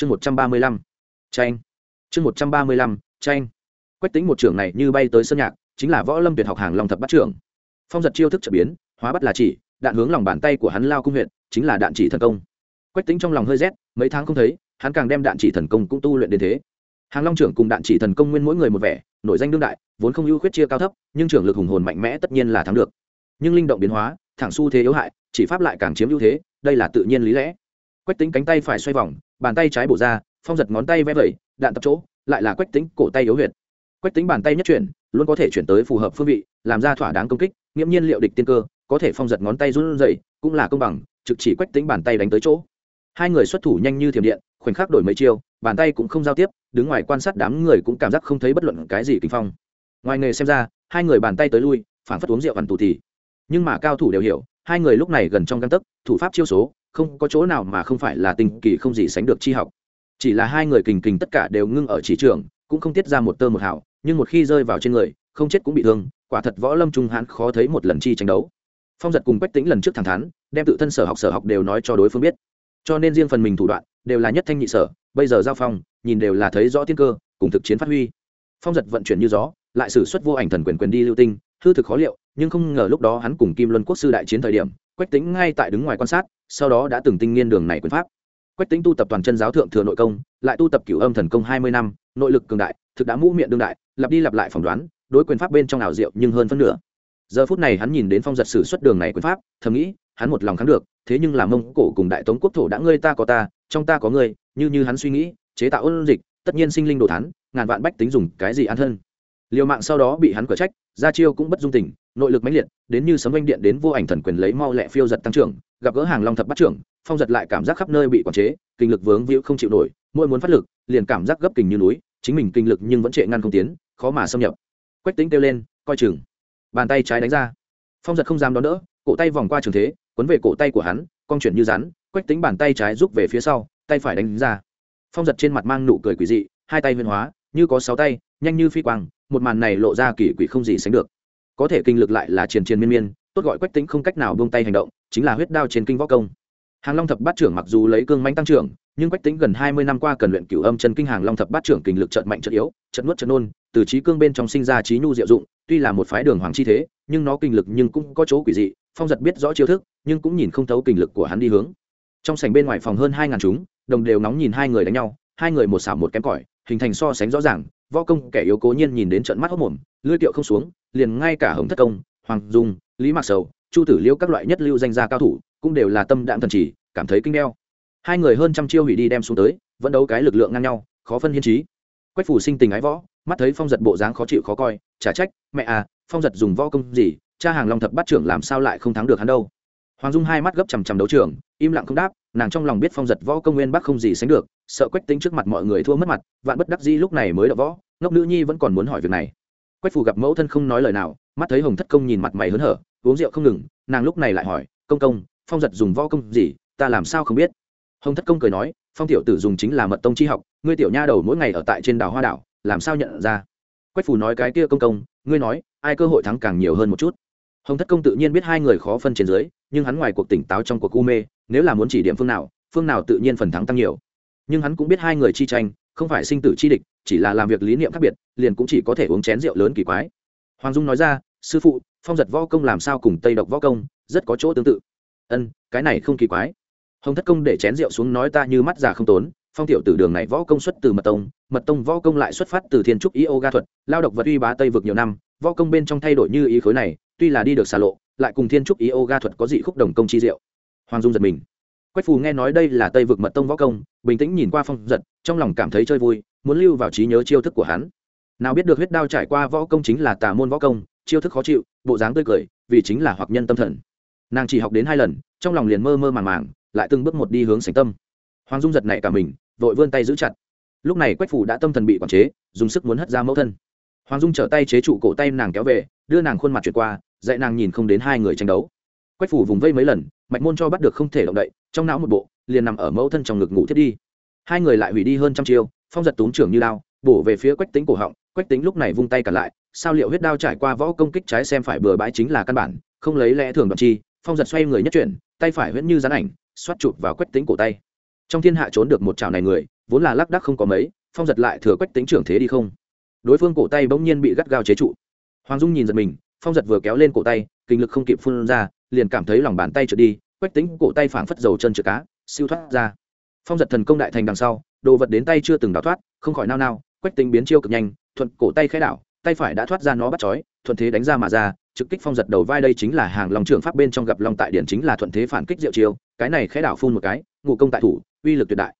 chương một trăm ba mươi lăm, tranh. Chương một trăm ba mươi lăm, tranh. Quách tính một trưởng này như bay tới sân nhạc, chính là võ lâm tuyệt học hàng long thập bắt trưởng. Phong giật chiêu thức trở biến, hóa bắt là chỉ, đạn hướng lòng bàn tay của hắn lao cung huyện chính là đạn chỉ thần công. Quách tính trong lòng hơi rét, mấy tháng không thấy, hắn càng đem đạn chỉ thần công cũng tu luyện đến thế. Hàng long trưởng cùng đạn chỉ thần công nguyên mỗi người một vẻ, nổi danh đương đại, vốn không ưu khuyết chia cao thấp, nhưng trưởng lực hùng hồn mạnh mẽ tất nhiên là thắng được. Nhưng linh động biến hóa, thẳng xu thế yếu hại, chỉ pháp lại càng chiếm ưu thế, đây là tự nhiên lý lẽ. Quách tính cánh tay phải xoay vòng bàn tay trái bổ ra, phong giật ngón tay vẽ vẩy, đạn tập chỗ, lại là quách tính cổ tay yếu huyệt. Quách tính bàn tay nhất chuyển, luôn có thể chuyển tới phù hợp phương vị, làm ra thỏa đáng công kích, nghiễm nhiên liệu địch tiên cơ, có thể phong giật ngón tay run dậy cũng là công bằng, trực chỉ quách tính bàn tay đánh tới chỗ. Hai người xuất thủ nhanh như thiểm điện, khoảnh khắc đổi mấy chiêu, bàn tay cũng không giao tiếp, đứng ngoài quan sát đám người cũng cảm giác không thấy bất luận cái gì kinh phong. Ngoài nghề xem ra, hai người bàn tay tới lui, phản phất uống rượu ăn tù thì. Nhưng mà cao thủ đều hiểu, hai người lúc này gần trong găng tấc, thủ pháp chiêu số không có chỗ nào mà không phải là tình kỳ không gì sánh được chi học. Chỉ là hai người kình kình tất cả đều ngưng ở chỉ trường, cũng không tiết ra một tơ một hảo nhưng một khi rơi vào trên người, không chết cũng bị thương, quả thật võ lâm trung hãn khó thấy một lần chi tranh đấu. Phong giật cùng quách tính lần trước thẳng thắn, đem tự thân sở học sở học đều nói cho đối phương biết. Cho nên riêng phần mình thủ đoạn, đều là nhất thanh nhị sở, bây giờ giao phong, nhìn đều là thấy rõ tiên cơ, cùng thực chiến phát huy. Phong giật vận chuyển như gió, lại xử suất vô ảnh thần quyền quyền đi lưu tinh, hư thực khó liệu, nhưng không ngờ lúc đó hắn cùng kim luân quốc sư đại chiến thời điểm, quách tính ngay tại đứng ngoài quan sát sau đó đã từng tinh nghiên đường này quyền pháp. Quách tính tu tập toàn chân giáo thượng thừa nội công, lại tu tập cửu âm thần công hai mươi năm, nội lực cường đại, thực đã mũ miệng đương đại, lặp đi lặp lại phỏng đoán, đối quyền pháp bên trong ảo diệu nhưng hơn phân nửa. Giờ phút này hắn nhìn đến phong giật sử xuất đường này quyền pháp, thầm nghĩ, hắn một lòng kháng được, thế nhưng làm mông cổ cùng đại tống quốc thổ đã ngươi ta có ta, trong ta có ngươi, như như hắn suy nghĩ, chế tạo ôn dịch, tất nhiên sinh linh đồ thán, ngàn vạn bách tính dùng cái gì ăn thân liều mạng sau đó bị hắn cửa trách ra chiêu cũng bất dung tình, nội lực mãnh liệt, đến như sấm oanh điện đến vô ảnh thần quyền lấy mau lẹ phiêu giật tăng trưởng, gặp gỡ hàng long thập bắt trưởng, phong giật lại cảm giác khắp nơi bị quản chế, kinh lực vướng víu không chịu nổi, mỗi muốn phát lực, liền cảm giác gấp kình như núi, chính mình kinh lực nhưng vẫn trệ ngăn không tiến, khó mà xâm nhập. Quách tính kêu lên, coi chừng. Bàn tay trái đánh ra. Phong giật không dám đón đỡ, cổ tay vòng qua trường thế, quấn về cổ tay của hắn, cong chuyển như rắn, quách tính bàn tay trái rút về phía sau, tay phải đánh ra. Phong giật trên mặt mang nụ cười quỷ dị, hai tay huyền hóa, như có sáu tay, nhanh như phi quang một màn này lộ ra kỳ quỷ không gì sánh được. Có thể kinh lực lại là triền triền miên miên, tốt gọi quách tính không cách nào buông tay hành động, chính là huyết đao trên kinh võ công. Hàng long thập bát trưởng mặc dù lấy cương manh tăng trưởng, nhưng quách tính gần hai mươi năm qua cần luyện cửu âm chân kinh hàng long thập bát trưởng kinh lực trận mạnh trận yếu trận nuốt trận nôn, từ trí cương bên trong sinh ra trí nhu diệu dụng, tuy là một phái đường hoàng chi thế, nhưng nó kinh lực nhưng cũng có chỗ quỷ dị, phong giật biết rõ chiêu thức, nhưng cũng nhìn không thấu kinh lực của hắn đi hướng. Trong sảnh bên ngoài phòng hơn hai ngàn chúng, đồng đều nóng nhìn hai người đánh nhau, hai người một xảo một kém cỏi, hình thành so sánh rõ ràng võ công kẻ yếu cố nhiên nhìn đến trận mắt hốc mồm, lưỡi kiệu không xuống, liền ngay cả hồng thất công, hoàng dung, lý mạc sầu, chu tử liêu các loại nhất lưu danh gia cao thủ, cũng đều là tâm đạm thần chỉ, cảm thấy kinh đeo. Hai người hơn trăm chiêu hủy đi đem xuống tới, vẫn đấu cái lực lượng ngang nhau, khó phân hiên trí. Quách phủ sinh tình ái võ, mắt thấy phong giật bộ dáng khó chịu khó coi trả trách, mẹ à phong giật dùng võ công gì, cha hàng long thập bắt trưởng làm sao lại không thắng được hắn đâu hoàng dung hai mắt gấp chằm chằm đấu trưởng im lặng không đáp, nàng trong lòng biết phong giật võ công nguyên bắc không gì sánh được, sợ quách tính trước mặt mọi người thua mất mặt, vạn bất đắc dĩ lúc này mới đỡ võ, ngốc nữ nhi vẫn còn muốn hỏi việc này. Quách phù gặp mẫu thân không nói lời nào, mắt thấy hồng thất công nhìn mặt mày hớn hở, uống rượu không ngừng, nàng lúc này lại hỏi, công công, phong giật dùng võ công gì, ta làm sao không biết? Hồng thất công cười nói, phong tiểu tử dùng chính là mật tông chi học, ngươi tiểu nha đầu mỗi ngày ở tại trên đảo hoa đảo, làm sao nhận ra? Quách phù nói cái kia, công công, ngươi nói, ai cơ hội thắng càng nhiều hơn một chút hồng thất công tự nhiên biết hai người khó phân trên dưới, nhưng hắn ngoài cuộc tỉnh táo trong cuộc u mê, nếu là muốn chỉ điểm phương nào phương nào tự nhiên phần thắng tăng nhiều. Nhưng hắn cũng biết hai người chi tranh, không phải sinh tử chi địch, chỉ là làm việc lý niệm khác biệt, liền cũng chỉ có thể uống chén rượu lớn kỳ quái. Hoàng dung nói ra, sư phụ, phong giật võ công làm sao cùng tây độc võ công, rất có chỗ tương tự. Ân, cái này không kỳ quái. Hồng thất công để chén rượu xuống nói ta như mắt già không tốn phong tiểu tử đường này võ công xuất từ mật tông mật tông võ công lại xuất phát từ thiên trúc yoga thuật, lao độc vật uy bá tây vực nhiều năm, võ công bên trong thay đổi như ý khối này, tuy là đi được xa lộ, lại cùng thiên trúc yoga thuật có dị khúc đồng công chi diệu. Hoàng dung giật mình. Quách phù nghe nói đây là tây vực mật tông võ công, bình tĩnh nhìn qua phong giật, trong lòng cảm thấy chơi vui, muốn lưu vào trí nhớ chiêu thức của hắn. Nào biết được huyết đao trải qua võ công chính là tà môn võ công, chiêu thức khó chịu, bộ dáng tươi cười, vì chính là hoặc nhân tâm thần. Nàng chỉ học đến hai lần, trong lòng liền mơ mơ màng màng, lại từng bước một đi hướng sành tâm. Hoàng dung giật nảy cả mình vội vươn tay giữ chặt. Lúc này quách phủ đã tâm thần bị quản chế, dùng sức muốn hất ra mẫu thân. Hoàng dung trở tay chế trụ cổ tay nàng kéo về, đưa nàng khuôn mặt chuyển qua, dạy nàng nhìn không đến hai người tranh đấu. Quách phủ vùng vây mấy lần, mạch môn cho bắt được không thể động đậy, trong não một bộ, liền nằm ở mẫu thân trong ngực ngủ thiết đi. Hai người lại hủy đi hơn trăm chiêu, phong giật túm trưởng như lao, bổ về phía quách tính cổ họng. Quách tính lúc này vung tay cả lại, sao liệu huyết đao trải qua võ công kích trái xem phải bừa bãi chính là căn bản, không lấy lẽ thường đoạn chi, phong giật xoay người nhất chuyển, tay phải huyễn như rắn ảnh, xoát chụp vào quách tính cổ tay trong thiên hạ trốn được một chảo này người, vốn là lác đắc không có mấy, phong giật lại thừa quách tính trưởng thế đi không. Đối phương cổ tay bỗng nhiên bị gắt gao chế trụ. Hoàng dung nhìn giật mình, phong giật vừa kéo lên cổ tay, kinh lực không kịp phun ra, liền cảm thấy lòng bàn tay trượt đi, quách tính cổ tay phảng phất dầu chân trượt cá, siêu thoát ra. Phong giật thần công đại thành đằng sau, đồ vật đến tay chưa từng đào thoát, không khỏi nao nao, quách tính biến chiêu cực nhanh, thuận cổ tay khẽ đảo, tay phải đã thoát ra nó bắt chói, thuận thế đánh ra mà ra trực kích phong giật đầu vai đây chính là hàng lòng trưởng pháp bên trong gặp long tại điển chính là thuận thế phản kích diệu chiêu, cái này khẽ đảo phun một cái, ngụ công tại thủ, uy lực tuyệt đại.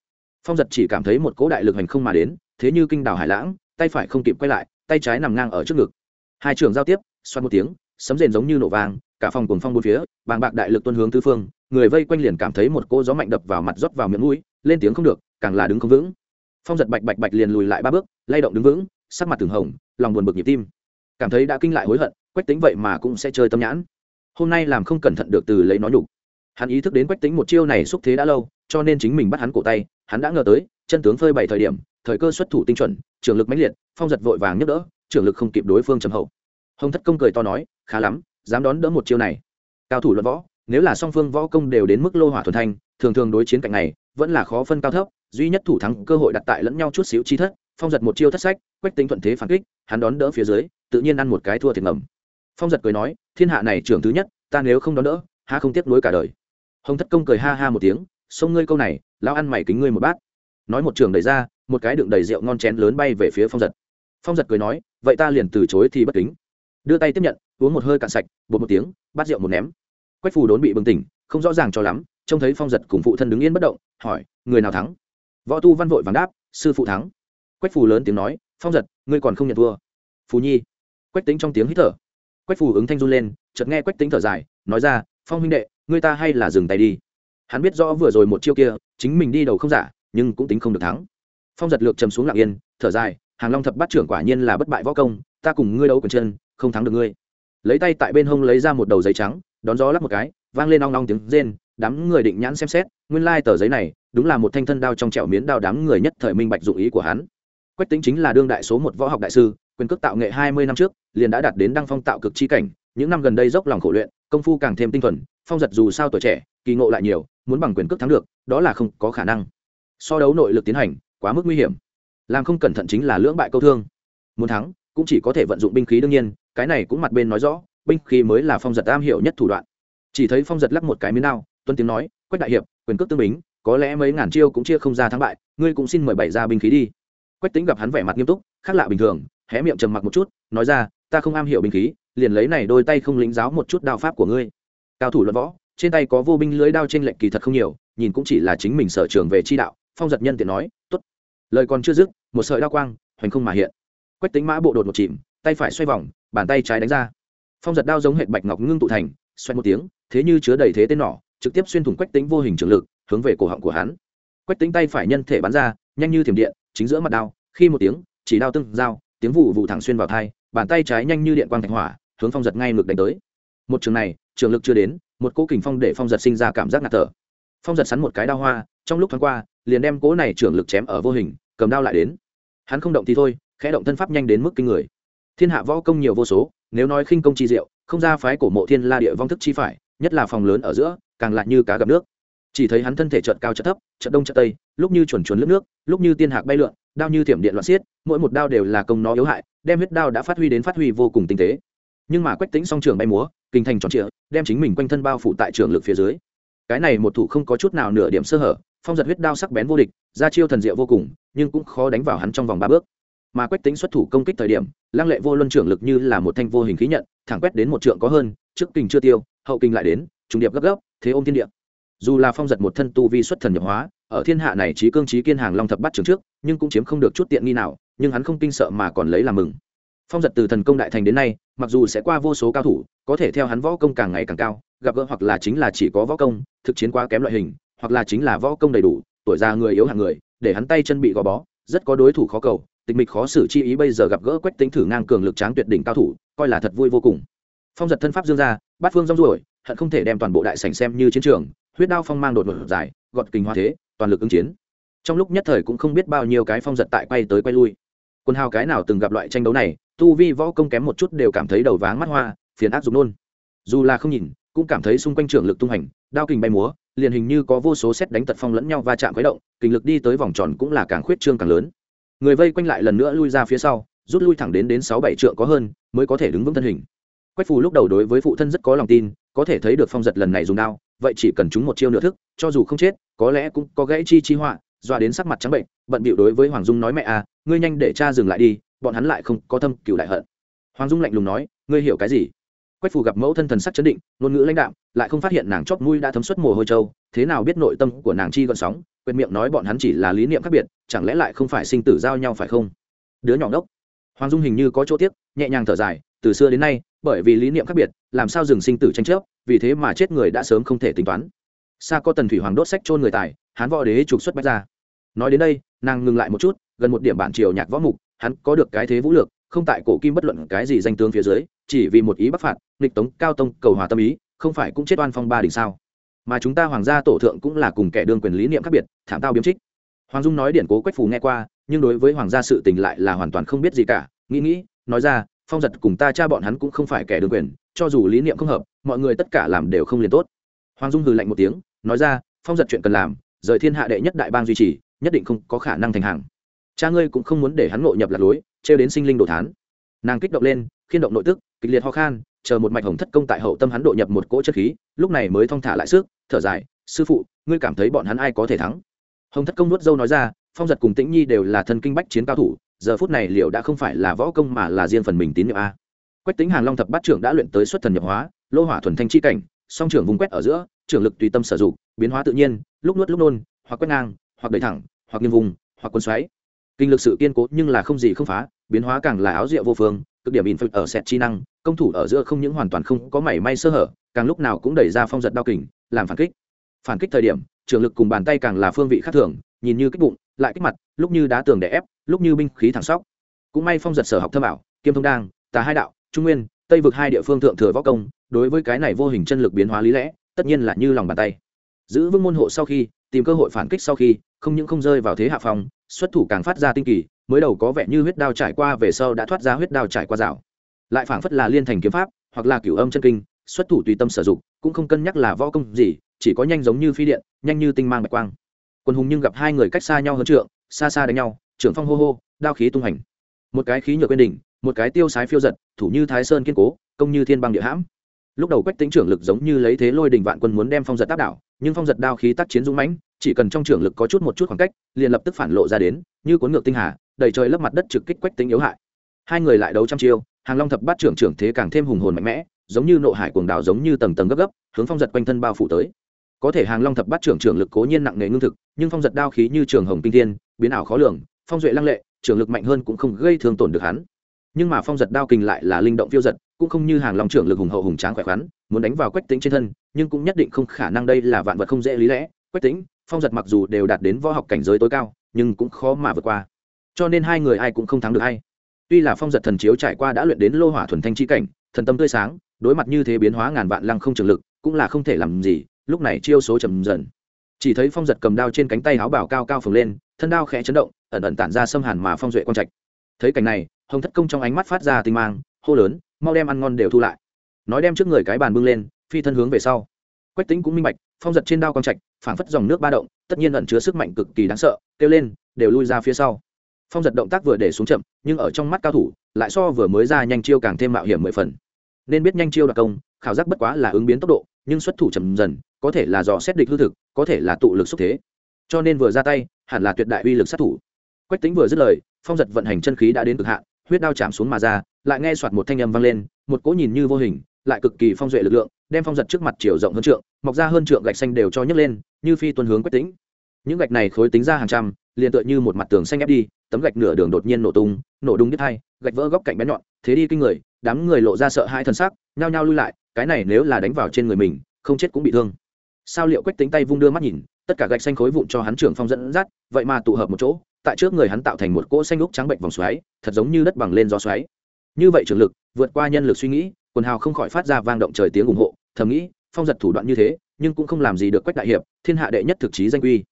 Phong giật chỉ cảm thấy một cỗ đại lực hành không mà đến, thế như kinh đảo hải lãng, tay phải không kịp quay lại, tay trái nằm ngang ở trước ngực. Hai trường giao tiếp xoan một tiếng, sấm rền giống như nổ vàng cả phòng cùng phong bốn phía, bàng bạc đại lực tuân hướng tứ phương, người vây quanh liền cảm thấy một cỗ gió mạnh đập vào mặt rót vào miệng mũi, lên tiếng không được, càng là đứng không vững. Phong giật bạch bạch bạch liền lùi lại ba bước, lay động đứng vững, sắc mặt từng hồng, lòng buồn bực nhịp tim. Cảm thấy đã kinh lại hối hận quách tính vậy mà cũng sẽ chơi tâm nhãn. Hôm nay làm không cẩn thận được từ lấy nó nhục. Hắn ý thức đến quách tính một chiêu này xúc thế đã lâu, cho nên chính mình bắt hắn cổ tay, hắn đã ngờ tới, chân tướng phơi bày thời điểm, thời cơ xuất thủ tinh chuẩn, trường lực mãnh liệt, phong giật vội vàng nhấc đỡ, trường lực không kịp đối phương trầm hậu. Hồng thất công cười to nói, khá lắm, dám đón đỡ một chiêu này. Cao thủ luận võ, nếu là song phương võ công đều đến mức lô hỏa thuần thanh, thường thường đối chiến cạnh này, vẫn là khó phân cao thấp, duy nhất thủ thắng cơ hội đặt tại lẫn nhau chút xíu chi thất, phong giật một chiêu thất sách, quách tính thuận thế phản kích, hắn đón đỡ phía dưới, tự nhiên ăn một cái thua thiệt ngầm phong giật cười nói, thiên hạ này trưởng thứ nhất, ta nếu không đón đỡ ha không tiếc nuối cả đời. Hồng thất công cười ha ha một tiếng, xông ngươi câu này lao ăn mày kính ngươi một bát. Nói một trường đẩy ra, một cái đựng đầy rượu ngon chén lớn bay về phía phong giật. Phong giật cười nói, vậy ta liền từ chối thì bất kính. Đưa tay tiếp nhận, uống một hơi cạn sạch, bột một tiếng, bát rượu một ném. Quách phù đốn bị bừng tỉnh, không rõ ràng cho lắm, trông thấy phong giật cùng phụ thân đứng yên bất động, hỏi, người nào thắng? Võ tu văn vội vàng đáp, sư phụ thắng. Quách phù lớn tiếng nói, phong giật, ngươi còn không nhận thua. Phù nhi. Quách tính trong tiếng hít thở quách phù ứng thanh run lên, chợt nghe quách tính thở dài, nói ra, phong huynh đệ, ngươi ta hay là dừng tay đi. Hắn biết rõ vừa rồi một chiêu kia, chính mình đi đầu không giả, nhưng cũng tính không được thắng. Phong giật lược chầm xuống lặng yên, thở dài, hàng long thập bắt trưởng quả nhiên là bất bại võ công, ta cùng ngươi đấu quần chân, không thắng được ngươi. Lấy tay tại bên hông lấy ra một đầu giấy trắng, đón gió lắp một cái, vang lên long nong tiếng rên, đám người định nhãn xem xét, nguyên lai tờ giấy này, đúng là một thanh thân đao trong trẻo miến đao đám người nhất thời minh bạch dụng ý của hắn. Quách tính chính là đương đại số một võ học đại sư quyền cước tạo nghệ hai mươi năm trước, liền đã đạt đến đăng phong tạo cực chi cảnh, những năm gần đây dốc lòng khổ luyện, công phu càng thêm tinh thuần, phong giật dù sao tuổi trẻ, kỳ ngộ lại nhiều, muốn bằng quyền cước thắng được, đó là không có khả năng. So đấu nội lực tiến hành, quá mức nguy hiểm. Làm không cẩn thận chính là lưỡng bại câu thương. Muốn thắng, cũng chỉ có thể vận dụng binh khí đương nhiên, cái này cũng mặt bên nói rõ, binh khí mới là phong giật am hiểu nhất thủ đoạn. Chỉ thấy phong giật lắc một cái miếng nào tuân tiếng nói, quách đại hiệp, quyền cước tương bính, có lẽ mấy ngàn chiêu cũng chia không ra thắng bại, ngươi cũng xin mời bày ra binh khí đi. Quách tính gặp hắn vẻ mặt nghiêm túc, khác lạ bình thường hé miệng trầm mặc một chút, nói ra, ta không am hiểu binh khí, liền lấy này đôi tay không lĩnh giáo một chút đao pháp của ngươi. Cao thủ luận võ, trên tay có vô binh lưới đao trên lệnh kỳ thật không nhiều, nhìn cũng chỉ là chính mình sở trường về chi đạo, phong giật nhân tiện nói, tốt. Lời còn chưa dứt, một sợi đao quang, hoành không mà hiện. Quách tính mã bộ đột một chìm, tay phải xoay vòng, bàn tay trái đánh ra. Phong giật đao giống hệt bạch ngọc ngưng tụ thành xoay một tiếng, thế như chứa đầy thế tên nỏ, trực tiếp xuyên thủng quách tính vô hình trường lực, hướng về cổ họng của hắn. Quách tính tay phải nhân thể bắn ra, nhanh như thiểm điện, chính giữa mặt đao, khi một tiếng, chỉ đao tương giao tiếng vụ vụ thẳng xuyên vào thai, bàn tay trái nhanh như điện quang thạch hỏa, hướng phong giật ngay ngược đánh tới. Một trường này, trường lực chưa đến, một cỗ kình phong để phong giật sinh ra cảm giác ngạt thở. Phong giật sắn một cái đao hoa, trong lúc thoáng qua, liền đem cỗ này trường lực chém ở vô hình, cầm đao lại đến. Hắn không động thì thôi, khẽ động thân pháp nhanh đến mức kinh người. Thiên hạ võ công nhiều vô số, nếu nói khinh công chi diệu, không ra phái cổ mộ thiên la địa vong thức chi phải, nhất là phòng lớn ở giữa, càng lại như cá gặp nước. Chỉ thấy hắn thân thể chợt cao chợt thấp, chợt đông chợt tây, lúc như chuẩn chuẩn lướt nước, lúc như tiên hạc bay lượn, đao như thiểm điện loạn xiết mỗi một đao đều là công nó yếu hại, đem huyết đao đã phát huy đến phát huy vô cùng tinh tế. Nhưng mà quách tính song trường bay múa, kinh thành tròn trịa, đem chính mình quanh thân bao phủ tại trường lực phía dưới. Cái này một thủ không có chút nào nửa điểm sơ hở, phong giật huyết đao sắc bén vô địch, ra chiêu thần diệu vô cùng, nhưng cũng khó đánh vào hắn trong vòng ba bước. Mà quách tính xuất thủ công kích thời điểm, lăng lệ vô luân trưởng lực như là một thanh vô hình khí nhận, thẳng quét đến một trượng có hơn, trước kình chưa tiêu, hậu kình lại đến, trùng điệp gấp gấp, thế ôm thiên địa. Dù là phong giật một thân tu vi xuất thần nhập hóa, ở thiên hạ này trí cương trí kiên hàng long thập bắt trường trước, nhưng cũng chiếm không được chút tiện nghi nào nhưng hắn không kinh sợ mà còn lấy làm mừng. Phong giật từ thần công đại thành đến nay, mặc dù sẽ qua vô số cao thủ, có thể theo hắn võ công càng ngày càng cao, gặp gỡ hoặc là chính là chỉ có võ công, thực chiến quá kém loại hình, hoặc là chính là võ công đầy đủ, tuổi già người yếu hạng người, để hắn tay chân bị gò bó, rất có đối thủ khó cầu, tịch mịch khó xử chi ý bây giờ gặp gỡ quách tính thử ngang cường lực tráng tuyệt đỉnh cao thủ, coi là thật vui vô cùng. Phong giật thân pháp dương ra, bát phương rong ruổi, hận không thể đem toàn bộ đại sảnh xem như chiến trường, huyết đao phong mang đột ngột dài, gọt kình hoa thế, toàn lực ứng chiến. Trong lúc nhất thời cũng không biết bao nhiêu cái phong giật tại quay tới quay lui quần hào cái nào từng gặp loại tranh đấu này, tu vi võ công kém một chút đều cảm thấy đầu váng mắt hoa, phiền ác dục nôn. Dù là không nhìn, cũng cảm thấy xung quanh trường lực tung hành, đao kình bay múa, liền hình như có vô số xét đánh tật phong lẫn nhau va chạm khuấy động, kình lực đi tới vòng tròn cũng là càng khuyết trương càng lớn. Người vây quanh lại lần nữa lui ra phía sau, rút lui thẳng đến đến sáu bảy trượng có hơn, mới có thể đứng vững thân hình. Quách phù lúc đầu đối với phụ thân rất có lòng tin, có thể thấy được phong giật lần này dùng đao, vậy chỉ cần chúng một chiêu nửa thức, cho dù không chết, có lẽ cũng có gãy chi chi họa, dọa đến sắc mặt trắng bệnh, bận bịu đối với hoàng dung nói mẹ à ngươi nhanh để cha dừng lại đi bọn hắn lại không có thâm cựu đại hận. Hoàng dung lạnh lùng nói ngươi hiểu cái gì? Quách phù gặp mẫu thân thần sắc chấn định ngôn ngữ lãnh đạo, lại không phát hiện nàng chóp mũi đã thấm suất mồ hôi trâu thế nào biết nội tâm của nàng chi gọn sóng quên miệng nói bọn hắn chỉ là lý niệm khác biệt chẳng lẽ lại không phải sinh tử giao nhau phải không? Đứa nhỏ ngốc. Hoàng dung hình như có chỗ tiếc nhẹ nhàng thở dài từ xưa đến nay bởi vì lý niệm khác biệt làm sao dừng sinh tử tranh chấp vì thế mà chết người đã sớm không thể tính toán. Xa có tần thủy hoàng đốt sách chôn người tài hán võ đế trục xuất bách ra. Nói đến đây nàng ngừng lại một chút, gần một điểm bản triều nhạc võ mục, hắn có được cái thế vũ lược, không tại cổ kim bất luận cái gì danh tướng phía dưới, chỉ vì một ý bắc phạt, nghịch tống, cao tông, cầu hòa tâm ý, không phải cũng chết oan phong ba đỉnh sao. Mà chúng ta hoàng gia tổ thượng cũng là cùng kẻ đương quyền lý niệm khác biệt, thảm tao biếm trích. Hoàng dung nói điển cố quách phù nghe qua, nhưng đối với hoàng gia sự tình lại là hoàn toàn không biết gì cả. Nghĩ nghĩ, nói ra, phong giật cùng ta cha bọn hắn cũng không phải kẻ đương quyền, cho dù lý niệm không hợp, mọi người tất cả làm đều không liền tốt. Hoàng dung hừ lạnh một tiếng, nói ra, phong giật chuyện cần làm, rời thiên hạ đệ nhất đại bang duy trì nhất định không có khả năng thành hàng. Cha ngươi cũng không muốn để hắn ngộ nhập lạc lối, trêu đến sinh linh đồ thán. Nàng kích động lên, khiên động nội tức, kịch liệt ho khan, chờ một mạch hồng thất công tại hậu tâm hắn độ nhập một cỗ chất khí, lúc này mới thong thả lại sức, thở dài, sư phụ, ngươi cảm thấy bọn hắn ai có thể thắng? Hồng thất công nuốt dâu nói ra, phong giật cùng tĩnh nhi đều là thân kinh bách chiến cao thủ, giờ phút này liệu đã không phải là võ công mà là riêng phần mình tín nhiệm a. Quách tính hàng long thập bát trưởng đã luyện tới xuất thần nhập hóa, lô hỏa thuần thanh chi cảnh, song trưởng vùng quét ở giữa, trưởng lực tùy tâm sử dụng, biến hóa tự nhiên, lúc nuốt lúc nôn, hoặc quét ngang hoặc đẩy thẳng, hoặc nghiêng vùng, hoặc quân xoáy. Kinh lực sự kiên cố nhưng là không gì không phá, biến hóa càng là áo rượu vô phương, cực điểm in phật ở sẹt chi năng, công thủ ở giữa không những hoàn toàn không có mảy may sơ hở, càng lúc nào cũng đẩy ra phong giật đao kình, làm phản kích. Phản kích thời điểm, trường lực cùng bàn tay càng là phương vị khác thường, nhìn như kích bụng, lại kích mặt, lúc như đá tường đè ép, lúc như binh khí thẳng sóc. Cũng may phong giật sở học thâm ảo kiêm thông đang, tà hai đạo, trung nguyên, tây vực hai địa phương thượng thừa võ công, đối với cái này vô hình chân lực biến hóa lý lẽ, tất nhiên là như lòng bàn tay. Giữ vững môn hộ sau khi, tìm cơ hội phản kích sau khi không những không rơi vào thế hạ phòng xuất thủ càng phát ra tinh kỳ, mới đầu có vẻ như huyết đao trải qua về sau đã thoát ra huyết đao trải qua rào. Lại phảng phất là liên thành kiếm pháp, hoặc là cửu âm chân kinh, xuất thủ tùy tâm sử dụng, cũng không cân nhắc là võ công gì, chỉ có nhanh giống như phi điện, nhanh như tinh mang bạch quang. Quân hùng nhưng gặp hai người cách xa nhau hơn trượng, xa xa đánh nhau, trưởng phong hô hô, đao khí tung hành. Một cái khí nhược quên đỉnh, một cái tiêu sái phiêu giật, thủ như thái sơn kiên cố, công như thiên băng địa hãm lúc đầu quách tính trưởng lực giống như lấy thế lôi đình vạn quân muốn đem phong giật tác đảo, nhưng phong giật đao khí tác chiến dũng mãnh, chỉ cần trong trưởng lực có chút một chút khoảng cách, liền lập tức phản lộ ra đến, như cuốn ngược tinh hà, đầy trời lấp mặt đất trực kích quách tính yếu hại. Hai người lại đấu trăm chiêu, hàng long thập bát trưởng trưởng thế càng thêm hùng hồn mạnh mẽ, giống như nộ hải cuồng đảo giống như tầng tầng gấp gấp, hướng phong giật quanh thân bao phủ tới. Có thể hàng long thập bát trưởng trưởng lực cố nhiên nặng nề ngưng thực, nhưng phong giật đao khí như trường hồng kinh thiên, biến ảo khó lường, phong duệ lăng lệ, trưởng lực mạnh hơn cũng không gây thương tổn được hắn. Nhưng mà phong giật đao kình lại là linh động phiêu giật cũng không như hàng long trưởng lực hùng hậu hùng tráng khỏe khoắn, muốn đánh vào quách tính trên thân, nhưng cũng nhất định không khả năng đây là vạn vật không dễ lý lẽ. Quách tính phong giật mặc dù đều đạt đến võ học cảnh giới tối cao, nhưng cũng khó mà vượt qua. Cho nên hai người ai cũng không thắng được hay tuy là phong giật thần chiếu trải qua đã luyện đến lô hỏa thuần thanh chi cảnh, thần tâm tươi sáng, đối mặt như thế biến hóa ngàn vạn lăng không trường lực, cũng là không thể làm gì, lúc này chiêu số trầm dần. Chỉ thấy phong giật cầm đao trên cánh tay áo bảo cao cao phồng lên, thân đao khẽ chấn động, ẩn ẩn tản ra xâm hàn mà phong duệ quang trạch. Thấy cảnh này, hồng thất công trong ánh mắt phát ra tinh mang, hô lớn mau đem ăn ngon đều thu lại. Nói đem trước người cái bàn bưng lên, phi thân hướng về sau. Quách tính cũng minh bạch, phong giật trên đao quang trạch, phảng phất dòng nước ba động, tất nhiên ẩn chứa sức mạnh cực kỳ đáng sợ, kêu lên, đều lui ra phía sau. Phong giật động tác vừa để xuống chậm, nhưng ở trong mắt cao thủ, lại so vừa mới ra nhanh chiêu càng thêm mạo hiểm mười phần. Nên biết nhanh chiêu đặc công, khảo giác bất quá là ứng biến tốc độ, nhưng xuất thủ chậm dần, có thể là dò xét địch hư thực, có thể là tụ lực xúc thế. Cho nên vừa ra tay, hẳn là tuyệt đại uy lực sát thủ. Quách tính vừa dứt lời, phong giật vận hành chân khí đã đến cực hạn huyết đao chạm xuống mà ra, lại nghe soạt một thanh âm vang lên, một cỗ nhìn như vô hình, lại cực kỳ phong duệ lực lượng, đem phong giật trước mặt chiều rộng hơn trượng, mọc ra hơn trượng gạch xanh đều cho nhấc lên, như phi tuân hướng quách tính những gạch này khối tính ra hàng trăm, liền tựa như một mặt tường xanh ép đi, tấm gạch nửa đường đột nhiên nổ tung, nổ đúng biết hai, gạch vỡ góc cạnh bén nhọn, thế đi kinh người, đám người lộ ra sợ hai thân sắc, nhao nhao lui lại, cái này nếu là đánh vào trên người mình, không chết cũng bị thương. Sao liệu quách tính tay vung đưa mắt nhìn, tất cả gạch xanh khối vụn cho hắn trưởng phong dẫn dắt, vậy mà tụ hợp một chỗ tại trước người hắn tạo thành một cỗ xanh lúc trắng bệnh vòng xoáy, thật giống như đất bằng lên gió xoáy. Như vậy trường lực, vượt qua nhân lực suy nghĩ, quần hào không khỏi phát ra vang động trời tiếng ủng hộ, thầm nghĩ, phong giật thủ đoạn như thế, nhưng cũng không làm gì được quách đại hiệp, thiên hạ đệ nhất thực chí danh quy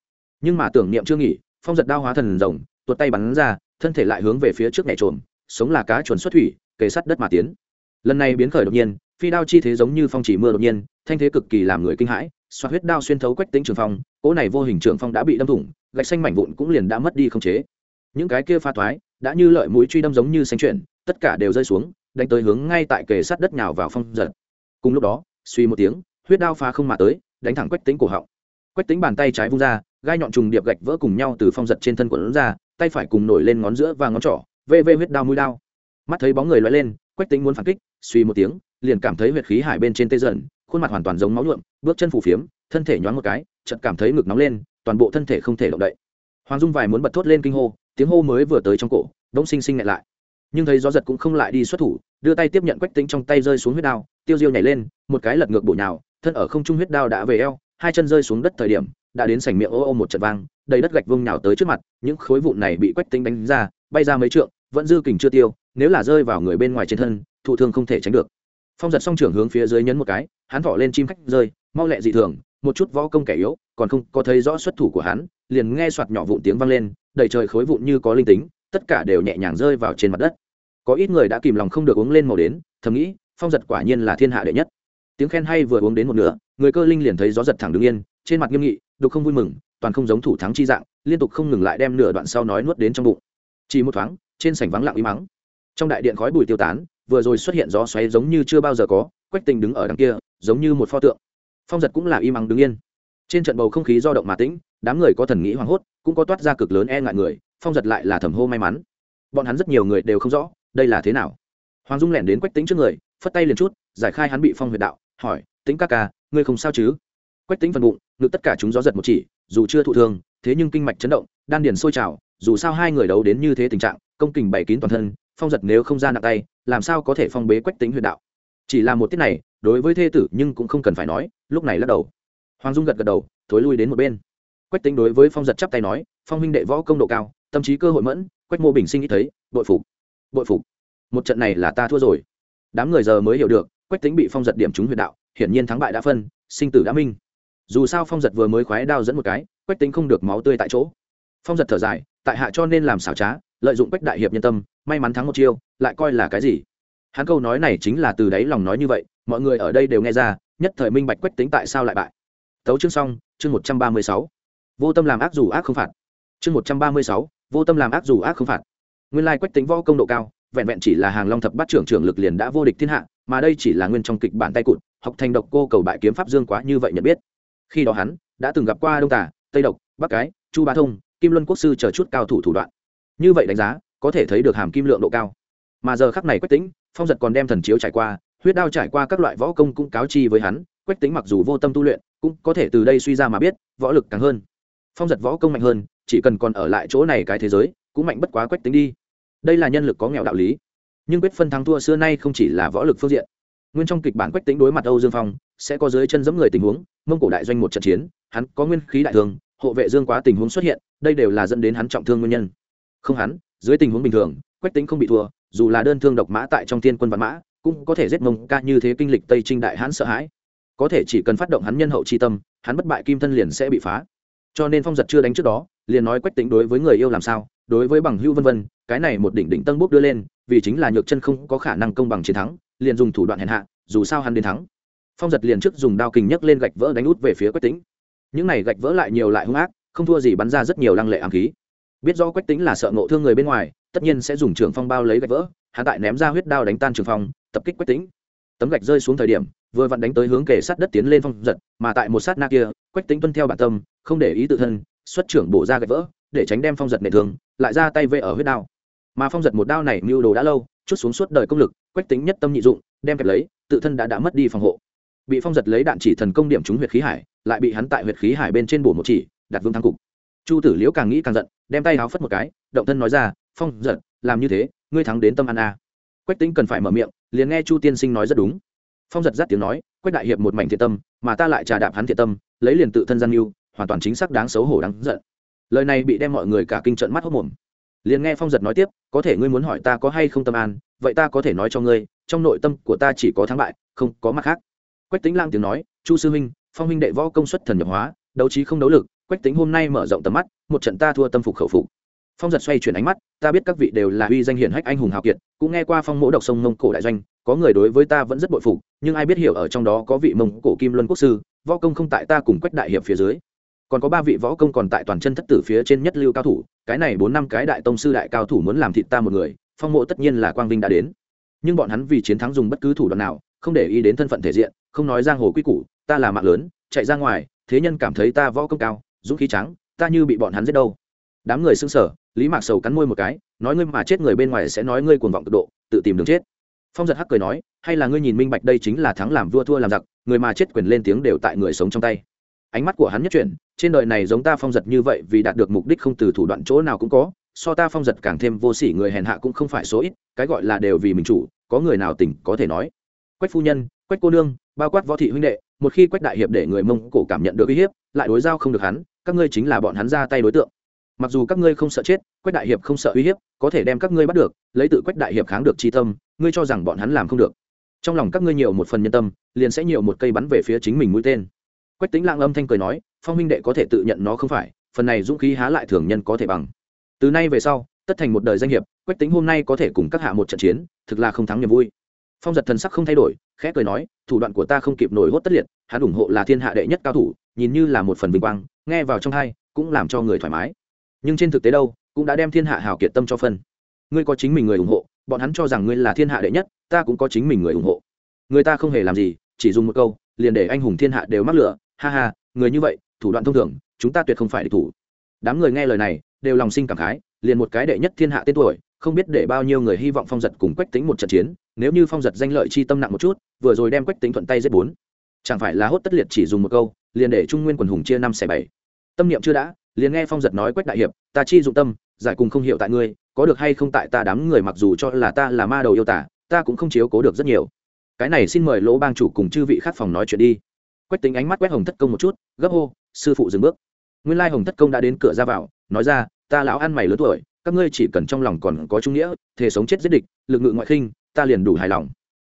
nhưng mà tưởng niệm chưa nghỉ, phong giật đao hóa thần rồng, tuột tay bắn ra, thân thể lại hướng về phía trước nhảy trộm sống là cá chuẩn xuất thủy, kề sắt đất mà tiến. Lần này biến khởi đột nhiên, phi đao chi thế giống như phong chỉ mưa đột nhiên, thanh thế cực kỳ làm người kinh hãi xoa huyết đao xuyên thấu quách tính trường phong, cỗ này vô hình trường phong đã bị đâm thủng gạch xanh mảnh vụn cũng liền đã mất đi không chế. Những cái kia pha thoái, đã như lợi mũi truy đâm giống như xanh chuyển, tất cả đều rơi xuống, đánh tới hướng ngay tại kề sát đất nhào vào phong giật. Cùng lúc đó, suy một tiếng, huyết đao phá không mà tới, đánh thẳng quách tính cổ họng. Quách tính bàn tay trái vung ra, gai nhọn trùng điệp gạch vỡ cùng nhau từ phong giật trên thân quần ra, tay phải cùng nổi lên ngón giữa và ngón trỏ, vê vê huyết đao mũi đao. Mắt thấy bóng người loay lên, quách tính muốn phản kích, suy một tiếng, liền cảm thấy huyệt khí hải bên trên tê dần, khuôn mặt hoàn toàn giống máu nhuộm, bước chân phủ phiếm, thân thể nhoáng một cái, chợt cảm thấy ngực nóng lên toàn bộ thân thể không thể động đậy. Hoàng dung vài muốn bật thốt lên kinh hô, tiếng hô mới vừa tới trong cổ đống sinh sinh ngại lại. Nhưng thấy gió giật cũng không lại đi xuất thủ, đưa tay tiếp nhận quách tính trong tay rơi xuống huyết đao, tiêu diêu nhảy lên, một cái lật ngược bổ nhào, thân ở không trung huyết đao đã về eo, hai chân rơi xuống đất thời điểm, đã đến sảnh miệng ô ô một trận vang, đầy đất gạch vông nhào tới trước mặt, những khối vụn này bị quách tính đánh ra, bay ra mấy trượng, vẫn dư kình chưa tiêu, nếu là rơi vào người bên ngoài trên thân, thụ thương không thể tránh được. Phong giật song trưởng hướng phía dưới nhấn một cái, hắn thỏ lên chim khách rơi, mau lẹ dị thường một chút võ công kẻ yếu, còn không có thấy rõ xuất thủ của hắn, liền nghe soạt nhỏ vụn tiếng vang lên, đầy trời khối vụn như có linh tính, tất cả đều nhẹ nhàng rơi vào trên mặt đất. Có ít người đã kìm lòng không được uống lên màu đến, thầm nghĩ, phong giật quả nhiên là thiên hạ đệ nhất. Tiếng khen hay vừa uống đến một nửa, người cơ linh liền thấy gió giật thẳng đứng yên, trên mặt nghiêm nghị, đục không vui mừng, toàn không giống thủ thắng chi dạng, liên tục không ngừng lại đem nửa đoạn sau nói nuốt đến trong bụng. Chỉ một thoáng, trên sảnh vắng lặng im mắng. Trong đại điện khói bụi tiêu tán, vừa rồi xuất hiện gió xoáy giống như chưa bao giờ có, quách tình đứng ở đằng kia, giống như một pho tượng phong giật cũng là im ắng đứng yên. Trên trận bầu không khí do động mà tĩnh, đám người có thần nghĩ hoảng hốt, cũng có toát ra cực lớn e ngại người, phong giật lại là thầm hô may mắn. Bọn hắn rất nhiều người đều không rõ, đây là thế nào. Hoàng dung lẻn đến quách tính trước người, phất tay liền chút, giải khai hắn bị phong huyệt đạo, hỏi tính ca ca, ngươi không sao chứ? Quách tính phần bụng, ngực tất cả chúng gió giật một chỉ, dù chưa thụ thương, thế nhưng kinh mạch chấn động, đan điền sôi trào, dù sao hai người đấu đến như thế tình trạng, công kình bày kín toàn thân, phong giật nếu không ra nặng tay, làm sao có thể phong bế quách tính huyệt đạo? Chỉ là một tiết này đối với thê tử nhưng cũng không cần phải nói, lúc này lắc đầu. Hoàng dung gật gật đầu, thối lui đến một bên. Quách tính đối với phong giật chắp tay nói, phong huynh đệ võ công độ cao, tâm trí cơ hội mẫn. Quách mô bình sinh ý thấy, bội phục bội phục. Một trận này là ta thua rồi. Đám người giờ mới hiểu được, quách tính bị phong giật điểm trúng huyệt đạo, hiển nhiên thắng bại đã phân, sinh tử đã minh. Dù sao phong giật vừa mới khoái đao dẫn một cái, quách tính không được máu tươi tại chỗ. Phong giật thở dài, tại hạ cho nên làm xảo trá, lợi dụng quách đại hiệp nhân tâm, may mắn thắng một chiêu, lại coi là cái gì? Hắn câu nói này chính là từ đáy lòng nói như vậy mọi người ở đây đều nghe ra, nhất thời minh bạch quách tính tại sao lại bại. Tấu chương xong, chương một trăm ba mươi sáu. Vô tâm làm ác dù ác không phạt. Chương một trăm ba mươi sáu, vô tâm làm ác dù ác không phạt. Nguyên lai quách tính võ công độ cao, vẹn vẹn chỉ là hàng long thập bát trưởng trưởng lực liền đã vô địch thiên hạ, mà đây chỉ là nguyên trong kịch bản tay cụt, học thành độc cô cầu bại kiếm pháp dương quá như vậy nhận biết. Khi đó hắn đã từng gặp qua đông tả tây độc, bắc cái, chu bá thông, kim luân quốc sư chờ chút cao thủ thủ đoạn. Như vậy đánh giá, có thể thấy được hàm kim lượng độ cao. Mà giờ khắc này quách tính, phong giật còn đem thần chiếu trải qua huyết đao trải qua các loại võ công cũng cáo chi với hắn, quách tính mặc dù vô tâm tu luyện, cũng có thể từ đây suy ra mà biết, võ lực càng hơn. Phong giật võ công mạnh hơn, chỉ cần còn ở lại chỗ này cái thế giới, cũng mạnh bất quá quách tính đi. Đây là nhân lực có nghèo đạo lý. Nhưng quyết phân thắng thua xưa nay không chỉ là võ lực phương diện. Nguyên trong kịch bản quách tính đối mặt âu dương phong, sẽ có dưới chân giẫm người tình huống, mông cổ đại doanh một trận chiến, hắn có nguyên khí đại thương hộ vệ dương quá tình huống xuất hiện, đây đều là dẫn đến hắn trọng thương nguyên nhân. Không hắn, dưới tình huống bình thường, quách tính không bị thua, dù là đơn thương độc mã tại trong thiên quân văn mã cũng có thể giết mông ca như thế kinh lịch tây trinh đại Hán sợ hãi. Có thể chỉ cần phát động hắn nhân hậu chi tâm, hắn bất bại kim thân liền sẽ bị phá. Cho nên phong giật chưa đánh trước đó, liền nói quách tính đối với người yêu làm sao, đối với bằng hữu vân vân, cái này một đỉnh đỉnh tân bốc đưa lên, vì chính là nhược chân không có khả năng công bằng chiến thắng, liền dùng thủ đoạn hèn hạ, dù sao hắn đến thắng. Phong giật liền trước dùng đao kình nhấc lên gạch vỡ đánh út về phía quách tính. Những này gạch vỡ lại nhiều lại hung ác, không thua gì bắn ra rất nhiều lăng lệ ám khí. Biết do quách tính là sợ ngộ thương người bên ngoài, tất nhiên sẽ dùng trường phong bao lấy gạch vỡ, hắn tại ném ra huyết đao đánh tan trường phong tập kích quách tính. Tấm gạch rơi xuống thời điểm, vừa vặn đánh tới hướng kề sát đất tiến lên phong giật, mà tại một sát na kia, quách tính tuân theo bản tâm, không để ý tự thân, xuất trưởng bổ ra gạch vỡ, để tránh đem phong giật nệ thường lại ra tay vây ở huyết đao. Mà phong giật một đao này mưu đồ đã lâu, chút xuống suốt đời công lực, quách tính nhất tâm nhị dụng, đem kẹp lấy, tự thân đã đã mất đi phòng hộ. Bị phong giật lấy đạn chỉ thần công điểm trúng huyệt khí hải, lại bị hắn tại huyệt khí hải bên trên bổ một chỉ, đặt vương thắng cục. Chu tử liễu càng nghĩ càng giận, đem tay háo phất một cái, động thân nói ra, phong giật, làm như thế, ngươi thắng đến tâm an a. Quách tính cần phải mở miệng liền nghe chu tiên sinh nói rất đúng. Phong giật dắt tiếng nói, quách đại hiệp một mảnh thiện tâm, mà ta lại trà đạp hắn thiện tâm, lấy liền tự thân gian mưu hoàn toàn chính xác đáng xấu hổ đáng giận. Lời này bị đem mọi người cả kinh trận mắt hốc mồm. Liền nghe phong giật nói tiếp, có thể ngươi muốn hỏi ta có hay không tâm an, vậy ta có thể nói cho ngươi, trong nội tâm của ta chỉ có thắng bại, không có mặt khác. Quách tính lang tiếng nói, chu sư huynh, phong huynh đệ võ công suất thần nhập hóa, đấu trí không đấu lực, quách tính hôm nay mở rộng tầm mắt, một trận ta thua tâm phục khẩu phục phong giật xoay chuyển ánh mắt, ta biết các vị đều là uy danh hiển hách anh hùng hào kiệt, cũng nghe qua phong mỗ độc sông mông cổ đại doanh, có người đối với ta vẫn rất bội phục, nhưng ai biết hiểu ở trong đó có vị mông cổ kim luân quốc sư, võ công không tại ta cùng quách đại hiệp phía dưới. Còn có ba vị võ công còn tại toàn chân thất tử phía trên nhất lưu cao thủ, cái này bốn năm cái đại tông sư đại cao thủ muốn làm thịt ta một người, phong mộ tất nhiên là quang vinh đã đến. Nhưng bọn hắn vì chiến thắng dùng bất cứ thủ đoạn nào, không để ý đến thân phận thể diện, không nói giang hồ quy củ, ta là mạng lớn, chạy ra ngoài, thế nhân cảm thấy ta võ công cao, dũng khí trắng, ta như bị bọn hắn giết đâu đám người xưng sở lý mạc sầu cắn môi một cái, nói ngươi mà chết người bên ngoài sẽ nói ngươi cuồng vọng cực độ, tự tìm đường chết. Phong giật hắc cười nói, hay là ngươi nhìn minh bạch đây chính là thắng làm vua thua làm giặc, người mà chết quyền lên tiếng đều tại người sống trong tay. Ánh mắt của hắn nhất chuyển, trên đời này giống ta phong giật như vậy vì đạt được mục đích không từ thủ đoạn chỗ nào cũng có, so ta phong giật càng thêm vô sỉ người hèn hạ cũng không phải số ít, cái gọi là đều vì mình chủ, có người nào tỉnh có thể nói. Quách phu nhân, quách cô nương, bao quát võ thị huynh đệ, một khi quách đại hiệp để người mông cổ cảm nhận được uy hiếp, lại đối giao không được hắn, các ngươi chính là bọn hắn ra tay đối tượng mặc dù các ngươi không sợ chết, quách đại hiệp không sợ uy hiếp, có thể đem các ngươi bắt được, lấy tự quách đại hiệp kháng được chi tâm, ngươi cho rằng bọn hắn làm không được. Trong lòng các ngươi nhiều một phần nhân tâm, liền sẽ nhiều một cây bắn về phía chính mình mũi tên. Quách tính lạng âm thanh cười nói, phong huynh đệ có thể tự nhận nó không phải, phần này dũng khí há lại thường nhân có thể bằng. Từ nay về sau, tất thành một đời danh hiệp, quách tính hôm nay có thể cùng các hạ một trận chiến, thực là không thắng niềm vui. Phong giật thần sắc không thay đổi, khẽ cười nói, thủ đoạn của ta không kịp nổi hốt tất liệt, hắn ủng hộ là thiên hạ đệ nhất cao thủ, nhìn như là một phần vinh quang, nghe vào trong hai, cũng làm cho người thoải mái nhưng trên thực tế đâu, cũng đã đem thiên hạ hào kiệt tâm cho phân. Ngươi có chính mình người ủng hộ, bọn hắn cho rằng ngươi là thiên hạ đệ nhất, ta cũng có chính mình người ủng hộ. Người ta không hề làm gì, chỉ dùng một câu, liền để anh hùng thiên hạ đều mắc lửa. Ha ha, người như vậy, thủ đoạn thông thường, chúng ta tuyệt không phải địch thủ. Đám người nghe lời này, đều lòng sinh cảm khái, liền một cái đệ nhất thiên hạ tên tuổi, không biết để bao nhiêu người hy vọng phong giật cùng quách tính một trận chiến, nếu như phong giật danh lợi chi tâm nặng một chút, vừa rồi đem quách tính thuận tay giết bốn. Chẳng phải là hốt tất liệt chỉ dùng một câu, liền để trung nguyên quần hùng chia năm xẻ bảy. Tâm niệm chưa đã liền nghe phong giật nói quách đại hiệp ta chi dụng tâm giải cùng không hiểu tại ngươi có được hay không tại ta đám người mặc dù cho là ta là ma đầu yêu tả ta cũng không chiếu cố được rất nhiều cái này xin mời lỗ bang chủ cùng chư vị khác phòng nói chuyện đi quách tính ánh mắt quét hồng thất công một chút gấp hô sư phụ dừng bước nguyên lai hồng thất công đã đến cửa ra vào nói ra ta lão ăn mày lớn tuổi các ngươi chỉ cần trong lòng còn có trung nghĩa thể sống chết giết địch lực ngự ngoại khinh ta liền đủ hài lòng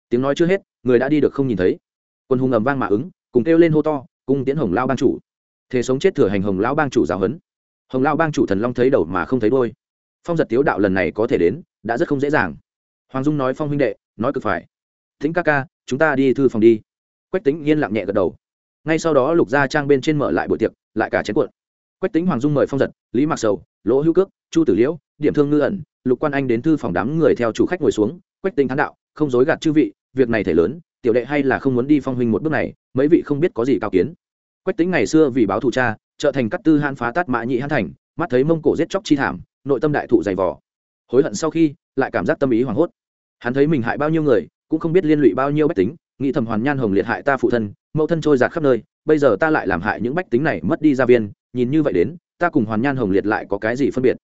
tiếng nói chưa hết người đã đi được không nhìn thấy quân hùng ầm vang mà ứng cùng kêu lên hô to cung tiến hồng lao bang chủ thế sống chết thừa hành hồng lão bang chủ giáo huấn. Hồng lão bang chủ thần long thấy đầu mà không thấy đôi phong giật tiếu đạo lần này có thể đến, đã rất không dễ dàng. Hoàng dung nói, phong huynh đệ, nói cực phải. Thính ca ca, chúng ta đi thư phòng đi. Quách tính yên lặng nhẹ gật đầu. Ngay sau đó lục gia trang bên trên mở lại buổi tiệc, lại cả chén cuộn. Quách tính hoàng dung mời phong giật, lý mạc sầu, lỗ hữu cước, chu tử liễu, điểm thương ngư ẩn, lục quan anh đến thư phòng đám người theo chủ khách ngồi xuống. Quách tính thán đạo, không dối gạt chư vị, việc này thể lớn, tiểu đệ hay là không muốn đi phong huynh một bước này, mấy vị không biết có gì cao kiến quách tính ngày xưa vì báo thù cha trở thành cắt tư han phá tát mã nhị hãn thành, mắt thấy mông cổ giết chóc chi thảm, nội tâm đại thụ dày vỏ hối hận sau khi, lại cảm giác tâm ý hoảng hốt. Hắn thấy mình hại bao nhiêu người, cũng không biết liên lụy bao nhiêu bách tính, nghĩ thầm hoàn nhan hồng liệt hại ta phụ thân, mẫu thân trôi giạt khắp nơi, bây giờ ta lại làm hại những bách tính này mất đi gia viên, nhìn như vậy đến, ta cùng hoàn nhan hồng liệt lại có cái gì phân biệt?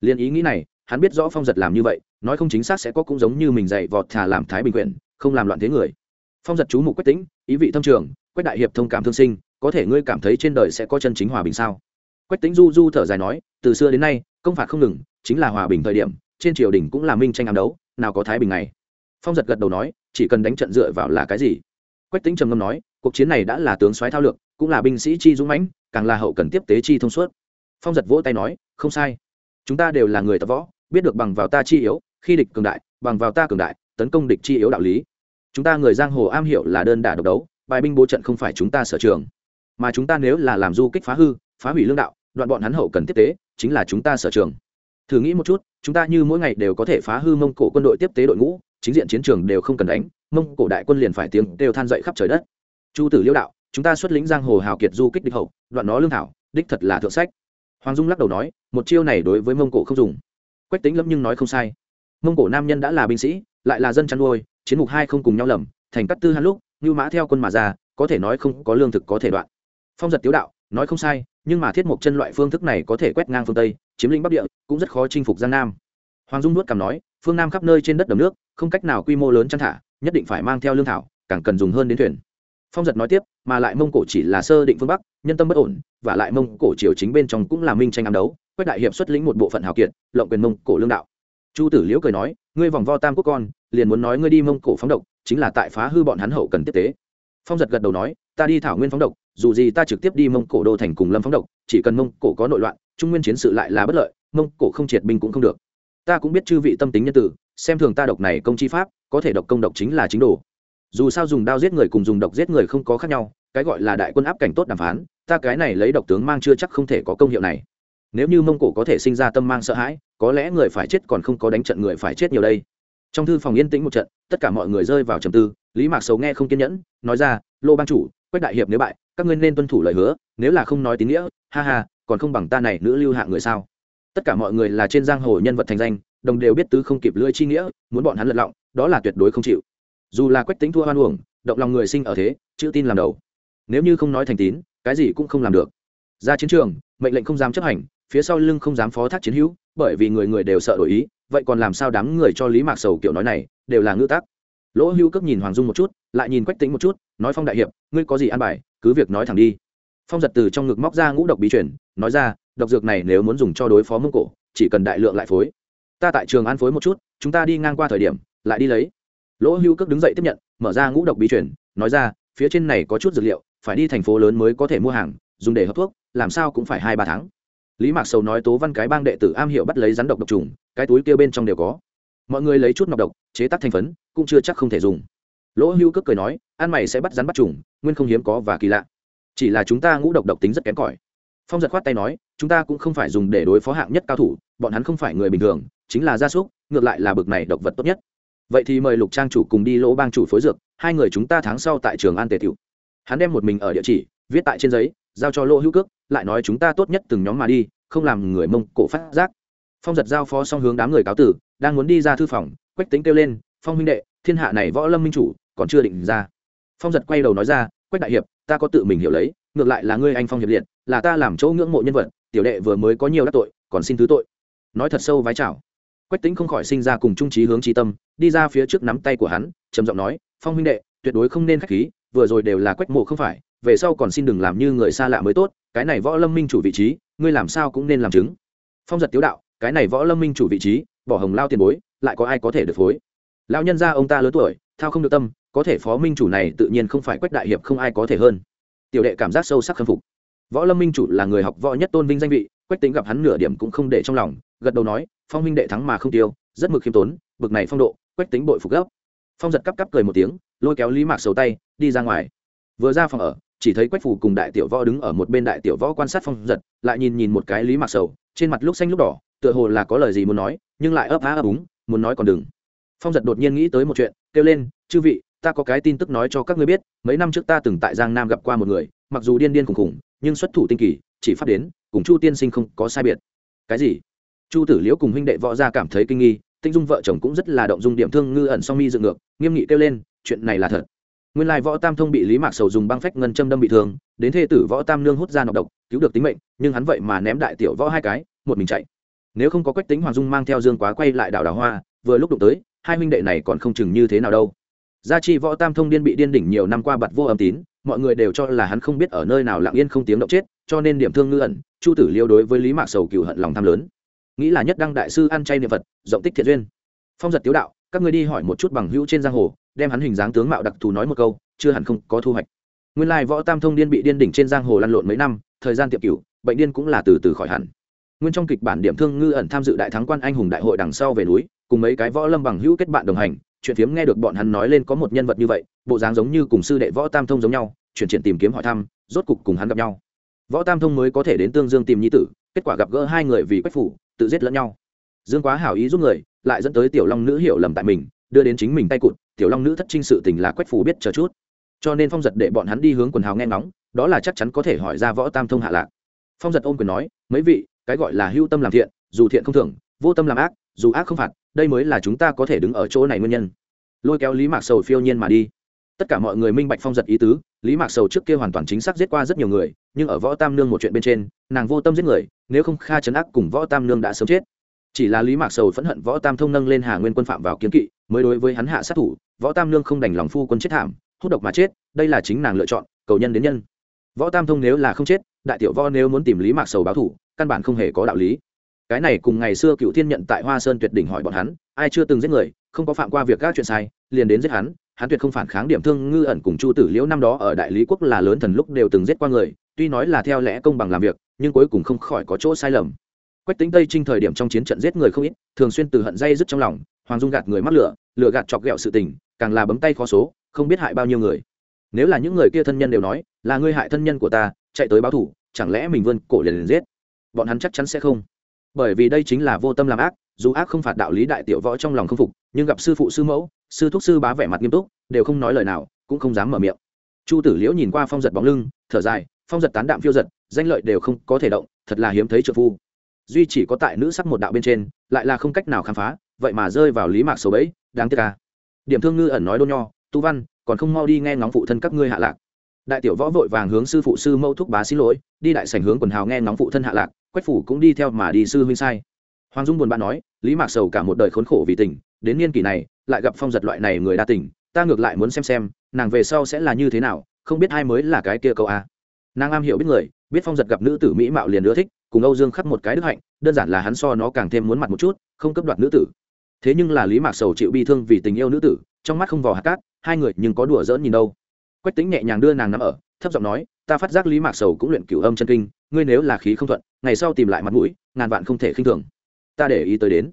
Liên ý nghĩ này, hắn biết rõ phong giật làm như vậy, nói không chính xác sẽ có cũng giống như mình dạy vọt thà làm thái bình quyền, không làm loạn thế người. Phong giật chú mục quách tính ý vị thâm trường, quách đại hiệp thông cảm thương sinh có thể ngươi cảm thấy trên đời sẽ có chân chính hòa bình sao? Quách tính du du thở dài nói, từ xưa đến nay, công phạt không ngừng, chính là hòa bình thời điểm, trên triều đình cũng là minh tranh ám đấu, nào có thái bình này phong giật gật đầu nói, chỉ cần đánh trận dựa vào là cái gì? Quách tính trầm ngâm nói, cuộc chiến này đã là tướng soái thao lược, cũng là binh sĩ chi dũng mãnh, càng là hậu cần tiếp tế chi thông suốt. Phong giật vỗ tay nói, không sai. Chúng ta đều là người tập võ, biết được bằng vào ta chi yếu, khi địch cường đại, bằng vào ta cường đại, tấn công địch chi yếu đạo lý. Chúng ta người giang hồ am hiểu là đơn đả độc đấu, bài binh bố trận không phải chúng ta sở trường mà chúng ta nếu là làm du kích phá hư, phá hủy lương đạo, đoạn bọn hắn hậu cần tiếp tế, chính là chúng ta sở trường. Thử nghĩ một chút, chúng ta như mỗi ngày đều có thể phá hư mông cổ quân đội tiếp tế đội ngũ, chính diện chiến trường đều không cần đánh, mông cổ đại quân liền phải tiếng đều than dậy khắp trời đất. Chu tử liêu đạo, chúng ta xuất lĩnh giang hồ hào kiệt du kích địch hậu, đoạn nó lương thảo, đích thật là thượng sách. Hoàng dung lắc đầu nói, một chiêu này đối với mông cổ không dùng. Quách tính lắm nhưng nói không sai. Mông cổ nam nhân đã là binh sĩ, lại là dân chăn nuôi, chiến mục hai không cùng nhau lầm, thành cắt tư hắn lúc, như mã theo quân mà ra, có thể nói không có lương thực có thể đoạn phong giật tiếu đạo, nói không sai, nhưng mà thiết mộc chân loại phương thức này có thể quét ngang phương tây, chiếm lĩnh bắc địa, cũng rất khó chinh phục giang nam. Hoàng dung nuốt cằm nói, phương nam khắp nơi trên đất đầm nước, không cách nào quy mô lớn chăn thả, nhất định phải mang theo lương thảo, càng cần dùng hơn đến thuyền. Phong giật nói tiếp, mà lại mông cổ chỉ là sơ định phương bắc, nhân tâm bất ổn, và lại mông cổ triều chính bên trong cũng là minh tranh ám đấu quách đại hiệp xuất lĩnh một bộ phận hào kiệt, lộng quyền mông cổ lương đạo. Chu tử liễu cười nói, ngươi vòng vo tam quốc con, liền muốn nói ngươi đi mông cổ phóng độc, chính là tại phá hư bọn hắn hậu cần tiếp tế phong giật gật đầu nói, ta đi thảo nguyên phóng độc, dù gì ta trực tiếp đi mông cổ đô thành cùng lâm phóng độc, chỉ cần mông cổ có nội loạn, trung nguyên chiến sự lại là bất lợi, mông cổ không triệt binh cũng không được. Ta cũng biết chư vị tâm tính nhân tử, xem thường ta độc này công chi pháp, có thể độc công độc chính là chính đồ. Dù sao dùng đao giết người cùng dùng độc giết người không có khác nhau, cái gọi là đại quân áp cảnh tốt đàm phán, ta cái này lấy độc tướng mang chưa chắc không thể có công hiệu này. Nếu như mông cổ có thể sinh ra tâm mang sợ hãi, có lẽ người phải chết còn không có đánh trận người phải chết nhiều đây trong thư phòng yên tĩnh một trận, tất cả mọi người rơi vào trầm tư, lý mạc sầu nghe không kiên nhẫn, nói ra, lô ban chủ, quách đại hiệp nếu bại, các ngươi nên tuân thủ lời hứa, nếu là không nói tín nghĩa, ha ha, còn không bằng ta này nữ lưu hạ người sao? Tất cả mọi người là trên giang hồ nhân vật thành danh, đồng đều biết tứ không kịp lưỡi chi nghĩa, muốn bọn hắn lật lọng, đó là tuyệt đối không chịu. Dù là quách tính thua hoan uổng, động lòng người sinh ở thế, chữ tin làm đầu. Nếu như không nói thành tín, cái gì cũng không làm được. Ra chiến trường, mệnh lệnh không dám chấp hành, phía sau lưng không dám phó thác chiến hữu, bởi vì người người đều sợ đổi ý vậy còn làm sao đám người cho lý mạc sầu kiểu nói này, đều là ngữ tác lỗ hữu cấp nhìn hoàng dung một chút, lại nhìn quách tính một chút, nói phong đại hiệp, ngươi có gì ăn bài, cứ việc nói thẳng đi. Phong giật từ trong ngực móc ra ngũ độc bí chuyển nói ra, độc dược này nếu muốn dùng cho đối phó mông cổ, chỉ cần đại lượng lại phối. Ta tại trường ăn phối một chút, chúng ta đi ngang qua thời điểm, lại đi lấy. Lỗ hữu cước đứng dậy tiếp nhận, mở ra ngũ độc bí chuyển nói ra, phía trên này có chút dược liệu, phải đi thành phố lớn mới có thể mua hàng, dùng để hấp thuốc, làm sao cũng phải hai ba tháng. Lý mạc sầu nói tố văn cái bang đệ tử am hiểu bắt lấy rắn độc độc trùng cái túi kia bên trong đều có. Mọi người lấy chút nọc độc, chế tác thành phấn, cũng chưa chắc không thể dùng. Lỗ hưu cước cười nói, ăn mày sẽ bắt rắn bắt trùng, nguyên không hiếm có và kỳ lạ. Chỉ là chúng ta ngũ độc độc tính rất kém cỏi. Phong giật khoát tay nói, chúng ta cũng không phải dùng để đối phó hạng nhất cao thủ, bọn hắn không phải người bình thường, chính là gia súc, ngược lại là bực này độc vật tốt nhất. Vậy thì mời lục trang chủ cùng đi lỗ bang chủ phối dược, hai người chúng ta tháng sau tại trường an tề tiểu. Hắn đem một mình ở địa chỉ, viết tại trên giấy, giao cho lỗ hữu cước, lại nói, chúng ta tốt nhất từng nhóm mà đi, không làm người mông cổ phát giác phong giật giao phó xong hướng đám người cáo tử, đang muốn đi ra thư phòng, quách tính kêu lên, phong huynh đệ, thiên hạ này võ lâm minh chủ, còn chưa định ra. Phong giật quay đầu nói ra, quách đại hiệp, ta có tự mình hiểu lấy, ngược lại là ngươi anh phong hiệp liệt, là ta làm chỗ ngưỡng mộ nhân vật, tiểu đệ vừa mới có nhiều đắc tội, còn xin thứ tội. Nói thật sâu vái chào. Quách tính không khỏi sinh ra cùng trung trí hướng trí tâm, đi ra phía trước nắm tay của hắn, trầm giọng nói, phong huynh đệ, tuyệt đối không nên k h á c h khí, vừa rồi đều là quách mộ không phải, về sau còn xin đừng làm như người xa lạ mới tốt, cái này võ lâm minh chủ vị trí, ngươi làm sao cũng nên làm chứng. Phong giật tiếu đạo cái này võ lâm minh chủ vị trí, bỏ hồng lao tiền bối, lại có ai có thể được phối? Lão nhân gia ông ta lớn tuổi, thao không được tâm, có thể phó minh chủ này tự nhiên không phải quách đại hiệp không ai có thể hơn. Tiểu đệ cảm giác sâu sắc khâm phục. Võ lâm minh chủ là người học võ nhất tôn vinh danh vị, quách tính gặp hắn nửa điểm cũng không để trong lòng, gật đầu nói, phong minh đệ thắng mà không tiêu, rất mực khiêm tốn, bực này phong độ, quách tính bội phục gấp. Phong giật cắp cắp cười một tiếng, lôi kéo lý mạc sầu tay, đi ra ngoài. Vừa ra phòng ở, chỉ thấy quách phủ cùng đại tiểu võ đứng ở một bên đại tiểu võ quan sát phong giật, lại nhìn nhìn một cái lý mạc sầu, trên mặt lúc xanh lúc đỏ tựa hồ là có lời gì muốn nói, nhưng lại ấp á ấp úng, muốn nói còn đừng. Phong giật đột nhiên nghĩ tới một chuyện, kêu lên, chư vị, ta có cái tin tức nói cho các ngươi biết, mấy năm trước ta từng tại giang nam gặp qua một người, mặc dù điên điên khùng khùng nhưng xuất thủ tinh kỳ, chỉ phát đến, cùng chu tiên sinh không có sai biệt. Cái gì? Chu tử liễu cùng huynh đệ võ gia cảm thấy kinh nghi, tinh dung vợ chồng cũng rất là động dung điểm thương ngư ẩn song mi dựng ngược, nghiêm nghị kêu lên, chuyện này là thật. Nguyên lai võ tam thông bị lý mạc sầu dùng băng phách ngân châm đâm bị thương, đến thê tử võ tam nương hút ra nọc độc, cứu được tính mệnh, nhưng hắn vậy mà ném đại tiểu võ hai cái, một mình chạy nếu không có quách tính hoàng dung mang theo dương quá quay lại đảo đào hoa, vừa lúc đụng tới, hai huynh đệ này còn không chừng như thế nào đâu. Gia chi võ tam thông điên bị điên đỉnh nhiều năm qua bặt vô âm tín, mọi người đều cho là hắn không biết ở nơi nào lặng yên không tiếng động chết, cho nên điểm thương ngư ẩn, chu tử liêu đối với lý mạc sầu cựu hận lòng tham lớn. Nghĩ là nhất đăng đại sư ăn chay niệm phật, rộng tích thiện duyên. Phong giật tiếu đạo, các ngươi đi hỏi một chút bằng hữu trên giang hồ, đem hắn hình dáng tướng mạo đặc thù nói một câu, chưa hẳn không có thu hoạch. Nguyên lai võ tam thông điên bị điên đỉnh trên giang hồ lăn lộn mấy năm, thời gian tiệm cửu, bệnh điên cũng là từ từ khỏi hẳn nguyên trong kịch bản điểm thương ngư ẩn tham dự đại thắng quan anh hùng đại hội đằng sau về núi, cùng mấy cái võ lâm bằng hữu kết bạn đồng hành, chuyện phiếm nghe được bọn hắn nói lên có một nhân vật như vậy, bộ dáng giống như cùng sư đệ võ tam thông giống nhau, chuyển triển tìm kiếm hỏi thăm, rốt cục cùng hắn gặp nhau. Võ tam thông mới có thể đến tương dương tìm nhi tử, kết quả gặp gỡ hai người vì quách phủ, tự giết lẫn nhau. Dương quá hảo ý giúp người, lại dẫn tới tiểu long nữ hiểu lầm tại mình, đưa đến chính mình tay cụt, tiểu long nữ thất trinh sự tình là quách phủ biết chờ chút. Cho nên phong giật để bọn hắn đi hướng quần hào nghe ngóng, đó là chắc chắn có thể hỏi ra võ tam thông hạ lạc. Phong giật ôm quyền nói, mấy vị cái gọi là hữu tâm làm thiện, dù thiện không thưởng, vô tâm làm ác, dù ác không phạt, đây mới là chúng ta có thể đứng ở chỗ này nguyên nhân. Lôi kéo lý mạc sầu phiêu nhiên mà đi. Tất cả mọi người minh bạch phong giật ý tứ, lý mạc sầu trước kia hoàn toàn chính xác giết qua rất nhiều người, nhưng ở võ tam nương một chuyện bên trên, nàng vô tâm giết người, nếu không kha chấn ác cùng võ tam nương đã sớm chết. Chỉ là lý mạc sầu phẫn hận võ tam thông nâng lên hà nguyên quân phạm vào kiến kỵ, mới đối với hắn hạ sát thủ, võ tam nương không đành lòng phu quân chết thảm, hút độc mà chết, đây là chính nàng lựa chọn, cầu nhân đến nhân. Võ tam thông nếu là không chết đại tiểu võ nếu muốn tìm lý mạc sầu báo thủ, căn bản không hề có đạo lý. Cái này cùng ngày xưa cựu thiên nhận tại hoa sơn tuyệt đỉnh hỏi bọn hắn, ai chưa từng giết người, không có phạm qua việc các chuyện sai, liền đến giết hắn hắn tuyệt không phản kháng điểm thương ngư ẩn cùng chu tử liễu năm đó ở đại lý quốc là lớn thần lúc đều từng giết qua người, tuy nói là theo lẽ công bằng làm việc, nhưng cuối cùng không khỏi có chỗ sai lầm. Quách tính tây trinh thời điểm trong chiến trận giết người không ít, thường xuyên từ hận dây dứt trong lòng, hoàng dung gạt người mắc lửa lửa gạt chọc ghẹo sự tình, càng là bấm tay khó số, không biết hại bao nhiêu người. Nếu là những người kia thân nhân đều nói, là ngươi hại thân nhân của ta chạy tới báo thủ, chẳng lẽ mình vươn cổ liền liền giết? Bọn hắn chắc chắn sẽ không. Bởi vì đây chính là vô tâm làm ác, dù ác không phạt đạo lý đại tiểu võ trong lòng không phục, nhưng gặp sư phụ, sư mẫu, sư thúc, sư bá vẻ mặt nghiêm túc, đều không nói lời nào, cũng không dám mở miệng. Chu tử liễu nhìn qua phong giật bóng lưng, thở dài, phong giật tán đạm phiêu giật, danh lợi đều không có thể động, thật là hiếm thấy trợ phu. Duy chỉ có tại nữ sắc một đạo bên trên, lại là không cách nào khám phá, vậy mà rơi vào lý mạc sầu bẫy, đáng tiếc ca điểm thương ngư ẩn nói đôn nho, tu văn, còn không mau đi nghe ngóng phụ thân các ngươi hạ lạc đại tiểu võ vội vàng hướng sư phụ sư mẫu thúc bá xin lỗi, đi đại sảnh hướng quần hào nghe ngóng phụ thân hạ lạc, quách phủ cũng đi theo mà đi sư huynh sai. Hoàng dung buồn bã nói, lý mạc sầu cả một đời khốn khổ vì tình, đến niên kỷ này, lại gặp phong giật loại này người đa tình, ta ngược lại muốn xem xem, nàng về sau sẽ là như thế nào, không biết ai mới là cái kia câu a. Nàng am hiểu biết người, biết phong giật gặp nữ tử mỹ mạo liền ưa thích, cùng âu dương khắc một cái đức hạnh, đơn giản là hắn so nó càng thêm muốn mặt một chút, không cấp đoạt nữ tử. Thế nhưng là lý mạc sầu chịu bi thương vì tình yêu nữ tử, trong mắt không vò hạt cát, hai người nhưng có đùa dỡn nhìn đâu quách tính nhẹ nhàng đưa nàng nằm ở, thấp giọng nói, ta phát giác lý mạc sầu cũng luyện cửu âm chân kinh, ngươi nếu là khí không thuận, ngày sau tìm lại mặt mũi, ngàn vạn không thể khinh thường. Ta để ý tới đến.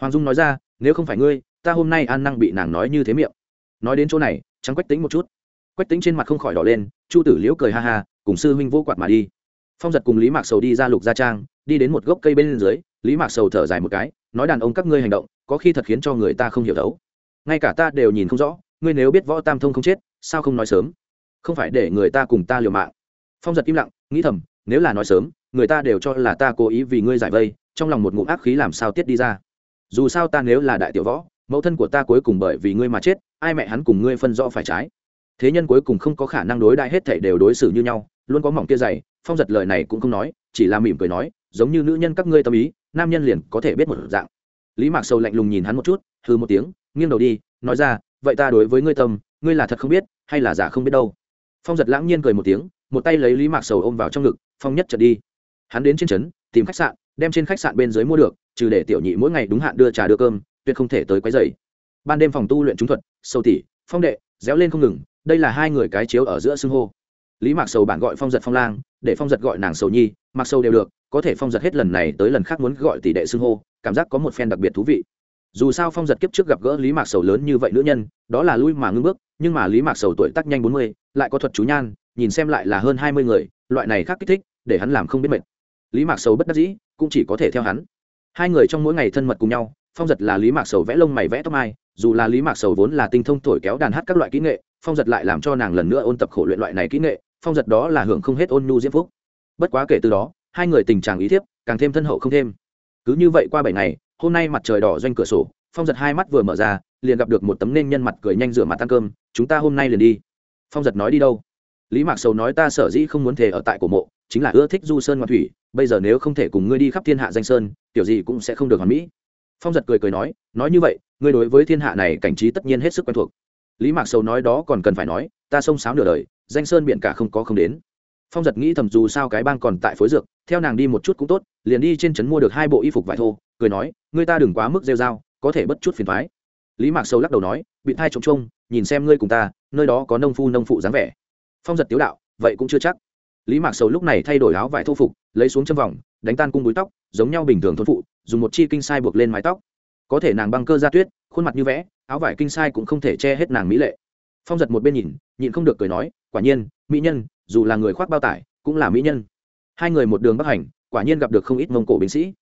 Hoàng dung nói ra, nếu không phải ngươi, ta hôm nay an năng bị nàng nói như thế miệng. Nói đến chỗ này, trắng quách tính một chút. Quách tính trên mặt không khỏi đỏ lên, chu tử liễu cười ha ha, cùng sư huynh vô quạt mà đi. Phong giật cùng lý mạc sầu đi ra lục gia trang, đi đến một gốc cây bên dưới, lý mạc sầu thở dài một cái, nói đàn ông các ngươi hành động, có khi thật khiến cho người ta không hiểu đấu ngay cả ta đều nhìn không rõ, ngươi nếu biết võ tam thông không chết sao không nói sớm? Không phải để người ta cùng ta liều mạng. Phong giật im lặng, nghĩ thầm, nếu là nói sớm, người ta đều cho là ta cố ý vì ngươi giải vây, trong lòng một ngụm ác khí làm sao tiết đi ra. Dù sao ta nếu là đại tiểu võ, mẫu thân của ta cuối cùng bởi vì ngươi mà chết, ai mẹ hắn cùng ngươi phân rõ phải trái. Thế nhân cuối cùng không có khả năng đối đại hết thảy đều đối xử như nhau, luôn có mỏng kia dày, phong giật lời này cũng không nói, chỉ là mỉm cười nói, giống như nữ nhân các ngươi tâm ý, nam nhân liền có thể biết một dạng. Lý mạc sầu lạnh lùng nhìn hắn một chút hư một tiếng, nghiêng đầu đi, nói ra, vậy ta đối với ngươi tâm ngươi là thật không biết, hay là giả không biết đâu. Phong giật lãng nhiên cười một tiếng, một tay lấy lý mạc sầu ôm vào trong ngực, phong nhất trật đi. Hắn đến trên trấn, tìm khách sạn, đem trên khách sạn bên dưới mua được, trừ để tiểu nhị mỗi ngày đúng hạn đưa trà đưa cơm, tuyệt không thể tới quấy dày ban đêm phòng tu luyện trúng thuật sâu tỉ phong đệ, réo lên không ngừng, đây là hai người cái chiếu ở giữa xưng hô. Lý mạc sầu bạn gọi phong giật phong lang, để phong giật gọi nàng sầu nhi mặc sầu đều được, có thể phong giật hết lần này tới lần khác muốn gọi tỷ đệ xưng hô, cảm giác có một phen đặc biệt thú vị dù sao phong giật kiếp trước gặp gỡ lý mạc sầu lớn như vậy nữ nhân, đó là lui mà ngưng bước, nhưng mà lý mạc sầu tuổi tác nhanh bốn mươi, lại có thuật chú nhan, nhìn xem lại là hơn hai mươi người, loại này khác kích thích, để hắn làm không biết mệt. Lý mạc sầu bất đắc dĩ, cũng chỉ có thể theo hắn. Hai người trong mỗi ngày thân mật cùng nhau, phong giật là lý mạc sầu vẽ lông mày vẽ tóc mai, dù là lý mạc sầu vốn là tinh thông thổi kéo đàn hát các loại kỹ nghệ, phong giật lại làm cho nàng lần nữa ôn tập khổ luyện loại này kỹ nghệ, phong giật đó là hưởng không hết ôn nhu diễm phúc. Bất quá kể từ đó, hai người tình trạng ý thiếp, càng thêm thân hậu không thêm. Cứ như vậy qua bảy ngày hôm nay mặt trời đỏ doanh cửa sổ, phong giật hai mắt vừa mở ra, liền gặp được một tấm nên nhân mặt cười nhanh rửa mặt ăn cơm, chúng ta hôm nay liền đi. Phong giật nói đi đâu? Lý mạc sầu nói, ta sở dĩ không muốn thể ở tại cổ mộ, chính là ưa thích du sơn ngoan thủy, bây giờ nếu không thể cùng ngươi đi khắp thiên hạ danh sơn, kiểu gì cũng sẽ không được hoàn mỹ. Phong giật cười cười nói nói như vậy, ngươi đối với thiên hạ này cảnh trí tất nhiên hết sức quen thuộc. Lý mạc sầu nói, đó còn cần phải nói, ta sông sáo nửa đời, danh sơn biển cả không có không đến phong giật nghĩ thầm dù sao cái bang còn tại phối dược, theo nàng đi một chút cũng tốt, liền đi trên trấn mua được hai bộ y phục vải thô, cười nói, ngươi ta đừng quá mức rêu dao có thể bất chút phiền thoái lý mạc sầu lắc đầu nói, bị thai trống trông nhìn xem ngươi cùng ta, nơi đó có nông phu nông phụ dáng vẻ. Phong giật tiếu đạo, vậy cũng chưa chắc. Lý mạc sầu lúc này thay đổi áo vải thô phục, lấy xuống châm vòng, đánh tan cung búi tóc, giống nhau bình thường thôn phụ, dùng một chi kinh sai buộc lên mái tóc. Có thể nàng băng cơ ra tuyết, khuôn mặt như vẽ, áo vải kinh sai cũng không thể che hết nàng mỹ lệ. Phong giật một bên nhìn, nhịn không được cười nói, quả nhiên, mỹ nhân dù là người khoác bao tải, cũng là mỹ nhân. Hai người một đường bắc hành, quả nhiên gặp được không ít mông cổ binh sĩ.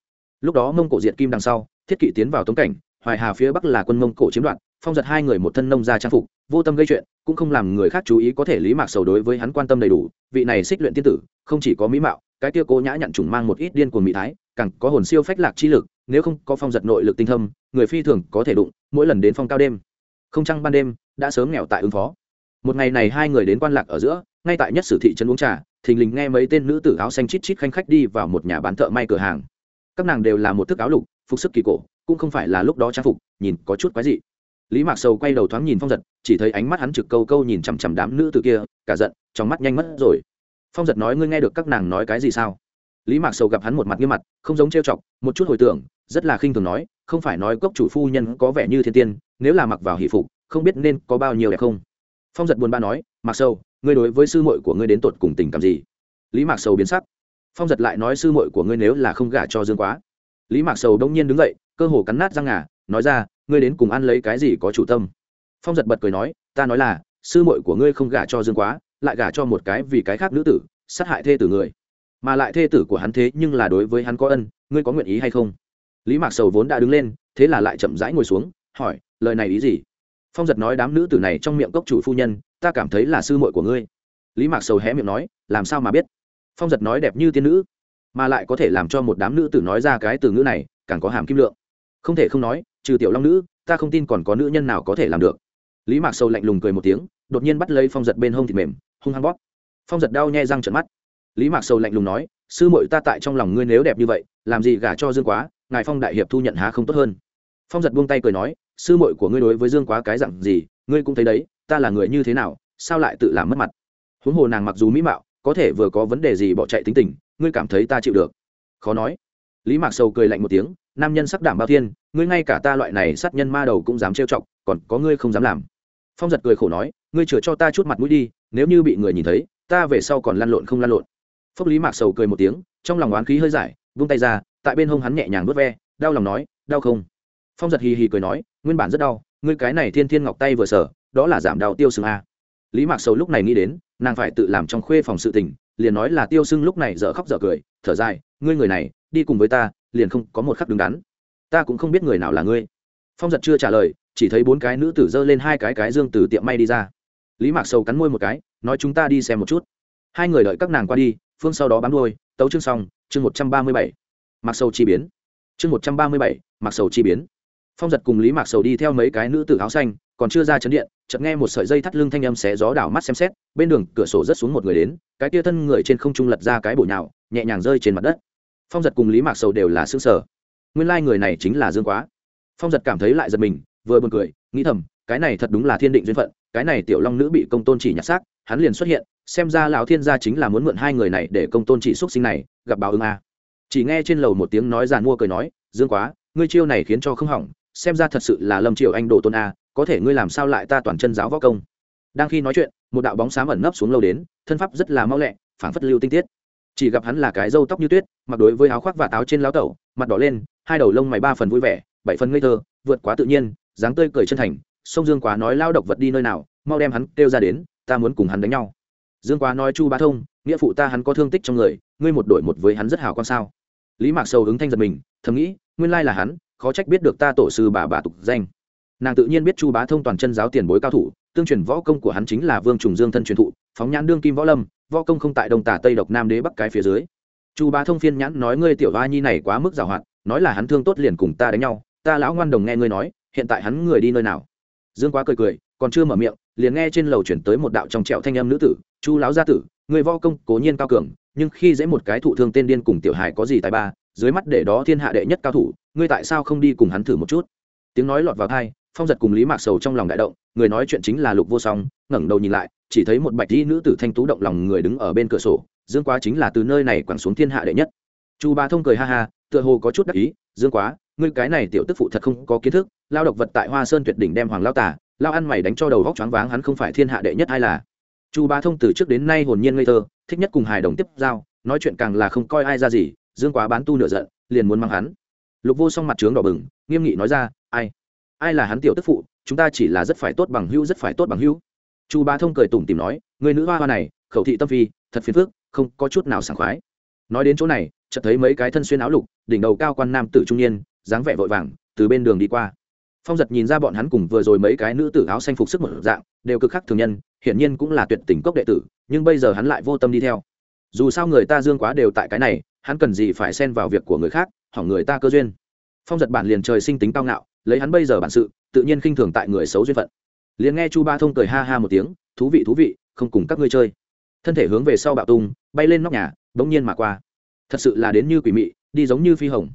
Lúc đó mông cổ diệt kim đằng sau, thiết kỵ tiến vào tống cảnh, hoài hà phía bắc là quân mông cổ chiếm đoạt, phong giật hai người một thân nông ra trang phục, vô tâm gây chuyện, cũng không làm người khác chú ý có thể lý mạc sầu đối với hắn quan tâm đầy đủ, vị này xích luyện tiên tử, không chỉ có mỹ mạo, cái kia cố nhã nhặn trùng mang một ít điên cuồng mỹ thái, càng có hồn siêu phách lạc chi lực, nếu không có phong giật nội lực tinh thâm, người phi thường có thể đụng, mỗi lần đến phong cao đêm. Không trăng ban đêm, đã sớm nghèo tại ứng phó. Một ngày này hai người đến quan lạc ở giữa ngay tại nhất sử thị trấn uống trà, thình lình nghe mấy tên nữ tử áo xanh chít chít khanh khách đi vào một nhà bán thợ may cửa hàng. Các nàng đều là một thức áo lục, phục sức kỳ cổ, cũng không phải là lúc đó trang phục, nhìn có chút quái dị. Lý mạc sầu quay đầu thoáng nhìn phong giật, chỉ thấy ánh mắt hắn trực câu câu nhìn chằm chằm đám nữ tử kia, cả giận, trong mắt nhanh mất rồi. Phong giật nói, ngươi nghe được các nàng nói cái gì sao? Lý mạc sầu gặp hắn một mặt nghiêm mặt, không giống trêu chọc, một chút hồi tưởng, rất là khinh thường nói, không phải nói cốc chủ phu nhân có vẻ như thiên tiên, nếu là mặc vào hỷ phục, không biết nên có bao nhiêu đẹp không? Phong giật buồn bã nói mạc sầu, ngươi đối với sư muội của ngươi đến tột cùng tình cảm gì? Lý mạc sầu biến sắc. Phong giật lại nói sư muội của ngươi nếu là không gả cho dương quá. Lý mạc sầu đông nhiên đứng dậy, cơ hồ cắn nát răng ngà, nói ra, ngươi đến cùng ăn lấy cái gì có chủ tâm? Phong giật bật cười nói, ta nói là, sư muội của ngươi không gả cho dương quá, lại gả cho một cái vì cái khác nữ tử, sát hại thê tử người. Mà lại thê tử của hắn thế nhưng là đối với hắn có ân, ngươi có nguyện ý hay không? Lý mạc sầu vốn đã đứng lên, thế là lại chậm rãi ngồi xuống, hỏi, lời này ý gì? Phong giật nói đám nữ tử này trong miệng cốc chủ phu nhân ta cảm thấy là sư muội của ngươi. Lý mạc sầu hé miệng nói, làm sao mà biết? Phong giật nói đẹp như tiên nữ, mà lại có thể làm cho một đám nữ tử nói ra cái từ ngữ này, càng có hàm kim lượng. Không thể không nói, trừ tiểu long nữ, ta không tin còn có nữ nhân nào có thể làm được. Lý mạc sầu lạnh lùng cười một tiếng, đột nhiên bắt lấy phong giật bên hông thịt mềm, hung hăng bóp. Phong giật đau nhai răng trận mắt. Lý mạc sầu lạnh lùng nói, sư muội ta tại trong lòng ngươi nếu đẹp như vậy, làm gì gả cho dương quá, ngài phong đại hiệp thu nhận há không tốt hơn. Phong giật buông tay cười nói, sư muội của ngươi đối với dương quá cái dặn gì ngươi cũng thấy đấy, ta là người như thế nào, sao lại tự làm mất mặt? Huống hồ nàng mặc dù mỹ mạo, có thể vừa có vấn đề gì bỏ chạy tính tình, ngươi cảm thấy ta chịu được. Khó nói. Lý mạc sầu cười lạnh một tiếng, nam nhân sắc đảm bao thiên, ngươi ngay cả ta loại này sát nhân ma đầu cũng dám trêu chọc, còn có ngươi không dám làm. Phong giật cười khổ nói, ngươi chừa cho ta chút mặt mũi đi, nếu như bị người nhìn thấy, ta về sau còn lăn lộn không lăn lộn. Phúc lý mạc sầu cười một tiếng, trong lòng oán khí hơi giải, vung tay ra, tại bên hông hắn nhẹ nhàng vớt ve, đau lòng nói, đau không? Phong giật hì hì cười nói, nguyên bản rất đau ngươi cái này thiên thiên ngọc tay vừa sở, đó là giảm đau tiêu sưng a. Lý mạc sầu lúc này nghĩ đến, nàng phải tự làm trong khuê phòng sự tình, liền nói là tiêu sưng lúc này dở khóc dở cười, thở dài, ngươi người này, đi cùng với ta, liền không có một khắc đứng đắn. Ta cũng không biết người nào là ngươi. Phong giật chưa trả lời, chỉ thấy bốn cái nữ tử dơ lên hai cái cái dương từ tiệm may đi ra. Lý mạc sầu cắn môi một cái, nói chúng ta đi xem một chút. Hai người đợi các nàng qua đi, phương sau đó bám đôi tấu chương xong, chương một trăm ba mươi bảy. Mặc sầu chi biến. Chương một trăm ba mươi bảy mặc sầu chi biến phong giật cùng lý mạc sầu đi theo mấy cái nữ tử áo xanh, còn chưa ra chấn điện, chợt nghe một sợi dây thắt lưng thanh âm xé gió đảo mắt xem xét, bên đường cửa sổ rất xuống một người đến, cái tia thân người trên không trung lật ra cái bụi nhào, nhẹ nhàng rơi trên mặt đất. Phong giật cùng lý mạc sầu đều là xương sở nguyên lai、like、người này chính là dương quá. Phong giật cảm thấy lại giật mình, vừa buồn cười, nghĩ thầm, cái này thật đúng là thiên định duyên phận, cái này tiểu long nữ bị công tôn chỉ nhặt xác, hắn liền xuất hiện, xem ra lão thiên gia chính là muốn mượn hai người này để công tôn chỉ x sinh này, gặp báo ứng a. Chỉ nghe trên lầu một tiếng nói giàn mua cười nói, dương quá, ngươi chiêu này khiến cho không hỏng xem ra thật sự là lâm triều anh đồ tôn a, có thể ngươi làm sao lại ta toàn chân giáo võ công? Đang khi nói chuyện, một đạo bóng xám ẩn nấp xuống lâu đến, thân pháp rất là mau lẹ, phảng phất lưu tinh tiết. Chỉ gặp hắn là cái râu tóc như tuyết, mặc đối với áo khoác và táo trên láo tẩu, mặt đỏ lên, hai đầu lông mày ba phần vui vẻ, bảy phần ngây thơ, vượt quá tự nhiên, dáng tươi cười chân thành, sông dương quá nói lao độc vật đi nơi nào, mau đem hắn kêu ra đến, ta muốn cùng hắn đánh nhau. Dương quá nói chu bá thông, nghĩa phụ ta hắn có thương tích trong người, ngươi một đội một với hắn rất hào con sao. Lý mạc sầu hứng thanh giật mình, thầm nghĩ, nguyên lai là hắn khó trách biết được ta tổ sư bà bà tục danh. Nàng tự nhiên biết chu bá thông toàn chân giáo tiền bối cao thủ, tương truyền võ công của hắn chính là vương trùng dương thân truyền thụ, phóng nhãn đương kim võ lâm, võ công không tại đông tả tây độc nam đế bắc cái phía dưới. Chu bá thông phiên nhãn nói ngươi tiểu va nhi này quá mức giàu hạn nói là hắn thương tốt liền cùng ta đánh nhau, ta lão ngoan đồng nghe ngươi nói, hiện tại hắn người đi nơi nào? Dương quá cười cười, còn chưa mở miệng, liền nghe trên lầu chuyển tới một đạo trong trẹo thanh âm nữ tử, chu lão gia tử người võ công cố nhiên cao cường, nhưng khi dễ một cái thụ thương tên điên cùng tiểu hài có gì tài ba, dưới mắt để đó thiên hạ đệ nhất cao thủ ngươi tại sao không đi cùng hắn thử một chút? Tiếng nói lọt vào thai phong giật cùng lý mạc sầu trong lòng đại động, người nói chuyện chính là lục vô song, ngẩng đầu nhìn lại, chỉ thấy một bạch y nữ tử thanh tú động lòng người đứng ở bên cửa sổ, dương quá chính là từ nơi này quẳng xuống thiên hạ đệ nhất. Chu ba thông cười ha ha, tựa hồ có chút đắc ý, dương quá, ngươi cái này tiểu tức phụ thật không có kiến thức, lao độc vật tại hoa sơn tuyệt đỉnh đem hoàng lao tả lao ăn mày đánh cho đầu góc choáng váng, hắn không phải thiên hạ đệ nhất hay là? Chu ba thông từ trước đến nay hồn nhiên ngây thơ, thích nhất cùng hài đồng tiếp giao, nói chuyện càng là không coi ai ra gì, dương quá bán tu nửa giận, liền muốn mang hắn lục vô song mặt trướng đỏ bừng, nghiêm nghị nói ra, ai? Ai là hắn tiểu tức phụ? Chúng ta chỉ là rất phải tốt bằng hữu, rất phải tốt bằng hữu. Chu Bá thông cười tủm tìm nói, người nữ hoa hoa này, khẩu thị tâm phi, thật phiền phức, không có chút nào sảng khoái. Nói đến chỗ này, chợt thấy mấy cái thân xuyên áo lục, đỉnh đầu cao quan nam tử trung niên, dáng vẻ vội vàng, từ bên đường đi qua. Phong giật nhìn ra bọn hắn cùng vừa rồi mấy cái nữ tử áo xanh phục sức một dạng, đều cực khắc thường nhân, hiển nhiên cũng là tuyệt tình cốc đệ tử, nhưng bây giờ hắn lại vô tâm đi theo. Dù sao người ta dương quá đều tại cái này, hắn cần gì phải xen vào việc của người khác? Hỏng người ta cơ duyên. Phong giật bản liền trời sinh tính cao ngạo, lấy hắn bây giờ bản sự, tự nhiên khinh thường tại người xấu duyên phận. Liền nghe chu ba thông cười ha ha một tiếng, thú vị thú vị, không cùng các ngươi chơi. Thân thể hướng về sau bạo tung, bay lên nóc nhà, bỗng nhiên mà qua. Thật sự là đến như quỷ mị, đi giống như phi hồng.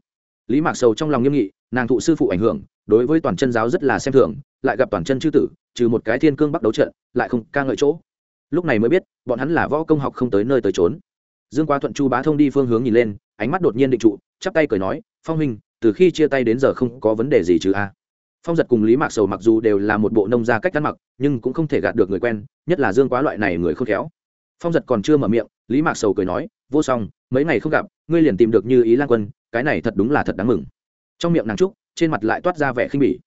Lý mạc sầu trong lòng nghiêm nghị, nàng thụ sư phụ ảnh hưởng, đối với toàn chân giáo rất là xem thường, lại gặp toàn chân chư tử, trừ một cái thiên cương bắt đấu trận, lại không ca ngợi chỗ. Lúc này mới biết, bọn hắn là võ công học không tới nơi tới trốn dương quá thuận chu bá thông đi phương hướng nhìn lên, ánh mắt đột nhiên định trụ, chắp tay cười nói, phong huynh, từ khi chia tay đến giờ không có vấn đề gì chứ a? Phong giật cùng lý mạc sầu mặc dù đều là một bộ nông gia cách ăn mặc, nhưng cũng không thể gạt được người quen, nhất là dương quá loại này người khôn khéo. Phong giật còn chưa mở miệng, lý mạc sầu cười nói, vô song, mấy ngày không gặp, ngươi liền tìm được như ý lan quân, cái này thật đúng là thật đáng mừng. Trong miệng nàng trúc, trên mặt lại toát ra vẻ khinh bỉ.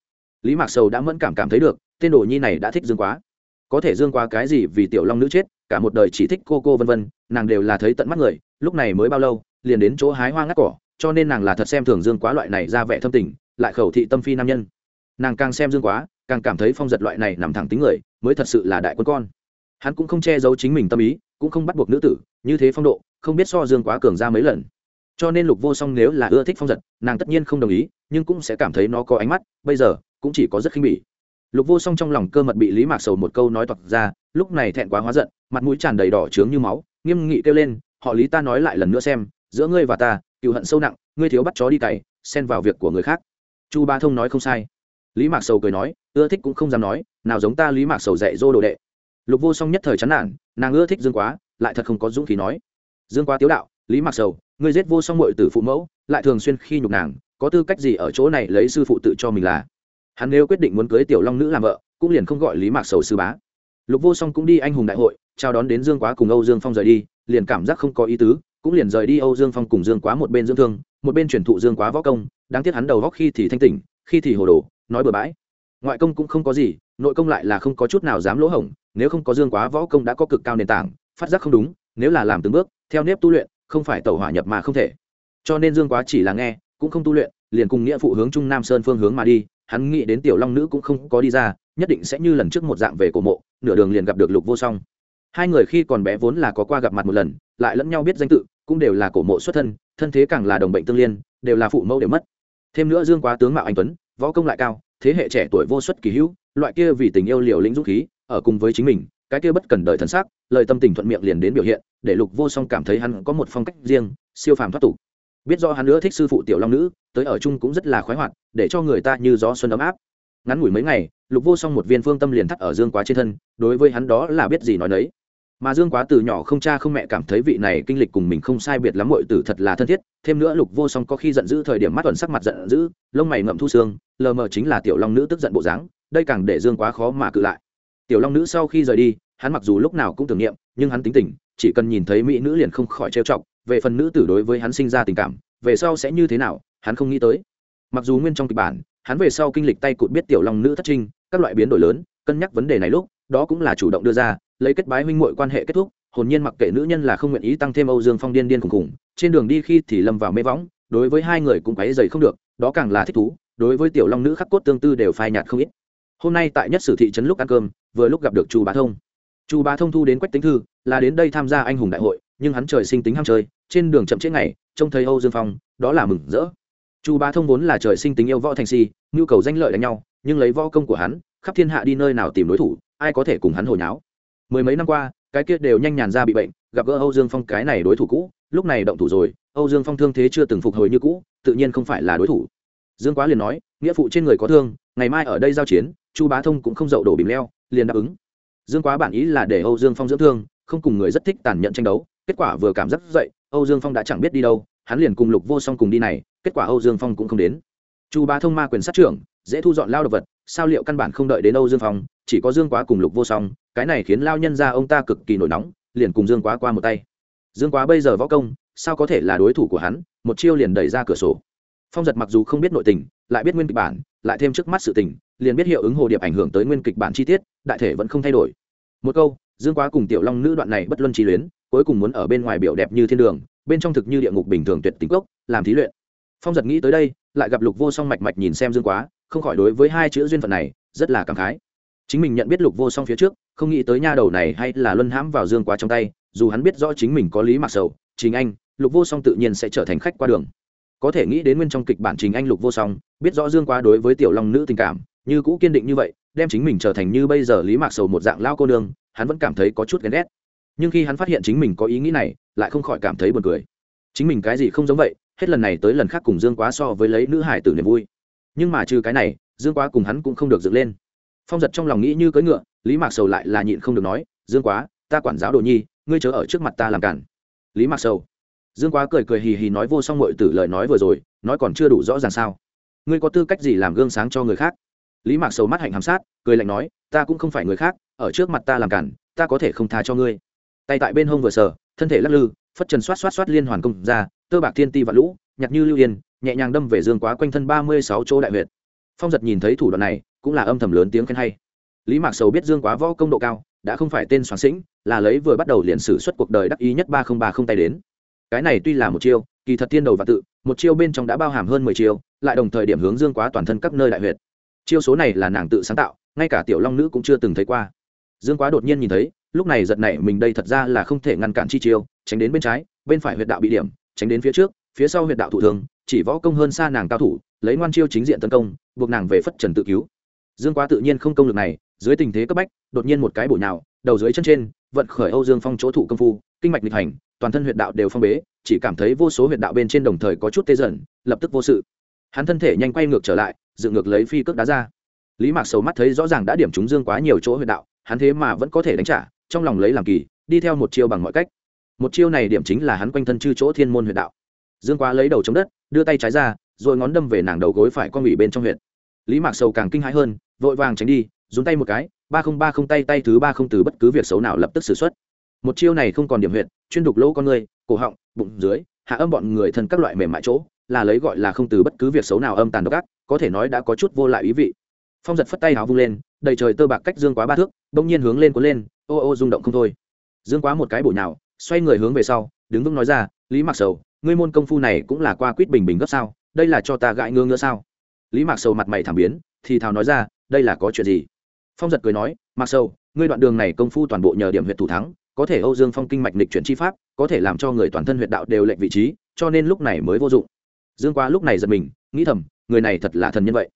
Lý mạc sầu đã mẫn cảm cảm thấy được, tên đồ nhi này đã thích dương quá. Có thể dương quá cái gì vì tiểu long nữ chết, cả một đời chỉ thích cô cô vân vân nàng đều là thấy tận mắt người, lúc này mới bao lâu, liền đến chỗ hái hoa ngắt cỏ, cho nên nàng là thật xem thường dương quá loại này ra vẻ thâm tình, lại khẩu thị tâm phi nam nhân. Nàng càng xem dương quá, càng cảm thấy phong giật loại này nằm thẳng tính người, mới thật sự là đại quân con. Hắn cũng không che giấu chính mình tâm ý, cũng không bắt buộc nữ tử, như thế phong độ, không biết so dương quá cường ra mấy lần. Cho nên lục vô song nếu là ưa thích phong giật, nàng tất nhiên không đồng ý, nhưng cũng sẽ cảm thấy nó có ánh mắt, bây giờ, cũng chỉ có rất khinh bỉ. Lục vô song trong lòng cơ mật bị lý mạc sầu một câu nói toạc ra, lúc này thẹn quá hóa giận, mặt mũi tràn đầy đỏ trướng như máu nghiêm nghị kêu lên, họ lý ta nói lại lần nữa xem, giữa ngươi và ta cựu hận sâu nặng, ngươi thiếu bắt chó đi cày, xen vào việc của người khác. Chu ba thông nói không sai. Lý mạc sầu cười nói, ưa thích cũng không dám nói, nào giống ta lý mạc sầu dạy dô đồ đệ. Lục vô song nhất thời chán nản, nàng ưa thích dương quá, lại thật không có dũng khí nói. Dương quá tiếu đạo, lý mạc sầu, ngươi giết vô song mội từ phụ mẫu, lại thường xuyên khi nhục nàng, có tư cách gì ở chỗ này lấy sư phụ tự cho mình là? Hắn nếu quyết định muốn cưới tiểu long nữ làm vợ, cũng liền không gọi lý mạc sầu sư bá lục vô song cũng đi anh hùng đại hội, chào đón đến dương quá cùng âu dương phong rời đi, liền cảm giác không có ý tứ, cũng liền rời đi âu dương phong cùng dương quá một bên dưỡng thương, một bên truyền thụ dương quá võ công, đáng tiếc hắn đầu góc khi thì thanh tỉnh, khi thì hồ đồ, nói bừa bãi. Ngoại công cũng không có gì, nội công lại là không có chút nào dám lỗ hổng, nếu không có dương quá võ công đã có cực cao nền tảng, phát giác không đúng, nếu là làm từng bước, theo nếp tu luyện, không phải tẩu hỏa nhập mà không thể. Cho nên dương quá chỉ là nghe, cũng không tu luyện, liền cùng nghĩa phụ hướng trung nam sơn phương hướng mà đi hắn nghĩ đến tiểu long nữ cũng không có đi ra nhất định sẽ như lần trước một dạng về cổ mộ nửa đường liền gặp được lục vô song. Hai người khi còn bé vốn là có qua gặp mặt một lần lại lẫn nhau biết danh tự cũng đều là cổ mộ xuất thân thân thế càng là đồng bệnh tương liên đều là phụ mẫu đều mất. Thêm nữa dương quá tướng mạo anh tuấn võ công lại cao thế hệ trẻ tuổi vô xuất kỳ hữu loại kia vì tình yêu liều lĩnh dũng khí ở cùng với chính mình cái kia bất cần đời thần sắc, lời tâm tình thuận miệng liền đến biểu hiện để lục vô song cảm thấy hắn có một phong cách riêng siêu phàm thoát tục biết do hắn nữa thích sư phụ tiểu long nữ, tới ở chung cũng rất là khoái hoạt, để cho người ta như gió xuân ấm áp. Ngắn ngủi mấy ngày, lục vô song một viên phương tâm liền thắt ở dương quá trên thân, đối với hắn đó là biết gì nói đấy mà dương quá từ nhỏ không cha không mẹ cảm thấy vị này kinh lịch cùng mình không sai biệt lắm mọi tử thật là thân thiết, thêm nữa lục vô song có khi giận dữ thời điểm mắt tuần sắc mặt giận dữ, lông mày ngậm thu xương, lờ mờ chính là tiểu long nữ tức giận bộ dáng, đây càng để dương quá khó mà cự lại. Tiểu long nữ sau khi rời đi, hắn mặc dù lúc nào cũng tưởng niệm, nhưng hắn tính tình, chỉ cần nhìn thấy mỹ nữ liền không khỏi trêu chọc về phần nữ tử đối với hắn sinh ra tình cảm, về sau sẽ như thế nào, hắn không nghĩ tới. Mặc dù nguyên trong kịch bản, hắn về sau kinh lịch tay cụt biết tiểu long nữ thất trinh, các loại biến đổi lớn, cân nhắc vấn đề này lúc, đó cũng là chủ động đưa ra, lấy kết bái huynh muội quan hệ kết thúc, hồn nhiên mặc kệ nữ nhân là không nguyện ý tăng thêm âu dương phong điên điên khùng khùng, trên đường đi khi thì lâm vào mê võng, đối với hai người cũng quáy dày không được, đó càng là thích thú, đối với tiểu long nữ khắc cốt tương tư đều phai nhạt không ít. Hôm nay tại nhất sử thị trấn lúc ăn cơm, vừa lúc gặp được chu bá thông. Chu bá thông thu đến quách tính thư, là đến đây tham gia anh hùng đại hội, nhưng hắn trời sinh tính ham chơi trên đường chậm trễ ngày, trông thấy âu dương phong, đó là mừng rỡ. Chu bá thông vốn là trời sinh tính yêu võ thành si, nhu cầu danh lợi đánh nhau, nhưng lấy võ công của hắn, khắp thiên hạ đi nơi nào tìm đối thủ, ai có thể cùng hắn hồi nháo. Mười mấy năm qua, cái kia đều nhanh nhàn ra bị bệnh, gặp gỡ âu dương phong cái này đối thủ cũ, lúc này động thủ rồi, âu dương phong thương thế chưa từng phục hồi như cũ, tự nhiên không phải là đối thủ. Dương quá liền nói, nghĩa phụ trên người có thương, ngày mai ở đây giao chiến, chu bá thông cũng không dậu đổ bìm leo, liền đáp ứng. Dương quá bản ý là để âu dương phong dưỡng thương, không cùng người rất thích tàn nhẫn tranh đấu, kết quả vừa cảm giác dậy âu dương phong đã chẳng biết đi đâu, hắn liền cùng lục vô song cùng đi này, kết quả âu dương phong cũng không đến. Chu bá thông ma quyền sát trưởng, dễ thu dọn lao đ ộ vật, sao liệu căn bản không đợi đến âu dương phong, chỉ có dương quá cùng lục vô song, cái này khiến lao nhân ra ông ta cực kỳ nổi nóng, liền cùng dương quá qua một tay. Dương quá bây giờ võ công, sao có thể là đối thủ của hắn, một chiêu liền đẩy ra cửa sổ. Phong giật mặc dù không biết nội tình, lại biết nguyên kịch bản, lại thêm trước mắt sự tình, liền biết hiệu ứng hồ điệp ảnh hưởng tới nguyên kịch bản chi tiết, đại thể vẫn không thay đổi. Một câu, dương quá cùng tiểu long nữ đoạn này bất luân trí luyến cuối cùng muốn ở bên ngoài biểu đẹp như thiên đường, bên trong thực như địa ngục bình thường tuyệt tính cốc, làm thí luyện. Phong giật nghĩ tới đây, lại gặp lục vô song mạch mạch nhìn xem dương quá, không khỏi đối với hai chữ duyên phận này, rất là cảm khái. Chính mình nhận biết lục vô song phía trước, không nghĩ tới nha đầu này hay là luân hãm vào dương quá trong tay, dù hắn biết rõ chính mình có lý mặc sầu chính anh, lục vô song tự nhiên sẽ trở thành khách qua đường. Có thể nghĩ đến nguyên trong kịch bản chính anh, lục vô song, biết rõ dương quá đối với tiểu long nữ tình cảm, như cũ kiên định như vậy, đem chính mình trở thành như bây giờ lý mạc sầu một dạng lao cô nương, hắn vẫn cảm thấy có chút ghen ghét nhưng khi hắn phát hiện chính mình có ý nghĩ này, lại không khỏi cảm thấy buồn cười. Chính mình cái gì không giống vậy, hết lần này tới lần khác cùng dương quá so với lấy nữ hải tử niềm vui. Nhưng mà trừ cái này, dương quá cùng hắn cũng không được dựng lên. Phong giật trong lòng nghĩ như cưỡi ngựa, lý mạc sầu lại là nhịn không được nói, dương quá, ta quản giáo đồ nhi, ngươi chớ ở trước mặt ta làm cản. Lý mạc sầu. Dương quá cười cười hì hì nói vô song mọi tử lời nói vừa rồi, nói còn chưa đủ rõ ràng sao. Ngươi có tư cách gì làm gương sáng cho người khác? Lý mạc sầu mắt hạnh hàm sát, cười lạnh nói, ta cũng không phải người khác, ở trước mặt ta làm cản, ta có thể không tha cho ngươi tay tại bên hông vừa sờ, thân thể lắc lư, phất trần xoát xoát xoát liên hoàn công ra, tơ bạc thiên ti và lũ nhặt như lưu yên, nhẹ nhàng đâm về dương quá quanh thân ba mươi sáu chỗ đại huyệt. Phong giật nhìn thấy thủ đoạn này, cũng là âm thầm lớn tiếng khen hay. Lý mạc sầu biết dương quá võ công độ cao, đã không phải tên soán sĩnh, là lấy vừa bắt đầu liền sử xuất cuộc đời đắc ý nhất ba không ba không tay đến. Cái này tuy là một chiêu, kỳ thật tiên đầu và tự, một chiêu bên trong đã bao hàm hơn mười chiêu, lại đồng thời điểm hướng dương quá toàn thân các nơi đại huyệt. Chiêu số này là nàng tự sáng tạo, ngay cả tiểu long nữ cũng chưa từng thấy qua. Dương quá đột nhiên nhìn thấy lúc này giật này mình đây thật ra là không thể ngăn cản chi chiêu, tránh đến bên trái, bên phải huyệt đạo bị điểm, tránh đến phía trước, phía sau huyệt đạo thủ thường, chỉ võ công hơn xa nàng cao thủ, lấy ngoan chiêu chính diện tấn công, buộc nàng về phất trần tự cứu. Dương quá tự nhiên không công lực này, dưới tình thế cấp bách, đột nhiên một cái bổ nhào, đầu dưới chân trên, vận khởi âu dương phong chỗ thủ công phu, kinh mạch lịch hành, toàn thân huyệt đạo đều phong bế, chỉ cảm thấy vô số huyệt đạo bên trên đồng thời có chút tê dần, lập tức vô sự. Hắn thân thể nhanh quay ngược trở lại, dựng ngược lấy phi cước đá ra. Lý mạc sầu mắt thấy rõ ràng đã điểm trúng dương quá nhiều chỗ huyệt đạo, hắn thế mà vẫn có thể đánh trả trong lòng lấy làm kỳ, đi theo một chiêu bằng mọi cách. Một chiêu này điểm chính là hắn quanh thân chư chỗ thiên môn huyện đạo. Dương quá lấy đầu chống đất, đưa tay trái ra, rồi ngón đâm về nàng đầu gối phải con ủy bên trong huyện lý mạc sầu càng kinh hãi hơn, vội vàng tránh đi dùng tay một cái, ba không ba không tay tay thứ ba không từ bất cứ việc xấu nào lập tức xử xuất. Một chiêu này không còn điểm huyện chuyên đục lỗ con người, cổ họng, bụng dưới, hạ âm bọn người thân các loại mềm mại chỗ, là lấy gọi là không từ bất cứ việc xấu nào âm tàn độc ác, có thể nói đã có chút vô lại ý vị. Phong giật phất tay áo vung lên đầy trời tơ bạc cách dương quá ba thước bỗng nhiên hướng lên cuốn lên, ô ô rung động không thôi. Dương quá một cái bổ nhào, xoay người hướng về sau, đứng vững nói ra, lý mạc sầu, ngươi môn công phu này cũng là qua quýt bình bình gấp sao? Đây là cho ta gãi ngơ ngỡ sao? Lý mạc sầu mặt mày thảm biến, thì thào nói ra, đây là có chuyện gì? Phong giật cười nói, mạc sầu, ngươi đoạn đường này công phu toàn bộ nhờ điểm huyện thủ thắng, có thể âu dương phong kinh mạch nịch chuyển chi pháp, có thể làm cho người toàn thân huyệt đạo đều lệnh vị trí, cho nên lúc này mới vô dụng. Dương quá lúc này giật mình, nghĩ thầm, người này thật là thần nhân vậy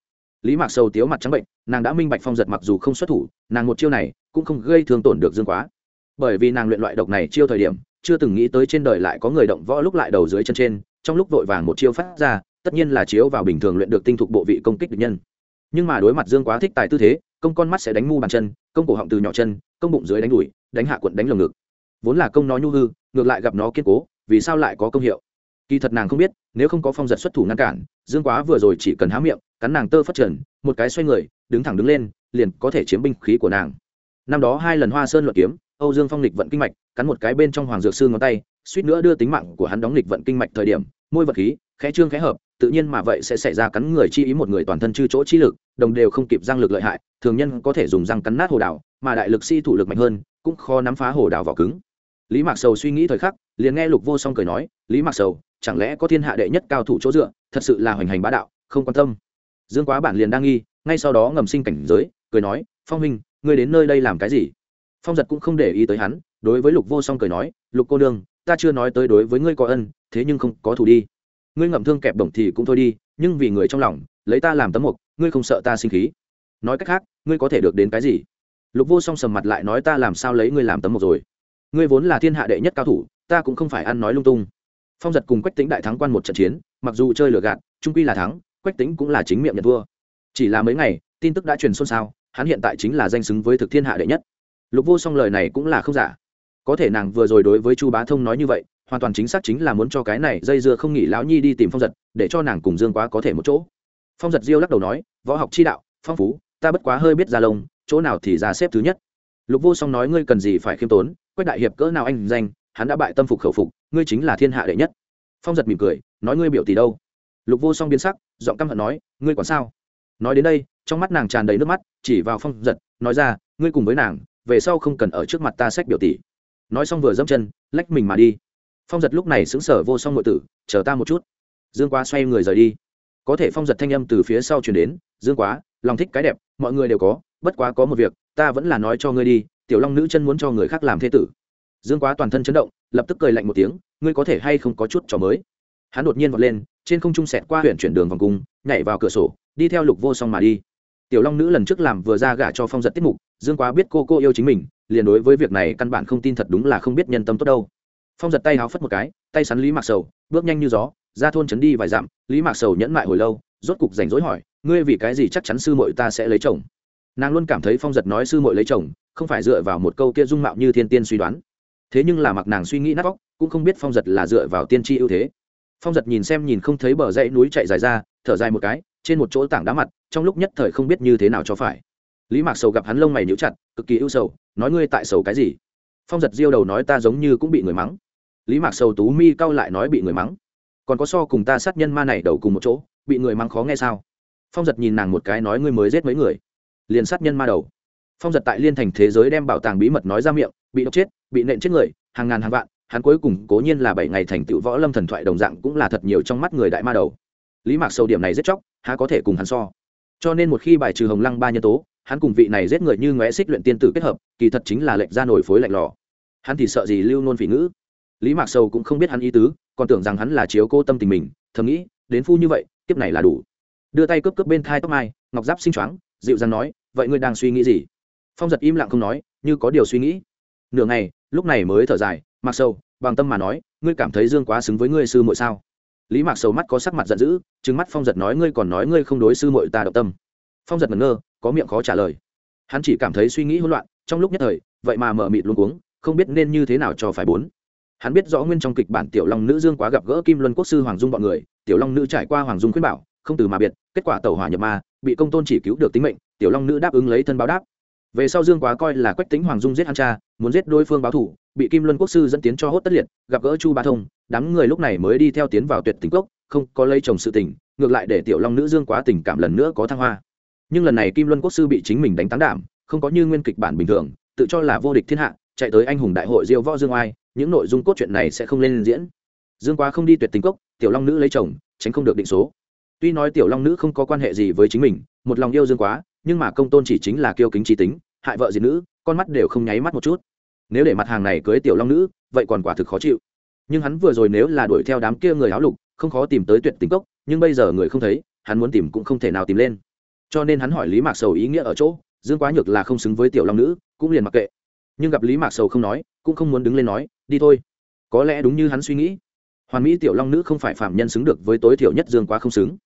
lý mạc sầu tiếu mặt trắng bệnh, nàng đã minh bạch phong giật mặc dù không xuất thủ, nàng một chiêu này cũng không gây thương tổn được dương quá. Bởi vì nàng luyện loại độc này chiêu thời điểm, chưa từng nghĩ tới trên đời lại có người động võ lúc lại đầu dưới chân trên, trong lúc vội vàng một chiêu phát ra, tất nhiên là chiếu vào bình thường luyện được tinh thục bộ vị công kích địch nhân. Nhưng mà đối mặt dương quá thích tài tư thế, công con mắt sẽ đánh mu bàn chân, công cổ họng từ nhỏ chân, công bụng dưới đánh đùi, đánh hạ quận đánh lồng ngực. Vốn là công nó nhu hư, ngược lại gặp nó kiên cố, vì sao lại có công hiệu? Kỳ thật nàng không biết, nếu không có phong giật xuất thủ ngăn cản, dương quá vừa rồi chỉ cần há miệng, cắn nàng tơ phát trần, một cái xoay người, đứng thẳng đứng lên, liền có thể chiếm binh khí của nàng. Năm đó hai lần hoa sơn luận kiếm, âu dương phong lịch vận kinh mạch, cắn một cái bên trong hoàng dược sư ngón tay, suýt nữa đưa tính mạng của hắn đóng lịch vận kinh mạch thời điểm, môi vật khí, khẽ trương khẽ hợp, tự nhiên mà vậy sẽ xảy ra cắn người chi ý một người toàn thân chư chỗ chi lực, đồng đều không kịp răng lực lợi hại, thường nhân có thể dùng răng cắn nát hồ đào mà đại lực si thủ lực mạnh hơn, cũng khó nắm phá hồ đào vỏ cứng lý mạc sầu suy nghĩ thời khắc, liền nghe lục vô song cười nói, lý mạc sầu, chẳng lẽ có thiên hạ đệ nhất cao thủ chỗ dựa, thật sự là hoành hành bá đạo, không quan tâm? Dương quá bản liền đang nghi, ngay sau đó ngầm sinh cảnh giới, cười nói, phong huynh, ngươi đến nơi đây làm cái gì? Phong giật cũng không để ý tới hắn, đối với lục vô song cười nói, lục cô nương, ta chưa nói tới đối với ngươi có ân, thế nhưng không có thù đi. Ngươi ngậm thương kẹp đồng thì cũng thôi đi, nhưng vì người trong lòng, lấy ta làm tấm mục, ngươi không sợ ta sinh khí? Nói cách khác, ngươi có thể được đến cái gì? Lục vô song sầm mặt lại nói, ta làm sao lấy ngươi làm tấm mục rồi? Ngươi vốn là thiên hạ đệ nhất cao thủ, ta cũng không phải ăn nói lung tung. Phong giật cùng quách tính đại thắng quan một trận chiến, mặc dù chơi lừa gạt, trung quy là thắng, quách tính cũng là chính miệng nhận thua. Chỉ là mấy ngày, tin tức đã truyền xôn xao, hắn hiện tại chính là danh xứng với thực thiên hạ đệ nhất. Lục vô song lời này cũng là không giả. Có thể nàng vừa rồi đối với chu bá thông nói như vậy, hoàn toàn chính xác chính là muốn cho cái này dây dưa không nghỉ lão nhi đi tìm phong giật, để cho nàng cùng dương quá có thể một chỗ. Phong giật diêu lắc đầu nói, võ học chi đạo, phong phú, ta bất quá hơi biết ra lông, chỗ nào thì ra xếp thứ nhất lục vô song nói, ngươi cần gì phải khiêm tốn, quách đại hiệp cỡ nào anh danh, hắn đã bại tâm phục khẩu phục, ngươi chính là thiên hạ đệ nhất. Phong giật mỉm cười, nói, ngươi biểu tỷ đâu? Lục vô song biến sắc, giọng căm hận nói, ngươi còn sao? Nói đến đây, trong mắt nàng tràn đầy nước mắt, chỉ vào phong giật, nói ra, ngươi cùng với nàng, về sau không cần ở trước mặt ta sách biểu tỷ. Nói xong vừa dẫm chân, lách mình mà đi. Phong giật lúc này xứng sở vô song ngội tử, chờ ta một chút. Dương quá xoay người rời đi. Có thể phong giật thanh âm từ phía sau chuyển đến, dương quá, lòng thích cái đẹp, mọi người đều có, bất quá có một việc ta vẫn là nói cho ngươi đi, tiểu long nữ chân muốn cho người khác làm thế tử. Dương quá toàn thân chấn động, lập tức cười lạnh một tiếng, ngươi có thể hay không có chút trò mới? Hắn đột nhiên vọt lên, trên không trung sẹt qua huyện chuyển đường vòng cung, nhảy vào cửa sổ, đi theo lục vô song mà đi. Tiểu long nữ lần trước làm vừa ra gả cho phong giật tiết mục, dương quá biết cô cô yêu chính mình, liền đối với việc này căn bản không tin thật đúng là không biết nhân tâm tốt đâu. Phong giật tay háo phất một cái, tay sắn lý mạc sầu, bước nhanh như gió, ra thôn trấn đi vài dặm, lý mạc sầu nhẫn mại hồi lâu, rốt cục rảnh rỗi hỏi, ngươi vì cái gì chắc chắn sư mội ta sẽ lấy chồng? Nàng luôn cảm thấy phong giật nói sư mội lấy chồng, không phải dựa vào một câu kia dung mạo như thiên tiên suy đoán. Thế nhưng là mặc nàng suy nghĩ nát vóc cũng không biết phong giật là dựa vào tiên tri ưu thế. Phong giật nhìn xem nhìn không thấy bờ dãy núi chạy dài ra, thở dài một cái, trên một chỗ tảng đá mặt, trong lúc nhất thời không biết như thế nào cho phải. Lý mạc sầu gặp hắn lông mày níu chặt, cực kỳ ưu sầu, nói ngươi tại sầu cái gì? Phong giật diêu đầu nói ta giống như cũng bị người mắng. Lý mạc sầu tú mi cau lại nói bị người mắng. Còn có so cùng ta sát nhân ma này đầu cùng một chỗ, bị người mắng khó nghe sao? Phong giật nhìn nàng một cái nói ngươi mới giết mấy người liền sát nhân ma đầu. Phong giật tại liên thành thế giới đem bảo tàng bí mật nói ra miệng, bị độc chết, bị nện chết người, hàng ngàn hàng vạn, hắn cuối cùng cố nhiên là bảy ngày thành tựu võ lâm thần thoại đồng dạng cũng là thật nhiều trong mắt người đại ma đầu. Lý mạc sâu điểm này rất chóc, há có thể cùng hắn so. Cho nên một khi bài trừ hồng lăng ba nhân tố, hắn cùng vị này giết người như ngóe xích luyện tiên tử kết hợp, kỳ thật chính là lệnh ra nổi phối lạnh lò. Hắn thì sợ gì lưu nôn phỉ ngữ? Lý mạc sâu cũng không biết hắn ý tứ, còn tưởng rằng hắn là chiếu cô tâm tình mình, thầm nghĩ, đến phu như vậy, kiếp này là đủ. Đưa tay cướp cướp bên thai tóc mai, ngọc giáp xinh choáng, dịu dàng nói vậy ngươi đang suy nghĩ gì? Phong giật im lặng không nói, như có điều suy nghĩ. Nửa ngày, lúc này mới thở dài mặc sâu bằng tâm mà nói, ngươi cảm thấy dương quá xứng với ngươi sư muội sao? Lý mạc sầu mắt có sắc mặt giận dữ, trừng mắt phong giật nói ngươi còn nói ngươi không đối sư muội ta động tâm. Phong giật ngẩn ngơ, có miệng khó trả lời. Hắn chỉ cảm thấy suy nghĩ hỗn loạn, trong lúc nhất thời, vậy mà mở mịt luôn cuống, không biết nên như thế nào cho phải bốn. Hắn biết rõ nguyên trong kịch bản tiểu long nữ dương quá gặp gỡ kim luân quốc sư hoàng dung bọn người, tiểu long nữ trải qua hoàng dung khuyên bảo, không từ mà biệt, kết quả tàu hỏa nhập ma, bị công tôn chỉ cứu được tính mệnh tiểu long nữ đáp ứng lấy thân báo đáp. Về sau dương quá coi là quách tính hoàng dung giết hắn cha, muốn giết đối phương báo thủ, bị kim luân quốc sư dẫn tiến cho hốt tất liệt, gặp gỡ chu ba thông, đám người lúc này mới đi theo tiến vào tuyệt tình cốc, không có lấy chồng sự tình, ngược lại để tiểu long nữ dương quá tình cảm lần nữa có thăng hoa. Nhưng lần này kim luân quốc sư bị chính mình đánh tán đảm, không có như nguyên kịch bản bình thường, tự cho là vô địch thiên hạ, chạy tới anh hùng đại hội diêu võ dương oai, những nội dung cốt truyện này sẽ không lên diễn. Dương quá không đi tuyệt tình cốc, tiểu long nữ lấy chồng, tránh không được định số. Tuy nói tiểu long nữ không có quan hệ gì với chính mình, một lòng yêu dương quá nhưng mà công tôn chỉ chính là kiêu kính trí tính, hại vợ diệt nữ, con mắt đều không nháy mắt một chút. Nếu để mặt hàng này cưới tiểu long nữ, vậy còn quả thực khó chịu. Nhưng hắn vừa rồi nếu là đuổi theo đám kia người áo lục, không khó tìm tới tuyệt tình cốc, nhưng bây giờ người không thấy, hắn muốn tìm cũng không thể nào tìm lên. Cho nên hắn hỏi lý mạc sầu ý nghĩa ở chỗ, dương quá nhược là không xứng với tiểu long nữ, cũng liền mặc kệ. Nhưng gặp lý mạc sầu không nói, cũng không muốn đứng lên nói, đi thôi. Có lẽ đúng như hắn suy nghĩ. Hoàn mỹ tiểu long nữ không phải phạm nhân xứng được với tối thiểu nhất dương quá không xứng.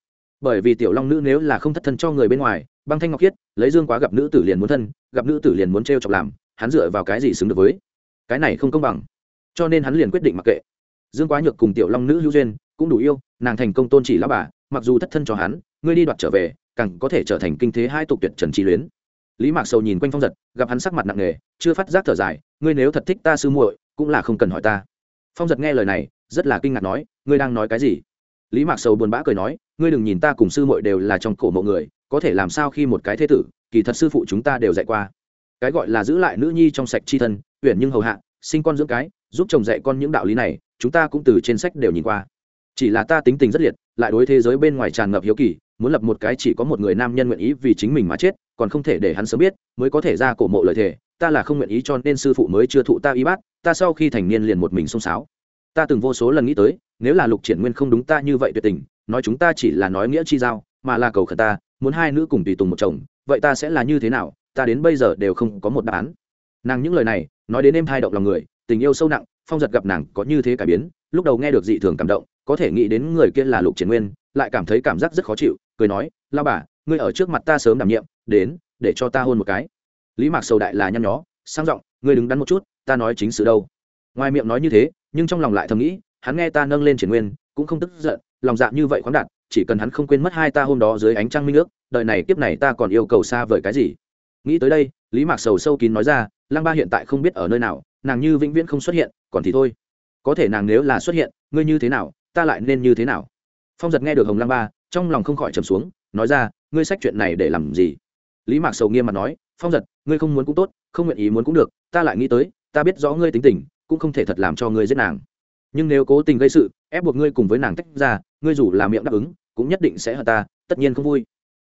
Bởi vì tiểu long nữ nếu là không thất thân cho người bên ngoài băng thanh ngọc khiết, lấy dương quá gặp nữ tử liền muốn thân, gặp nữ tử liền muốn t r e o chọc làm, hắn dựa vào cái gì xứng được với? Cái này không công bằng. Cho nên hắn liền quyết định mặc kệ. Dương quá nhược cùng tiểu long nữ hữu duyên, cũng đủ yêu, nàng thành công tôn chỉ lao bà, mặc dù thất thân cho hắn, ngươi đi đoạt trở về, càng có thể trở thành kinh thế hai tục tuyệt trần trí luyến. Lý mạc sầu nhìn quanh phong giật, gặp hắn sắc mặt nặng nề, chưa phát giác thở dài, ngươi nếu thật thích ta sư muội, cũng là không cần hỏi ta. Phong giật nghe lời này, rất là kinh ngạc nói, ngươi đang nói cái gì? Lý mạc sầu buồn bã cười nói ngươi đừng nhìn ta cùng sư muội đều là trong cổ mộ người, có thể làm sao khi một cái thế tử, kỳ thật sư phụ chúng ta đều dạy qua. Cái gọi là giữ lại nữ nhi trong sạch chi thân tuyển nhưng hầu hạ, sinh con dưỡng cái, giúp chồng dạy con những đạo lý này, chúng ta cũng từ trên sách đều nhìn qua. Chỉ là ta tính tình rất liệt, lại đối thế giới bên ngoài tràn ngập hiếu kỳ, muốn lập một cái chỉ có một người nam nhân nguyện ý vì chính mình mà chết, còn không thể để hắn sớm biết, mới có thể ra cổ mộ lời thề, ta là không nguyện ý cho nên sư phụ mới chưa thụ ta y bát, ta sau khi thành niên liền một mình xông xáo. Ta từng vô số lần nghĩ tới, nếu là lục triển nguyên không đúng ta như vậy tuyệt tình nói chúng ta chỉ là nói nghĩa chi giao, mà là cầu khẩn ta, muốn hai nữ cùng tùy tùng một chồng, vậy ta sẽ là như thế nào? Ta đến bây giờ đều không có một đáp án. Nàng những lời này, nói đến em hai động lòng người, tình yêu sâu nặng, phong giật gặp nàng có như thế cải biến, lúc đầu nghe được dị thường cảm động, có thể nghĩ đến người kia là lục triển nguyên, lại cảm thấy cảm giác rất khó chịu, cười nói la bà, ngươi ở trước mặt ta sớm đảm nhiệm, đến, để cho ta hôn một cái. Lý mạc sầu đại là nhăn nhó sang giọng, ngươi đứng đắn một chút, ta nói chính sự đâu. Ngoài miệng nói như thế, nhưng trong lòng lại thầm nghĩ, hắn nghe ta nâng lên triển nguyên, cũng không tức giận lòng dạ như vậy khoáng đạt, chỉ cần hắn không quên mất hai ta hôm đó dưới ánh trăng minh nước đợi này kiếp này ta còn yêu cầu xa vời cái gì? Nghĩ tới đây, lý mạc sầu sâu kín nói ra, lăng ba hiện tại không biết ở nơi nào, nàng như vĩnh viễn không xuất hiện, còn thì thôi. Có thể nàng nếu là xuất hiện, ngươi như thế nào, ta lại nên như thế nào? Phong giật nghe được hồng lăng ba, trong lòng không khỏi trầm xuống, nói ra, ngươi sách chuyện này để làm gì? Lý mạc sầu nghiêm mặt nói, phong giật, ngươi không muốn cũng tốt, không nguyện ý muốn cũng được, ta lại nghĩ tới, ta biết rõ ngươi tính tình, cũng không thể thật làm cho ngươi giết nàng. Nhưng nếu cố tình gây sự, ép buộc ngươi cùng với nàng tách ra ngươi dù là miệng đáp ứng, cũng nhất định sẽ hận ta, tất nhiên không vui.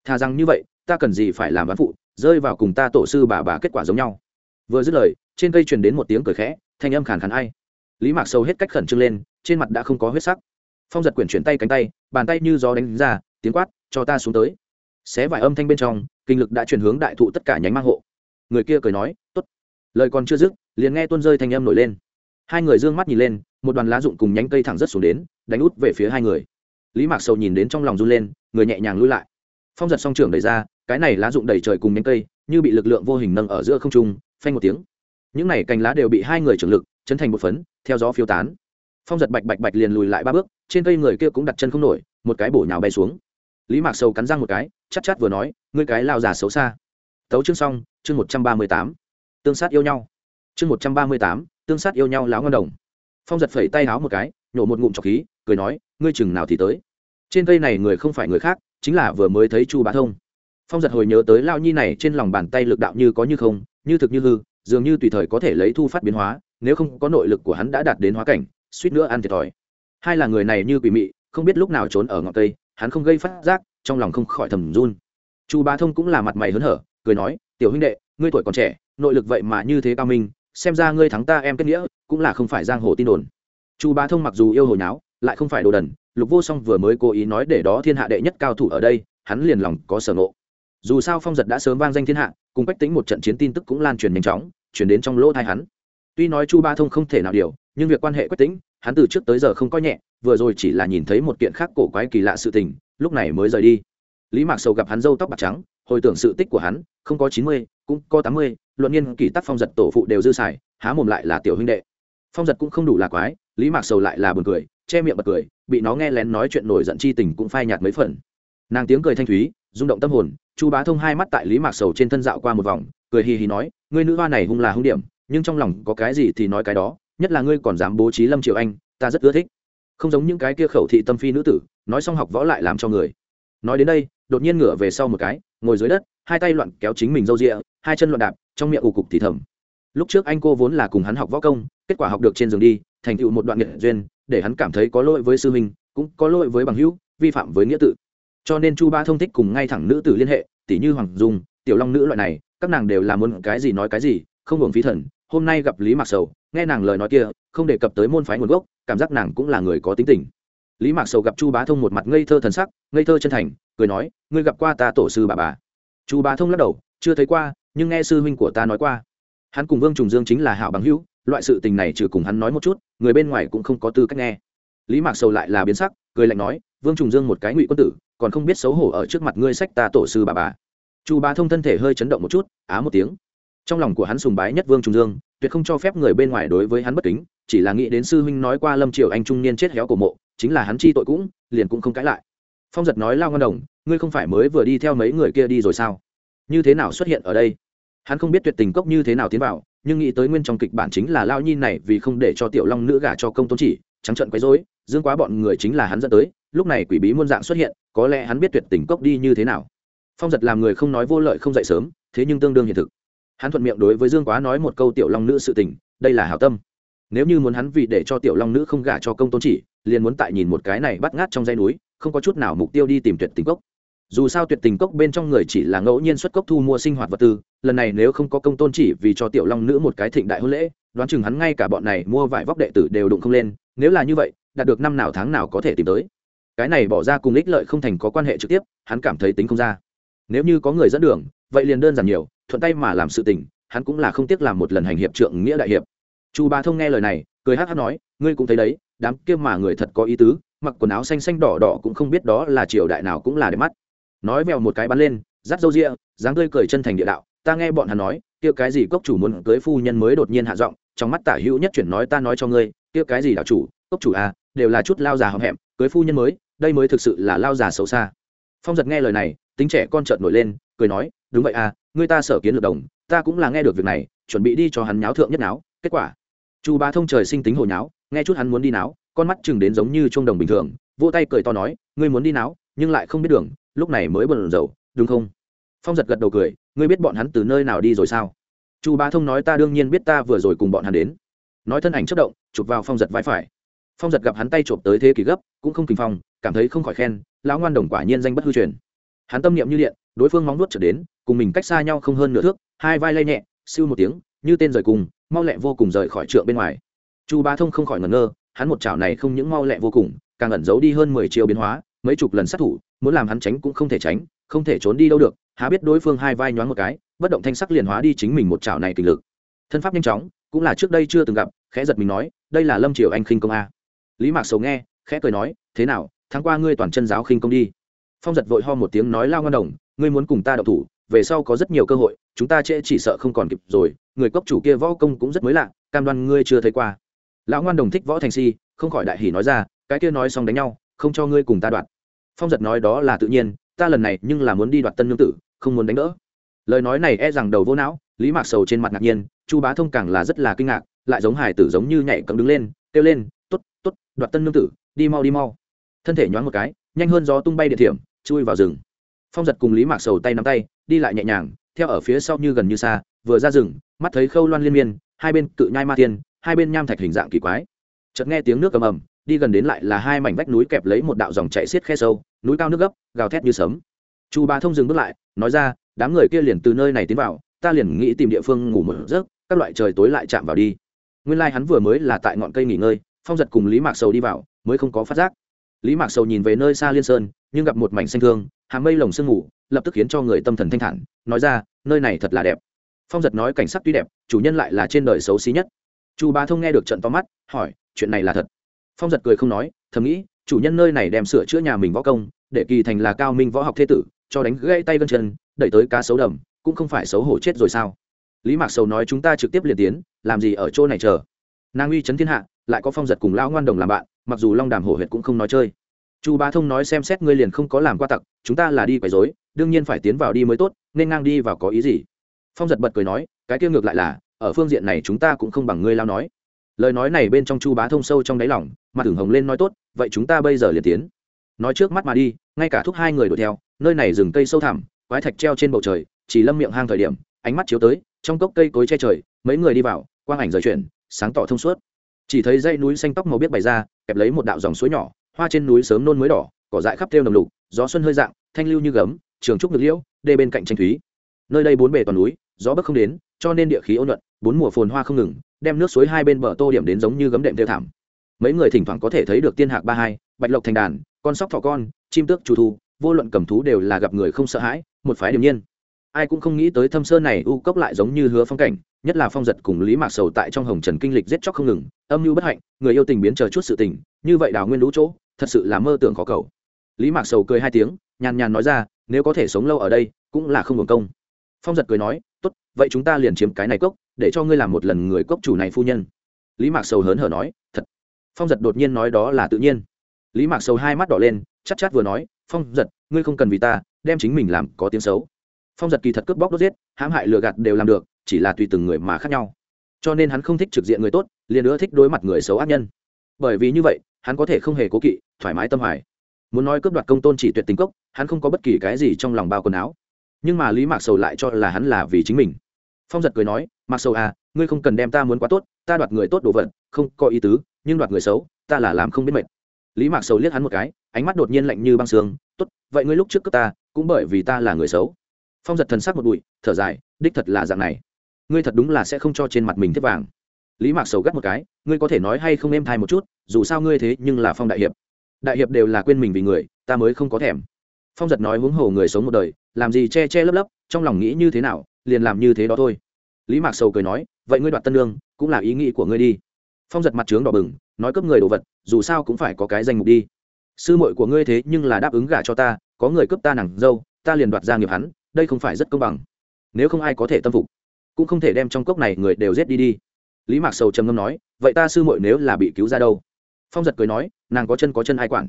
Thà rằng như vậy, ta cần gì phải làm bán phụ, rơi vào cùng ta tổ sư bà bà kết quả giống nhau. Vừa dứt lời, trên cây truyền đến một tiếng cười khẽ, thanh âm khàn khàn ai. Lý mạc sâu hết cách khẩn trương lên, trên mặt đã không có huyết sắc. Phong giật quyển chuyển tay cánh tay, bàn tay như gió đánh ra, tiếng quát, cho ta xuống tới. Xé vài âm thanh bên trong, kinh lực đã chuyển hướng đại thụ tất cả nhánh mang hộ. Người kia cười nói t ố t lời còn chưa dứt, liền nghe tuôn rơi thanh âm nổi lên. Hai người d ư ơ n g mắt nhìn lên, một đoàn lá rụng cùng nhánh cây thẳng rất xuống đến, đánh út về phía hai người lý mạc sầu nhìn đến trong lòng run lên, người nhẹ nhàng lui lại. Phong giật song trưởng đẩy ra, cái này lá rụng đầy trời cùng nhánh cây, như bị lực lượng vô hình nâng ở giữa không trung, phanh một tiếng. Những này cành lá đều bị hai người trưởng lực, chấn thành một phấn, theo gió phiêu tán. Phong giật bạch bạch bạch liền lùi lại ba bước, trên cây người kia cũng đặt chân không nổi, một cái bổ nhào bay xuống. Lý mạc sầu cắn răng một cái chắc chắc vừa nói, ngươi cái lao già xấu xa. Tấu chương xong, chương một trăm ba mươi tám. Tương sát yêu nhau. Chương một trăm ba mươi tám, tương sát yêu nhau láo ngon đồng. Phong giật phẩy tay háo một cái, nhổ một ngụm trọc khí cười nói, ngươi chừng nào thì tới. Trên cây này người không phải người khác, chính là vừa mới thấy chu bá thông. Phong giật hồi nhớ tới lao nhi này trên lòng bàn tay lực đạo như có như không, như thực như hư, dường như tùy thời có thể lấy thu phát biến hóa, nếu không có nội lực của hắn đã đạt đến hóa cảnh, suýt nữa ăn thiệt thòi. Hai là người này như quỷ mị, không biết lúc nào trốn ở ngọn cây, hắn không gây phát giác, trong lòng không khỏi thầm run. Chu bá thông cũng là mặt mày hớn hở, cười nói, tiểu huynh đệ, ngươi tuổi còn trẻ, nội lực vậy mà như thế cao minh, xem ra ngươi thắng ta em kết nghĩa, cũng là không phải giang hồ tin đồn. Chu bá thông mặc dù yêu hồi náo lại không phải đồ đần, lục vô song vừa mới cố ý nói để đó thiên hạ đệ nhất cao thủ ở đây, hắn liền lòng có sở ngộ. Dù sao phong giật đã sớm vang danh thiên hạ, cùng cách tính một trận chiến tin tức cũng lan truyền nhanh chóng chuyển đến trong lỗ thai hắn. Tuy nói chu ba thông không thể nào điều, nhưng việc quan hệ quách tính hắn từ trước tới giờ không coi nhẹ, vừa rồi chỉ là nhìn thấy một kiện khác cổ quái kỳ lạ sự tình, lúc này mới rời đi. Lý mạc sầu gặp hắn râu tóc bạc trắng, hồi tưởng sự tích của hắn, không có chín mươi, cũng có tám mươi, luận nghiên kỳ tác phong giật tổ phụ đều dư xài, há mồm lại là tiểu huynh đệ phong giật cũng không đủ là quái, lý mạc sầu lại là buồn cười, che miệng bật cười, bị nó nghe lén nói chuyện nổi giận chi tình cũng phai nhạt mấy phần. Nàng tiếng cười thanh thúy, rung động tâm hồn, chu bá thông hai mắt tại lý mạc sầu trên thân dạo qua một vòng, cười hì hì nói, ngươi nữ hoa này hung là hung điểm, nhưng trong lòng có cái gì thì nói cái đó, nhất là ngươi còn dám bố trí lâm triệu anh, ta rất ưa thích. Không giống những cái kia khẩu thị tâm phi nữ tử, nói xong học võ lại làm cho người. Nói đến đây, đột nhiên ngửa về sau một cái, ngồi dưới đất, hai tay loạn kéo chính mình râu rịa, hai chân loạn đạp, trong miệng ù cục thì thầm lúc trước anh cô vốn là cùng hắn học võ công, kết quả học được trên giường đi, thành tựu một đoạn nghệ duyên, để hắn cảm thấy có lỗi với sư huynh, cũng có lỗi với bằng hữu, vi phạm với nghĩa tự. Cho nên chu ba thông thích cùng ngay thẳng nữ tử liên hệ tỷ như hoàng dung, tiểu long nữ loại này, các nàng đều làm muốn cái gì nói cái gì, không hưởng phí thần, hôm nay gặp lý mạc sầu, nghe nàng lời nói kia, không đề cập tới môn phái nguồn gốc, cảm giác nàng cũng là người có tính tình. Lý mạc sầu gặp chu bá thông một mặt ngây thơ thần sắc, ngây thơ chân thành, cười nói, ngươi gặp qua ta tổ sư bà bà? Chu bá thông lắc đầu, chưa thấy qua, nhưng nghe sư huynh của ta nói qua hắn cùng vương trùng dương chính là hảo bằng hữu, loại sự tình này trừ cùng hắn nói một chút, người bên ngoài cũng không có tư cách nghe. Lý mạc sầu lại là biến sắc, cười lạnh nói, vương trùng dương một cái ngụy quân tử, còn không biết xấu hổ ở trước mặt ngươi sách ta tổ sư bà bà. Chu bá thông thân thể hơi chấn động một chút, á một tiếng. Trong lòng của hắn sùng bái nhất vương Trùng dương, tuyệt không cho phép người bên ngoài đối với hắn bất kính, chỉ là nghĩ đến sư huynh nói qua lâm triều anh trung niên chết héo cổ mộ, chính là hắn chi tội cũng, liền cũng không cãi lại. Phong giật nói, lao ngon đồng, ngươi không phải mới vừa đi theo mấy người kia đi rồi sao? Như thế nào xuất hiện ở đây? Hắn không biết tuyệt tình cốc như thế nào tiến vào, nhưng nghĩ tới nguyên trong kịch bản chính là lao nhi này vì không để cho tiểu long nữ gả cho công tôn chỉ, trắng trận quấy rối, dương quá bọn người chính là hắn dẫn tới, lúc này quỷ bí muôn dạng xuất hiện, có lẽ hắn biết tuyệt tình cốc đi như thế nào. Phong giật làm người không nói vô lợi không dậy sớm, thế nhưng tương đương hiện thực. Hắn thuận miệng đối với dương quá nói một câu tiểu long nữ sự tình, đây là hảo tâm. Nếu như muốn hắn vì để cho tiểu long nữ không gả cho công tôn chỉ, liền muốn tại nhìn một cái này bắt ngát trong dây núi, không có chút nào mục tiêu đi tìm tuyệt tình cốc dù sao tuyệt tình cốc bên trong người chỉ là ngẫu nhiên xuất cốc thu mua sinh hoạt vật tư, lần này nếu không có công tôn chỉ vì cho tiểu long nữ một cái thịnh đại hôn lễ, đoán chừng hắn ngay cả bọn này mua vải vóc đệ tử đều đụng không lên, nếu là như vậy, đạt được năm nào tháng nào có thể tìm tới. Cái này bỏ ra cùng ích lợi không thành có quan hệ trực tiếp, hắn cảm thấy tính không ra. Nếu như có người dẫn đường, vậy liền đơn giản nhiều, thuận tay mà làm sự tình, hắn cũng là không tiếc làm một lần hành hiệp trượng nghĩa đại hiệp. Chu ba thông nghe lời này, cười hát hát nói, ngươi cũng thấy đấy, đám kia mà người thật có ý tứ, mặc quần áo xanh xanh đỏ đỏ cũng không biết đó là triều đại nào cũng là đẹp mắt nói vèo một cái bắn lên dắt râu ria dáng tươi cười chân thành địa đạo. Ta nghe bọn hắn nói, kia cái gì cốc chủ muốn cưới phu nhân mới đột nhiên hạ giọng, trong mắt tả hữu nhất chuyển nói ta nói cho ngươi, kia cái gì đạo chủ, cốc chủ à đều là chút lao già hậm hẹm, cưới phu nhân mới, đây mới thực sự là lao già xấu xa. Phong giật nghe lời này, tính trẻ con trợn nổi lên, cười nói, đúng vậy à người ta sở kiến lược đồng, ta cũng là nghe được việc này, chuẩn bị đi cho hắn nháo thượng nhất náo, kết quả. Chu bá thông trời sinh tính hồi nháo nghe chút hắn muốn đi náo, con mắt chừng đến giống như trung đồng bình thường, vỗ tay cười to nói, ngươi muốn đi náo, nhưng lại không biết đường lúc này mới bận dầu, đúng không? Phong giật gật đầu cười ngươi biết bọn hắn từ nơi nào đi rồi sao? Chu bá thông nói ta đương nhiên biết ta vừa rồi cùng bọn hắn đến. Nói thân ảnh chất động chụp vào phong giật vai phải. Phong giật gặp hắn tay chộp tới thế kỷ gấp cũng không kinh phong cảm thấy không khỏi khen lão ngoan đồng quả nhiên danh bất hư truyền. Hắn tâm niệm như điện đối phương móng nuốt trở đến cùng mình cách xa nhau không hơn nửa thước hai vai lay nhẹ siêu một tiếng như tên rời cùng mau lẹ vô cùng rời khỏi trượng bên ngoài. Chu bá thông không khỏi ngẩn ngơ hắn một chảo này không những mau lẹ vô cùng càng ẩn giấu đi hơn mười chiều biến hóa mấy chục lần sát thủ, muốn làm hắn tránh cũng không thể tránh, không thể trốn đi đâu được, há biết đối phương hai vai nhoáng một cái, bất động thanh sắc liền hóa đi chính mình một chảo này kình lực. Thân pháp nhanh chóng, cũng là trước đây chưa từng gặp, khẽ giật mình nói, đây là lâm triều anh khinh công a. Lý mạc sầu nghe, khẽ cười nói, thế nào tháng qua ngươi toàn chân giáo khinh công đi. Phong giật vội ho một tiếng nói, lao ngon đồng, ngươi muốn cùng ta đậu thủ, về sau có rất nhiều cơ hội, chúng ta trễ chỉ sợ không còn kịp rồi, người cốc chủ kia võ công cũng rất mới lạ, cam đoan ngươi chưa thấy qua. Lão ngoan đồng thích võ thành si, không khỏi đại hỉ nói ra, cái kia nói xong đánh nhau, không cho ngươi cùng ta đoạt phong giật nói đó là tự nhiên, ta lần này nhưng là muốn đi đoạt tân nương tử, không muốn đánh đỡ. Lời nói này e rằng đầu vô não, lý mạc sầu trên mặt ngạc nhiên, chu bá thông càng là rất là kinh ngạc, lại giống hải tử giống như nhảy cấm đứng lên, kêu lên t ố t t ố t đoạt tân nương tử, đi mau đi mau. Thân thể nhoáng một cái, nhanh hơn gió tung bay địa thiểm, chui vào rừng. Phong giật cùng lý mạc sầu tay nắm tay, đi lại nhẹ nhàng, theo ở phía sau như gần như xa, vừa ra rừng, mắt thấy khâu loan liên miên, hai bên cự nhai ma tiên hai bên nham thạch hình dạng kỳ quái. Chợt nghe tiếng nước cầm ầm đi gần đến lại là hai mảnh vách núi kẹp lấy một đạo dòng chảy xiết khe sâu, núi cao nước gấp, gào thét như sấm. Chu ba thông dừng bước lại, nói ra, đám người kia liền từ nơi này tiến vào, ta liền nghĩ tìm địa phương ngủ một giấc, các loại trời tối lại chạm vào đi. Nguyên lai、like、hắn vừa mới là tại ngọn cây nghỉ ngơi, phong giật cùng lý mạc sầu đi vào, mới không có phát giác. Lý mạc sầu nhìn về nơi xa liên sơn, nhưng gặp một mảnh xanh thương hàng mây lồng sương ngủ lập tức khiến cho người tâm thần thanh thản, nói ra, nơi này thật là đẹp. Phong giật nói cảnh sắc tuy đẹp, chủ nhân lại là trên đời xấu xí nhất. Chu bá thông nghe được trận to mắt, hỏi, chuyện này là thật? Phong giật cười không nói, thầm nghĩ, chủ nhân nơi này đem sửa chữa nhà mình võ công, để kỳ thành là cao minh võ học thế tử, cho đánh gãy tay gân chân, đẩy tới cá xấu đầm, cũng không phải xấu hổ chết rồi sao? Lý mạc sầu nói chúng ta trực tiếp liền tiến, làm gì ở chỗ này chờ? Nàng uy chấn thiên hạ, lại có phong giật cùng lão ngoan đồng làm bạn, mặc dù long đàm hổ huyệt cũng không nói chơi. Chu bá thông nói xem xét ngươi liền không có làm qua tặc, chúng ta là đi quấy dối đương nhiên phải tiến vào đi mới tốt, nên ngang đi vào có ý gì? Phong giật bật cười nói, cái kia ngược lại là, ở phương diện này chúng ta cũng không bằng ngươi lao nói. Lời nói này bên trong chu bá thông sâu trong đáy lòng mà tưởng hồng lên nói tốt, vậy chúng ta bây giờ liền tiến. Nói trước mắt mà đi, ngay cả thúc hai người đuổi theo, nơi này rừng cây sâu thẳm, quái thạch treo trên bầu trời, chỉ lâm miệng hang thời điểm, ánh mắt chiếu tới, trong cốc cây cối che trời, mấy người đi vào, quang ảnh rời chuyển, sáng tỏ thông suốt. Chỉ thấy dãy núi xanh tóc màu biết bày ra, kẹp lấy một đạo dòng suối nhỏ, hoa trên núi sớm nôn mới đỏ, cỏ dại khắp theo nồng lục, gió xuân hơi dạng, thanh lưu như gấm, trường trúc ngược liễu, đê bên cạnh tranh thúy. Nơi đây bốn bề toàn núi, gió bấc không đến, cho nên địa khí ôn nhuận, bốn mùa phồn hoa không ngừng, đem nước suối hai bên bờ tô điểm đến giống như gấm đệm theo thảm mấy người thỉnh thoảng có thể thấy được tiên hạc ba hai, bạch lộc thành đàn, con sóc thỏ con, chim tước chủ thu, vô luận cầm thú đều là gặp người không sợ hãi, một phái điềm nhiên. Ai cũng không nghĩ tới thâm sơn này u cốc lại giống như hứa phong cảnh, nhất là phong giật cùng lý mạc sầu tại trong hồng trần kinh lịch giết chóc không ngừng, âm mưu bất hạnh, người yêu tình biến chờ chút sự tình, như vậy đào nguyên lũ chỗ, thật sự là mơ tưởng khó cầu. Lý mạc sầu cười hai tiếng, nhàn nhàn nói ra, nếu có thể sống lâu ở đây, cũng là không hưởng công. Phong giật cười nói, tốt, vậy chúng ta liền chiếm cái này cốc, để cho ngươi làm một lần người cốc chủ này phu nhân. Lý mạc sầu hớn hở nói, thật phong giật đột nhiên nói đó là tự nhiên. Lý mạc sầu hai mắt đỏ lên chắc chát vừa nói, phong giật, ngươi không cần vì ta, đem chính mình làm có tiếng xấu. Phong giật kỳ thật cướp bóc đốt giết, hãm hại lừa gạt đều làm được, chỉ là tùy từng người mà khác nhau. Cho nên hắn không thích trực diện người tốt, liền nữa thích đối mặt người xấu ác nhân. Bởi vì như vậy, hắn có thể không hề cố kỵ, thoải mái tâm hoài. Muốn nói cướp đoạt công tôn chỉ tuyệt tình cốc, hắn không có bất kỳ cái gì trong lòng bao quần áo. Nhưng mà lý mạc sầu lại cho là hắn là vì chính mình. Phong giật cười nói, mạc sầu à ngươi không cần đem ta muốn quá tốt, ta đoạt người tốt đồ vật, không có ý tứ nhưng đoạt người xấu, ta là làm không biết mệt. Lý mạc sầu liếc hắn một cái, ánh mắt đột nhiên lạnh như băng sương, tốt, vậy ngươi lúc trước cướp ta, cũng bởi vì ta là người xấu. Phong giật thần sắc một bụi, thở dài, đích thật là dạng này. Ngươi thật đúng là sẽ không cho trên mặt mình thiết vàng. Lý mạc sầu gắt một cái, ngươi có thể nói hay không êm thai một chút, dù sao ngươi thế nhưng là phong đại hiệp. Đại hiệp đều là quên mình vì người, ta mới không có thèm. Phong giật nói huống hồ người sống một đời, làm gì che che lấp lấp, trong lòng nghĩ như thế nào, liền làm như thế đó thôi. Lý mạc sầu cười nói, vậy ngươi đoạt tân lương, cũng là ý nghĩ của ngươi đi phong giật mặt trướng đỏ bừng, nói cướp người đồ vật, dù sao cũng phải có cái danh mục đi. Sư muội của ngươi thế nhưng là đáp ứng gả cho ta, có người cướp ta nàng dâu, ta liền đoạt ra nghiệp hắn, đây không phải rất công bằng. Nếu không ai có thể tâm phục, cũng không thể đem trong cốc này người đều giết đi đi. Lý mạc sầu trầm ngâm nói, vậy ta sư muội nếu là bị cứu ra đâu? Phong giật cười nói, nàng có chân có chân ai quản?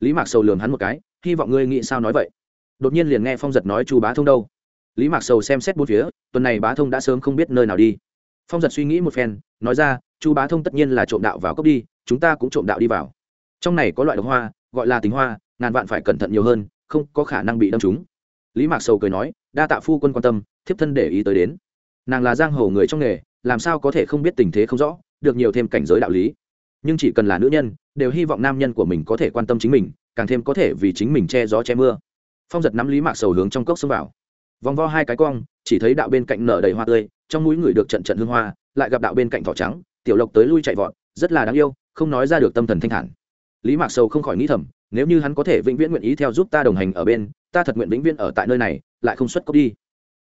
Lý mạc sầu lường hắn một cái, hy vọng ngươi nghĩ sao nói vậy? Đột nhiên liền nghe phong giật nói chu bá thông đâu. Lý mạc sầu xem xét bốn phía, tuần này bá thông đã sớm không biết nơi nào đi phong giật suy nghĩ một phen, nói ra, chu bá thông tất nhiên là trộm đạo vào cốc đi, chúng ta cũng trộm đạo đi vào. Trong này có loại độc hoa, gọi là tính hoa, ngàn vạn phải cẩn thận nhiều hơn, không có khả năng bị đâm trúng. Lý mạc sầu cười nói, đa tạ phu quân quan tâm, thiếp thân để ý tới đến. Nàng là giang hồ người trong nghề, làm sao có thể không biết tình thế không rõ, được nhiều thêm cảnh giới đạo lý. Nhưng chỉ cần là nữ nhân, đều hy vọng nam nhân của mình có thể quan tâm chính mình, càng thêm có thể vì chính mình che gió che mưa. Phong giật nắm lý mạc sầu hướng trong cốc xông vào. Vòng vo hai cái cong, chỉ thấy đạo bên cạnh nở đầy hoa tươi trong mũi người được trận trận hương hoa, lại gặp đạo bên cạnh thỏ trắng, tiểu lộc tới lui chạy vọt, rất là đáng yêu, không nói ra được tâm thần thanh thản. Lý mạc sầu không khỏi nghĩ thầm, nếu như hắn có thể vĩnh viễn nguyện ý theo giúp ta đồng hành ở bên, ta thật nguyện vĩnh viễn ở tại nơi này, lại không xuất cốc đi.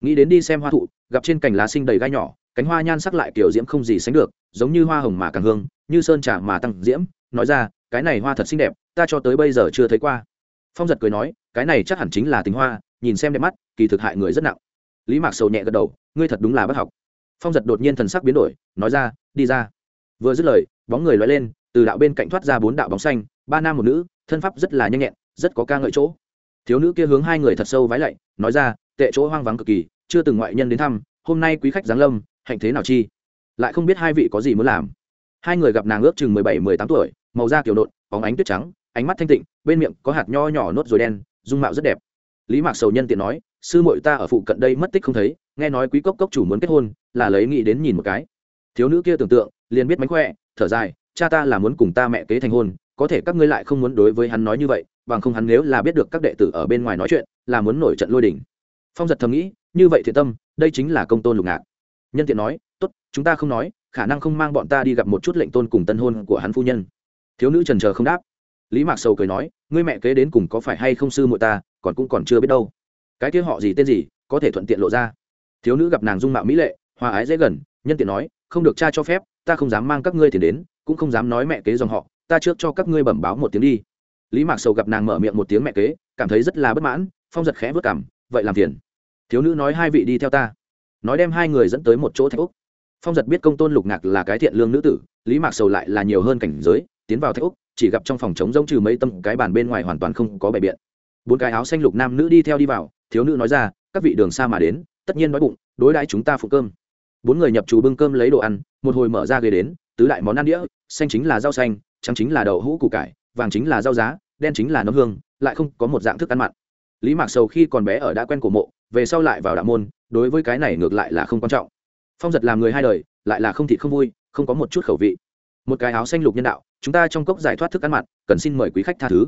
Nghĩ đến đi xem hoa thụ, gặp trên cành lá sinh đầy gai nhỏ, cánh hoa nhan sắc lại kiểu diễm không gì sánh được, giống như hoa hồng mà càng hương, như sơn trà mà tăng diễm, nói ra, cái này hoa thật xinh đẹp, ta cho tới bây giờ chưa thấy qua. Phong giật cười nói, cái này chắc hẳn chính là tính hoa, nhìn xem đẹp mắt, kỳ thực hại người rất nặng. Lý mạc sầu nhẹ gật đầu, ngươi thật đúng là bất học phong giật đột nhiên thần sắc biến đổi, nói ra, đi ra. Vừa dứt lời, bóng người loay lên, từ đạo bên cạnh thoát ra bốn đạo bóng xanh, ba nam một nữ, thân pháp rất là nhanh nhẹn, rất có ca ngợi chỗ. Thiếu nữ kia hướng hai người thật sâu vái lạy, nói ra, tệ chỗ hoang vắng cực kỳ, chưa từng ngoại nhân đến thăm, hôm nay quý khách giáng lâm, hạnh thế nào chi? Lại không biết hai vị có gì muốn làm. Hai người gặp nàng ước chừng mười bảy, mười tám tuổi, màu da kiểu nộn bóng ánh tuyết trắng, ánh mắt thanh tịnh, bên miệng có hạt nho nhỏ nốt rồi đen, dung mạo rất đẹp lý mạc sầu nhân tiện nói, sư muội ta ở phụ cận đây mất tích không thấy, nghe nói quý cốc cốc chủ muốn kết hôn, là lấy nghĩ đến nhìn một cái. Thiếu nữ kia tưởng tượng, liền biết mánh khỏe, thở dài, cha ta là muốn cùng ta mẹ kế thành hôn, có thể các ngươi lại không muốn đối với hắn nói như vậy, bằng không hắn nếu là biết được các đệ tử ở bên ngoài nói chuyện, là muốn nổi trận lôi đỉnh phong giật thầm nghĩ, như vậy thiện tâm, đây chính là công tôn lục ngạc. Nhân tiện nói, tốt, chúng ta không nói, khả năng không mang bọn ta đi gặp một chút lệnh tôn cùng tân hôn của hắn phu nhân. Thiếu nữ trần chờ không đáp lý mạc sầu cười nói, ngươi mẹ kế đến cùng có phải hay không sư muội ta, còn cũng còn chưa biết đâu. Cái kia họ gì tên gì, có thể thuận tiện lộ ra. Thiếu nữ gặp nàng dung mạo mỹ lệ, hòa ái dễ gần, nhân tiện nói, không được cha cho phép, ta không dám mang các ngươi tiền đến, cũng không dám nói mẹ kế dòng họ, ta trước cho các ngươi bẩm báo một tiếng đi. Lý mạc sầu gặp nàng mở miệng một tiếng mẹ kế, cảm thấy rất là bất mãn, phong giật khẽ vất cảm, vậy làm phiền. Thiếu nữ nói, hai vị đi theo ta. Nói đem hai người dẫn tới một chỗ thạch úc phong giật biết công tôn lục ngạc là cái thiện lương nữ tử, lý mạc sầu lại là nhiều hơn cảnh giới, tiến vào thạch úc chỉ gặp trong phòng chống giống trừ mấy tâm cái bàn bên ngoài hoàn toàn không có bày biện. Bốn cái áo xanh lục nam nữ đi theo đi vào, thiếu nữ nói ra, các vị đường xa mà đến, tất nhiên nói bụng, đối đãi chúng ta phụ cơm. Bốn người nhập chủ bưng cơm lấy đồ ăn, một hồi mở ra ghế đến, tứ đại món ăn đĩa, xanh chính là rau xanh, trắng chính là đậu hũ củ cải, vàng chính là rau giá, đen chính là nấm hương, lại không có một dạng thức ăn mặn. Lý mạc sầu khi còn bé ở đã quen cổ mộ, về sau lại vào đạo môn, đối với cái này ngược lại là không quan trọng. Phong giật làm người hai đời, lại là không thịt không vui, không có một chút khẩu vị một cái áo xanh lục nhân đạo, chúng ta trong cốc giải thoát thức ăn mặn cần xin mời quý khách tha thứ.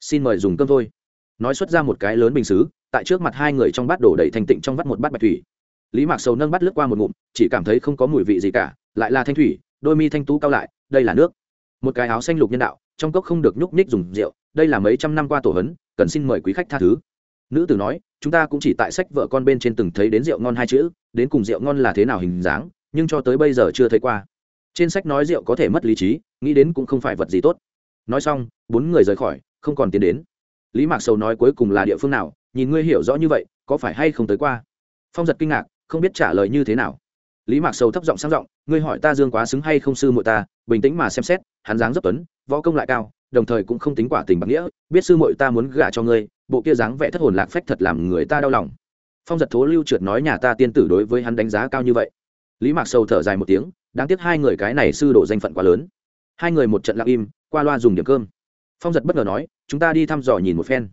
Xin mời dùng cơm thôi. Nói xuất ra một cái lớn bình xứ, tại trước mặt hai người trong bát đổ đầy thành tịnh trong vắt một bát bạch thủy. Lý mạc sầu nâng bắt lướt qua một ngụm, chỉ cảm thấy không có mùi vị gì cả, lại là thanh thủy, đôi mi thanh tú cao lại, đây là nước. Một cái áo xanh lục nhân đạo, trong cốc không được nhúc nhích dùng rượu, đây là mấy trăm năm qua tổ hấn, cần xin mời quý khách tha thứ. Nữ tử nói, chúng ta cũng chỉ tại sách vợ con bên trên từng thấy đến rượu ngon hai chữ, đến cùng rượu ngon là thế nào hình dáng, nhưng cho tới bây giờ chưa thấy qua trên sách nói rượu có thể mất lý trí, nghĩ đến cũng không phải vật gì tốt. Nói xong, bốn người rời khỏi, không còn tiến đến. Lý mạc sầu nói cuối cùng là địa phương nào, nhìn ngươi hiểu rõ như vậy, có phải hay không tới qua? Phong giật kinh ngạc, không biết trả lời như thế nào. Lý mạc sầu thấp giọng sang giọng, ngươi hỏi ta dương quá xứng hay không sư muội ta, bình tĩnh mà xem xét, hắn dáng dấp tuấn, võ công lại cao, đồng thời cũng không tính quả tình bạc nghĩa, biết sư muội ta muốn gả cho ngươi, bộ kia dáng vẻ thất hồn lạc phách thật làm người ta đau lòng. Phong giật thố lưu trượt nói nhà ta tiên tử đối với hắn đánh giá cao như vậy. Lý mạc sầu thở dài một tiếng đáng tiếc hai người cái này sư đổ danh phận quá lớn. Hai người một trận lặng im, qua loa dùng điểm cơm. Phong giật bất ngờ nói, chúng ta đi thăm dò nhìn một phen.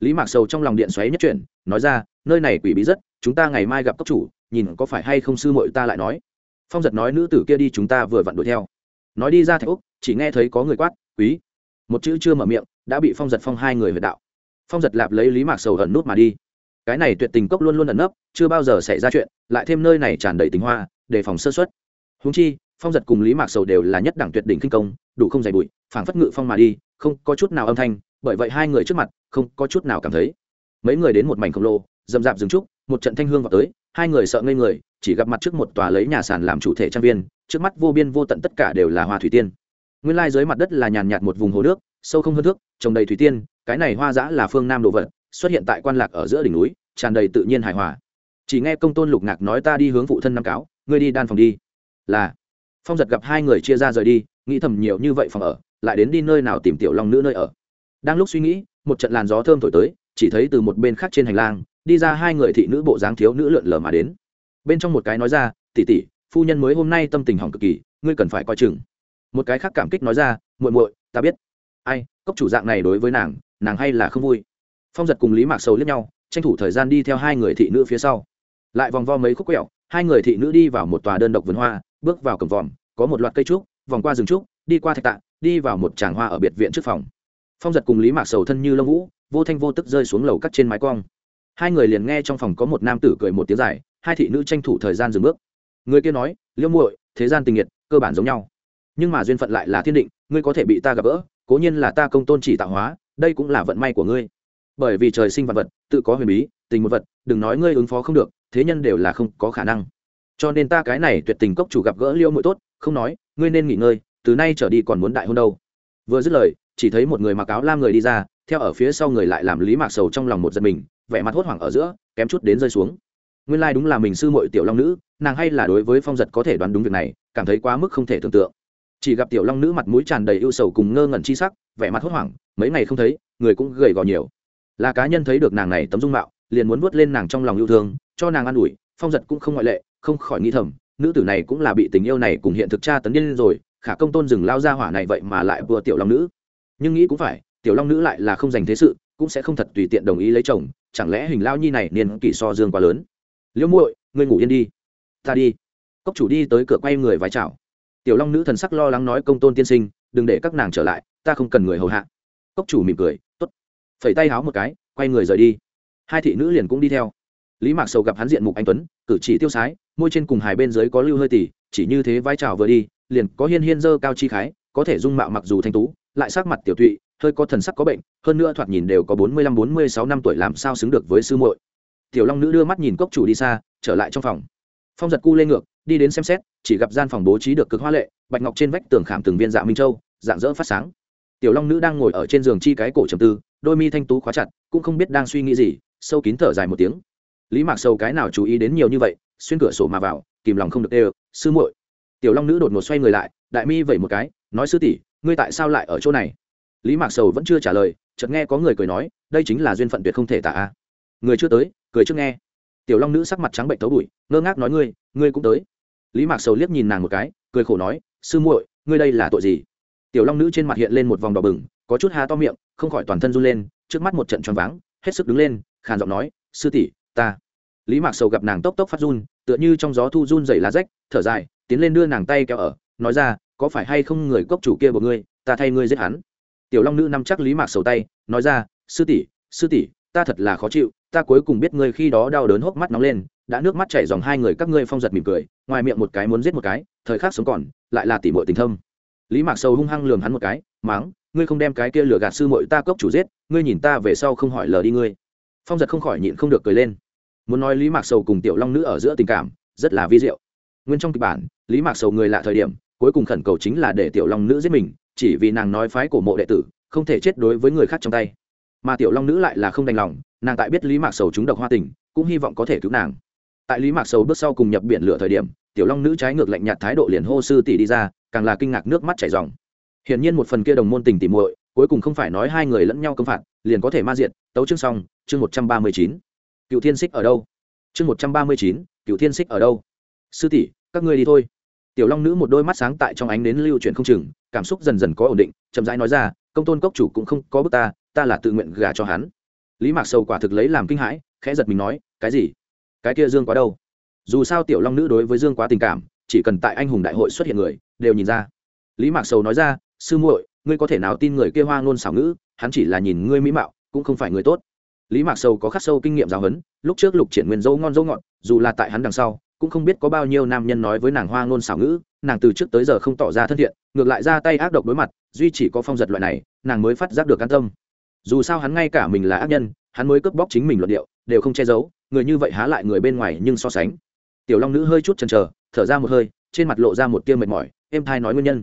Lý mạc sầu trong lòng điện xoáy nhất chuyển nói ra, nơi này quỷ bí rất, chúng ta ngày mai gặp cấp chủ, nhìn có phải hay không sư mội ta lại nói. Phong giật nói, nữ tử kia đi chúng ta vừa vặn đuổi theo. Nói đi ra thạch úc chỉ nghe thấy có người quát, quý. Một chữ chưa mở miệng, đã bị phong giật phong hai người về đạo. Phong giật lạp lấy lý mạc sầu ẩn nút mà đi. Cái này tuyệt tình cốc luôn luôn ẩn nấp, chưa bao giờ xảy ra chuyện, lại thêm nơi này tràn đầy tình hoa, đề phòng sơ xuất húng chi, phong giật cùng lý mạc sầu đều là nhất đẳng tuyệt đỉnh kinh công, đủ không dày bụi, phảng phất ngự phong mà đi, không có chút nào âm thanh, bởi vậy hai người trước mặt, không có chút nào cảm thấy. Mấy người đến một mảnh khổng lồ dầm dạp dừng trúc, một trận thanh hương vào tới, hai người sợ ngây người, chỉ gặp mặt trước một tòa lấy nhà sàn làm chủ thể trang viên, trước mắt vô biên vô tận tất cả đều là hoa thủy tiên. Nguyên lai dưới mặt đất là nhàn nhạt một vùng hồ nước, sâu không hơn thước, trồng đầy thủy tiên, cái này hoa giã là phương nam đồ vật, xuất hiện tại quan lạc ở giữa đỉnh núi, tràn đầy tự nhiên hài hòa. Chỉ nghe công tôn lục ngạc nói ta đi hướng phụ thân năm cáo, ngươi đi đan phòng đi là, phong giật gặp hai người chia ra rời đi, nghĩ thầm nhiều như vậy phòng ở, lại đến đi nơi nào tìm tiểu long nữ nơi ở. Đang lúc suy nghĩ, một trận làn gió thơm thổi tới, chỉ thấy từ một bên khác trên hành lang, đi ra hai người thị nữ bộ dáng thiếu nữ lượn lờ mà đến. Bên trong một cái nói ra tỉ tỉ phu nhân mới hôm nay tâm tình hỏng cực kỳ, ngươi cần phải coi chừng. Một cái khác cảm kích nói ra, muội muội, ta biết. Ai, cốc chủ dạng này đối với nàng nàng hay là không vui. Phong giật cùng lý mạc sầu liếc nhau, tranh thủ thời gian đi theo hai người thị nữ phía sau. Lại vòng vo mấy khúc quẹo, hai người thị nữ đi vào một tòa đơn độc vườn hoa bước vào cổng vòm, có một loạt cây trúc, vòng qua rừng trúc, đi qua thạch tạ đi vào một tràng hoa ở biệt viện trước phòng. Phong giật cùng lý mạc sầu thân như lông vũ, vô thanh vô tức rơi xuống lầu cắt trên mái cong. Hai người liền nghe trong phòng có một nam tử cười một tiếng dài, hai thị nữ tranh thủ thời gian dừng bước. Người kia nói liễu muội, thế gian tình nhiệt cơ bản giống nhau. Nhưng mà duyên phận lại là thiên định, ngươi có thể bị ta gặp gỡ, cố nhiên là ta công tôn chỉ tạo hóa, đây cũng là vận may của ngươi. Bởi vì trời sinh vật vật, tự có huyền bí, tình một vật, đừng nói ngươi ứng phó không được, thế nhân đều là không có khả năng cho nên ta cái này tuyệt tình cốc chủ gặp gỡ liêu mũi tốt, không nói, ngươi nên nghỉ ngơi, từ nay trở đi còn muốn đại hôn đâu. Vừa dứt lời, chỉ thấy một người mặc áo lam người đi ra, theo ở phía sau người lại làm lý mạc sầu trong lòng một giật mình, vẻ mặt hốt hoảng ở giữa, kém chút đến rơi xuống. Nguyên lai、like、đúng là mình sư mội tiểu long nữ, nàng hay là đối với phong giật có thể đoán đúng việc này, cảm thấy quá mức không thể tưởng tượng. Chỉ gặp tiểu long nữ mặt mũi tràn đầy ưu sầu cùng ngơ ngẩn chi sắc, vẻ mặt hốt hoảng, mấy ngày không thấy, người cũng gầy gò nhiều. Là cá nhân thấy được nàng này tấm dung mạo, liền muốn vuốt lên nàng trong lòng yêu thương, cho nàng an ủi, phong giật cũng không ngoại lệ không khỏi nghĩ thầm, nữ tử này cũng là bị tình yêu này cùng hiện thực tra tấn điên rồi, khả công tôn dừng lao ra hỏa này vậy mà lại vừa tiểu long nữ. Nhưng nghĩ cũng phải, tiểu long nữ lại là không dành thế sự, cũng sẽ không thật tùy tiện đồng ý lấy chồng, chẳng lẽ hình lao nhi này niên kỷ so dương quá lớn? Liễu muội, ngươi ngủ yên đi. Ta đi. Cốc chủ đi tới cửa quay người vái chào. Tiểu long nữ thần sắc lo lắng nói công tôn tiên sinh, đừng để các nàng trở lại, ta không cần người hầu hạ. Cốc chủ mỉm cười t ố t phẩy tay háo một cái, quay người rời đi. Hai thị nữ liền cũng đi theo lý mạc sầu gặp hắn diện mục anh tuấn, cử chỉ tiêu sái, môi trên cùng hai bên dưới có lưu hơi tỉ, chỉ như thế vai trào vừa đi, liền có hiên hiên dơ cao chi khái, có thể dung mạo mặc dù thanh tú, lại sắc mặt tiểu thụy hơi có thần sắc có bệnh, hơn nữa thoạt nhìn đều có bốn mươi lăm, bốn mươi sáu năm tuổi làm sao xứng được với sư muội. Tiểu long nữ đưa mắt nhìn cốc chủ đi xa, trở lại trong phòng. Phong giật cu lên ngược, đi đến xem xét, chỉ gặp gian phòng bố trí được cực hoa lệ, bạch ngọc trên vách tường khảm từng viên dạ minh châu, dạng dỡ phát sáng. Tiểu long nữ đang ngồi ở trên giường chi cái cổ trầm tư, đôi mi thanh tú khóa chặt, cũng không biết đang suy nghĩ gì, sâu kín thở dài một tiếng lý mạc sâu cái nào chú ý đến nhiều như vậy, xuyên cửa sổ mà vào, kìm lòng không được đều sư muội. Tiểu long nữ đột ngột xoay người lại, đại mi vẩy một cái, nói sư tỷ, ngươi tại sao lại ở chỗ này? Lý mạc sầu vẫn chưa trả lời, chợt nghe có người cười nói, đây chính là duyên phận tuyệt không thể tả a. Người chưa tới, cười trước nghe. Tiểu long nữ sắc mặt trắng bệnh tấu bụi, ngơ ngác nói, ngươi ngươi cũng tới. Lý mạc sầu liếc nhìn nàng một cái, cười khổ nói, sư muội, ngươi đây là tội gì? Tiểu long nữ trên mặt hiện lên một vòng đỏ bừng, có chút há to miệng, không khỏi toàn thân run lên, trước mắt một trận tròn váng, hết sức đứng lên, khàn giọng nói, sư tỷ ta. Lý mạc sầu gặp nàng tốc tốc phát run, tựa như trong gió thu run dày lá rách, thở dài, tiến lên đưa nàng tay kéo ở, nói ra, có phải hay không người cốc chủ kia của ngươi, ta thay ngươi giết hắn? Tiểu long nữ nắm chắc lý mạc sầu tay, nói ra, sư tỷ sư tỷ, ta thật là khó chịu, ta cuối cùng biết ngươi khi đó đau đớn hốc mắt nóng lên, đã nước mắt chảy dòng hai người các ngươi phong giật mỉm cười, ngoài miệng một cái muốn giết một cái, thời khắc sống còn, lại là tỉ mội tình thâm. Lý mạc sầu hung hăng lường hắn một cái, máng, ngươi không đem cái kia lừa gạt sư mội ta cốc chủ giết, ngươi nhìn ta về sau không hỏi lờ đi ngươi phong giật không khỏi nhịn không được cười lên. Muốn nói lý mạc sầu cùng tiểu long nữ ở giữa tình cảm, rất là vi diệu. Nguyên trong kịch bản, lý mạc sầu người lạ thời điểm, cuối cùng khẩn cầu chính là để tiểu long nữ giết mình, chỉ vì nàng nói phái cổ mộ đệ tử, không thể chết đối với người khác trong tay. Mà tiểu long nữ lại là không đành lòng, nàng tại biết lý mạc sầu trúng độc hoa tình, cũng hy vọng có thể cứu nàng. Tại lý mạc sầu bước sau cùng nhập biển lửa thời điểm, tiểu long nữ trái ngược lạnh nhạt thái độ liền hô sư tỷ đi ra, càng là kinh ngạc nước mắt chảy dòng hiển nhiên một phần kia đồng môn tình tỉ muội, cuối cùng không phải nói hai người lẫn nhau công phạt, liền có thể ma diện tấu chương xong, chương một trăm ba mươi chín. Cựu thiên xích ở đâu? Chương một trăm ba mươi chín, cựu thiên xích ở đâu? Sư tỷ, các ngươi đi thôi. Tiểu long nữ một đôi mắt sáng tại trong ánh đến lưu chuyển không chừng, cảm xúc dần dần có ổn định, chậm rãi nói ra, công tôn cốc chủ cũng không có bức ta ta là tự nguyện gả cho hắn. Lý mạc sầu quả thực lấy làm kinh hãi, khẽ giật mình nói, cái gì? Cái kia dương quá đâu? Dù sao tiểu long nữ đối với dương quá tình cảm, chỉ cần tại anh hùng đại hội xuất hiện người, đều nhìn ra. Lý mạc sầu nói ra, sư muội, ngươi có thể nào tin người kia hoa ngôn xảo ngữ, hắn chỉ là nhìn ngươi mỹ mạo cũng không phải người tốt. Lý mạc sầu có khắc sâu kinh nghiệm giáo huấn, lúc trước lục triển nguyên dâu ngon dâu ngọt, dù là tại hắn đằng sau, cũng không biết có bao nhiêu nam nhân nói với nàng hoa ngôn xảo ngữ, nàng từ trước tới giờ không tỏ ra thân thiện, ngược lại ra tay ác độc đối mặt, duy chỉ có phong giật loại này, nàng mới phát giác được an tâm. Dù sao hắn ngay cả mình là ác nhân, hắn mới cướp bóc chính mình luận điệu, đều không che giấu, người như vậy há lại người bên ngoài nhưng so sánh. Tiểu long nữ hơi chút chần chờ, thở ra một hơi, trên mặt lộ ra một tia mệt mỏi em thai nói nguyên nhân.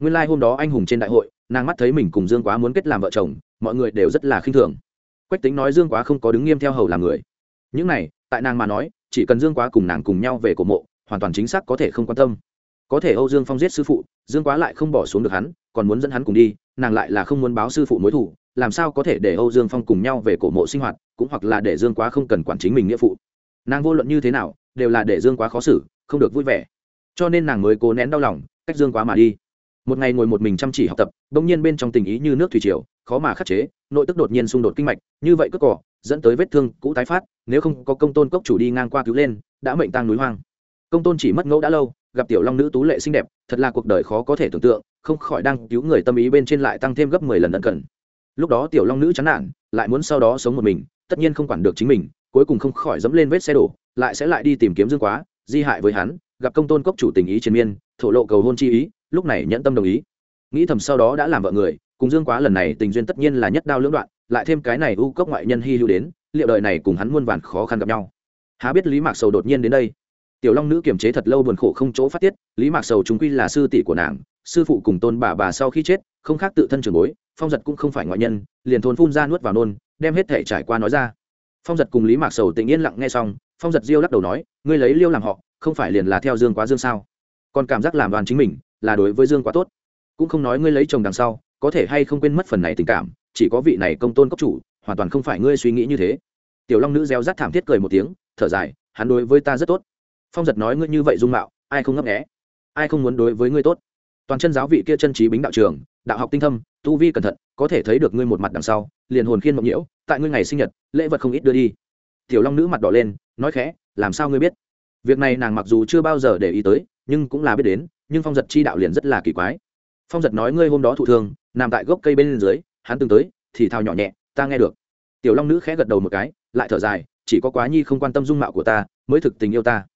Nguyên lai、like、hôm đó anh hùng trên đại hội nàng mắt thấy mình cùng dương quá muốn kết làm vợ chồng, mọi người đều rất là khinh thường. Quách tính nói dương quá không có đứng nghiêm theo hầu làm người. Những này, tại nàng mà nói, chỉ cần dương quá cùng nàng cùng nhau về cổ mộ, hoàn toàn chính xác có thể không quan tâm. Có thể âu dương phong giết sư phụ, dương quá lại không bỏ xuống được hắn, còn muốn dẫn hắn cùng đi, nàng lại là không muốn báo sư phụ mối thủ làm sao có thể để âu dương phong cùng nhau về cổ mộ sinh hoạt, cũng hoặc là để dương quá không cần quản chính mình nghĩa phụ. Nàng vô luận như thế nào, đều là để dương quá khó xử, không được vui vẻ. Cho nên nàng mới cố nén đau lòng, cách dương quá mà đi một ngày ngồi một mình chăm chỉ học tập, bỗng nhiên bên trong tình ý như nước thủy triều, khó mà khắc chế, nội tức đột nhiên xung đột kinh mạch, như vậy cất cỏ dẫn tới vết thương cũ tái phát, nếu không có công tôn cốc chủ đi ngang qua cứu lên, đã mệnh tang núi hoang. Công tôn chỉ mất ngẫu đã lâu, gặp tiểu long nữ tú lệ xinh đẹp, thật là cuộc đời khó có thể tưởng tượng, không khỏi đang cứu người tâm ý bên trên lại tăng thêm gấp mười lần ân cần. Lúc đó tiểu long nữ chán nản, lại muốn sau đó sống một mình, tất nhiên không quản được chính mình, cuối cùng không khỏi dẫm lên vết xe đổ, lại sẽ lại đi tìm kiếm dương quá, di hại với hắn, gặp công tôn cốc chủ tình ý triền miên, thổ lộ cầu hôn chi ý lúc này nhẫn tâm đồng ý. Nghĩ thầm sau đó đã làm vợ người, cùng dương quá lần này tình duyên tất nhiên là nhất đao lưỡng đoạn, lại thêm cái này u cốc ngoại nhân hy lưu đến, liệu đời này cùng hắn muôn vàn khó khăn gặp nhau. Há biết lý mạc sầu đột nhiên đến đây? Tiểu long nữ kiềm chế thật lâu buồn khổ không chỗ phát tiết, lý mạc sầu chúng quy là sư tỷ của nàng, sư phụ cùng tôn bà bà sau khi chết, không khác tự thân trường bối, phong giật cũng không phải ngoại nhân, liền thôn phun ra nuốt vào nôn, đem hết thể trải qua nói ra. Phong giật cùng lý mạc sầu tình yên lặng nghe xong, phong giật diêu lắc đầu nói, ngươi lấy liêu làm họ, không phải liền là theo dương quá dương sao? Còn cảm giác làm đoàn chính mình là đối với dương quá tốt. Cũng không nói ngươi lấy chồng đằng sau, có thể hay không quên mất phần này tình cảm, chỉ có vị này công tôn cấp chủ, hoàn toàn không phải ngươi suy nghĩ như thế. Tiểu long nữ reo rắt thảm thiết cười một tiếng, thở dài, hắn đối với ta rất tốt. Phong giật nói ngươi như vậy dung mạo, ai không ngấp nghé? Ai không muốn đối với ngươi tốt? Toàn chân giáo vị kia chân trí bính đạo trường, đạo học tinh thâm, tu vi cẩn thận, có thể thấy được ngươi một mặt đằng sau, liền hồn khiên mộng nhiễu, tại ngươi ngày sinh nhật, lễ vật không ít đưa đi. Tiểu long nữ mặt đỏ lên, nói khẽ, làm sao ngươi biết? Việc này nàng mặc dù chưa bao giờ để ý tới, nhưng cũng là biết đến nhưng phong giật chi đạo liền rất là kỳ quái. Phong giật nói, ngươi hôm đó thụ thương, nằm tại gốc cây bên dưới, hắn từng tới, thì thào nhỏ nhẹ, ta nghe được. Tiểu long nữ khẽ gật đầu một cái, lại thở dài, chỉ có quá nhi không quan tâm dung mạo của ta, mới thực tình yêu ta.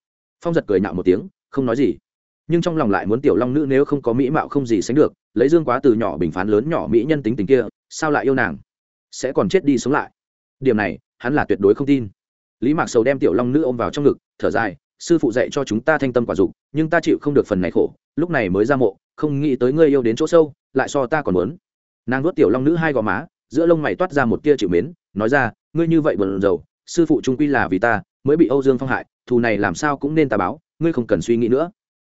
Phong giật cười nạo một tiếng, không nói gì. Nhưng trong lòng lại muốn tiểu long nữ nếu không có mỹ mạo không gì sánh được, lấy dương quá từ nhỏ bình phán lớn nhỏ mỹ nhân tính tình kia, sao lại yêu nàng? Sẽ còn chết đi sống lại. Điểm này, hắn là tuyệt đối không tin. Lý mạc sầu đem tiểu long nữ ôm vào trong ngực, thở dài sư phụ dạy cho chúng ta thanh tâm quả dục, nhưng ta chịu không được phần này khổ, lúc này mới ra mộ, không nghĩ tới ngươi yêu đến chỗ sâu, lại so ta còn muốn. Nàng nuốt tiểu long nữ hai gò má, giữa lông mày toát ra một tia chịu mến, nói ra, ngươi như vậy buồn rầu sư phụ trung quy là vì ta, mới bị âu dương phong hại, thù này làm sao cũng nên ta báo, ngươi không cần suy nghĩ nữa.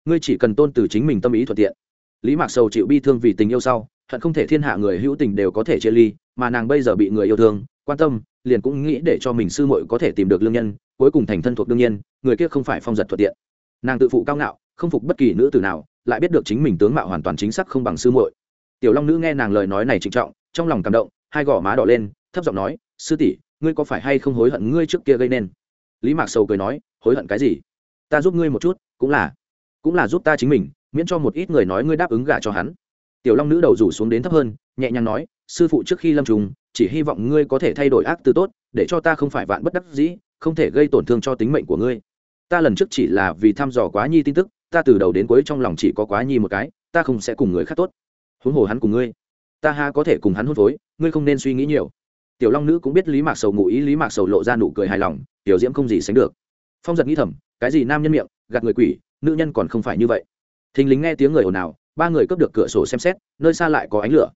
Ngươi chỉ cần tôn từ chính mình tâm ý thuận tiện. Lý mạc sầu chịu bi thương vì tình yêu sau, hận không thể thiên hạ người hữu tình đều có thể chia ly, mà nàng bây giờ bị người yêu thương, quan tâm, liền cũng nghĩ để cho mình sư muội có thể tìm được lương nhân cuối cùng thành thân thuộc đương nhiên, người kia không phải phong giật thuận tiện. Nàng tự phụ cao ngạo, không phục bất kỳ nữ tử nào, lại biết được chính mình tướng mạo hoàn toàn chính xác không bằng sư muội. Tiểu long nữ nghe nàng lời nói này trịnh trọng, trong lòng cảm động, hai gò má đỏ lên, thấp giọng nói, sư tỷ, ngươi có phải hay không hối hận ngươi trước kia gây nên? Lý mạc sầu cười nói, hối hận cái gì? Ta giúp ngươi một chút, cũng là cũng là giúp ta chính mình, miễn cho một ít người nói ngươi đáp ứng gả cho hắn. Tiểu long nữ đầu rủ xuống đến thấp hơn, nhẹ nhàng nói, sư phụ trước khi lâm trùng, chỉ hy vọng ngươi có thể thay đổi ác từ tốt, để cho ta không phải vạn bất đắc dĩ không thể gây tổn thương cho tính mệnh của ngươi. Ta lần trước chỉ là vì thăm dò quá nhi tin tức, ta từ đầu đến cuối trong lòng chỉ có quá nhi một cái, ta không sẽ cùng người khác tốt. Huống hồ hắn cùng ngươi, ta ha có thể cùng hắn hôn phối, ngươi không nên suy nghĩ nhiều. Tiểu long nữ cũng biết lý mạc sầu ngụ ý, lý mạc sầu lộ ra nụ cười hài lòng, tiểu diễm không gì sánh được. Phong giật nghĩ thầm, cái gì nam nhân miệng, gạt người quỷ, nữ nhân còn không phải như vậy. Thình lính nghe tiếng người ồn ào, ba người cướp được cửa sổ xem xét, nơi xa lại có ánh lửa.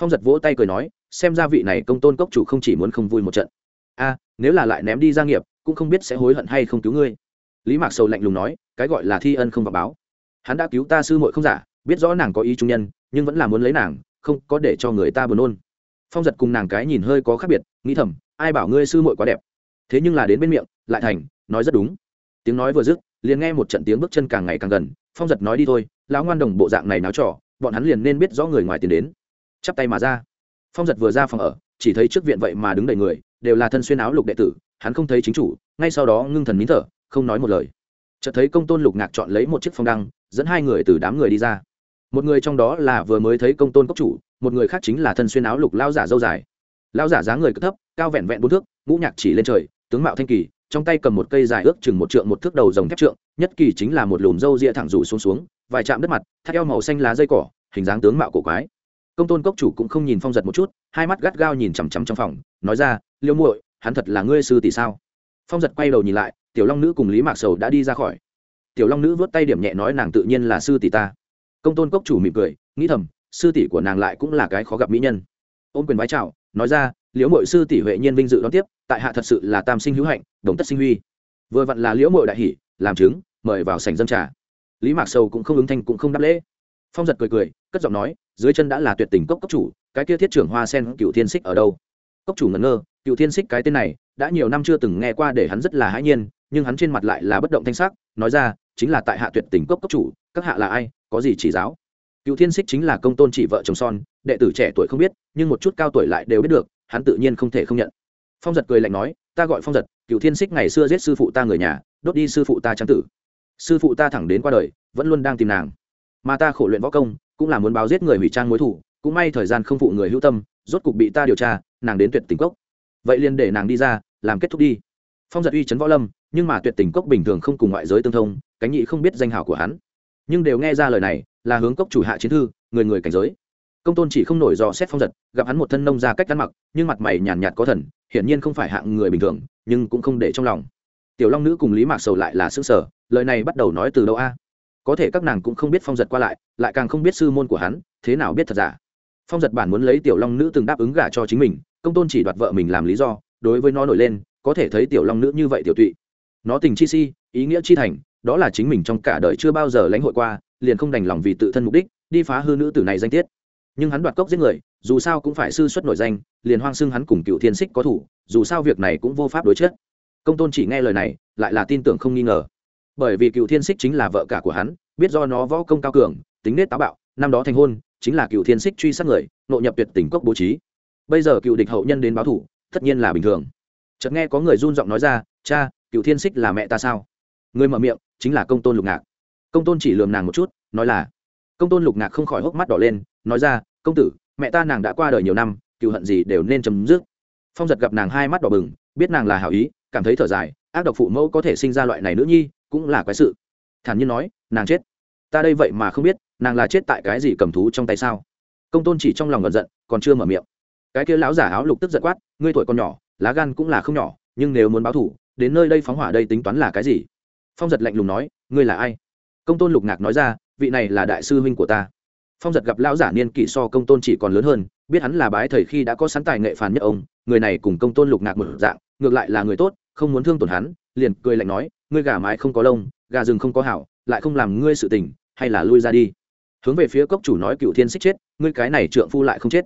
Phong giật vỗ tay cười nói, xem ra vị này công tôn cốc chủ không chỉ muốn không vui một trận. A nếu là lại ném đi gia nghiệp, cũng không biết sẽ hối hận hay không cứu ngươi. Lý mạc sầu lạnh lùng nói, cái gọi là thi ân không vào báo. Hắn đã cứu ta sư muội không giả, biết rõ nàng có ý trung nhân, nhưng vẫn là muốn lấy nàng, không có để cho người ta buồn nôn. Phong giật cùng nàng cái nhìn hơi có khác biệt, nghĩ thầm, ai bảo ngươi sư muội quá đẹp? Thế nhưng là đến bên miệng, lại thành, nói rất đúng. Tiếng nói vừa dứt, liền nghe một trận tiếng bước chân càng ngày càng gần, phong giật nói đi thôi, lão ngoan đồng bộ dạng này náo trò, bọn hắn liền nên biết rõ người ngoài tiền đến. Chắp tay mà ra. Phong giật vừa ra phòng ở, chỉ thấy trước viện vậy mà đứng đầy người đều là thân xuyên áo lục đệ tử, hắn không thấy chính chủ, ngay sau đó ngưng thần nín thở, không nói một lời. Chợt thấy công tôn lục ngạc chọn lấy một chiếc phong đăng, dẫn hai người từ đám người đi ra. Một người trong đó là vừa mới thấy công tôn cốc chủ, một người khác chính là thân xuyên áo lục lao giả dâu dài. Lao giả dáng người cực thấp, cao vẹn vẹn bốn thước, ngũ nhạc chỉ lên trời, tướng mạo thanh kỳ, trong tay cầm một cây dài ước chừng một trượng một thước đầu rồng thép trượng, nhất kỳ chính là một lùm râu ria thẳng rủ xuống xuống, vài chạm đất mặt, thắt eo màu xanh lá dây cỏ, hình dáng tướng mạo cổ quái công tôn cốc chủ cũng không nhìn phong giật một chút, hai mắt gắt gao nhìn chằm chằm trong phòng, nói ra, liêu muội, hắn thật là ngươi sư tỷ sao? Phong giật quay đầu nhìn lại, tiểu long nữ cùng lý mạc sầu đã đi ra khỏi. Tiểu long nữ vớt tay điểm nhẹ nói, nàng tự nhiên là sư tỷ ta. Công tôn cốc chủ mỉm cười, nghĩ thầm, sư tỷ của nàng lại cũng là cái khó gặp mỹ nhân. Ôm quyền vái chào, nói ra liễu mội sư tỷ huệ nhiên vinh dự đón tiếp, tại hạ thật sự là tam sinh hữu hạnh, đồng tất sinh huy. Vừa vặn là liễu mội đại hỷ làm chứng, mời vào sảnh dân trà. Lý mạc sầu cũng không ứng thanh cũng không đáp lễ phong giật cười cười, cất giọng nói, dưới chân đã là tuyệt tình cốc cốc chủ, cái kia thiết trưởng hoa sen cựu thiên xích ở đâu? Cốc chủ ngẩn ngơ, cựu thiên xích cái tên này, đã nhiều năm chưa từng nghe qua để hắn rất là hãi nhiên, nhưng hắn trên mặt lại là bất động thanh sắc, nói ra, chính là tại hạ tuyệt tình cốc cốc chủ, các hạ là ai, có gì chỉ giáo? Cựu thiên xích chính là công tôn chỉ vợ chồng son, đệ tử trẻ tuổi không biết, nhưng một chút cao tuổi lại đều biết được, hắn tự nhiên không thể không nhận. Phong giật cười lạnh nói, ta gọi phong giật, cựu thiên xích ngày xưa giết sư phụ ta người nhà, đốt đi sư phụ ta trang tử. Sư phụ ta thẳng đến qua đời, vẫn luôn đang tìm nàng mà ta khổ luyện võ công, cũng là muốn báo giết người hủy trang mối thủ, cũng may thời gian không phụ người hữu tâm, rốt cục bị ta điều tra, nàng đến tuyệt tình cốc. Vậy liền để nàng đi ra, làm kết thúc đi. Phong giật uy chấn võ lâm, nhưng mà tuyệt tình cốc bình thường không cùng ngoại giới tương thông, cánh nhị không biết danh hào của hắn. Nhưng đều nghe ra lời này, là hướng cốc chủ hạ chiến thư, người người cảnh giới. Công tôn chỉ không nổi do xét phong giật, gặp hắn một thân nông ra cách ăn mặc, nhưng mặt mày nhàn nhạt có thần, hiển nhiên không phải hạng người bình thường, nhưng cũng không để trong lòng. Tiểu long nữ cùng lý mạc sầu lại là xứ sở lời này bắt đầu nói từ đâu a? Có thể các nàng cũng không biết phong giật qua lại lại càng không biết sư môn của hắn, thế nào biết thật giả. Phong giật bản muốn lấy tiểu long nữ từng đáp ứng gả cho chính mình, công tôn chỉ đoạt vợ mình làm lý do, đối với nó nổi lên, có thể thấy tiểu long nữ như vậy tiểu tụy. Nó tình chi si, ý nghĩa chi thành, đó là chính mình trong cả đời chưa bao giờ lãnh hội qua, liền không đành lòng vì tự thân mục đích, đi phá hư nữ tử này danh tiết. Nhưng hắn đoạt cốc giết người, dù sao cũng phải sư xuất nổi danh, liền hoang xưng hắn cùng cựu thiên xích có thủ, dù sao việc này cũng vô pháp đối chất công tôn chỉ nghe lời này, lại là tin tưởng không nghi ngờ bởi vì cựu thiên xích chính là vợ cả của hắn, biết do nó võ công cao cường, tính nết táo bạo, năm đó thành hôn, chính là cựu thiên xích truy sát người, nội nhập tuyệt tình cốc bố trí. Bây giờ cựu địch hậu nhân đến báo thủ, tất nhiên là bình thường. Chợt nghe có người run giọng nói ra, cha, cựu thiên xích là mẹ ta sao? Người mở miệng, chính là công tôn lục ngạc. Công tôn chỉ lườm nàng một chút, nói là, công tôn lục ngạc không khỏi hốc mắt đỏ lên, nói ra, công tử, mẹ ta nàng đã qua đời nhiều năm, cựu hận gì đều nên chấm dứt. Phong giật gặp nàng hai mắt đỏ bừng, biết nàng là hảo ý, cảm thấy thở dài, ác độc phụ mẫu có thể sinh ra loại này nữ nhi cũng là quái sự. Thản nhiên nói, nàng chết. Ta đây vậy mà không biết, nàng là chết tại cái gì cầm thú trong tay sao? Công tôn chỉ trong lòng gợn giận, còn chưa mở miệng. Cái kia lão giả áo lục tức giận quát, ngươi tuổi còn nhỏ, lá gan cũng là không nhỏ, nhưng nếu muốn báo thủ đến nơi đây phóng hỏa đây tính toán là cái gì? Phong giật lạnh lùng nói, ngươi là ai? Công tôn lục ngạc nói ra, vị này là đại sư huynh của ta. Phong giật gặp lão giả niên kỷ so công tôn chỉ còn lớn hơn, biết hắn là bái thầy khi đã có sẵn tài nghệ phản nhất ông, người này cùng công tôn lục ngạc một dạng, ngược lại là người tốt, không muốn thương tổn hắn, liền cười lạnh nói ngươi gà mái không có lông, gà rừng không có hảo, lại không làm ngươi sự tình, hay là lui ra đi. Hướng về phía cốc chủ nói cựu thiên xích chết, ngươi cái này trượng phu lại không chết.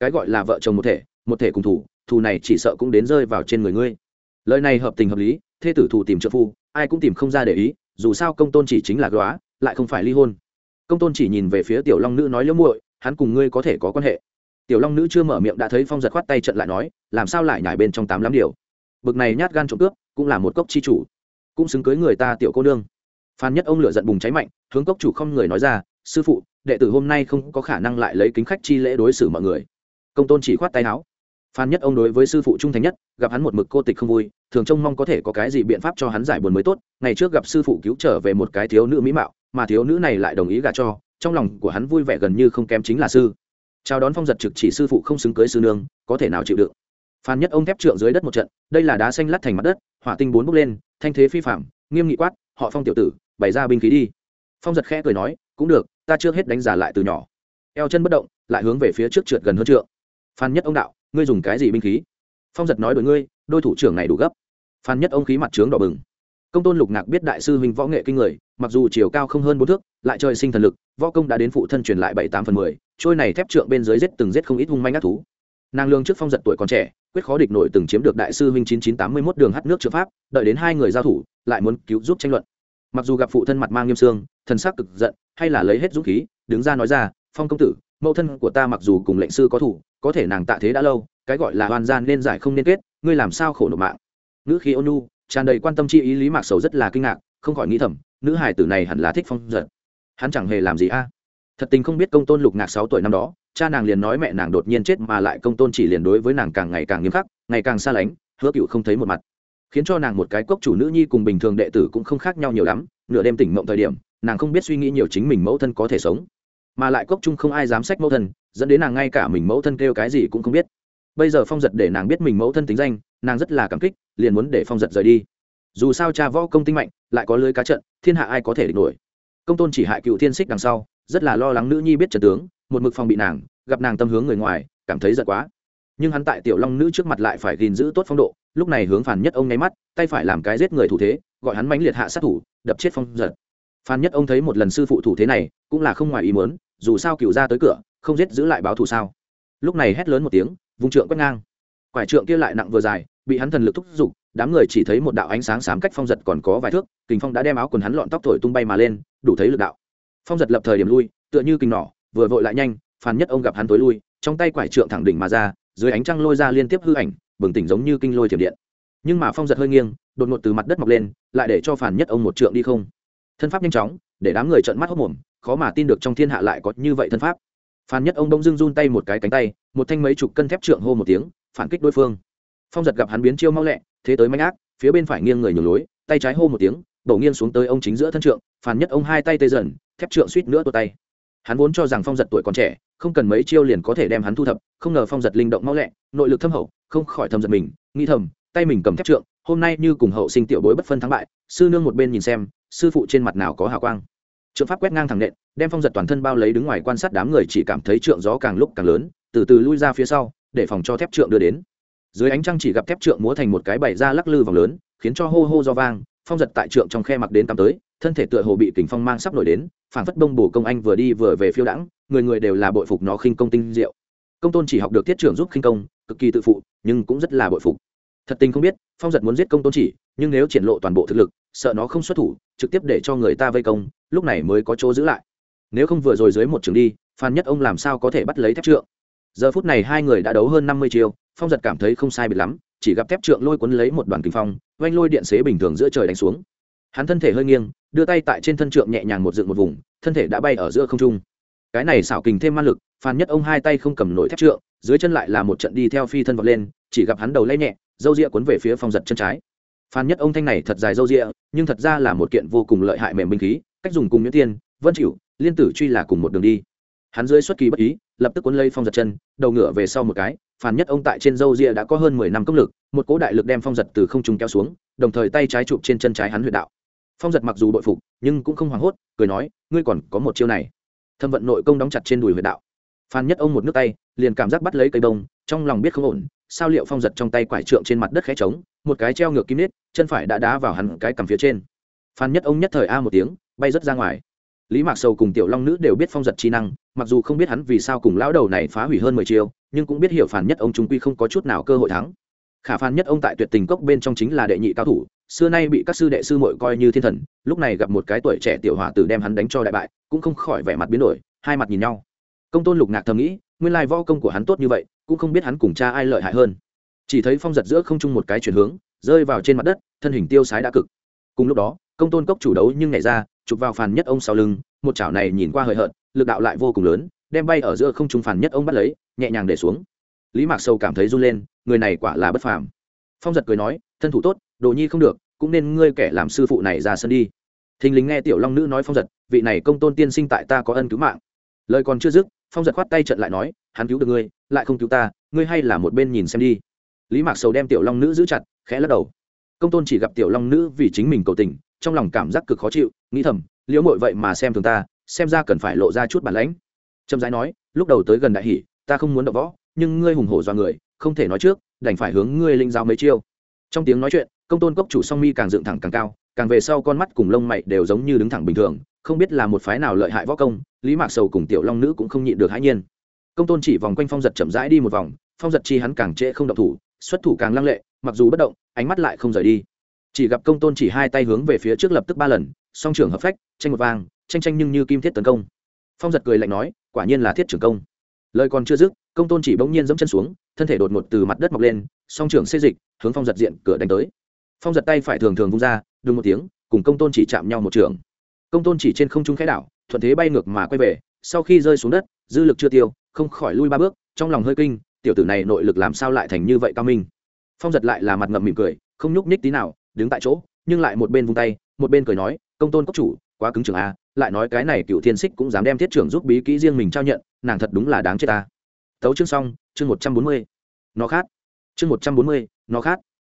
Cái gọi là vợ chồng một thể một thể cùng thủ, thù này chỉ sợ cũng đến rơi vào trên người ngươi. Lời này hợp tình hợp lý, thê tử thù tìm trợ phu, ai cũng tìm không ra để ý, dù sao công tôn chỉ chính là góa, lại không phải ly hôn. Công tôn chỉ nhìn về phía tiểu long nữ nói liễu muội, hắn cùng ngươi có thể có quan hệ. Tiểu long nữ chưa mở miệng đã thấy phong giật khoát tay trận lại nói, làm sao lại nhảy bên trong tám lắm điều. Bực này nhát gan trộm cướp, cũng là một cốc chi chủ cũng xứng cưới người ta tiểu cô nương. Phan nhất ông lửa giận bùng cháy mạnh, hướng cốc chủ không người nói ra, sư phụ, đệ tử hôm nay không có khả năng lại lấy kính khách chi lễ đối xử mọi người. Công tôn chỉ khoát tay áo. Phan nhất ông đối với sư phụ trung thành nhất, gặp hắn một mực cô tịch không vui, thường trông mong có thể có cái gì biện pháp cho hắn giải buồn mới tốt. Ngày trước gặp sư phụ cứu trở về một cái thiếu nữ mỹ mạo, mà thiếu nữ này lại đồng ý gả cho, trong lòng của hắn vui vẻ gần như không kém chính là sư. Chào đón phong giật trực chỉ sư phụ không xứng cưới sư nương, có thể nào chịu đựng? Phan nhất ông thép trượng dưới đất một trận, đây là đá xanh lát thành mặt đất hỏa tinh bốn bốc lên, thanh thế phi phạm nghiêm nghị quát, họ phong tiểu tử, bày ra binh khí đi. Phong giật khẽ cười nói, cũng được, ta chưa hết đánh giả lại từ nhỏ. Eo chân bất động, lại hướng về phía trước trượt gần hơn trượng. Phan nhất ông đạo, ngươi dùng cái gì binh khí? Phong giật nói đổi ngươi, đôi thủ trưởng này đủ gấp. Phan nhất ông khí mặt trướng đỏ bừng. Công tôn lục ngạc biết đại sư huynh võ nghệ kinh người, mặc dù chiều cao không hơn bốn thước, lại trời sinh thần lực, võ công đã đến phụ thân truyền lại bảy tám phần mười, trôi này thép trượng bên dưới giết từng giết không ít hung manh ác thú. Nàng lương trước phong giật tuổi còn trẻ quyết khó địch nổi từng chiếm được đại sư huynh chín chín tám mươi mốt đường hắt nước chữa pháp, đợi đến hai người giao thủ, lại muốn cứu giúp tranh luận. Mặc dù gặp phụ thân mặt mang nghiêm xương thần sắc cực giận, hay là lấy hết dũng khí, đứng ra nói ra, phong công tử, mẫu thân của ta mặc dù cùng lệnh sư có thủ, có thể nàng tạ thế đã lâu, cái gọi là oan gian nên giải không nên kết, ngươi làm sao khổ nộp mạng? Nữ khí ôn nhu, tràn đầy quan tâm chi ý lý mạc sầu rất là kinh ngạc, không khỏi nghĩ thầm, nữ hài tử này hẳn là thích phong giận. Hắn chẳng hề làm gì a. Thật tình không biết công tôn lục ngạc sáu tuổi năm đó cha nàng liền nói mẹ nàng đột nhiên chết mà lại công tôn chỉ liền đối với nàng càng ngày càng nghiêm khắc, ngày càng xa lánh, hứa cựu không thấy một mặt. Khiến cho nàng một cái cốc chủ nữ nhi cùng bình thường đệ tử cũng không khác nhau nhiều lắm, nửa đêm tỉnh mộng thời điểm, nàng không biết suy nghĩ nhiều chính mình mẫu thân có thể sống. Mà lại cốc chung không ai dám sách mẫu thân, dẫn đến nàng ngay cả mình mẫu thân kêu cái gì cũng không biết. Bây giờ phong giật để nàng biết mình mẫu thân tính danh, nàng rất là cảm kích, liền muốn để phong giật rời đi. Dù sao cha võ công tinh mạnh, lại có lưới cá trận, thiên hạ ai có thể địch nổi? Công tôn chỉ hại cựu thiên xích đằng sau, rất là lo lắng nữ nhi biết trần tướng một mực phòng bị nàng, gặp nàng tâm hướng người ngoài, cảm thấy giận quá. Nhưng hắn tại tiểu long nữ trước mặt lại phải gìn giữ tốt phong độ, lúc này hướng phản nhất ông nháy mắt, tay phải làm cái giết người thủ thế, gọi hắn mãnh liệt hạ sát thủ, đập chết phong giật. Phan nhất ông thấy một lần sư phụ thủ thế này, cũng là không ngoài ý muốn, dù sao cựu ra tới cửa, không giết giữ lại báo thù sao. Lúc này hét lớn một tiếng vùng trượng quét ngang. Quải trượng kia lại nặng vừa dài, bị hắn thần lực thúc giục, đám người chỉ thấy một đạo ánh sáng xám cách phong giật còn có vài thước, kình phong đã đem áo quần hắn lọn tóc thổi tung bay mà lên, đủ thấy lực đạo. Phong giật lập thời điểm lui, tựa như kình nỏ vừa vội lại nhanh, phàn nhất ông gặp hắn tối lui, trong tay quải trượng thẳng đỉnh mà ra, dưới ánh trăng lôi ra liên tiếp hư ảnh, bừng tỉnh giống như kinh lôi thiểm điện. Nhưng mà phong giật hơi nghiêng, đột ngột từ mặt đất mọc lên, lại để cho phản nhất ông một trượng đi không. Thân pháp nhanh chóng, để đám người trợn mắt hốc mồm khó mà tin được trong thiên hạ lại có như vậy thân pháp. Phản nhất ông đông dưng run tay một cái cánh tay, một thanh mấy chục cân thép trượng hô một tiếng, phản kích đối phương. Phong giật gặp hắn biến chiêu mau lẹ, thế tới manh ác, phía bên phải nghiêng người nhường lối, tay trái hô một tiếng, đổ nghiêng xuống tới ông chính giữa thân trượng phản nhất ông hai tay tê dần, thép trượng suýt nữa tuột tay hắn vốn cho rằng phong giật tuổi còn trẻ, không cần mấy chiêu liền có thể đem hắn thu thập, không ngờ phong giật linh động mau lẹ, nội lực thâm hậu, không khỏi thầm giật mình, Nghĩ thầm, tay mình cầm thép trượng, hôm nay như cùng hậu sinh tiểu bối bất phân thắng bại, sư nương một bên nhìn xem, sư phụ trên mặt nào có hào quang. Trượng pháp quét ngang thẳng nện, đem phong giật toàn thân bao lấy đứng ngoài quan sát đám người chỉ cảm thấy trượng gió càng lúc càng lớn, từ từ lui ra phía sau, để phòng cho thép trượng đưa đến. Dưới ánh trăng chỉ gặp thép trượng múa thành một cái bảy ra lắc lư vòng lớn, khiến cho hô hô do vang, phong giật tại trượng trong khe mặc đến tắm tới thân thể tựa hồ bị kình phong mang sắp nổi đến phản phất bông bổ công anh vừa đi vừa về phiêu đãng, người người đều là bội phục nó khinh công tinh diệu. Công tôn chỉ học được thiết trưởng giúp khinh công, cực kỳ tự phụ, nhưng cũng rất là bội phục. Thật tình không biết, phong giật muốn giết công tôn chỉ, nhưng nếu triển lộ toàn bộ thực lực, sợ nó không xuất thủ, trực tiếp để cho người ta vây công, lúc này mới có chỗ giữ lại. Nếu không vừa rồi dưới một trường đi, phan nhất ông làm sao có thể bắt lấy thép trượng? Giờ phút này hai người đã đấu hơn năm mươi chiều phong giật cảm thấy không sai biệt lắm, chỉ gặp thép trượng lôi cuốn lấy một đoàn kinh phong, oanh lôi điện xế bình thường giữa trời đánh xuống hắn thân thể hơi nghiêng, đưa tay tại trên thân trượng nhẹ nhàng một dựng một vùng, thân thể đã bay ở giữa không trung. Cái này xảo kình thêm man lực phan nhất ông hai tay không cầm nổi thép trượng, dưới chân lại là một trận đi theo phi thân vọt lên, chỉ gặp hắn đầu lay nhẹ dâu rịa cuốn về phía phong giật chân trái. Phan nhất ông thanh này thật dài dâu rịa nhưng thật ra là một kiện vô cùng lợi hại mềm binh khí, cách dùng cùng nhuyễn tiên, vân chịu, liên tử truy là cùng một đường đi. Hắn dưới xuất kỳ bất ý, lập tức cuốn lấy phong giật chân, đầu ngựa về sau một cái phản nhất ông tại trên dâu ria đã có hơn mười năm công lực, một cố đại lực đem phong giật từ không trung kéo xuống, đồng thời tay trái chụp trên chân trái hắn huyệt đạo phong giật mặc dù bội phục, nhưng cũng không hoảng hốt, cười nói, ngươi còn có một chiêu này. Thâm vận nội công đóng chặt trên đùi huyệt đạo. Phan nhất ông một nước tay, liền cảm giác bắt lấy cây bông, trong lòng biết không ổn, sao liệu phong giật trong tay quải trượng trên mặt đất khẽ trống, một cái treo ngược kim nết, chân phải đã đá vào hẳn cái cằm phía trên. Phan nhất ông nhất thời a một tiếng, bay rớt ra ngoài. Lý mạc sầu cùng tiểu long nữ đều biết phong giật chi năng, mặc dù không biết hắn vì sao cùng lão đầu này phá hủy hơn mười chiêu, nhưng cũng biết hiểu phản nhất ông trung quy không có chút nào cơ hội thắng khả Phan nhất ông tại tuyệt tình cốc bên trong chính là đệ nhị cao thủ, xưa nay bị các sư đệ sư muội coi như thiên thần, lúc này gặp một cái tuổi trẻ tiểu hòa tử đem hắn đánh cho đại bại, cũng không khỏi vẻ mặt biến đổi, hai mặt nhìn nhau. Công tôn lục ngạc thầm nghĩ, nguyên lai võ công của hắn tốt như vậy, cũng không biết hắn cùng cha ai lợi hại hơn. Chỉ thấy phong giật giữa không trung một cái chuyển hướng, rơi vào trên mặt đất, thân hình tiêu sái đã cực. Cùng lúc đó, công tôn cốc chủ đấu nhưng nhảy ra, chụp vào phàn nhất ông sau lưng, một chảo này nhìn qua hời hợt, lực đạo lại vô cùng lớn, đem bay ở giữa không trung phàn nhất ông bắt lấy, nhẹ nhàng để xuống. Lý mạc sâu cảm thấy run lên người này quả là bất phàm. Phong giật cười nói, thân thủ tốt, đồ nhi không được, cũng nên ngươi kẻ làm sư phụ này ra sân đi. Thình lính nghe tiểu long nữ nói phong giật, vị này công tôn tiên sinh tại ta có ân cứu mạng. Lời còn chưa dứt, phong giật khoát tay trận lại nói, hắn cứu được ngươi, lại không cứu ta, ngươi hay là một bên nhìn xem đi. Lý mạc sầu đem tiểu long nữ giữ chặt, khẽ lắc đầu. Công tôn chỉ gặp tiểu long nữ vì chính mình cầu tình, trong lòng cảm giác cực khó chịu, nghĩ thầm, liễu mội vậy mà xem thường ta, xem ra cần phải lộ ra chút bản lãnh. Trầm giái nói, lúc đầu tới gần đại hỷ, ta không muốn đập võ, nhưng ngươi hùng hổ do người không thể nói trước, đành phải hướng ngươi linh giáo mấy chiêu. Trong tiếng nói chuyện, công tôn cốc chủ song mi càng dựng thẳng càng cao, càng về sau con mắt cùng lông mày đều giống như đứng thẳng bình thường, không biết là một phái nào lợi hại võ công, lý mạc sầu cùng tiểu long nữ cũng không nhịn được hãi nhiên. Công tôn chỉ vòng quanh phong giật chậm rãi đi một vòng, phong giật chi hắn càng trễ không động thủ, xuất thủ càng lăng lệ, mặc dù bất động, ánh mắt lại không rời đi. Chỉ gặp công tôn chỉ hai tay hướng về phía trước lập tức ba lần, song trưởng hợp phách, tranh một vang tranh tranh nhưng như kim thiết tấn công. Phong giật cười lạnh nói, quả nhiên là thiết trưởng công. Lời còn chưa dứt, công tôn chỉ bỗng nhiên dẫm chân xuống thân thể đột ngột từ mặt đất mọc lên, song trưởng xê dịch, hướng phong giật diện cửa đánh tới. Phong giật tay phải thường thường vung ra, đùng một tiếng, cùng công tôn chỉ chạm nhau một trường. Công tôn chỉ trên không trung khẽ đảo, thuận thế bay ngược mà quay về, sau khi rơi xuống đất, dư lực chưa tiêu, không khỏi lui ba bước, trong lòng hơi kinh, tiểu tử này nội lực làm sao lại thành như vậy cao minh. Phong giật lại là mặt ngậm mỉm cười, không nhúc nhích tí nào, đứng tại chỗ, nhưng lại một bên vung tay, một bên cười nói, công tôn cốc chủ, quá cứng trường a, lại nói cái này cựu thiên xích cũng dám đem thiết trưởng giúp bí kỹ riêng mình trao nhận, nàng thật đúng là đáng chết ta. Tấu chương xong chương một trăm bốn mươi, nó khác chương một trăm bốn mươi, nó khác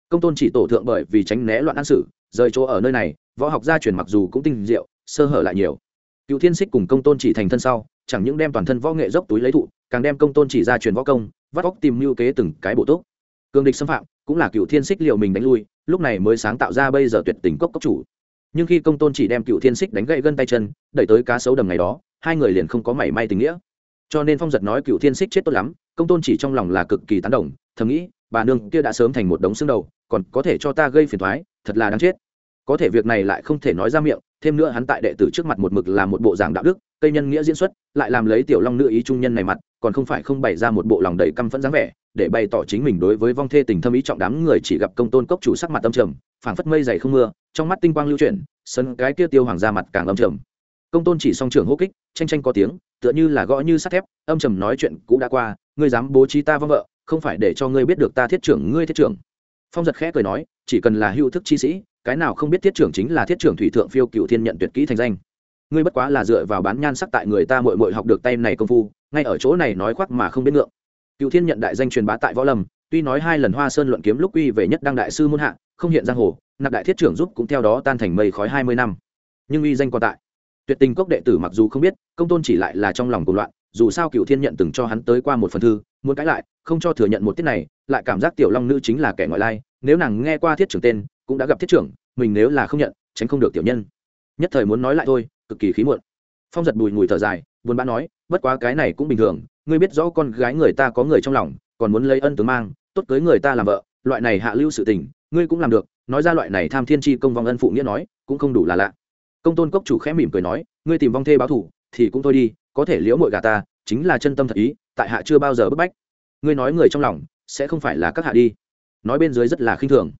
công tôn chỉ tổ thượng bởi vì tránh né loạn an sử, rời chỗ ở nơi này, võ học gia truyền mặc dù cũng tinh diệu, sơ hở lại nhiều. Cựu thiên xích cùng công tôn chỉ thành thân sau, chẳng những đem toàn thân võ nghệ dốc túi lấy thụ, càng đem công tôn chỉ ra truyền võ công, vắt óc tìm mưu kế từng cái bộ tốt cường địch xâm phạm, cũng là cựu thiên xích liệu mình đánh lui, lúc này mới sáng tạo ra bây giờ tuyệt tình cốc cốc chủ. Nhưng khi công tôn chỉ đem cựu thiên xích đánh gậy gân tay chân, đẩy tới cá sấu đầm ngày đó, hai người liền không có mảy may tình nghĩa cho nên phong giật nói cựu thiên xích chết tốt lắm, công tôn chỉ trong lòng là cực kỳ tán đồng, thầm nghĩ, bà nương kia đã sớm thành một đống xương đầu, còn có thể cho ta gây phiền thoái thật là đáng chết. Có thể việc này lại không thể nói ra miệng, thêm nữa hắn tại đệ tử trước mặt một mực là một bộ giảng đạo đức, cây nhân nghĩa diễn xuất, lại làm lấy tiểu long nữ ý trung nhân này mặt, còn không phải không bày ra một bộ lòng đầy căm phẫn dáng vẻ, để bày tỏ chính mình đối với vong thê tình thâm ý trọng đám người chỉ gặp công tôn cốc chủ sắc mặt âm trầm, phảng phất mây dày không mưa, trong mắt tinh quang lưu chuyển, sân cái kia tiêu hoàng ra mặt càng âm trầm công tôn chỉ song trưởng hô kích tranh tranh có tiếng, tựa như là gõ như sắt thép, âm trầm nói chuyện cũ đã qua, ngươi dám bố trí ta vong vợ, không phải để cho ngươi biết được ta thiết trưởng, ngươi thiết trưởng. Phong giật khẽ cười nói, chỉ cần là hữu thức chi sĩ, cái nào không biết thiết trưởng chính là thiết trưởng thủy thượng phiêu cựu thiên nhận tuyệt kỹ thành danh. Ngươi bất quá là dựa vào bán nhan sắc tại người ta mội mội học được tay này công phu, ngay ở chỗ này nói khoác mà không biết ngượng. Cựu thiên nhận đại danh truyền bá tại võ lâm, tuy nói hai lần hoa sơn luận kiếm lúc quy về nhất đăng đại sư muôn hạ, không hiện giang hồ, nạp đại thiết trưởng giúp cũng theo đó tan thành mây khói hai mươi năm. Nhưng uy danh còn tại tuyệt tình cốc đệ tử mặc dù không biết, công tôn chỉ lại là trong lòng cuộc loạn, dù sao cựu thiên nhận từng cho hắn tới qua một phần thư, muốn cãi lại, không cho thừa nhận một tiết này, lại cảm giác tiểu long nữ chính là kẻ ngoại lai, nếu nàng nghe qua thiết trưởng tên, cũng đã gặp thiết trưởng, mình nếu là không nhận, tránh không được tiểu nhân. Nhất thời muốn nói lại thôi, cực kỳ khí muộn. Phong giật bùi ngùi thở dài, buồn bã nói, bất quá cái này cũng bình thường, ngươi biết rõ con gái người ta có người trong lòng, còn muốn lấy ân tướng mang, tốt cưới người ta làm vợ, loại này hạ lưu sự tình, ngươi cũng làm được, nói ra loại này tham thiên tri công vong ân phụ nghĩa nói, cũng không đủ là lạ công tôn cốc chủ khẽ mỉm cười nói, ngươi tìm vong thê báo thủ thì cũng thôi đi, có thể liễu mội gà ta, chính là chân tâm thật ý, tại hạ chưa bao giờ bức bách. Ngươi nói người trong lòng, sẽ không phải là các hạ đi. Nói bên dưới rất là khinh thường.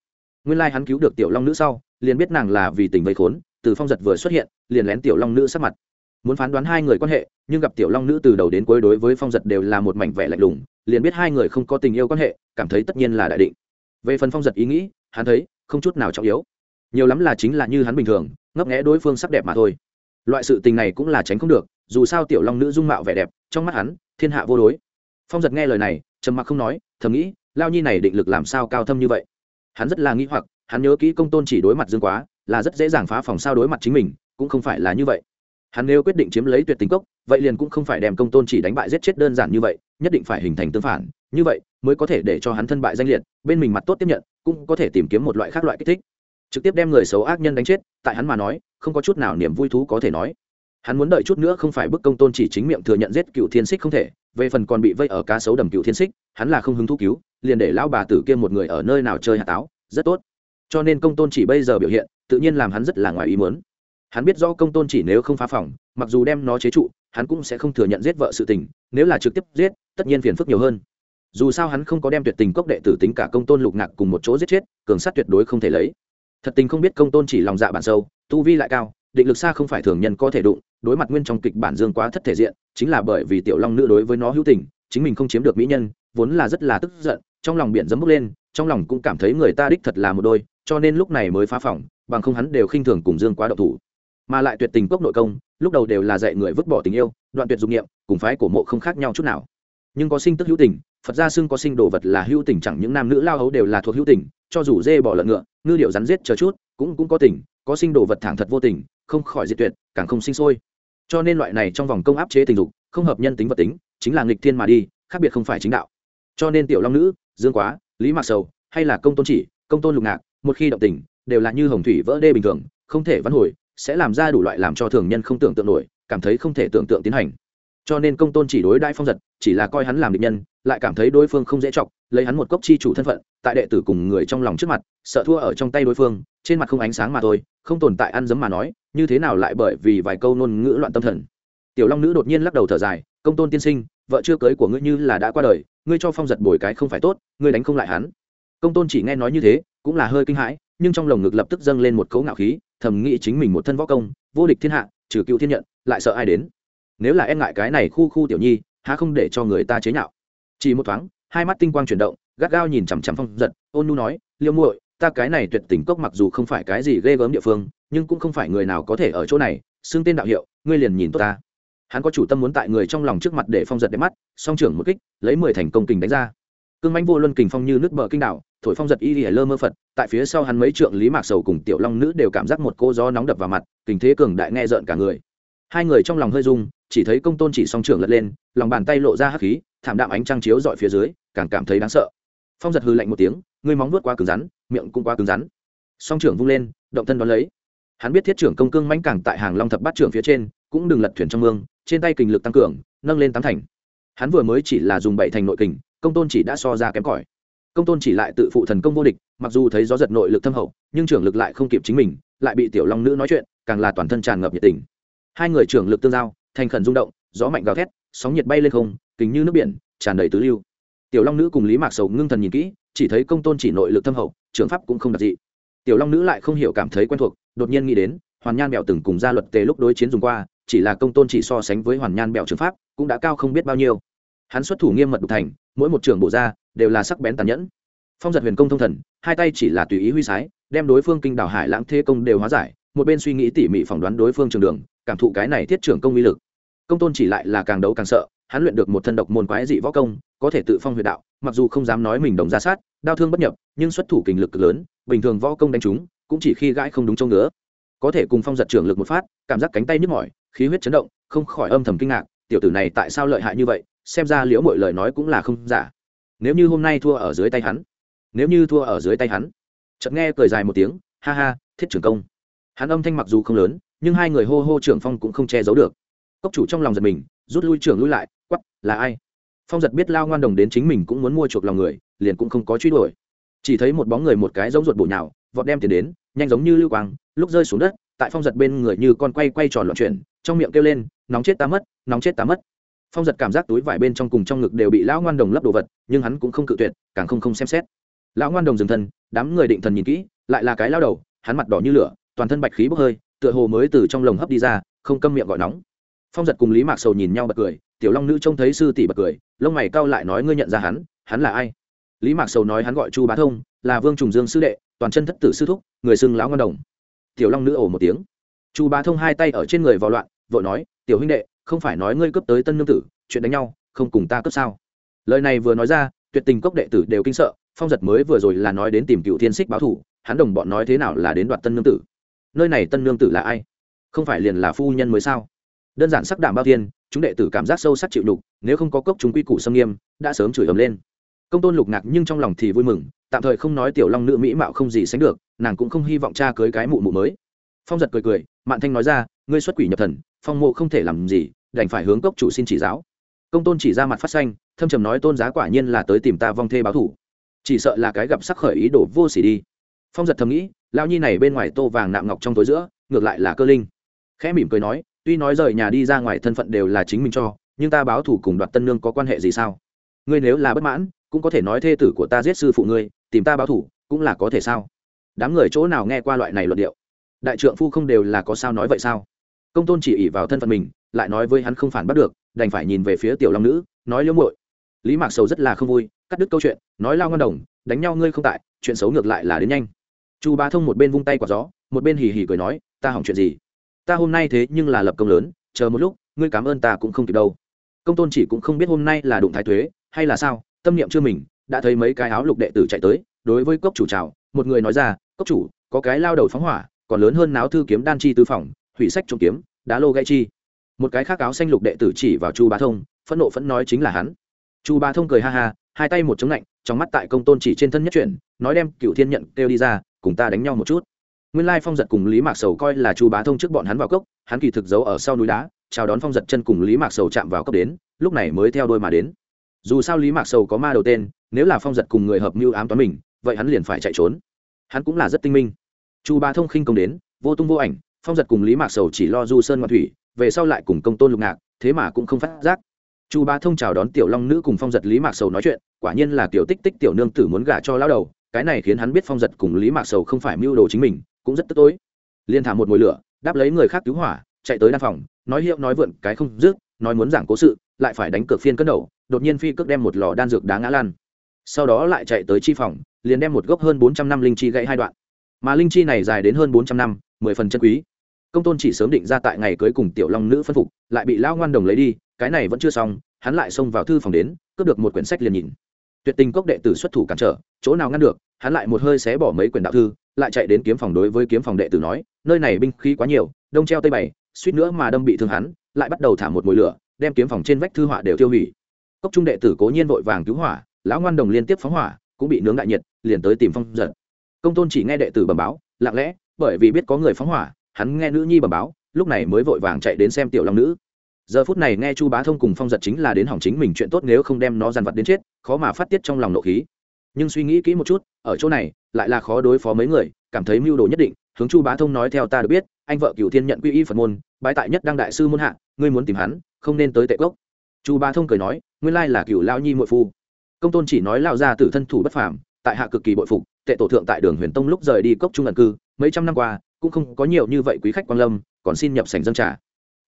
Nguyên lai hắn cứu được tiểu long nữ sau, liền biết nàng là vì tình vây khốn, từ phong giật vừa xuất hiện, liền lén tiểu long nữ sắc mặt. Muốn phán đoán hai người quan hệ, nhưng gặp tiểu long nữ từ đầu đến cuối đối với phong giật đều là một mảnh vẻ lạnh lùng, liền biết hai người không có tình yêu quan hệ, cảm thấy tất nhiên là đại định. Về phần phong giật ý nghĩ, hắn thấy, không chút nào trọng yếu. Nhiều lắm là chính là như hắn bình thường ngấp nghẽ đối phương sắc đẹp mà thôi. Loại sự tình này cũng là tránh không được, dù sao tiểu long nữ dung mạo vẻ đẹp, trong mắt hắn, thiên hạ vô đối. Phong giật nghe lời này, trầm mặc không nói, thầm nghĩ, lao nhi này định lực làm sao cao thâm như vậy? Hắn rất là nghĩ hoặc, hắn nhớ kỹ công tôn chỉ đối mặt dương quá, là rất dễ dàng phá phòng sao đối mặt chính mình, cũng không phải là như vậy. Hắn nếu quyết định chiếm lấy tuyệt tính cốc, vậy liền cũng không phải đem công tôn chỉ đánh bại giết chết đơn giản như vậy, nhất định phải hình thành tương phản, như vậy mới có thể để cho hắn thân bại danh liệt, bên mình mặt tốt tiếp nhận, cũng có thể tìm kiếm một loại khác loại kích thích trực tiếp đem người xấu ác nhân đánh chết, tại hắn mà nói, không có chút nào niềm vui thú có thể nói. Hắn muốn đợi chút nữa không phải bức công tôn chỉ chính miệng thừa nhận giết cựu thiên xích không thể, về phần còn bị vây ở cá sấu đầm cựu thiên xích, hắn là không hứng thú cứu, liền để lão bà tử kia một người ở nơi nào chơi hạ táo, rất tốt. Cho nên công tôn chỉ bây giờ biểu hiện, tự nhiên làm hắn rất là ngoài ý muốn. Hắn biết rõ công tôn chỉ nếu không phá phòng, mặc dù đem nó chế trụ, hắn cũng sẽ không thừa nhận giết vợ sự tình, nếu là trực tiếp giết, tất nhiên phiền phức nhiều hơn. Dù sao hắn không có đem tuyệt tình cốc đệ tử tính cả công tôn lục ngạc cùng một chỗ giết chết, cường sát tuyệt đối không thể lấy thật tình không biết công tôn chỉ lòng dạ bản sâu, tu vi lại cao, định lực xa không phải thường nhân có thể đụng, đối mặt nguyên trong kịch bản dương quá thất thể diện, chính là bởi vì tiểu long nữ đối với nó hữu tình, chính mình không chiếm được mỹ nhân, vốn là rất là tức giận, trong lòng biển dấm bốc lên, trong lòng cũng cảm thấy người ta đích thật là một đôi, cho nên lúc này mới phá phỏng bằng không hắn đều khinh thường cùng dương quá độc thủ. Mà lại tuyệt tình cốc nội công, lúc đầu đều là dạy người vứt bỏ tình yêu, đoạn tuyệt dụng nghiệm cùng phái cổ mộ không khác nhau chút nào. Nhưng có sinh tức hữu tình, phật gia xưng có sinh đồ vật là hữu tình chẳng những nam nữ lao hấu đều là thuộc hữu tình cho dù dê bỏ lợn ngựa, ngư điệu rắn giết chờ chút, cũng cũng có tình, có sinh đồ vật thẳng thật vô tình, không khỏi diệt tuyệt, càng không sinh sôi. Cho nên loại này trong vòng công áp chế tình dục, không hợp nhân tính vật tính, chính là nghịch thiên mà đi, khác biệt không phải chính đạo. Cho nên tiểu long nữ, dương quá, lý mạc sầu, hay là công tôn chỉ, công tôn lục ngạc, một khi động tình, đều là như hồng thủy vỡ đê bình thường, không thể vãn hồi, sẽ làm ra đủ loại làm cho thường nhân không tưởng tượng nổi, cảm thấy không thể tưởng tượng tiến hành. Cho nên công tôn chỉ đối đại phong giật, chỉ là coi hắn làm địch nhân lại cảm thấy đối phương không dễ chọc, lấy hắn một cốc chi chủ thân phận, tại đệ tử cùng người trong lòng trước mặt, sợ thua ở trong tay đối phương, trên mặt không ánh sáng mà thôi, không tồn tại ăn dấm mà nói, như thế nào lại bởi vì vài câu ngôn ngữ loạn tâm thần. Tiểu long nữ đột nhiên lắc đầu thở dài, công tôn tiên sinh, vợ chưa cưới của ngươi như là đã qua đời, ngươi cho phong giật bồi cái không phải tốt, ngươi đánh không lại hắn. Công tôn chỉ nghe nói như thế, cũng là hơi kinh hãi, nhưng trong lồng ngực lập tức dâng lên một cấu ngạo khí, thầm nghĩ chính mình một thân võ công, vô địch thiên hạ, trừ cựu thiên nhận, lại sợ ai đến? Nếu là e ngại cái này khu khu tiểu nhi, há không để cho người ta chế nhạo? Chỉ một thoáng, hai mắt tinh quang chuyển động, gắt gao nhìn chằm chằm phong giật, ôn nu nói, liêu muội, ta cái này tuyệt tình cốc mặc dù không phải cái gì ghê gớm địa phương, nhưng cũng không phải người nào có thể ở chỗ này, xưng tên đạo hiệu, ngươi liền nhìn tốt ta. Hắn có chủ tâm muốn tại người trong lòng trước mặt để phong giật đẹp mắt, song trưởng một kích, lấy mười thành công kình đánh ra. Cương mánh vô luân kình phong như nước bờ kinh đạo thổi phong giật y lìa lơ mơ phật, tại phía sau hắn mấy trượng lý mạc sầu cùng tiểu long nữ đều cảm giác một cô gió nóng đập vào mặt, kình thế cường đại nghe rợn cả người. Hai người trong lòng hơi rung chỉ thấy công tôn chỉ song trưởng lật lên, lòng bàn tay lộ ra hắc khí, thảm đạm ánh trăng chiếu dọi phía dưới, càng cảm thấy đáng sợ. Phong giật hư lạnh một tiếng, ngươi móng vuốt quá cứng rắn, miệng cũng quá cứng rắn. Song trưởng vung lên, động thân đón lấy. Hắn biết thiết trưởng công cương mãnh càng tại hàng long thập bát trưởng phía trên, cũng đừng lật thuyền trong mương, trên tay kình lực tăng cường, nâng lên tám thành. Hắn vừa mới chỉ là dùng bảy thành nội kình, công tôn chỉ đã so ra kém cỏi. Công tôn chỉ lại tự phụ thần công vô địch, mặc dù thấy gió giật nội lực thâm hậu, nhưng trưởng lực lại không kịp chính mình, lại bị tiểu long nữ nói chuyện, càng là toàn thân tràn ngập nhiệt tình. Hai người trưởng lực tương giao thành khẩn rung động, gió mạnh gào thét, sóng nhiệt bay lên không kính như nước biển, tràn đầy tứ lưu. Tiểu long nữ cùng lý mạc sầu ngưng thần nhìn kỹ, chỉ thấy công tôn chỉ nội lực thâm hậu, trưởng pháp cũng không đặc dị. Tiểu long nữ lại không hiểu cảm thấy quen thuộc, đột nhiên nghĩ đến, hoàn nhan bèo từng cùng gia luật tề lúc đối chiến dùng qua, chỉ là công tôn chỉ so sánh với hoàn nhan bèo trường pháp, cũng đã cao không biết bao nhiêu. Hắn xuất thủ nghiêm mật đục thành, mỗi một trường bộ ra, đều là sắc bén tàn nhẫn. Phong giật huyền công thông thần, hai tay chỉ là tùy ý huy sái, đem đối phương kinh đảo hải lãng thế công đều hóa giải một bên suy nghĩ tỉ mỉ phỏng đoán đối phương trường đường, cảm thụ cái này thiết trưởng công uy lực. Công tôn chỉ lại là càng đấu càng sợ, hắn luyện được một thân độc môn quái dị võ công, có thể tự phong huyệt đạo, mặc dù không dám nói mình đồng ra sát, đau thương bất nhập, nhưng xuất thủ kình lực cực lớn, bình thường võ công đánh chúng cũng chỉ khi gãi không đúng chỗ ngứa. Có thể cùng phong giật trưởng lực một phát, cảm giác cánh tay nhức mỏi, khí huyết chấn động, không khỏi âm thầm kinh ngạc, tiểu tử này tại sao lợi hại như vậy, xem ra liễu mọi lời nói cũng là không giả. Nếu như hôm nay thua ở dưới tay hắn, nếu như thua ở dưới tay hắn, chợt nghe cười dài một tiếng, ha ha, thiết trưởng công hắn âm thanh mặc dù không lớn, nhưng hai người hô hô trưởng phong cũng không che giấu được. Cốc chủ trong lòng giật mình, rút lui trưởng lui lại quắp là ai? Phong giật biết lao ngoan đồng đến chính mình cũng muốn mua chuộc lòng người, liền cũng không có truy đuổi. Chỉ thấy một bóng người một cái giống ruột bổ nhào, vọt đem tiền đến, nhanh giống như lưu quang, lúc rơi xuống đất, tại phong giật bên người như con quay quay tròn loạn chuyển, trong miệng kêu lên, nóng chết ta mất, nóng chết ta mất. Phong giật cảm giác túi vải bên trong cùng trong ngực đều bị lão ngoan đồng lấp đồ vật, nhưng hắn cũng không cự tuyệt, càng không không xem xét. Lão ngoan đồng dừng thân, đám người định thần nhìn kỹ, lại là cái lao đầu, hắn mặt đỏ như lửa toàn thân bạch khí bốc hơi, tựa hồ mới từ trong lồng hấp đi ra, không câm miệng gọi nóng. Phong giật cùng lý mạc sầu nhìn nhau bật cười, tiểu long nữ trông thấy sư tỷ bật cười, lông mày cau lại nói ngươi nhận ra hắn hắn là ai? Lý mạc sầu nói hắn gọi chu bá thông, là vương trùng dương sư đệ, toàn chân thất tử sư thúc, người xưng lão ngoan đồng. Tiểu long nữ ồ một tiếng. Chu bá thông hai tay ở trên người vào loạn, vội nói, tiểu huynh đệ, không phải nói ngươi cấp tới tân nương tử, chuyện đánh nhau, không cùng ta cấp sao? Lời này vừa nói ra, tuyệt tình cốc đệ tử đều kinh sợ, phong giật mới vừa rồi là nói đến tìm cựu thiên xích báo thủ, hắn đồng bọn nói thế nào là đến đoạt tân nương tử nơi này tân nương tử là ai? Không phải liền là phu nhân mới sao? Đơn giản sắc đảm bao thiên, chúng đệ tử cảm giác sâu sắc chịu đục, nếu không có cốc chúng quy củ xâm nghiêm, đã sớm chửi ầm lên. Công tôn lục ngạc nhưng trong lòng thì vui mừng, tạm thời không nói tiểu long nữ mỹ mạo không gì sánh được, nàng cũng không hy vọng cha cưới cái mụ mụ mới. Phong giật cười cười, mạn thanh nói ra, ngươi xuất quỷ nhập thần, phong mộ không thể làm gì, đành phải hướng cốc chủ xin chỉ giáo. Công tôn chỉ ra mặt phát xanh, thâm trầm nói tôn giá quả nhiên là tới tìm ta vong thê báo thủ. Chỉ sợ là cái gặp sắc khởi ý đồ vô xỉ đi. Phong giật thầm nghĩ lao nhi này bên ngoài tô vàng nạm ngọc trong tối giữa, ngược lại là cơ linh. Khẽ mỉm cười nói, tuy nói rời nhà đi ra ngoài thân phận đều là chính mình cho, nhưng ta báo thủ cùng đoạt tân nương có quan hệ gì sao? Ngươi nếu là bất mãn, cũng có thể nói thê tử của ta giết sư phụ ngươi, tìm ta báo thủ, cũng là có thể sao? Đám người chỗ nào nghe qua loại này luận điệu? Đại trượng phu không đều là có sao nói vậy sao? Công tôn chỉ ỉ vào thân phận mình, lại nói với hắn không phản bắt được, đành phải nhìn về phía tiểu long nữ, nói liễu muội. Lý mạc sầu rất là không vui, cắt đứt câu chuyện, nói lao ngon đồng, đánh nhau ngươi không tại, chuyện xấu ngược lại là đến nhanh chu bá thông một bên vung tay quả gió, một bên hì hì cười nói, ta hỏng chuyện gì? Ta hôm nay thế nhưng là lập công lớn, chờ một lúc, ngươi cảm ơn ta cũng không kịp đâu. Công tôn chỉ cũng không biết hôm nay là đụng thái thuế, hay là sao, tâm niệm chưa mình, đã thấy mấy cái áo lục đệ tử chạy tới, đối với cốc chủ chào, một người nói ra, cốc chủ, có cái lao đầu phóng hỏa, còn lớn hơn náo thư kiếm đan chi tư phòng, hủy sách trộm kiếm, đá lô gãy chi. Một cái khác áo xanh lục đệ tử chỉ vào chu bá thông, phẫn nộ phẫn nói chính là hắn. Chu bá thông cười ha ha, hai tay một chống lạnh trong mắt tại công tôn chỉ trên thân nhất chuyển nói đem cựu thiên nhận kêu đi ra, cùng ta đánh nhau một chút. Nguyên lai phong giật cùng lý mạc sầu coi là chu bá thông trước bọn hắn vào cốc, hắn kỳ thực giấu ở sau núi đá, chào đón phong giật chân cùng lý mạc sầu chạm vào cốc đến, lúc này mới theo đôi mà đến. Dù sao lý mạc sầu có ma đầu tên, nếu là phong giật cùng người hợp mưu ám toán mình, vậy hắn liền phải chạy trốn. Hắn cũng là rất tinh minh. Chu bá thông khinh công đến, vô tung vô ảnh, phong giật cùng lý mạc sầu chỉ lo du sơn ngoan thủy, về sau lại cùng công tôn lục ngạc, thế mà cũng không phát giác chu bá thông chào đón tiểu long nữ cùng phong giật lý mạc sầu nói chuyện, quả nhiên là tiểu tích tích tiểu nương tử muốn gả cho lao đầu, cái này khiến hắn biết phong giật cùng lý mạc sầu không phải mưu đồ chính mình, cũng rất tức tối. Liên thả một mồi lửa, đáp lấy người khác cứu hỏa, chạy tới đan phòng, nói hiệu nói vượn, cái không dứt, nói muốn giảng cố sự, lại phải đánh cược phiên cất đầu, đột nhiên phi cước đem một lò đan dược đá ngã lan sau đó lại chạy tới chi phòng, liền đem một gốc hơn bốn trăm năm linh chi gãy hai đoạn. Mà linh chi này dài đến hơn bốn trăm năm, mười phần chân quý công tôn chỉ sớm định ra tại ngày cưới cùng tiểu long nữ phân phục, lại bị lão ngoan đồng lấy đi, cái này vẫn chưa xong, hắn lại xông vào thư phòng đến, cướp được một quyển sách liền nhìn. Tuyệt tình cốc đệ tử xuất thủ cản trở, chỗ nào ngăn được, hắn lại một hơi xé bỏ mấy quyển đạo thư, lại chạy đến kiếm phòng đối với kiếm phòng đệ tử nói, nơi này binh khí quá nhiều, đông treo tây bày, suýt nữa mà đâm bị thương hắn, lại bắt đầu thả một mùi lửa, đem kiếm phòng trên vách thư họa đều tiêu hủy. Cốc trung đệ tử cố nhiên vội vàng cứu hỏa, lão ngoan đồng liên tiếp phóng hỏa, cũng bị nướng đại nhiệt, liền tới tìm phong giật. Công tôn chỉ nghe đệ tử bẩm báo, lặng lẽ, bởi vì biết có người phóng hỏa hắn nghe nữ nhi bẩm báo, lúc này mới vội vàng chạy đến xem tiểu long nữ. Giờ phút này nghe chu bá thông cùng phong giật chính là đến hỏng chính mình chuyện tốt nếu không đem nó dàn vật đến chết, khó mà phát tiết trong lòng nộ khí. Nhưng suy nghĩ kỹ một chút, ở chỗ này, lại là khó đối phó mấy người, cảm thấy mưu đồ nhất định, hướng chu bá thông nói theo ta được biết, anh vợ cựu thiên nhận quy y phật môn, bái tại nhất đăng đại sư môn hạ, ngươi muốn tìm hắn, không nên tới tệ cốc. Chu bá thông cười nói, nguyên lai là cựu lao nhi muội phu. Công tôn chỉ nói lao ra từ thân thủ bất phàm, tại hạ cực kỳ bội phục, tệ tổ thượng tại đường huyền tông lúc rời đi cốc trung ẩn cư, mấy trăm năm qua cũng không có nhiều như vậy quý khách quan lâm, còn xin nhập sảnh dân trà.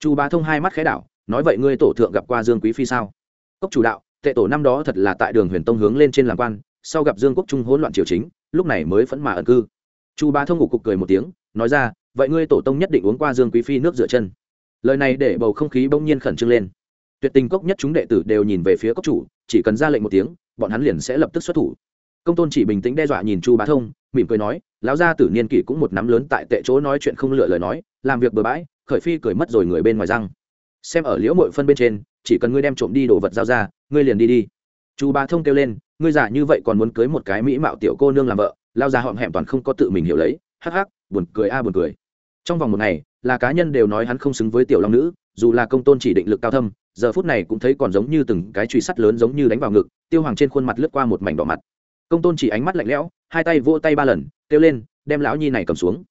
Chu bá thông hai mắt khẽ đảo, nói vậy ngươi tổ thượng gặp qua dương quý phi sao? Cốc chủ đạo, tệ tổ năm đó thật là tại đường huyền tông hướng lên trên làm quan, sau gặp dương quốc trung hỗn loạn triều chính, lúc này mới phẫn mà ẩn cư. Chu bá thông ngủ cục cười một tiếng, nói ra, vậy ngươi tổ tông nhất định uống qua dương quý phi nước rửa chân. Lời này để bầu không khí bỗng nhiên khẩn trương lên. Tuyệt tình cốc nhất chúng đệ tử đều nhìn về phía cốc chủ, chỉ cần ra lệnh một tiếng, bọn hắn liền sẽ lập tức xuất thủ công tôn chỉ bình tĩnh đe dọa nhìn chu bá thông, mỉm cười nói, lão gia tử niên kỷ cũng một nắm lớn tại tệ chỗ nói chuyện không lựa lời nói, làm việc bừa bãi, khởi phi cười mất rồi người bên ngoài răng. Xem ở liễu mội phân bên trên, chỉ cần ngươi đem trộm đi đồ vật giao ra, ngươi liền đi đi. Chu bá thông kêu lên, ngươi giả như vậy còn muốn cưới một cái mỹ mạo tiểu cô nương làm vợ lao ra họm hẹm toàn không có tự mình hiểu lấy, hắc hắc, buồn cười a à buồn cười. Trong vòng một ngày, là cá nhân đều nói hắn không xứng với tiểu long nữ, dù là công tôn chỉ định lực cao thâm, giờ phút này cũng thấy còn giống như từng cái truy sắt lớn giống như đánh vào ngực, tiêu hoàng trên khuôn mặt lướt qua một mảnh đỏ mặt công tôn chỉ ánh mắt lạnh lẽo hai tay vỗ tay ba lần kêu lên đem lão nhi này cầm xuống.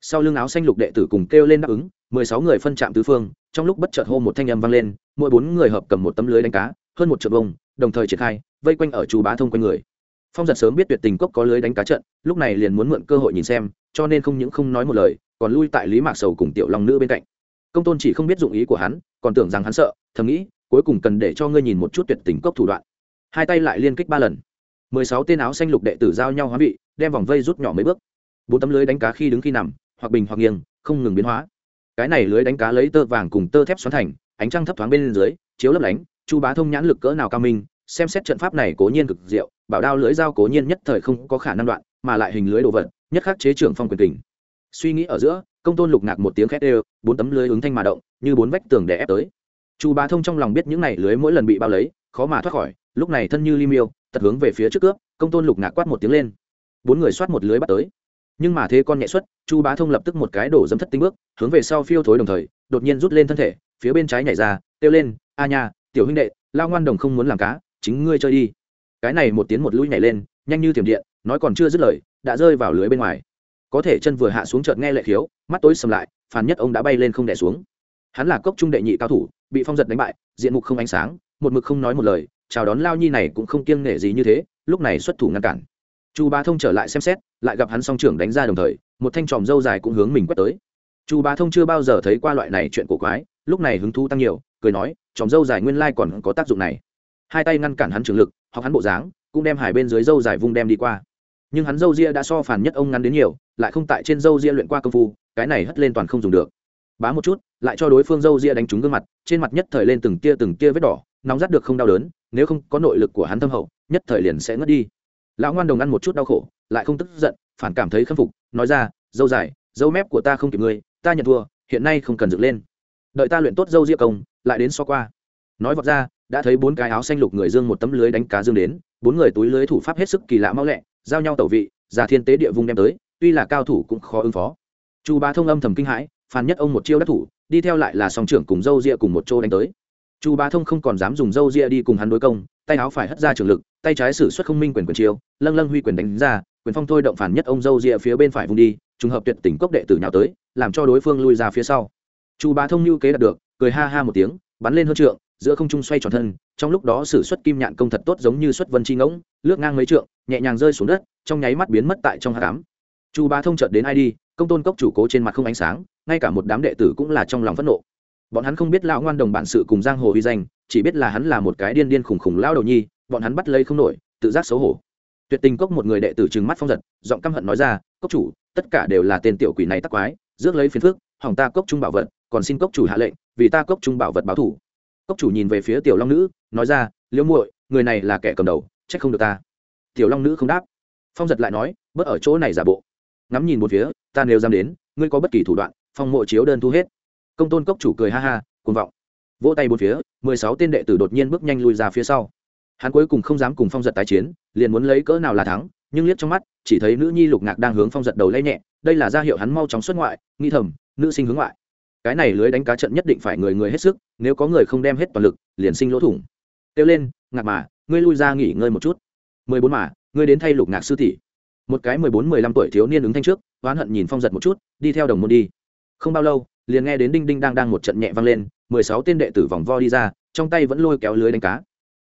Sau lưng áo xanh lục đệ tử cùng kêu lên đáp ứng mười sáu người phân chạm tứ phương trong lúc bất chợt hô một thanh âm vang lên mỗi bốn người hợp cầm một tấm lưới đánh cá hơn một triệu bông, đồng thời triển khai vây quanh ở chú bá thông quanh người. Phong giật sớm biết tuyệt tình cốc có lưới đánh cá trận lúc này liền muốn mượn cơ hội nhìn xem cho nên không những không nói một lời còn lui tại lý mạc sầu cùng tiểu long nữ bên cạnh. Công tôn chỉ không biết dụng ý của hắn còn tưởng rằng hắn sợ thầm nghĩ cuối cùng cần để cho ngươi nhìn một chút tuyệt tình cốc thủ đoạn. Hai tay lại liên kích ba lần mười sáu tên áo xanh lục đệ tử giao nhau hóa vị, đem vòng vây rút nhỏ mấy bước. Bốn tấm lưới đánh cá khi đứng khi nằm, hoặc bình hoặc nghiêng, không ngừng biến hóa. Cái này lưới đánh cá lấy tơ vàng cùng tơ thép xoắn thành, ánh trăng thấp thoáng bên dưới, chiếu lấp lánh, chu bá thông nhãn lực cỡ nào cao minh, xem xét trận pháp này cố nhiên cực diệu, bảo đao lưới dao cố nhiên nhất thời không có khả năng đoạn, mà lại hình lưới đồ vật, nhất khắc chế trưởng phong quyền kình. Suy nghĩ ở giữa, công tôn lục ngạc một tiếng khét đều, bốn tấm lưới ứng thanh mà động, như bốn vách tường đè ép tới. Chu bá thông trong lòng biết những này lưới mỗi lần bị bao lấy, khó mà thoát khỏi, lúc này thân như li miêu tật hướng về phía trước cướp, công tôn lục ngạc quát một tiếng lên. Bốn người xoát một lưới bắt tới. Nhưng mà thế con nhẹ xuất, chu bá thông lập tức một cái đổ dâm thất tinh bước, hướng về sau phiêu thối đồng thời, đột nhiên rút lên thân thể, phía bên trái nhảy ra, kêu lên, a nha, tiểu huynh đệ, lao ngoan đồng không muốn làm cá, chính ngươi chơi đi. Cái này một tiếng một lũi nhảy lên, nhanh như thiểm điện, nói còn chưa dứt lời, đã rơi vào lưới bên ngoài. Có thể chân vừa hạ xuống chợt nghe lệ khiếu, mắt tối sầm lại, phản nhất ông đã bay lên không đẻ xuống. Hắn là cốc trung đệ nhị cao thủ, bị phong giật đánh bại, diện mục không ánh sáng, một mực không nói một lời chào đón lao nhi này cũng không kiêng nể gì như thế, lúc này xuất thủ ngăn cản. Chu bá thông trở lại xem xét, lại gặp hắn song trưởng đánh ra đồng thời, một thanh tròm dâu dài cũng hướng mình quét tới. Chu bá thông chưa bao giờ thấy qua loại này chuyện cổ quái, lúc này hứng thú tăng nhiều, cười nói, tròm dâu dài nguyên lai còn có tác dụng này. Hai tay ngăn cản hắn trường lực hoặc hắn bộ dáng, cũng đem hải bên dưới dâu dài vung đem đi qua. Nhưng hắn dâu ria đã so phản nhất ông ngắn đến nhiều, lại không tại trên dâu ria luyện qua công phu, cái này hất lên toàn không dùng được. Bá một chút, lại cho đối phương dâu ria đánh trúng gương mặt, trên mặt nhất thời lên từng tia từng tia vết đỏ nóng rát được không đau đớn, nếu không có nội lực của hắn thâm hậu, nhất thời liền sẽ ngất đi. Lão ngoan đồng ăn một chút đau khổ, lại không tức giận, phản cảm thấy khâm phục, nói ra, dâu dài, dâu mép của ta không kịp ngươi, ta nhận thua, hiện nay không cần dựng lên. Đợi ta luyện tốt dâu ria công, lại đến so qua. Nói vọt ra, đã thấy bốn cái áo xanh lục người dương một tấm lưới đánh cá dương đến, bốn người túi lưới thủ pháp hết sức kỳ lạ mau lẹ, giao nhau tẩu vị, giả thiên tế địa vùng đem tới, tuy là cao thủ cũng khó ứng phó. Chu ba thông âm thầm kinh hãi phàn nhất ông một chiêu đắc thủ, đi theo lại là song trưởng cùng dâu ria cùng một chỗ đánh tới chu bá thông không còn dám dùng râu ria đi cùng hắn đối công, tay áo phải hất ra trường lực, tay trái sử xuất không minh quyền quyền chiêu, lâng lâng huy quyền đánh ra, quyền phong thôi động phản nhất ông râu ria phía bên phải vùng đi, trùng hợp tuyệt tình cốc đệ tử nhào tới, làm cho đối phương lui ra phía sau. Chu bá thông lưu kế đạt được, cười ha ha một tiếng, bắn lên hơn trượng, giữa không trung xoay tròn thân, trong lúc đó sử xuất kim nhạn công thật tốt giống như xuất vân chi ngỗng, lướt ngang mấy trượng, nhẹ nhàng rơi xuống đất, trong nháy mắt biến mất tại trong hạ cám chu bá thông chợt đến ai đi, công tôn cốc chủ cố trên mặt không ánh sáng, ngay cả một đám đệ tử cũng là trong lòng phẫn nộ bọn hắn không biết lão ngoan đồng bản sự cùng giang hồ uy danh, chỉ biết là hắn là một cái điên điên khủng khủng lao đầu nhi, bọn hắn bắt lấy không nổi, tự giác xấu hổ. Tuyệt tình cốc một người đệ tử trừng mắt phong giật, giọng căm hận nói ra, cốc chủ, tất cả đều là tên tiểu quỷ này tắc quái, rước lấy phiền phước hỏng ta cốc trung bảo vật, còn xin cốc chủ hạ lệnh, vì ta cốc trung bảo vật báo thủ. Cốc chủ nhìn về phía tiểu long nữ, nói ra liễu muội, người này là kẻ cầm đầu, trách không được ta. Tiểu long nữ không đáp. Phong giật lại nói, bớt ở chỗ này giả bộ. Ngắm nhìn một phía, ta nếu dám đến, ngươi có bất kỳ thủ đoạn, phong mộ chiếu đơn thu hết công tôn cốc chủ cười ha ha, cuồng vọng. Vỗ tay bốn phía, mười sáu tên đệ tử đột nhiên bước nhanh lùi ra phía sau. Hắn cuối cùng không dám cùng phong giật tái chiến, liền muốn lấy cỡ nào là thắng, nhưng liếc trong mắt, chỉ thấy nữ nhi lục ngạc đang hướng phong giật đầu lay nhẹ, đây là ra hiệu hắn mau chóng xuất ngoại, nghi thầm, nữ sinh hướng ngoại. Cái này lưới đánh cá trận nhất định phải người người hết sức, nếu có người không đem hết toàn lực, liền sinh lỗ thủng. Kêu lên, ngạc mà, ngươi lui ra nghỉ ngơi một chút. Mười bốn mà, ngươi đến thay lục ngạc sư tỷ. Một cái mười bốn mười lăm tuổi thiếu niên ứng thanh trước, oán hận nhìn phong giật một chút, đi theo đồng môn đi. Không bao lâu liền nghe đến đinh đinh đang đang một trận nhẹ vang lên, mười sáu tên đệ tử vòng vo đi ra, trong tay vẫn lôi kéo lưới đánh cá.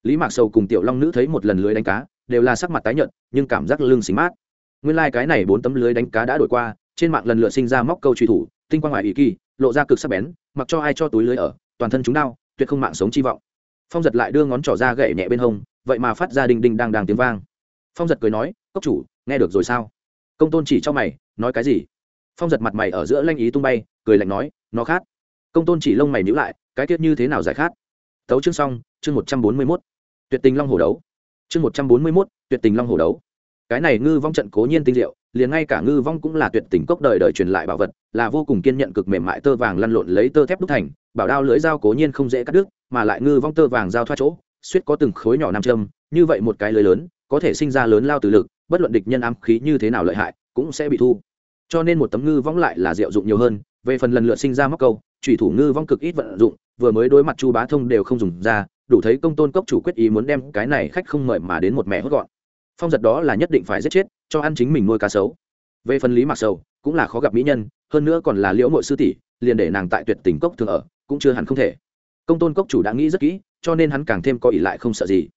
Lý mạc sầu cùng tiểu long nữ thấy một lần lưới đánh cá, đều là sắc mặt tái nhợt, nhưng cảm giác lưng xính mát. Nguyên lai、like、cái này bốn tấm lưới đánh cá đã đổi qua, trên mạng lần lượt sinh ra móc câu truy thủ, tinh quang ngoài ý kỳ, lộ ra cực sắc bén, mặc cho ai cho túi lưới ở, toàn thân chúng đau, tuyệt không mạng sống chi vọng. Phong giật lại đưa ngón trỏ ra gậy nhẹ bên hông, vậy mà phát ra đinh đinh đang đang tiếng vang. Phong giật cười nói, cốc chủ, nghe được rồi sao? Công tôn chỉ cho mày, nói cái gì? Phong giật mặt mày ở giữa lanh ý tung bay cười lạnh nói, nó khát. Công tôn chỉ lông mày nhữ lại, cái tiết như thế nào giải khát? Tấu chương xong, chương một trăm bốn mươi mốt. Tuyệt tình long hồ đấu. Chương một trăm bốn mươi mốt, tuyệt tình long hồ đấu. Cái này ngư vong trận cố nhiên tinh diệu, liền ngay cả ngư vong cũng là tuyệt tình cốc đời đời truyền lại bảo vật, là vô cùng kiên nhận cực mềm mại tơ vàng lăn lộn lấy tơ thép đúc thành, bảo đao lưỡi dao cố nhiên không dễ cắt đứt, mà lại ngư vong tơ vàng giao thoa chỗ, suýt có từng khối nhỏ nam châm, như vậy một cái lưới lớn, có thể sinh ra lớn lao từ lực, bất luận địch nhân ám khí như thế nào lợi hại, cũng sẽ bị thu. Cho nên một tấm ngư vong lại là diệu dụng nhiều hơn về phần lần lượt sinh ra móc câu thủy thủ ngư vong cực ít vận dụng, vừa mới đối mặt chu bá thông đều không dùng ra, đủ thấy công tôn cốc chủ quyết ý muốn đem cái này khách không mời mà đến một mẹ hốt gọn. Phong giật đó là nhất định phải giết chết, cho ăn chính mình nuôi cá sấu. Về phần lý mặc sầu, cũng là khó gặp mỹ nhân, hơn nữa còn là liễu mội sư tỷ, liền để nàng tại tuyệt tình cốc thường ở, cũng chưa hẳn không thể. Công tôn cốc chủ đã nghĩ rất kỹ, cho nên hắn càng thêm có ỷ lại không sợ gì.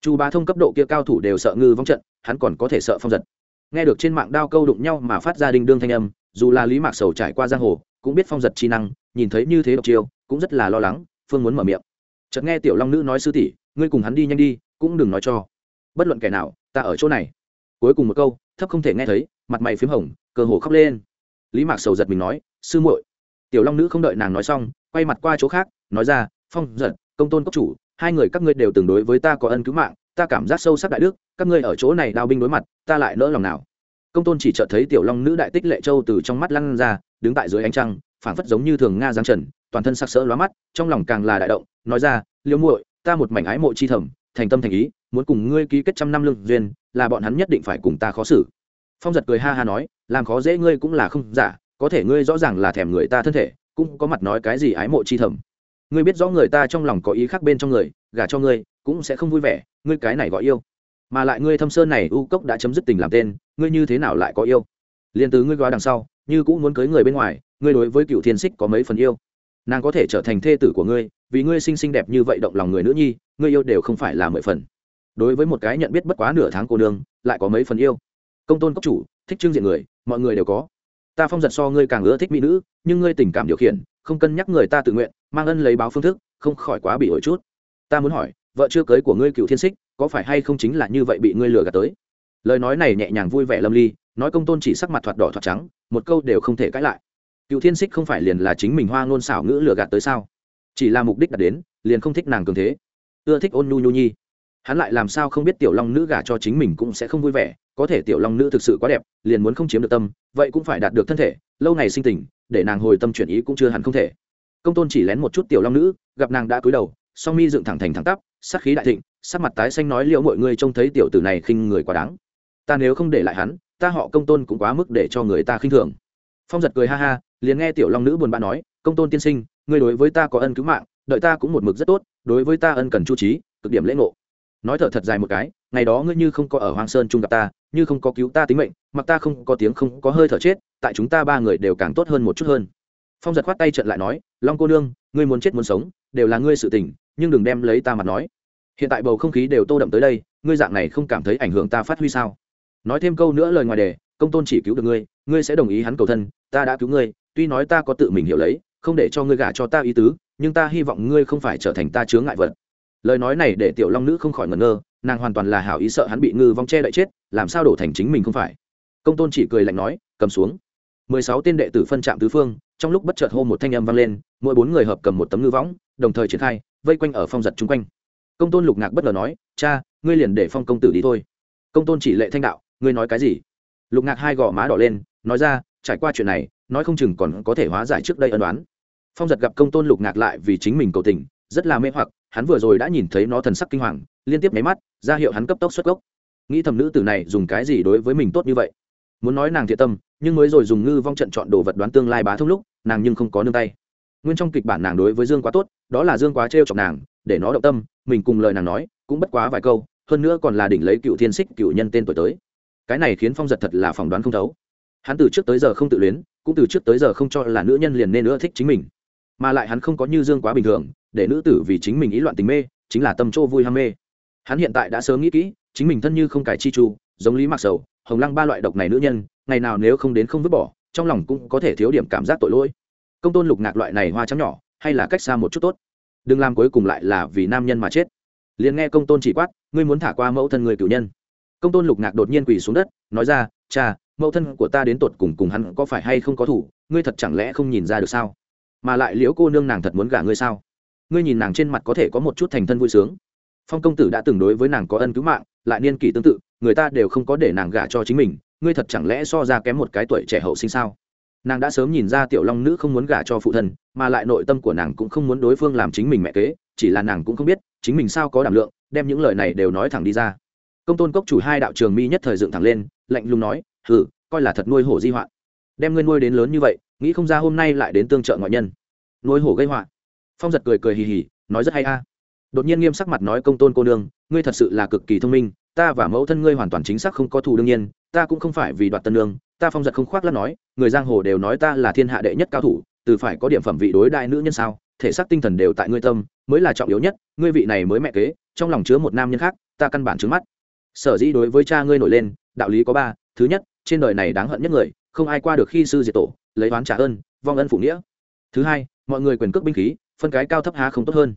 Chu bá thông cấp độ kia cao thủ đều sợ ngư vong trận, hắn còn có thể sợ phong giật. Nghe được trên mạng đao câu đụng nhau mà phát ra đinh đương thanh âm, dù là lý mạc sầu trải qua giang hồ cũng biết phong giật chi năng, nhìn thấy như thế độc chiêu, cũng rất là lo lắng, phương muốn mở miệng. Chợt nghe tiểu long nữ nói sư tỷ, ngươi cùng hắn đi nhanh đi, cũng đừng nói cho. Bất luận kẻ nào, ta ở chỗ này. Cuối cùng một câu, thấp không thể nghe thấy, mặt mày p h í m hồng, cơ hồ khóc lên. Lý mạc sầu giật mình nói, sư muội. Tiểu long nữ không đợi nàng nói xong, quay mặt qua chỗ khác, nói ra, phong giật, công tôn cốc chủ, hai người các ngươi đều từng đối với ta có ân cứu mạng, ta cảm giác sâu sắc đại đức, các ngươi ở chỗ này đao binh đối mặt, ta lại nỡ lòng nào? Công tôn chỉ chợt thấy tiểu long nữ đại tích lệ châu từ trong mắt lăn ra đứng tại dưới ánh trăng, phảng phất giống như thường nga giáng trần, toàn thân sắc sỡ lóa mắt, trong lòng càng là đại động, nói ra, liêu muội, ta một mảnh ái mộ chi thầm, thành tâm thành ý, muốn cùng ngươi ký kết trăm năm lương duyên, là bọn hắn nhất định phải cùng ta khó xử. Phong giật cười ha ha nói, làm khó dễ ngươi cũng là không giả, có thể ngươi rõ ràng là thèm người ta thân thể, cũng có mặt nói cái gì ái mộ chi thầm. Ngươi biết rõ người ta trong lòng có ý khác bên trong người, gả cho ngươi, cũng sẽ không vui vẻ, ngươi cái này gọi yêu. Mà lại ngươi thâm sơn này u cốc đã chấm dứt tình làm tên, ngươi như thế nào lại có yêu? Liền từ ngươi gói đằng sau như cũng muốn cưới người bên ngoài, ngươi đối với cựu thiên xích có mấy phần yêu? Nàng có thể trở thành thê tử của ngươi, vì ngươi xinh xinh đẹp như vậy động lòng người nữ nhi, ngươi yêu đều không phải là mười phần. Đối với một cái nhận biết bất quá nửa tháng cô nương, lại có mấy phần yêu? Công tôn cốc chủ, thích trương diện người, mọi người đều có. Ta phong giật so ngươi càng ưa thích mỹ nữ, nhưng ngươi tình cảm điều khiển, không cân nhắc người ta tự nguyện, mang ân lấy báo phương thức, không khỏi quá bị ổi chút. Ta muốn hỏi, vợ chưa cưới của ngươi cựu thiên xích, có phải hay không chính là như vậy bị ngươi lừa gạt tới? Lời nói này nhẹ nhàng vui vẻ lâm ly, nói công tôn chỉ sắc mặt thoạt đỏ thoạt trắng, một câu đều không thể cãi lại. Cựu thiên xích không phải liền là chính mình hoa ngôn xảo ngữ lừa gạt tới sao? Chỉ là mục đích đạt đến, liền không thích nàng cường thế. Ưa thích ôn nhu nhu nhi. Hắn lại làm sao không biết tiểu long nữ gả cho chính mình cũng sẽ không vui vẻ, có thể tiểu long nữ thực sự quá đẹp, liền muốn không chiếm được tâm, vậy cũng phải đạt được thân thể, lâu ngày sinh tình, để nàng hồi tâm chuyển ý cũng chưa hẳn không thể. Công tôn chỉ lén một chút tiểu long nữ, gặp nàng đã cúi đầu, song mi dựng thẳng thành thẳng tắp, sắc khí đại thịnh, sắc mặt tái xanh nói liệu mọi người trông thấy tiểu tử này khinh người quá đáng ta nếu không để lại hắn, ta họ công tôn cũng quá mức để cho người ta khinh thường. Phong giật cười ha ha, liền nghe tiểu long nữ buồn bã nói, công tôn tiên sinh, ngươi đối với ta có ân cứu mạng, đợi ta cũng một mực rất tốt, đối với ta ân cần chu trí, cực điểm lễ ngộ. Nói thở thật dài một cái, ngày đó ngươi như không có ở hoàng sơn chung gặp ta, như không có cứu ta tính mệnh, mặc ta không có tiếng không có hơi thở chết, tại chúng ta ba người đều càng tốt hơn một chút hơn. Phong giật khoát tay trận lại nói, long cô nương, ngươi muốn chết muốn sống, đều là ngươi sự tình, nhưng đừng đem lấy ta mặt nói. Hiện tại bầu không khí đều tô đậm tới đây, ngươi dạng này không cảm thấy ảnh hưởng ta phát huy sao? Nói thêm câu nữa lời ngoài đề, công tôn chỉ cứu được ngươi ngươi sẽ đồng ý hắn cầu thân, ta đã cứu ngươi, tuy nói ta có tự mình hiểu lấy, không để cho ngươi gả cho ta ý tứ, nhưng ta hy vọng ngươi không phải trở thành ta chướng ngại vật. Lời nói này để tiểu long nữ không khỏi ngẩn ngơ, nàng hoàn toàn là hảo ý sợ hắn bị ngư vong che đậy chết, làm sao đổ thành chính mình không phải? Công tôn chỉ cười lạnh nói, cầm xuống. Mười sáu tên đệ tử phân trạm tứ phương, trong lúc bất chợt hô một thanh âm vang lên, mỗi bốn người hợp cầm một tấm ngư võng, đồng thời triển khai, vây quanh ở phong giật chung quanh. Công tôn lục ngạc bất ngờ nói, cha, ngươi liền để phong công tử đi thôi. Công tôn chỉ lệ thanh đạo ngươi nói cái gì? Lục ngạc hai gò má đỏ lên, nói ra, trải qua chuyện này, nói không chừng còn có thể hóa giải trước đây ân đoán phong giật gặp công tôn lục ngạc lại vì chính mình cầu tình, rất là mê hoặc, hắn vừa rồi đã nhìn thấy nó thần sắc kinh hoàng, liên tiếp nháy mắt, ra hiệu hắn cấp tốc xuất gốc. Nghĩ thầm nữ tử này dùng cái gì đối với mình tốt như vậy? Muốn nói nàng thiện tâm, nhưng mới rồi dùng ngư vong trận chọn đồ vật đoán tương lai bá thông lúc, nàng nhưng không có nương tay. Nguyên trong kịch bản nàng đối với dương quá tốt, đó là dương quá trêu chọc nàng, để nó động tâm, mình cùng lời nàng nói, cũng bất quá vài câu, hơn nữa còn là đỉnh lấy cựu thiên xích cựu nhân tên tuổi tới cái này khiến phong giật thật là phỏng đoán không thấu. Hắn từ trước tới giờ không tự luyến, cũng từ trước tới giờ không cho là nữ nhân liền nên nữa thích chính mình. Mà lại hắn không có như dương quá bình thường, để nữ tử vì chính mình ý loạn tình mê, chính là tâm chỗ vui ham mê. Hắn hiện tại đã sớm nghĩ kỹ, chính mình thân như không cải chi chu, giống lý mặc sầu, hồng lăng ba loại độc này nữ nhân, ngày nào nếu không đến không vứt bỏ, trong lòng cũng có thể thiếu điểm cảm giác tội lỗi. Công tôn lục ngạc loại này hoa trắng nhỏ, hay là cách xa một chút tốt. Đừng làm cuối cùng lại là vì nam nhân mà chết. Liền nghe công tôn chỉ quát, ngươi muốn thả qua mẫu thân người cử nhân công tôn lục ngạc đột nhiên quỳ xuống đất, nói ra, cha, mẫu thân của ta đến tột cùng cùng hắn có phải hay không có thủ? Ngươi thật chẳng lẽ không nhìn ra được sao? Mà lại liễu cô nương nàng thật muốn gả ngươi sao? Ngươi nhìn nàng trên mặt có thể có một chút thành thân vui sướng. Phong công tử đã từng đối với nàng có ân cứu mạng, lại niên kỷ tương tự, người ta đều không có để nàng gả cho chính mình, ngươi thật chẳng lẽ so ra kém một cái tuổi trẻ hậu sinh sao? Nàng đã sớm nhìn ra tiểu long nữ không muốn gả cho phụ thân, mà lại nội tâm của nàng cũng không muốn đối phương làm chính mình mẹ kế, chỉ là nàng cũng không biết, chính mình sao có đảm lượng, đem những lời này đều nói thẳng đi ra công tôn cốc chủ hai đạo trường mi nhất thời dựng thẳng lên lạnh lùng nói hừ coi là thật nuôi hổ di hoạn đem ngươi nuôi đến lớn như vậy nghĩ không ra hôm nay lại đến tương trợ ngoại nhân. Nuôi hổ gây họa. Phong giật cười cười hì hì nói rất hay a. À. Đột nhiên nghiêm sắc mặt nói công tôn cô nương ngươi thật sự là cực kỳ thông minh ta và mẫu thân ngươi hoàn toàn chính xác không có thù đương nhiên ta cũng không phải vì đoạt tân nương, ta phong giật không khoác lắm nói người giang hồ đều nói ta là thiên hạ đệ nhất cao thủ từ phải có điểm phẩm vị đối đại nữ nhân sao thể xác tinh thần đều tại ngươi tâm mới là trọng yếu nhất ngươi vị này mới mẹ kế trong lòng chứa một nam nhân khác ta căn bản trứng mắt sở dĩ đối với cha ngươi nổi lên, đạo lý có ba, thứ nhất, trên đời này đáng hận nhất người, không ai qua được khi sư diệt tổ, lấy oán trả ơn, vong ân phụ nghĩa. Thứ hai, mọi người quyền cước binh khí, phân cái cao thấp há không tốt hơn.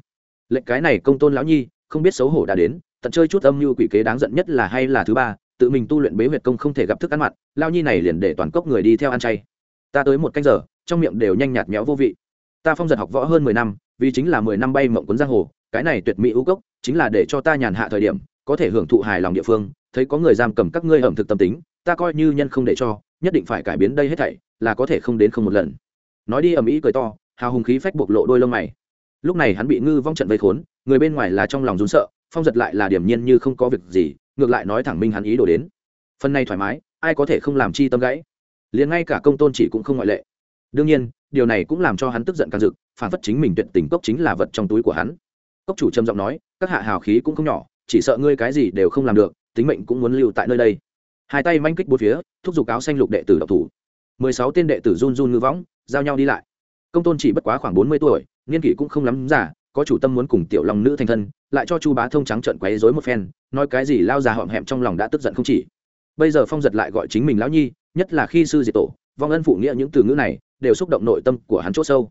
Lệnh cái này công tôn lão nhi, không biết xấu hổ đã đến, tận chơi chút âm mưu quỷ kế đáng giận nhất là hay là thứ ba, tự mình tu luyện bế huyệt công không thể gặp thức ăn mặn lao nhi này liền để toàn cốc người đi theo ăn chay. Ta tới một canh giờ, trong miệng đều nhanh nhạt méo vô vị. Ta phong giật học võ hơn mười năm, vì chính là mười năm bay mộng cuốn giang hồ, cái này tuyệt mỹ ưu cốc, chính là để cho ta nhàn hạ thời điểm có thể hưởng thụ hài lòng địa phương, thấy có người giam cầm các ngươi ẩm thực tâm tính, ta coi như nhân không để cho, nhất định phải cải biến đây hết thảy, là có thể không đến không một lần. Nói đi ầm ĩ cười to, hào hùng khí phách bộc lộ đôi lông mày. Lúc này hắn bị ngư vong trận vây khốn, người bên ngoài là trong lòng rún sợ, phong giật lại là điểm nhiên như không có việc gì, ngược lại nói thẳng minh hắn ý đồ đến. Phần này thoải mái, ai có thể không làm chi tâm gãy? Liền ngay cả công tôn chỉ cũng không ngoại lệ. Đương nhiên, điều này cũng làm cho hắn tức giận càng dực phản phất chính mình tuyệt tình cốc chính là vật trong túi của hắn. Cốc chủ trầm giọng nói, các hạ hào khí cũng không nhỏ chỉ sợ ngươi cái gì đều không làm được, tính mệnh cũng muốn lưu tại nơi đây. Hai tay manh kích bốn phía, thúc giục áo xanh lục đệ tử độc thủ. Mười sáu tên đệ tử run run ngư võng, giao nhau đi lại. Công tôn chỉ bất quá khoảng bốn mươi tuổi, niên kỷ cũng không lắm giả có chủ tâm muốn cùng tiểu long nữ thành thân, lại cho chu bá thông trắng trợn quấy rối một phen, nói cái gì lao già họm hẹm trong lòng đã tức giận không chỉ. Bây giờ phong giật lại gọi chính mình lão nhi, nhất là khi sư diệt tổ, vong ân phụ nghĩa những từ ngữ này, đều xúc động nội tâm của hắn c h ỗ sâu.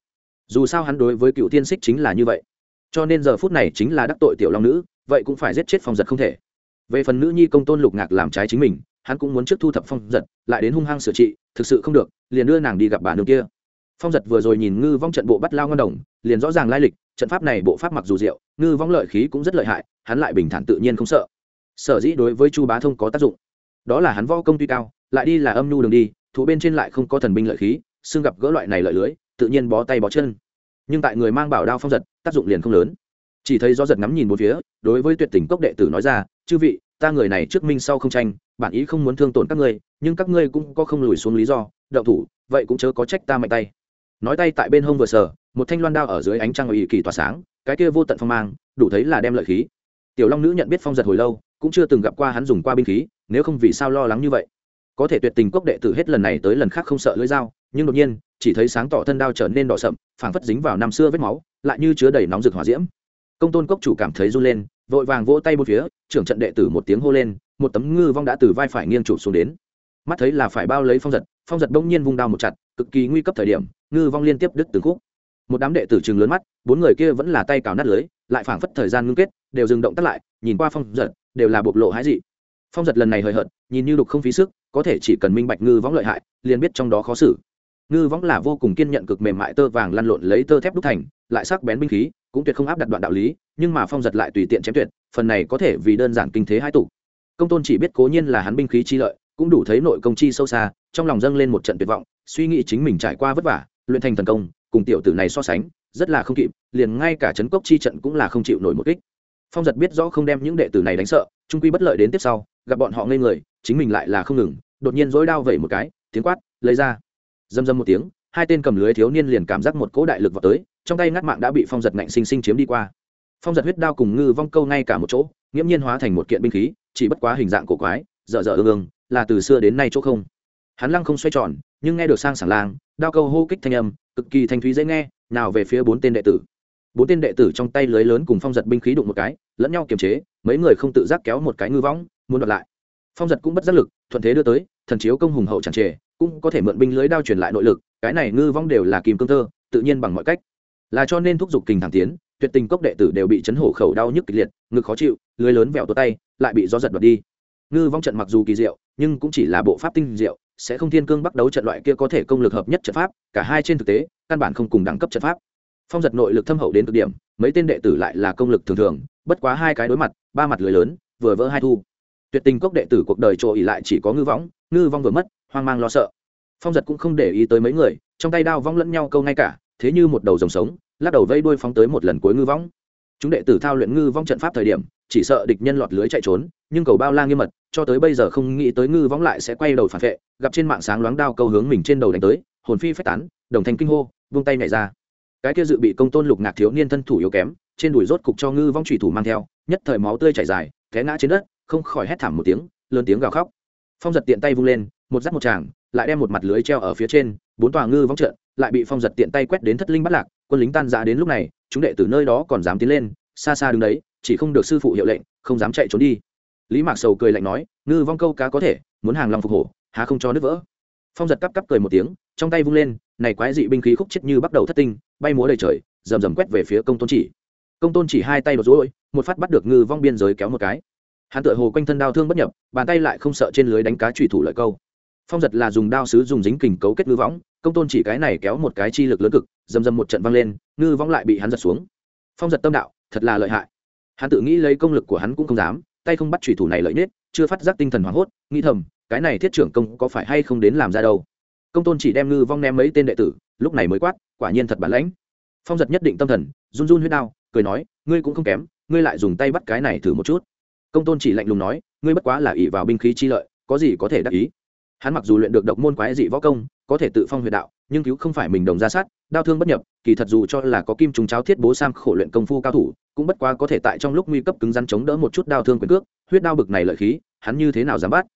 Dù sao hắn đối với cựu tiên xích chính là như vậy. Cho nên giờ phút này chính là đắc tội tiểu long nữ vậy cũng phải giết chết phong giật không thể. Về phần nữ nhi công tôn lục ngạc làm trái chính mình, hắn cũng muốn trước thu thập phong giật, lại đến hung hăng sửa trị, thực sự không được, liền đưa nàng đi gặp bà nương kia. Phong giật vừa rồi nhìn ngư vong trận bộ bắt lao ngân đồng, liền rõ ràng lai lịch, trận pháp này bộ pháp mặc dù diệu, ngư vong lợi khí cũng rất lợi hại, hắn lại bình thản tự nhiên không sợ. Sở dĩ đối với chu bá thông có tác dụng. Đó là hắn võ công tuy cao, lại đi là âm nhu đường đi, thủ bên trên lại không có thần binh lợi khí, xương gặp gỡ loại này lợi lưới, tự nhiên bó tay bó chân. Nhưng tại người mang bảo đao phong giật, tác dụng liền không lớn chỉ thấy gió giật ngắm nhìn một phía, đối với tuyệt tình cốc đệ tử nói ra, chư vị, ta người này trước minh sau không tranh, bản ý không muốn thương tổn các ngươi, nhưng các ngươi cũng có không lùi xuống lý do đậu thủ, vậy cũng chớ có trách ta mạnh tay. Nói tay tại bên hông vừa sờ, một thanh loan đao ở dưới ánh trăng ủy kỳ tỏa sáng, cái kia vô tận phong mang, đủ thấy là đem lợi khí. Tiểu long nữ nhận biết phong giật hồi lâu, cũng chưa từng gặp qua hắn dùng qua binh khí, nếu không vì sao lo lắng như vậy. Có thể tuyệt tình cốc đệ tử hết lần này tới lần khác không sợ lưỡi dao, nhưng đột nhiên, chỉ thấy sáng tỏ thân đao trở nên đỏ sậm, phảng phất dính vào năm xưa vết máu, lại như chứa đầy nóng rực hỏa diễm công tôn cốc chủ cảm thấy run lên, vội vàng vỗ tay một phía, trưởng trận đệ tử một tiếng hô lên, một tấm ngư vong đã từ vai phải nghiêng chụp xuống đến. Mắt thấy là phải bao lấy phong giật phong giật bỗng nhiên vung đao một chặt, cực kỳ nguy cấp thời điểm, ngư vong liên tiếp đứt từng khúc. Một đám đệ tử chừng lớn mắt, bốn người kia vẫn là tay cào nát lưới, lại phảng phất thời gian ngưng kết, đều dừng động tắt lại, nhìn qua phong giật, đều là bộc lộ hái dị. Phong giật lần này hời hợt, nhìn như đục không phí sức, có thể chỉ cần minh bạch ngư võng lợi hại, liền biết trong đó khó xử. Ngư võng là vô cùng kiên nhận cực mềm mại tơ vàng lăn lộn lấy tơ thép đúc thành, lại sắc bén binh khí cũng tuyệt không áp đặt đoạn đạo lý, nhưng mà phong giật lại tùy tiện chém tuyệt, phần này có thể vì đơn giản kinh thế hai tủ công tôn chỉ biết cố nhiên là hắn binh khí chi lợi, cũng đủ thấy nội công chi sâu xa, trong lòng dâng lên một trận tuyệt vọng, suy nghĩ chính mình trải qua vất vả, luyện thành thần công, cùng tiểu tử này so sánh, rất là không kịp, liền ngay cả trấn cốc chi trận cũng là không chịu nổi một kích. Phong giật biết rõ không đem những đệ tử này đánh sợ, trung quy bất lợi đến tiếp sau, gặp bọn họ ngây người, chính mình lại là không ngừng, đột nhiên dối đao vẩy một cái, tiếng quát, lấy ra. Dâm dâm một tiếng hai tên cầm lưới thiếu niên liền cảm giác một cỗ đại lực vào tới, trong tay ngắt mạng đã bị phong giật ngạnh sinh sinh chiếm đi qua. Phong giật huyết đao cùng ngư vong câu ngay cả một chỗ, nghiễm nhiên hóa thành một kiện binh khí, chỉ bất quá hình dạng cổ quái, dở dở ương ương, là từ xưa đến nay chỗ không. Hắn lăng không xoay tròn, nhưng nghe được sang sảng lang, đao câu hô kích thanh âm, cực kỳ thanh thúy dễ nghe, nào về phía bốn tên đệ tử. Bốn tên đệ tử trong tay lưới lớn cùng phong giật binh khí đụng một cái, lẫn nhau kiềm chế, mấy người không tự giác kéo một cái ngư võng muốn đoạt lại. Phong giật cũng bất giác lực, thuận thế đưa tới, thần chiếu công hùng hậu chẳng trề, cũng có thể mượn binh lưới đao truyền lại nội lực cái này ngư vong đều là kim cương thơ, tự nhiên bằng mọi cách. Là cho nên thúc giục kình thẳng tiến, tuyệt tình cốc đệ tử đều bị chấn hổ khẩu đau nhức kịch liệt, ngực khó chịu, lưới lớn vẹo tuột tay, lại bị gió giật đoạt đi. Ngư vong trận mặc dù kỳ diệu, nhưng cũng chỉ là bộ pháp tinh diệu, sẽ không thiên cương bắt đấu trận loại kia có thể công lực hợp nhất trận pháp, cả hai trên thực tế, căn bản không cùng đẳng cấp trận pháp. Phong giật nội lực thâm hậu đến cực điểm, mấy tên đệ tử lại là công lực thường thường, bất quá hai cái đối mặt, ba mặt lưới lớn, vừa vỡ hai thu. Tuyệt tình cốc đệ tử cuộc đời trộ ỉ lại chỉ có ngư võng ngư vong vừa mất, hoang mang lo sợ phong giật cũng không để ý tới mấy người, trong tay đao vong lẫn nhau câu ngay cả, thế như một đầu dòng sống, lắc đầu vây đuôi phóng tới một lần cuối ngư võng chúng đệ tử thao luyện ngư vong trận pháp thời điểm, chỉ sợ địch nhân lọt lưới chạy trốn, nhưng cầu bao la nghiêm mật, cho tới bây giờ không nghĩ tới ngư vong lại sẽ quay đầu phản vệ, gặp trên mạng sáng loáng đao câu hướng mình trên đầu đánh tới, hồn phi phách tán, đồng thanh kinh hô, vung tay nhảy ra. Cái kia dự bị công tôn lục ngạc thiếu niên thân thủ yếu kém, trên đùi rốt cục cho ngư vong trùy thủ mang theo, nhất thời máu tươi chảy dài, té ngã trên đất, không khỏi hét thảm một tiếng, lớn tiếng gào khóc. Phong giật tiện tay vung lên, một giáp một tràng lại đem một mặt lưới treo ở phía trên, bốn tòa ngư vong trận lại bị phong giật tiện tay quét đến thất linh bắt lạc, quân lính tan giã đến lúc này, chúng đệ từ nơi đó còn dám tiến lên, xa xa đứng đấy, chỉ không được sư phụ hiệu lệnh, không dám chạy trốn đi. Lý mạc sầu cười lạnh nói, ngư vong câu cá có thể, muốn hàng lòng phục hổ, há không cho nứt vỡ? Phong giật cắp cắp cười một tiếng, trong tay vung lên, này quái dị binh khí khúc chết như bắt đầu thất tinh, bay múa đầy trời, rầm rầm quét về phía công tôn chỉ. Công tôn chỉ hai tay đột rối một phát bắt được ngư vong biên giới kéo một cái. Hắn tựa hồ quanh thân đao thương bất nhập, bàn tay lại không sợ trên lưới đánh cá trùy thủ lợi câu phong giật là dùng đao sứ dùng dính kình cấu kết ngư võng, công tôn chỉ cái này kéo một cái chi lực lớn cực dầm dầm một trận văng lên, ngư võng lại bị hắn giật xuống. Phong giật tâm đạo, thật là lợi hại. Hắn tự nghĩ lấy công lực của hắn cũng không dám, tay không bắt thủy thủ này lợi nết, chưa phát giác tinh thần hoảng hốt, nghĩ thầm, cái này thiết trưởng công có phải hay không đến làm ra đâu. Công tôn chỉ đem ngư vong ném mấy tên đệ tử, lúc này mới quát, quả nhiên thật bản lãnh. Phong giật nhất định tâm thần, run run huyết đao, cười nói, ngươi cũng không kém, ngươi lại dùng tay bắt cái này thử một chút. Công tôn chỉ lạnh lùng nói, ngươi bất quá là ỷ vào binh khí chi lợi, có gì có thể đắc ý? Hắn mặc dù luyện được độc môn quái dị võ công, có thể tự phong huyền đạo, nhưng cứu không phải mình đồng ra sát đao thương bất nhập, kỳ thật dù cho là có kim trùng cháo thiết bố sam khổ luyện công phu cao thủ, cũng bất quá có thể tại trong lúc nguy cấp cứng rắn chống đỡ một chút đao thương quyền cước, huyết đao bực này lợi khí, hắn như thế nào dám bắt?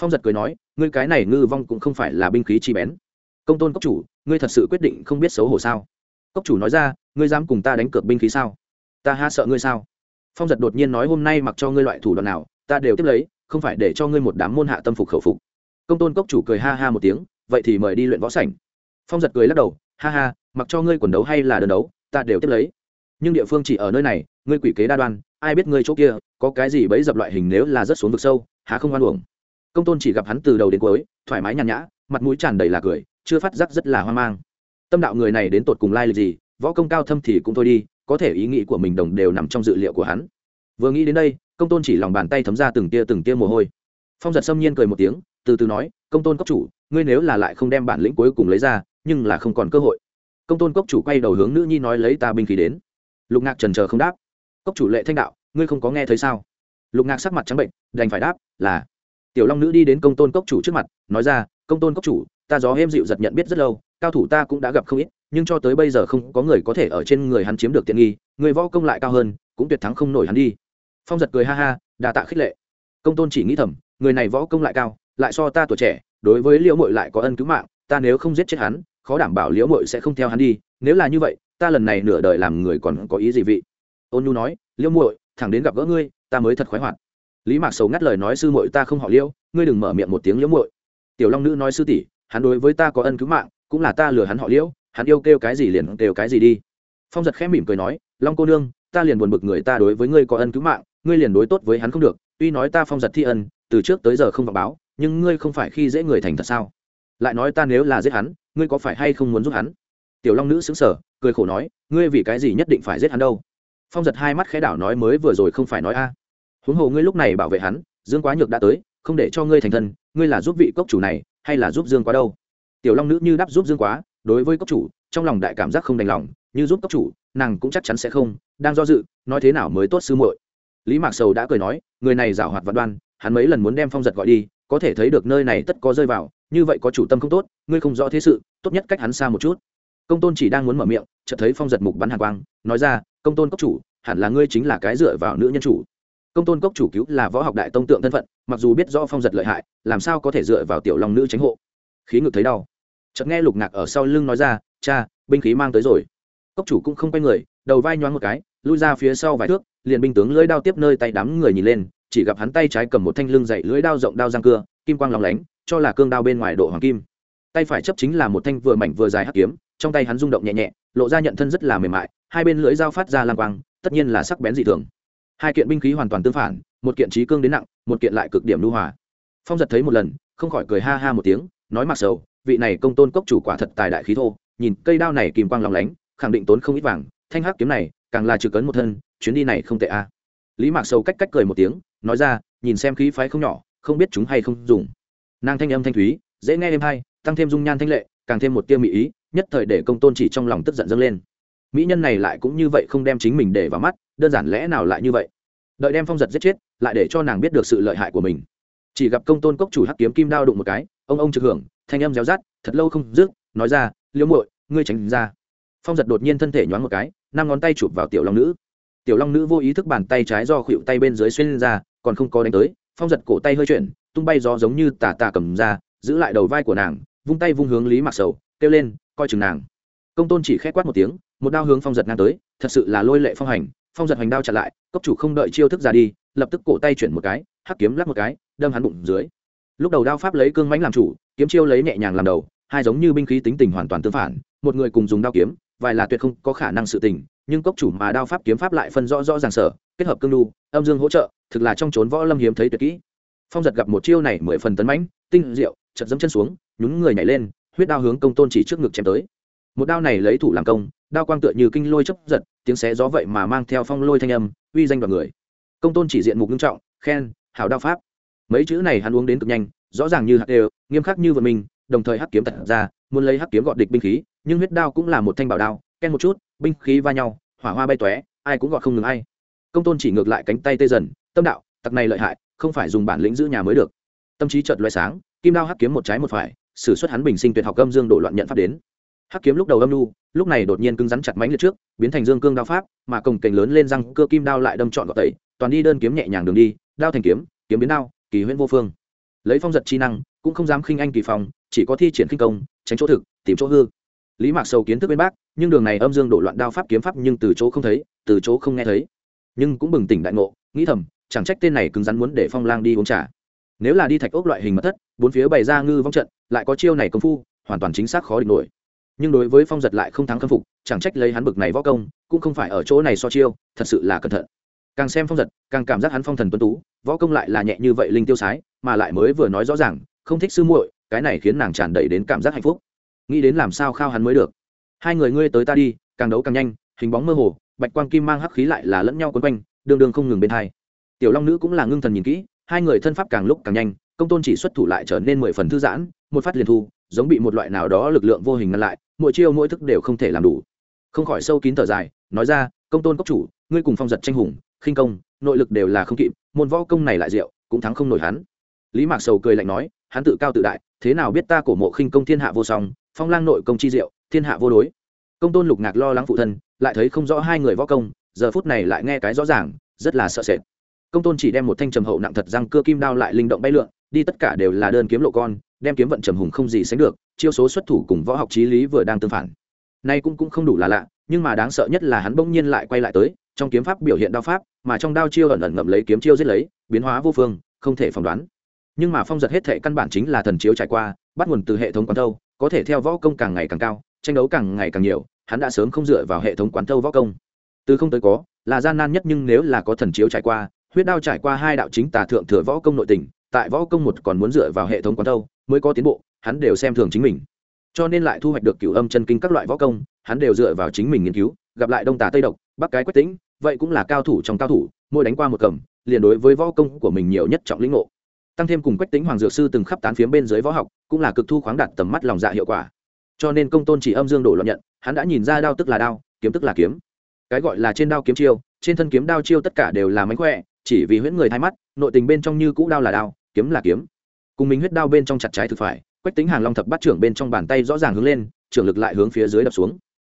Phong giật cười nói, ngươi cái này ngư vong cũng không phải là binh khí chi bén. Công tôn cốc chủ, ngươi thật sự quyết định không biết xấu hổ sao? Cốc chủ nói ra, ngươi dám cùng ta đánh cược binh khí sao? Ta ha sợ ngươi sao? Phong giật đột nhiên nói, hôm nay mặc cho ngươi loại thủ đoạn nào, ta đều tiếp lấy, không phải để cho ngươi một đám môn hạ tâm phục khẩu phục công tôn cốc chủ cười ha ha một tiếng, vậy thì mời đi luyện võ sảnh. Phong giật cười lắc đầu, ha ha, mặc cho ngươi quần đấu hay là đơn đấu, ta đều tiếp lấy. Nhưng địa phương chỉ ở nơi này, ngươi quỷ kế đa đoan, ai biết ngươi chỗ kia, có cái gì bấy dập loại hình nếu là rất xuống vực sâu, há không hoan uổng. Công tôn chỉ gặp hắn từ đầu đến cuối, thoải mái nhàn nhã, mặt mũi tràn đầy là cười, chưa phát giác rất là hoang mang. Tâm đạo người này đến tột cùng lai lịch gì, võ công cao thâm thì cũng thôi đi, có thể ý nghĩ của mình đồng đều nằm trong dự liệu của hắn. Vừa nghĩ đến đây, công tôn chỉ lòng bàn tay thấm ra từng tia từng tia mồ hôi. Phong giật xâm nhiên cười một tiếng từ từ nói, công tôn cốc chủ, ngươi nếu là lại không đem bản lĩnh cuối cùng lấy ra, nhưng là không còn cơ hội. Công tôn cốc chủ quay đầu hướng nữ nhi nói lấy ta binh khí đến. Lục ngạc trần chờ không đáp. Cốc chủ lệ thanh đạo, ngươi không có nghe thấy sao? Lục ngạc sắc mặt trắng bệnh, đành phải đáp, là. Tiểu long nữ đi đến công tôn cốc chủ trước mặt, nói ra, công tôn cốc chủ, ta gió êm dịu giật nhận biết rất lâu, cao thủ ta cũng đã gặp không ít, nhưng cho tới bây giờ không có người có thể ở trên người hắn chiếm được tiện nghi, người võ công lại cao hơn, cũng tuyệt thắng không nổi hắn đi. Phong giật cười ha ha đà tạ khích lệ. Công tôn chỉ nghĩ thầm, người này võ công lại cao lại so ta tuổi trẻ, đối với liễu mội lại có ân cứu mạng, ta nếu không giết chết hắn, khó đảm bảo liễu mội sẽ không theo hắn đi, nếu là như vậy, ta lần này nửa đời làm người còn có ý gì vị? Ôn nhu nói, liễu muội, thẳng đến gặp gỡ ngươi, ta mới thật khoái hoạt. Lý mạc sầu ngắt lời nói, sư muội ta không họ liễu, ngươi đừng mở miệng một tiếng liễu muội. Tiểu long nữ nói, sư tỷ, hắn đối với ta có ân cứu mạng, cũng là ta lừa hắn họ liễu, hắn yêu kêu cái gì liền kêu cái gì đi. Phong giật khẽ mỉm cười nói, long cô nương, ta liền buồn bực người ta đối với ngươi có ân cứu mạng, ngươi liền đối tốt với hắn không được, tuy nói ta phong giật thi ân, từ trước tới giờ không vào báo nhưng ngươi không phải khi dễ người thành thật sao? Lại nói ta nếu là giết hắn, ngươi có phải hay không muốn giúp hắn? Tiểu long nữ xứng sở cười khổ nói, ngươi vì cái gì nhất định phải giết hắn đâu? Phong giật hai mắt khẽ đảo nói mới vừa rồi không phải nói a. Huống hồ ngươi lúc này bảo vệ hắn, dương quá nhược đã tới, không để cho ngươi thành thân, ngươi là giúp vị cốc chủ này, hay là giúp dương quá đâu? Tiểu long nữ như đáp giúp dương quá, đối với cốc chủ, trong lòng đại cảm giác không đành lòng, như giúp cốc chủ, nàng cũng chắc chắn sẽ không, đang do dự, nói thế nào mới tốt sư muội? Lý mạc sầu đã cười nói, người này giảo hoạt vạn đoan, hắn mấy lần muốn đem phong giật gọi đi có thể thấy được nơi này tất có rơi vào, như vậy có chủ tâm không tốt, ngươi không rõ thế sự, tốt nhất cách hắn xa một chút. Công tôn chỉ đang muốn mở miệng, chợt thấy phong giật mục bắn hàng quang, nói ra, công tôn cốc chủ, hẳn là ngươi chính là cái dựa vào nữ nhân chủ. Công tôn cốc chủ cứu là võ học đại tông tượng thân phận, mặc dù biết rõ phong giật lợi hại, làm sao có thể dựa vào tiểu long nữ tránh hộ. Khí ngực thấy đau. Chợt nghe lục ngạc ở sau lưng nói ra, cha, binh khí mang tới rồi. Cốc chủ cũng không quay người, đầu vai nhoáng một cái, lui ra phía sau vài thước, liền binh tướng lưỡi đao tiếp nơi tay đám người nhìn lên chỉ gặp hắn tay trái cầm một thanh lưng dậy lưỡi đao rộng đao răng cưa, kim quang lóng lánh, cho là cương đao bên ngoài độ hoàng kim. Tay phải chấp chính là một thanh vừa mảnh vừa dài hắc kiếm, trong tay hắn rung động nhẹ nhẹ, lộ ra nhận thân rất là mềm mại, hai bên lưỡi dao phát ra lang quang, tất nhiên là sắc bén dị thường. Hai kiện binh khí hoàn toàn tương phản, một kiện trí cương đến nặng, một kiện lại cực điểm lưu hòa. Phong giật thấy một lần, không khỏi cười ha ha một tiếng, nói mặc sầu, vị này công tôn cốc chủ quả thật tài đại khí thô, nhìn cây đao này kìm quang lòng lánh, khẳng định tốn không ít vàng, thanh hắc kiếm này, càng là trừ cấn một thân, chuyến đi này không tệ a. Lý mạc sầu cách cách cười một tiếng nói ra, nhìn xem khí phái không nhỏ, không biết chúng hay không dùng. Nàng thanh âm thanh thúy, dễ nghe êm hay, tăng thêm dung nhan thanh lệ, càng thêm một tiêu mỹ ý, nhất thời để công tôn chỉ trong lòng tức giận dâng lên. Mỹ nhân này lại cũng như vậy không đem chính mình để vào mắt, đơn giản lẽ nào lại như vậy? Đợi đem phong giật giết chết, lại để cho nàng biết được sự lợi hại của mình. Chỉ gặp công tôn cốc chủ hắc kiếm kim đao đụng một cái, ông ông trực hưởng, thanh âm réo rát thật lâu không dứt, nói ra, liễu muội, ngươi tránh ra. Phong giật đột nhiên thân thể nhoáng một cái, năm ngón tay chụp vào tiểu long nữ. Tiểu long nữ vô ý thức bàn tay trái do khuỵu tay bên dưới xuyên ra còn không có đánh tới, phong giật cổ tay hơi chuyển, tung bay gió giống như tà tà cầm ra, giữ lại đầu vai của nàng, vung tay vung hướng lý mặc sầu, kêu lên, coi chừng nàng. Công tôn chỉ khét quát một tiếng, một đao hướng phong giật ngang tới, thật sự là lôi lệ phong hành, phong giật hoành đao chặn lại, cốc chủ không đợi chiêu thức ra đi, lập tức cổ tay chuyển một cái, hắc kiếm lắc một cái, đâm hắn bụng dưới. Lúc đầu đao pháp lấy cương mãnh làm chủ, kiếm chiêu lấy nhẹ nhàng làm đầu, hai giống như binh khí tính tình hoàn toàn tương phản, một người cùng dùng đao kiếm, vài là tuyệt không có khả năng sự tình, nhưng cốc chủ mà đao pháp kiếm pháp lại phân rõ rõ ràng sở, kết hợp cương đu, âm dương hỗ trợ thực là trong trốn võ lâm hiếm thấy tuyệt kỹ. Phong giật gặp một chiêu này mười phần tấn mãnh, tinh diệu chật dẫm chân xuống, nhún người nhảy lên, huyết đao hướng công tôn chỉ trước ngực chém tới. Một đao này lấy thủ làm công, đao quang tựa như kinh lôi chấp giật, tiếng xé gió vậy mà mang theo phong lôi thanh âm, uy danh đoàn người. Công tôn chỉ diện mục nghiêm trọng, khen, hảo đao pháp. Mấy chữ này hắn uống đến cực nhanh, rõ ràng như hạt đều, nghiêm khắc như vận mình, đồng thời hắc kiếm tật ra, muốn lấy hắc kiếm gọt địch binh khí, nhưng huyết đao cũng là một thanh bảo đao, ken một chút, binh khí va nhau, hỏa hoa bay tóe, ai cũng gọt không ngừng ai. Công tôn chỉ ngược lại cánh tay tê dần tâm đạo tặc này lợi hại không phải dùng bản lĩnh giữ nhà mới được. Tâm trí chợt loại sáng kim đao hắc kiếm một trái một phải s ử suất hắn bình sinh tuyệt học âm dương đổ loạn nhận pháp đến. Hắc kiếm lúc đầu âm lưu, lúc này đột nhiên cứng rắn chặt mánh liệt trước biến thành dương cương đao pháp mà cồng cành lớn lên răng cơ kim đao lại đâm trọn gọt tẩy toàn đi đơn kiếm nhẹ nhàng đường đi đao thành kiếm kiếm biến đao kỳ huyễn vô phương. Lấy phong giật chi năng cũng không dám khinh anh kỳ phòng chỉ có thi triển khinh công tránh chỗ thực tìm chỗ hư. Lý mạc sầu kiến thức bên bác nhưng đường này âm dương đổ loạn đao pháp kiếm pháp nhưng từ chỗ không thấy từ chỗ không nghe thấy. Nhưng cũng bừng tỉnh đại ngộ nghĩ thầm chẳng trách tên này cứng rắn muốn để phong lang đi uống trà. Nếu là đi thạch ốc loại hình mật thất, bốn phía bày ra ngư vong trận, lại có chiêu này công phu, hoàn toàn chính xác khó địch nổi. Nhưng đối với phong giật lại không thắng khâm phục, chẳng trách lấy hắn bực này võ công, cũng không phải ở chỗ này so chiêu, thật sự là cẩn thận. Càng xem phong giật, càng cảm giác hắn phong thần tuân tú, võ công lại là nhẹ như vậy linh tiêu sái, mà lại mới vừa nói rõ ràng, không thích sư muội, cái này khiến nàng tràn đầy đến cảm giác hạnh phúc. Nghĩ đến làm sao khao hắn mới được. Hai người ngươi tới ta đi, càng đấu càng nhanh, hình bóng mơ hồ, bạch quang kim mang hắc khí lại là lẫn nhau quấn quanh, đường đường không ngừng bên hai tiểu long nữ cũng là ngưng thần nhìn kỹ, hai người thân pháp càng lúc càng nhanh, công tôn chỉ xuất thủ lại trở nên mười phần thư giãn, một phát liền thu, giống bị một loại nào đó lực lượng vô hình ngăn lại, mỗi chiêu mỗi thức đều không thể làm đủ. Không khỏi sâu kín thở dài, nói ra, công tôn cốc chủ, ngươi cùng phong giật tranh hùng, khinh công, nội lực đều là không kịp, môn võ công này lại diệu, cũng thắng không nổi hắn. Lý mạc sầu cười lạnh nói, hắn tự cao tự đại, thế nào biết ta cổ mộ khinh công thiên hạ vô song, phong lang nội công chi diệu, thiên hạ vô đối. Công tôn lục ngạc lo lắng phụ thân, lại thấy không rõ hai người võ công, giờ phút này lại nghe cái rõ ràng, rất là sợ sệt công tôn chỉ đem một thanh trầm hậu nặng thật răng cưa kim đao lại linh động bay lượn, đi tất cả đều là đơn kiếm lộ con, đem kiếm vận trầm hùng không gì sánh được, chiêu số xuất thủ cùng võ học trí lý vừa đang tương phản. Nay cũng cũng không đủ là lạ, nhưng mà đáng sợ nhất là hắn bỗng nhiên lại quay lại tới, trong kiếm pháp biểu hiện đao pháp, mà trong đao chiêu ẩn ẩn ngậm lấy kiếm chiêu giết lấy, biến hóa vô phương, không thể phỏng đoán. Nhưng mà phong giật hết thệ căn bản chính là thần chiếu trải qua, bắt nguồn từ hệ thống quán thâu, có thể theo võ công càng ngày càng cao, tranh đấu càng ngày càng nhiều, hắn đã sớm không dựa vào hệ thống quán thâu võ công. Từ không tới có, là gian nan nhất nhưng nếu là có thần chiếu trải qua huyết đao trải qua hai đạo chính tà thượng thừa võ công nội tình, tại võ công một còn muốn dựa vào hệ thống quán thâu mới có tiến bộ, hắn đều xem thường chính mình. Cho nên lại thu hoạch được cửu âm chân kinh các loại võ công, hắn đều dựa vào chính mình nghiên cứu, gặp lại đông tà tây độc, bắc cái quách tĩnh, vậy cũng là cao thủ trong cao thủ, mỗi đánh qua một cầm, liền đối với võ công của mình nhiều nhất trọng lĩnh ngộ. Tăng thêm cùng quách tính hoàng dược sư từng khắp tán phiếm bên dưới võ học, cũng là cực thu khoáng đạt tầm mắt lòng dạ hiệu quả. Cho nên công tôn chỉ âm dương đổ loạn nhận, hắn đã nhìn ra đao tức là đao, kiếm tức là kiếm. Cái gọi là trên đao kiếm chiêu, trên thân kiếm đao chiêu tất cả đều là mánh khỏe chỉ vì huyễn người thay mắt, nội tình bên trong như cũ đao là đao, kiếm là kiếm. Cùng mình huyết đao bên trong chặt trái thực phải, quách tính hàng long thập bắt trưởng bên trong bàn tay rõ ràng hướng lên, trưởng lực lại hướng phía dưới đập xuống.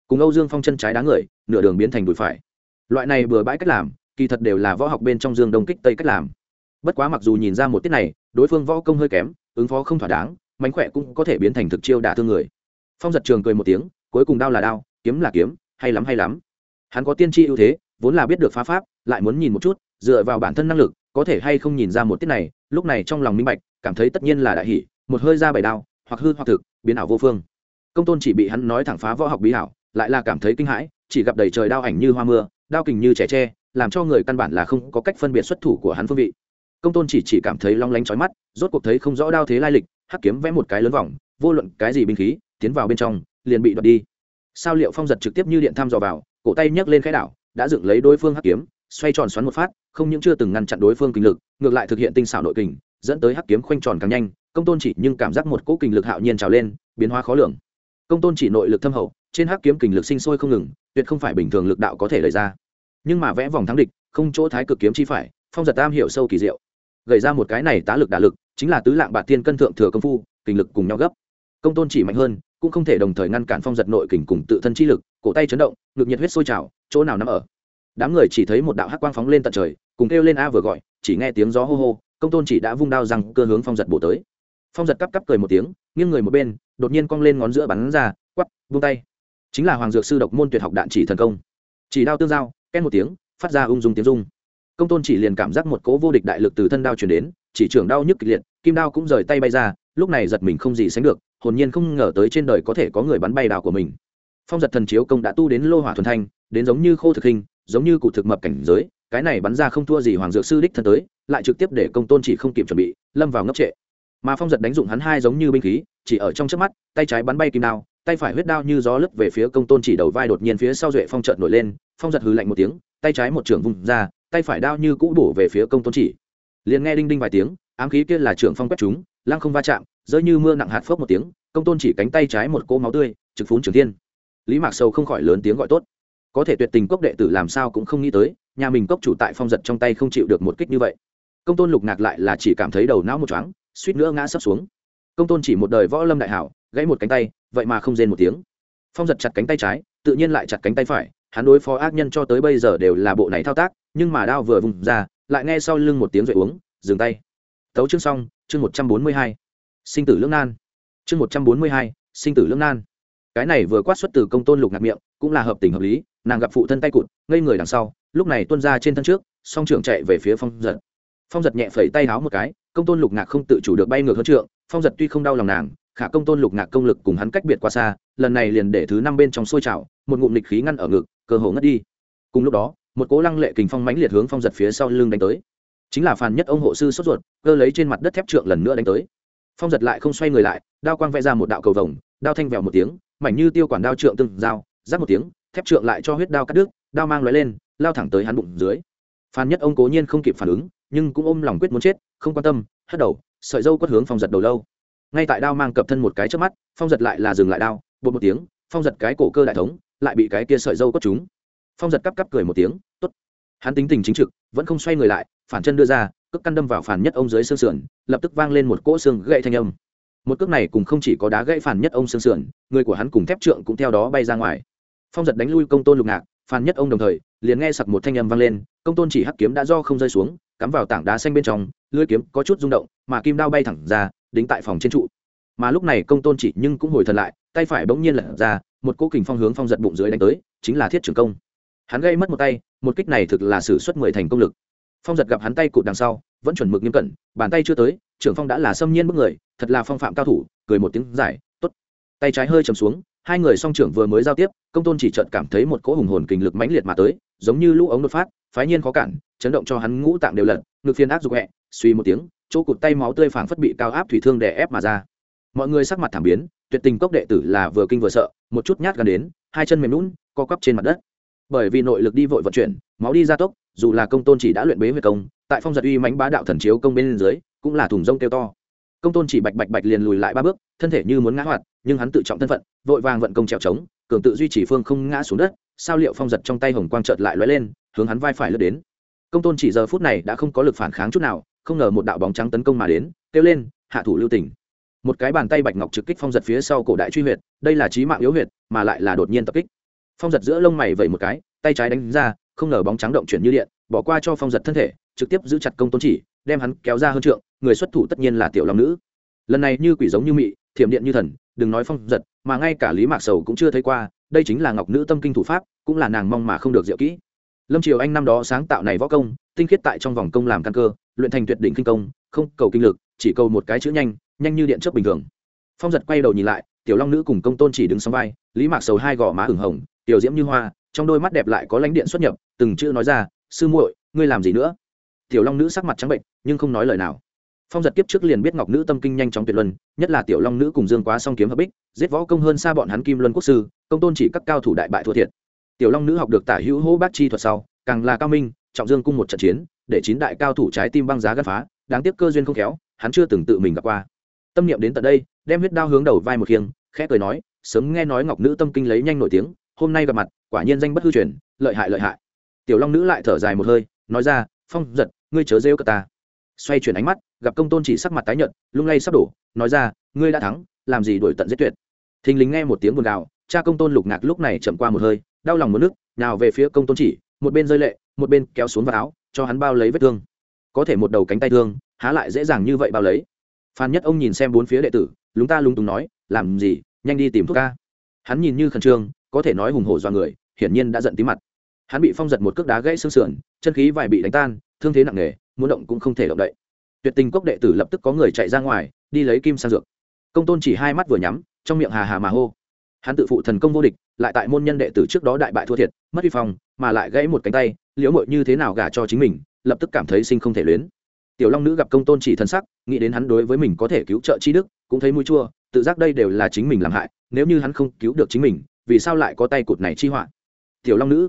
Cùng âu dương phong chân trái đá người, nửa đường biến thành đùi phải. Loại này bừa bãi cách làm, kỳ thật đều là võ học bên trong dương đông kích tây cách làm. Bất quá mặc dù nhìn ra một tiết này, đối phương võ công hơi kém, ứng phó không thỏa đáng, mánh khỏe cũng có thể biến thành thực chiêu đả thương người. Phong giật trường cười một tiếng, cuối cùng đao là đao, kiếm là kiếm, hay lắm hay lắm. Hắn có tiên tri ưu thế, vốn là biết được phá pháp, lại muốn nhìn một chút dựa vào bản thân năng lực, có thể hay không nhìn ra một tiết này, lúc này trong lòng minh bạch, cảm thấy tất nhiên là đại hỷ một hơi ra bảy đao, hoặc hư hoặc thực, biến ảo vô phương. Công tôn chỉ bị hắn nói thẳng phá võ học bí ảo lại là cảm thấy kinh hãi, chỉ gặp đầy trời đao ảnh như hoa mưa, đao kình như trẻ tre, làm cho người căn bản là không có cách phân biệt xuất thủ của hắn phương vị. Công tôn chỉ chỉ cảm thấy long lánh chói mắt, rốt cuộc thấy không rõ đao thế lai lịch, hắc kiếm vẽ một cái lớn vòng, vô luận cái gì binh khí, tiến vào bên trong, liền bị đoạt đi. Sao liệu phong giật trực tiếp như điện tham dò vào, cổ tay nhấc lên khẽ đảo, đã dựng lấy đối phương hắc kiếm xoay tròn xoắn một phát, không những chưa từng ngăn chặn đối phương kinh lực, ngược lại thực hiện tinh xảo nội kình, dẫn tới hắc kiếm khoanh tròn càng nhanh, công tôn chỉ nhưng cảm giác một cỗ kình lực hạo nhiên trào lên, biến hóa khó lường. Công tôn chỉ nội lực thâm hậu, trên hắc kiếm kình lực sinh sôi không ngừng, tuyệt không phải bình thường lực đạo có thể lấy ra. Nhưng mà vẽ vòng thắng địch, không chỗ thái cực kiếm chi phải, phong giật tam hiểu sâu kỳ diệu. Gầy ra một cái này tá lực đả lực, chính là tứ lạng bạc tiên cân thượng thừa công phu kình lực cùng nhau gấp. Công tôn chỉ mạnh hơn, cũng không thể đồng thời ngăn cản phong giật nội kình cùng tự thân chi lực, cổ tay chấn động, ngực nhiệt huyết sôi trào, chỗ nào nằm ở đám người chỉ thấy một đạo hắc quang phóng lên tận trời, cùng kêu lên a vừa gọi, chỉ nghe tiếng gió hô hô, công tôn chỉ đã vung đao rằng cơ hướng phong giật bổ tới. Phong giật cắp cắp cười một tiếng, nghiêng người một bên, đột nhiên cong lên ngón giữa bắn ra, quắp, vung tay. Chính là hoàng dược sư độc môn tuyệt học đạn chỉ thần công. Chỉ đao tương giao, két một tiếng, phát ra ung dung tiếng dung công tôn chỉ liền cảm giác một cỗ vô địch đại lực từ thân đao chuyển đến, chỉ trưởng đau nhức kịch liệt, kim đao cũng rời tay bay ra, lúc này giật mình không gì sánh được, hồn nhiên không ngờ tới trên đời có thể có người bắn bay đào của mình. Phong giật thần chiếu công đã tu đến lô hỏa thuần thanh, đến giống như khô thực hình giống như cụ thực mập cảnh giới, cái này bắn ra không thua gì hoàng dược sư đích thân tới, lại trực tiếp để công tôn chỉ không kịp chuẩn bị, lâm vào ngốc trệ. Mà phong giật đánh dụng hắn hai giống như binh khí, chỉ ở trong trước mắt, tay trái bắn bay kim đao, tay phải huyết đao như gió lướt về phía công tôn chỉ đầu vai đột nhiên phía sau duệ phong trợn nổi lên, phong giật hừ lạnh một tiếng, tay trái một trưởng vùng ra, tay phải đao như cũ bổ về phía công tôn chỉ. Liền nghe đinh đinh vài tiếng, ám khí kia là trưởng phong quét chúng, lăng không va chạm, rơi như mưa nặng hạt phốc một tiếng, công tôn chỉ cánh tay trái một cỗ máu tươi, trực phún trường thiên. Lý mạc sâu không khỏi lớn tiếng gọi tốt có thể tuyệt tình cốc đệ tử làm sao cũng không nghĩ tới, nhà mình cốc chủ tại phong giật trong tay không chịu được một kích như vậy. Công tôn lục ngạc lại là chỉ cảm thấy đầu não một chóng suýt nữa ngã sấp xuống. Công tôn chỉ một đời võ lâm đại hảo, gãy một cánh tay, vậy mà không rên một tiếng. Phong giật chặt cánh tay trái, tự nhiên lại chặt cánh tay phải, hắn đối phó ác nhân cho tới bây giờ đều là bộ này thao tác, nhưng mà đao vừa vùng ra, lại nghe sau lưng một tiếng rồi uống, dừng tay. Tấu chương xong, chương một trăm bốn mươi hai. Sinh tử lưỡng nan. Chương một trăm bốn mươi hai, sinh tử lưỡng nan. Cái này vừa quát xuất từ công tôn lục ngạc miệng, cũng là hợp tình hợp lý nàng gặp phụ thân tay cụt, ngây người đằng sau, lúc này tuân ra trên thân trước, song trưởng chạy về phía phong giật. Phong giật nhẹ phẩy tay háo một cái, công tôn lục ngạc không tự chủ được bay ngược hơn trượng, phong giật tuy không đau lòng nàng, khả công tôn lục ngạc công lực cùng hắn cách biệt quá xa, lần này liền để thứ năm bên trong sôi trào, một ngụm lịch khí ngăn ở ngực, cơ hồ ngất đi. Cùng lúc đó, một cố lăng lệ kình phong mãnh liệt hướng phong giật phía sau lưng đánh tới. Chính là phàn nhất ông hộ sư sốt ruột, cơ lấy trên mặt đất thép trượng lần nữa đánh tới. Phong giật lại không xoay người lại, đao quang vẽ ra một đạo cầu vồng, đao thanh vèo một tiếng, mảnh như tiêu quản đao trượng từng dao giáp một tiếng thép trượng lại cho huyết đao cắt đứt, đao mang lóe lên, lao thẳng tới hắn bụng dưới. Phan nhất ông cố nhiên không kịp phản ứng, nhưng cũng ôm lòng quyết muốn chết, không quan tâm, hất đầu, sợi dâu quất hướng phong giật đầu lâu. Ngay tại đao mang cập thân một cái trước mắt, phong giật lại là dừng lại đao bột một tiếng, phong giật cái cổ cơ đại thống, lại bị cái kia sợi dâu quất chúng phong giật cắp cắp cười một tiếng, tốt. Hắn tính tình chính trực, vẫn không xoay người lại, phản chân đưa ra, cước căn đâm vào phản nhất ông dưới xương sườn, lập tức vang lên một cỗ xương gậy thanh âm. Một cước này cùng không chỉ có đá gãy phản nhất ông xương sườn, người của hắn cùng thép trượng cũng theo đó bay ra ngoài phong giật đánh lui công tôn lục ngạc phan nhất ông đồng thời, liền nghe sặc một thanh âm vang lên, công tôn chỉ hắc kiếm đã do không rơi xuống, cắm vào tảng đá xanh bên trong, lưỡi kiếm có chút rung động, mà kim đao bay thẳng ra, đính tại phòng trên trụ. Mà lúc này công tôn chỉ nhưng cũng hồi thần lại, tay phải bỗng nhiên lật ra, một cỗ kình phong hướng phong giật bụng dưới đánh tới, chính là thiết trường công. Hắn gây mất một tay, một kích này thực là xử suất mười thành công lực. Phong giật gặp hắn tay cụt đằng sau, vẫn chuẩn mực nghiêm cẩn, bàn tay chưa tới, trưởng phong đã là xâm nhiên bức người, thật là phong phạm cao thủ, cười một tiếng, giải t ố t tay trái hơi chầm xuống hai người song trưởng vừa mới giao tiếp, công tôn chỉ trợt cảm thấy một cỗ hùng hồn kình lực mãnh liệt mà tới, giống như lũ ống đột phát, phái nhiên khó cản, chấn động cho hắn ngũ tạng đều lật, ngực phiên áp dục hẹ, suy một tiếng, chỗ cụt tay máu tươi phảng phất bị cao áp thủy thương đè ép mà ra. Mọi người sắc mặt thảm biến, tuyệt tình cốc đệ tử là vừa kinh vừa sợ, một chút nhát gần đến, hai chân mềm lún co quắp trên mặt đất. Bởi vì nội lực đi vội vận chuyển, máu đi ra tốc, dù là công tôn chỉ đã luyện bế về công, tại phong giật uy mánh bá đạo thần chiếu công bên dưới, cũng là thùng rông kêu to công tôn chỉ bạch bạch bạch liền lùi lại ba bước, thân thể như muốn ngã hoạt, nhưng hắn tự trọng thân phận, vội vàng vận công trèo trống, cường tự duy trì phương không ngã xuống đất, sao liệu phong giật trong tay hồng quang trợt lại lóe lên, hướng hắn vai phải lướt đến. Công tôn chỉ giờ phút này đã không có lực phản kháng chút nào, không ngờ một đạo bóng trắng tấn công mà đến, kêu lên, hạ thủ lưu tình một cái bàn tay bạch ngọc trực kích phong giật phía sau cổ đại truy huyệt, đây là trí mạng yếu huyệt, mà lại là đột nhiên tập kích. Phong giật giữa lông mày vẩy một cái, tay trái đánh ra, không ngờ bóng trắng động chuyển như điện, bỏ qua cho phong giật thân thể, trực tiếp giữ chặt công tôn chỉ đem hắn kéo ra hơn trượng, người xuất thủ tất nhiên là tiểu long nữ. Lần này như quỷ giống như mị, thiểm điện như thần, đừng nói phong giật, mà ngay cả lý mạc sầu cũng chưa thấy qua, đây chính là ngọc nữ tâm kinh thủ pháp, cũng là nàng mong mà không được diệu kỹ. Lâm triều anh năm đó sáng tạo này võ công, tinh khiết tại trong vòng công làm căn cơ, luyện thành tuyệt đỉnh kinh công, không cầu kinh lực, chỉ cầu một cái chữ nhanh nhanh như điện chớp bình thường. Phong giật quay đầu nhìn lại, tiểu long nữ cùng công tôn chỉ đứng sóng vai, lý mạc sầu hai gò má ửng hồng, tiểu diễm như hoa, trong đôi mắt đẹp lại có lãnh điện xuất nhập, từng chữ nói ra, sư muội, ngươi làm gì nữa? Tiểu long nữ sắc mặt trắng bệnh, nhưng không nói lời nào. Phong giật kiếp trước liền biết ngọc nữ tâm kinh nhanh chóng tuyệt luân, nhất là tiểu long nữ cùng dương quá song kiếm hợp bích, giết võ công hơn xa bọn hắn kim luân quốc sư, công tôn chỉ các cao thủ đại bại thua thiệt. Tiểu long nữ học được tả hữu hô bác chi thuật sau, càng là cao minh, trọng dương cung một trận chiến, để chín đại cao thủ trái tim băng giá gắn phá, đáng tiếc cơ duyên không khéo, hắn chưa từng tự mình gặp qua. Tâm niệm đến tận đây, đem huyết đao hướng đầu vai một khiêng, khẽ cười nói, sớm nghe nói ngọc nữ tâm kinh lấy nhanh nổi tiếng, hôm nay gặp mặt, quả nhiên danh bất hư truyền, lợi hại lợi hại. Tiểu long nữ lại thở dài một hơi, nói ra, phong giật ngươi chớ rêu cờ ta. Xoay chuyển ánh mắt, gặp công tôn chỉ sắc mặt tái nhợt, lung lay sắp đổ, nói ra, ngươi đã thắng, làm gì đổi tận giết tuyệt. Thình lình nghe một tiếng buồn gào, cha công tôn lục ngạc lúc này chậm qua một hơi, đau lòng một nước, nào về phía công tôn chỉ, một bên rơi lệ, một bên kéo xuống vào áo, cho hắn bao lấy vết thương. Có thể một đầu cánh tay thương, há lại dễ dàng như vậy bao lấy. Phan nhất ông nhìn xem bốn phía đệ tử, lúng ta lúng túng nói, làm gì, nhanh đi tìm thuốc ca. Hắn nhìn như khẩn trương, có thể nói hùng hổ do người, hiển nhiên đã giận tí mặt. Hắn bị phong giật một cước đá gãy xương sườn, chân khí vài bị đánh tan thương thế nặng nề, muốn động cũng không thể động đậy. Tuyệt tình cốc đệ tử lập tức có người chạy ra ngoài, đi lấy kim sang dược. Công tôn chỉ hai mắt vừa nhắm, trong miệng hà hà mà hô. Hắn tự phụ thần công vô địch, lại tại môn nhân đệ tử trước đó đại bại thua thiệt, mất vi phong, mà lại gãy một cánh tay, liễu mội như thế nào gả cho chính mình, lập tức cảm thấy sinh không thể luyến. Tiểu long nữ gặp công tôn chỉ thân sắc, nghĩ đến hắn đối với mình có thể cứu trợ chi đức, cũng thấy mũi chua, tự giác đây đều là chính mình làm hại, nếu như hắn không cứu được chính mình, vì sao lại có tay cụt này chi họa? Tiểu long nữ,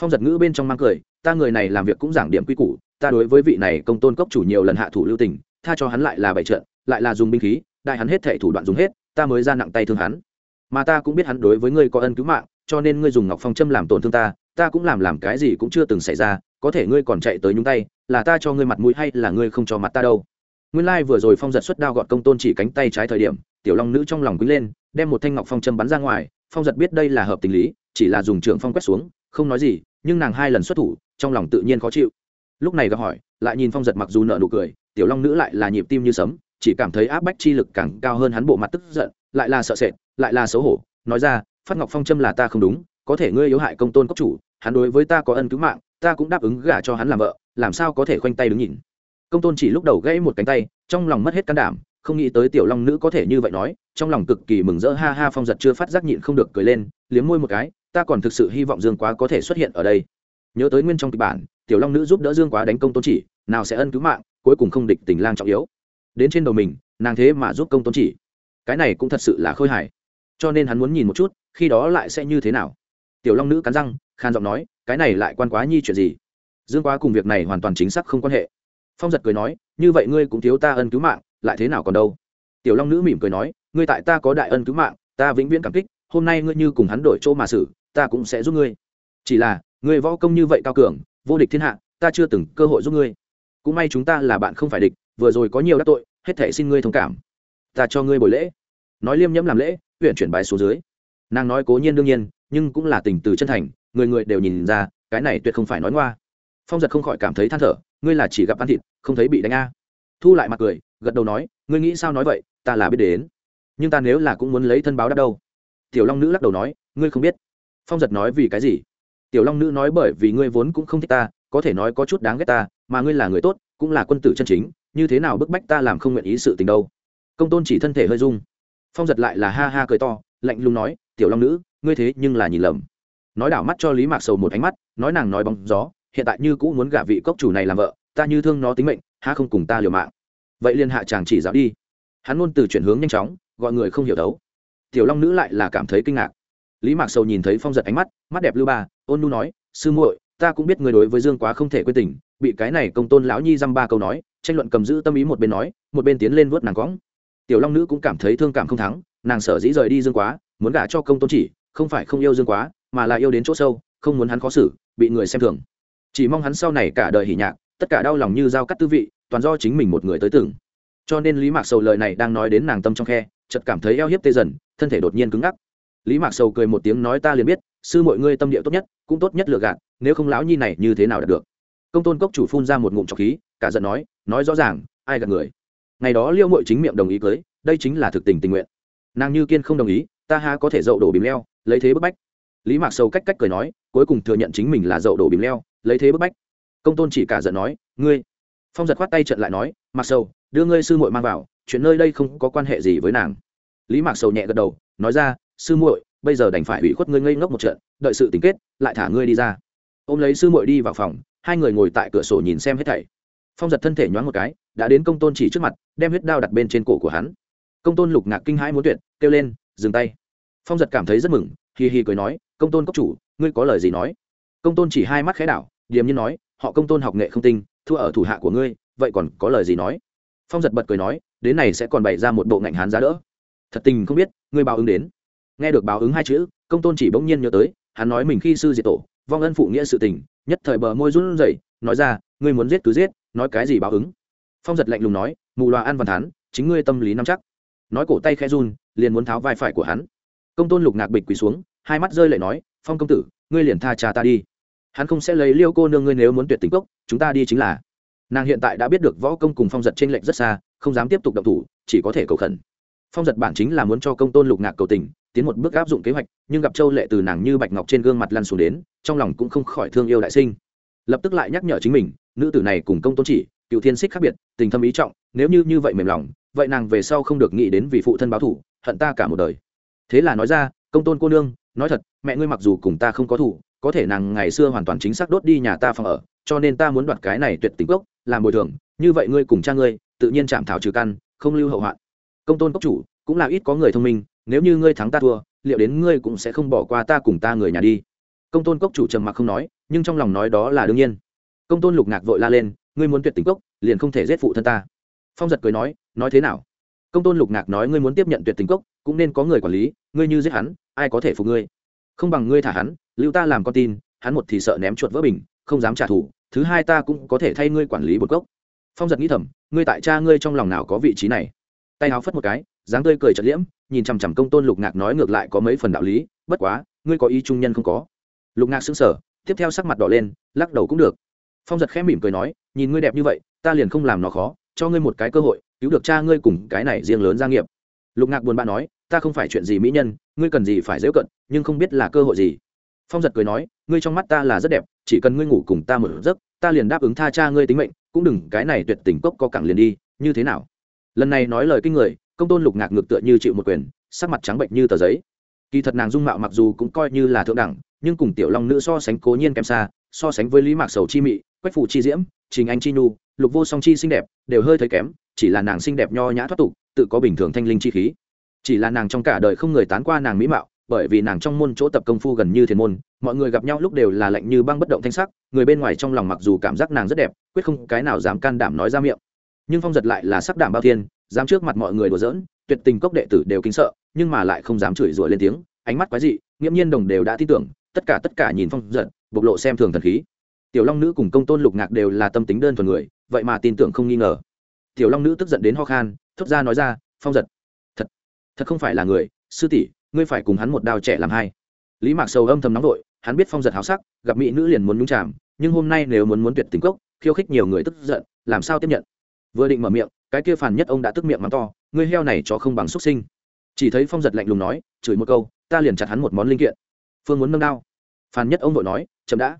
phong giật ngữ bên trong mang cười, ta người này làm việc cũng giảng điểm quy củ ta đối với vị này công tôn cốc chủ nhiều lần hạ thủ lưu tình, tha cho hắn lại là bày trận, lại là dùng binh khí, đại hắn hết thệ thủ đoạn dùng hết, ta mới ra nặng tay thương hắn. Mà ta cũng biết hắn đối với ngươi có ân cứu mạng, cho nên ngươi dùng ngọc phong châm làm tổn thương ta ta cũng làm làm cái gì cũng chưa từng xảy ra, có thể ngươi còn chạy tới nhúng tay, là ta cho ngươi mặt mũi hay là ngươi không cho mặt ta đâu. Nguyên lai vừa rồi phong giật xuất đao gọt công tôn chỉ cánh tay trái thời điểm, tiểu long nữ trong lòng quý lên, đem một thanh ngọc phong châm bắn ra ngoài, phong giật biết đây là hợp tình lý, chỉ là dùng trường phong quét xuống, không nói gì, nhưng nàng hai lần xuất thủ, trong lòng tự nhiên khó chịu lúc này gặp hỏi, lại nhìn phong giật mặc dù nợ nụ cười, tiểu long nữ lại là nhịp tim như sấm, chỉ cảm thấy áp bách chi lực càng cao hơn hắn bộ mặt tức giận, lại là sợ sệt, lại là xấu hổ, nói ra, phát ngọc phong châm là ta không đúng, có thể ngươi yếu hại công tôn cốc chủ, hắn đối với ta có ân cứu mạng, ta cũng đáp ứng gả cho hắn làm vợ, làm sao có thể khoanh tay đứng nhìn? Công tôn chỉ lúc đầu gãy một cánh tay, trong lòng mất hết can đảm, không nghĩ tới tiểu long nữ có thể như vậy nói, trong lòng cực kỳ mừng rỡ, ha ha, phong giật chưa phát giác nhịn không được cười lên, liếm môi một cái, ta còn thực sự hy vọng dương quá có thể xuất hiện ở đây. Nhớ tới nguyên trong kịch bản tiểu long nữ giúp đỡ dương quá đánh công tôn chỉ, nào sẽ ân cứu mạng, cuối cùng không địch tình lang trọng yếu. Đến trên đầu mình, nàng thế mà giúp công tôn chỉ. Cái này cũng thật sự là khôi hài. Cho nên hắn muốn nhìn một chút, khi đó lại sẽ như thế nào. Tiểu long nữ cắn răng, khan giọng nói, cái này lại quan quá nhi chuyện gì? Dương quá cùng việc này hoàn toàn chính xác không quan hệ. Phong giật cười nói, như vậy ngươi cũng thiếu ta ân cứu mạng, lại thế nào còn đâu? Tiểu long nữ mỉm cười nói, ngươi tại ta có đại ân cứu mạng, ta vĩnh viễn cảm kích, hôm nay ngươi như cùng hắn đổi chỗ mà xử, ta cũng sẽ giúp ngươi. Chỉ là, ngươi võ công như vậy cao cường vô địch thiên hạ, ta chưa từng cơ hội giúp ngươi. Cũng may chúng ta là bạn không phải địch, vừa rồi có nhiều đắc tội, hết thể xin ngươi thông cảm. Ta cho ngươi buổi lễ. Nói liêm nhẫm làm lễ, huyện chuyển bài số dưới. Nàng nói cố nhiên đương nhiên, nhưng cũng là tình từ chân thành, người người đều nhìn ra, cái này tuyệt không phải nói ngoa. Phong giật không khỏi cảm thấy than thở, ngươi là chỉ gặp ăn thịt, không thấy bị đánh a. Thu lại mặt cười, gật đầu nói, ngươi nghĩ sao nói vậy, ta là biết đến. Nhưng ta nếu là cũng muốn lấy thân báo đáp đâu. Tiểu long nữ lắc đầu nói, ngươi không biết. Phong giật nói, vì cái gì? Tiểu long nữ nói bởi vì ngươi vốn cũng không thích ta, có thể nói có chút đáng ghét ta, mà ngươi là người tốt, cũng là quân tử chân chính, như thế nào bức bách ta làm không nguyện ý sự tình đâu? Công tôn chỉ thân thể hơi rung. Phong giật lại là ha ha cười to, lạnh lùng nói, tiểu long nữ, ngươi thế nhưng là nhìn lầm. Nói đảo mắt cho lý mạc sầu một ánh mắt, nói nàng nói bóng gió, hiện tại như cũ muốn gả vị cốc chủ này làm vợ, ta như thương nó tính mệnh ha không cùng ta liều mạng. Vậy liên hạ chàng chỉ giáo đi. Hắn luôn từ chuyển hướng nhanh chóng, gọi người không hiểu đấu. Tiểu long nữ lại là cảm thấy kinh ngạc. Lý mạc sầu nhìn thấy phong giật ánh mắt mắt đẹp lưu ba ôn nu nói, sư muội, ta cũng biết người đối với dương quá không thể quên tình, bị cái này công tôn lão nhi dăm ba câu nói, tranh luận cầm giữ tâm ý một bên nói, một bên tiến lên vớt nàng cõng. Tiểu long nữ cũng cảm thấy thương cảm không thắng, nàng sở dĩ rời đi dương quá, muốn gả cho công tôn chỉ, không phải không yêu dương quá, mà là yêu đến chỗ sâu, không muốn hắn khó xử, bị người xem thường. Chỉ mong hắn sau này cả đời hỉ nhạc, tất cả đau lòng như dao cắt tư vị, toàn do chính mình một người tới từng cho nên lý mạc sầu lời này đang nói đến nàng tâm trong khe, chợt cảm thấy eo hiếp tê dần, thân thể đột nhiên cứng ngắc. Lý mạc sầu cười một tiếng nói, ta liền biết, sư mọi ngươi tâm địa tốt nhất cũng tốt nhất lựa gạt, nếu không lão nhi này như thế nào đạt được. Công tôn cốc chủ phun ra một ngụm trọc khí, cả giận nói nói rõ ràng, ai gạt người? Ngày đó liêu mội chính miệng đồng ý cưới, đây chính là thực tình tình nguyện. Nàng như kiên không đồng ý, ta ha có thể dậu đổ bìm leo, lấy thế bức bách. Lý mạc sâu cách cách cười nói, cuối cùng thừa nhận chính mình là dậu đổ bìm leo, lấy thế bức bách. Công tôn chỉ cả giận nói, ngươi. Phong giật khoát tay trận lại nói, mạc sâu đưa ngươi sư muội mang vào, chuyện nơi đây không có quan hệ gì với nàng. Lý mạc sầu nhẹ gật đầu, nói ra, sư muội bây giờ đành phải ủy khuất ngươi ngây ngốc một trận, đợi sự tính kết, lại thả ngươi đi ra. Ôm lấy sư muội đi vào phòng, hai người ngồi tại cửa sổ nhìn xem hết thảy. Phong giật thân thể nhoáng một cái, đã đến công tôn chỉ trước mặt, đem huyết đao đặt bên trên cổ của hắn. Công tôn lục ngạc kinh hãi muốn tuyệt, kêu lên, dừng tay. Phong giật cảm thấy rất mừng, hì hì cười nói, công tôn cốc chủ, ngươi có lời gì nói? Công tôn chỉ hai mắt khẽ đảo, điềm nhiên nói, họ công tôn học nghệ không tinh, thua ở thủ hạ của ngươi, vậy còn có lời gì nói? Phong giật bật cười nói, đến này sẽ còn bày ra một bộ ngạnh hán giá đỡ. Thật tình không biết, ngươi báo ứng đến nghe được báo ứng hai chữ, công tôn chỉ bỗng nhiên nhớ tới, hắn nói mình khi sư diệt tổ, vong ân phụ nghĩa sự tình, nhất thời bờ môi run rẩy, nói ra, ngươi muốn giết cứ giết, nói cái gì báo ứng? Phong giật lạnh lùng nói, mù loà ăn văn thán, chính ngươi tâm lý nắm chắc. Nói cổ tay khẽ run, liền muốn tháo vai phải của hắn. Công tôn lục ngạc bịch quỳ xuống, hai mắt rơi lệ nói, phong công tử, ngươi liền tha cha ta đi. Hắn không sẽ lấy liêu cô nương ngươi nếu muốn tuyệt tính cốc, chúng ta đi chính là. Nàng hiện tại đã biết được võ công cùng phong giật t r ê n lệch rất xa, không dám tiếp tục động thủ, chỉ có thể cầu khẩn. Phong giật bản chính là muốn cho công tôn lục ngạc cầu tình tiến một bước áp dụng kế hoạch, nhưng gặp châu lệ từ nàng như bạch ngọc trên gương mặt lăn xuống đến, trong lòng cũng không khỏi thương yêu đại sinh. Lập tức lại nhắc nhở chính mình, nữ tử này cùng công tôn chỉ, cựu thiên xích khác biệt, tình thâm ý trọng, nếu như như vậy mềm lòng, vậy nàng về sau không được nghĩ đến vì phụ thân báo thủ hận ta cả một đời. Thế là nói ra, công tôn cô nương, nói thật, mẹ ngươi mặc dù cùng ta không có thủ có thể nàng ngày xưa hoàn toàn chính xác đốt đi nhà ta phòng ở, cho nên ta muốn đoạt cái này tuyệt tình cốc làm bồi thường, như vậy ngươi cùng cha ngươi, tự nhiên chạm thảo trừ căn, không lưu hậu hoạn. Công tôn cốc chủ, cũng là ít có người thông minh nếu như ngươi thắng ta thua, liệu đến ngươi cũng sẽ không bỏ qua ta cùng ta người nhà đi. Công tôn cốc chủ trầm mặc không nói, nhưng trong lòng nói đó là đương nhiên. Công tôn lục ngạc vội la lên, ngươi muốn tuyệt tình cốc, liền không thể giết phụ thân ta. Phong giật cười nói nói thế nào? Công tôn lục ngạc nói, ngươi muốn tiếp nhận tuyệt tình cốc, cũng nên có người quản lý, ngươi như giết hắn, ai có thể phục ngươi? Không bằng ngươi thả hắn, lưu ta làm con tin, hắn một thì sợ ném chuột vỡ bình, không dám trả thù, thứ hai ta cũng có thể thay ngươi quản lý bột cốc. Phong giật nghĩ thầm, ngươi tại cha ngươi trong lòng nào có vị trí này? Tay áo phất một cái, dáng tươi cười trật liễm, nhìn chằm chằm công tôn lục ngạc nói ngược lại có mấy phần đạo lý, bất quá, ngươi có ý trung nhân không có. Lục ngạc xứng sở tiếp theo sắc mặt đỏ lên, lắc đầu cũng được. Phong giật khẽ mỉm cười nói, nhìn ngươi đẹp như vậy, ta liền không làm nó khó, cho ngươi một cái cơ hội, cứu được cha ngươi cùng cái này riêng lớn gia nghiệp. Lục ngạc buồn bã nói, ta không phải chuyện gì mỹ nhân, ngươi cần gì phải dễ cận, nhưng không biết là cơ hội gì. Phong giật cười nói, ngươi trong mắt ta là rất đẹp, chỉ cần ngươi ngủ cùng ta một giấc, ta liền đáp ứng tha cha ngươi tính mệnh, cũng đừng, cái này tuyệt tình cốc có cẳng liền đi, như thế nào? Lần này nói lời kinh người, công tôn lục ngạc ngược tựa như chịu một quyền, sắc mặt trắng bệnh như tờ giấy. Kỳ thật nàng dung mạo mặc dù cũng coi như là thượng đẳng, nhưng cùng tiểu long nữ so sánh cố nhiên kém xa, so sánh với lý mạc sầu chi mị, quách phủ chi diễm, trình anh chi nhu, lục vô song chi xinh đẹp, đều hơi thấy kém, chỉ là nàng xinh đẹp nho nhã thoát tục, tự có bình thường thanh linh chi khí. Chỉ là nàng trong cả đời không người tán qua nàng mỹ mạo, bởi vì nàng trong môn chỗ tập công phu gần như thiền môn, mọi người gặp nhau lúc đều là lạnh như băng bất động thanh sắc, người bên ngoài trong lòng mặc dù cảm giác nàng rất đẹp, quyết không cái nào dám can đảm nói ra miệng nhưng phong giật lại là sắc đảm bao thiên, dám trước mặt mọi người đùa giỡn, tuyệt tình cốc đệ tử đều kính sợ, nhưng mà lại không dám chửi rủa lên tiếng, ánh mắt quái dị, nghiễm nhiên đồng đều đã tin tưởng, tất cả tất cả nhìn phong giật, bộc lộ xem thường thần khí. Tiểu long nữ cùng công tôn lục ngạc đều là tâm tính đơn thuần người, vậy mà tin tưởng không nghi ngờ. Tiểu long nữ tức giận đến ho khan, thốt ra nói ra, phong giật, thật thật không phải là người, sư tỷ, ngươi phải cùng hắn một đao trẻ làm hai. Lý mạc sầu âm thầm nóng vội, hắn biết phong giật háo sắc, gặp mỹ nữ liền muốn nhúng chàm, nhưng hôm nay nếu muốn muốn tuyệt tình cốc, khiêu khích nhiều người tức giận, làm sao tiếp nhận? Vừa định mở miệng, cái kia phản nhất ông đã tức miệng mắng to, ngươi heo này cho không bằng xuất sinh. Chỉ thấy phong giật lạnh lùng nói, chửi một câu, ta liền chặt hắn một món linh kiện. Phương muốn nâng đao. Phản nhất ông vội nói, chậm đã.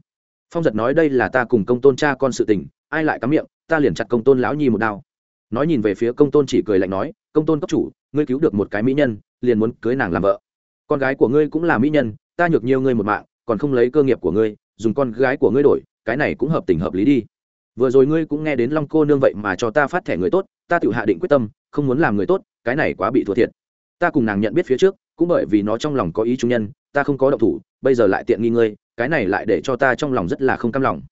Phong giật nói, đây là ta cùng công tôn cha con sự tình, ai lại cắm miệng, ta liền chặt công tôn lão nhi một đao. Nói nhìn về phía công tôn chỉ cười lạnh nói, công tôn cấp chủ, ngươi cứu được một cái mỹ nhân, liền muốn cưới nàng làm vợ. Con gái của ngươi cũng là mỹ nhân, ta nhược nhiều ngươi một mạng, còn không lấy cơ nghiệp của ngươi, dùng con gái của ngươi đổi, cái này cũng hợp tình hợp lý đi vừa rồi ngươi cũng nghe đến long cô nương vậy mà cho ta phát thẻ người tốt, ta tự hạ định quyết tâm, không muốn làm người tốt, cái này quá bị thua thiệt. Ta cùng nàng nhận biết phía trước, cũng bởi vì nó trong lòng có ý trung nhân, ta không có động thủ, bây giờ lại tiện nghi ngươi, cái này lại để cho ta trong lòng rất là không cam lòng.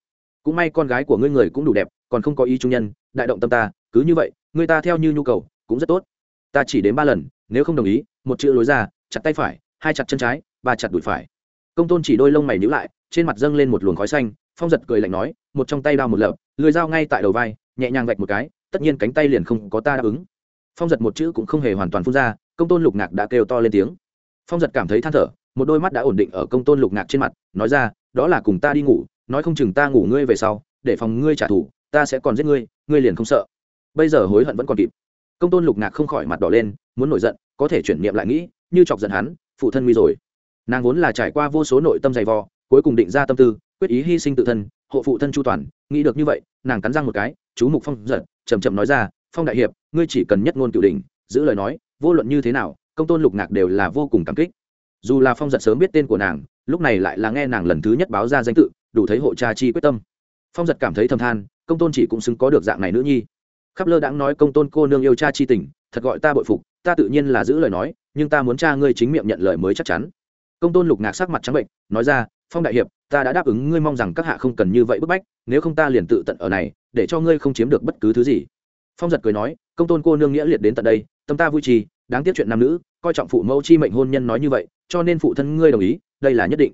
Cũng may con gái của ngươi người cũng đủ đẹp, còn không có ý trung nhân, đại động tâm ta, cứ như vậy, ngươi ta theo như nhu cầu, cũng rất tốt. Ta chỉ đến ba lần, nếu không đồng ý, một chữ lối ra, chặt tay phải, hai chặt chân trái, ba chặt đùi phải. Công tôn chỉ đôi lông mày nhíu lại, trên mặt dâng lên một luồng khói xanh, phong giật cười lạnh nói, một trong tay đao một lợp lưỡi dao ngay tại đầu vai, nhẹ nhàng vạch một cái, tất nhiên cánh tay liền không có ta đáp ứng. Phong giật một chữ cũng không hề hoàn toàn phun ra, công tôn lục ngạc đã kêu to lên tiếng. Phong giật cảm thấy than thở, một đôi mắt đã ổn định ở công tôn lục ngạc trên mặt, nói ra, đó là cùng ta đi ngủ, nói không chừng ta ngủ ngươi về sau, để phòng ngươi trả thù, ta sẽ còn giết ngươi ngươi liền không sợ. Bây giờ hối hận vẫn còn kịp. Công tôn lục ngạc không khỏi mặt đỏ lên, muốn nổi giận, có thể chuyển niệm lại nghĩ, như chọc giận hắn, phụ thân nguy rồi. Nàng vốn là trải qua vô số nội tâm dày vò, cuối cùng định ra tâm tư quyết ý hy sinh tự thân, hộ phụ thân chu toàn, nghĩ được như vậy, nàng cắn răng một cái, chú mục phong giận chầm chậm nói ra, phong đại hiệp, ngươi chỉ cần nhất ngôn cựu đình giữ lời nói, vô luận như thế nào, công tôn lục ngạc đều là vô cùng cảm kích. Dù là phong giật sớm biết tên của nàng, lúc này lại là nghe nàng lần thứ nhất báo ra danh tự, đủ thấy hộ cha chi quyết tâm. Phong giật cảm thấy thầm than, công tôn chỉ cũng xứng có được dạng này nữ nhi. Khắp lơ đãng nói công tôn cô nương yêu cha chi tình, thật gọi ta bội phục, ta tự nhiên là giữ lời nói, nhưng ta muốn cha ngươi chính miệng nhận lời mới chắc chắn. Công tôn lục ngạc sắc mặt trắng bệnh, nói ra, phong đại hiệp ta đã đáp ứng ngươi mong rằng các hạ không cần như vậy bức bách, nếu không ta liền tự tận ở này, để cho ngươi không chiếm được bất cứ thứ gì. Phong giật cười nói, công tôn cô nương nghĩa liệt đến tận đây, tâm ta vui trì, đáng tiếc chuyện nam nữ, coi trọng phụ mẫu chi mệnh hôn nhân nói như vậy, cho nên phụ thân ngươi đồng ý, đây là nhất định.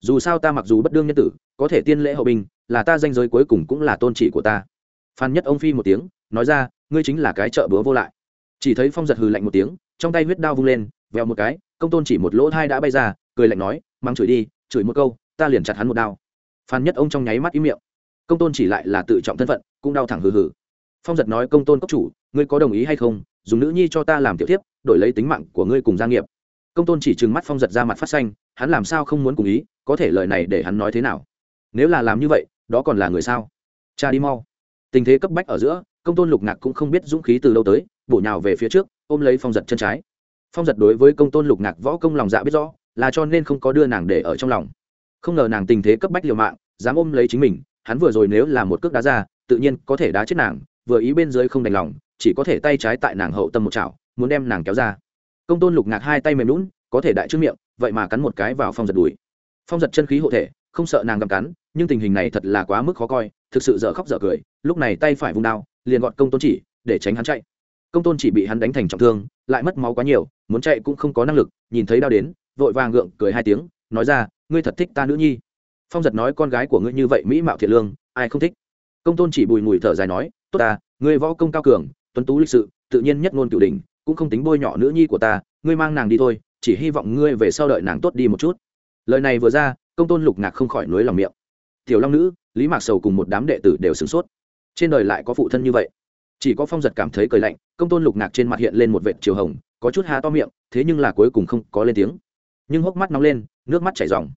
Dù sao ta mặc dù bất đương nhân tử, có thể tiên lễ hậu binh là ta danh giới cuối cùng cũng là tôn trị của ta. Phan nhất ông phi một tiếng, nói ra, ngươi chính là cái chợ búa vô lại. Chỉ thấy phong giật hừ lạnh một tiếng, trong tay huyết đao vung lên, vèo một cái, công tôn chỉ một lỗ thai đã bay ra, cười lạnh nói mang chửi đi, chửi một câu ta liền chặt hắn một đao. Phan nhất ông trong nháy mắt ý miệng. Công tôn chỉ lại là tự trọng thân phận, cũng đau thẳng hừ hừ. Phong giật nói công tôn cốc chủ, ngươi có đồng ý hay không? Dùng nữ nhi cho ta làm tiểu thiếp, đổi lấy tính mạng của ngươi cùng gia nghiệp. Công tôn chỉ trừng mắt phong giật ra mặt phát xanh, hắn làm sao không muốn cùng ý, có thể lời này để hắn nói thế nào? Nếu là làm như vậy, đó còn là người sao? Cha đi mau. Tình thế cấp bách ở giữa, công tôn lục ngạc cũng không biết dũng khí từ lâu tới, bổ nhào về phía trước, ôm lấy phong giật chân trái. Phong giật đối với công tôn lục ngạc võ công lòng dạ biết rõ, là cho nên không có đưa nàng để ở trong lòng không ngờ nàng tình thế cấp bách liều mạng, dám ôm lấy chính mình, hắn vừa rồi nếu là một cước đá ra, tự nhiên có thể đá chết nàng, vừa ý bên dưới không đành lòng, chỉ có thể tay trái tại nàng hậu tâm một chảo, muốn đem nàng kéo ra. Công tôn lục ngạc hai tay mềm lún có thể đại trước miệng, vậy mà cắn một cái vào phong giật đùi. Phong giật chân khí hộ thể, không sợ nàng gặm cắn, nhưng tình hình này thật là quá mức khó coi, thực sự dở khóc dở cười, lúc này tay phải vung đao, liền gọn công tôn chỉ, để tránh hắn chạy. Công tôn chỉ bị hắn đánh thành trọng thương, lại mất máu quá nhiều, muốn chạy cũng không có năng lực, nhìn thấy đau đến, vội vàng gượng cười hai tiếng, nói ra ngươi thật thích ta nữ nhi. Phong giật nói con gái của ngươi như vậy mỹ mạo thiện lương, ai không thích? Công tôn chỉ bùi mùi thở dài nói, tốt ta, ngươi võ công cao cường, tuấn tú lịch sự, tự nhiên nhất ngôn cửu đình cũng không tính bôi nhọ nữ nhi của ta, ngươi mang nàng đi thôi, chỉ hy vọng ngươi về sau đợi nàng tốt đi một chút. Lời này vừa ra, công tôn lục ngạc không khỏi nối lòng miệng. Tiểu long nữ, lý mạc sầu cùng một đám đệ tử đều sửng sốt. Trên đời lại có phụ thân như vậy. Chỉ có phong giật cảm thấy cười lạnh, công tôn lục ngạc trên mặt hiện lên một vệt chiều hồng, có chút há to miệng, thế nhưng là cuối cùng không có lên tiếng nhưng hốc mắt nóng lên, nước mắt chảy dòng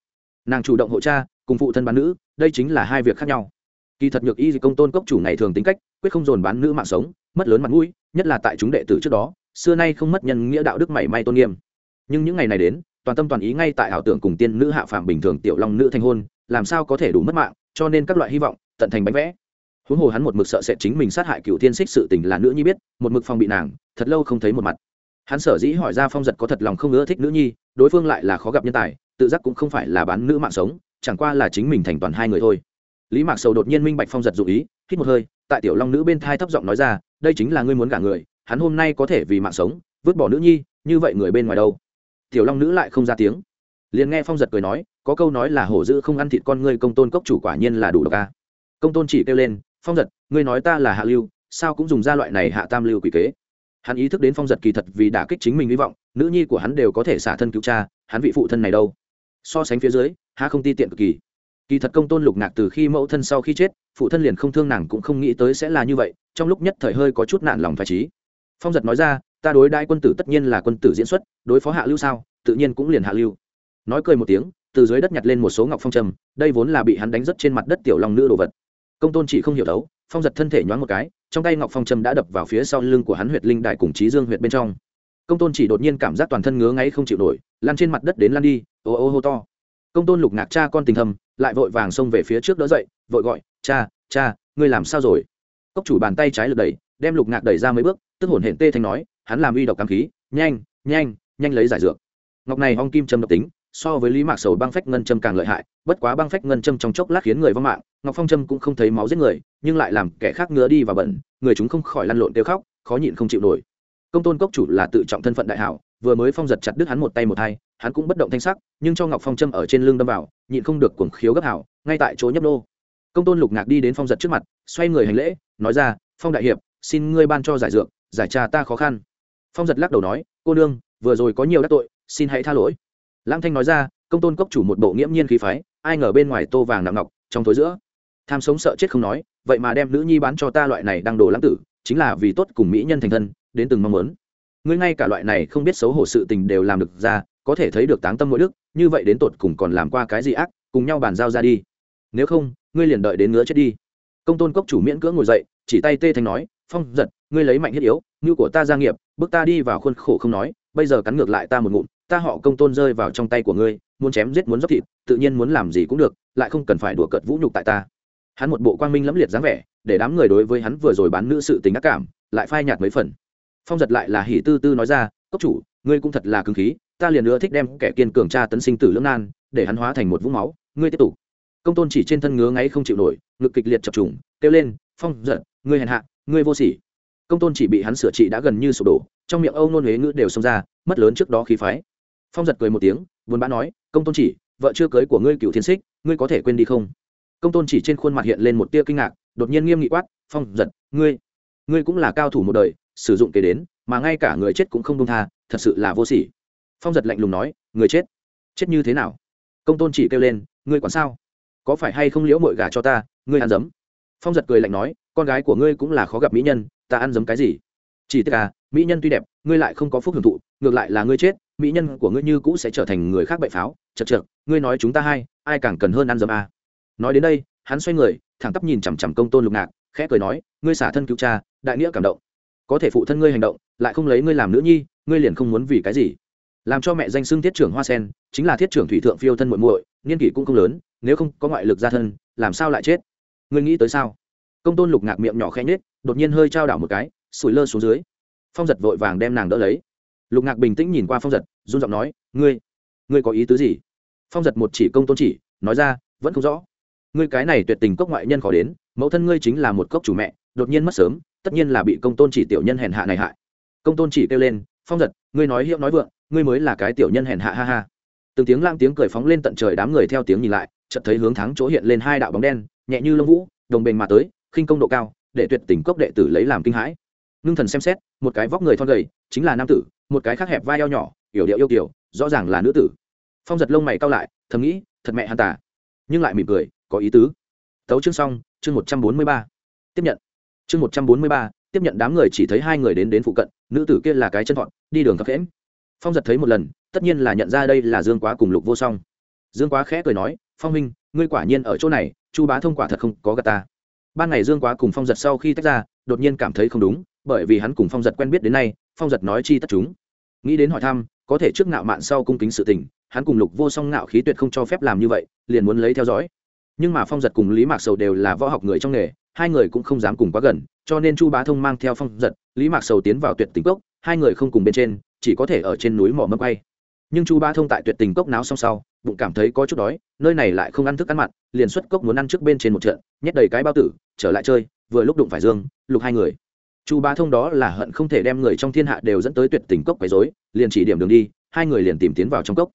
nàng chủ động hộ cha, cùng phụ thân bán nữ, đây chính là hai việc khác nhau. Kỳ thật nhược y công tôn cốc chủ này thường tính cách, quyết không dồn bán nữ mạng sống, mất lớn mặt mũi, nhất là tại chúng đệ tử trước đó, xưa nay không mất nhân nghĩa đạo đức mảy may tôn nghiêm. Nhưng những ngày này đến, toàn tâm toàn ý ngay tại ảo tưởng cùng tiên nữ hạ phàm bình thường tiểu long nữ thanh hôn, làm sao có thể đủ mất mạng, cho nên các loại hy vọng, tận thành bánh vẽ. Huống hồ hắn một mực sợ sẽ chính mình sát hại cựu tiên xích sự tình là nữ nhi biết, một mực phong bị nàng, thật lâu không thấy một mặt. Hắn sở dĩ hỏi ra phong giật có thật lòng không ưa thích nữ nhi đối phương lại là khó gặp nhân tài, tự giác cũng không phải là bán nữ mạng sống, chẳng qua là chính mình thành toàn hai người thôi. Lý mạc sầu đột nhiên minh bạch phong giật dụ ý, hít một hơi, tại tiểu long nữ bên thai thấp giọng nói ra, đây chính là ngươi muốn gả người, hắn hôm nay có thể vì mạng sống, vứt bỏ nữ nhi, như vậy người bên ngoài đâu? Tiểu long nữ lại không ra tiếng. Liền nghe phong giật cười nói, có câu nói là hổ dữ không ăn thịt con ngươi, công tôn cốc chủ quả nhiên là đủ độc ca công tôn chỉ kêu lên, phong giật, ngươi nói ta là hạ lưu, sao cũng dùng ra loại này hạ tam lưu quỷ kế? Hắn ý thức đến phong giật kỳ thật vì đã kích chính mình hy vọng, nữ nhi của hắn đều có thể xả thân cứu cha, hắn vị phụ thân này đâu? So sánh phía dưới, há không ti tiện cực kỳ. Kỳ thật công tôn lục ngạc từ khi mẫu thân sau khi chết, phụ thân liền không thương nàng cũng không nghĩ tới sẽ là như vậy, trong lúc nhất thời hơi có chút nạn lòng phải trí. Phong giật nói ra, ta đối đại quân tử tất nhiên là quân tử diễn xuất, đối phó hạ lưu sao, tự nhiên cũng liền hạ lưu. Nói cười một tiếng, từ dưới đất nhặt lên một số ngọc phong trầm, đây vốn là bị hắn đánh rất trên mặt đất tiểu long nữ đồ vật công tôn chỉ không hiểu đấu, phong giật thân thể nhoáng một cái, trong tay ngọc phong trầm đã đập vào phía sau lưng của hắn huyệt linh đại cùng trí dương huyệt bên trong. Công tôn chỉ đột nhiên cảm giác toàn thân ngứa ngáy không chịu nổi, lăn trên mặt đất đến lăn đi, ô ô hô to. Công tôn lục ngạc cha con tình thầm, lại vội vàng xông về phía trước đỡ dậy, vội gọi, cha cha, ngươi làm sao rồi? Cốc chủ bàn tay trái lật đẩy, đem lục ngạc đẩy ra mấy bước, tức hổn hển tê thanh nói, hắn làm uy độc cảm khí, nhanh nhanh nhanh lấy giải dược. Ngọc này hong kim châm độc tính so với lý mạc sầu băng phách ngân châm càng lợi hại, bất quá băng phách ngân châm trong chốc lát khiến người vong mạng, ngọc phong châm cũng không thấy máu giết người, nhưng lại làm kẻ khác ngứa đi và bẩn, người chúng không khỏi lăn lộn kêu khóc, khó nhịn không chịu nổi. Công tôn cốc chủ là tự trọng thân phận đại hảo, vừa mới phong giật chặt đứt hắn một tay một tay hắn cũng bất động thanh sắc, nhưng cho ngọc phong châm ở trên lưng đâm vào, nhịn không được cuồng khiếu gấp hảo, ngay tại chỗ nhấp nô. Công tôn lục ngạc đi đến phong giật trước mặt, xoay người hành lễ, nói ra, phong đại hiệp, xin ngươi ban cho giải dược, giải trà ta khó khăn. Phong giật lắc đầu nói, cô nương, vừa rồi có nhiều đắc tội, xin hãy tha lỗi lãng thanh nói ra, công tôn cốc chủ một bộ nghiễm nhiên khí phái, ai ngờ bên ngoài tô vàng nặng ngọc, trong tối giữa. Tham sống sợ chết không nói, vậy mà đem nữ nhi bán cho ta loại này đang đồ lãng tử, chính là vì tốt cùng mỹ nhân thành thân, đến từng mong muốn. Ngươi ngay cả loại này không biết xấu hổ sự tình đều làm được ra, có thể thấy được táng tâm mỗi đức, như vậy đến tột cùng còn làm qua cái gì ác, cùng nhau bàn giao ra đi. Nếu không, ngươi liền đợi đến ngứa chết đi. Công tôn cốc chủ miễn cưỡng ngồi dậy, chỉ tay tê thanh nói, phong, giật, ngươi lấy mạnh thiết yếu, như của ta gia nghiệp, bước ta đi vào khuôn khổ không nói, bây giờ cắn ngược lại ta một ngụm ta họ công tôn rơi vào trong tay của ngươi, muốn chém giết muốn dốc thịt, tự nhiên muốn làm gì cũng được, lại không cần phải đùa cợt vũ nhục tại ta. Hắn một bộ quang minh lẫm liệt dáng vẻ, để đám người đối với hắn vừa rồi bán nữ sự tình ác cảm, lại phai nhạt mấy phần. Phong giật lại là hỉ tư tư nói ra, cốc chủ, ngươi cũng thật là cứng khí, ta liền nữa thích đem kẻ kiên cường tra tấn sinh tử lưỡng nan, để hắn hóa thành một vũng máu, ngươi tiếp tục. Công tôn chỉ trên thân ngứa ngáy không chịu nổi, ngực kịch liệt chập trùng, kêu lên, phong giật, ngươi hèn hạ, ngươi vô sỉ. Công tôn chỉ bị hắn sửa trị đã gần như sụp đổ, trong miệng âu nôn huế ngữ đều xông ra, mất lớn trước đó khí phái phong giật cười một tiếng, buồn bã nói, công tôn chỉ, vợ chưa cưới của ngươi cựu thiên xích ngươi có thể quên đi không? Công tôn chỉ trên khuôn mặt hiện lên một tia kinh ngạc, đột nhiên nghiêm nghị quát, phong giật, ngươi ngươi cũng là cao thủ một đời, sử dụng kế đến, mà ngay cả người chết cũng không đông tha, thật sự là vô sỉ. Phong giật lạnh lùng nói, người chết chết như thế nào? Công tôn chỉ kêu lên, ngươi còn sao? Có phải hay không liễu mội gà cho ta, ngươi ăn dấm? Phong giật cười lạnh nói, con gái của ngươi cũng là khó gặp mỹ nhân, ta ăn dấm cái gì? Chỉ tức à mỹ nhân tuy đẹp, ngươi lại không có phúc hưởng thụ, ngược lại là ngươi chết mỹ nhân của ngươi như cũ sẽ trở thành người khác bậy pháo. Chật chược ngươi nói chúng ta hai, ai càng cần hơn ăn dấm a? Nói đến đây, hắn xoay người, thẳng tắp nhìn chằm chằm công tôn lục ngạc, khẽ cười nói, ngươi xả thân cứu cha, đại nghĩa cảm động. Có thể phụ thân ngươi hành động, lại không lấy ngươi làm nữ nhi, ngươi liền không muốn vì cái gì. Làm cho mẹ danh xưng thiết trưởng hoa sen, chính là thiết trưởng thủy thượng phiêu thân muội muội, niên kỷ cũng không lớn, nếu không có ngoại lực gia thân, làm sao lại chết? Ngươi nghĩ tới sao? Công tôn lục ngạc miệng nhỏ khẽ nhếch, đột nhiên hơi trao đảo một cái, sủi lơ xuống dưới. Phong giật vội vàng đem nàng đỡ lấy lục ngạc bình tĩnh nhìn qua phong giật, run giọng nói, ngươi ngươi có ý tứ gì? Phong giật một chỉ công tôn chỉ, nói ra, vẫn không rõ. Ngươi cái này tuyệt tình cốc ngoại nhân khó đến, mẫu thân ngươi chính là một cốc chủ mẹ, đột nhiên mất sớm, tất nhiên là bị công tôn chỉ tiểu nhân hèn hạ này hại. Công tôn chỉ kêu lên, phong giật, ngươi nói hiệu nói vượng, ngươi mới là cái tiểu nhân hèn hạ ha ha. Từng tiếng lang tiếng cười phóng lên tận trời đám người theo tiếng nhìn lại, chợt thấy hướng thắng chỗ hiện lên hai đạo bóng đen, nhẹ như lông vũ, đồng bền mà tới, khinh công độ cao, để tuyệt tình cốc đệ tử lấy làm kinh hãi. Ngưng thần xem xét, một cái vóc người thon gầy chính là nam tử, một cái khác hẹp vai eo nhỏ, yểu điệu yêu kiểu rõ ràng là nữ tử. Phong giật lông mày cao lại, thầm nghĩ, thật mẹ hắn tả nhưng lại mỉm cười, có ý tứ. Tấu chương xong, chương một trăm bốn mươi ba. Tiếp nhận. Chương một trăm bốn mươi ba, tiếp nhận đám người chỉ thấy hai người đến đến phụ cận, nữ tử kia là cái chân thọn, đi đường thập khẽm phong giật thấy một lần, tất nhiên là nhận ra đây là dương quá cùng lục vô song. Dương quá khẽ cười nói, phong minh ngươi quả nhiên ở chỗ này, chu bá thông quả thật không có gà ta. Ban ngày dương quá cùng phong giật sau khi tách ra, đột nhiên cảm thấy không đúng bởi vì hắn cùng phong giật quen biết đến nay, phong giật nói chi tất chúng. Nghĩ đến hỏi thăm, có thể trước ngạo mạn sau cung kính sự tình, hắn cùng lục vô song ngạo khí tuyệt không cho phép làm như vậy, liền muốn lấy theo dõi. Nhưng mà phong giật cùng lý mạc sầu đều là võ học người trong nghề, hai người cũng không dám cùng quá gần, cho nên chu bá thông mang theo phong giật, lý mạc sầu tiến vào tuyệt tình cốc, hai người không cùng bên trên, chỉ có thể ở trên núi mỏ mâm quay. Nhưng chu bá thông tại tuyệt tình cốc náo xong sau, bụng cảm thấy có chút đói, nơi này lại không ăn thức ăn mặn, liền xuất cốc muốn ăn trước bên trên một trận, nhét đầy cái bao tử, trở lại chơi, vừa lúc đụng phải dương, lục hai người chu bá thông đó là hận không thể đem người trong thiên hạ đều dẫn tới tuyệt tình cốc quấy dối liền chỉ điểm đường đi, hai người liền tìm tiến vào trong cốc.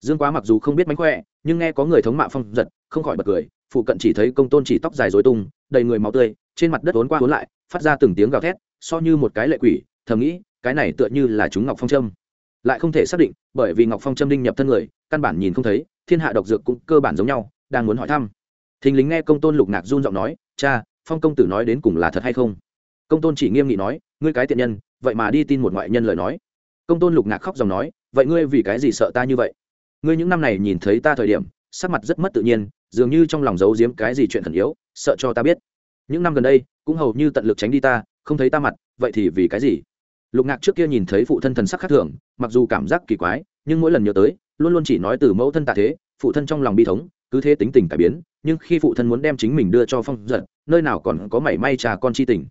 Dương quá mặc dù không biết mánh khỏe, nhưng nghe có người thống mạ phong giật, không khỏi bật cười, phụ cận chỉ thấy công tôn chỉ tóc dài dối tung, đầy người máu tươi, trên mặt đất ốn qua ốn lại, phát ra từng tiếng gào thét, so như một cái lệ quỷ, thầm nghĩ, cái này tựa như là chúng ngọc phong trâm. Lại không thể xác định, bởi vì ngọc phong trâm đinh nhập thân người, căn bản nhìn không thấy, thiên hạ độc dược cũng cơ bản giống nhau, đang muốn hỏi thăm. Thình lính nghe công tôn lục ngạc run giọng nói, cha, phong công tử nói đến cùng là thật hay không? Công tôn chỉ nghiêm nghị nói, ngươi cái tiện nhân, vậy mà đi tin một ngoại nhân lời nói. Công tôn lục ngạc khóc dòng nói, vậy ngươi vì cái gì sợ ta như vậy? Ngươi những năm này nhìn thấy ta thời điểm, sắc mặt rất mất tự nhiên, dường như trong lòng giấu giếm cái gì chuyện khẩn yếu, sợ cho ta biết. Những năm gần đây, cũng hầu như tận lực tránh đi ta, không thấy ta mặt, vậy thì vì cái gì? Lục ngạc trước kia nhìn thấy phụ thân thần sắc khác thường, mặc dù cảm giác kỳ quái, nhưng mỗi lần nhớ tới, luôn luôn chỉ nói từ mẫu thân tạ thế, phụ thân trong lòng bi thống, cứ thế tính tình cải biến, nhưng khi phụ thân muốn đem chính mình đưa cho phong giật, nơi nào còn có mảy may trà con chi tình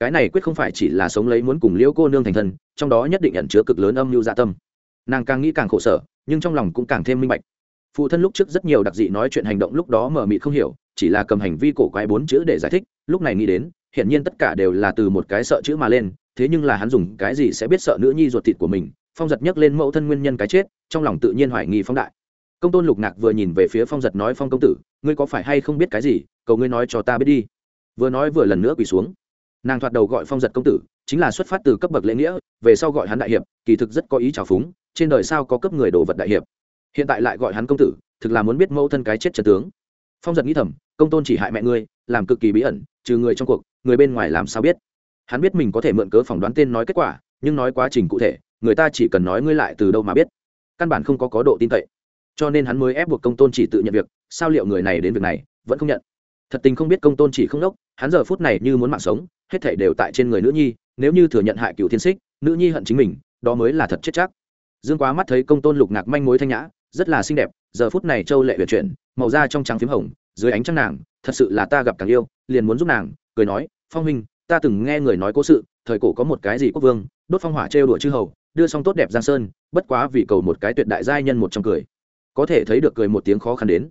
cái này quyết không phải chỉ là sống lấy muốn cùng liễu cô nương thành thân, trong đó nhất định ẩn chứa cực lớn âm mưu dạ tâm. Nàng càng nghĩ càng khổ sở, nhưng trong lòng cũng càng thêm minh bạch. Phụ thân lúc trước rất nhiều đặc dị nói chuyện hành động lúc đó mờ mịt không hiểu, chỉ là cầm hành vi cổ quái bốn chữ để giải thích, lúc này nghĩ đến, hiển nhiên tất cả đều là từ một cái sợ chữ mà lên, thế nhưng là hắn dùng cái gì sẽ biết sợ nữ nhi ruột thịt của mình, phong giật nhấc lên mẫu thân nguyên nhân cái chết, trong lòng tự nhiên hoài nghi phong đại. Công tôn lục ngạc vừa nhìn về phía phong giật nói, phong công tử, ngươi có phải hay không biết cái gì? Cầu ngươi nói cho ta biết đi. Vừa nói vừa lần nữa quỳ xuống nàng thoạt đầu gọi phong giật công tử, chính là xuất phát từ cấp bậc lễ nghĩa, về sau gọi hắn đại hiệp, kỳ thực rất có ý trào phúng, trên đời sao có cấp người đồ vật đại hiệp. Hiện tại lại gọi hắn công tử, thực là muốn biết mẫu thân cái chết trần tướng. Phong giật nghĩ thầm, công tôn chỉ hại mẹ ngươi, làm cực kỳ bí ẩn, trừ người trong cuộc, người bên ngoài làm sao biết? Hắn biết mình có thể mượn cớ phỏng đoán tên nói kết quả, nhưng nói quá trình cụ thể, người ta chỉ cần nói ngươi lại từ đâu mà biết. Căn bản không có có độ tin cậy. Cho nên hắn mới ép buộc công tôn chỉ tự nhận việc, sao liệu người này đến việc này, vẫn không nhận. Thật tình không biết công tôn chỉ không đốc hắn giờ phút này như muốn mạng sống, hết thể đều tại trên người nữ nhi, nếu như thừa nhận hại cựu thiên xích, nữ nhi hận chính mình, đó mới là thật chết chắc. Dương quá mắt thấy công tôn lục ngạc manh mối thanh nhã, rất là xinh đẹp, giờ phút này châu lệ huyền chuyển, màu da trong trắng phím hồng, dưới ánh trăng nàng, thật sự là ta gặp càng yêu, liền muốn giúp nàng, cười nói, phong huynh, ta từng nghe người nói cố sự, thời cổ có một cái gì quốc vương, đốt phong hỏa trêu đùa chư hầu, đưa xong tốt đẹp giang sơn, bất quá vì cầu một cái tuyệt đại giai nhân một trong cười. Có thể thấy được cười một tiếng khó khăn đến.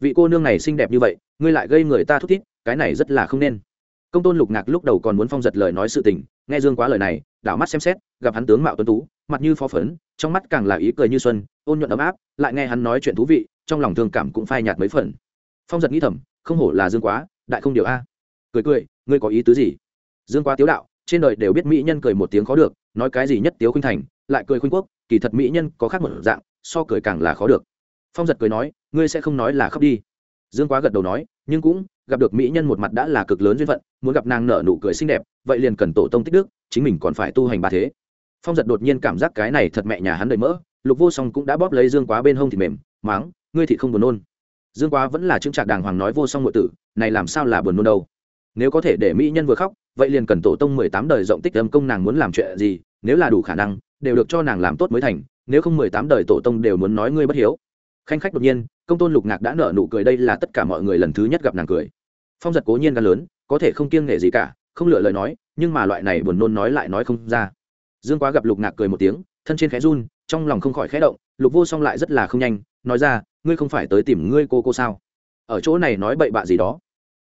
Vị cô nương này xinh đẹp như vậy, ngươi lại gây người ta thúc thích cái này rất là không nên. Công tôn lục ngạc lúc đầu còn muốn phong giật lời nói sự tình, nghe dương quá lời này, đảo mắt xem xét, gặp hắn tướng mạo tuấn tú, mặt như phó phấn, trong mắt càng là ý cười như xuân, ôn nhuận ấm áp, lại nghe hắn nói chuyện thú vị, trong lòng thương cảm cũng phai nhạt mấy phần. Phong giật nghĩ thầm, không hổ là dương quá, đại không điều a. Cười cười, ngươi có ý tứ gì? Dương quá tiếu đạo, trên đời đều biết mỹ nhân cười một tiếng khó được, nói cái gì nhất tiếu khuynh thành, lại cười khuynh quốc, kỳ thật mỹ nhân có khác một dạng, so cười càng là khó được. Phong giật cười nói, ngươi sẽ không nói là khóc đi. Dương quá gật đầu nói, nhưng cũng gặp được mỹ nhân một mặt đã là cực lớn duyên phận, muốn gặp nàng nở nụ cười xinh đẹp, vậy liền cần tổ tông tích đức, chính mình còn phải tu hành ba thế. Phong giật đột nhiên cảm giác cái này thật mẹ nhà hắn đầy mỡ, lục vô song cũng đã bóp lấy dương quá bên hông thì mềm, máng, ngươi thì không buồn nôn. Dương quá vẫn là chứng trạc đàng hoàng nói, vô song muội tử, này làm sao là buồn nôn đâu? Nếu có thể để mỹ nhân vừa khóc, vậy liền cần tổ tông mười tám đời rộng tích âm công nàng muốn làm chuyện gì, nếu là đủ khả năng, đều được cho nàng làm tốt mới thành, nếu không mười tám đời tổ tông đều muốn nói ngươi bất hiếu. Khanh khách đột nhiên, công tôn lục ngạc đã nở nụ cười, đây là tất cả mọi người lần thứ nhất gặp nàng cười phong giật cố nhiên gan lớn, có thể không kiêng nghệ gì cả, không lựa lời nói, nhưng mà loại này buồn nôn nói lại nói không ra. Dương quá gặp lục ngạc cười một tiếng, thân trên khẽ run, trong lòng không khỏi khẽ động, lục vô song lại rất là không nhanh, nói ra, ngươi không phải tới tìm ngươi cô cô sao? Ở chỗ này nói bậy bạ gì đó?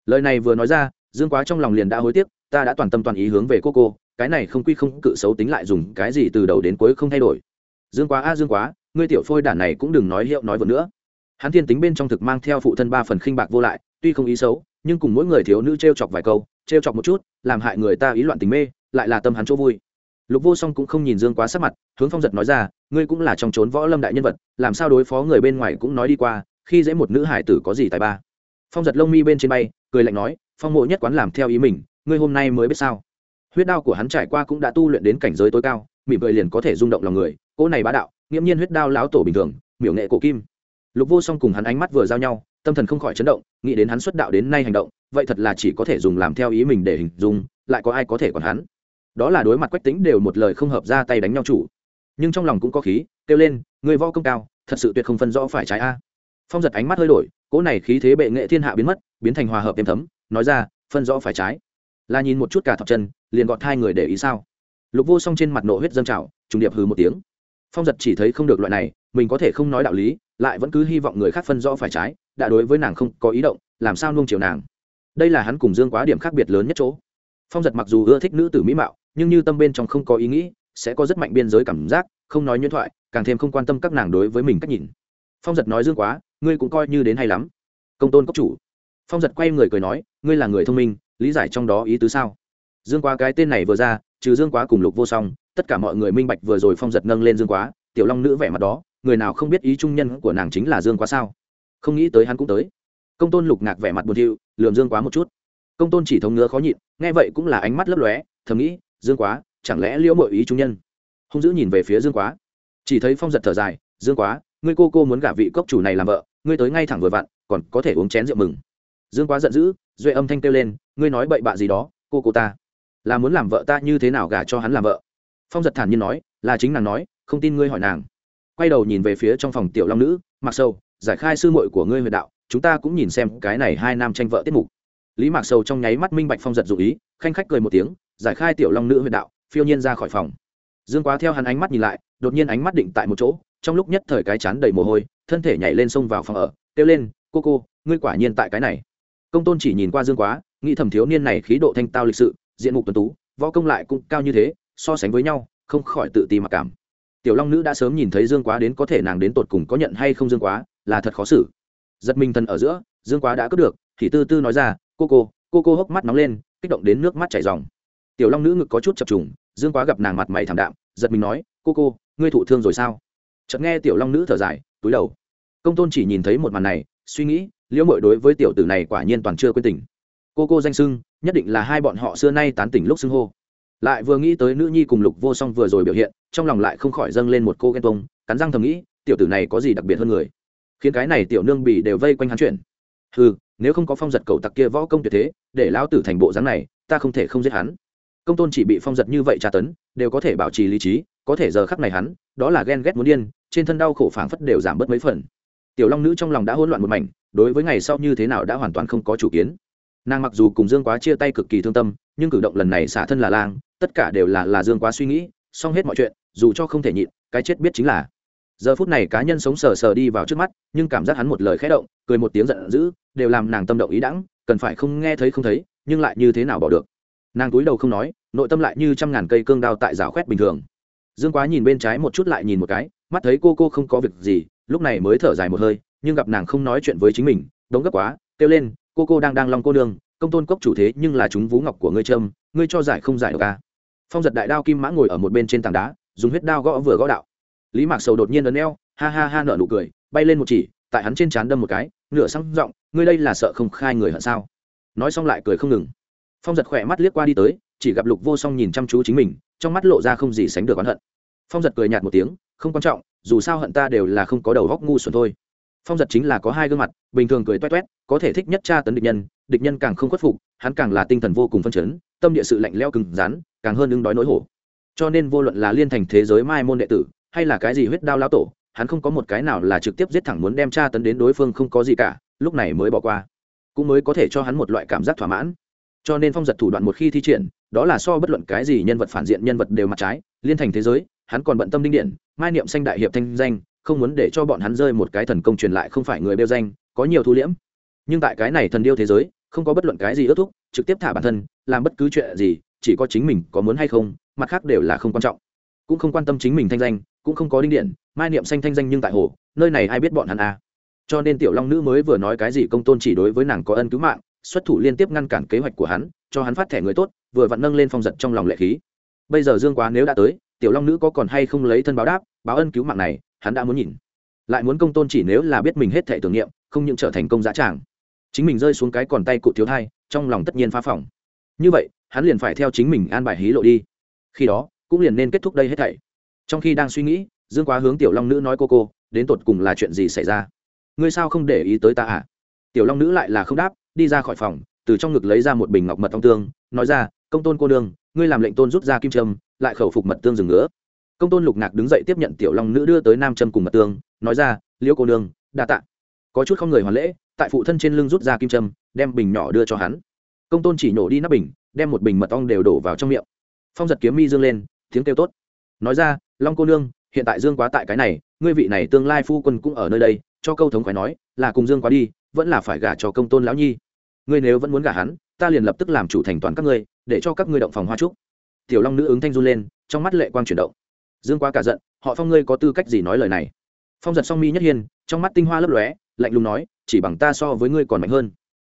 Lời này vừa nói ra, dương quá trong lòng liền đã hối tiếc, ta đã toàn tâm toàn ý hướng về cô cô, cái này không quy không cự xấu tính lại dùng cái gì từ đầu đến cuối không thay đổi. Dương quá, a dương quá, ngươi tiểu phôi đản này cũng đừng nói hiệu nói vừa nữa. Hắn thiên tính bên trong thực mang theo phụ thân ba phần khinh bạc vô lại tuy không ý xấu, nhưng cùng mỗi người thiếu nữ t r e o chọc vài câu t r e o chọc một chút, làm hại người ta ý loạn tình mê, lại là tâm hắn chỗ vui. Lục vô song cũng không nhìn dương quá sắc mặt, hướng phong giật nói ra, ngươi cũng là trong trốn võ lâm đại nhân vật, làm sao đối phó người bên ngoài cũng nói đi qua, khi dễ một nữ hải tử có gì tài ba? Phong giật lông mi bên trên bay, cười lạnh nói, phong mộ nhất quán làm theo ý mình, ngươi hôm nay mới biết sao? Huyết đao của hắn trải qua cũng đã tu luyện đến cảnh giới tối cao, mỉm cười liền có thể rung động lòng người cỗ này bá đạo, nghiễm nhiên huyết đao láo tổ bình thường, miểu nghệ cổ kim lục vô song cùng hắn ánh mắt vừa giao nhau, tâm thần không khỏi chấn động, nghĩ đến hắn xuất đạo đến nay hành động, vậy thật là chỉ có thể dùng làm theo ý mình để hình dung, lại có ai có thể còn hắn? Đó là đối mặt quách tính đều một lời không hợp ra tay đánh nhau chủ. Nhưng trong lòng cũng có khí, kêu lên người võ công cao, thật sự tuyệt không phân rõ phải trái a. Phong giật ánh mắt hơi đổi, cỗ này khí thế bệ nghệ thiên hạ biến mất, biến thành hòa hợp êm thấm, nói ra, phân rõ phải trái. Là nhìn một chút cả thọc chân, liền gọt hai người để ý sao? Lục vô song trên mặt nộ huyết dâng trào, trùng điệp hừ một tiếng phong giật chỉ thấy không được loại này, mình có thể không nói đạo lý, lại vẫn cứ hy vọng người khác phân rõ phải trái, đã đối với nàng không có ý động, làm sao nuông chiều nàng. Đây là hắn cùng dương quá điểm khác biệt lớn nhất chỗ. Phong giật mặc dù ưa thích nữ tử mỹ mạo, nhưng như tâm bên trong không có ý nghĩ, sẽ có rất mạnh biên giới cảm giác, không nói nhuyễn thoại, càng thêm không quan tâm các nàng đối với mình cách nhìn. Phong giật nói dương quá, ngươi cũng coi như đến hay lắm. Công tôn cốc chủ. Phong giật quay người cười nói, ngươi là người thông minh, lý giải trong đó ý tứ sao? Dương quá cái tên này vừa ra, trừ dương quá cùng lục vô song tất cả mọi người minh bạch vừa rồi phong giật nâng lên dương quá, tiểu long nữ vẻ mặt đó, người nào không biết ý trung nhân của nàng chính là dương quá sao? Không nghĩ tới hắn cũng tới. Công tôn lục ngạc vẻ mặt buồn thiu, lườm dương quá một chút. Công tôn chỉ thống ngứa khó nhịn, nghe vậy cũng là ánh mắt lấp lóe, thầm nghĩ, dương quá, chẳng lẽ liễu mọi ý trung nhân? Không giữ nhìn về phía dương quá. Chỉ thấy phong giật thở dài, dương quá, ngươi cô cô muốn gả vị cốc chủ này làm vợ, ngươi tới ngay thẳng vừa vặn, còn có thể uống chén rượu mừng. Dương quá giận dữ, duệ âm thanh kêu lên, ngươi nói bậy bạ gì đó, cô cô ta, là muốn làm vợ ta như thế nào gả cho hắn làm vợ? Phong giật thản nhiên nói, là chính nàng nói, không tin ngươi hỏi nàng. Quay đầu nhìn về phía trong phòng tiểu long nữ mặc sâu giải khai sư muội của ngươi huyền đạo, chúng ta cũng nhìn xem cái này hai nam tranh vợ tiết mục. Lý mạc Sâu trong nháy mắt minh bạch phong giật dụ ý, khanh khách cười một tiếng, giải khai tiểu long nữ huyền đạo, phiêu nhiên ra khỏi phòng. Dương quá theo hắn ánh mắt nhìn lại, đột nhiên ánh mắt định tại một chỗ, trong lúc nhất thời cái chán đầy mồ hôi, thân thể nhảy lên sông vào phòng ở, kêu lên, cô cô, ngươi quả nhiên tại cái này. Công tôn chỉ nhìn qua dương quá, nghĩ thầm thiếu niên này khí độ thanh tao lịch sự, diện mục tuần tú, võ công lại cũng cao như thế so sánh với nhau, không khỏi tự ti mặc cảm. Tiểu long nữ đã sớm nhìn thấy dương quá đến có thể nàng đến tột cùng có nhận hay không dương quá, là thật khó xử. Giật mình thần ở giữa, dương quá đã cướp được, thì tư tư nói ra, cô cô cô cô hốc mắt nóng lên, kích động đến nước mắt chảy dòng tiểu long nữ ngực có chút chập trùng, dương quá gặp nàng mặt mày thảm đạm, giật mình nói, cô cô, ngươi thụ thương rồi sao? Chợt nghe tiểu long nữ thở dài, túi đầu. Công tôn chỉ nhìn thấy một màn này, suy nghĩ, liễu mội đối với tiểu tử này quả nhiên toàn chưa quên tình. Cô cô danh sưng, nhất định là hai bọn họ xưa nay tán tỉnh lúc xưng hô lại vừa nghĩ tới nữ nhi cùng lục vô song vừa rồi biểu hiện, trong lòng lại không khỏi dâng lên một cô ghen tông cắn răng thầm nghĩ, tiểu tử này có gì đặc biệt hơn người? Khiến cái này tiểu nương bỉ đều vây quanh hắn chuyển ừ nếu không có phong giật cầu tặc kia võ công tuyệt thế, để lão tử thành bộ dáng này, ta không thể không giết hắn. Công tôn chỉ bị phong giật như vậy tra tấn, đều có thể bảo trì lý trí, có thể giờ khắc này hắn, đó là ghen ghét muốn điên, trên thân đau khổ phảng phất đều giảm bớt mấy phần. Tiểu long nữ trong lòng đã hỗn loạn một mảnh, đối với ngày sau như thế nào đã hoàn toàn không có chủ kiến nàng mặc dù cùng dương quá chia tay cực kỳ thương tâm, nhưng cử động lần này xả thân là lang, tất cả đều là là dương quá suy nghĩ, xong hết mọi chuyện, dù cho không thể nhịn, cái chết biết chính là. Giờ phút này cá nhân sống sờ sờ đi vào trước mắt, nhưng cảm giác hắn một lời khẽ động, cười một tiếng giận dữ, đều làm nàng tâm động ý đãng cần phải không nghe thấy không thấy, nhưng lại như thế nào bỏ được. Nàng túi đầu không nói, nội tâm lại như trăm ngàn cây cương đao tại rào khoét bình thường. Dương quá nhìn bên trái một chút lại nhìn một cái, mắt thấy cô cô không có việc gì, lúc này mới thở dài một hơi, nhưng gặp nàng không nói chuyện với chính mình, đống gấp quá, kêu lên cô cô đang đang long cô đường, công tôn cốc chủ thế nhưng là chúng vú ngọc của ngươi trâm ngươi cho giải không giải được à. phong giật đại đao kim mã ngồi ở một bên trên tảng đá dùng huyết đao gõ vừa gõ đạo. Lý mạc sầu đột nhiên ấn eo ha ha ha nở nụ cười bay lên một chỉ tại hắn trên trán đâm một cái nửa sang giọng ngươi đây là sợ không khai người hận sao? Nói xong lại cười không ngừng. Phong giật khỏe mắt liếc qua đi tới chỉ gặp lục vô song nhìn chăm chú chính mình trong mắt lộ ra không gì sánh được oán hận. Phong giật cười nhạt một tiếng không quan trọng dù sao hận ta đều là không có đầu góc ngu xuẩn thôi phong giật chính là có hai gương mặt, bình thường cười toét toét, có thể thích nhất tra tấn địch nhân địch nhân càng không khuất phục, hắn càng là tinh thần vô cùng phân chấn, tâm địa sự lạnh leo cứng rắn, càng hơn ứng đói nỗi hổ. Cho nên vô luận là liên thành thế giới mai môn đệ tử, hay là cái gì huyết đao lao tổ, hắn không có một cái nào là trực tiếp giết thẳng muốn đem tra tấn đến đối phương không có gì cả, lúc này mới bỏ qua. Cũng mới có thể cho hắn một loại cảm giác thỏa mãn. Cho nên phong giật thủ đoạn một khi thi triển, đó là so bất luận cái gì nhân vật phản diện nhân vật đều mặt trái. Liên thành thế giới, hắn còn bận tâm đinh điện, mai niệm xanh đại hiệp thanh danh không muốn để cho bọn hắn rơi một cái thần công truyền lại không phải người bêu danh, có nhiều thu liễm. Nhưng tại cái này thần điêu thế giới, không có bất luận cái gì ước thúc, trực tiếp thả bản thân, làm bất cứ chuyện gì, chỉ có chính mình có muốn hay không, mặt khác đều là không quan trọng. Cũng không quan tâm chính mình thanh danh, cũng không có đinh điện, mai niệm xanh thanh danh nhưng tại hồ, nơi này ai biết bọn hắn à. cho nên tiểu long nữ mới vừa nói cái gì công tôn chỉ đối với nàng có ân cứu mạng, xuất thủ liên tiếp ngăn cản kế hoạch của hắn, cho hắn phát thẻ người tốt, vừa vặn nâng lên phong giật trong lòng lệ khí. Bây giờ dương quá nếu đã tới, tiểu long nữ có còn hay không lấy thân báo đáp, báo ân cứu mạng này hắn đã muốn nhìn. Lại muốn công tôn chỉ nếu là biết mình hết thể tưởng niệm, không những trở thành công giá tràng. Chính mình rơi xuống cái còn tay cụ thiếu thai, trong lòng tất nhiên phá phỏng. Như vậy, hắn liền phải theo chính mình an bài hí lộ đi. Khi đó, cũng liền nên kết thúc đây hết thảy. Trong khi đang suy nghĩ, dương quá hướng tiểu long nữ nói cô cô, đến tột cùng là chuyện gì xảy ra? Ngươi sao không để ý tới ta à? Tiểu long nữ lại là không đáp, đi ra khỏi phòng, từ trong ngực lấy ra một bình ngọc mật ong tương, nói ra, công tôn cô nương, ngươi làm lệnh tôn rút ra kim trâm lại khẩu phục mật tương rừng nữa công tôn lục ngạc đứng dậy tiếp nhận tiểu long nữ đưa tới nam châm cùng mật tương nói ra, liễu cô nương, đa tạ. Có chút không người hoàn lễ, tại phụ thân trên lưng rút ra kim trâm đem bình nhỏ đưa cho hắn. Công tôn chỉ nổ đi nắp bình, đem một bình mật ong đều đổ vào trong miệng. Phong giật kiếm mi dương lên, tiếng kêu tốt. Nói ra, long cô nương, hiện tại dương quá tại cái này, ngươi vị này tương lai phu quân cũng ở nơi đây, cho câu thống khỏe nói, là cùng dương quá đi, vẫn là phải gả cho công tôn lão nhi. Ngươi nếu vẫn muốn gả hắn, ta liền lập tức làm chủ thành toàn các ngươi, để cho các ngươi động phòng hoa trúc tiểu long nữ ứng thanh run lên, trong mắt lệ quang chuyển động dương quá cả giận, họ phong ngươi có tư cách gì nói lời này? Phong giật song mi nhất hiên, trong mắt tinh hoa lấp lóe, lạnh lùng nói, chỉ bằng ta so với ngươi còn mạnh hơn.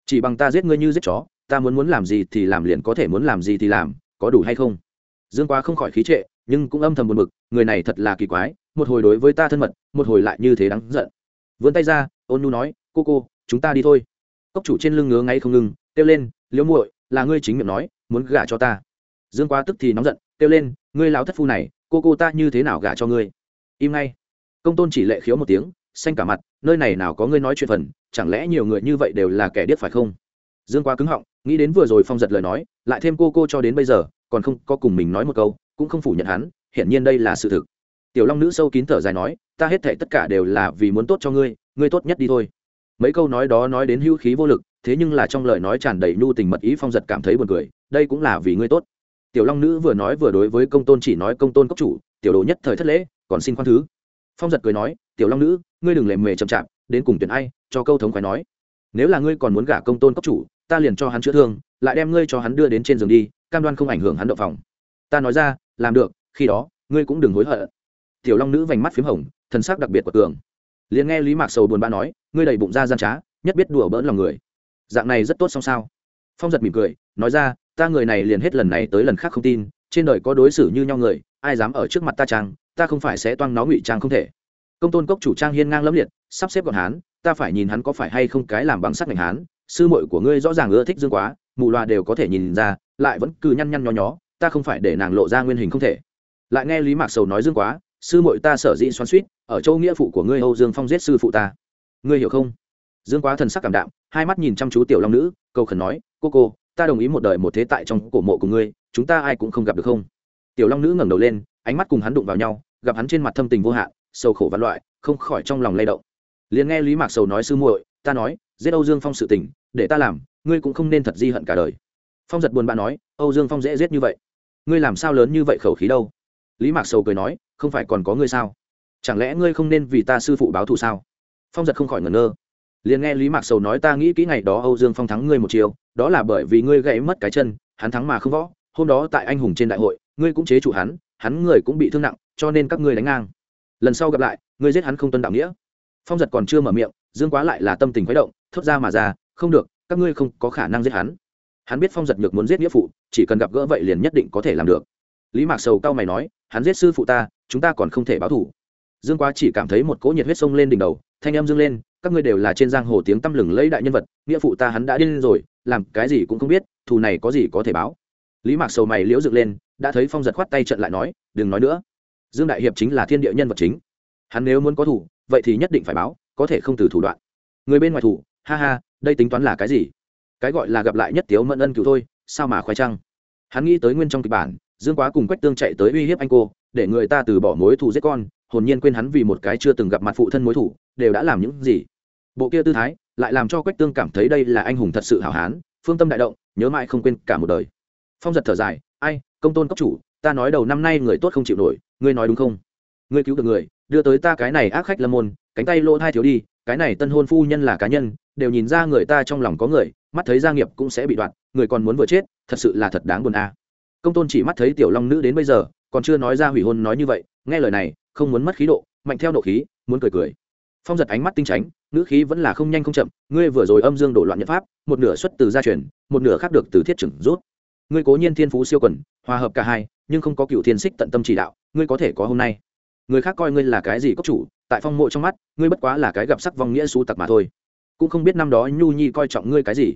Chỉ bằng ta giết ngươi như giết chó, ta muốn muốn làm gì thì làm liền có thể muốn làm gì thì làm, có đủ hay không? Dương quá không khỏi khí trệ, nhưng cũng âm thầm buồn bực, người này thật là kỳ quái, một hồi đối với ta thân mật, một hồi lại như thế đáng giận. Vươn tay ra, ôn nu nói, cô cô, chúng ta đi thôi. Cốc chủ trên lưng ngứa ngay không ngừng, kêu lên, liễu muội, là ngươi chính miệng nói, muốn gả cho ta. Dương quá tức thì nóng giận, kêu lên, ngươi láo thất phu này cô cô ta như thế nào gả cho ngươi? Im ngay. Công tôn chỉ lệ khiếu một tiếng, xanh cả mặt, nơi này nào có ngươi nói chuyện phần, chẳng lẽ nhiều người như vậy đều là kẻ điếc phải không? Dương quá cứng họng, nghĩ đến vừa rồi phong giật lời nói, lại thêm cô cô cho đến bây giờ, còn không có cùng mình nói một câu, cũng không phủ nhận hắn, hiển nhiên đây là sự thực. Tiểu long nữ sâu kín thở dài nói, ta hết thệ tất cả đều là vì muốn tốt cho ngươi ngươi tốt nhất đi thôi. Mấy câu nói đó nói đến hữu khí vô lực, thế nhưng là trong lời nói tràn đầy nhu tình mật ý phong giật cảm thấy buồn cười, đây cũng là vì ngươi tốt tiểu long nữ vừa nói vừa đối với công tôn chỉ nói công tôn cốc chủ, tiểu đồ nhất thời thất lễ, còn xin khoan thứ. Phong giật cười nói, tiểu long nữ, ngươi đừng lề mề chậm chạp, đến cùng tuyển ai, cho câu thống khoái nói. Nếu là ngươi còn muốn gả công tôn cốc chủ, ta liền cho hắn chữa thương, lại đem ngươi cho hắn đưa đến trên giường đi, cam đoan không ảnh hưởng hắn động phòng. Ta nói ra, làm được, khi đó, ngươi cũng đừng hối hận. Tiểu long nữ vành mắt p h í m hồng thân xác đặc biệt của tường. Liền nghe lý mạc sầu buồn bã nói, ngươi đầy bụng ra gian trá, nhất biết đùa bỡn lòng người. Dạng này rất tốt xong sao? Phong giật mỉm cười, nói ra ta người này liền hết lần này tới lần khác không tin, trên đời có đối xử như nhau người, ai dám ở trước mặt ta trang ta không phải sẽ toang nó ngụy trang không thể. Công tôn cốc chủ trang hiên ngang lẫm liệt, sắp xếp gọn hán, ta phải nhìn hắn có phải hay không cái làm bằng sắc ngành hán, sư muội của ngươi rõ ràng ưa thích dương quá, mù loà đều có thể nhìn ra, lại vẫn cứ nhăn nhăn nho nhó, ta không phải để nàng lộ ra nguyên hình không thể. Lại nghe lý mạc sầu nói dương quá, sư muội ta sở dĩ xoắn suýt ở châu nghĩa phụ của ngươi âu dương phong giết sư phụ ta. Ngươi hiểu không? Dương quá thần sắc cảm đạm, hai mắt nhìn chăm chú tiểu long nữ câu khẩn nói, cô cô ta đồng ý một đời một thế tại trong cổ mộ của ngươi, chúng ta ai cũng không gặp được không? Tiểu long nữ ngẩng đầu lên, ánh mắt cùng hắn đụng vào nhau, gặp hắn trên mặt thâm tình vô hạn sâu khổ văn loại, không khỏi trong lòng lay động. Liền nghe lý mạc sầu nói sư muội, ta nói, giết âu dương phong sự tình, để ta làm, ngươi cũng không nên thật di hận cả đời. Phong giật buồn bã nói, âu dương phong dễ giết như vậy. Ngươi làm sao lớn như vậy khẩu khí đâu? Lý mạc sầu cười nói, không phải còn có ngươi sao? Chẳng lẽ ngươi không nên vì ta sư phụ báo thù sao? Phong giật không khỏi ngẩn ngơ liền nghe lý mạc sầu nói ta nghĩ kỹ ngày đó âu dương phong thắng ngươi một chiều đó là bởi vì ngươi gãy mất cái chân, hắn thắng mà không võ, hôm đó tại anh hùng trên đại hội, ngươi cũng chế chủ hắn hắn người cũng bị thương nặng, cho nên các ngươi đánh ngang. Lần sau gặp lại, ngươi giết hắn không tuân đạo nghĩa. Phong giật còn chưa mở miệng, dương quá lại là tâm tình khuấy động, thốt ra mà ra, không được, các ngươi không có khả năng giết hắn. Hắn biết phong giật nhược muốn giết nghĩa phụ, chỉ cần gặp gỡ vậy liền nhất định có thể làm được. Lý mạc sầu cao mày nói, hắn giết sư phụ ta, chúng ta còn không thể báo thủ dương quá chỉ cảm thấy một cỗ nhiệt huyết sông lên đỉnh đầu thanh em dâng lên, các ngươi đều là trên giang hồ tiếng tăm lừng lấy đại nhân vật, nghĩa phụ ta hắn đã điên rồi, làm cái gì cũng không biết, thù này có gì có thể báo. Lý mạc sầu mày liễu dựng lên, đã thấy phong giật khoát tay trận lại nói, đừng nói nữa. Dương đại hiệp chính là thiên địa nhân vật chính. Hắn nếu muốn có thủ vậy thì nhất định phải báo, có thể không từ thủ đoạn. Người bên ngoài thủ ha ha, đây tính toán là cái gì? Cái gọi là gặp lại nhất tiếu mẫn ân cứu thôi, sao mà khoai trăng? Hắn nghĩ tới nguyên trong kịch bản, dương quá cùng quách tương chạy tới uy hiếp anh cô, để người ta từ bỏ mối thù giết con, hồn nhiên quên hắn vì một cái chưa từng gặp mặt phụ thân mối thủ đều đã làm những gì. Bộ kia tư thái lại làm cho quách tương cảm thấy đây là anh hùng thật sự hảo hán, phương tâm đại động, nhớ mãi không quên cả một đời. Phong giật thở dài, ai, công tôn cốc chủ, ta nói đầu năm nay người tốt không chịu nổi, ngươi nói đúng không? Ngươi cứu được người, đưa tới ta cái này ác khách lâm môn, cánh tay lỗ thai thiếu đi, cái này tân hôn phu nhân là cá nhân, đều nhìn ra người ta trong lòng có người, mắt thấy gia nghiệp cũng sẽ bị đoạn người còn muốn vừa chết, thật sự là thật đáng buồn a. Công tôn chỉ mắt thấy tiểu long nữ đến bây giờ, còn chưa nói ra hủy hôn nói như vậy, nghe lời này, không muốn mất khí độ, mạnh theo nộ khí, muốn cười cười phong giật ánh mắt tinh tránh nữ khí vẫn là không nhanh không chậm, ngươi vừa rồi âm dương đổ loạn nhật pháp, một nửa xuất từ gia truyền, một nửa khác được từ thiết trưởng rút. Ngươi cố nhiên thiên phú siêu quần, hòa hợp cả hai, nhưng không có cựu thiên xích tận tâm chỉ đạo, ngươi có thể có hôm nay. Người khác coi ngươi là cái gì cốc chủ, tại phong mộ trong mắt, ngươi bất quá là cái gặp sắc vong nghĩa xú tặc mà thôi. Cũng không biết năm đó nhu nhi coi trọng ngươi cái gì.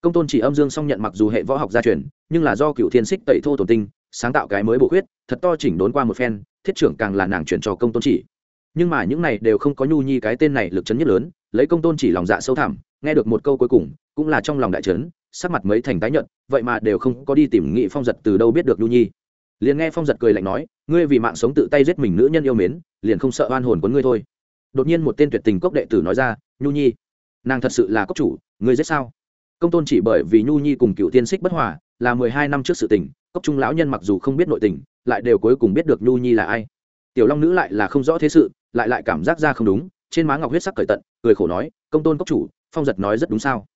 Công tôn chỉ âm dương song nhận mặc dù hệ võ học gia truyền, nhưng là do cựu thiên xích tẩy thô tổn tinh, sáng tạo cái mới bổ khuyết, thật to chỉnh đốn qua một phen, thiết trưởng càng là nàng chuyển cho công tôn chỉ nhưng mà những này đều không có nhu nhi cái tên này lực chấn nhất lớn, lấy công tôn chỉ lòng dạ sâu thẳm, nghe được một câu cuối cùng, cũng là trong lòng đại trấn sắc mặt mấy thành tái nhận vậy mà đều không có đi tìm nghị phong giật từ đâu biết được nhu nhi. Liền nghe phong giật cười lạnh nói, ngươi vì mạng sống tự tay giết mình nữ nhân yêu mến, liền không sợ oan hồn của ngươi thôi. Đột nhiên một tên tuyệt tình cốc đệ tử nói ra, nhu nhi, nàng thật sự là cốc chủ, ngươi giết sao? Công tôn chỉ bởi vì nhu nhi cùng cựu tiên xích bất hòa, là mười hai năm trước sự tình, cốc trung lão nhân mặc dù không biết nội tình, lại đều cuối cùng biết được nhu nhi là ai tiểu long nữ lại là không rõ thế sự, lại lại cảm giác ra không đúng, trên má ngọc huyết sắc cởi tận, cười khổ nói, công tôn cốc chủ, phong giật nói rất đúng sao?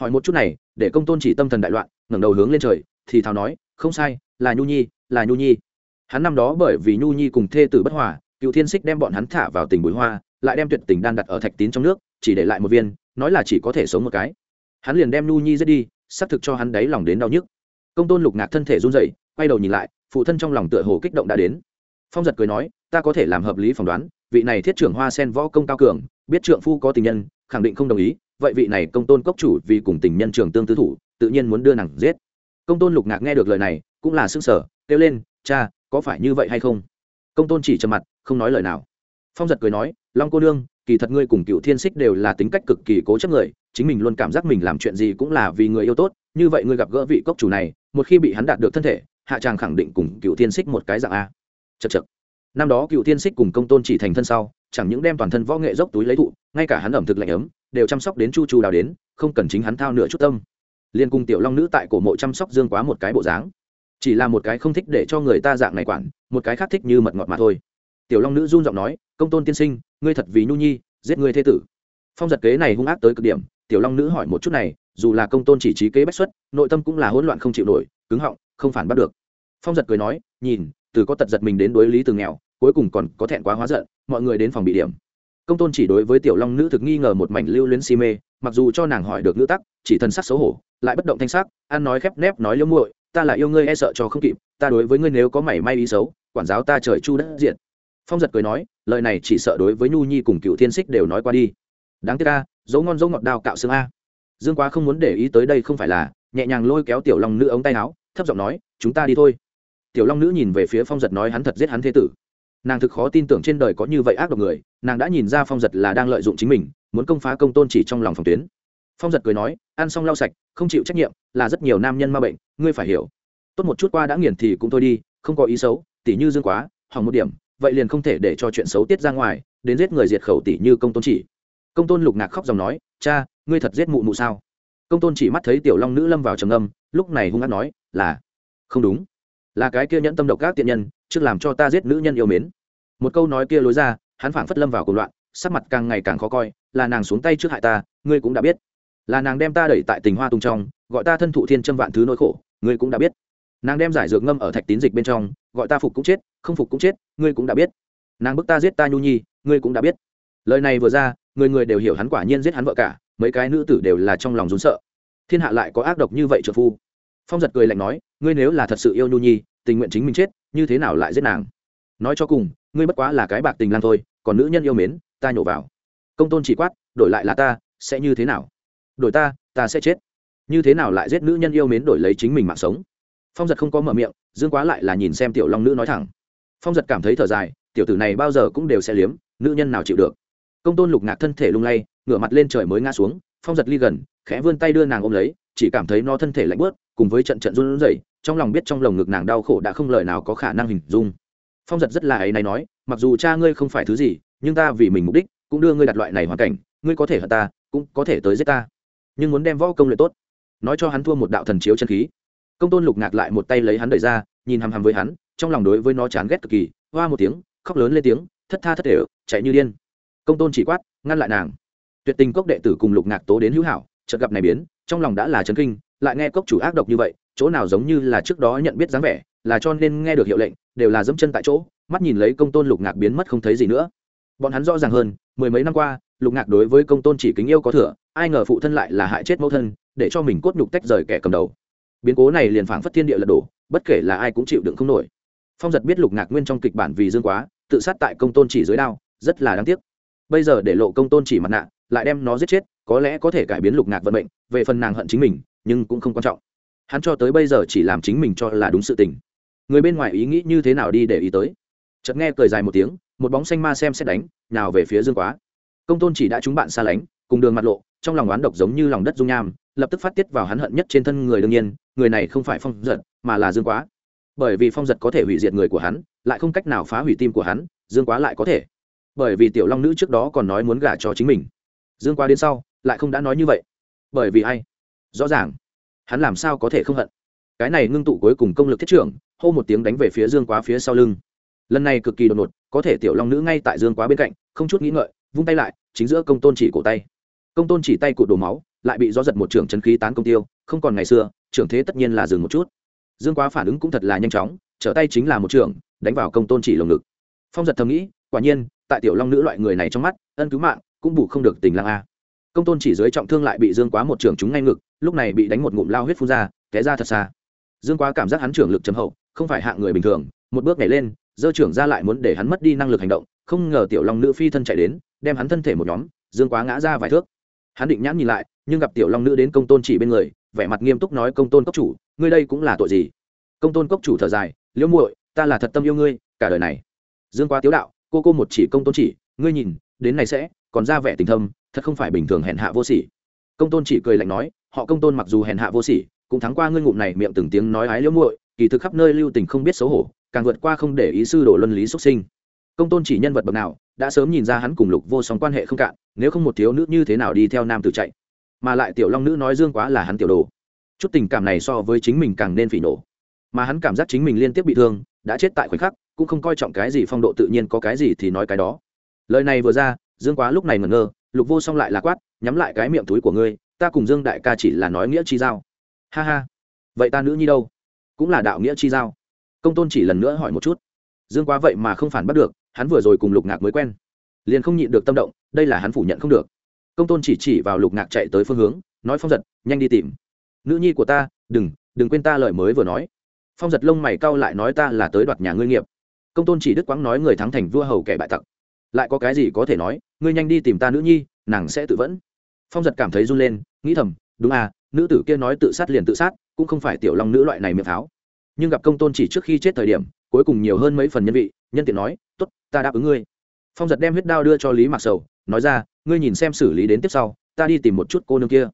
Hỏi một chút này, để công tôn chỉ tâm thần đại loạn, ngẩng đầu hướng lên trời, thì thào nói, không sai, là nhu nhi, là nhu nhi. Hắn năm đó bởi vì nhu nhi cùng thê tử bất hòa, cựu thiên xích đem bọn hắn thả vào tình bùi hoa, lại đem tuyệt tình đan đặt ở thạch tín trong nước, chỉ để lại một viên, nói là chỉ có thể sống một cái. Hắn liền đem nhu nhi giết đi, xác thực cho hắn đáy lòng đến đau nhức. Công tôn lục ngạc thân thể run dậy quay đầu nhìn lại, phụ thân trong lòng tựa hồ kích động đã đến. Phong giật cười nói ta có thể làm hợp lý phỏng đoán, vị này thiết trưởng hoa sen võ công cao cường, biết trượng phu có tình nhân, khẳng định không đồng ý, vậy vị này công tôn cốc chủ vì cùng tình nhân trường tương tư thủ, tự nhiên muốn đưa nàng giết. Công tôn lục ngạc nghe được lời này, cũng là xưng sở kêu lên, cha, có phải như vậy hay không? Công tôn chỉ trầm mặt, không nói lời nào. Phong giật cười nói, long cô nương, kỳ thật ngươi cùng cựu thiên xích đều là tính cách cực kỳ cố chấp người, chính mình luôn cảm giác mình làm chuyện gì cũng là vì người yêu tốt, như vậy ngươi gặp gỡ vị cốc chủ này, một khi bị hắn đạt được thân thể, hạ tràng khẳng định cùng cựu thiên xích một cái dạng a. Chật chật năm đó cựu thiên xích cùng công tôn chỉ thành thân sau, chẳng những đem toàn thân võ nghệ dốc túi lấy thụ, ngay cả hắn ẩm thực lạnh ấm, đều chăm sóc đến chu chu đào đến, không cần chính hắn thao nửa chút tâm. Liên cùng tiểu long nữ tại cổ mộ chăm sóc dương quá một cái bộ dáng. Chỉ là một cái không thích để cho người ta dạng này quản, một cái khác thích như mật ngọt mà thôi. Tiểu long nữ run giọng nói, công tôn tiên sinh, ngươi thật vì nhu nhi, giết ngươi thế tử. Phong giật kế này hung ác tới cực điểm, tiểu long nữ hỏi một chút này, dù là công tôn chỉ trí kế bách xuất, nội tâm cũng là hỗn loạn không chịu nổi, cứng họng, không phản bắt được. Phong giật cười nói, nhìn, từ có tật giật mình đến đối lý từ nghèo cuối cùng còn có thẹn quá hóa giận, mọi người đến phòng bị điểm. Công tôn chỉ đối với tiểu long nữ thực nghi ngờ một mảnh lưu luyến si mê, mặc dù cho nàng hỏi được nữ tắc, chỉ thân sắc xấu hổ, lại bất động thanh sắc, ăn nói khép nép nói liễu muội, ta là yêu ngươi e sợ cho không kịp, ta đối với ngươi nếu có mảy may ý xấu, quản giáo ta trời chu đất diện. Phong giật cười nói, lời này chỉ sợ đối với nhu nhi cùng cựu thiên xích đều nói qua đi. Đáng tiếc a, dấu ngon dấu ngọt đào cạo xương a. Dương quá không muốn để ý tới đây không phải là, nhẹ nhàng lôi kéo tiểu long nữ ống tay áo, thấp giọng nói, chúng ta đi thôi. Tiểu long nữ nhìn về phía phong giật nói hắn thật giết hắn thế tử nàng thực khó tin tưởng trên đời có như vậy ác độc người, nàng đã nhìn ra phong giật là đang lợi dụng chính mình, muốn công phá công tôn chỉ trong lòng phòng tuyến. Phong giật cười nói, ăn xong lau sạch, không chịu trách nhiệm, là rất nhiều nam nhân ma bệnh, ngươi phải hiểu. Tốt một chút qua đã nghiền thì cũng thôi đi, không có ý xấu, tỉ như dương quá, hỏng một điểm, vậy liền không thể để cho chuyện xấu tiết ra ngoài, đến giết người diệt khẩu tỉ như công tôn chỉ. Công tôn lục ngạc khóc dòng nói, cha, ngươi thật giết mụ mụ sao? Công tôn chỉ mắt thấy tiểu long nữ lâm vào trầm âm lúc này hung hát nói, là, không đúng. Là cái kia nhẫn tâm độc các tiện nhân, trước làm cho ta giết nữ nhân yêu mến một câu nói kia lối ra, hắn phảng phất lâm vào cuộc loạn, sắc mặt càng ngày càng khó coi, là nàng xuống tay trước hại ta, ngươi cũng đã biết. Là nàng đem ta đẩy tại tình hoa tung trong, gọi ta thân thụ thiên châm vạn thứ nỗi khổ, ngươi cũng đã biết. Nàng đem giải dược ngâm ở thạch tín dịch bên trong, gọi ta phục cũng chết, không phục cũng chết, ngươi cũng đã biết. Nàng bức ta giết ta nhu nhi, ngươi cũng đã biết. Lời này vừa ra, người người đều hiểu hắn quả nhiên giết hắn vợ cả, mấy cái nữ tử đều là trong lòng rún sợ. Thiên hạ lại có ác độc như vậy trợ phu. Phong giật cười lạnh nói, ngươi nếu là thật sự yêu nhu nhi, tình nguyện chính mình chết, như thế nào lại giết nàng? Nói cho cùng ngươi bất quá là cái bạc tình lang thôi, còn nữ nhân yêu mến, ta nhổ vào. Công tôn chỉ quát, đổi lại là ta, sẽ như thế nào? Đổi ta ta sẽ chết. Như thế nào lại giết nữ nhân yêu mến đổi lấy chính mình mạng sống? Phong giật không có mở miệng, dương quá lại là nhìn xem tiểu long nữ nói thẳng. Phong giật cảm thấy thở dài, tiểu tử này bao giờ cũng đều sẽ liếm, nữ nhân nào chịu được? Công tôn lục ngạc thân thể lung lay, ngửa mặt lên trời mới ngã xuống, phong giật ly gần, khẽ vươn tay đưa nàng ôm lấy, chỉ cảm thấy nó thân thể lạnh bớt cùng với trận trận run rẩy, trong lòng biết trong lồng ngực nàng đau khổ đã không lời nào có khả năng hình dung phong giật rất là ấy này nói, mặc dù cha ngươi không phải thứ gì, nhưng ta vì mình mục đích, cũng đưa ngươi đặt loại này hoàn cảnh, ngươi có thể hận ta, cũng có thể tới giết ta. Nhưng muốn đem võ công luyện tốt. Nói cho hắn thua một đạo thần chiếu chân khí. Công tôn lục ngạc lại một tay lấy hắn đẩy ra, nhìn hằm hằm với hắn, trong lòng đối với nó chán ghét cực kỳ, hoa một tiếng, khóc lớn lên tiếng, thất tha thất thể, chạy như điên. Công tôn chỉ quát, ngăn lại nàng. Tuyệt tình cốc đệ tử cùng lục ngạc tố đến hữu hảo, chợt gặp này biến, trong lòng đã là chấn kinh, lại nghe cốc chủ ác độc như vậy, chỗ nào giống như là trước đó nhận biết dáng vẻ, là cho nên nghe được hiệu lệnh đều là dẫm chân tại chỗ, mắt nhìn lấy công tôn lục ngạc biến mất không thấy gì nữa. Bọn hắn rõ ràng hơn, mười mấy năm qua, lục ngạc đối với công tôn chỉ kính yêu có thừa, ai ngờ phụ thân lại là hại chết mẫu thân, để cho mình cốt nhục tách rời kẻ cầm đầu. Biến cố này liền phảng phất thiên địa lật đổ, bất kể là ai cũng chịu đựng không nổi. Phong giật biết lục ngạc nguyên trong kịch bản vì dương quá, tự sát tại công tôn chỉ dưới đao, rất là đáng tiếc. Bây giờ để lộ công tôn chỉ mặt nạ, lại đem nó giết chết, có lẽ có thể cải biến lục ngạc vận mệnh, về phần nàng hận chính mình, nhưng cũng không quan trọng. Hắn cho tới bây giờ chỉ làm chính mình cho là đúng sự tình người bên ngoài ý nghĩ như thế nào đi để ý tới? Chợt nghe cười dài một tiếng, một bóng xanh ma xem xét đánh, nào về phía dương quá. Công tôn chỉ đã trúng bạn xa lánh, cùng đường mặt lộ, trong lòng oán độc giống như lòng đất dung nham, lập tức phát tiết vào hắn hận nhất trên thân người đương nhiên, người này không phải phong giật, mà là dương quá. Bởi vì phong giật có thể hủy diệt người của hắn, lại không cách nào phá hủy tim của hắn, dương quá lại có thể. Bởi vì tiểu long nữ trước đó còn nói muốn gả cho chính mình. Dương quá đến sau, lại không đã nói như vậy. Bởi vì ai? Rõ ràng, hắn làm sao có thể không hận? Cái này ngưng tụ cuối cùng công lực thiết trưởng, hô một tiếng đánh về phía dương quá phía sau lưng. Lần này cực kỳ đột ngột, có thể tiểu long nữ ngay tại dương quá bên cạnh, không chút nghĩ ngợi, vung tay lại, chính giữa công tôn chỉ cổ tay. Công tôn chỉ tay cụt đổ máu, lại bị gió giật một trưởng chân khí tán công tiêu, không còn ngày xưa, trưởng thế tất nhiên là dừng một chút. Dương quá phản ứng cũng thật là nhanh chóng, trở tay chính là một trưởng, đánh vào công tôn chỉ lồng ngực. Phong giật thầm nghĩ, quả nhiên, tại tiểu long nữ loại người này trong mắt, ân cứu mạng, cũng bù không được tình lang a. Công tôn chỉ dưới trọng thương lại bị dương quá một trưởng trúng ngay ngực, lúc này bị đánh một ngụm lao huyết phun ra, té ra thật xa dương quá cảm giác hắn trưởng lực chấm hậu, không phải hạng người bình thường, một bước nhảy lên dơ trưởng ra lại muốn để hắn mất đi năng lực hành động, không ngờ tiểu long nữ phi thân chạy đến, đem hắn thân thể một nhóm, dương quá ngã ra vài thước. Hắn định nhãn nhìn lại, nhưng gặp tiểu long nữ đến công tôn chỉ bên người, vẻ mặt nghiêm túc nói, công tôn cốc chủ, ngươi đây cũng là tội gì? Công tôn cốc chủ thở dài, liễu muội, ta là thật tâm yêu ngươi, cả đời này. Dương quá tiếu đạo, cô cô một chỉ công tôn chỉ, ngươi nhìn, đến này sẽ còn ra vẻ tình thâm, thật không phải bình thường hèn hạ vô sỉ. Công tôn chỉ cười lạnh nói, họ công tôn mặc dù hèn hạ vô sỉ cũng thắng qua ngươi ngụm này miệng từng tiếng nói ái liễu muội, kỳ thực khắp nơi lưu tình không biết xấu hổ, càng vượt qua không để ý sư đồ luân lý xuất sinh. Công tôn chỉ nhân vật bậc nào, đã sớm nhìn ra hắn cùng lục vô song quan hệ không cạn, nếu không một thiếu nữ như thế nào đi theo nam tử chạy. Mà lại tiểu long nữ nói dương quá là hắn tiểu đồ. Chút tình cảm này so với chính mình càng nên phỉ nổ mà hắn cảm giác chính mình liên tiếp bị thương, đã chết tại khoảnh khắc, cũng không coi trọng cái gì phong độ tự nhiên có cái gì thì nói cái đó. Lời này vừa ra, dương quá lúc này ngẩn ngơ, lục vô song lại là quát, nhắm lại cái miệng túi của ngươi, ta cùng dương đại ca chỉ là nói nghĩa chi giao ha ha. Vậy ta nữ nhi đâu? Cũng là đạo nghĩa chi giao. Công tôn chỉ lần nữa hỏi một chút. Dương quá vậy mà không phản bắt được, hắn vừa rồi cùng lục ngạc mới quen. Liền không nhịn được tâm động, đây là hắn phủ nhận không được. Công tôn chỉ chỉ vào lục ngạc chạy tới phương hướng, nói phong giật, nhanh đi tìm. Nữ nhi của ta, đừng đừng quên ta lời mới vừa nói. Phong giật lông mày cau lại nói ta là tới đoạt nhà ngươi nghiệp. Công tôn chỉ đức quãng nói người thắng thành vua hầu kẻ bại tặc. Lại có cái gì có thể nói, ngươi nhanh đi tìm ta nữ nhi, nàng sẽ tự vẫn. Phong giật cảm thấy run lên, nghĩ thầm, đúng à nữ tử kia nói tự sát liền tự sát, cũng không phải tiểu long nữ loại này miệng tháo nhưng gặp công tôn chỉ trước khi chết thời điểm, cuối cùng nhiều hơn mấy phần nhân vị, nhân tiện nói t ố t ta đáp ứng ngươi. Phong giật đem huyết đao đưa cho lý mạc sầu, nói ra, ngươi nhìn xem xử lý đến tiếp sau, ta đi tìm một chút cô nương kia.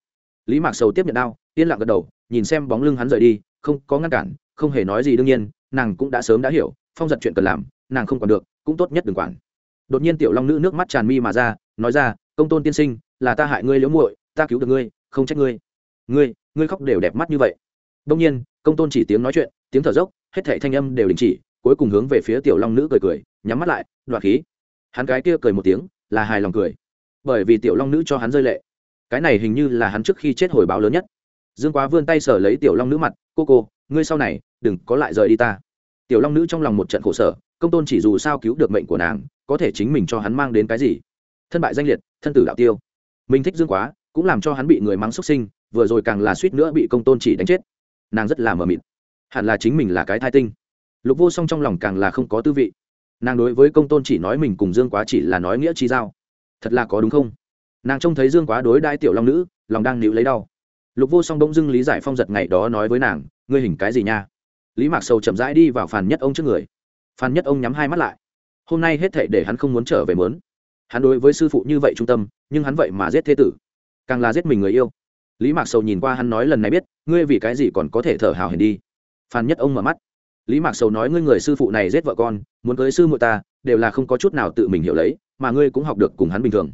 Lý mạc sầu tiếp nhận đao, yên lặng gật đầu, nhìn xem bóng lưng hắn rời đi, không có ngăn cản, không hề nói gì đương nhiên, nàng cũng đã sớm đã hiểu, phong giật chuyện cần làm, nàng không còn được, cũng tốt nhất đừng quản. Đột nhiên tiểu long nữ nước mắt tràn mi mà ra, nói ra, công tôn tiên sinh, là ta hại ngươi liễu muội, ta cứu được ngươi, không trách ngươi ngươi ngươi khóc đều đẹp mắt như vậy. Đông nhiên, công tôn chỉ tiếng nói chuyện, tiếng thở dốc, hết thảy thanh âm đều đình chỉ, cuối cùng hướng về phía tiểu long nữ cười cười, nhắm mắt lại, đoạt khí. Hắn cái kia cười một tiếng, là hài lòng cười. Bởi vì tiểu long nữ cho hắn rơi lệ. Cái này hình như là hắn trước khi chết hồi báo lớn nhất. Dương quá vươn tay sở lấy tiểu long nữ mặt, cô cô, ngươi sau này đừng có lại rời đi ta. Tiểu long nữ trong lòng một trận khổ sở, công tôn chỉ dù sao cứu được mệnh của nàng, có thể chính mình cho hắn mang đến cái gì? Thân bại danh liệt, thân tử đạo tiêu. Mình thích dương quá, cũng làm cho hắn bị người mắng xuất sinh vừa rồi càng là suýt nữa bị công tôn chỉ đánh chết. Nàng rất là mờ mịt. Hẳn là chính mình là cái thai tinh. Lục vô song trong lòng càng là không có tư vị. Nàng đối với công tôn chỉ nói mình cùng dương quá chỉ là nói nghĩa chi giao. Thật là có đúng không? Nàng trông thấy dương quá đối đai tiểu long nữ, lòng đang níu lấy đau. Lục vô song bỗng dưng lý giải phong giật ngày đó nói với nàng, ngươi hình cái gì nha? Lý mạc sầu chậm rãi đi vào phàn nhất ông trước người. Phàn nhất ông nhắm hai mắt lại. Hôm nay hết thệ để hắn không muốn trở về mớn. Hắn đối với sư phụ như vậy trung tâm, nhưng hắn vậy mà giết thế tử. Càng là giết mình người yêu lý mạc sầu nhìn qua hắn nói lần này biết, ngươi vì cái gì còn có thể thở hào hển đi? Phan nhất ông mở mắt. Lý mạc sầu nói ngươi người sư phụ này giết vợ con, muốn cưới sư muội ta, đều là không có chút nào tự mình hiểu lấy, mà ngươi cũng học được cùng hắn bình thường.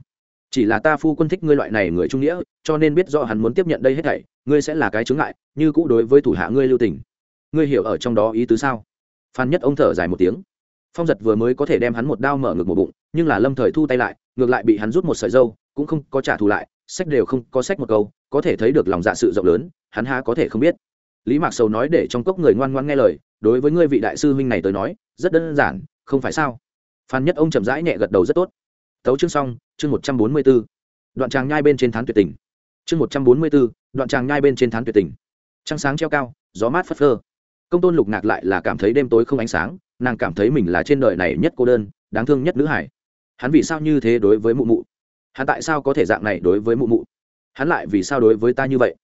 Chỉ là ta phu quân thích ngươi loại này người trung nghĩa, cho nên biết do hắn muốn tiếp nhận đây hết thảy, ngươi sẽ là cái chướng ngại, như cũ đối với thủ hạ ngươi lưu tình. Ngươi hiểu ở trong đó ý tứ sao? Phan nhất ông thở dài một tiếng. Phong giật vừa mới có thể đem hắn một đao mở ngực một bụng, nhưng là lâm thời thu tay lại, ngược lại bị hắn rút một sợi dâu, cũng không có trả thù lại sách đều không có sách một câu, có thể thấy được lòng dạ sự rộng lớn, hắn há có thể không biết. Lý mạc sầu nói để trong cốc người ngoan ngoan nghe lời, đối với ngươi vị đại sư huynh này tới nói, rất đơn giản, không phải sao? Phan nhất ông chậm rãi nhẹ gật đầu rất tốt. Tấu chương xong, chương một trăm bốn mươi b ố đoạn tràng nhai bên trên thán tuyệt tình. Chương một trăm bốn mươi b ố đoạn tràng nhai bên trên thán tuyệt tình. Trăng sáng treo cao, gió mát phất phơ. Công tôn lục ngạc lại là cảm thấy đêm tối không ánh sáng, nàng cảm thấy mình là trên đời này nhất cô đơn, đáng thương nhất nữ hải. Hắn vì sao như thế đối với mụ mụ? Hắn tại sao có thể dạng này đối với mụ mụ? Hắn lại vì sao đối với ta như vậy?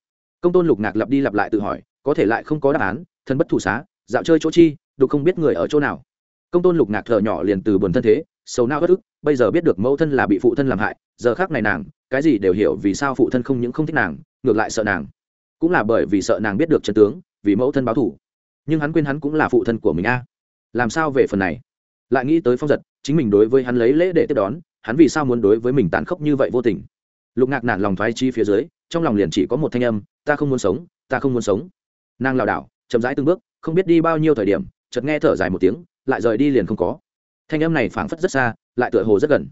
Công tôn lục ngạc lặp đi lặp lại tự hỏi, có thể lại không có đáp án, thân bất thủ xá, dạo chơi chỗ chi, đục không biết người ở chỗ nào. Công tôn lục ngạc thở nhỏ liền từ buồn thân thế, sầu nao bất ức, bây giờ biết được mẫu thân là bị phụ thân làm hại, giờ khác này nàng, cái gì đều hiểu vì sao phụ thân không những không thích nàng, ngược lại sợ nàng. Cũng là bởi vì sợ nàng biết được chân tướng, vì mẫu thân báo thủ nhưng hắn quên hắn cũng là phụ thân của mình a. Làm sao về phần này? Lại nghĩ tới phong giật, chính mình đối với hắn lấy lễ để tiếp đón hắn vì sao muốn đối với mình tàn khốc như vậy vô tình? Lục ngạc nản lòng thoái chi phía dưới, trong lòng liền chỉ có một thanh âm, ta không muốn sống, ta không muốn sống. Nàng lảo đảo, chậm rãi từng bước, không biết đi bao nhiêu thời điểm, chợt nghe thở dài một tiếng, lại rời đi liền không có. Thanh âm này phảng phất rất xa, lại tựa hồ rất gần.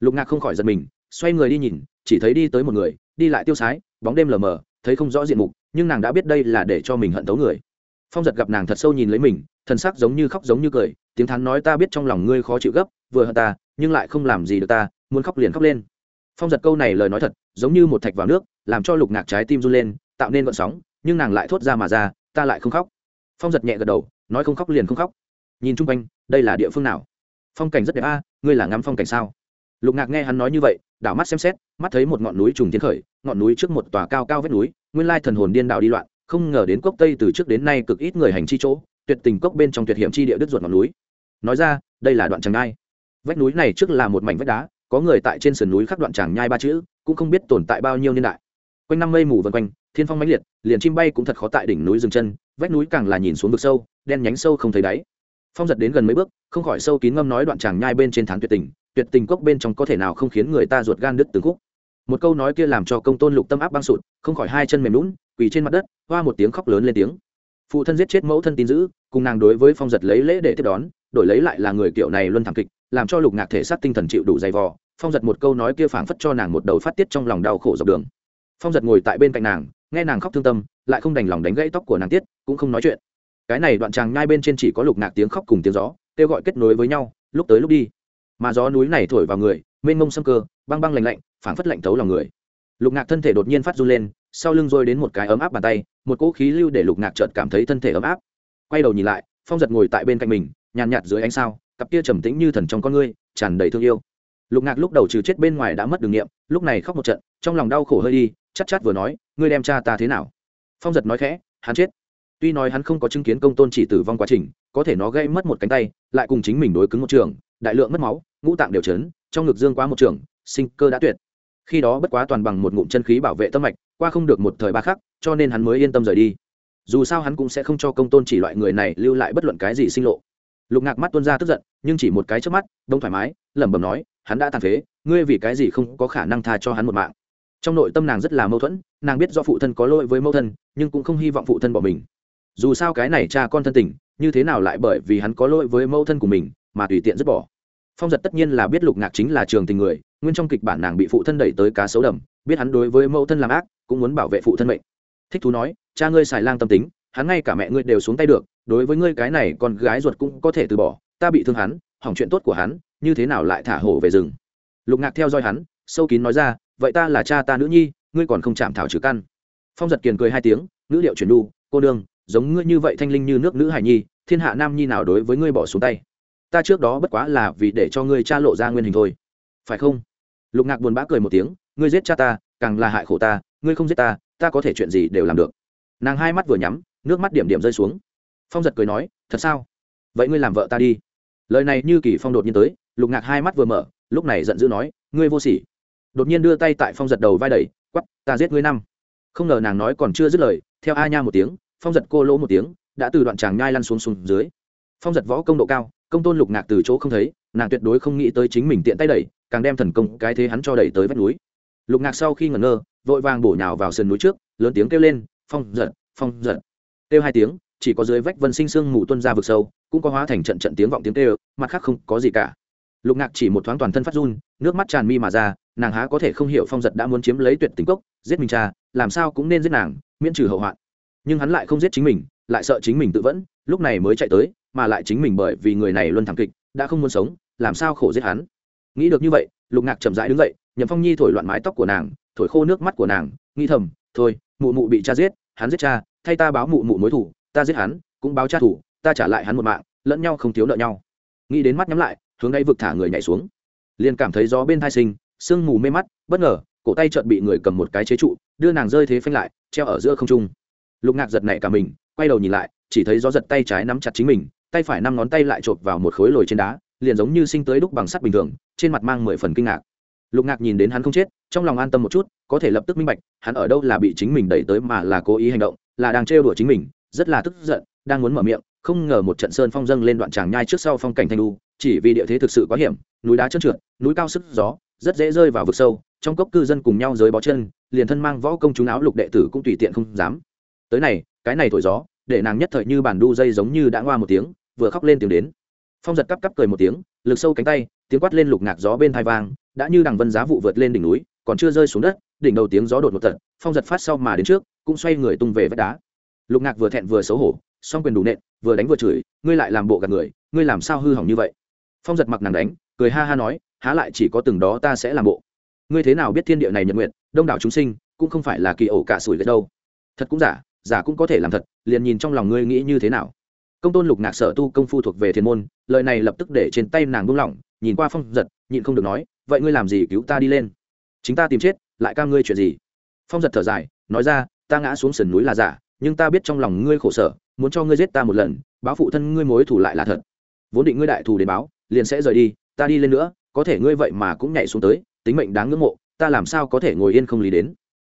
Lục ngạc không khỏi giật mình, xoay người đi nhìn, chỉ thấy đi tới một người, đi lại tiêu sái, bóng đêm lờ mờ, thấy không rõ diện mục, nhưng nàng đã biết đây là để cho mình hận tấu người. Phong giật gặp nàng thật sâu nhìn lấy mình, thần sắc giống như khóc giống như cười, tiếng thắn nói ta biết trong lòng ngươi khó chịu gấp, vừa hận ta nhưng lại không làm gì được ta, muốn khóc liền khóc lên. Phong giật câu này lời nói thật, giống như một thạch vào nước, làm cho lục ngạc trái tim run lên, tạo nên vận sóng, nhưng nàng lại thốt ra mà ra, ta lại không khóc. Phong giật nhẹ gật đầu, nói không khóc liền không khóc. Nhìn chung quanh, đây là địa phương nào? Phong cảnh rất đẹp a, ngươi là ngắm phong cảnh sao? Lục ngạc nghe hắn nói như vậy, đảo mắt xem xét, mắt thấy một ngọn núi trùng tiến khởi, ngọn núi trước một tòa cao cao vết núi, nguyên lai thần hồn điên đạo đi loạn, không ngờ đến cốc tây từ trước đến nay cực ít người hành chi chỗ, tuyệt tình cốc bên trong tuyệt hiểm chi địa đứt ruột ngọn núi. Nói ra, đây là đoạn tràng ai vách núi này trước là một mảnh vách đá, có người tại trên sườn núi khắc đoạn tràng nhai ba chữ, cũng không biết tồn tại bao nhiêu niên đại. Quanh năm mây mù vân quanh, thiên phong mãnh liệt, liền chim bay cũng thật khó tại đỉnh núi dừng chân, vách núi càng là nhìn xuống vực sâu, đen nhánh sâu không thấy đáy. Phong giật đến gần mấy bước, không khỏi sâu kín ngâm nói đoạn tràng nhai bên trên thán tuyệt tình tuyệt tình cốc bên trong có thể nào không khiến người ta ruột gan đứt từng khúc. Một câu nói kia làm cho công tôn lục tâm áp băng sụt, không khỏi hai chân mềm lún quỳ trên mặt đất, hoa một tiếng khóc lớn lên tiếng. Phụ thân giết chết mẫu thân tin giữ, cùng nàng đối với phong giật lấy lễ để tiếp đón, đổi lấy lại là người kiểu này luân thảm kịch làm cho lục ngạc thể xác tinh thần chịu đủ dày vò, phong giật một câu nói kia phảng phất cho nàng một đầu phát tiết trong lòng đau khổ dọc đường. Phong giật ngồi tại bên cạnh nàng, nghe nàng khóc thương tâm, lại không đành lòng đánh gãy tóc của nàng tiết, cũng không nói chuyện. Cái này đoạn chàng nhai bên trên chỉ có lục ngạc tiếng khóc cùng tiếng gió, kêu gọi kết nối với nhau, lúc tới lúc đi. Mà gió núi này thổi vào người, mênh mông xâm cơ, băng băng lạnh lạnh, phảng phất lạnh tấu lòng người. Lục ngạc thân thể đột nhiên phát run lên, sau lưng rôi đến một cái ấm áp bàn tay, một cỗ khí lưu để lục ngạc chợt cảm thấy thân thể ấm áp. Quay đầu nhìn lại, phong giật ngồi tại bên cạnh mình, nhàn nhạt dưới ánh sao cặp kia trầm tĩnh như thần trong con ngươi, tràn đầy thương yêu. Lục ngạc lúc đầu trừ chết bên ngoài đã mất đường nghiệm lúc này khóc một trận, trong lòng đau khổ hơi đi chắc chắc vừa nói, ngươi đem cha ta thế nào? Phong giật nói khẽ, hắn chết. Tuy nói hắn không có chứng kiến công tôn chỉ tử vong quá trình, có thể nó gây mất một cánh tay, lại cùng chính mình đối cứng một trường, đại lượng mất máu, ngũ tạng đều chấn trong ngực dương quá một trường, sinh cơ đã tuyệt. Khi đó bất quá toàn bằng một ngụm chân khí bảo vệ tâm mạch, qua không được một thời ba khắc, cho nên hắn mới yên tâm rời đi. Dù sao hắn cũng sẽ không cho công tôn chỉ loại người này lưu lại bất luận cái gì sinh lộ lục ngạc mắt tuân ra tức giận, nhưng chỉ một cái trước mắt đông thoải mái, lẩm bẩm nói, hắn đã tàn phế, ngươi vì cái gì không có khả năng tha cho hắn một mạng. Trong nội tâm nàng rất là mâu thuẫn, nàng biết do phụ thân có lỗi với mâu thân, nhưng cũng không hy vọng phụ thân bỏ mình. Dù sao cái này cha con thân tình, như thế nào lại bởi vì hắn có lỗi với mâu thân của mình mà tùy tiện dứt bỏ. Phong giật tất nhiên là biết lục ngạc chính là trường tình người, nguyên trong kịch bản nàng bị phụ thân đẩy tới cá sấu đầm, biết hắn đối với mẫu thân làm ác, cũng muốn bảo vệ phụ thân mệnh. Thích thú nói, cha ngươi xài lang tâm tính, hắn ngay cả mẹ ngươi đều xuống tay được đối với ngươi cái này con gái ruột cũng có thể từ bỏ, ta bị thương hắn, hỏng chuyện tốt của hắn, như thế nào lại thả hổ về rừng? Lục ngạc theo dõi hắn, sâu kín nói ra, vậy ta là cha ta nữ nhi, ngươi còn không chạm thảo trừ căn. Phong giật kiền cười hai tiếng nữ liệu chuyển đu, cô đương giống ngươi như vậy thanh linh như nước nữ hải nhi, thiên hạ nam nhi nào đối với ngươi bỏ xuống tay? Ta trước đó bất quá là vì để cho ngươi cha lộ ra nguyên hình thôi. Phải không? Lục ngạc buồn bã cười một tiếng, ngươi giết cha ta, càng là hại khổ ta, ngươi không giết ta ta có thể chuyện gì đều làm được. Nàng hai mắt vừa nhắm, nước mắt điểm điểm rơi xuống phong giật cười nói, thật sao? Vậy ngươi làm vợ ta đi. Lời này như kỳ phong đột nhiên tới, lục ngạc hai mắt vừa mở, lúc này giận dữ nói, ngươi vô sỉ. Đột nhiên đưa tay tại phong giật đầu vai đẩy quắp ta giết ngươi năm. Không ngờ nàng nói còn chưa dứt lời, theo a nha một tiếng, phong giật cô lỗ một tiếng, đã từ đoạn tràng nhai lăn xuống xuống dưới. Phong giật võ công độ cao, công tôn lục ngạc từ chỗ không thấy, nàng tuyệt đối không nghĩ tới chính mình tiện tay đẩy, càng đem thần công cái thế hắn cho đẩy tới vách núi. Lục ngạc sau khi ngẩn ngơ, vội vàng bổ nhào vào sườn núi trước, lớn tiếng kêu lên, phong giật phong giật. Kêu hai tiếng chỉ có dưới vách vân sinh sương mù tuân ra vực sâu, cũng có hóa thành trận trận tiếng vọng tiếng kêu, mặt khác không có gì cả. Lục ngạc chỉ một thoáng toàn thân phát run, nước mắt tràn mi mà ra, nàng há có thể không hiểu phong giật đã muốn chiếm lấy tuyệt tình cốc, giết mình cha, làm sao cũng nên giết nàng, miễn trừ hậu hoạn. Nhưng hắn lại không giết chính mình, lại sợ chính mình tự vẫn, lúc này mới chạy tới, mà lại chính mình bởi vì người này luôn thẳng kịch, đã không muốn sống, làm sao khổ giết hắn. Nghĩ được như vậy, lục ngạc chậm rãi đứng dậy, nhậm phong nhi thổi loạn mái tóc của nàng, thổi khô nước mắt của nàng, nghĩ thầm, thôi, mụ mụ bị cha giết, hắn giết cha, thay ta báo mụ mụ mối thủ ta giết hắn, cũng báo tra thủ, ta trả lại hắn một mạng, lẫn nhau không thiếu nợ nhau. Nghĩ đến mắt nhắm lại, hướng đây vực thả người nhảy xuống. Liền cảm thấy gió bên thai sinh, sương mù mê mắt, bất ngờ, cổ tay chợt bị người cầm một cái chế trụ, đưa nàng rơi thế phanh lại, treo ở giữa không trung. Lục ngạc giật nảy cả mình, quay đầu nhìn lại, chỉ thấy gió giật tay trái nắm chặt chính mình, tay phải năm ngón tay lại chộp vào một khối lồi trên đá, liền giống như sinh tới đúc bằng sắt bình thường, trên mặt mang mười phần kinh ngạc. Lục ngạc nhìn đến hắn không chết, trong lòng an tâm một chút, có thể lập tức minh bạch, hắn ở đâu là bị chính mình đẩy tới mà là cố ý hành động, là đang trêu đùa chính mình rất là tức giận, đang muốn mở miệng, không ngờ một trận sơn phong dâng lên đoạn tràng nhai trước sau phong cảnh thanh lu chỉ vì địa thế thực sự quá hiểm, núi đá trơn trượt, núi cao sức gió, rất dễ rơi vào vực sâu, trong cốc cư dân cùng nhau dưới bó chân, liền thân mang võ công chúng áo lục đệ tử cũng tùy tiện không dám. Tới này, cái này thổi gió, để nàng nhất thời như bản đu dây giống như đã ngoa một tiếng, vừa khóc lên tiếng đến. Phong giật cắp cắp cười một tiếng, lực sâu cánh tay, tiếng quát lên lục ngạc gió bên thai vang, đã như đằng vân giá vụ vượt lên đỉnh núi, còn chưa rơi xuống đất, đỉnh đầu tiếng gió đột một tận phong giật phát sau mà đến trước, cũng xoay người tung về vách đá lục ngạc vừa thẹn vừa xấu hổ, song quyền đủ nện, vừa đánh vừa chửi, ngươi lại làm bộ gạt người, ngươi làm sao hư hỏng như vậy? Phong giật mặc nàng đánh, cười ha ha nói, há lại chỉ có từng đó ta sẽ làm bộ. Ngươi thế nào biết thiên địa này nhận nguyện, đông đảo chúng sinh, cũng không phải là kỳ ổ cả sủi ghét đâu. Thật cũng giả giả cũng có thể làm thật, liền nhìn trong lòng ngươi nghĩ như thế nào. Công tôn lục ngạc sở tu công phu thuộc về thiên môn, lời này lập tức để trên tay nàng buông lỏng, nhìn qua phong giật, nhịn không được nói, vậy ngươi làm gì cứu ta đi lên? Chính ta tìm chết, lại cam ngươi chuyện gì? Phong giật thở dài, nói ra, ta ngã xuống sườn núi là giả nhưng ta biết trong lòng ngươi khổ sở, muốn cho ngươi giết ta một lần, báo phụ thân ngươi mối thủ lại là thật. Vốn định ngươi đại thù đến báo, liền sẽ rời đi, ta đi lên nữa, có thể ngươi vậy mà cũng nhảy xuống tới, tính mệnh đáng ngưỡng mộ, ta làm sao có thể ngồi yên không lý đến.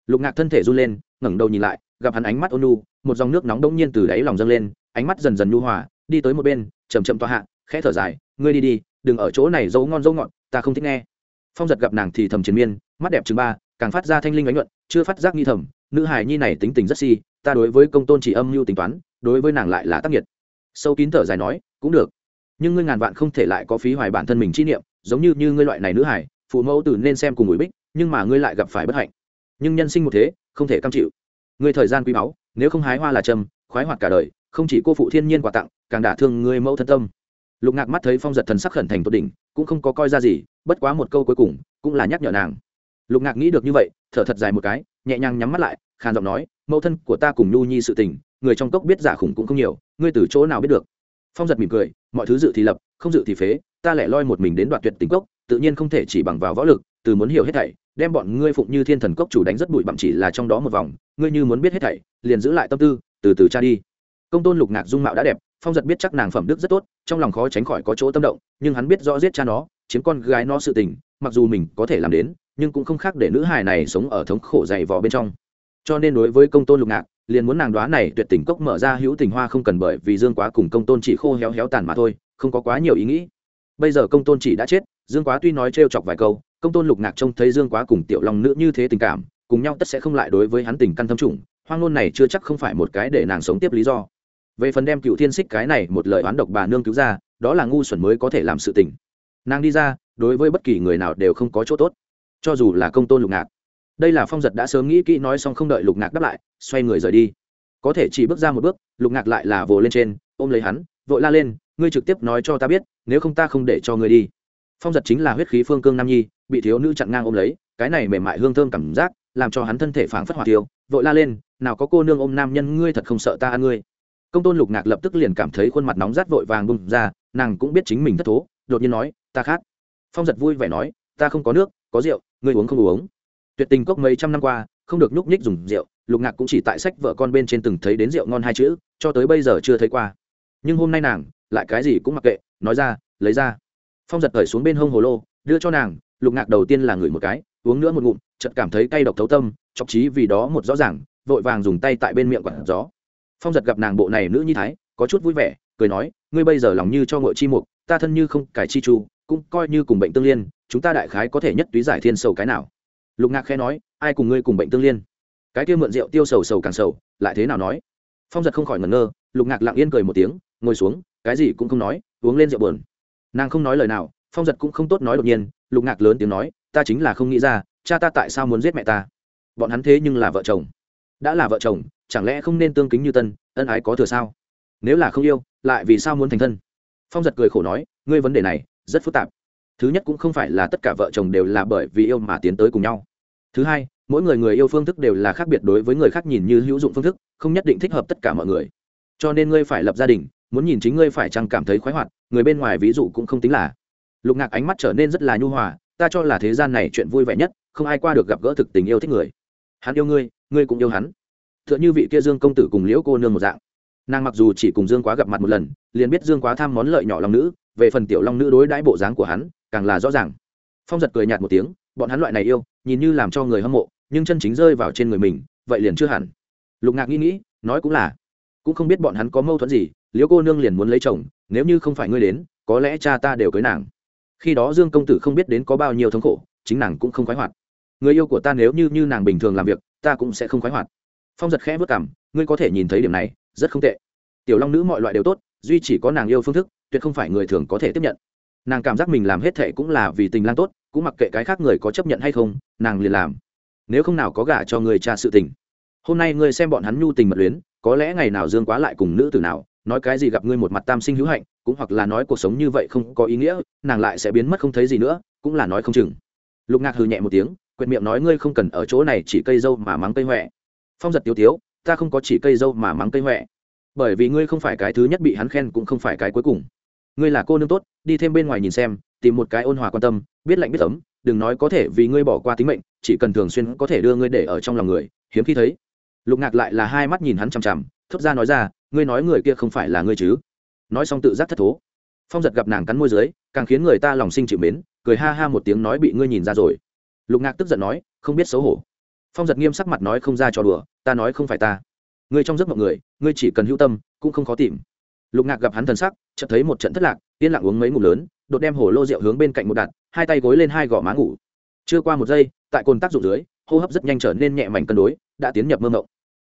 Lục ngạc thân thể run lên, ngẩng đầu nhìn lại, gặp hắn ánh mắt ôn nu một dòng nước nóng đông nhiên từ đáy lòng dâng lên, ánh mắt dần dần nhu hòa, đi tới một bên chầm chậm toa hạ, khẽ thở dài, ngươi đi đi, đừng ở chỗ này dấu ngon dấu ngọt, ta không thích nghe. Phong giật gặp nàng thì thầm triền miên, mắt đẹp chừng ba, càng phát ra thanh linh ánh nhuận, chưa phát giác nghi thầm, nữ hài nhi này tính tình rất si ta đối với công tôn chỉ âm mưu tính toán, đối với nàng lại là tác nghiệt. Sâu kín thở dài nói, cũng được. Nhưng ngươi ngàn vạn không thể lại có phí hoài bản thân mình chi niệm, giống như như ngươi loại này nữ hải phụ mẫu tử nên xem cùng mũi bích, nhưng mà ngươi lại gặp phải bất hạnh. Nhưng nhân sinh một thế, không thể cam chịu. Ngươi thời gian quý báu, nếu không hái hoa là trầm, khoái hoạt cả đời, không chỉ cô phụ thiên nhiên quà tặng, càng đả thương ngươi mẫu thân tâm. Lục ngạc mắt thấy phong giật thần sắc khẩn thành tốt đỉnh, cũng không có coi ra gì, bất quá một câu cuối cùng, cũng là nhắc nhở nàng. Lục ngạc nghĩ được như vậy, thở thật dài một cái nhẹ nhàng nhắm mắt lại, khàn giọng nói, mẫu thân của ta cùng nhu nhi sự tình, người trong cốc biết giả khủng cũng không nhiều, ngươi từ chỗ nào biết được? Phong giật mỉm cười, mọi thứ dự thì lập, không dự thì phế, ta lẻ loi một mình đến đoạn tuyệt tình cốc, tự nhiên không thể chỉ bằng vào võ lực, từ muốn hiểu hết thảy, đem bọn ngươi phụng như thiên thần cốc chủ đánh rất bụi bặm chỉ là trong đó một vòng, ngươi như muốn biết hết thảy, liền giữ lại tâm tư, từ từ tra đi. Công tôn lục ngạc dung mạo đã đẹp, phong giật biết chắc nàng phẩm đức rất tốt, trong lòng khó tránh khỏi có chỗ tâm động, nhưng hắn biết rõ giết cha nó, chiếm con gái nó sự tình mặc dù mình có thể làm đến, nhưng cũng không khác để nữ hài này sống ở thống khổ dày vò bên trong. Cho nên đối với công tôn lục ngạc, liền muốn nàng đoá này tuyệt tình cốc mở ra hữu tình hoa không cần bởi vì dương quá cùng công tôn chỉ khô héo héo tàn mà thôi, không có quá nhiều ý nghĩ. Bây giờ công tôn chỉ đã chết, dương quá tuy nói trêu chọc vài câu, công tôn lục ngạc trông thấy dương quá cùng tiểu long nữ như thế tình cảm, cùng nhau tất sẽ không lại đối với hắn tình căn thâm trùng, hoang ngôn này chưa chắc không phải một cái để nàng sống tiếp lý do. Về phần đem cựu thiên xích cái này một lời oán độc bà nương cứu ra, đó là ngu xuẩn mới có thể làm sự tình. Nàng đi ra đối với bất kỳ người nào đều không có chỗ tốt, cho dù là công tôn lục ngạc. Đây là phong giật đã sớm nghĩ kỹ nói xong không đợi lục ngạc đáp lại, xoay người rời đi. Có thể chỉ bước ra một bước, lục ngạc lại là vồ lên trên, ôm lấy hắn, vội la lên, ngươi trực tiếp nói cho ta biết, nếu không ta không để cho ngươi đi. Phong giật chính là huyết khí phương cương nam nhi, bị thiếu nữ chặn ngang ôm lấy, cái này mềm mại hương thơm cảm giác, làm cho hắn thân thể phảng phất hỏa tiêu, vội la lên, nào có cô nương ôm nam nhân, ngươi thật không sợ ta ăn ngươi? Công tôn lục ngạc lập tức liền cảm thấy khuôn mặt nóng rát vội vàng bung ra, nàng cũng biết chính mình thất thố, đột nhiên nói, ta khát phong giật vui vẻ nói, ta không có nước, có rượu, ngươi uống không uống. Tuyệt tình cốc mấy trăm năm qua, không được nhúc nhích dùng rượu, lục ngạc cũng chỉ tại sách vợ con bên trên từng thấy đến rượu ngon hai chữ, cho tới bây giờ chưa thấy qua. Nhưng hôm nay nàng, lại cái gì cũng mặc kệ, nói ra, lấy ra. Phong giật cởi xuống bên hông hồ lô, đưa cho nàng, lục ngạc đầu tiên là ngửi một cái, uống nữa một ngụm, chợt cảm thấy cay độc thấu tâm, chọc trí vì đó một rõ ràng, vội vàng dùng tay tại bên miệng quặn gió. Phong giật gặp nàng bộ này nữ nhi thái, có chút vui vẻ, cười nói, ngươi bây giờ lòng như cho ngội chi mục, ta thân như không cải chi chu cũng coi như cùng bệnh tương liên, chúng ta đại khái có thể nhất túy giải thiên sầu cái nào. Lục ngạc khẽ nói, ai cùng ngươi cùng bệnh tương liên? Cái kia mượn rượu tiêu sầu sầu càng sầu, lại thế nào nói? Phong giật không khỏi ngẩn ngơ, lục ngạc lặng yên cười một tiếng, ngồi xuống, cái gì cũng không nói, uống lên rượu buồn. nàng không nói lời nào, phong giật cũng không tốt nói đột nhiên, lục ngạc lớn tiếng nói, ta chính là không nghĩ ra, cha ta tại sao muốn giết mẹ ta? Bọn hắn thế nhưng là vợ chồng. Đã là vợ chồng, chẳng lẽ không nên tương kính như tân, ân ái có thừa sao? Nếu là không yêu, lại vì sao muốn thành thân? Phong giật cười khổ nói, ngươi vấn đề này rất phức tạp. Thứ nhất cũng không phải là tất cả vợ chồng đều là bởi vì yêu mà tiến tới cùng nhau. Thứ hai, mỗi người người yêu phương thức đều là khác biệt đối với người khác nhìn như hữu dụng phương thức, không nhất định thích hợp tất cả mọi người. Cho nên ngươi phải lập gia đình, muốn nhìn chính ngươi phải chăng cảm thấy khoái hoạt, người bên ngoài ví dụ cũng không tính là. Lục ngạc ánh mắt trở nên rất là nhu hòa, ta cho là thế gian này chuyện vui vẻ nhất, không ai qua được gặp gỡ thực tình yêu thích người. Hắn yêu ngươi ngươi cũng yêu hắn. T h ư ợ n h ư vị kia dương công tử cùng liễu cô nương một dạng. Nàng mặc dù chỉ cùng dương quá gặp mặt một lần, liền biết dương quá tham món lợi nhỏ lòng nữ về phần tiểu long nữ đối đãi bộ dáng của hắn, càng là rõ ràng. Phong giật cười nhạt một tiếng, bọn hắn loại này yêu, nhìn như làm cho người hâm mộ, nhưng chân chính rơi vào trên người mình, vậy liền chưa hẳn. Lục ngạc nghĩ nghĩ, nói cũng là, cũng không biết bọn hắn có mâu thuẫn gì, liễu cô nương liền muốn lấy chồng, nếu như không phải ngươi đến, có lẽ cha ta đều cưới nàng. Khi đó dương công tử không biết đến có bao nhiêu thống khổ, chính nàng cũng không khoái hoạt. Người yêu của ta nếu như như nàng bình thường làm việc, ta cũng sẽ không khoái hoạt. Phong giật khẽ vất cảm ngươi có thể nhìn thấy điểm này, rất không tệ. Tiểu long nữ mọi loại đều tốt, duy chỉ có nàng yêu phương thức tuyệt không phải người thường có thể tiếp nhận. Nàng cảm giác mình làm hết thệ cũng là vì tình lang tốt, cũng mặc kệ cái khác người có chấp nhận hay không, nàng liền làm. Nếu không nào có gả cho người cha sự tình. Hôm nay ngươi xem bọn hắn nhu tình mật luyến, có lẽ ngày nào dương quá lại cùng nữ tử nào, nói cái gì gặp ngươi một mặt tam sinh hữu hạnh, cũng hoặc là nói cuộc sống như vậy không có ý nghĩa, nàng lại sẽ biến mất không thấy gì nữa, cũng là nói không chừng. Lục ngạc hừ nhẹ một tiếng, quyệt miệng nói ngươi không cần ở chỗ này chỉ cây dâu mà mắng cây huệ phong giật tiêu tiếu, ta không có chỉ cây dâu mà mắng cây huệ bởi vì ngươi không phải cái thứ nhất bị hắn khen cũng không phải cái cuối cùng ngươi là cô nương tốt, đi thêm bên ngoài nhìn xem, tìm một cái ôn hòa quan tâm, biết lạnh biết ấm, đừng nói có thể vì ngươi bỏ qua tính mệnh, chỉ cần thường xuyên có thể đưa ngươi để ở trong lòng người, hiếm khi thấy. Lục ngạc lại là hai mắt nhìn hắn chằm chằm, thốt ra nói ra, ngươi nói người kia không phải là ngươi chứ? Nói xong tự giác thất thố. Phong giật gặp nàng cắn môi dưới, càng khiến người ta lòng sinh chịu mến, cười ha ha một tiếng nói bị ngươi nhìn ra rồi. Lục ngạc tức giận nói, không biết xấu hổ. Phong giật nghiêm sắc mặt nói không ra cho đùa, ta nói không phải ta. Ngươi trong giấc mọi người, ngươi chỉ cần hữu tâm, cũng không khó tìm. Lục ngạc gặp hắn thần sắc chợt thấy một trận thất lạc, yên lặng uống mấy ngủ lớn, đột đem hồ lô rượu hướng bên cạnh một đặt, hai tay gối lên hai gò má ngủ. Chưa qua một giây, tại cồn tác dụng dưới, hô hấp rất nhanh trở nên nhẹ mảnh cân đối, đã tiến nhập mơ mộng.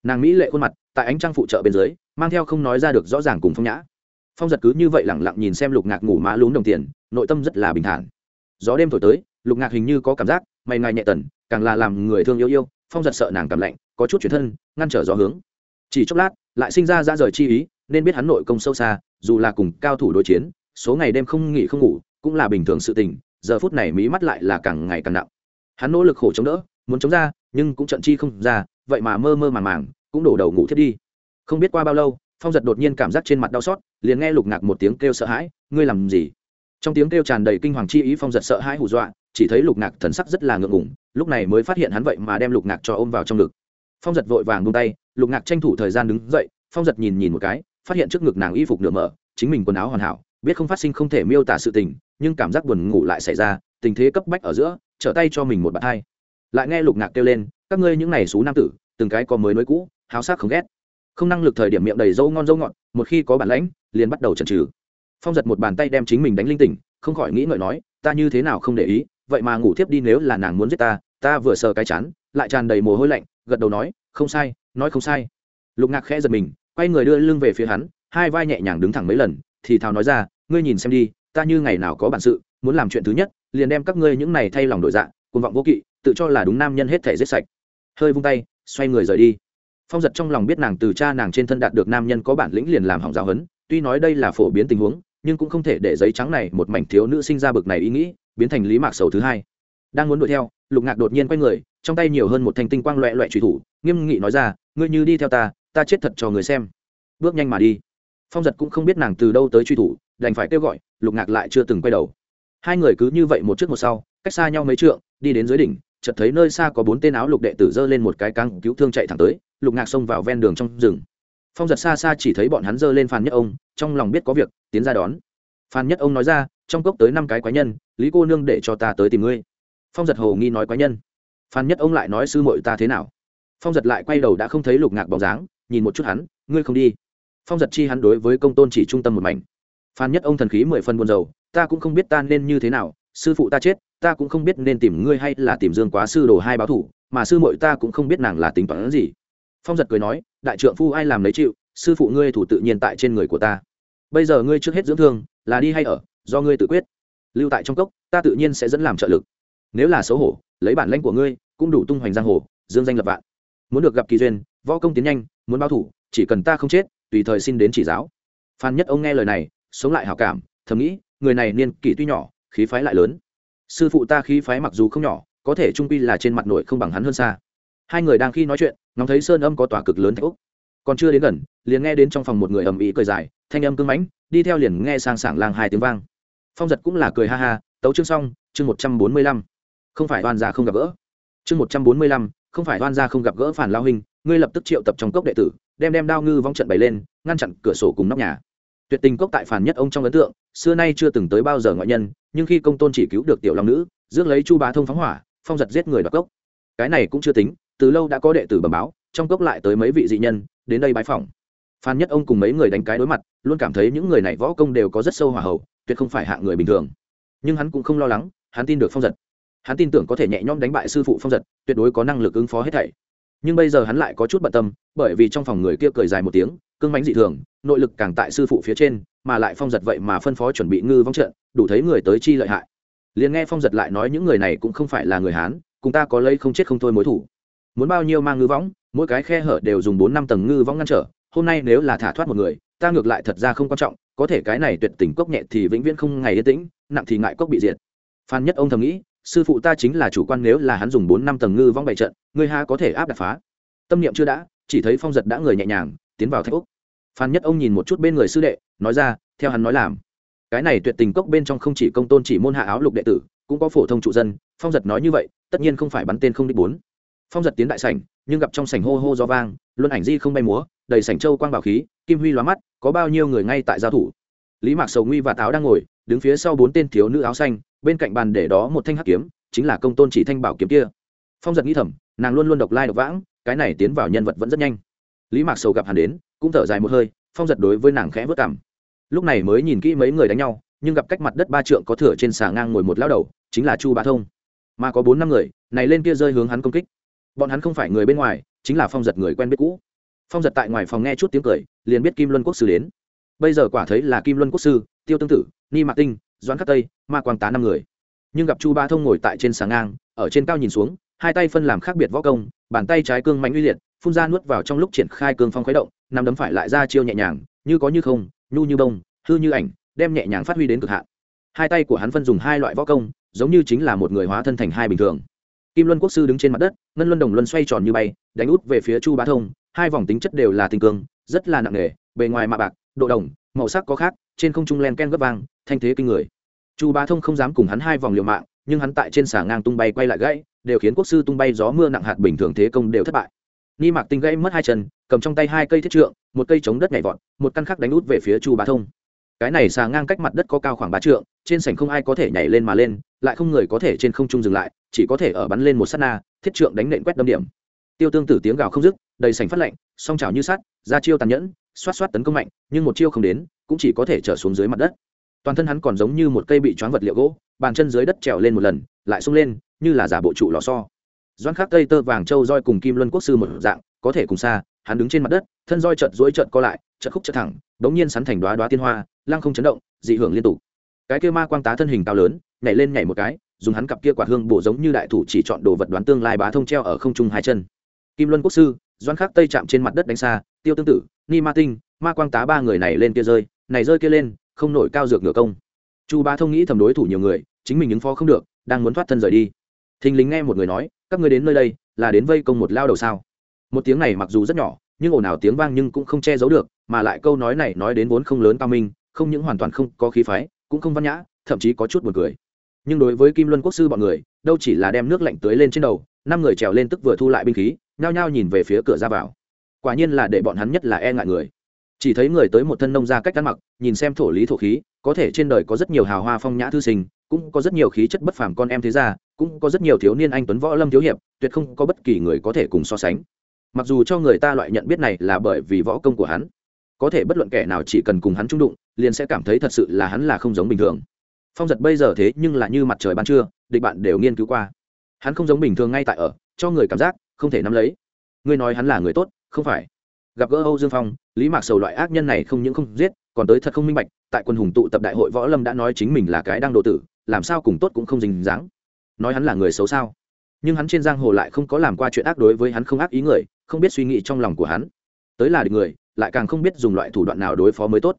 Nàng mỹ lệ khuôn mặt, tại ánh trăng phụ trợ bên dưới, mang theo không nói ra được rõ ràng cùng phong nhã. Phong giật cứ như vậy lẳng lặng nhìn xem lục ngạc ngủ má lún đồng tiền, nội tâm rất là bình thản. Gió đêm thổi tới, lục ngạc hình như có cảm giác, mày ngài nhẹ tần, càng là làm người thương yêu yêu, phong giật sợ nàng cảm lạnh, có chút chuyển thân, ngăn trở gió hướng. Chỉ chốc lát, lại sinh ra ra rời chi ý nên biết hắn nội công sâu xa, dù là cùng cao thủ đối chiến, số ngày đêm không nghỉ không ngủ cũng là bình thường sự tình, giờ phút này mí mắt lại là càng ngày càng nặng. Hắn nỗ lực khổ chống đỡ, muốn chống ra, nhưng cũng trận chi không ra, vậy mà mơ mơ màng màng, cũng đổ đầu ngủ thiết đi. Không biết qua bao lâu, phong giật đột nhiên cảm giác trên mặt đau xót, liền nghe lục ngạc một tiếng kêu sợ hãi, ngươi làm gì? Trong tiếng kêu tràn đầy kinh hoàng chi ý, phong giật sợ hãi hù dọa, chỉ thấy lục ngạc thần sắc rất là ngượng ngủng lúc này mới phát hiện hắn vậy mà đem lục ngạc cho ôm vào trong ngực. Phong giật vội vàng buông tay, lục ngạc tranh thủ thời gian đứng dậy, phong giật nhìn nhìn một cái phát hiện trước ngực nàng y phục nửa mở, chính mình quần áo hoàn hảo, biết không phát sinh không thể miêu tả sự tình, nhưng cảm giác buồn ngủ lại xảy ra, tình thế cấp bách ở giữa, trở tay cho mình một bạn hai. Lại nghe lục ngạc kêu lên, các ngươi những này xú nam tử, từng cái có mới nối cũ, háo sắc không ghét. Không năng lực thời điểm miệng đầy dâu ngon dâu ngọt, một khi có bản lãnh, liền bắt đầu chần trừ phong giật một bàn tay đem chính mình đánh linh tỉnh, không khỏi nghĩ ngợi nói, ta như thế nào không để ý, vậy mà ngủ thiếp đi nếu là nàng muốn giết ta ta vừa sờ cái chán, lại tràn đầy mồ hôi lạnh, gật đầu nói, không sai, nói không sai. Lục ngạc khẽ giật mình quay người đưa lưng về phía hắn, hai vai nhẹ nhàng đứng thẳng mấy lần, thì thào nói ra, ngươi nhìn xem đi, ta như ngày nào có bản sự, muốn làm chuyện thứ nhất, liền đem các ngươi những này thay lòng đổi dạ cuồng vọng vô kỵ, tự cho là đúng nam nhân hết thể giết sạch. Hơi vung tay, xoay người rời đi. Phong giật trong lòng biết nàng từ cha nàng trên thân đạt được nam nhân có bản lĩnh liền làm hỏng giáo hấn tuy nói đây là phổ biến tình huống, nhưng cũng không thể để giấy trắng này một mảnh thiếu nữ sinh ra bực này ý nghĩ, biến thành lý mạc sầu thứ hai. Đang muốn đuổi theo, lục ngạc đột nhiên quay người, trong tay nhiều hơn một thanh tinh quang loẹ loẹ truy thủ, nghiêm nghị nói ra, ngươi như đi theo ta ta chết thật cho người xem. Bước nhanh mà đi. Phong giật cũng không biết nàng từ đâu tới truy thủ, đành phải kêu gọi, lục ngạc lại chưa từng quay đầu. Hai người cứ như vậy một trước một sau, cách xa nhau mấy trượng, đi đến dưới đỉnh, chợt thấy nơi xa có bốn tên áo lục đệ tử giơ lên một cái căng cứu thương chạy thẳng tới, lục ngạc xông vào ven đường trong rừng. Phong giật xa xa chỉ thấy bọn hắn giơ lên phan nhất ông, trong lòng biết có việc, tiến ra đón. Phan nhất ông nói ra, trong cốc tới năm cái quái nhân, lý cô nương để cho ta tới tìm ngươi. Phong giật hồ nghi nói quái nhân. Phan nhất ông lại nói, sư muội ta thế nào? Phong giật lại quay đầu đã không thấy lục ngạc bóng dáng nhìn một chút hắn, ngươi không đi. Phong giật chi hắn đối với công tôn chỉ trung tâm một mảnh. Phan nhất ông thần khí mười phân buồn dầu ta cũng không biết ta nên như thế nào, sư phụ ta chết, ta cũng không biết nên tìm ngươi hay là tìm dương quá sư đồ hai báo thủ, mà sư muội ta cũng không biết nàng là tính toán gì. Phong giật cười nói, đại trượng phu ai làm lấy chịu, sư phụ ngươi thủ tự nhiên tại trên người của ta. Bây giờ ngươi trước hết dưỡng thương, là đi hay ở, do ngươi tự quyết. Lưu tại trong cốc, ta tự nhiên sẽ dẫn làm trợ lực. Nếu là xấu hổ, lấy bản lãnh của ngươi, cũng đủ tung hoành giang hồ, dương danh lập vạn. Muốn được gặp kỳ duyên, võ công tiến nhanh muốn báo thủ, chỉ cần ta không chết, tùy thời xin đến chỉ giáo. Phan nhất ông nghe lời này, sống lại hảo cảm, thầm nghĩ, người này niên kỷ tuy nhỏ, khí phái lại lớn. Sư phụ ta khí phái mặc dù không nhỏ, có thể trung pi là trên mặt nội không bằng hắn hơn xa. Hai người đang khi nói chuyện, ngóng thấy sơn âm có tòa cực lớn thạch úc. Còn chưa đến gần, liền nghe đến trong phòng một người ầm ĩ cười dài, thanh âm cưng mãnh, đi theo liền nghe sang sảng lang hai tiếng vang. Phong giật cũng là cười ha ha, tấu chương xong, chương một trăm bốn mươi lăm. Không phải oan gia không gặp gỡ. Chương một trăm bốn mươi lăm, không phải oan gia không gặp gỡ phản lao hình ngươi lập tức triệu tập trong cốc đệ tử, đem đem đao ngư vong trận bày lên, ngăn chặn cửa sổ cùng nóc nhà. Tuyệt tình cốc tại phản nhất ông trong ấn tượng, xưa nay chưa từng tới bao giờ ngoại nhân, nhưng khi công tôn chỉ cứu được tiểu long nữ, rước lấy chu bá thông phóng hỏa, phong giật giết người đoạt cốc. Cái này cũng chưa tính, từ lâu đã có đệ tử bẩm báo, trong cốc lại tới mấy vị dị nhân, đến đây bái phỏng. Phan nhất ông cùng mấy người đánh cái đối mặt, luôn cảm thấy những người này võ công đều có rất sâu hỏa hậu tuyệt không phải hạng người bình thường. Nhưng hắn cũng không lo lắng, hắn tin được phong giật. Hắn tin tưởng có thể nhẹ nhõm đánh bại sư phụ phong giật, tuyệt đối có năng lực ứng phó hết thảy nhưng bây giờ hắn lại có chút bận tâm, bởi vì trong phòng người kia cười dài một tiếng, cưng mánh dị thường, nội lực càng tại sư phụ phía trên, mà lại phong giật vậy mà phân phó chuẩn bị ngư vong trận, đủ thấy người tới chi lợi hại. Liền nghe phong giật lại nói những người này cũng không phải là người hán, cùng ta có lấy không chết không thôi mối thủ. Muốn bao nhiêu mang ngư võng mỗi cái khe hở đều dùng bốn năm tầng ngư võng ngăn trở, hôm nay nếu là thả thoát một người, ta ngược lại thật ra không quan trọng, có thể cái này tuyệt tình cốc nhẹ thì vĩnh viễn không ngày yên tĩnh, nặng thì ngại cốc bị diệt. Phan nhất ông thầm nghĩ sư phụ ta chính là chủ quan nếu là hắn dùng bốn năm tầng ngư vong bày trận người ha có thể áp đặt phá. Tâm niệm chưa đã, chỉ thấy phong giật đã người nhẹ nhàng, tiến vào thạch úc phan nhất ông nhìn một chút bên người sư đệ, nói ra, theo hắn nói làm. Cái này tuyệt tình cốc bên trong không chỉ công tôn chỉ môn hạ áo lục đệ tử, cũng có phổ thông trụ dân, phong giật nói như vậy, tất nhiên không phải bắn tên không đích bốn. Phong giật tiến đại sảnh, nhưng gặp trong sảnh hô hô do vang, luân ảnh di không bay múa, đầy sảnh châu quang bảo khí, kim huy lóa mắt, có bao nhiêu người ngay tại giao thủ. Lý mạc sầu nguy và táo đang ngồi, đứng phía sau bốn tên thiếu nữ áo xanh bên cạnh bàn để đó một thanh hắc kiếm, chính là công tôn chỉ thanh bảo kiếm kia. Phong giật nghĩ thầm, nàng luôn luôn độc lai độc vãng, cái này tiến vào nhân vật vẫn rất nhanh. Lý mạc sầu gặp hắn đến, cũng thở dài một hơi, phong giật đối với nàng khẽ vất cảm. Lúc này mới nhìn kỹ mấy người đánh nhau, nhưng gặp cách mặt đất ba trượng có thửa trên xà ngang ngồi một lao đầu, chính là chu bá thông. Mà có bốn năm người, này lên kia rơi hướng hắn công kích. Bọn hắn không phải người bên ngoài, chính là phong giật người quen biết cũ. Phong giật tại ngoài phòng nghe chút tiếng cười, liền biết kim luân quốc sư đến. Bây giờ quả thấy là kim luân quốc sư, tiêu tương tử, ni mạc tinh doãn khắc tây, ma quang tá năm người. Nhưng gặp chu ba thông ngồi tại trên sáng ngang, ở trên cao nhìn xuống, hai tay phân làm khác biệt võ công, bàn tay trái cương mạnh uy liệt, phun ra nuốt vào trong lúc triển khai cương phong khuấy động nằm đấm phải lại ra chiêu nhẹ nhàng, như có như không, nhu như bông, hư như ảnh, đem nhẹ nhàng phát huy đến cực hạn. Hai tay của hắn phân dùng hai loại võ công, giống như chính là một người hóa thân thành hai bình thường. Kim luân quốc sư đứng trên mặt đất, ngân luân đồng luân xoay tròn như bay, đánh út về phía chu bá thông, hai vòng tính chất đều là tình cương, rất là nặng nề, bề ngoài mạ bạc, độ đồng, màu sắc có khác trên không trung len ken gấp vang, thanh thế kinh người. Chu bá thông không dám cùng hắn hai vòng liều mạng, nhưng hắn tại trên xà ngang tung bay quay lại gãy, đều khiến quốc sư tung bay gió mưa nặng hạt bình thường thế công đều thất bại. Ni mạc tinh gãy mất hai chân, cầm trong tay hai cây thiết trượng, một cây chống đất nhảy vọt, một căn khác đánh út về phía chu bá thông. Cái này xà ngang cách mặt đất có cao khoảng ba trượng, trên sảnh không ai có thể nhảy lên mà lên, lại không người có thể trên không trung dừng lại, chỉ có thể ở bắn lên một sát na, thiết trượng đánh nện quét đâm điểm. Tiêu tương tử tiếng gào không dứt, đầy sảnh phát lạnh song trào như sắt, ra chiêu tàn nhẫn, xoát xoát tấn công mạnh, nhưng một chiêu không đến cũng chỉ có thể trở xuống dưới mặt đất. Toàn thân hắn còn giống như một cây bị choáng vật liệu gỗ, bàn chân dưới đất trèo lên một lần, lại xông lên, như là giả bộ trụ lò xo. Doan khắc tây tơ vàng châu roi cùng kim luân quốc sư một dạng, có thể cùng xa, hắn đứng trên mặt đất, thân roi chợt duỗi chợt co lại, chợt khúc chợt thẳng, đống nhiên sắn thành đoá đoá tiên hoa, lăng không chấn động, dị hưởng liên tục. Cái kia ma quang tá thân hình cao lớn, nhảy lên nhảy một cái, dùng hắn cặp kia quạt hương bổ giống như đại thủ chỉ chọn đồ vật đoán tương lai bá thông treo ở không trung hai chân. Kim luân quốc sư doan khắc tây chạm trên mặt đất đánh xa, tiêu tương tự ni ma tinh, ma quang tá ba người này lên kia rơi này rơi kia lên, không nổi cao dược ngựa công. Chu bá thông nghĩ thầm đối thủ nhiều người, chính mình ứng phó không được, đang muốn thoát thân rời đi. Thình lính nghe một người nói, các người đến nơi đây, là đến vây công một lao đầu sao? Một tiếng này mặc dù rất nhỏ, nhưng ồn ào tiếng vang nhưng cũng không che giấu được, mà lại câu nói này nói đến vốn không lớn cao minh, không những hoàn toàn không có khí phái, cũng không văn nhã, thậm chí có chút buồn cười. Nhưng đối với kim luân quốc sư bọn người, đâu chỉ là đem nước lạnh tưới lên trên đầu, năm người trèo lên tức vừa thu lại binh khí, nhao nhao nhìn về phía cửa ra vào. Quả nhiên là để bọn hắn nhất là e ngại người chỉ thấy người tới một thân nông ra cách ăn mặc, nhìn xem thổ lý thổ khí, có thể trên đời có rất nhiều hào hoa phong nhã thư sinh, cũng có rất nhiều khí chất bất phàm con em thế gia, cũng có rất nhiều thiếu niên anh tuấn võ lâm thiếu hiệp, tuyệt không có bất kỳ người có thể cùng so sánh. Mặc dù cho người ta loại nhận biết này là bởi vì võ công của hắn, có thể bất luận kẻ nào chỉ cần cùng hắn trung đụng, liền sẽ cảm thấy thật sự là hắn là không giống bình thường. Phong giật bây giờ thế nhưng là như mặt trời ban trưa, địch bạn đều nghiên cứu qua. Hắn không giống bình thường ngay tại ở, cho người cảm giác, không thể nắm lấy. Ngươi nói hắn là người tốt, không phải gặp gỡ âu dương phong, lý mạc sầu loại ác nhân này không những không giết, còn tới thật không minh bạch, tại quân hùng tụ tập đại hội võ lâm đã nói chính mình là cái đang độ tử, làm sao cùng tốt cũng không dính dáng. Nói hắn là người xấu sao? Nhưng hắn trên giang hồ lại không có làm qua chuyện ác đối với hắn không ác ý người, không biết suy nghĩ trong lòng của hắn. Tới là địch người, lại càng không biết dùng loại thủ đoạn nào đối phó mới tốt.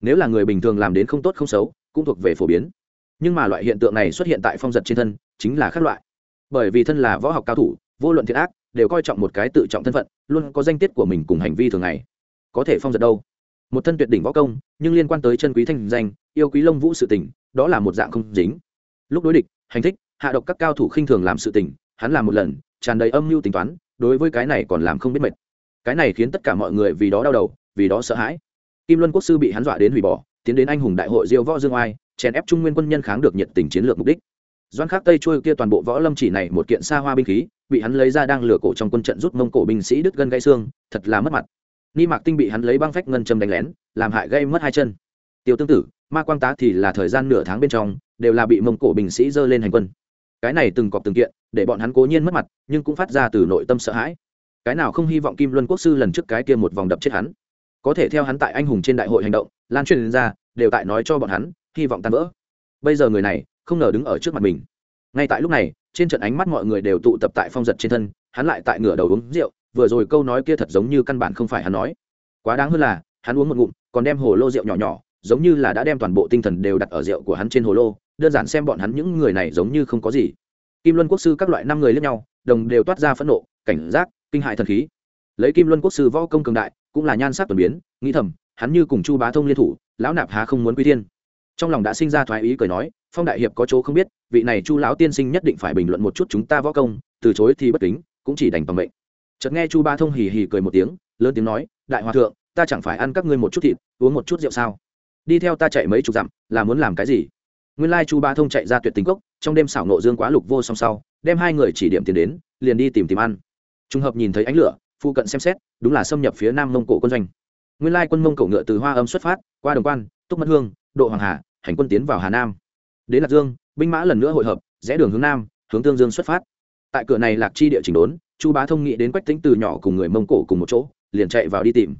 Nếu là người bình thường làm đến không tốt không xấu, cũng thuộc về phổ biến. Nhưng mà loại hiện tượng này xuất hiện tại phong giật trên thân, chính là khác loại. Bởi vì thân là võ học cao thủ, vô luận thiện ác đều coi trọng một cái tự trọng thân phận, luôn có danh tiết của mình cùng hành vi thường ngày. Có thể phong giật đâu? Một thân tuyệt đỉnh võ công, nhưng liên quan tới chân quý thanh danh, yêu quý lông vũ sự tình, đó là một dạng không dính. Lúc đối địch, hành thích, hạ độc các cao thủ khinh thường làm sự tình, hắn làm một lần, tràn đầy âm mưu tính toán, đối với cái này còn làm không biết mệt. Cái này khiến tất cả mọi người vì đó đau đầu, vì đó sợ hãi. Kim luân quốc sư bị hắn dọa đến hủy bỏ, tiến đến anh hùng đại hội diêu võ dương oai, chèn ép trung nguyên quân nhân kháng được nhiệt tình chiến lược mục đích doan khắc tây trôi kia toàn bộ võ lâm chỉ này một kiện xa hoa binh khí, bị hắn lấy ra đang lừa cổ trong quân trận rút mông cổ binh sĩ đứt gân gãy xương, thật là mất mặt. Ni mạc tinh bị hắn lấy băng phách ngân châm đánh lén, làm hại gây mất hai chân. Tiêu tương tử, ma quang tá thì là thời gian nửa tháng bên trong, đều là bị mông cổ binh sĩ dơ lên hành quân. Cái này từng cọp từng kiện, để bọn hắn cố nhiên mất mặt, nhưng cũng phát ra từ nội tâm sợ hãi. Cái nào không hy vọng kim luân quốc sư lần trước cái kia một vòng đập chết hắn. Có thể theo hắn tại anh hùng trên đại hội hành động, lan truyền ra, đều tại nói cho bọn hắn, hy vọng tan vỡ. Bây giờ người này không ngờ đứng ở trước mặt mình. Ngay tại lúc này, trên trận ánh mắt mọi người đều tụ tập tại phong giật trên thân, hắn lại tại ngửa đầu uống rượu, vừa rồi câu nói kia thật giống như căn bản không phải hắn nói. Quá đáng hơn là, hắn uống một ngụm, còn đem hồ lô rượu nhỏ nhỏ, giống như là đã đem toàn bộ tinh thần đều đặt ở rượu của hắn trên hồ lô, đơn giản xem bọn hắn những người này giống như không có gì. Kim luân quốc sư các loại năm người lẫn nhau, đồng đều toát ra phẫn nộ, cảnh giác, kinh hại thần khí. Lấy kim luân quốc sư võ công cường đại, cũng là nhan sắc tuần biến, nghĩ thầm, hắn như cùng chu bá thông liên thủ, lão nạp há không muốn quy thiên. Trong lòng đã sinh ra thoái ý cười nói phong đại hiệp có chỗ không biết, vị này chu lão tiên sinh nhất định phải bình luận một chút chúng ta võ công, từ chối thì bất kính, cũng chỉ đành bằng mệnh. Chợt nghe chu Ba thông hì hì cười một tiếng, lớn tiếng nói, đại hòa thượng, ta chẳng phải ăn các ngươi một chút thịt, uống một chút rượu sao? Đi theo ta chạy mấy chục dặm, là muốn làm cái gì? Nguyên lai chu Ba thông chạy ra tuyệt tình cốc, trong đêm xảo nộ dương quá lục vô song sau, đem hai người chỉ điểm tiền đến, liền đi tìm tìm ăn. Trùng hợp nhìn thấy ánh lửa phụ cận xem xét, đúng là xâm nhập phía nam mông cổ quân doanh. Nguyên lai quân mông cổ ngựa từ hoa âm xuất phát, qua đồng quan, túc mất hương, độ hoàng hà, hành quân tiến vào hà nam đến lạc dương, binh mã lần nữa hội hợp, rẽ đường hướng nam, hướng tương dương xuất phát. Tại cửa này lạc chi địa chỉnh đốn, chu bá thông nghĩ đến quách tính từ nhỏ cùng người mông cổ cùng một chỗ, liền chạy vào đi tìm.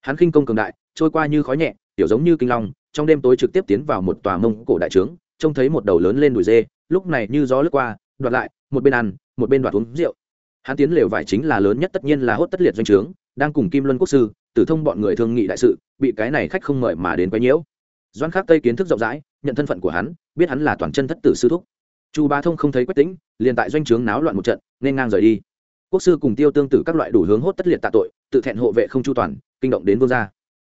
Hắn khinh công cường đại, trôi qua như khói nhẹ, tiểu giống như kinh long, trong đêm tối trực tiếp tiến vào một tòa mông cổ đại trướng, trông thấy một đầu lớn lên đùi dê, lúc này như gió lướt qua, đoạt lại, một bên ăn, một bên đoạt uống rượu. Hắn tiến lều vải chính là lớn nhất tất nhiên là hốt tất liệt doanh trướng, đang cùng kim luân quốc sư, tử thông bọn người thương nghị đại sự, bị cái này khách không mời mà đến quấy nhiễu. Doan khắc tây kiến thức rộng rãi nhận thân phận của hắn, biết hắn là toàn chân thất tử sư thúc. Chu bá thông không thấy quách tính liền tại doanh trướng náo loạn một trận, nên ngang rời đi. Quốc sư cùng tiêu tương tử các loại đủ hướng hốt tất liệt tạ tội, tự thẹn hộ vệ không chu toàn, kinh động đến vương gia.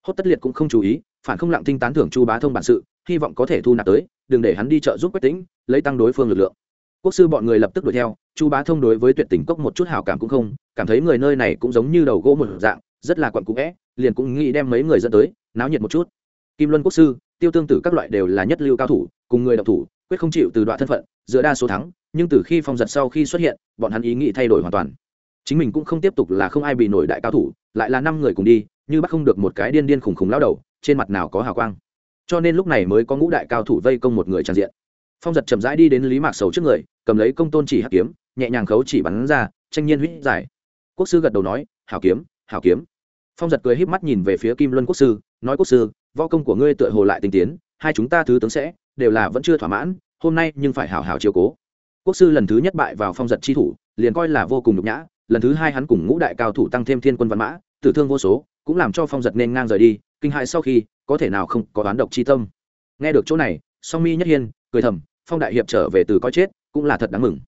Hốt tất liệt cũng không chú ý, phản không lặng thinh tán thưởng chu bá thông bản sự, hy vọng có thể thu nạp tới, đừng để hắn đi chợ giúp quách tính lấy tăng đối phương lực lượng. Quốc sư bọn người lập tức đuổi theo, chu bá thông đối với tuyệt tình cốc một chút hào cảm cũng không, cảm thấy người nơi này cũng giống như đầu gỗ một dạng, rất là quặn cũ vẽ, liền cũng nghĩ đem mấy người dẫn tới, náo nhiệt một chút. Kim luân quốc sư tiêu tương tử các loại đều là nhất lưu cao thủ, cùng người đọc thủ, quyết không chịu từ đoạn thân phận, giữa đa số thắng, nhưng từ khi phong giật sau khi xuất hiện, bọn hắn ý nghĩ thay đổi hoàn toàn. Chính mình cũng không tiếp tục là không ai bị nổi đại cao thủ, lại là năm người cùng đi, như bắt không được một cái điên điên khủng khủng lao đầu, trên mặt nào có hào quang. Cho nên lúc này mới có ngũ đại cao thủ vây công một người tràn diện. Phong giật chậm rãi đi đến lý mạc sầu trước người, cầm lấy công tôn chỉ hạt kiếm, nhẹ nhàng khấu chỉ bắn ra, tranh nhiên huýt giải. Quốc sư gật đầu nói, hảo kiếm hảo kiếm phong giật cười híp mắt nhìn về phía kim luân quốc sư nói quốc sư võ công của ngươi tựa hồ lại tinh tiến hai chúng ta thứ tướng sẽ đều là vẫn chưa thỏa mãn hôm nay nhưng phải hảo hảo chiều cố quốc sư lần thứ nhất bại vào phong giật chi thủ liền coi là vô cùng nhục nhã lần thứ hai hắn cùng ngũ đại cao thủ tăng thêm thiên quân văn mã tử thương vô số cũng làm cho phong giật nên ngang rời đi kinh hại sau khi có thể nào không có đoán độc chi tâm nghe được chỗ này song mi nhất hiên cười thầm phong đại hiệp trở về từ coi chết cũng là thật đáng mừng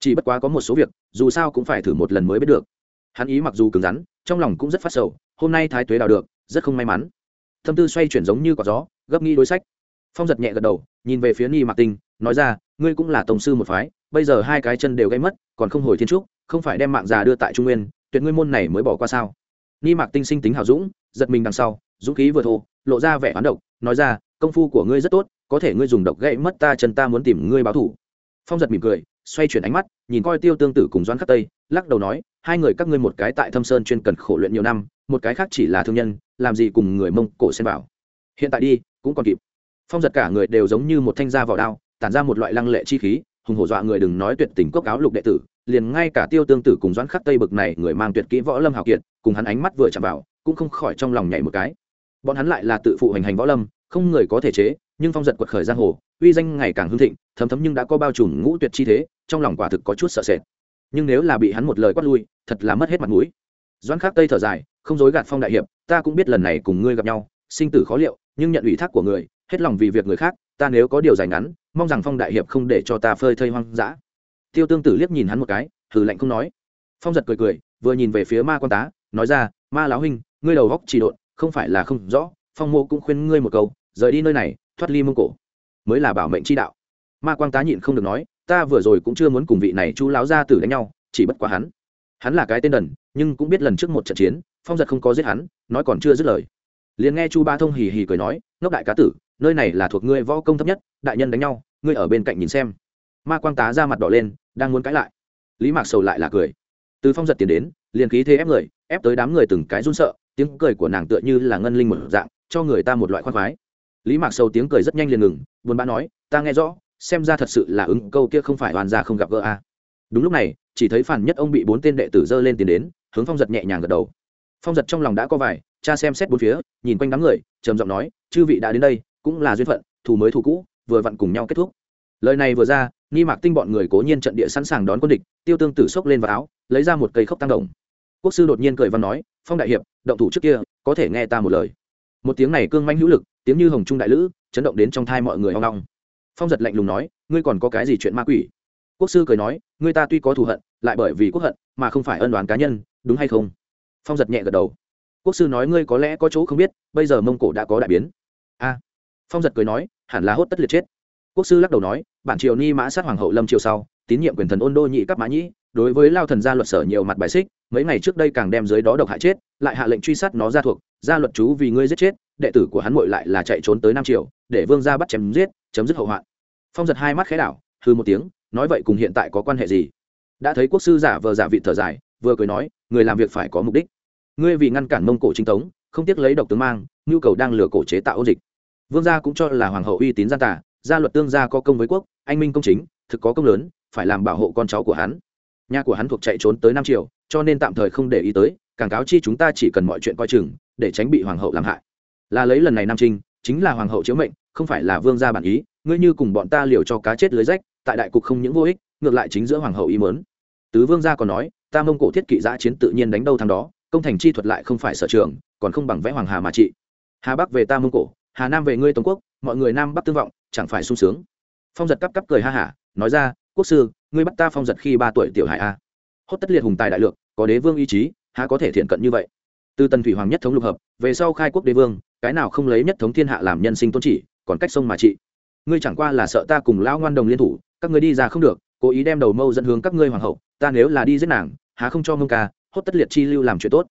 chỉ bất quá có một số việc dù sao cũng phải thử một lần mới biết được hắn ý mặc dù cứng rắn trong lòng cũng rất phát sầu hôm nay thái tuế đào được, rất không may mắn. Tâm tư xoay chuyển giống như quả gió, gấp nghĩ đối sách. Phong giật nhẹ gật đầu, nhìn về phía ni mạc tinh, nói ra, ngươi cũng là tổng sư một phái, bây giờ hai cái chân đều gây mất, còn không hồi thiên trúc, không phải đem mạng già đưa tại trung nguyên, tuyệt ngươi môn này mới bỏ qua sao? Ni mạc tinh sinh tính hào dũng, giật mình đằng sau, dũng khí vừa thô, lộ ra vẻ oán độc, nói ra, công phu của ngươi rất tốt, có thể ngươi dùng độc gãy mất ta chân ta muốn tìm ngươi báo thủ. Phong giật mỉm cười, xoay chuyển ánh mắt, nhìn coi tiêu tương tử cùng doãn khắc tây, lắc đầu nói hai người các ngươi một cái tại thâm sơn chuyên cần khổ luyện nhiều năm, một cái khác chỉ là thương nhân, làm gì cùng người mông cổ xem vào. Hiện tại đi, cũng còn kịp. Phong giật cả người đều giống như một thanh da vào đao, tản ra một loại lăng lệ chi khí, hùng hổ dọa người đừng nói tuyệt tình cốc áo lục đệ tử, liền ngay cả tiêu tương tử cùng doãn khắc tây bực này người mang tuyệt kỹ võ lâm hào kiệt, cùng hắn ánh mắt vừa chạm vào, cũng không khỏi trong lòng nhảy một cái. Bọn hắn lại là tự phụ hành hành võ lâm, không người có thể chế, nhưng phong giật quật khởi giang hồ, uy danh ngày càng hưng thịnh, thấm thấm nhưng đã có bao trùm ngũ tuyệt chi thế, trong lòng quả thực có chút sợ sệt nhưng nếu là bị hắn một lời quát lui, thật là mất hết mặt mũi. Doãn khắc tây thở dài, không dối gạt phong đại hiệp, ta cũng biết lần này cùng ngươi gặp nhau, sinh tử khó liệu, nhưng nhận ủy thác của người, hết lòng vì việc người khác, ta nếu có điều dài ngắn, mong rằng phong đại hiệp không để cho ta phơi thây hoang dã. Tiêu tương tử liếc nhìn hắn một cái thử lạnh không nói. Phong giật cười cười, vừa nhìn về phía ma quan tá, nói ra, ma lão huynh, ngươi đầu góc chỉ độn, không phải là không rõ, phong mô cũng khuyên ngươi một câu, rời đi nơi này, thoát ly mông cổ, mới là bảo mệnh chi đạo. Ma quang tá nhịn không được nói ta vừa rồi cũng chưa muốn cùng vị này chú láo ra tử đánh nhau, chỉ bất quá hắn. Hắn là cái tên đần, nhưng cũng biết lần trước một trận chiến, phong giật không có giết hắn, nói còn chưa dứt lời. Liền nghe chu ba thông hì hì cười nói, ngốc đại cá tử, nơi này là thuộc ngươi võ công thấp nhất, đại nhân đánh nhau, ngươi ở bên cạnh nhìn xem. Ma quang tá ra mặt đỏ lên, đang muốn cãi lại. Lý mạc sầu lại là cười. Từ phong giật tiến đến, liền khí thế ép người, ép tới đám người từng cái run sợ, tiếng cười của nàng tựa như là ngân linh một dạng, cho người ta một loại khoan khoái. Lý mạc sầu tiếng cười rất nhanh liền ngừng, buồn bã nói, ta nghe rõ xem ra thật sự là ứng câu kia không phải hoàn ra không gặp gỡ a. Đúng lúc này, chỉ thấy phản nhất ông bị bốn tên đệ tử dơ lên tiến đến, hướng phong giật nhẹ nhàng gật đầu. Phong giật trong lòng đã có vài, cha xem xét bốn phía, nhìn quanh đám người, trầm giọng nói, chư vị đã đến đây, cũng là duyên phận, thù mới thù cũ, vừa vặn cùng nhau kết thúc. Lời này vừa ra, nghi mạc tinh bọn người cố nhiên trận địa sẵn sàng đón quân địch, tiêu tương tử xốc lên vào áo, lấy ra một cây khốc tăng đồng. Quốc sư đột nhiên cười văn nói, phong đại hiệp, động thủ trước kia, có thể nghe ta một lời. Một tiếng này cương manh hữu lực, tiếng như hồng trung đại lữ, chấn động đến trong thai mọi người hoang long phong giật lạnh lùng nói, ngươi còn có cái gì chuyện ma quỷ? Quốc sư cười nói, ngươi ta tuy có thù hận, lại bởi vì quốc hận, mà không phải ân đoán cá nhân, đúng hay không? Phong giật nhẹ gật đầu. Quốc sư nói, ngươi có lẽ có chỗ không biết, bây giờ mông cổ đã có đại biến. A. Phong giật cười nói, hẳn là hốt tất liệt chết. Quốc sư lắc đầu nói, bản triều ni mã sát hoàng hậu lâm triều sau, tín nhiệm quyền thần ôn đô nhị cấp mã nhĩ, đối với lao thần gia luật sở nhiều mặt bài xích, mấy ngày trước đây càng đem dưới đó độc hại chết, lại hạ lệnh truy sát nó ra thuộc, gia luật chú vì ngươi giết chết đệ tử của hắn muội lại là chạy trốn tới nam triều, để vương gia bắt chém giết, chấm dứt hậu hoạn. Phong giật hai mắt khẽ đảo hư một tiếng, nói vậy cùng hiện tại có quan hệ gì? Đã thấy quốc sư giả vờ giả vị thở dài, vừa cười nói, người làm việc phải có mục đích. Ngươi vì ngăn cản mông cổ chính tống, không tiếc lấy độc tướng mang, nhu cầu đang lừa cổ chế tạo ô dịch. Vương gia cũng cho là hoàng hậu uy tín gian tả gia luật tương gia có công với quốc, anh minh công chính, thực có công lớn, phải làm bảo hộ con cháu của hắn. Nhà của hắn thuộc chạy trốn tới nam triều, cho nên tạm thời không để ý tới, càng cáo chi chúng ta chỉ cần mọi chuyện coi chừng, để tránh bị hoàng hậu làm hại là lấy lần này nam trinh chính là hoàng hậu chiếu mệnh không phải là vương gia bản ý ngươi như cùng bọn ta liều cho cá chết lưới rách tại đại cục không những vô ích ngược lại chính giữa hoàng hậu ý mớn tứ vương gia còn nói ta mông cổ thiết kỵ giã chiến tự nhiên đánh đâu thằng đó công thành chi thuật lại không phải sở trường còn không bằng vẽ hoàng hà mà trị. Hà bắc về ta mông cổ hà nam về ngươi tống quốc mọi người nam bắc tương vọng chẳng phải sung sướng. Phong giật cắp cắp cười ha hả nói ra quốc sư ngươi bắt ta phong giật khi ba tuổi tiểu hải a. Hốt tất liệt hùng tài đại lược, có đế vương ý chí há có thể thiện cận như vậy? Từ tần thủy hoàng nhất thống lục hợp về sau khai quốc đế vương cái nào không lấy nhất thống thiên hạ làm nhân sinh tôn chỉ, còn cách sông mà trị. Ngươi chẳng qua là sợ ta cùng lão ngoan đồng liên thủ, các ngươi đi ra không được, cố ý đem đầu mâu dẫn hướng các ngươi hoàng hậu, ta nếu là đi giết nàng, há không cho mông ca, hốt tất liệt chi lưu làm chuyện tốt.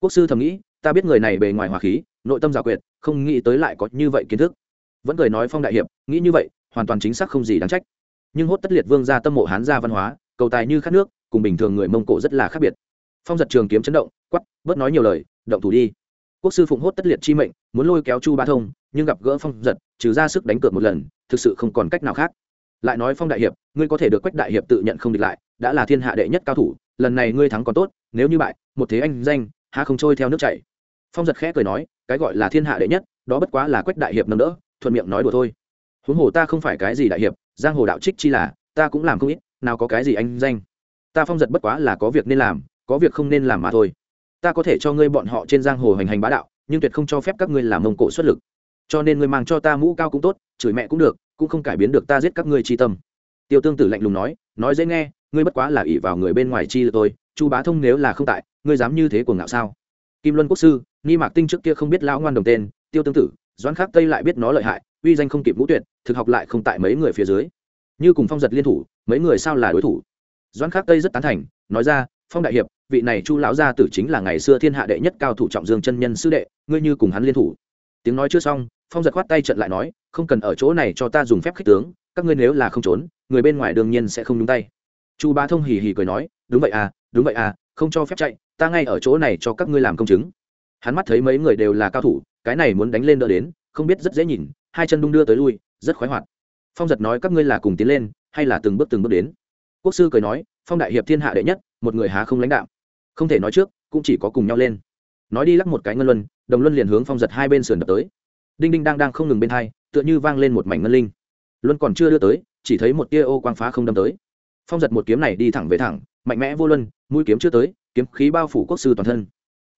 Quốc sư thầm nghĩ, ta biết người này bề ngoài hòa khí, nội tâm giả quyệt, không nghĩ tới lại có như vậy kiến thức. Vẫn cười nói phong đại hiệp, nghĩ như vậy, hoàn toàn chính xác không gì đáng trách. Nhưng hốt tất liệt vương gia tâm mộ hán gia văn hóa, cầu tài như khát nước, cùng bình thường người mông cổ rất là khác biệt. Phong giật trường kiếm chấn động quắp bớt nói nhiều lời, động thủ đi quốc sư phụng hốt tất liệt chi mệnh, muốn lôi kéo chu ba thông, nhưng gặp gỡ phong giật, trừ ra sức đánh cược một lần, thực sự không còn cách nào khác. Lại nói phong đại hiệp, ngươi có thể được quách đại hiệp tự nhận không địch lại, đã là thiên hạ đệ nhất cao thủ, lần này ngươi thắng còn tốt, nếu như bại, một thế anh danh, há không trôi theo nước chảy. Phong giật khẽ cười nói, cái gọi là thiên hạ đệ nhất, đó bất quá là quách đại hiệp nâng đỡ, thuận miệng nói đùa thôi. Huống hồ ta không phải cái gì đại hiệp, giang hồ đạo trích chi là, ta cũng làm không ít, nào có cái gì anh danh. Ta phong giật bất quá là có việc nên làm, có việc không nên làm mà thôi ta có thể cho ngươi bọn họ trên giang hồ hành hành bá đạo, nhưng tuyệt không cho phép các ngươi làm mông cổ xuất lực. Cho nên ngươi mang cho ta mũ cao cũng tốt, chửi mẹ cũng được, cũng không cải biến được ta giết các ngươi chi tâm. Tiêu tương tử lạnh lùng nói nói dễ nghe, ngươi bất quá là ỷ vào người bên ngoài chi là tôi, chu bá thông nếu là không tại, ngươi dám như thế cuồng ngạo sao? Kim luân quốc sư, nghi mạc tinh trước kia không biết lão ngoan đồng tên, tiêu tương tử, doãn khắc tây lại biết nó lợi hại, uy danh không kịp ngũ tuyệt, thực học lại không tại mấy người phía dưới. Như cùng phong giật liên thủ, mấy người sao là đối thủ? Doãn khắc tây rất tán thành, nói ra phong đại hiệp, vị này chu lão gia tử chính là ngày xưa thiên hạ đệ nhất cao thủ trọng dương chân nhân sư đệ, ngươi như cùng hắn liên thủ. Tiếng nói chưa xong, phong giật khoát tay trận lại nói, không cần ở chỗ này cho ta dùng phép khích tướng, các ngươi nếu là không trốn, người bên ngoài đương nhiên sẽ không nhúng tay. Chu Ba thông hì hì cười nói, đúng vậy à đúng vậy à không cho phép chạy, ta ngay ở chỗ này cho các ngươi làm công chứng. Hắn mắt thấy mấy người đều là cao thủ, cái này muốn đánh lên đỡ đến, không biết rất dễ nhìn, hai chân đung đưa tới lui, rất khoái hoạt. Phong giật nói các ngươi là cùng tiến lên, hay là từng bước từng bước đến. Quốc sư cười nói, phong đại hiệp thiên hạ đệ nhất một người há không lãnh đạo. Không thể nói trước, cũng chỉ có cùng nhau lên. Nói đi lắc một cái ngân luân, đồng luân liền hướng phong giật hai bên sườn đập tới. Đinh đinh đang đang không ngừng bên hai, tựa như vang lên một mảnh ngân linh. Luân còn chưa đưa tới, chỉ thấy một tia ô quang phá không đâm tới. Phong giật một kiếm này đi thẳng về thẳng, mạnh mẽ vô luân, mũi kiếm chưa tới, kiếm khí bao phủ quốc sư toàn thân.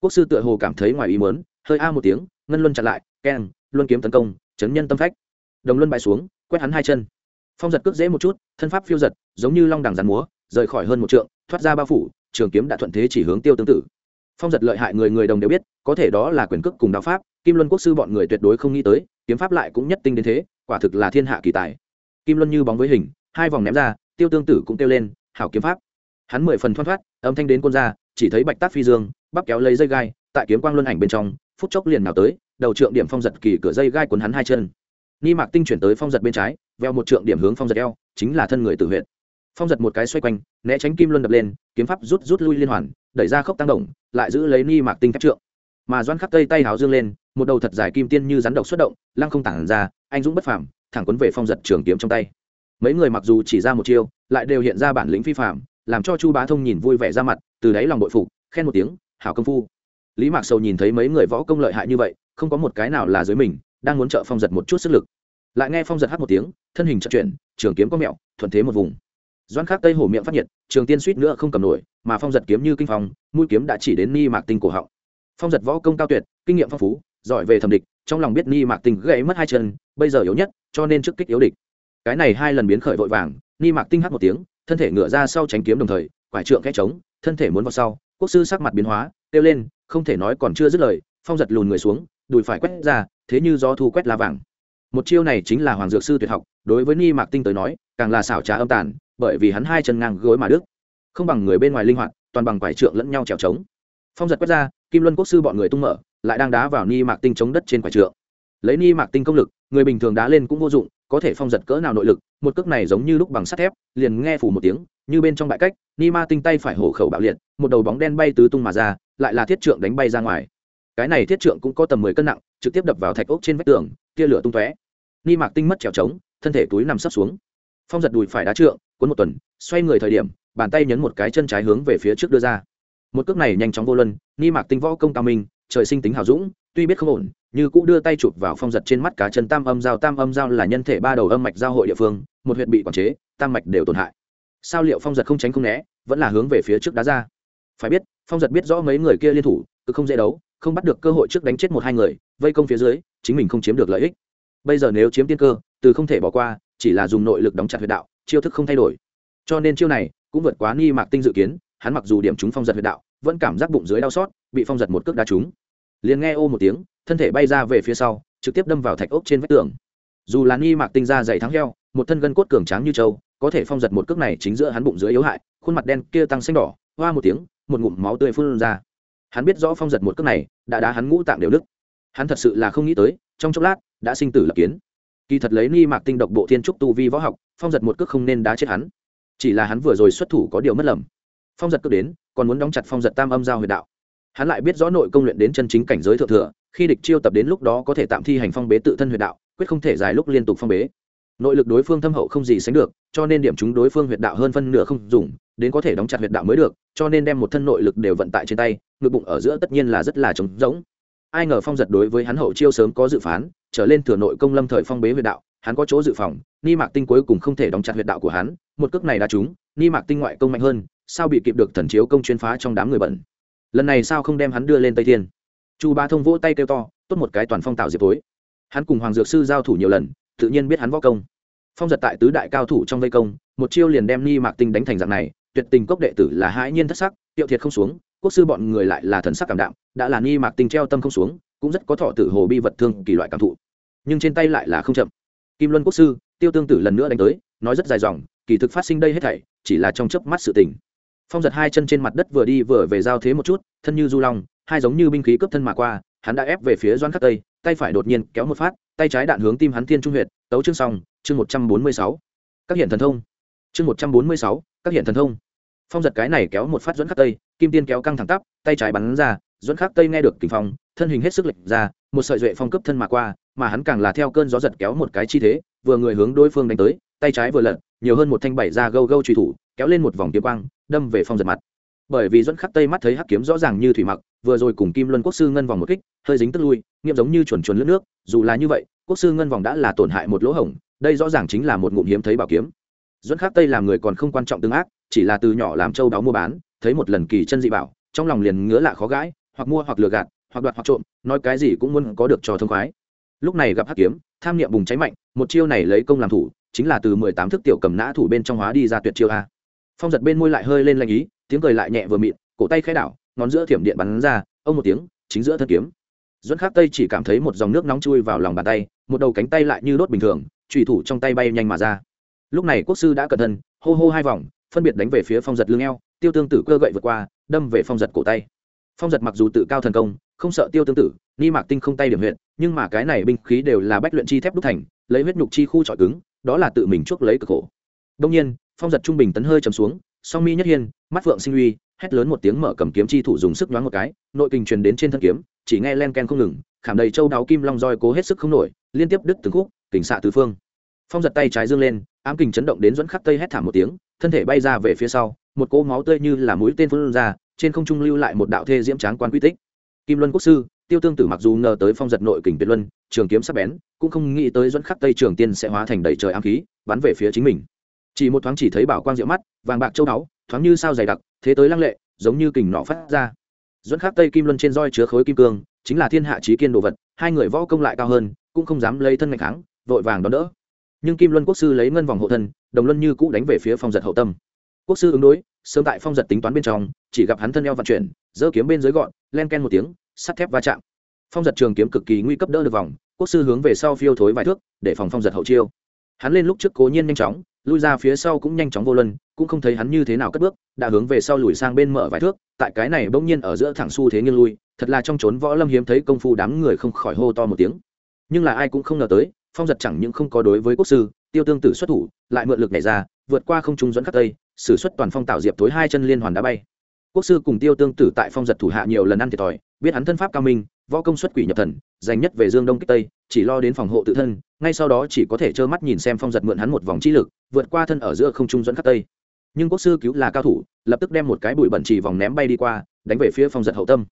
Quốc sư tựa hồ cảm thấy ngoài ý mớn hơi a một tiếng, ngân luân chặn lại, keng, luân kiếm tấn công, chấn nhân tâm phách. Đồng luân bại xuống, quét hắn hai chân. Phong giật cước dễ một chút, thân pháp phiêu giật, giống như long đằng rắn múa rời khỏi hơn một trượng, thoát ra bao phủ, trường kiếm đã thuận thế chỉ hướng tiêu tương tự phong giật lợi hại người người đồng đều biết, có thể đó là quyền cước cùng đạo pháp, kim luân quốc sư bọn người tuyệt đối không nghĩ tới, kiếm pháp lại cũng nhất tinh đến thế, quả thực là thiên hạ kỳ tài. Kim luân như bóng với hình, hai vòng ném ra, tiêu tương tử cũng kêu lên, hảo kiếm pháp. Hắn mười phần thoăn thoát, âm thanh đến quân ra chỉ thấy bạch tác phi dương, bắp kéo lấy dây gai, tại kiếm quang luân ảnh bên trong, phút chốc liền nào tới, đầu trượng điểm phong giật kỳ cửa dây gai cuốn hắn hai chân. Ni mạc tinh chuyển tới phong giật bên trái, veo một trượng điểm hướng phong giật eo, chính là thân người tự huyện phong giật một cái xoay quanh, né tránh kim luân đập lên, kiếm pháp rút rút lui liên hoàn, đẩy ra khốc tăng động, lại giữ lấy ni mạc tinh thép trượng. Mà doan khắc tây tay háo dương lên, một đầu thật dài kim tiên như rắn độc xuất động, lăng không tản ra, anh dũng bất phàm, thẳng quấn về phong giật trường kiếm trong tay. Mấy người mặc dù chỉ ra một chiêu, lại đều hiện ra bản lĩnh phi phạm làm cho chu bá thông nhìn vui vẻ ra mặt, từ đáy lòng bội phục, khen một tiếng, hảo công phu. Lý mạc sầu nhìn thấy mấy người võ công lợi hại như vậy, không có một cái nào là dưới mình, đang muốn trợ phong giật một chút sức lực. Lại nghe phong giật hát một tiếng, thân hình trợ chuyển, trường kiếm có mẹo, thuận thế một vùng doan khắc tây hổ miệng phát nhiệt, trường tiên suýt nữa không cầm nổi, mà phong giật kiếm như kinh phong, mũi kiếm đã chỉ đến ni mạc tinh cổ họng. Phong giật võ công cao tuyệt, kinh nghiệm phong phú, giỏi về thẩm địch, trong lòng biết ni mạc tinh gãy mất hai chân, bây giờ yếu nhất, cho nên trước kích yếu địch. Cái này hai lần biến khởi vội vàng, ni mạc tinh hát một tiếng, thân thể ngựa ra sau tránh kiếm đồng thời, quải trượng khẽ trống, thân thể muốn vào sau, quốc sư sắc mặt biến hóa, kêu lên, không thể nói còn chưa dứt lời, phong giật lùn người xuống, đùi phải quét ra, thế như gió thu quét lá vàng. Một chiêu này chính là hoàng dược sư tuyệt học, đối với ni mạc tinh tới nói, càng là xảo trá âm tàn bởi vì hắn hai chân ngang gối mà đức. Không bằng người bên ngoài linh hoạt, toàn bằng quải trượng lẫn nhau trèo trống phong giật quét ra, kim luân quốc sư bọn người tung mở, lại đang đá vào ni mạc tinh chống đất trên quải trượng. Lấy ni mạc tinh công lực, người bình thường đá lên cũng vô dụng, có thể phong giật cỡ nào nội lực, một cước này giống như lúc bằng sắt thép, liền nghe phủ một tiếng, như bên trong bãi cách, ni ma tinh tay phải hổ khẩu bạo liệt, một đầu bóng đen bay tứ tung mà ra, lại là thiết trượng đánh bay ra ngoài. Cái này thiết trượng cũng có tầm mười cân nặng, trực tiếp đập vào thạch ốc trên vách tường, tia lửa tung tóe. Ni mạc tinh mất trèo trống thân thể túi nằm sấp xuống phong giật đùi phải đá trượng, cuốn một tuần, xoay người thời điểm, bàn tay nhấn một cái chân trái hướng về phía trước đưa ra. Một cước này nhanh chóng vô luân ni mạc tinh võ công cao minh, trời sinh tính hào dũng, tuy biết không ổn, như cũ đưa tay chụp vào phong giật trên mắt cá chân tam âm giao, tam âm giao là nhân thể ba đầu âm mạch giao hội địa phương, một huyện bị quản chế, tam mạch đều tổn hại. Sao liệu phong giật không tránh không né, vẫn là hướng về phía trước đá ra? Phải biết, phong giật biết rõ mấy người kia liên thủ, cứ không dễ đấu, không bắt được cơ hội trước đánh chết một hai người, vây công phía dưới, chính mình không chiếm được lợi ích. Bây giờ nếu chiếm tiên cơ, từ không thể bỏ qua chỉ là dùng nội lực đóng chặt huyệt đạo, chiêu thức không thay đổi. Cho nên chiêu này cũng vượt quá ni mạc tinh dự kiến, hắn mặc dù điểm chúng phong giật huyệt đạo, vẫn cảm giác bụng dưới đau xót, bị phong giật một cước đá trúng. Liền nghe ô một tiếng, thân thể bay ra về phía sau, trực tiếp đâm vào thạch ốc trên vách tường. Dù là ni mạc tinh ra dày thắng heo, một thân gân cốt cường tráng như trâu, có thể phong giật một cước này chính giữa hắn bụng dưới yếu hại, khuôn mặt đen kia tăng xanh đỏ, hoa một tiếng, một ngụm máu tươi phun ra. Hắn biết rõ phong giật một cước này đã đá hắn ngũ tạng đều đức hắn thật sự là không nghĩ tới, trong chốc lát, đã sinh tử lập kiến kỳ thật lấy ni mạc tinh độc bộ thiên trúc tu vi võ học, phong giật một cước không nên đá chết hắn. Chỉ là hắn vừa rồi xuất thủ có điều mất lầm. Phong giật cước đến, còn muốn đóng chặt phong giật tam âm giao huyệt đạo. Hắn lại biết rõ nội công luyện đến chân chính cảnh giới thượng thừa, khi địch chiêu tập đến lúc đó có thể tạm thi hành phong bế tự thân huyệt đạo, quyết không thể dài lúc liên tục phong bế. Nội lực đối phương thâm hậu không gì sánh được, cho nên điểm chúng đối phương huyệt đạo hơn phân nửa không dùng, đến có thể đóng chặt huyệt đạo mới được, cho nên đem một thân nội lực đều vận tại trên tay, ngực bụng ở giữa tất nhiên là rất là trống rỗng ai ngờ phong giật đối với hắn hậu chiêu sớm có dự phán, trở lên thừa nội công lâm thời phong bế huyệt đạo, hắn có chỗ dự phòng, ni mạc tinh cuối cùng không thể đóng chặt huyệt đạo của hắn, một cước này đã trúng, ni mạc tinh ngoại công mạnh hơn, sao bị kịp được thần chiếu công chuyên phá trong đám người bẩn? Lần này sao không đem hắn đưa lên tây thiên? Chu ba thông vỗ tay kêu to, tốt một cái toàn phong tạo diệp tối hắn cùng hoàng dược sư giao thủ nhiều lần, tự nhiên biết hắn võ công. Phong giật tại tứ đại cao thủ trong vây công, một chiêu liền đem ni mạc tinh đánh thành dạng này, tuyệt tình cốc đệ tử là hãi nhiên thất sắc, tiệu thiệt không xuống quốc sư bọn người lại là thần sắc cảm đạm, đã là ni mạc tinh treo tâm không xuống, cũng rất có thọ tử hồ bi vật thương kỳ loại cảm thụ. Nhưng trên tay lại là không chậm. Kim luân quốc sư, tiêu tương tử lần nữa đánh tới, nói rất dài dòng, kỳ thực phát sinh đây hết thảy, chỉ là trong chớp mắt sự tình. Phong giật hai chân trên mặt đất vừa đi vừa về giao thế một chút, thân như du long, hai giống như binh khí cướp thân mà qua, hắn đã ép về phía doan khắc tây, tay phải đột nhiên kéo một phát, tay trái đạn hướng tim hắn thiên trung huyệt, tấu chương xong, chương một trăm bốn mươi sáu. Các hiện thần thông. Chương một trăm bốn mươi sáu, các hiện thần thông phong giật cái này kéo một phát dẫn khắc tây, kim tiên kéo căng thẳng tắp, tay trái bắn ra, dẫn khắc tây nghe được kình phong, thân hình hết sức lệch ra, một sợi duệ phong cấp thân mà qua, mà hắn càng là theo cơn gió giật kéo một cái chi thế, vừa người hướng đối phương đánh tới, tay trái vừa lật, nhiều hơn một thanh bảy ra gâu gâu truy thủ, kéo lên một vòng kiếm quang, đâm về phong giật mặt. Bởi vì dẫn khắc tây mắt thấy hắc kiếm rõ ràng như thủy mặc, vừa rồi cùng kim luân quốc sư ngân vòng một kích, hơi dính tức lui, nghiêm giống như chuẩn chuẩn lướt nước, dù là như vậy, quốc sư ngân vòng đã là tổn hại một lỗ hổng, đây rõ ràng chính là một ngụm hiếm thấy bảo kiếm. Dẫn khắc tây làm người còn không quan trọng tương ác chỉ là từ nhỏ làm châu đáo mua bán, thấy một lần kỳ chân dị bảo, trong lòng liền ngứa lạ khó gãi, hoặc mua hoặc lừa gạt, hoặc đoạt hoặc trộm, nói cái gì cũng muốn có được cho thông khoái. Lúc này gặp hắc kiếm, tham niệm bùng cháy mạnh, một chiêu này lấy công làm thủ, chính là từ mười tám thức tiểu cầm nã thủ bên trong hóa đi ra tuyệt chiêu a. Phong giật bên môi lại hơi lên lanh ý, tiếng cười lại nhẹ vừa mịn, cổ tay khai đảo, ngón giữa thiểm điện bắn ra, ông một tiếng, chính giữa thân kiếm. Dẫn khắc tây chỉ cảm thấy một dòng nước nóng chui vào lòng bàn tay, một đầu cánh tay lại như đốt bình thường trùy thủ trong tay bay nhanh mà ra. Lúc này quốc sư đã cẩn thân, hô hô hai vòng phân biệt đánh về phía phong giật lưng eo, tiêu tương tử cơ gậy vượt qua, đâm về phong giật cổ tay. Phong giật mặc dù tự cao thần công, không sợ tiêu tương tử, ni mạc tinh không tay điểm huyện nhưng mà cái này binh khí đều là bách luyện chi thép đúc thành, lấy huyết nhục chi khu trọi cứng, đó là tự mình chuốc lấy cực khổ. Đông nhiên, phong giật trung bình tấn hơi chầm xuống, song mi nhất hiên, mắt phượng sinh uy, hét lớn một tiếng mở cầm kiếm chi thủ dùng sức nhoáng một cái, nội kình truyền đến trên thân kiếm, chỉ nghe len ken không ngừng, khảm đầy châu đáo kim long roi cố hết sức không nổi, liên tiếp đứt từng khúc, kình xạ tứ phương. Phong giật tay trái dương lên, ám kình chấn động đến dẫn khắc tây hét thảm một tiếng thân thể bay ra về phía sau, một cỗ máu tươi như là mũi tên phun ra, trên không trung lưu lại một đạo thê diễm tráng quan quy tích. Kim luân quốc sư, tiêu tương tử mặc dù ngờ tới phong giật nội kình tuyệt luân, trường kiếm sắc bén, cũng không nghĩ tới dẫn khắc tây trường tiên sẽ hóa thành đầy trời ám khí, bắn về phía chính mình. Chỉ một thoáng chỉ thấy bảo quang diệu mắt, vàng bạc châu đáo thoáng như sao dày đặc, thế tới lăng lệ, giống như kình nọ phát ra. Dẫn khắc tây kim luân trên roi chứa khối kim cương, chính là thiên hạ trí kiên đồ vật, hai người võ công lại cao hơn, cũng không dám lấy thân ngày kháng, vội vàng đón đỡ nhưng kim luân quốc sư lấy ngân vòng hộ thân, đồng luân như cũ đánh về phía phong giật hậu tâm. Quốc sư ứng đối, sớm tại phong giật tính toán bên trong, chỉ gặp hắn thân eo vận chuyển, giơ kiếm bên dưới gọn, len ken một tiếng, sắt thép va chạm. Phong giật trường kiếm cực kỳ nguy cấp đỡ được vòng, quốc sư hướng về sau phiêu thối vài thước, để phòng phong giật hậu chiêu. Hắn lên lúc trước cố nhiên nhanh chóng, lui ra phía sau cũng nhanh chóng vô luân, cũng không thấy hắn như thế nào cất bước, đã hướng về sau lùi sang bên mở vài thước, tại cái này bỗng nhiên ở giữa thẳng xu thế nghiêng lui, thật là trong trốn võ lâm hiếm thấy công phu đám người không khỏi hô to một tiếng. Nhưng là ai cũng không ngờ tới phong giật chẳng những không có đối với quốc sư, tiêu tương tử xuất thủ, lại mượn lực nhảy ra, vượt qua không trung dẫn khắc tây, sử xuất toàn phong tạo diệp thối hai chân liên hoàn đá bay. Quốc sư cùng tiêu tương tử tại phong giật thủ hạ nhiều lần ăn thiệt thòi, biết hắn thân pháp cao minh, võ công xuất quỷ nhập thần, dành nhất về dương đông kích tây, chỉ lo đến phòng hộ tự thân, ngay sau đó chỉ có thể trơ mắt nhìn xem phong giật mượn hắn một vòng trí lực, vượt qua thân ở giữa không trung dẫn khắc tây. Nhưng quốc sư cứu là cao thủ, lập tức đem một cái bụi bẩn chỉ vòng ném bay đi qua, đánh về phía phong giật hậu tâm.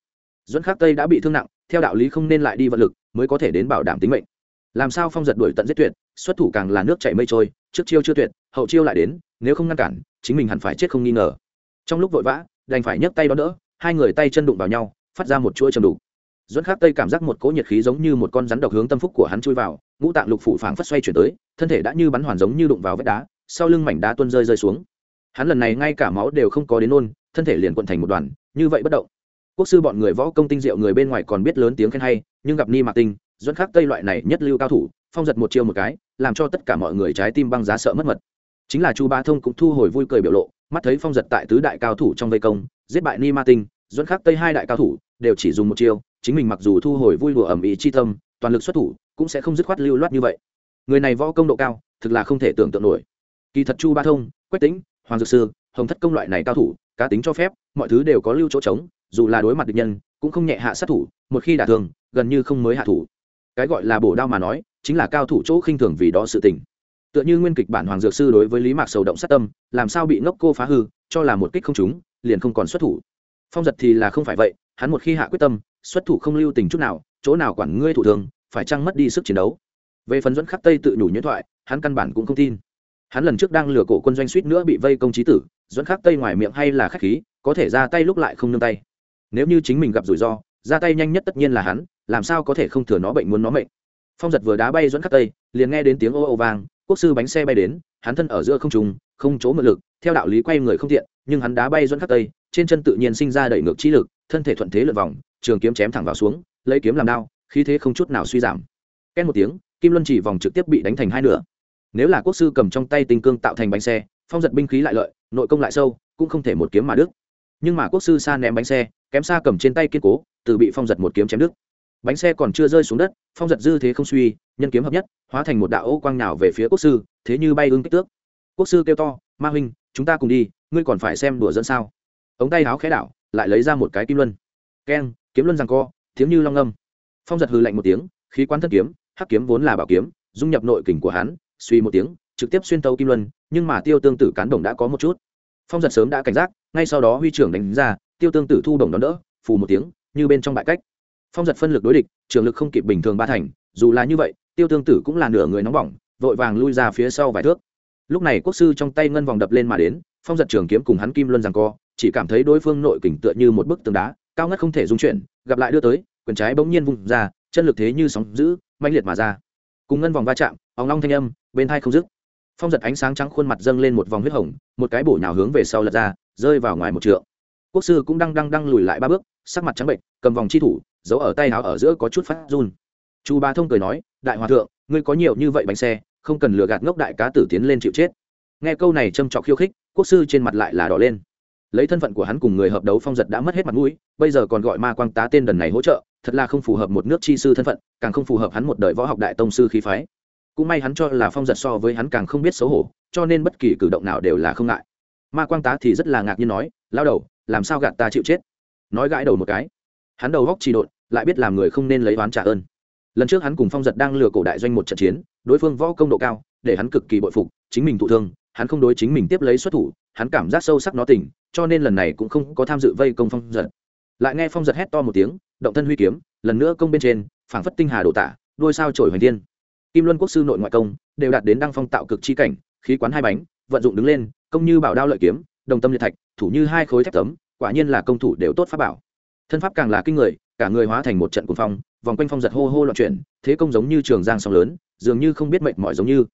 Dẫn khắc tây đã bị thương nặng, theo đạo lý không nên lại đi vận lực, mới có thể đến bảo đảm tính mệnh làm sao phong giật đuổi tận giết tuyệt, xuất thủ càng là nước chảy mây trôi, trước chiêu chưa tuyệt, hậu chiêu lại đến, nếu không ngăn cản, chính mình hẳn phải chết không nghi ngờ. Trong lúc vội vã, đành phải nhấc tay đón đỡ, hai người tay chân đụng vào nhau, phát ra một chuỗi trầm đủ dẫn khắc tây cảm giác một cỗ nhiệt khí giống như một con rắn độc hướng tâm phúc của hắn chui vào, ngũ tạng lục phủ phảng phất xoay chuyển tới, thân thể đã như bắn hoàn giống như đụng vào vách đá, sau lưng mảnh đá tuôn rơi rơi xuống. Hắn lần này ngay cả máu đều không có đến nôn, thân thể liền quận thành một đoàn, như vậy bất động. Quốc sư bọn người võ công tinh diệu người bên ngoài còn biết lớn tiếng khen hay, nhưng gặp ni mạc tinh dẫn khắc tây loại này nhất lưu cao thủ, phong giật một chiêu một cái, làm cho tất cả mọi người trái tim băng giá sợ mất mật. Chính là chu ba thông cũng thu hồi vui cười biểu lộ, mắt thấy phong giật tại tứ đại cao thủ trong vây công, giết bại ni ma tinh, dẫn khắc tây hai đại cao thủ, đều chỉ dùng một chiêu, chính mình mặc dù thu hồi vui đùa ẩm ý chi tâm, toàn lực xuất thủ, cũng sẽ không dứt khoát lưu loát như vậy. Người này võ công độ cao, thực là không thể tưởng tượng nổi. Kỳ thật chu ba thông, quách tính hoàng dược sư, hồng thất công loại này cao thủ, cá tính cho phép, mọi thứ đều có lưu chỗ trống, dù là đối mặt địch nhân, cũng không nhẹ hạ sát thủ, một khi đả thương, gần như không mới hạ thủ cái gọi là bổ đao mà nói, chính là cao thủ chỗ khinh thường vì đó sự tình. Tựa như nguyên kịch bản hoàng dược sư đối với lý mạc sầu động sát tâm, làm sao bị ngốc cô phá hư, cho là một kích không trúng, liền không còn xuất thủ. Phong giật thì là không phải vậy, hắn một khi hạ quyết tâm, xuất thủ không lưu tình chút nào, chỗ nào quản ngươi thủ thường, phải chăng mất đi sức chiến đấu. Về phần dẫn khắc tây tự nhủ nhuyễn thoại, hắn căn bản cũng không tin. Hắn lần trước đang lừa cổ quân doanh suýt nữa bị vây công trí tử dẫn khắc tây ngoài miệng hay là khách khí, có thể ra tay lúc lại không nương tay. Nếu như chính mình gặp rủi ro, ra tay nhanh nhất tất nhiên là hắn làm sao có thể không thừa nó bệnh muốn nó mệnh? Phong giật vừa đá bay dẫn khắc tây, liền nghe đến tiếng ô ô vang, quốc sư bánh xe bay đến, hắn thân ở giữa không trùng không chỗ mượn lực, theo đạo lý quay người không tiện, nhưng hắn đá bay dẫn khắc tây, trên chân tự nhiên sinh ra đẩy ngược trí lực, thân thể thuận thế lượt vòng, trường kiếm chém thẳng vào xuống, lấy kiếm làm đao, khí thế không chút nào suy giảm. Két một tiếng, kim luân chỉ vòng trực tiếp bị đánh thành hai nửa. Nếu là quốc sư cầm trong tay tinh cương tạo thành bánh xe, phong giật binh khí lại lợi, nội công lại sâu, cũng không thể một kiếm mà đứt. Nhưng mà quốc sư xa ném bánh xe, kém xa cầm trên tay kiên cố, từ bị phong giật một kiếm chém đứt bánh xe còn chưa rơi xuống đất, phong giật dư thế không suy, nhân kiếm hợp nhất, hóa thành một đạo ô quang nào về phía quốc sư, thế như bay ưng kích tước. Quốc sư kêu to, ma huynh, chúng ta cùng đi, ngươi còn phải xem đùa dẫn sao? Ống tay áo khẽ đảo, lại lấy ra một cái kim luân. Keng, kiếm luân rằng co, tiếng như long âm. Phong giật hư lạnh một tiếng, khí quán thân kiếm, hắc kiếm vốn là bảo kiếm, dung nhập nội kình của hắn, suy một tiếng, trực tiếp xuyên tấu kim luân, nhưng mà tiêu tương tử cán đồng đã có một chút. Phong giật sớm đã cảnh giác, ngay sau đó huy trưởng đánh ra, tiêu tương tử thu đồng đón đỡ, phù một tiếng, như bên trong bại cách phong giật phân lực đối địch, trường lực không kịp bình thường ba thành, dù là như vậy, tiêu tương tử cũng là nửa người nóng bỏng, vội vàng lui ra phía sau vài thước. Lúc này quốc sư trong tay ngân vòng đập lên mà đến, phong giật trường kiếm cùng hắn kim luân rằng co, chỉ cảm thấy đối phương nội kình tựa như một bức tường đá, cao ngất không thể dung chuyển, gặp lại đưa tới, quyền trái bỗng nhiên vùng ra, chân lực thế như sóng giữ mạnh liệt mà ra. Cùng ngân vòng va chạm óng long thanh âm, bên thai không dứt. Phong giật ánh sáng trắng khuôn mặt dâng lên một vòng huyết hồng, một cái bổ nhào hướng về sau lật ra, rơi vào ngoài một trượng. Quốc sư cũng đang đang đang lùi lại ba bước, sắc mặt trắng bệnh, cầm vòng chi thủ giấu ở tay áo ở giữa có chút phát run. Chu ba thông cười nói, đại hòa thượng, ngươi có nhiều như vậy bánh xe, không cần lừa gạt ngốc đại cá tử tiến lên chịu chết. Nghe câu này châm trọc khiêu khích, quốc sư trên mặt lại là đỏ lên. Lấy thân phận của hắn cùng người hợp đấu phong giật đã mất hết mặt mũi, bây giờ còn gọi ma quang tá tên đần này hỗ trợ, thật là không phù hợp một nước chi sư thân phận, càng không phù hợp hắn một đời võ học đại tông sư khí phái. Cũng may hắn cho là phong giật so với hắn càng không biết xấu hổ, cho nên bất kỳ cử động nào đều là không ngại. Ma quang tá thì rất là ngạc nhiên nói, lao đầu, làm sao gạt ta chịu chết? Nói gãi đầu một cái hắn đầu góc trì độn, lại biết làm người không nên lấy oán trả ơn. Lần trước hắn cùng phong giật đang lừa cổ đại doanh một trận chiến, đối phương võ công độ cao, để hắn cực kỳ bội phục, chính mình thụ thương, hắn không đối chính mình tiếp lấy xuất thủ, hắn cảm giác sâu sắc nó tỉnh, cho nên lần này cũng không có tham dự vây công phong giật. Lại nghe phong giật hét to một tiếng, động thân huy kiếm, lần nữa công bên trên, phảng phất tinh hà đổ tả đuôi sao trổi hoành thiên. Kim luân quốc sư nội ngoại công, đều đạt đến đăng phong tạo cực chi cảnh, khí quán hai bánh, vận dụng đứng lên, công như bảo đao lợi kiếm, đồng tâm liệt thạch, thủ như hai khối thép tấm, quả nhiên là công thủ đều tốt pháp bảo thân pháp càng là kinh người, cả người hóa thành một trận cuồng phong, vòng quanh phong giật hô hô loạn chuyển, thế công giống như trường giang sóng lớn, dường như không biết mệnh mỏi giống như.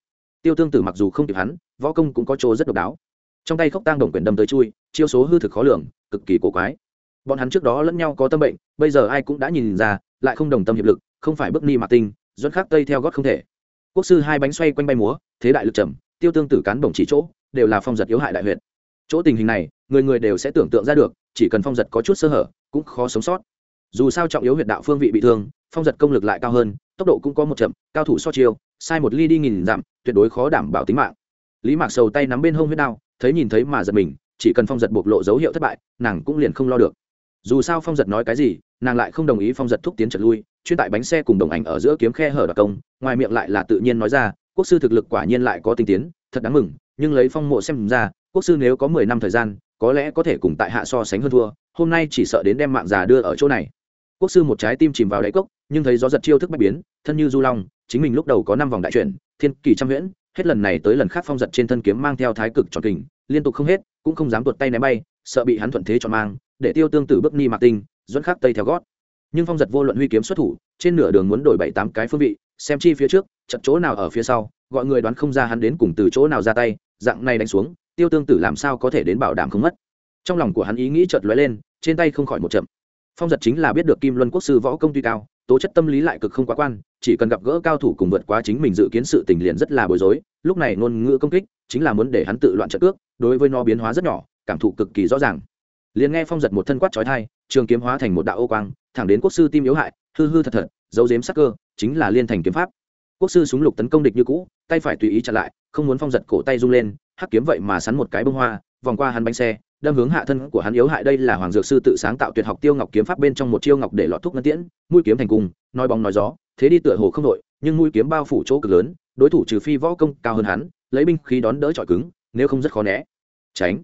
Tiêu tương tử mặc dù không kịp hắn, võ công cũng có chỗ rất độc đáo. Trong tay khốc tang đồng quyền đâm tới chui, chiêu số hư thực khó lường, cực kỳ cổ quái. Bọn hắn trước đó lẫn nhau có tâm bệnh, bây giờ ai cũng đã nhìn ra, lại không đồng tâm hiệp lực, không phải bước ni mạc tinh, dẫn khác tây theo gót không thể. Quốc sư hai bánh xoay quanh bay múa, thế đại lực trầm, tiêu tương tử cán bổng chỉ chỗ, đều là phong giật yếu hại đại huyện chỗ tình hình này, người người đều sẽ tưởng tượng ra được chỉ cần phong giật có chút sơ hở, cũng khó sống sót. Dù sao trọng yếu huyệt đạo phương vị bị thương, phong giật công lực lại cao hơn, tốc độ cũng có một chậm, cao thủ so chiêu, sai một ly đi nghìn dặm, tuyệt đối khó đảm bảo tính mạng. Lý mạc sầu tay nắm bên hông huyết đao, thấy nhìn thấy mà giật mình, chỉ cần phong giật bộc lộ dấu hiệu thất bại, nàng cũng liền không lo được. Dù sao phong giật nói cái gì, nàng lại không đồng ý phong giật thúc tiến trật lui, chuyên tại bánh xe cùng đồng ảnh ở giữa kiếm khe hở đặc công, ngoài miệng lại là tự nhiên nói ra, quốc sư thực lực quả nhiên lại có tinh tiến, thật đáng mừng, nhưng lấy phong mộ xem ra, quốc sư nếu có mười năm thời gian có lẽ có thể cùng tại hạ so sánh hơn thua, hôm nay chỉ sợ đến đem mạng già đưa ở chỗ này. Quốc sư một trái tim chìm vào đáy cốc, nhưng thấy gió giật chiêu thức bách biến, thân như du long, chính mình lúc đầu có năm vòng đại chuyển, thiên kỳ trăm huyễn, hết lần này tới lần khác phong giật trên thân kiếm mang theo thái cực tròn kình, liên tục không hết, cũng không dám tuột tay ném bay, sợ bị hắn thuận thế chọn mang, để tiêu tương tử bước ni mạc tinh, dẫn khắc tây theo gót. Nhưng phong giật vô luận huy kiếm xuất thủ, trên nửa đường muốn đổi bảy tám cái phương vị, xem chi phía trước, chật chỗ nào ở phía sau, gọi người đoán không ra hắn đến cùng từ chỗ nào ra tay, dạng này đánh xuống tiêu tương tử làm sao có thể đến bảo đảm không mất? Trong lòng của hắn ý nghĩ chợt lóe lên, trên tay không khỏi một chậm. Phong giật chính là biết được kim luân quốc sư võ công tuy cao, tố chất tâm lý lại cực không quá quan, chỉ cần gặp gỡ cao thủ cùng vượt quá chính mình dự kiến sự tình liền rất là bối rối, lúc này ngôn ngữ công kích chính là muốn để hắn tự loạn trận cước, đối với nó biến hóa rất nhỏ, cảm thụ cực kỳ rõ ràng. Liền nghe phong giật một thân quát trói thai trường kiếm hóa thành một đạo ô quang, thẳng đến quốc sư tim yếu hại, hư hư thật thật, dấu dếm sắc cơ, chính là liên thành kiếm pháp. Quốc sư súng lục tấn công địch như cũ, tay phải tùy ý chặn lại, không muốn phong giật cổ tay rung lên hắc kiếm vậy mà sắn một cái bông hoa, vòng qua hắn bánh xe, đâm hướng hạ thân của hắn yếu hại đây là hoàng dược sư tự sáng tạo tuyệt học tiêu ngọc kiếm pháp bên trong một chiêu ngọc để lọt thuốc ngân tiễn, mũi kiếm thành cung, nói bóng nói gió, thế đi tựa hồ không đội, nhưng mũi kiếm bao phủ chỗ cực lớn, đối thủ trừ phi võ công cao hơn hắn, lấy binh khí đón đỡ trọi cứng, nếu không rất khó né. Tránh.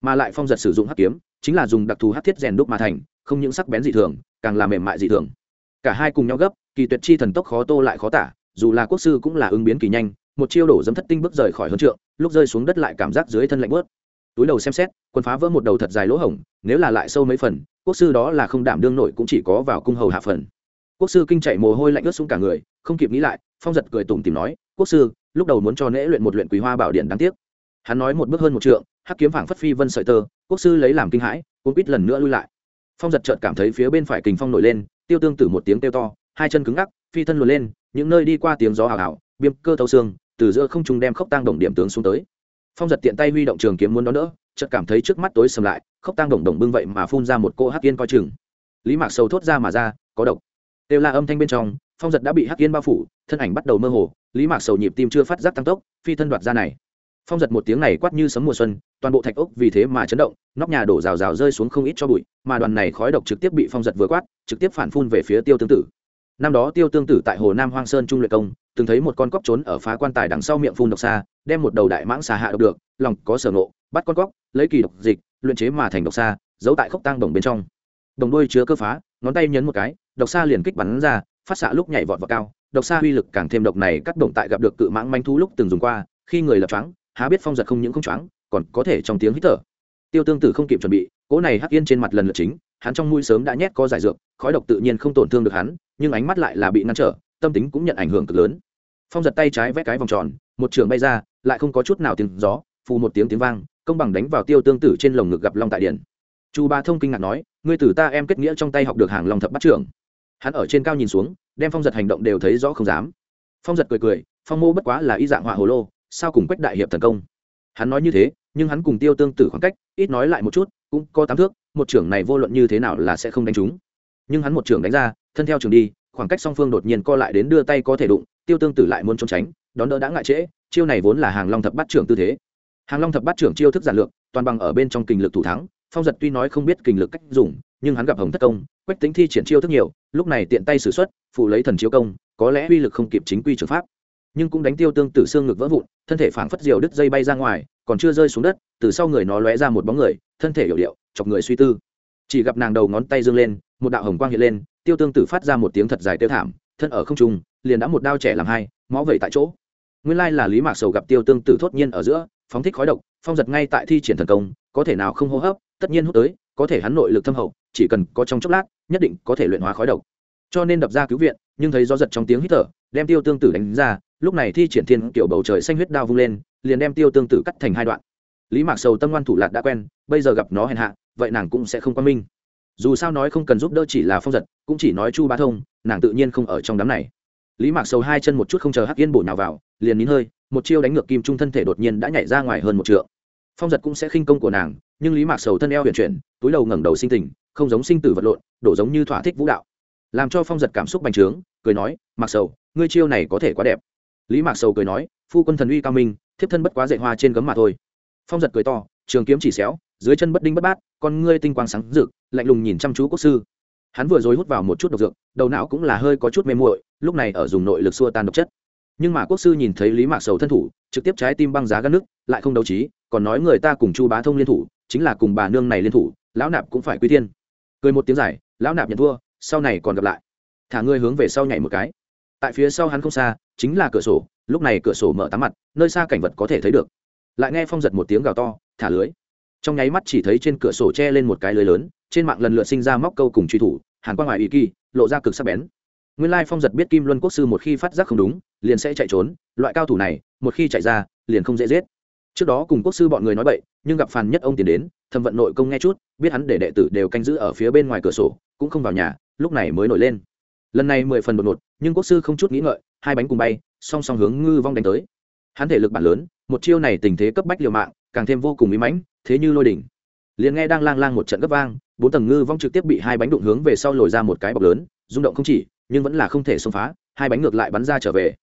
Mà lại phong giật sử dụng hắc kiếm, chính là dùng đặc thù hắc thiết rèn đúc mà thành, không những sắc bén dị thường, càng làm mềm mại dị thường. Cả hai cùng nhau gấp, kỳ tuyệt chi thần tốc khó tô lại khó tả, dù là quốc sư cũng là ứng biến kỳ nhanh một chiêu đổ dấm thất tinh bước rời khỏi hơn trượng, lúc rơi xuống đất lại cảm giác dưới thân lạnh bớt túi đầu xem xét quân phá vỡ một đầu thật dài lỗ hổng, nếu là lại sâu mấy phần, quốc sư đó là không đảm đương nổi cũng chỉ có vào cung hầu hạ phần. Quốc sư kinh chạy mồ hôi lạnh ướt xuống cả người, không kịp nghĩ lại, phong giật cười tủm tìm nói, quốc sư, lúc đầu muốn cho nễ luyện một luyện quý hoa bảo điện đáng tiếc. Hắn nói một bước hơn một trượng, hắc kiếm phảng phất phi vân sợi tơ, quốc sư lấy làm kinh hãi, cuốn quýt lần nữa lui lại. Phong giật chợt cảm thấy phía bên phải kình phong nổi lên, tiêu tương tử một tiếng kêu to, hai chân cứng ngắc, phi thân luồn lên, những nơi đi qua tiếng gió hào hào biêm cơ thâu xương từ giữa không trung đem khốc tang đồng điểm tướng xuống tới. Phong giật tiện tay huy động trường kiếm muốn đón đỡ, chợt cảm thấy trước mắt tối sầm lại, khốc tang đồng đồng bưng vậy mà phun ra một cô hắc yên coi chừng. Lý mạc sầu thốt ra mà ra, có độc. Đều là âm thanh bên trong, phong giật đã bị hắc yên bao phủ, thân ảnh bắt đầu mơ hồ, lý mạc sầu nhịp tim chưa phát giác tăng tốc, phi thân đoạt ra này. Phong giật một tiếng này quát như sấm mùa xuân, toàn bộ thạch ốc vì thế mà chấn động, nóc nhà đổ rào rào rơi xuống không ít cho bụi, mà đoàn này khói độc trực tiếp bị phong giật vừa quát, trực tiếp phản phun về phía tiêu tương tử năm đó tiêu tương tử tại hồ nam hoang sơn trung luyện công, từng thấy một con cóc trốn ở phá quan tài đằng sau miệng phun độc xa, đem một đầu đại mãng xà hạ độc được, lòng có sở ngộ, bắt con cóc, lấy kỳ độc dịch, luyện chế mà thành độc xa, giấu tại khốc tang đồng bên trong. Đồng đuôi chứa cơ phá, ngón tay nhấn một cái, độc xa liền kích bắn ra, phát xạ lúc nhảy vọt vào cao, độc xa uy lực càng thêm độc này cắt động tại gặp được cự mãng manh thú lúc từng dùng qua, khi người lập choáng, há biết phong giật không những không choáng, còn có thể trong tiếng hít thở. Tiêu tương tử không kịp chuẩn bị cỗ này hắc yên trên mặt lần lượt chính hắn trong mũi sớm đã nhét có giải dược, khói độc tự nhiên không tổn thương được hắn, nhưng ánh mắt lại là bị ngăn trở, tâm tính cũng nhận ảnh hưởng cực lớn. Phong giật tay trái vẽ cái vòng tròn, một trường bay ra, lại không có chút nào tiếng gió, phù một tiếng tiếng vang, công bằng đánh vào tiêu tương tử trên lồng ngực gặp long tại điển. Chu ba thông kinh ngạc nói, ngươi tử ta em kết nghĩa trong tay học được hàng long thập bắt trưởng. Hắn ở trên cao nhìn xuống, đem phong giật hành động đều thấy rõ không dám. Phong giật cười cười, phong mô bất quá là y dạng họa hồ lô, sao cùng quách đại hiệp thần công? Hắn nói như thế, nhưng hắn cùng tiêu tương tử khoảng cách, ít nói lại một chút, cũng có tám thước, một trưởng này vô luận như thế nào là sẽ không đánh trúng nhưng hắn một trưởng đánh ra, thân theo trường đi, khoảng cách song phương đột nhiên co lại đến đưa tay có thể đụng, tiêu tương tử lại muốn trốn tránh, đón đỡ đã ngại trễ, chiêu này vốn là hàng long thập bát trưởng tư thế. Hàng long thập bát trưởng chiêu thức giản lược, toàn bằng ở bên trong kình lực thủ thắng, phong giật tuy nói không biết kình lực cách dùng, nhưng hắn gặp hồng thất công, quách tính thi triển chiêu thức nhiều, lúc này tiện tay xử x u ấ t phụ lấy thần chiếu công, có lẽ uy lực không kịp chính quy trường pháp nhưng cũng đánh tiêu tương tử xương ngực vỡ vụn, thân thể phảng phất diều đứt dây bay ra ngoài, còn chưa rơi xuống đất, từ sau người nó lóe ra một bóng người, thân thể hiểu điệu, chọc người suy tư. Chỉ gặp nàng đầu ngón tay dương lên, một đạo hồng quang hiện lên, tiêu tương tử phát ra một tiếng thật dài tiêu thảm, thân ở không trung, liền đã một đao trẻ làm hai máu vẩy tại chỗ. Nguyên lai là lý mạc sầu gặp tiêu tương tử thốt nhiên ở giữa, phóng thích khói độc, phong giật ngay tại thi triển thần công, có thể nào không hô hấp, tất nhiên hút tới, có thể hắn nội lực thâm hậu, chỉ cần có trong chốc lát, nhất định có thể luyện hóa khói độc. Cho nên đập ra cứu viện, nhưng thấy gió giật trong tiếng hít thở, đem tiêu tương tử đánh ra lúc này thi triển thiên kiểu bầu trời xanh huyết đao vung lên, liền đem tiêu tương tử cắt thành hai đoạn. Lý mạc sầu tâm ngoan thủ lạc đã quen, bây giờ gặp nó hèn hạ, vậy nàng cũng sẽ không quan minh. Dù sao nói không cần giúp đỡ chỉ là phong giật, cũng chỉ nói chu ba thông, nàng tự nhiên không ở trong đám này. Lý mạc sầu hai chân một chút không chờ hắc yên bổ nào vào, liền nín hơi, một chiêu đánh ngược kim trung thân thể đột nhiên đã nhảy ra ngoài hơn một trượng. Phong giật cũng sẽ khinh công của nàng, nhưng lý mạc sầu thân eo huyền chuyển, túi đầu ngẩng đầu sinh tình, không giống sinh tử vật lộn, đổ giống như thỏa thích vũ đạo. Làm cho phong giật cảm xúc bành trướng, cười nói, mạc sầu, ngươi chiêu này có thể quá đẹp lý mạc sầu cười nói, phu quân thần uy cao minh, thiếp thân bất quá dạy hoa trên gấm mà thôi. Phong giật cười to, trường kiếm chỉ xéo, dưới chân bất đinh bất bát, con ngươi tinh quang sáng rực, lạnh lùng nhìn chăm chú quốc sư. Hắn vừa rồi hút vào một chút độc dược, đầu não cũng là hơi có chút mê muội, lúc này ở dùng nội lực xua tan độc chất. Nhưng mà quốc sư nhìn thấy lý mạc sầu thân thủ, trực tiếp trái tim băng giá gắt nước lại không đấu trí, còn nói người ta cùng chu bá thông liên thủ, chính là cùng bà nương này liên thủ, lão nạp cũng phải quy tiên. Cười một tiếng dài lão nạp nhận thua, sau này còn gặp lại. Thả ngươi hướng về sau nhảy một cái tại phía sau hắn không xa, chính là cửa sổ, lúc này cửa sổ mở tám mặt, nơi xa cảnh vật có thể thấy được. Lại nghe phong giật một tiếng gào to, thả lưới. Trong nháy mắt chỉ thấy trên cửa sổ che lên một cái lưới lớn, trên mạng lần lượt sinh ra móc câu cùng truy thủ, hàn quang ngoài ý kỳ, lộ ra cực sắc bén. Nguyên lai phong giật biết kim luân quốc sư một khi phát giác không đúng, liền sẽ chạy trốn, loại cao thủ này, một khi chạy ra, liền không dễ giết. Trước đó cùng quốc sư bọn người nói bậy, nhưng gặp phàn nhất ông tiến đến thâm vận nội công nghe chút, biết hắn để đệ tử đều canh giữ ở phía bên ngoài cửa sổ, cũng không vào nhà, lúc này mới nổi lên lần này mười phần đột ngột, nhưng quốc sư không chút nghĩ ngợi, hai bánh cùng bay, song song hướng ngư vong đánh tới. Hắn thể lực bản lớn, một chiêu này tình thế cấp bách liều mạng, càng thêm vô cùng ý mãnh, thế như lôi đỉnh. Liền nghe đang lang lang một trận gấp vang, bốn tầng ngư vong trực tiếp bị hai bánh đụng hướng về sau lồi ra một cái bọc lớn, rung động không chỉ, nhưng vẫn là không thể xông phá, hai bánh ngược lại bắn ra trở về.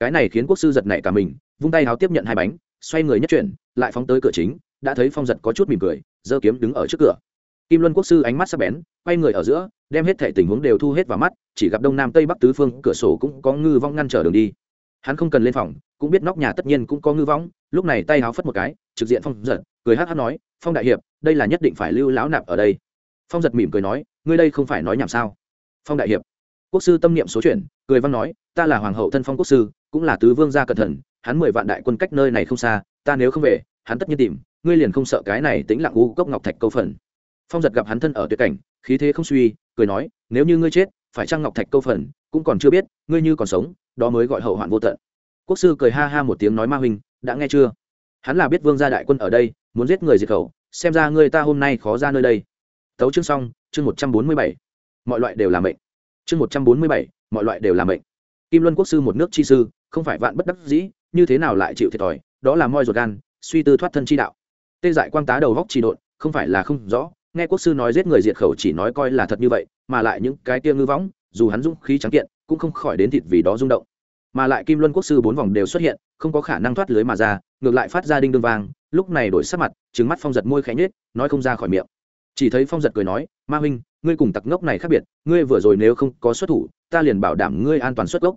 Cái này khiến quốc sư giật nảy cả mình, vung tay háo tiếp nhận hai bánh, xoay người nhất chuyển, lại phóng tới cửa chính, đã thấy phong giật có chút mỉm cười, giơ kiếm đứng ở trước cửa kim luân quốc sư ánh mắt sắc bén, quay người ở giữa, đem hết thể tình huống đều thu hết vào mắt, chỉ gặp đông nam tây bắc tứ phương, cửa sổ cũng có ngư vong ngăn trở đường đi. Hắn không cần lên phòng, cũng biết nóc nhà tất nhiên cũng có ngư vong, lúc này tay háo phất một cái, trực diện phong giật, cười hát hát nói, phong đại hiệp, đây là nhất định phải lưu lão nạp ở đây. Phong giật mỉm cười nói, ngươi đây không phải nói nhảm sao? Phong đại hiệp. Quốc sư tâm niệm số chuyện cười văn nói, ta là hoàng hậu thân phong quốc sư, cũng là tứ vương gia cẩn thận, hắn mười vạn đại quân cách nơi này không xa, ta nếu không về, hắn tất nhiên tìm, ngươi liền không sợ cái này tính lặng u cốc ngọc thạch câu phần phong giật gặp hắn thân ở tuyệt cảnh, khí thế không suy, cười nói, nếu như ngươi chết, phải trang ngọc thạch câu phần, cũng còn chưa biết, ngươi như còn sống, đó mới gọi hậu hoạn vô tận. Quốc sư cười ha ha một tiếng nói ma huynh, đã nghe chưa? Hắn là biết vương gia đại quân ở đây, muốn giết người diệt khẩu, xem ra ngươi ta hôm nay khó ra nơi đây. Tấu chương xong, chương một trăm bốn mươi bảy. Mọi loại đều là mệnh. Chương một trăm bốn mươi bảy, mọi loại đều là mệnh. Kim luân quốc sư một nước chi sư, không phải vạn bất đắc dĩ, như thế nào lại chịu thiệt thòi, đó là moi ruột gan, suy tư thoát thân chi đạo. Tê dại quang tá đầu góc trì độn, không phải là không rõ nghe quốc sư nói giết người diệt khẩu chỉ nói coi là thật như vậy, mà lại những cái tia ngư võng, dù hắn dũng khí trắng kiện, cũng không khỏi đến thịt vì đó rung động. Mà lại kim luân quốc sư bốn vòng đều xuất hiện, không có khả năng thoát lưới mà ra, ngược lại phát ra đinh đương vang, lúc này đổi sắc mặt trứng mắt phong giật môi khẽ nhết nói không ra khỏi miệng. Chỉ thấy phong giật cười nói, ma huynh, ngươi cùng tặc ngốc này khác biệt, ngươi vừa rồi nếu không có xuất thủ, ta liền bảo đảm ngươi an toàn xuất gốc.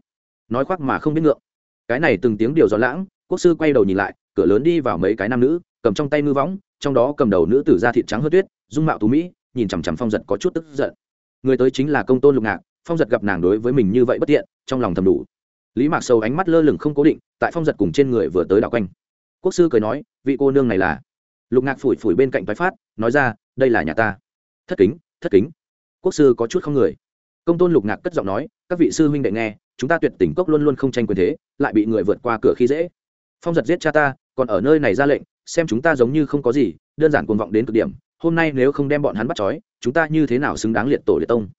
Nói khoác mà không biết ngượng. Cái này từng tiếng điều gió lãng, quốc sư quay đầu nhìn lại, cửa lớn đi vào mấy cái nam nữ, cầm trong tay ngư võng, trong đó cầm đầu nữ tử da thịt trắng hớt tuyết dung mạo tú mỹ, nhìn chằm chằm phong giật có chút tức giận. Người tới chính là công tôn lục ngạc, phong giật gặp nàng đối với mình như vậy bất tiện, trong lòng thầm đủ. Lý mạc sâu ánh mắt lơ lửng không cố định, tại phong giật cùng trên người vừa tới đảo quanh. Quốc sư cười nói, vị cô nương này là? Lục ngạc phủi phủi bên cạnh phái phát, nói ra, đây là nhà ta. Thất kính thất kính. Quốc sư có chút không người. Công tôn lục ngạc cất giọng nói, các vị sư huynh đệ nghe, chúng ta tuyệt tỉnh cốc luôn luôn không tranh quyền thế, lại bị người vượt qua cửa khi dễ. Phong giật giết cha ta, còn ở nơi này ra lệnh, xem chúng ta giống như không có gì, đơn giản cuồng vọng đến cực điểm hôm nay nếu không đem bọn hắn bắt trói, chúng ta như thế nào xứng đáng liệt tổ liệt tông?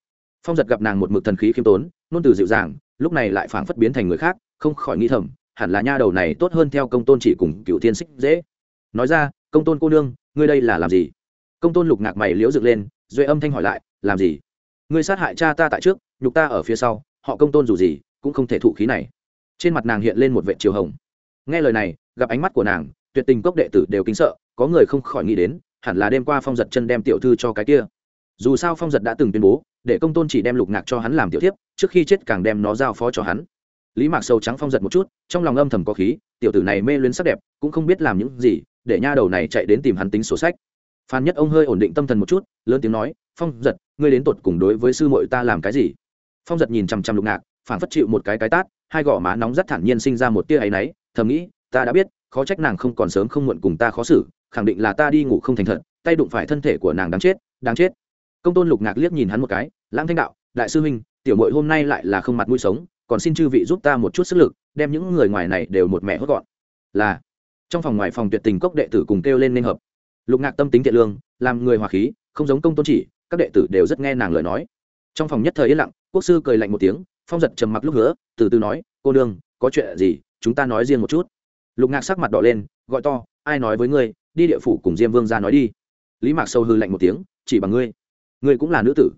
Phong giật gặp nàng một mực thần khí khiêm tốn, nôn từ dịu dàng, lúc này lại phảng phất biến thành người khác, không khỏi nghĩ thầm, hẳn là nha đầu này tốt hơn theo công tôn chỉ cùng cựu thiên xích dễ. Nói ra, công tôn cô nương, ngươi đây là làm gì? Công tôn lục ngạc mày liễu dựng lên, duệ âm thanh hỏi lại, làm gì? Ngươi sát hại cha ta tại trước, nhục ta ở phía sau, họ công tôn dù gì, cũng không thể thụ khí này. Trên mặt nàng hiện lên một vệ chiều hồng. Nghe lời này, gặp ánh mắt của nàng, tuyệt tình cốc đệ tử đều kính sợ, có người không khỏi nghĩ đến hẳn là đêm qua phong giật chân đem tiểu thư cho cái kia. Dù sao phong giật đã từng tuyên bố để công tôn chỉ đem lục ngạc cho hắn làm tiểu thiếp, trước khi chết càng đem nó giao phó cho hắn. Lý mạc sâu trắng phong giật một chút trong lòng âm thầm có khí tiểu tử này mê luyến sắc đẹp cũng không biết làm những gì để nha đầu này chạy đến tìm hắn tính sổ sách. Phan nhất ông hơi ổn định tâm thần một chút lớn tiếng nói phong giật ngươi đến tột cùng đối với sư muội ta làm cái gì? Phong giật nhìn chằm chằm lục ngạc phản phất chịu một cái cái tát hai gò má nóng rất thản nhiên sinh ra một tia áy náy thầm nghĩ ta đã biết khó trách nàng không còn sớm không muộn cùng ta khó xử khẳng định là ta đi ngủ không thành thật, tay đụng phải thân thể của nàng đáng chết đáng chết. Công tôn lục ngạc liếc nhìn hắn một cái, lãng thanh đạo, đại sư huynh, tiểu mội hôm nay lại là không mặt mũi sống, còn xin chư vị giúp ta một chút sức lực, đem những người ngoài này đều một mẹ hốt gọn. Là, trong phòng ngoài phòng tuyệt tình cốc đệ tử cùng kêu lên nên hợp. Lục ngạc tâm tính thiện lương, làm người hòa khí, không giống công tôn chỉ, các đệ tử đều rất nghe nàng lời nói. Trong phòng nhất thời yên lặng, quốc sư cười lạnh một tiếng, phong giật trầm mặc lúc nữa từ từ nói, cô nương, có chuyện gì, chúng ta nói riêng một chút. Lục ngạc sắc mặt đỏ lên, gọi to, ai nói với ngươi đi địa phủ cùng diêm vương ra nói đi. Lý mạc sâu hư lạnh một tiếng, chỉ bằng ngươi. Ngươi cũng là nữ tử.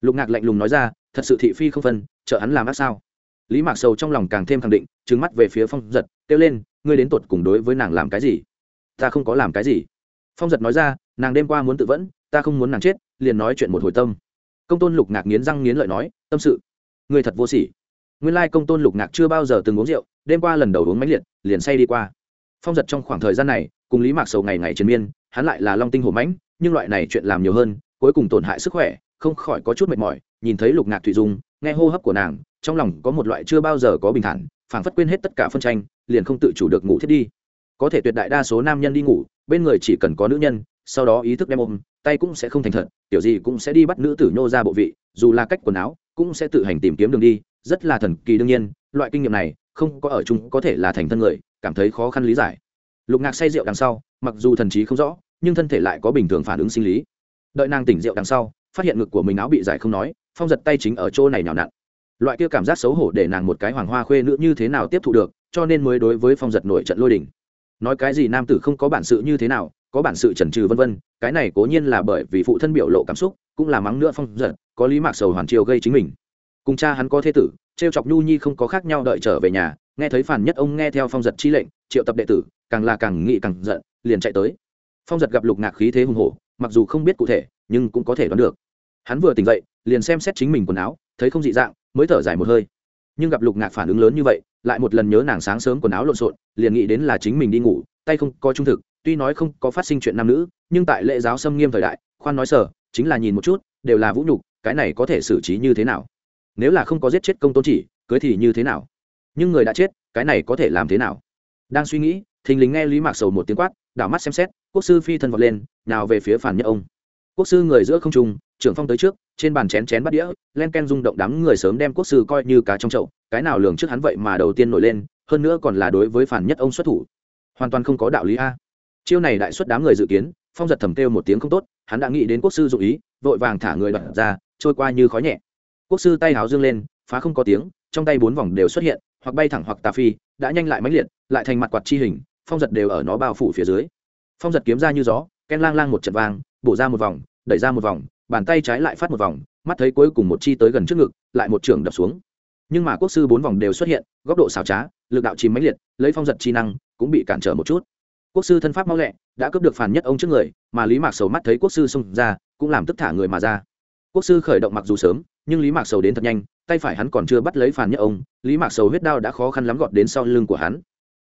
Lục ngạc lạnh lùng nói ra, thật sự thị phi không phân, trợ hắn làm ác sao? Lý mạc sâu trong lòng càng thêm khẳng định trứng mắt về phía phong giật, kêu lên, ngươi đến tột cùng đối với nàng làm cái gì? Ta không có làm cái gì. Phong giật nói ra, nàng đêm qua muốn tự vẫn, ta không muốn nàng chết, liền nói chuyện một hồi tâm. Công tôn lục ngạc nghiến răng nghiến lợi nói, tâm sự. Ngươi thật vô sỉ. Nguyên lai công tôn lục ngạc chưa bao giờ từng uống rượu, đêm qua lần đầu uống mãnh liệt, liền say đi qua. Phong giật trong khoảng thời gian này cùng lý mạc sầu ngày ngày triền miên, hắn lại là long tinh hổ mãnh, nhưng loại này chuyện làm nhiều hơn, cuối cùng tổn hại sức khỏe, không khỏi có chút mệt mỏi, nhìn thấy lục ngạc thủy dung, nghe hô hấp của nàng, trong lòng có một loại chưa bao giờ có bình thản, phảng phất quên hết tất cả phân tranh, liền không tự chủ được ngủ thiết đi. Có thể tuyệt đại đa số nam nhân đi ngủ, bên người chỉ cần có nữ nhân, sau đó ý thức đem ôm, tay cũng sẽ không thành thật kiểu gì cũng sẽ đi bắt nữ tử nhô ra bộ vị, dù là cách quần áo, cũng sẽ tự hành tìm kiếm đường đi, rất là thần kỳ đương nhiên, loại kinh nghiệm này, không có ở chung có thể là thành thân người, cảm thấy khó khăn lý giải lục ngạc say rượu đằng sau, mặc dù thần trí không rõ, nhưng thân thể lại có bình thường phản ứng sinh lý. Đợi nàng tỉnh rượu đằng sau, phát hiện ngực của mình áo bị giải không nói, phong giật tay chính ở chỗ này nhào nặn. Loại kia cảm giác xấu hổ để nàng một cái hoàng hoa khuê nữ như thế nào tiếp thụ được, cho nên mới đối với phong giật nổi trận lôi đình. Nói cái gì nam tử không có bản sự như thế nào, có bản sự chần trừ vân vân, cái này cố nhiên là bởi vì phụ thân biểu lộ cảm xúc, cũng là mắng nữa phong giật, có lý mạc sầu hoàn triều gây chính mình. Cùng cha hắn có thế tử, trêu chọc nhu nhi không có khác nhau đợi trở về nhà, nghe thấy phản nhất ông nghe theo phong giật chi lệnh, triệu tập đệ tử càng là càng nghị càng giận, liền chạy tới. Phong giật gặp lục ngạc khí thế hùng hổ, mặc dù không biết cụ thể, nhưng cũng có thể đoán được. Hắn vừa tỉnh dậy, liền xem xét chính mình quần áo, thấy không dị dạng, mới thở dài một hơi. Nhưng gặp lục ngạc phản ứng lớn như vậy, lại một lần nhớ nàng sáng sớm quần áo lộn xộn, liền nghĩ đến là chính mình đi ngủ, tay không có trung thực, tuy nói không có phát sinh chuyện nam nữ, nhưng tại lễ giáo xâm nghiêm thời đại, khoan nói sở chính là nhìn một chút, đều là vũ nhục, cái này có thể xử trí như thế nào? Nếu là không có giết chết công tôn chỉ, cưới thì như thế nào? Nhưng người đã chết, cái này có thể làm thế nào? Đang suy nghĩ thình lình nghe lý mạc sầu một tiếng quát, đảo mắt xem xét, quốc sư phi thân vọt lên, nào về phía phản nhất ông. Quốc sư người giữa không trung, trưởng phong tới trước, trên bàn chén chén bắt đĩa, len ken rung động đám người sớm đem quốc sư coi như cá trong chậu, cái nào lường trước hắn vậy mà đầu tiên nổi lên, hơn nữa còn là đối với phản nhất ông xuất thủ. Hoàn toàn không có đạo lý a. Chiêu này đại xuất đám người dự kiến, phong giật thầm kêu một tiếng không tốt, hắn đã nghĩ đến quốc sư dụ ý, vội vàng thả người đoạn ra, trôi qua như khói nhẹ. Quốc sư tay háo dương lên, phá không có tiếng, trong tay bốn vòng đều xuất hiện, hoặc bay thẳng hoặc tà phi, đã nhanh lại mãnh liệt, lại thành mặt quạt chi hình phong giật đều ở nó bao phủ phía dưới. Phong giật kiếm ra như gió, ken lang lang một trận vang, bổ ra một vòng, đẩy ra một vòng, bàn tay trái lại phát một vòng, mắt thấy cuối cùng một chi tới gần trước ngực, lại một trường đập xuống. Nhưng mà quốc sư bốn vòng đều xuất hiện, góc độ xảo trá, lực đạo chìm mãnh liệt, lấy phong giật chi năng cũng bị cản trở một chút. Quốc sư thân pháp mau lẹ, đã cướp được phản nhất ông trước người, mà lý mạc sầu mắt thấy quốc sư xông ra, cũng làm tức thả người mà ra. Quốc sư khởi động mặc dù sớm, nhưng lý mạc sầu đến thật nhanh, tay phải hắn còn chưa bắt lấy phản nhất ông, lý mạc sầu huyết đao đã khó khăn lắm gọt đến sau lưng của hắn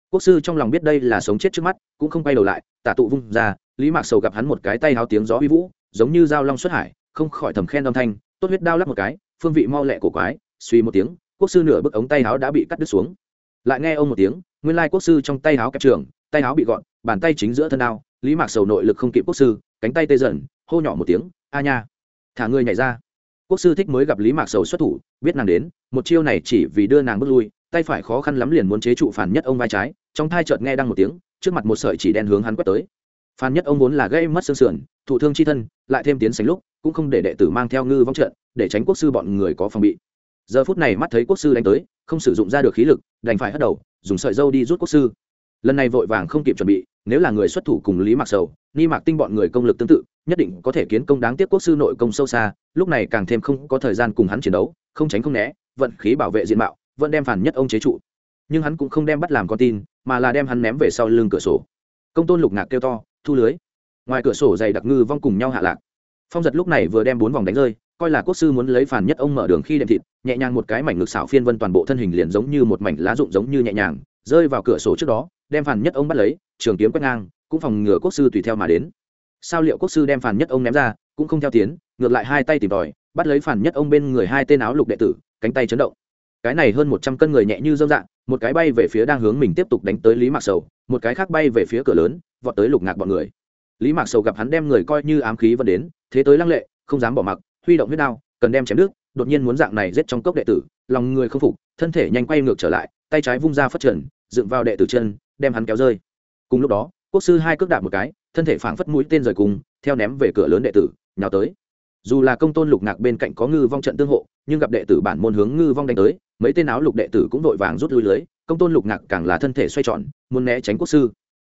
quốc sư trong lòng biết đây là sống chết trước mắt, cũng không quay đầu lại, tả tụ vung ra, lý mạc sầu gặp hắn một cái tay háo tiếng gió huy vũ, giống như dao long xuất hải, không khỏi thầm khen âm thanh, tốt huyết đao lắp một cái, phương vị mau lẹ cổ quái, suy một tiếng, quốc sư nửa bức ống tay háo đã bị cắt đứt xuống. Lại nghe ông một tiếng, nguyên lai quốc sư trong tay háo kẹp trường, tay háo bị gọn, bàn tay chính giữa thân đao, lý mạc sầu nội lực không kịp quốc sư, cánh tay tê dần, hô nhỏ một tiếng, a nha, thả người nhảy ra. Quốc sư thích mới gặp lý mạc sầu xuất thủ, biết nàng đến, một chiêu này chỉ vì đưa nàng bước lui tay phải khó khăn lắm liền muốn chế trụ phản nhất ông vai trái, trong thai chợt nghe đăng một tiếng, trước mặt một sợi chỉ đen hướng hắn quét tới. Phan nhất ông vốn là gây mất xương sườn, thụ thương chi thân, lại thêm tiến sánh lúc, cũng không để đệ tử mang theo ngư vong trận, để tránh quốc sư bọn người có phòng bị. Giờ phút này mắt thấy quốc sư đánh tới, không sử dụng ra được khí lực, đành phải hất đầu, dùng sợi dâu đi rút quốc sư. Lần này vội vàng không kịp chuẩn bị, nếu là người xuất thủ cùng lý mạc sầu, ni mạc tinh bọn người công lực tương tự, nhất định có thể kiến công đáng tiếc quốc sư nội công sâu xa, lúc này càng thêm không có thời gian cùng hắn chiến đấu, không tránh không né, vận khí bảo vệ diện mạo vẫn đem phản nhất ông chế trụ. Nhưng hắn cũng không đem bắt làm con tin, mà là đem hắn ném về sau lưng cửa sổ. Công tôn lục ngạc kêu to, thu lưới. Ngoài cửa sổ dày đặc ngư vong cùng nhau hạ lạc. Phong giật lúc này vừa đem bốn vòng đánh rơi, coi là quốc sư muốn lấy phản nhất ông mở đường khi đệm thịt, nhẹ nhàng một cái mảnh ngực xảo phiên vân toàn bộ thân hình liền giống như một mảnh lá rụng giống như nhẹ nhàng, rơi vào cửa sổ trước đó, đem phản nhất ông bắt lấy, trường kiếm quét ngang, cũng phòng ngừa quốc sư tùy theo mà đến. Sao liệu quốc sư đem phản nhất ông ném ra, cũng không theo tiến, ngược lại hai tay tìm tòi, bắt lấy phản nhất ông bên người hai tên áo lục đệ tử, cánh tay chấn động cái này hơn một trăm cân người nhẹ như dơm dạng một cái bay về phía đang hướng mình tiếp tục đánh tới lý mạc sầu, một cái khác bay về phía cửa lớn, vọt tới lục ngạc bọn người. Lý mạc sầu gặp hắn đem người coi như ám khí vẫn đến, thế tới lăng lệ, không dám bỏ mặc, huy động huyết đao, cần đem chém nước đột nhiên muốn dạng này giết trong cốc đệ tử, lòng người không phục, thân thể nhanh quay ngược trở lại, tay trái vung ra phát trần, dựng vào đệ tử chân, đem hắn kéo rơi. Cùng lúc đó, quốc sư hai cước đạp một cái, thân thể phảng phất mũi tên rời cùng, theo ném về cửa lớn đệ tử, nhào tới dù là công tôn lục ngạc bên cạnh có ngư vong trận tương hộ, nhưng gặp đệ tử bản môn hướng ngư vong đánh tới, mấy tên áo lục đệ tử cũng vội vàng rút lui lưới, công tôn lục ngạc càng là thân thể xoay tròn, muốn né tránh quốc sư.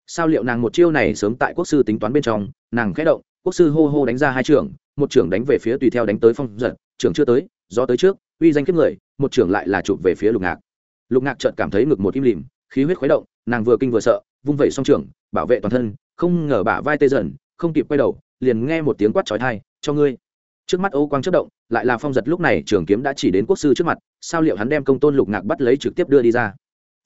Sao liệu nàng một chiêu này sớm tại quốc sư tính toán bên trong, nàng khẽ động, quốc sư hô hô đánh ra hai trưởng, một trưởng đánh về phía tùy theo đánh tới phong giật, trưởng chưa tới do tới trước, uy danh kiếp người, một trưởng lại là chụp về phía lục ngạc. Lục ngạc chợt cảm thấy ngực một im lìm, khí huyết khuấy động, nàng vừa kinh vừa sợ, vung vẩy song trưởng, bảo vệ toàn thân, không ngờ bả vai tê dần, không kịp quay đầu, liền nghe một tiếng quát trói thai cho ngươi trước mắt ô quang chất động, lại là phong giật lúc này trường kiếm đã chỉ đến quốc sư trước mặt, sao liệu hắn đem công tôn lục ngạc bắt lấy trực tiếp đưa đi ra?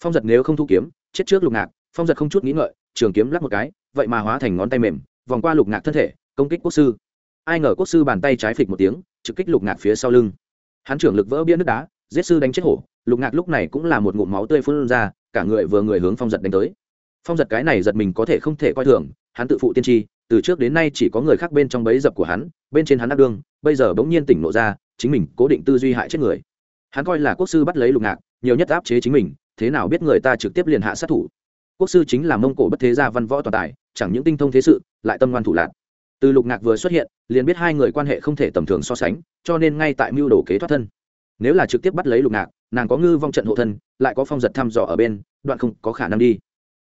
Phong giật nếu không thu kiếm, chết trước lục ngạc, phong giật không chút nghĩ ngợi, trường kiếm lắc một cái, vậy mà hóa thành ngón tay mềm, vòng qua lục ngạc thân thể, công kích quốc sư. Ai ngờ quốc sư bàn tay trái phịch một tiếng, trực kích lục ngạc phía sau lưng. Hắn trưởng lực vỡ bia nước đá, giết sư đánh chết hổ, lục ngạc lúc này cũng là một ngụm máu tươi phun ra, cả người vừa người hướng phong giật đánh tới. Phong giật cái này giật mình có thể không thể coi thường, hắn tự phụ tiên tri, từ trước đến nay chỉ có người khác bên trong bấy dập của hắn, bên trên hắn đắc đương bây giờ bỗng nhiên tỉnh nộ ra, chính mình cố định tư duy hại chết người. Hắn coi là quốc sư bắt lấy lục ngạc, nhiều nhất áp chế chính mình, thế nào biết người ta trực tiếp liền hạ sát thủ. Quốc sư chính là mông cổ bất thế gia văn võ toàn tài, chẳng những tinh thông thế sự, lại tâm ngoan thủ lạc. Từ lục ngạc vừa xuất hiện, liền biết hai người quan hệ không thể tầm thường so sánh, cho nên ngay tại mưu đồ kế thoát thân. Nếu là trực tiếp bắt lấy lục ngạc, nàng có ngư vong trận hộ thân, lại có phong giật thăm dò ở bên, đoạn không có khả năng đi.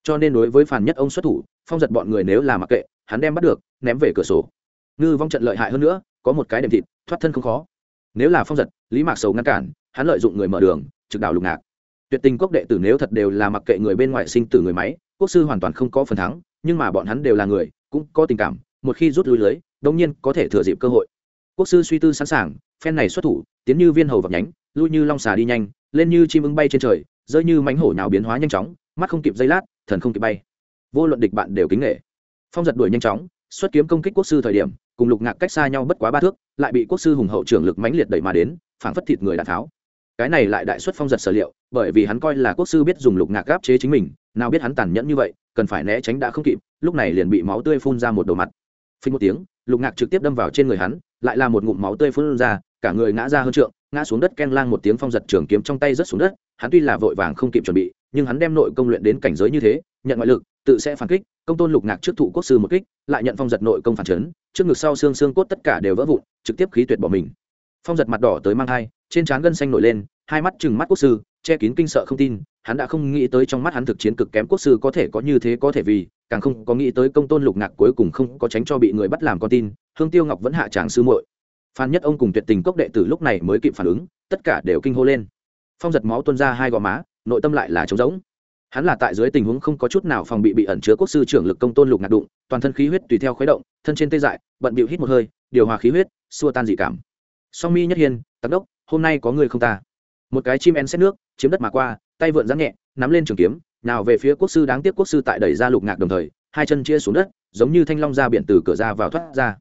Cho nên đối với phản nhất ông xuất thủ, phong giật bọn người nếu là mặc kệ, hắn đem bắt được, ném về cửa sổ. Ngư vong trận lợi hại hơn nữa có một cái đệm thịt, thoát thân không khó. Nếu là phong giật, lý mạc sầu ngăn cản, hắn lợi dụng người mở đường, trực đảo lục ngạc. Tuyệt tình quốc đệ tử nếu thật đều là mặc kệ người bên ngoài sinh tử người máy, quốc sư hoàn toàn không có phần thắng, nhưng mà bọn hắn đều là người, cũng có tình cảm, một khi rút lui lưới đông nhiên có thể thừa dịp cơ hội. Quốc sư suy tư sẵn sàng, phen này xuất thủ, tiến như viên hầu vập nhánh, lui như long xà đi nhanh, lên như chim ưng bay trên trời, rơi như mánh hổ nào biến hóa nhanh chóng, mắt không kịp giây lát, thần không kịp bay. Vô luận địch bạn đều kính nghệ phong giật đuổi nhanh chóng xuất kiếm công kích quốc sư thời điểm, cùng lục ngạc cách xa nhau bất quá ba thước, lại bị quốc sư hùng hậu trưởng lực mãnh liệt đẩy mà đến, phảng phất thịt người đạn tháo. Cái này lại đại xuất phong giật sở liệu, bởi vì hắn coi là quốc sư biết dùng lục ngạc gáp chế chính mình, nào biết hắn tàn nhẫn như vậy, cần phải né tránh đã không kịp, lúc này liền bị máu tươi phun ra một đầu mặt. Phình một tiếng, lục ngạc trực tiếp đâm vào trên người hắn, lại là một ngụm máu tươi phun ra, cả người ngã ra hơn trượng, ngã xuống đất ken lang một tiếng phong giật trường kiếm trong tay rất xuống đất, hắn tuy là vội vàng không kịp chuẩn bị, nhưng hắn đem nội công luyện đến cảnh giới như thế, nhận ngoại lực tự sẽ phản kích, công tôn lục ngạc trước thụ quốc sư một kích, lại nhận phong giật nội công phản chấn, trước ngực sau xương xương cốt tất cả đều vỡ vụn, trực tiếp khí tuyệt bỏ mình. Phong giật mặt đỏ tới mang thai, trên trán gân xanh nổi lên, hai mắt chừng mắt quốc sư, che kín kinh sợ không tin, hắn đã không nghĩ tới trong mắt hắn thực chiến cực kém quốc sư có thể có như thế có thể vì, càng không có nghĩ tới công tôn lục ngạc cuối cùng không có tránh cho bị người bắt làm con tin, hương tiêu ngọc vẫn hạ tràng sư muội. Phan nhất ông cùng tuyệt tình cốc đệ tử lúc này mới kịp phản ứng, tất cả đều kinh hô lên. Phong giật máu tuôn ra hai gò má, nội tâm lại là trống rỗng hắn là tại dưới tình huống không có chút nào phòng bị bị ẩn chứa quốc sư trưởng lực công tôn lục ngạt đụng, toàn thân khí huyết tùy theo khuấy động, thân trên tê dại, bận bịu hít một hơi, điều hòa khí huyết, xua tan dị cảm. Song mi nhất hiên tắc đốc, hôm nay có người không ta? Một cái chim én xét nước, chiếm đất mà qua, tay vượn rắn nhẹ, nắm lên trường kiếm, nào về phía quốc sư đáng tiếc quốc sư tại đẩy ra lục ngạc đồng thời, hai chân chia xuống đất, giống như thanh long ra biển từ cửa ra vào thoát ra.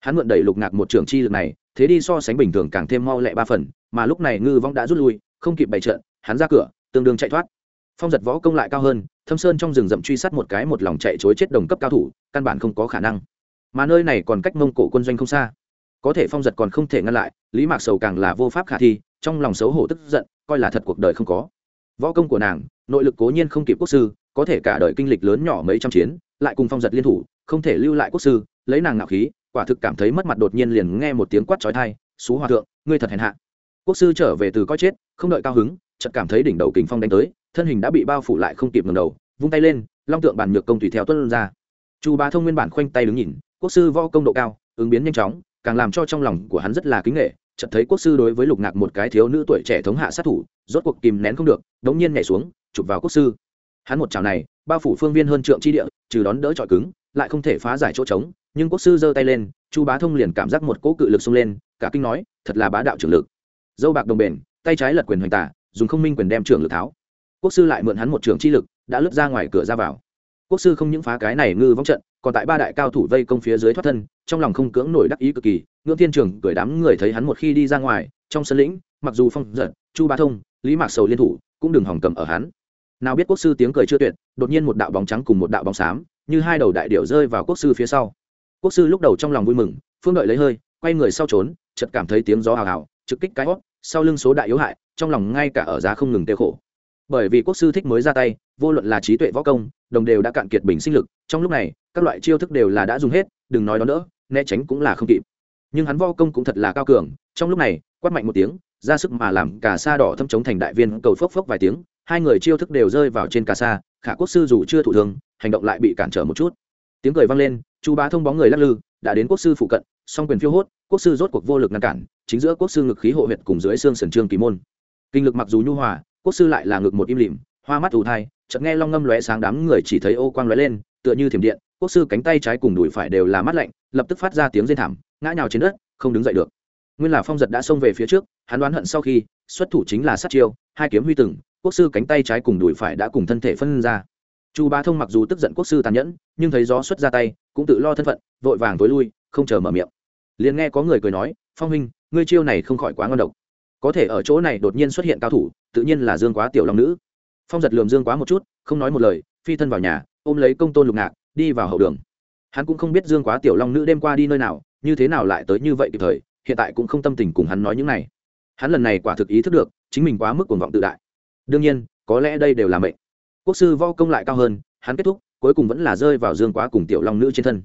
Hắn mượn đẩy lục ngạc một trường chi lực này, thế đi so sánh bình thường càng thêm mau lẹ ba phần, mà lúc này ngư vong đã rút lui, không kịp bày trận, hắn ra cửa, tương đương chạy thoát phong giật võ công lại cao hơn, thâm sơn trong rừng rậm truy sát một cái một lòng chạy chối chết đồng cấp cao thủ, căn bản không có khả năng. Mà nơi này còn cách mông cổ quân doanh không xa. Có thể phong giật còn không thể ngăn lại, lý mạc sầu càng là vô pháp khả thi, trong lòng xấu hổ tức giận, coi là thật cuộc đời không có. Võ công của nàng, nội lực cố nhiên không kịp quốc sư, có thể cả đời kinh lịch lớn nhỏ mấy trăm chiến, lại cùng phong giật liên thủ, không thể lưu lại quốc sư, lấy nàng ngạo khí, quả thực cảm thấy mất mặt đột nhiên liền nghe một tiếng quát trói thai xú hòa thượng, ngươi thật hèn hạ. Quốc sư trở về từ coi chết, không đợi cao hứng, chợt cảm thấy đỉnh đầu kình phong đánh tới thân hình đã bị bao phủ lại không kịp ngầm đầu, vung tay lên, long tượng bản nhược công tùy theo tuân ra. Chu bá thông nguyên bản khoanh tay đứng nhìn, quốc sư võ công độ cao, ứng biến nhanh chóng, càng làm cho trong lòng của hắn rất là kính nghệ, chợt thấy quốc sư đối với lục ngạc một cái thiếu nữ tuổi trẻ thống hạ sát thủ, rốt cuộc kìm nén không được, đống nhiên nhảy xuống, chụp vào quốc sư. Hắn một chảo này, bao phủ phương viên hơn trượng chi địa, trừ đón đỡ trọi cứng, lại không thể phá giải chỗ trống, nhưng quốc sư giơ tay lên, chu bá thông liền cảm giác một cỗ cự lực xông lên, cả kinh nói, thật là bá đạo trưởng lực. Dâu bạc đồng bền, tay trái lật quyền hoành tả, dùng không minh quyền đem trưởng lực tháo quốc sư lại mượn hắn một trường chi lực, đã lướt ra ngoài cửa ra vào. Quốc sư không những phá cái này ngư vong trận, còn tại ba đại cao thủ vây công phía dưới thoát thân, trong lòng không cưỡng nổi đắc ý cực kỳ, ngưỡng thiên trường cười đám người thấy hắn một khi đi ra ngoài, trong sân lĩnh, mặc dù phong giật, chu ba thông, lý mạc sầu liên thủ, cũng đừng hỏng cầm ở hắn. Nào biết quốc sư tiếng cười chưa tuyệt, đột nhiên một đạo bóng trắng cùng một đạo bóng xám, như hai đầu đại điệu rơi vào quốc sư phía sau. Quốc sư lúc đầu trong lòng vui mừng, phương đợi lấy hơi, quay người sau trốn, chợt cảm thấy tiếng gió hào hào, trực kích cái hót sau lưng số đại yếu hại, trong lòng ngay cả ở giá không ngừng tiêu khổ bởi vì quốc sư thích mới ra tay, vô luận là trí tuệ võ công, đồng đều đã cạn kiệt bình sinh lực, trong lúc này, các loại chiêu thức đều là đã dùng hết, đừng nói đó nữa né tránh cũng là không kịp. Nhưng hắn võ công cũng thật là cao cường, trong lúc này, quát mạnh một tiếng, ra sức mà làm cả sa đỏ thâm chống thành đại viên cầu phốc phốc vài tiếng, hai người chiêu thức đều rơi vào trên cả sa, khả quốc sư dù chưa thụ thương, hành động lại bị cản trở một chút. Tiếng cười vang lên, chu bá thông bóng người lắc lư, đã đến quốc sư phụ cận, song quyền phiêu hốt, quốc sư rốt cuộc vô lực ngăn cản, chính giữa quốc sư ngực khí hộ huyệt cùng dưới xương sườn trương kỳ môn. Kinh lực mặc dù nhu hòa quốc sư lại là ngực một im lìm, hoa mắt ù thai, chợt nghe long ngâm lóe sáng đám người chỉ thấy ô quang lóe lên, tựa như thiểm điện, quốc sư cánh tay trái cùng đùi phải đều là mắt lạnh, lập tức phát ra tiếng rên thảm, ngã nhào trên đất, không đứng dậy được. Nguyên là phong giật đã xông về phía trước, hắn đoán hận sau khi, xuất thủ chính là sát chiêu, hai kiếm huy từng, quốc sư cánh tay trái cùng đùi phải đã cùng thân thể phân ra. Chu bá thông mặc dù tức giận quốc sư tàn nhẫn, nhưng thấy gió xuất ra tay, cũng tự lo thân phận, vội vàng tối lui, không chờ mở miệng. Liền nghe có người cười nói, phong huynh, ngươi chiêu này không khỏi quá ngon độc có thể ở chỗ này đột nhiên xuất hiện cao thủ, tự nhiên là dương quá tiểu long nữ. Phong giật lườm dương quá một chút, không nói một lời, phi thân vào nhà, ôm lấy công tôn lục ngạc, đi vào hậu đường. Hắn cũng không biết dương quá tiểu long nữ đêm qua đi nơi nào, như thế nào lại tới như vậy kịp thời, hiện tại cũng không tâm tình cùng hắn nói những này. Hắn lần này quả thực ý thức được, chính mình quá mức cuồng vọng tự đại. Đương nhiên, có lẽ đây đều là mệnh. Quốc sư vo công lại cao hơn, hắn kết thúc, cuối cùng vẫn là rơi vào dương quá cùng tiểu long nữ trên thân.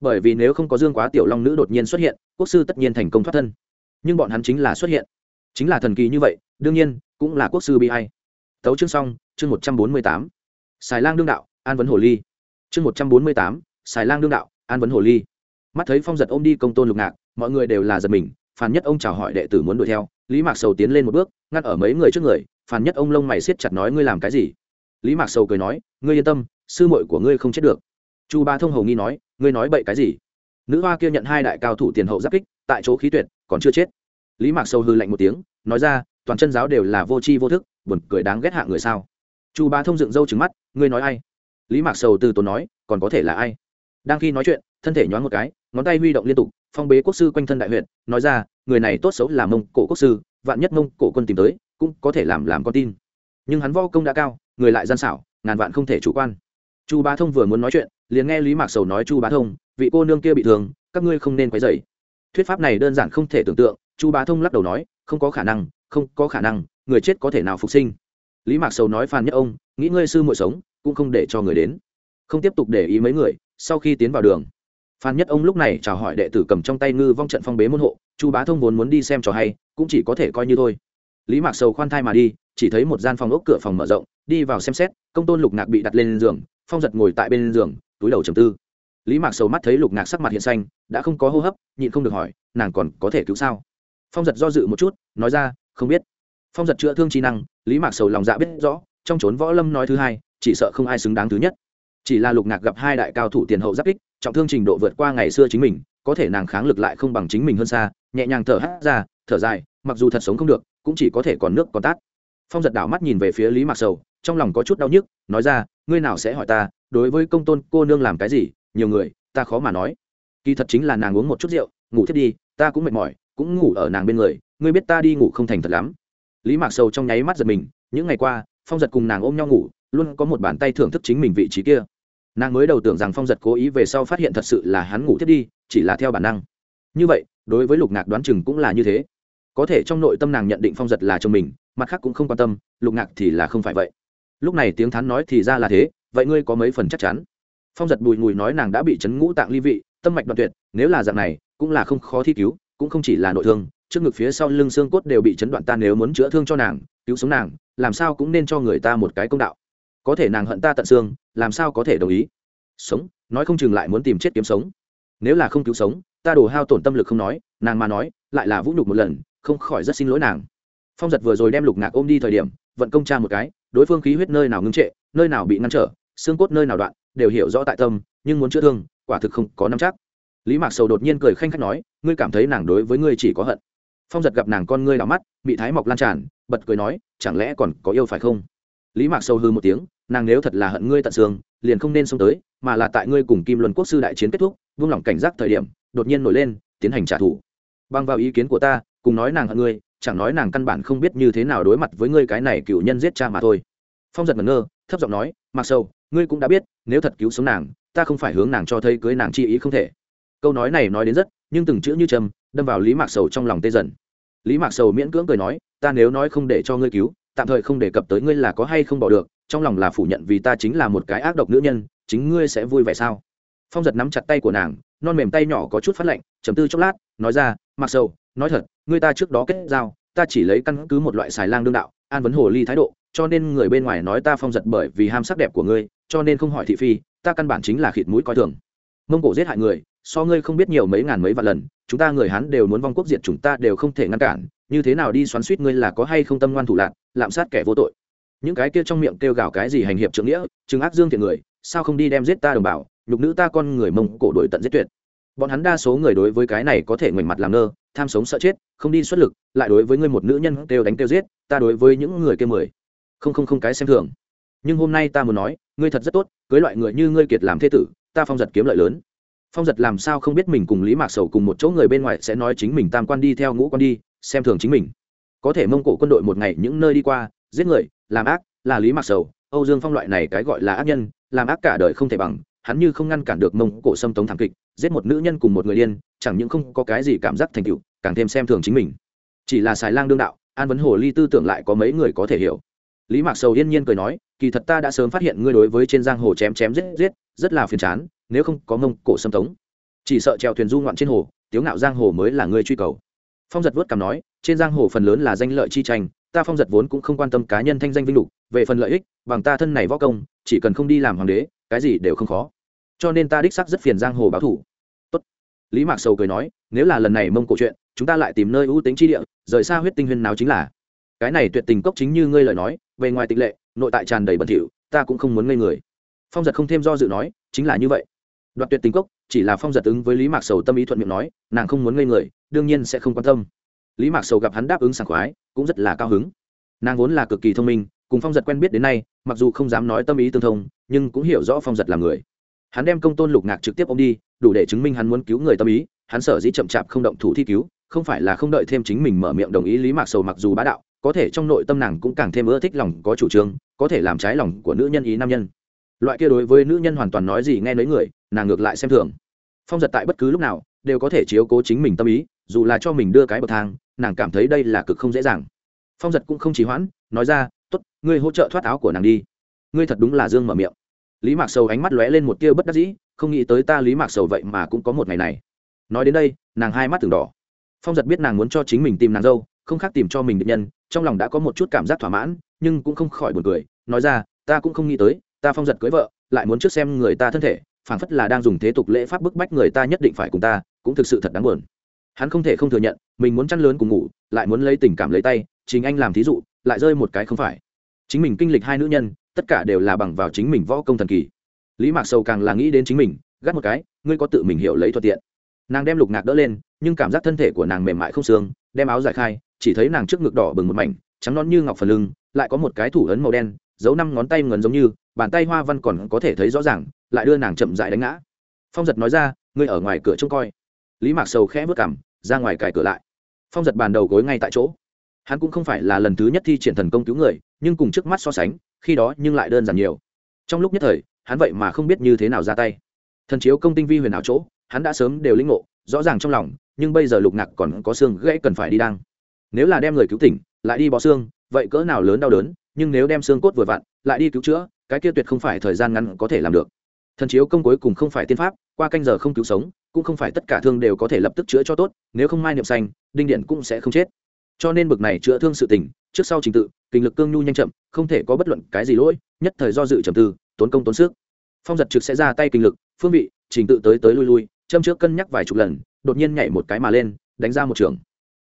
Bởi vì nếu không có dương quá tiểu long nữ đột nhiên xuất hiện, quốc sư tất nhiên thành công thoát thân. Nhưng bọn hắn chính là xuất hiện chính là thần kỳ như vậy, đương nhiên, cũng là quốc sư bi hay tấu chương xong, chương một trăm bốn mươi tám. Xài lang đương đạo, an vấn hồ ly. Chương một trăm bốn mươi tám, xài lang đương đạo, an vấn hồ ly. Mắt thấy phong giật ôm đi công tôn lục ngạc, mọi người đều là giật mình, phàn nhất ông chào hỏi đệ tử muốn đuổi theo. Lý mạc sầu tiến lên một bước ngăn ở mấy người trước người, phàn nhất ông lông mày siết chặt nói ngươi làm cái gì? Lý mạc sầu cười nói, ngươi yên tâm, sư muội của ngươi không chết được. Chu ba thông hầu nghi nói, ngươi nói bậy cái gì? Nữ hoa kia nhận hai đại cao thủ tiền hậu giáp kích, tại chỗ khí tuyệt, còn chưa chết lý mạc sầu hư lạnh một tiếng, nói ra, toàn chân giáo đều là vô tri vô thức, buồn cười đáng ghét hạ người sao? Chu Bá thông dựng râu trứng mắt, ngươi nói ai? Lý mạc sầu từ tốn nói, còn có thể là ai? Đang khi nói chuyện, thân thể nhoáng một cái, ngón tay huy động liên tục, phong bế quốc sư quanh thân đại huyện nói ra, người này tốt xấu là mông cổ quốc sư, vạn nhất mông cổ quân tìm tới, cũng có thể làm làm con tin. Nhưng hắn vo công đã cao, người lại gian xảo, ngàn vạn không thể chủ quan. Chu bá thông vừa muốn nói chuyện, liền nghe lý mạc sầu nói chu bá thông, vị cô nương kia bị thương, các ngươi không nên quấy dày thuyết pháp này đơn giản không thể tưởng tượng chu bá thông lắc đầu nói, không có khả năng, không có khả năng, người chết có thể nào phục sinh? Lý mạc sầu nói phan nhất ông, nghĩ ngươi sư muội sống, cũng không để cho người đến. Không tiếp tục để ý mấy người, sau khi tiến vào đường phan nhất ông lúc này chào hỏi đệ tử cầm trong tay ngư vong trận phong bế môn hộ, chu bá thông vốn muốn đi xem trò hay, cũng chỉ có thể coi như thôi. Lý mạc sầu khoan thai mà đi, chỉ thấy một gian phòng ốc cửa phòng mở rộng, đi vào xem xét, công tôn lục ngạc bị đặt lên giường, phong giật ngồi tại bên giường, túi đầu trầm tư. Lý mạc sầu mắt thấy lục ngạc sắc mặt hiện xanh, đã không có hô hấp, nhịn không được hỏi, nàng còn có thể cứu sao? Phong giật do dự một chút, nói ra, không biết. Phong giật chữa thương trí năng, lý mạc sầu lòng dạ biết rõ, trong trốn võ lâm nói thứ hai, chỉ sợ không ai xứng đáng thứ nhất. Chỉ là lục ngạc gặp hai đại cao thủ tiền hậu giáp kích, trọng thương trình độ vượt qua ngày xưa chính mình, có thể nàng kháng lực lại không bằng chính mình hơn xa, nhẹ nhàng thở hát ra, thở dài, mặc dù thật sống không được, cũng chỉ có thể còn nước còn tát. Phong giật đảo mắt nhìn về phía lý mạc sầu, trong lòng có chút đau nhức, nói ra, ngươi nào sẽ hỏi ta, đối với công tôn cô nương làm cái gì, nhiều người, ta khó mà nói. Kỳ thật chính là nàng uống một chút rượu, ngủ thiết đi, ta cũng mệt mỏi cũng ngủ ở nàng bên người, ngươi biết ta đi ngủ không thành thật lắm. Lý mạc sầu trong nháy mắt giật mình, những ngày qua, phong giật cùng nàng ôm nhau ngủ, luôn có một bàn tay thưởng thức chính mình vị trí kia. Nàng mới đầu tưởng rằng phong giật cố ý về sau phát hiện thật sự là hắn ngủ thiết đi, chỉ là theo bản năng. Như vậy, đối với lục ngạc đoán chừng cũng là như thế. Có thể trong nội tâm nàng nhận định phong giật là chồng mình, mặt khác cũng không quan tâm, lục ngạc thì là không phải vậy. Lúc này tiếng thắn nói thì ra là thế, vậy ngươi có mấy phần chắc chắn? Phong giật bùi ngùi nói nàng đã bị chấn ngũ tạng ly vị, tâm mạch đoạn tuyệt, nếu là dạng này, cũng là không khó thi cứu cũng không chỉ là nội thương, trước ngực phía sau lưng xương cốt đều bị chấn đoạn ta nếu muốn chữa thương cho nàng, cứu sống nàng, làm sao cũng nên cho người ta một cái công đạo. Có thể nàng hận ta tận xương, làm sao có thể đồng ý? Sống, nói không chừng lại muốn tìm chết kiếm sống. Nếu là không cứu sống, ta đổ hao tổn tâm lực không nói, nàng mà nói, lại là vũ nhục một lần, không khỏi rất xin lỗi nàng. Phong giật vừa rồi đem lục ngạc ôm đi thời điểm, vận công tra một cái, đối phương khí huyết nơi nào ngưng trệ, nơi nào bị ngăn trở, xương cốt nơi nào đoạn, đều hiểu rõ tại tâm, nhưng muốn chữa thương, quả thực không có nắm chắc lý mạc sầu đột nhiên cười khanh khách nói, ngươi cảm thấy nàng đối với ngươi chỉ có hận. Phong giật gặp nàng con ngươi đỏ mắt bị thái mọc lan tràn, bật cười nói, chẳng lẽ còn có yêu phải không? Lý mạc Sầu hư một tiếng, nàng nếu thật là hận ngươi tận xương, liền không nên xông tới, mà là tại ngươi cùng kim luân quốc sư đại chiến kết thúc, vung lòng cảnh giác thời điểm, đột nhiên nổi lên, tiến hành trả thù. Bằng vào ý kiến của ta, cùng nói nàng hận ngươi, chẳng nói nàng căn bản không biết như thế nào đối mặt với ngươi cái này cựu nhân giết cha mà thôi. Phong giật ngẩn ngơ, thấp giọng nói mặc sâu ngươi cũng đã biết, nếu thật cứu sống nàng, ta không phải hướng nàng cho thấy cưới nàng chi ý không thể câu nói này nói đến rất, nhưng từng chữ như trầm, đâm vào lý mạc sầu trong lòng tê dần. Lý mạc sầu miễn cưỡng cười nói, ta nếu nói không để cho ngươi cứu, tạm thời không đề cập tới ngươi là có hay không bỏ được, trong lòng là phủ nhận vì ta chính là một cái ác độc nữ nhân, chính ngươi sẽ vui vẻ sao? Phong giật nắm chặt tay của nàng, non mềm tay nhỏ có chút phát lạnh chấm tư chốc lát, nói ra mặc sầu, nói thật, ngươi ta trước đó kết giao, ta chỉ lấy căn cứ một loại xài lang đương đạo, an vấn hồ ly thái độ, cho nên người bên ngoài nói ta phong giật bởi vì ham sắc đẹp của ngươi, cho nên không hỏi thị phi, ta căn bản chính là khịt mũi coi thường. Mông cổ giết hại người so ngươi không biết nhiều mấy ngàn mấy vạn lần, chúng ta người hán đều muốn vong quốc diệt chúng ta đều không thể ngăn cản, như thế nào đi xoắn suýt ngươi là có hay không tâm ngoan thủ lạc, lạm sát kẻ vô tội. Những cái kia trong miệng kêu gào cái gì hành hiệp trưởng nghĩa chừng ác dương thiện người, sao không đi đem giết ta đồng bào, nhục nữ ta con người mông cổ đổi tận giết tuyệt. Bọn hắn đa số người đối với cái này có thể ngoảnh mặt làm ngơ, tham sống sợ chết, không đi xuất lực, lại đối với ngươi một nữ nhân kêu đánh kêu giết, ta đối với những người kêu mười. Không không không cái xem thường. Nhưng hôm nay ta muốn nói, ngươi thật rất tốt, cưới loại người như ngươi kiệt làm thế tử, ta phong giật kiếm lợi lớn phong giật làm sao không biết mình cùng lý mạc sầu cùng một chỗ người bên ngoài sẽ nói chính mình tam quan đi theo ngũ quan đi, xem thường chính mình. Có thể mông cổ quân đội một ngày những nơi đi qua, giết người, làm ác, là lý mạc sầu. Âu dương phong loại này cái gọi là ác nhân, làm ác cả đời không thể bằng, hắn như không ngăn cản được mông cổ xâm tống thảm kịch, giết một nữ nhân cùng một người điên, chẳng những không có cái gì cảm giác thành tựu, càng thêm xem thường chính mình. Chỉ là xài lang đương đạo, an vấn hồ ly tư tưởng lại có mấy người có thể hiểu. Lý mạc sầu yên nhiên cười nói, kỳ thật ta đã sớm phát hiện ngươi đối với trên giang hồ chém chém giết giết, rất là phiền chán nếu không có mông cổ xâm tống. Chỉ sợ trèo thuyền du ngoạn trên hồ, tiếu ngạo giang hồ mới là ngươi truy cầu. Phong giật vớt cảm nói, trên giang hồ phần lớn là danh lợi chi tranh, ta phong giật vốn cũng không quan tâm cá nhân thanh danh vinh lục, về phần lợi ích, bằng ta thân này võ công, chỉ cần không đi làm hoàng đế, cái gì đều không khó. Cho nên ta đích sắc rất phiền giang hồ báo thủ. Tốt. lý mạc sầu cười nói, nếu là lần này mông cổ chuyện, chúng ta lại tìm nơi ưu tính chi địa, rời xa huyết tinh huyên nào chính là. Cái này tuyệt tình cốc chính như ngươi lời nói về ngoài tịch lệ, nội tại tràn đầy bẩn thỉu, ta cũng không muốn ngây người. Phong giật không thêm do dự nói, chính là như vậy đoạt tuyệt tình cốc, chỉ là phong giật ứng với lý mạc sầu tâm ý thuận miệng nói, nàng không muốn ngây người, đương nhiên sẽ không quan tâm. Lý mạc sầu gặp hắn đáp ứng sảng khoái, cũng rất là cao hứng. Nàng vốn là cực kỳ thông minh, cùng phong giật quen biết đến nay, mặc dù không dám nói tâm ý tương thông, nhưng cũng hiểu rõ phong giật là người. Hắn đem công tôn lục ngạc trực tiếp ông đi, đủ để chứng minh hắn muốn cứu người tâm ý, hắn sở dĩ chậm chạp không động thủ thi cứu, không phải là không đợi thêm chính mình mở miệng đồng ý lý mạc sầu mặc dù bá đạo, có thể trong nội tâm nàng cũng càng thêm ưa thích lòng có chủ trương, có thể làm trái lòng của nữ nhân ý nam nhân. Loại kia đối với nữ nhân hoàn toàn nói gì nghe nấy người nàng ngược lại xem thường. Phong giật tại bất cứ lúc nào đều có thể chiếu cố chính mình tâm ý, dù là cho mình đưa cái bậc thang, nàng cảm thấy đây là cực không dễ dàng. Phong giật cũng không trì hoãn, nói ra t ố t ngươi hỗ trợ thoát áo của nàng đi. Ngươi thật đúng là dương mở miệng. Lý mạc sầu ánh mắt lóe lên một tia bất đắc dĩ, không nghĩ tới ta lý mạc sầu vậy mà cũng có một ngày này. Nói đến đây, nàng hai mắt từng đỏ. Phong giật biết nàng muốn cho chính mình tìm nàng dâu, không khác tìm cho mình định nhân, trong lòng đã có một chút cảm giác thỏa mãn, nhưng cũng không khỏi buồn cười, nói ra, ta cũng không nghĩ tới, ta phong giật cưới vợ, lại muốn trước xem người ta thân thể phảng phất là đang dùng thế tục lễ pháp bức bách người ta nhất định phải cùng ta, cũng thực sự thật đáng buồn. Hắn không thể không thừa nhận, mình muốn chăn lớn cùng ngủ, lại muốn lấy tình cảm lấy tay, chính anh làm thí dụ, lại rơi một cái không phải. Chính mình kinh lịch hai nữ nhân, tất cả đều là bằng vào chính mình võ công thần kỳ. Lý mạc sầu càng là nghĩ đến chính mình, gắt một cái, ngươi có tự mình hiểu lấy thuận tiện. Nàng đem lục ngạc đỡ lên, nhưng cảm giác thân thể của nàng mềm mại không xương, đem áo giải khai, chỉ thấy nàng trước ngực đỏ bừng một mảnh, trắng non như ngọc phần lưng, lại có một cái thủ ấn màu đen giấu năm ngón tay ngấn giống như, bàn tay hoa văn còn có thể thấy rõ ràng, lại đưa nàng chậm dại đánh ngã. Phong giật nói ra, ngươi ở ngoài cửa trông coi. Lý mạc sầu khẽ vớt cảm ra ngoài cài cửa lại. Phong giật bàn đầu gối ngay tại chỗ. Hắn cũng không phải là lần thứ nhất thi triển thần công cứu người, nhưng cùng trước mắt so sánh, khi đó nhưng lại đơn giản nhiều. Trong lúc nhất thời, hắn vậy mà không biết như thế nào ra tay. Thần chiếu công tinh vi huyền ảo chỗ, hắn đã sớm đều linh ngộ, rõ ràng trong lòng, nhưng bây giờ lục ngạc còn có xương gãy cần phải đi đăng nếu là đem người cứu tỉnh, lại đi bỏ xương, vậy cỡ nào lớn đau đớn nhưng nếu đem xương cốt vừa vặn, lại đi cứu chữa, cái kia tuyệt không phải thời gian ngắn có thể làm được. Thần chiếu công cuối cùng không phải tiên pháp, qua canh giờ không cứu sống, cũng không phải tất cả thương đều có thể lập tức chữa cho tốt, nếu không mai niệm xanh đinh điện cũng sẽ không chết. Cho nên bực này chữa thương sự tình, trước sau trình tự, kinh lực cương nhu nhanh chậm, không thể có bất luận cái gì lỗi, nhất thời do dự trầm tư, tốn công tốn sức. Phong giật trực sẽ ra tay kinh lực, phương vị, trình tự tới tới lui lui, châm trước cân nhắc vài chục lần, đột nhiên nhảy một cái mà lên, đánh ra một trường.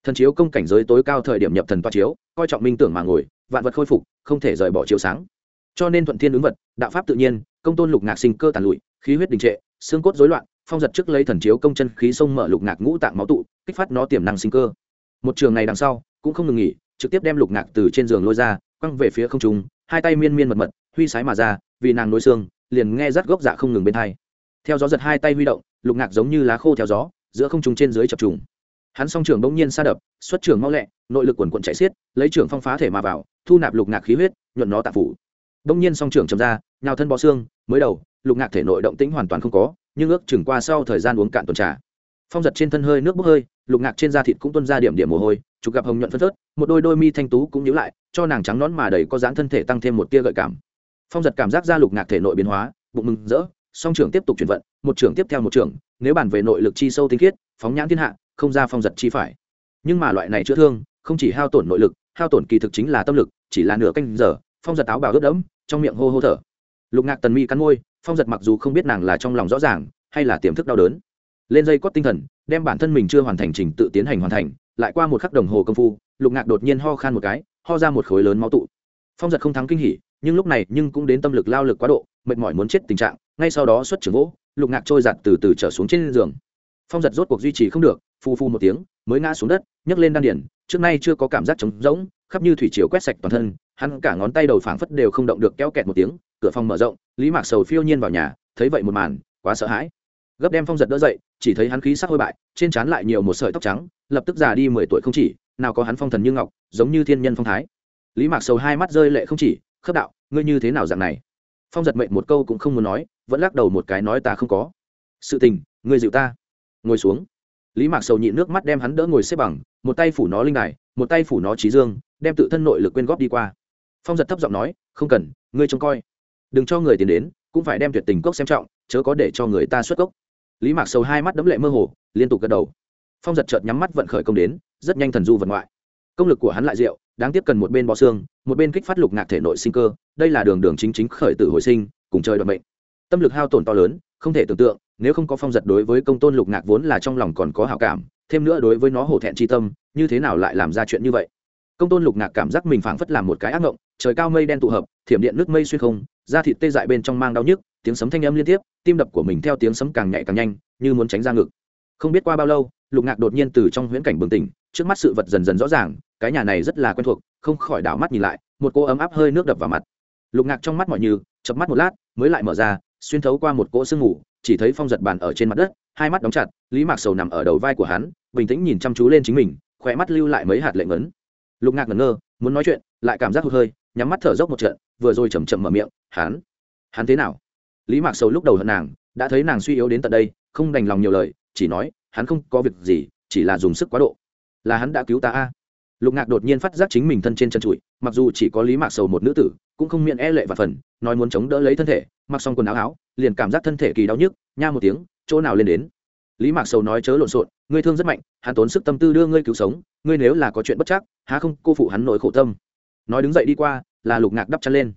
Thần chiếu công cảnh giới tối cao thời điểm nhập thần toa chiếu, coi trọng minh tưởng mà ngồi vạn vật khôi phục, không thể rời bỏ chiếu sáng. Cho nên thuận thiên ứng vật, đạo pháp tự nhiên, công tôn lục ngạc sinh cơ tàn lụi, khí huyết đình trệ, xương cốt rối loạn, phong giật trước lấy thần chiếu công chân khí sông mở lục ngạc ngũ tạng máu tụ, kích phát nó tiềm năng sinh cơ. Một trường này đằng sau, cũng không ngừng nghỉ, trực tiếp đem lục ngạc từ trên giường lôi ra, quăng về phía không trung, hai tay miên miên mật mật, huy sái mà ra, vì nàng nối xương, liền nghe rắt gốc dạ không ngừng bên thai theo gió giật hai tay huy động, lục ngạc giống như lá khô theo gió, giữa không trung trên dưới chập trùng. Hắn song trường bỗng nhiên sa đập, xuất trường mau lẹ, nội lực quần quận chạy xiết, lấy trường phong phá thể mà vào thu nạp lục ngạc khí huyết, nhuận nó tạp phủ. Đông nhiên song trường chầm ra, nhào thân bò xương, mới đầu, lục ngạc thể nội động tĩnh hoàn toàn không có, nhưng ước chừng qua sau thời gian uống cạn tuần trà. Phong giật trên thân hơi nước bốc hơi, lục ngạc trên da thịt cũng tuân ra điểm điểm mồ hôi, chụp gặp hồng nhuận phân phớt, một đôi đôi mi thanh tú cũng nhíu lại, cho nàng trắng nón mà đầy có dáng thân thể tăng thêm một tia gợi cảm. Phong giật cảm giác ra lục ngạc thể nội biến hóa, bụng mừng rỡ, song trưởng tiếp tục chuyển vận, một trưởng tiếp theo một trưởng, nếu bàn về nội lực chi sâu tinh khiết, phóng nhãn thiên hạ, không ra phong giật chi phải. Nhưng mà loại này chữa thương, không chỉ hao tổn nội lực hao tổn kỳ thực chính là tâm lực, chỉ là nửa canh giờ, phong giật áo bào ướt đẫm, trong miệng hô hô thở. Lục ngạc tần mi cắn môi, phong giật mặc dù không biết nàng là trong lòng rõ ràng, hay là tiềm thức đau đớn. Lên dây cót tinh thần, đem bản thân mình chưa hoàn thành trình tự tiến hành hoàn thành, lại qua một khắc đồng hồ công phu, lục ngạc đột nhiên ho khan một cái, ho ra một khối lớn máu tụ. Phong giật không thắng kinh hỉ, nhưng lúc này nhưng cũng đến tâm lực lao lực quá độ, mệt mỏi muốn chết tình trạng, ngay sau đó xuất trưởng gỗ lục ngạc trôi giặt từ từ trở xuống trên giường. Phong giật rốt cuộc duy trì không được phu phu một tiếng, mới ngã xuống đất, nhấc lên đan điển trước nay chưa có cảm giác trống rỗng, khắp như thủy chiều quét sạch toàn thân, hắn cả ngón tay đầu phảng phất đều không động được kéo kẹt một tiếng, cửa phòng mở rộng, lý mạc sầu phiêu nhiên vào nhà, thấy vậy một màn, quá sợ hãi. Gấp đem phong giật đỡ dậy, chỉ thấy hắn khí sắc hôi bại, trên trán lại nhiều một sợi tóc trắng, lập tức già đi mười tuổi không chỉ, nào có hắn phong thần như ngọc, giống như thiên nhân phong thái. Lý mạc sầu hai mắt rơi lệ không chỉ, khớp đạo, ngươi như thế nào dạng này? Phong giật mệnh một câu cũng không muốn nói, vẫn lắc đầu một cái nói, ta không có. Sự tình, ngươi dịu ta. Ngồi xuống lý mạc sầu nhịn nước mắt đem hắn đỡ ngồi xếp bằng, một tay phủ nó linh đài, một tay phủ nó trí dương, đem tự thân nội lực quyên góp đi qua. Phong giật thấp giọng nói, không cần, ngươi trông coi. Đừng cho người tiền đến, cũng phải đem tuyệt tình cốc xem trọng, chớ có để cho người ta xuất cốc. Lý mạc sầu hai mắt đấm lệ mơ hồ, liên tục gật đầu. Phong giật chợt nhắm mắt vận khởi công đến, rất nhanh thần du vật ngoại. Công lực của hắn lại diệu, đáng tiếc cần một bên bò xương, một bên kích phát lục ngạc thể nội sinh cơ, đây là đường đường chính chính khởi tử hồi sinh, cùng chơi đoạn mệnh. tâm lực hao tổn to lớn, không thể tưởng tượng nếu không có phong giật đối với công tôn lục ngạc vốn là trong lòng còn có hảo cảm, thêm nữa đối với nó hổ thẹn tri tâm, như thế nào lại làm ra chuyện như vậy? Công tôn lục ngạc cảm giác mình phảng phất làm một cái ác ngộng, trời cao mây đen tụ hợp, thiểm điện nước mây xuyên không, da thịt tê dại bên trong mang đau nhức, tiếng sấm thanh âm liên tiếp, tim đập của mình theo tiếng sấm càng nhạy càng nhanh, như muốn tránh ra ngực. Không biết qua bao lâu, lục ngạc đột nhiên từ trong huyễn cảnh bừng tỉnh, trước mắt sự vật dần dần rõ ràng, cái nhà này rất là quen thuộc, không khỏi đảo mắt nhìn lại, một cô ấm áp hơi nước đập vào mặt. Lục ngạc trong mắt mọi như chập mắt một lát, mới lại mở ra, xuyên thấu qua một cỗ sương ngủ chỉ thấy phong giật bàn ở trên mặt đất, hai mắt đóng chặt, lý mạc sầu nằm ở đầu vai của hắn, bình tĩnh nhìn chăm chú lên chính mình khỏe mắt lưu lại mấy hạt lệ ngấn. Lục ngạc ngẩn ngơ, muốn nói chuyện, lại cảm giác hụt hơi, nhắm mắt thở dốc một trận, vừa rồi chầm chậm mở miệng, hắn hắn thế nào? Lý mạc sầu lúc đầu hận nàng, đã thấy nàng suy yếu đến tận đây, không đành lòng nhiều lời, chỉ nói, hắn không có việc gì, chỉ là dùng sức quá độ. Là hắn đã cứu ta a? Lục ngạc đột nhiên phát giác chính mình thân trên chân trụi, mặc dù chỉ có lý mạc sầu một nữ tử, cũng không miệng e lệ và phần, nói muốn chống đỡ lấy thân thể, mặc xong quần áo áo, liền cảm giác thân thể kỳ đau nhức, nha một tiếng, chỗ nào lên đến. Lý mạc sầu nói chớ lộn xộn, ngươi thương rất mạnh, hắn tốn sức tâm tư đưa ngươi cứu sống, ngươi nếu là có chuyện bất chắc, há không, cô phụ hắn nỗi khổ tâm. Nói đứng dậy đi qua, là lục ngạc đắp chăn lên.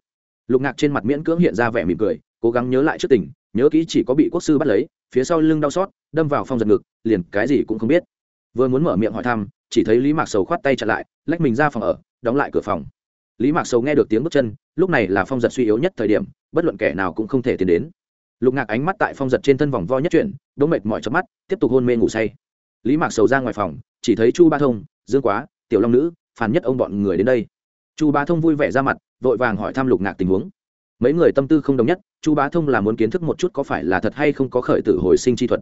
Lục ngạc trên mặt miễn cưỡng hiện ra vẻ mỉm cười, cố gắng nhớ lại trước tình, nhớ kỹ chỉ có bị quốc sư bắt lấy, phía sau lưng đau xót, đâm vào phong giật ngực, liền cái gì cũng không biết. Vừa muốn mở miệng hỏi thăm chỉ thấy lý mạc sầu khoát tay chặn lại, lách mình ra phòng ở, đóng lại cửa phòng. Lý mạc sầu nghe được tiếng bước chân, lúc này là phong giật suy yếu nhất thời điểm, bất luận kẻ nào cũng không thể tiến đến. Lục ngạc ánh mắt tại phong giật trên thân vòng vo nhất chuyển đỗ mệt mỏi chớp mắt, tiếp tục hôn mê ngủ say. Lý mạc sầu ra ngoài phòng, chỉ thấy chu ba thông, dương quá, tiểu long nữ phản nhất ông bọn người đến đây. Chu ba thông vui vẻ ra mặt, vội vàng hỏi thăm lục ngạc tình huống. Mấy người tâm tư không đồng nhất, chu bá thông là muốn kiến thức một chút có phải là thật hay không có khởi tử hồi sinh chi thuật.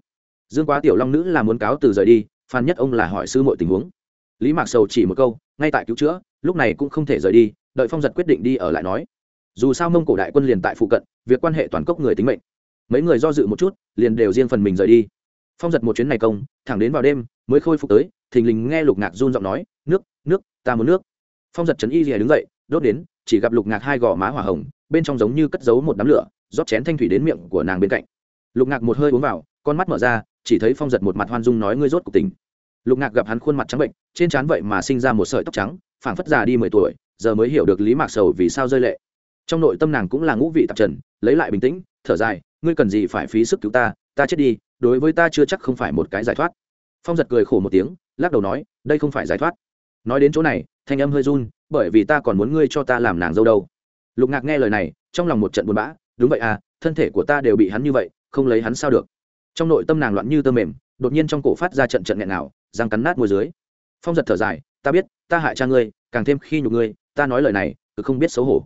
Dương quá tiểu long nữ là muốn cáo từ rời đi phan nhất ông là hỏi sư mọi tình huống. Lý mạc sầu chỉ một câu, ngay tại cứu chữa, lúc này cũng không thể rời đi, đợi phong giật quyết định đi ở lại nói. Dù sao mông cổ đại quân liền tại phụ cận, việc quan hệ toàn cốc người tính mệnh. Mấy người do dự một chút, liền đều riêng phần mình rời đi. Phong giật một chuyến này công, thẳng đến vào đêm, mới khôi phục tới, thình lình nghe lục ngạc run giọng nói, nước nước, ta muốn nước. Phong giật trấn y rìa đứng dậy, đốt đến, chỉ gặp lục ngạc hai gò má hỏa hồng, bên trong giống như cất giấu một đám lửa, rót chén thanh thủy đến miệng của nàng bên cạnh. Lục ngạc một hơi uống vào, con mắt mở ra, chỉ thấy phong giật một mặt hoan dung nói, ngươi rốt cuộc tình lục ngạc gặp hắn khuôn mặt trắng bệnh, trên trán vậy mà sinh ra một sợi tóc trắng, phảng phất già đi mười tuổi, giờ mới hiểu được lý mạc sầu vì sao rơi lệ. Trong nội tâm nàng cũng là ngũ vị tạp trần, lấy lại bình tĩnh, thở dài, ngươi cần gì phải phí sức cứu ta ta chết đi, đối với ta chưa chắc không phải một cái giải thoát. Phong giật cười khổ một tiếng, lắc đầu nói, đây không phải giải thoát. Nói đến chỗ này, thanh âm hơi run, bởi vì ta còn muốn ngươi cho ta làm nàng dâu đâu. Lục ngạc nghe lời này, trong lòng một trận buồn bã, đúng vậy à thân thể của ta đều bị hắn như vậy, không lấy hắn sao được. Trong nội tâm nàng loạn như tơ mềm, đột nhiên trong cổ phát ra trận trận nghẹn nào răng cắn nát môi dưới. Phong giật thở dài, ta biết, ta hại cha ngươi, càng thêm khi nhục ngươi, ta nói lời này, cứ không biết xấu hổ.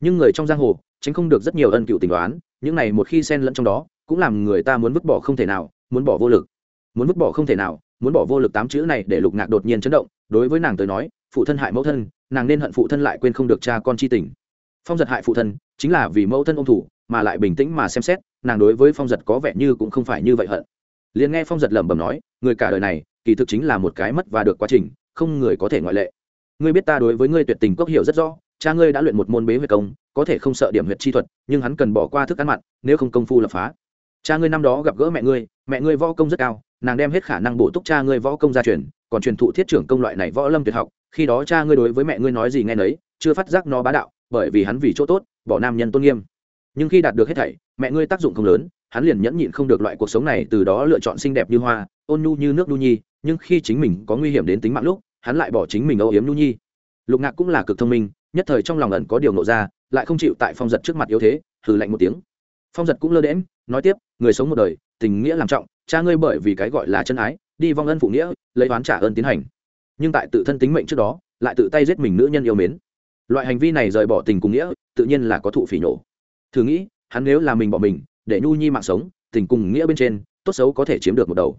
Nhưng người trong giang hồ, tránh không được rất nhiều ân cựu tình đoán, những này một khi xen lẫn trong đó, cũng làm người ta muốn vứt bỏ không thể nào, muốn bỏ vô lực. Muốn vứt bỏ không thể nào, muốn bỏ vô lực tám chữ này để lục ngạc đột nhiên chấn động, đối với nàng tới nói, phụ thân hại mẫu thân, nàng nên hận phụ thân lại quên không được cha con chi tình. Phong giật hại phụ thân, chính là vì mẫu thân ông thủ, mà lại bình tĩnh mà xem xét, nàng đối với phong giật có vẻ như cũng không phải như vậy hận. Liền nghe phong giật lẩm bẩm nói, người cả đời này kỳ thực chính là một cái mất và được quá trình, không người có thể ngoại lệ. Ngươi biết ta đối với ngươi tuyệt tình cốc hiểu rất rõ, cha ngươi đã luyện một môn bế huyệt công, có thể không sợ điểm huyệt chi thuật, nhưng hắn cần bỏ qua thức ăn mặn, nếu không công phu lập phá. Cha ngươi năm đó gặp gỡ mẹ ngươi mẹ ngươi võ công rất cao, nàng đem hết khả năng bổ túc cha ngươi võ công gia truyền, còn truyền thụ thiết trưởng công loại này võ lâm tuyệt học, khi đó cha ngươi đối với mẹ ngươi nói gì nghe nấy, chưa phát giác nó bá đạo, bởi vì hắn vì chỗ tốt, bỏ nam nhân tôn nghiêm. Nhưng khi đạt được hết thảy, mẹ ngươi tác dụng không lớn, hắn liền nhẫn nhịn không được loại cuộc sống này từ đó lựa chọn xinh đẹp như hoa, ôn nhu như nước nhu nhi nhưng khi chính mình có nguy hiểm đến tính mạng lúc, hắn lại bỏ chính mình âu yếm nhu nhi. Lục ngạc cũng là cực thông minh, nhất thời trong lòng ẩn có điều nộ ra, lại không chịu tại phong giật trước mặt yếu thế, hừ lạnh một tiếng. Phong giật cũng lơ đễm nói tiếp, người sống một đời, tình nghĩa làm trọng, cha ngươi bởi vì cái gọi là chân ái, đi vong ân phụ nghĩa, lấy oán trả ơn tiến hành. Nhưng tại tự thân tính mệnh trước đó, lại tự tay giết mình nữ nhân yêu mến. Loại hành vi này rời bỏ tình cùng nghĩa, tự nhiên là có thụ phỉ nổ thử nghĩ, hắn nếu là mình bỏ mình, để nhu nhi mạng sống, tình cùng nghĩa bên trên, tốt xấu có thể chiếm được một đầu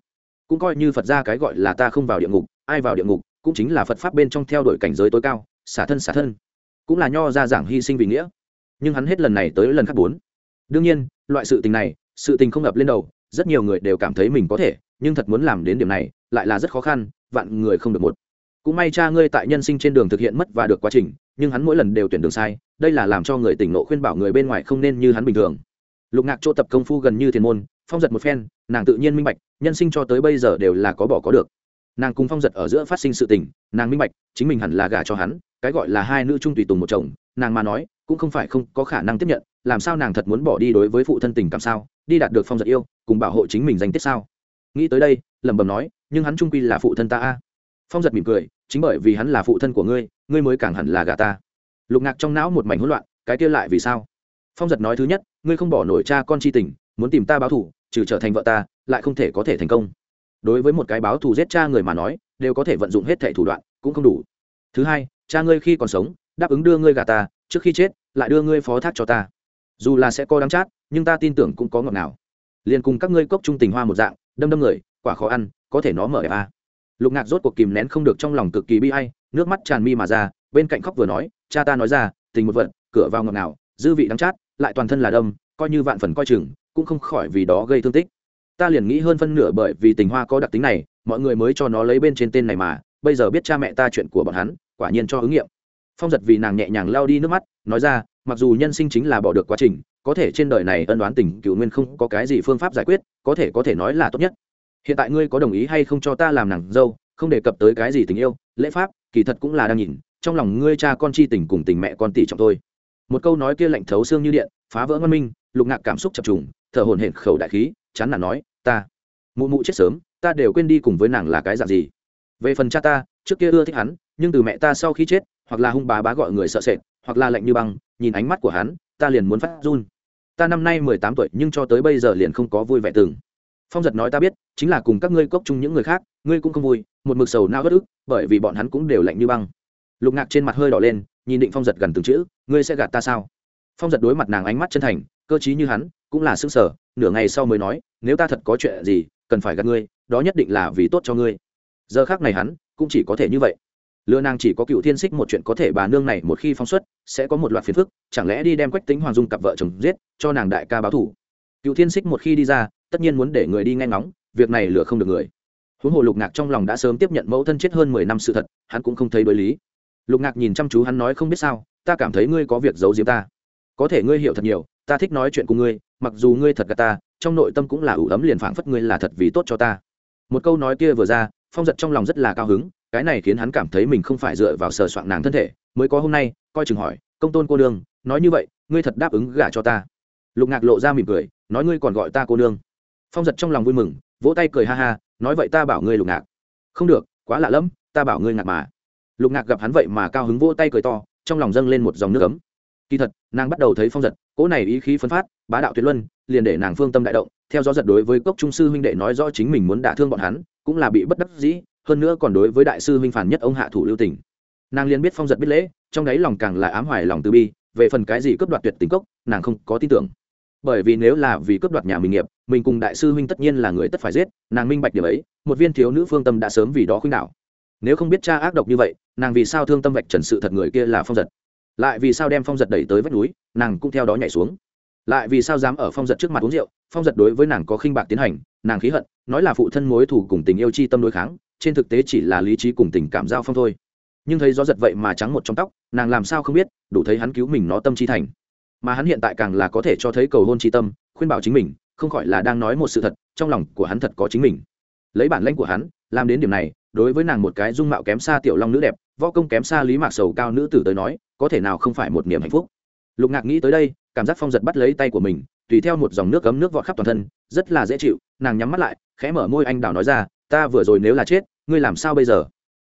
cũng coi như phật ra cái gọi là ta không vào địa ngục, ai vào địa ngục cũng chính là phật pháp bên trong theo đuổi cảnh giới tối cao, xả thân xả thân. Cũng là nho ra giảng hy sinh vì nghĩa. Nhưng hắn hết lần này tới lần khác bốn. Đương nhiên, loại sự tình này, sự tình không ập lên đầu, rất nhiều người đều cảm thấy mình có thể, nhưng thật muốn làm đến điểm này, lại là rất khó khăn, vạn người không được một. Cũng may cha ngươi tại nhân sinh trên đường thực hiện mất và được quá trình, nhưng hắn mỗi lần đều tuyển đường sai, đây là làm cho người tỉnh nộ khuyên bảo người bên ngoài không nên như hắn bình thường lục ngạc chỗ tập công phu gần như thiền môn, phong giật một phen, nàng tự nhiên minh bạch, nhân sinh cho tới bây giờ đều là có bỏ có được. Nàng cùng phong giật ở giữa phát sinh sự tình, nàng minh bạch, chính mình hẳn là gả cho hắn, cái gọi là hai nữ trung tùy tùng một chồng, nàng mà nói, cũng không phải không có khả năng tiếp nhận, làm sao nàng thật muốn bỏ đi đối với phụ thân tình cảm sao, đi đạt được phong giật yêu, cùng bảo hộ chính mình danh tiết sao? Nghĩ tới đây, lẩm bẩm nói, nhưng hắn trung quy là phụ thân ta a. Phong giật mỉm cười, chính bởi vì hắn là phụ thân của ngươi ngươi mới càng hẳn là gà ta. Lục ngạc trong não một mảnh hỗn loạn, cái kia lại vì sao? Phong giật nói thứ nhất, ngươi không bỏ nổi cha con chi tình, muốn tìm ta báo thù, trừ trở thành vợ ta, lại không thể có thể thành công. Đối với một cái báo thù giết cha người mà nói, đều có thể vận dụng hết thể thủ đoạn, cũng không đủ. Thứ hai, cha ngươi khi còn sống, đáp ứng đưa ngươi gà ta, trước khi chết, lại đưa ngươi phó thác cho ta. Dù là sẽ có đắng chát, nhưng ta tin tưởng cũng có ngọt nào. Liền cùng các ngươi cốc trung tình hoa một dạng, đâm đâm người, quả khó ăn, có thể nó mở đẹp à. lục ngạc rốt cuộc kìm nén không được trong lòng cực kỳ bi hay nước mắt tràn mi mà ra, bên cạnh khóc vừa nói, cha ta nói ra, tình một vận, cửa vào ngọt nào dư vị đắng chát, lại toàn thân là đâm, coi như vạn phần coi chừng, cũng không khỏi vì đó gây thương tích. Ta liền nghĩ hơn phân nửa bởi vì tình hoa có đặc tính này, mọi người mới cho nó lấy bên trên tên này mà, bây giờ biết cha mẹ ta chuyện của bọn hắn, quả nhiên cho ứng nghiệm. Phong giật vì nàng nhẹ nhàng lao đi nước mắt, nói ra, mặc dù nhân sinh chính là bỏ được quá trình, có thể trên đời này ân đoán tình cựu nguyên không có cái gì phương pháp giải quyết, có thể có thể nói là tốt nhất. Hiện tại ngươi có đồng ý hay không cho ta làm nàng dâu, không đề cập tới cái gì tình yêu, lễ pháp, kỳ thật cũng là đang nhìn, trong lòng ngươi cha con chi tình cùng tình mẹ con tỷ trọng thôi một câu nói kia lạnh thấu xương như điện, phá vỡ ngân minh, lục ngạc cảm xúc chập trùng, thở hổn hển khẩu đại khí, chán nản nói, ta, mụ mụ chết sớm, ta đều quên đi cùng với nàng là cái dạng gì. Về phần cha ta, trước kia ưa thích hắn, nhưng từ mẹ ta sau khi chết, hoặc là hung bá bá gọi người sợ sệt, hoặc là lạnh như băng, nhìn ánh mắt của hắn, ta liền muốn phát run. Ta năm nay mười tám tuổi, nhưng cho tới bây giờ liền không có vui vẻ từng. Phong giật nói, ta biết, chính là cùng các ngươi cốc chung những người khác, ngươi cũng không vui, một mực sầu nao bất ức, bởi vì bọn hắn cũng đều lạnh như băng. Lục ngạc trên mặt hơi đỏ lên nhìn định phong giật gần từng chữ, ngươi sẽ gạt ta sao? Phong giật đối mặt nàng ánh mắt chân thành, cơ t như hắn, cũng là xương sở nửa ngày sau mới nói, nếu ta thật có chuyện gì, cần phải gạt ngươi, đó nhất định là vì tốt cho ngươi. Giờ khác này hắn cũng chỉ có thể như vậy. Lừa nàng chỉ có cựu thiên xích một chuyện có thể bà nương này một khi phóng xuất, sẽ có một loạt phiền phức, chẳng lẽ đi đem quách tính hoàng dung cặp vợ chồng giết, cho nàng đại ca báo thủ cựu thiên xích một khi đi ra, tất nhiên muốn để người đi nghe ngóng, việc này lừa không được người. Huống hồ lục ngạc trong lòng đã sớm tiếp nhận mẫu thân chết hơn mười năm sự thật, hắn cũng không thấy đối lý lục ngạc nhìn chăm chú hắn nói không biết sao, ta cảm thấy ngươi có việc giấu giếm ta. Có thể ngươi hiểu thật nhiều, ta thích nói chuyện cùng ngươi, mặc dù ngươi thật gà ta, trong nội tâm cũng là ủ ấm liền phảng phất ngươi là thật vì tốt cho ta. Một câu nói kia vừa ra, phong giật trong lòng rất là cao hứng, cái này khiến hắn cảm thấy mình không phải dựa vào sờ soạn nàng thân thể, mới có hôm nay, coi chừng hỏi, công tôn cô nương, nói như vậy, ngươi thật đáp ứng gả cho ta? Lục ngạc lộ ra mỉm cười, nói ngươi còn gọi ta cô nương. Phong giật trong lòng vui mừng, vỗ tay cười ha ha, nói vậy ta bảo ngươi lục ngạc. Không được, quá lạ lẫm, ta bảo ngươi ngạc mà lục ngạc gặp hắn vậy mà cao hứng vỗ tay cười to, trong lòng dâng lên một dòng nước ấm. Kỳ thật, nàng bắt đầu thấy phong giật, cỗ này ý khí phấn phát, bá đạo tuyệt luân, liền để nàng phương tâm đại động. Theo gió giật đối với cốc trung sư huynh đệ nói rõ chính mình muốn đả thương bọn hắn, cũng là bị bất đắc dĩ, hơn nữa còn đối với đại sư huynh phản nhất ông hạ thủ lưu tình. Nàng liền biết phong giật biết lễ, trong đáy lòng càng là ám hoài lòng từ bi, về phần cái gì cướp đoạt tuyệt tình cốc, nàng không có tin tưởng. Bởi vì nếu là vì cướp đoạt nhà mình nghiệp, mình cùng đại sư huynh tất nhiên là người tất phải giết, nàng minh bạch điểm ấy, một viên thiếu nữ phương tâm đã sớm vì đó khuynh đảo nếu không biết cha ác độc như vậy, nàng vì sao thương tâm vạch trần sự thật người kia là phong giật? Lại vì sao đem phong giật đẩy tới vách núi, nàng cũng theo đó nhảy xuống? Lại vì sao dám ở phong giật trước mặt uống rượu, phong giật đối với nàng có khinh bạc tiến hành, nàng khí hận, nói là phụ thân mối thủ cùng tình yêu chi tâm đối kháng, trên thực tế chỉ là lý trí cùng tình cảm giao phong thôi. Nhưng thấy gió giật vậy mà trắng một trong tóc, nàng làm sao không biết, đủ thấy hắn cứu mình nó tâm chi thành. Mà hắn hiện tại càng là có thể cho thấy cầu hôn chi tâm, khuyên bảo chính mình, không khỏi là đang nói một sự thật, trong lòng của hắn thật có chính mình. Lấy bản lãnh của hắn làm đến điểm này, đối với nàng một cái dung mạo kém xa tiểu long nữ đẹp, võ công kém xa lý mạc sầu cao nữ tử tới nói, có thể nào không phải một niềm hạnh phúc. Lục ngạc nghĩ tới đây, cảm giác phong giật bắt lấy tay của mình, tùy theo một dòng nước cấm nước vọt khắp toàn thân, rất là dễ chịu, nàng nhắm mắt lại, khẽ mở môi anh đào nói ra, ta vừa rồi nếu là chết, ngươi làm sao bây giờ?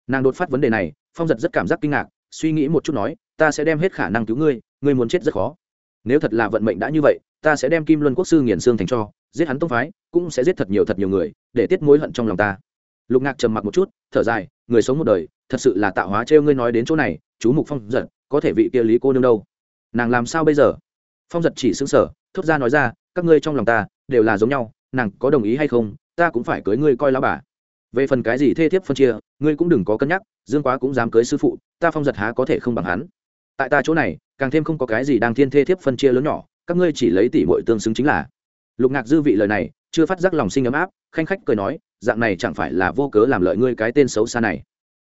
Nàng đột phát vấn đề này, phong giật rất cảm giác kinh ngạc, suy nghĩ một chút nói, ta sẽ đem hết khả năng cứu ngươi ngươi muốn chết rất khó. Nếu thật là vận mệnh đã như vậy, ta sẽ đem kim luân quốc sư nghiền xương thành cho, giết hắn tông phái, cũng sẽ giết thật nhiều thật nhiều người, để tiết mối hận trong lòng ta lục ngạc trầm mặc một chút, thở dài, người sống một đời, thật sự là tạo hóa trêu ngươi nói đến chỗ này, chú mục phong giật, có thể vị kia lý cô nương đâu? Nàng làm sao bây giờ? Phong giật chỉ xứng sở thốt ra nói ra, các ngươi trong lòng ta, đều là giống nhau, nàng có đồng ý hay không, ta cũng phải cưới ngươi coi lao bà. Về phần cái gì thê thiếp phân chia, ngươi cũng đừng có cân nhắc, dương quá cũng dám cưới sư phụ, ta phong giật há có thể không bằng hắn. Tại ta chỗ này, càng thêm không có cái gì đang thiên thê thiếp phân chia lớn nhỏ, các ngươi chỉ lấy tỷ muội tương xứng chính là lục ngạc dư vị lời này, chưa phát giác lòng sinh ấm áp, khanh khách cười nói, dạng này chẳng phải là vô cớ làm lợi ngươi cái tên xấu xa này.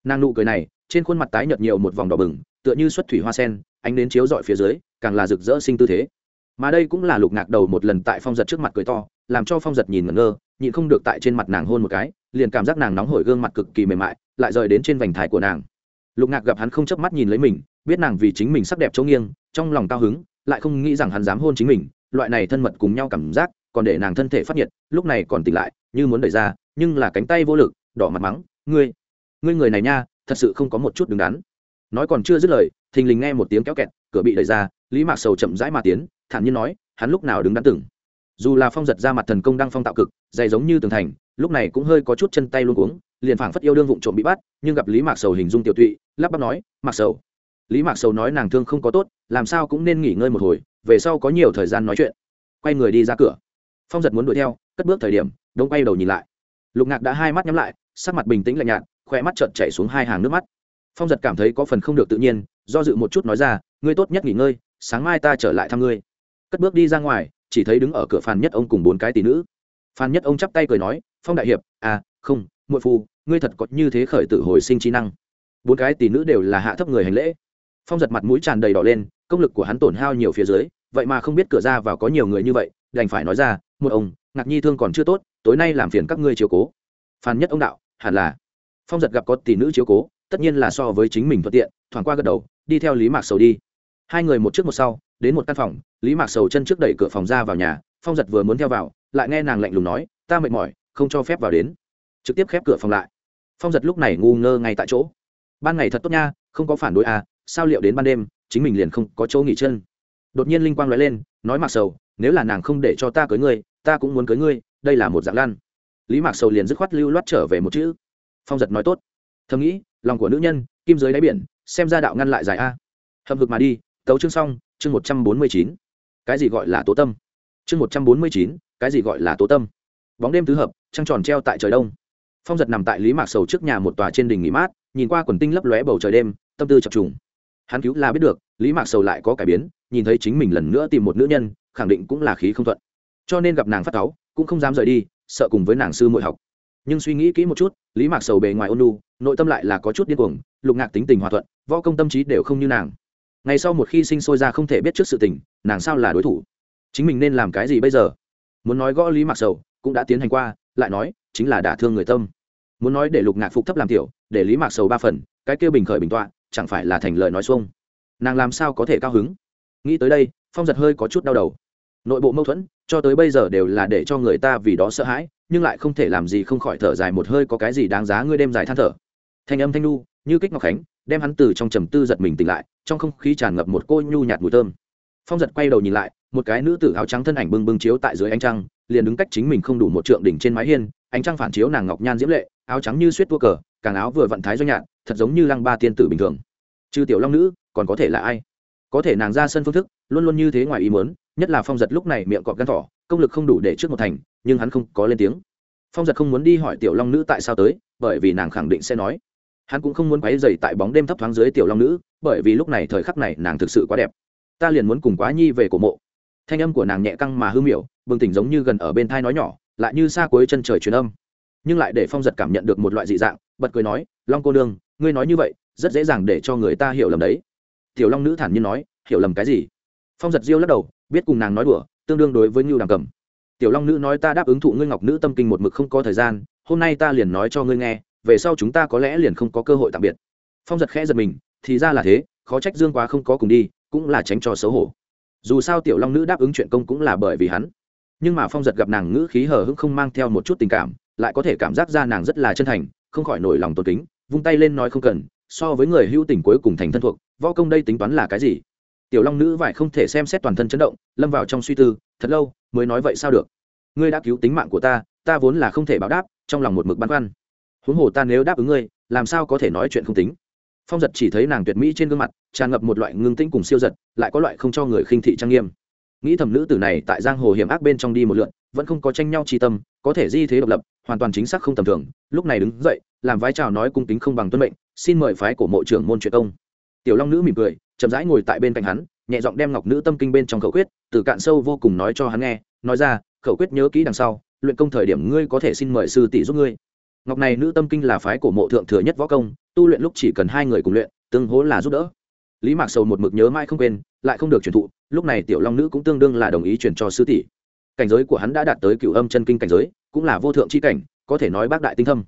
Nàng nụ cười này, trên khuôn mặt tái nhợt nhiều một vòng đỏ bừng, tựa như xuất thủy hoa sen, ánh đến chiếu dọi phía dưới, càng là rực rỡ sinh tư thế. Mà đây cũng là lục ngạc đầu một lần tại phong giật trước mặt cười to, làm cho phong giật nhìn ngẩn ngơ, nhịn không được tại trên mặt nàng hôn một cái, liền cảm giác nàng nóng hổi gương mặt cực kỳ mềm mại, lại rời đến trên vành thái của nàng. Lục ngạc gặp hắn không chớp mắt nhìn lấy mình, biết nàng vì chính mình sắc đẹp chỗ nghiêng, trong lòng cao hứng, lại không nghĩ rằng hắn dám hôn chính mình, loại này thân mật cùng nhau cảm giác còn để nàng thân thể phát nhiệt, lúc này còn tỉnh lại, như muốn đẩy ra, nhưng là cánh tay vô lực, đỏ mặt mắng, ngươi ngươi người này nha, thật sự không có một chút đứng đắn. Nói còn chưa dứt lời, thình lình nghe một tiếng kéo kẹt, cửa bị đẩy ra, lý mạc sầu chậm rãi mà tiến, thản nhiên nói, hắn lúc nào đứng đắn từng? Dù là phong giật ra mặt thần công đang phong tạo cực, dày giống như tường thành, lúc này cũng hơi có chút chân tay luôn cuống, liền phảng phất yêu đương vụng trộm bị bắt, nhưng gặp lý mạc sầu hình dung tiểu tụy, lắp bắp nói, mạc sầu. Lý mạc sầu nói nàng thương không có tốt, làm sao cũng nên nghỉ ngơi một hồi, về sau có nhiều thời gian nói chuyện. Quay người đi ra cửa phong giật muốn đuổi theo, cất bước thời điểm, đông quay đầu nhìn lại. Lục ngạc đã hai mắt nhắm lại, sắc mặt bình tĩnh lạnh nhạt khoe mắt trợn chảy xuống hai hàng nước mắt. Phong giật cảm thấy có phần không được tự nhiên, do dự một chút nói ra, ngươi tốt nhất nghỉ ngơi, sáng mai ta trở lại thăm ngươi. Cất bước đi ra ngoài, chỉ thấy đứng ở cửa phan nhất ông cùng bốn cái tỷ nữ. Phan nhất ông chắp tay cười nói, phong đại hiệp à không, muội phu, ngươi thật có như thế khởi tử hồi sinh trí năng. Bốn cái tỷ nữ đều là hạ thấp người hành lễ. Phong giật mặt mũi tràn đầy đỏ lên, công lực của hắn tổn hao nhiều phía dưới, vậy mà không biết cửa ra vào có nhiều người như vậy, đành phải nói ra một ông, ngạc nhi thương còn chưa tốt, tối nay làm phiền các ngươi chiếu cố. Phan nhất ông đạo, hẳn là. Phong giật gặp có tỷ nữ chiếu cố, tất nhiên là so với chính mình thuận tiện, thoảng qua gật đầu, đi theo lý mạc sầu đi. Hai người một trước một sau, đến một căn phòng, lý mạc sầu chân trước đẩy cửa phòng ra vào nhà, phong giật vừa muốn theo vào, lại nghe nàng lạnh lùng nói, ta mệt mỏi, không cho phép vào đến. Trực tiếp khép cửa phòng lại. Phong giật lúc này ngu ngơ ngay tại chỗ. Ban ngày thật tốt nha, không có phản đối à sao liệu đến ban đêm, chính mình liền không có chỗ nghỉ chân? Đột nhiên linh quang nói lên, nói mặc sầu, nếu là nàng không để cho ta cưới ngươi ta cũng muốn cưới ngươi, đây là một dạng lan lý mạc sầu liền dứt khoát lưu loát trở về một chữ. Phong giật nói tốt. Thầm nghĩ, lòng của nữ nhân, kim giới đáy biển, xem ra đạo ngăn lại dài a. Hầm hực mà đi, tấu chương xong, chương một trăm bốn mươi chín. Cái gì gọi là tố tâm? Chương một trăm bốn mươi chín, cái gì gọi là tố tâm? Bóng đêm tứ hợp, trăng tròn treo tại trời đông. Phong giật nằm tại lý mạc sầu trước nhà một tòa trên đỉnh nghỉ mát, nhìn qua quần tinh lấp lóe bầu trời đêm, tâm tư chập trùng. Hắn cứu là biết được, lý mạc sầu lại có cải biến, nhìn thấy chính mình lần nữa tìm một nữ nhân, khẳng định cũng là khí không thuận cho nên gặp nàng phát cáu, cũng không dám rời đi, sợ cùng với nàng sư muội học. Nhưng suy nghĩ kỹ một chút, lý mạc sầu bề ngoài ôn lu nội tâm lại là có chút điên cuồng, lục ngạc tính tình hòa thuận, võ công tâm trí đều không như nàng. Ngày sau một khi sinh sôi ra không thể biết trước sự tình, nàng sao là đối thủ? Chính mình nên làm cái gì bây giờ? Muốn nói gõ lý mạc sầu, cũng đã tiến hành qua, lại nói, chính là đả thương người tâm. Muốn nói để lục ngạc phục thấp làm tiểu, để lý mạc sầu ba phần, cái kêu bình khởi bình tọa, chẳng phải là thành lời nói xuông. Nàng làm sao có thể cao hứng? Nghĩ tới đây, phong giật hơi có chút đau đầu. Nội bộ mâu thuẫn cho tới bây giờ đều là để cho người ta vì đó sợ hãi, nhưng lại không thể làm gì không khỏi thở dài một hơi có cái gì đáng giá ngươi đêm dài than thở. Thanh âm thanh nu, như kích ngọc khánh, đem hắn từ trong trầm tư giật mình tỉnh lại, trong không khí tràn ngập một cô nhu nhạt mùi thơm. Phong giật quay đầu nhìn lại, một cái nữ tử áo trắng thân ảnh bưng bưng chiếu tại dưới ánh trăng, liền đứng cách chính mình không đủ một trượng đỉnh trên mái hiên, ánh trăng phản chiếu nàng ngọc nhan diễm lệ, áo trắng như suýt tua cờ, càng áo vừa vận thái do nhạt, thật giống như lăng ba tiên tử bình thường. Trừ tiểu long nữ, còn có thể là ai? Có thể nàng ra sân phương thức, luôn luôn như thế ngoài ý muốn nhất là phong giật lúc này miệng cọp gan thỏ, công lực không đủ để trước một thành, nhưng hắn không có lên tiếng. Phong giật không muốn đi hỏi tiểu long nữ tại sao tới, bởi vì nàng khẳng định sẽ nói. Hắn cũng không muốn quáy dày tại bóng đêm thấp thoáng dưới tiểu long nữ, bởi vì lúc này thời khắc này nàng thực sự quá đẹp. Ta liền muốn cùng quá nhi về cổ mộ. Thanh âm của nàng nhẹ căng mà hư miểu, bừng tỉnh giống như gần ở bên thai nói nhỏ, lại như xa cuối chân trời truyền âm. Nhưng lại để phong giật cảm nhận được một loại dị dạng, bật cười nói, long cô nương, ngươi nói như vậy, rất dễ dàng để cho người ta hiểu lầm đấy. Tiểu long nữ thản nhiên nói, hiểu lầm cái gì? Phong giật diêu lắc đầu, biết cùng nàng nói đùa, tương đương đối với ngưu đàm cầm tiểu long nữ nói ta đáp ứng thụ ngươi ngọc nữ tâm kinh một mực không có thời gian, hôm nay ta liền nói cho ngươi nghe, về sau chúng ta có lẽ liền không có cơ hội tạm biệt. Phong giật khẽ giật mình, thì ra là thế, khó trách dương quá không có cùng đi, cũng là tránh cho xấu hổ. Dù sao tiểu long nữ đáp ứng chuyện công cũng là bởi vì hắn. Nhưng mà phong giật gặp nàng ngữ khí hờ hững không mang theo một chút tình cảm, lại có thể cảm giác ra nàng rất là chân thành, không khỏi nổi lòng tôn kính, vung tay lên nói không cần, so với người hữu tình cuối cùng thành thân thuộc, võ công đây tính toán là cái gì? Tiểu long nữ vải không thể xem xét toàn thân chấn động, lâm vào trong suy tư, thật lâu, mới nói vậy sao được? Ngươi đã cứu tính mạng của ta ta vốn là không thể báo đáp, trong lòng một mực băn khoăn. Huống hồ ta nếu đáp ứng ngươi, làm sao có thể nói chuyện không tính? Phong giật chỉ thấy nàng tuyệt mỹ trên gương mặt, tràn ngập một loại ngưng tĩnh cùng siêu giật, lại có loại không cho người khinh thị trang nghiêm. Nghĩ thầm nữ tử này tại giang hồ hiểm ác bên trong đi một lượn, vẫn không có tranh nhau tri tâm, có thể di thế độc lập, hoàn toàn chính xác không tầm thường, lúc này đứng dậy, làm vái chào nói cung kính không bằng tuân mệnh, xin mời phái của mộ trưởng môn truyện công. Tiểu long nữ mỉm cười chậm rãi ngồi tại bên cạnh hắn, nhẹ giọng đem ngọc nữ tâm kinh bên trong khẩu quyết, từ cạn sâu vô cùng nói cho hắn nghe, nói ra, khẩu quyết nhớ kỹ đằng sau, luyện công thời điểm ngươi có thể xin mời sư tỷ giúp ngươi. Ngọc này nữ tâm kinh là phái của mộ thượng thừa nhất võ công, tu luyện lúc chỉ cần hai người cùng luyện, tương hố là giúp đỡ. Lý mạc sầu một mực nhớ mãi không quên, lại không được truyền thụ, lúc này tiểu long nữ cũng tương đương là đồng ý truyền cho sư tỷ. Cảnh giới của hắn đã đạt tới cựu âm chân kinh cảnh giới, cũng là vô thượng c h i cảnh, có thể nói bác đại tinh thâm.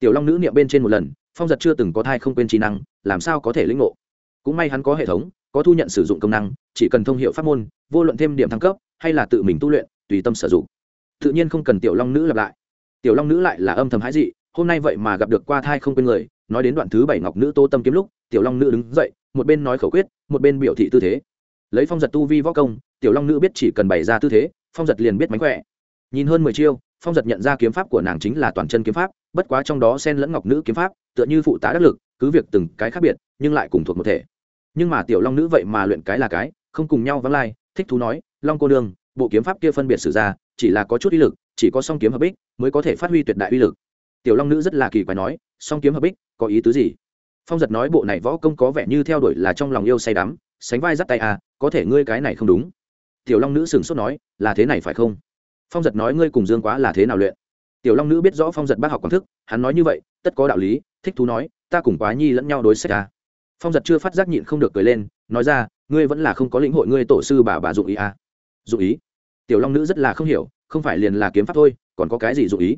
Tiểu long nữ niệm bên trên một lần, phong giật chưa từng có thai không quên trí năng, làm sao có thể lĩnh ngộ? Cũng may hắn có hệ thống, có thu nhận sử dụng công năng, chỉ cần thông hiệu pháp môn, vô luận thêm điểm thăng cấp, hay là tự mình tu luyện, tùy tâm sử dụng. Tự nhiên không cần tiểu long nữ lặp lại. Tiểu long nữ lại là âm thầm hãi dị, hôm nay vậy mà gặp được qua thai không quên người, nói đến đoạn thứ bảy ngọc nữ tô tâm kiếm lúc, tiểu long nữ đứng dậy, một bên nói khẩu quyết, một bên biểu thị tư thế. Lấy phong giật tu vi võ công, tiểu long nữ biết chỉ cần bày ra tư thế, phong giật liền biết mánh khỏe. Nhìn hơn mười chiêu, phong giật nhận ra kiếm pháp của nàng chính là toàn chân kiếm pháp, bất quá trong đó sen lẫn ngọc nữ kiếm pháp, tựa như phụ tá đắc lực, cứ việc từng cái khác biệt, nhưng lại cùng thuộc một thể nhưng mà tiểu long nữ vậy mà luyện cái là cái, không cùng nhau vắng lai, thích thú nói, long cô đương bộ kiếm pháp kia phân biệt sử ra, chỉ là có chút uy lực, chỉ có song kiếm hợp bích mới có thể phát huy tuyệt đại uy lực. Tiểu long nữ rất là kỳ quái nói, song kiếm hợp bích, có ý tứ gì? Phong giật nói, bộ này võ công có vẻ như theo đuổi là trong lòng yêu say đắm, sánh vai dắt tay à có thể ngươi cái này không đúng. Tiểu long nữ sửng sốt nói, là thế này phải không? Phong giật nói, ngươi cùng dương quá là thế nào luyện? Tiểu long nữ biết rõ phong giật bác học quán thức, hắn nói như vậy, tất có đạo lý, thích thú nói, ta cùng quá nhi lẫn nhau đối sách à phong giật chưa phát giác nhịn không được cười lên, nói ra, ngươi vẫn là không có lĩnh hội ngươi tổ sư bà bà dụng ý à. dụng ý? Tiểu long nữ rất là không hiểu, không phải liền là kiếm pháp thôi, còn có cái gì dụng ý?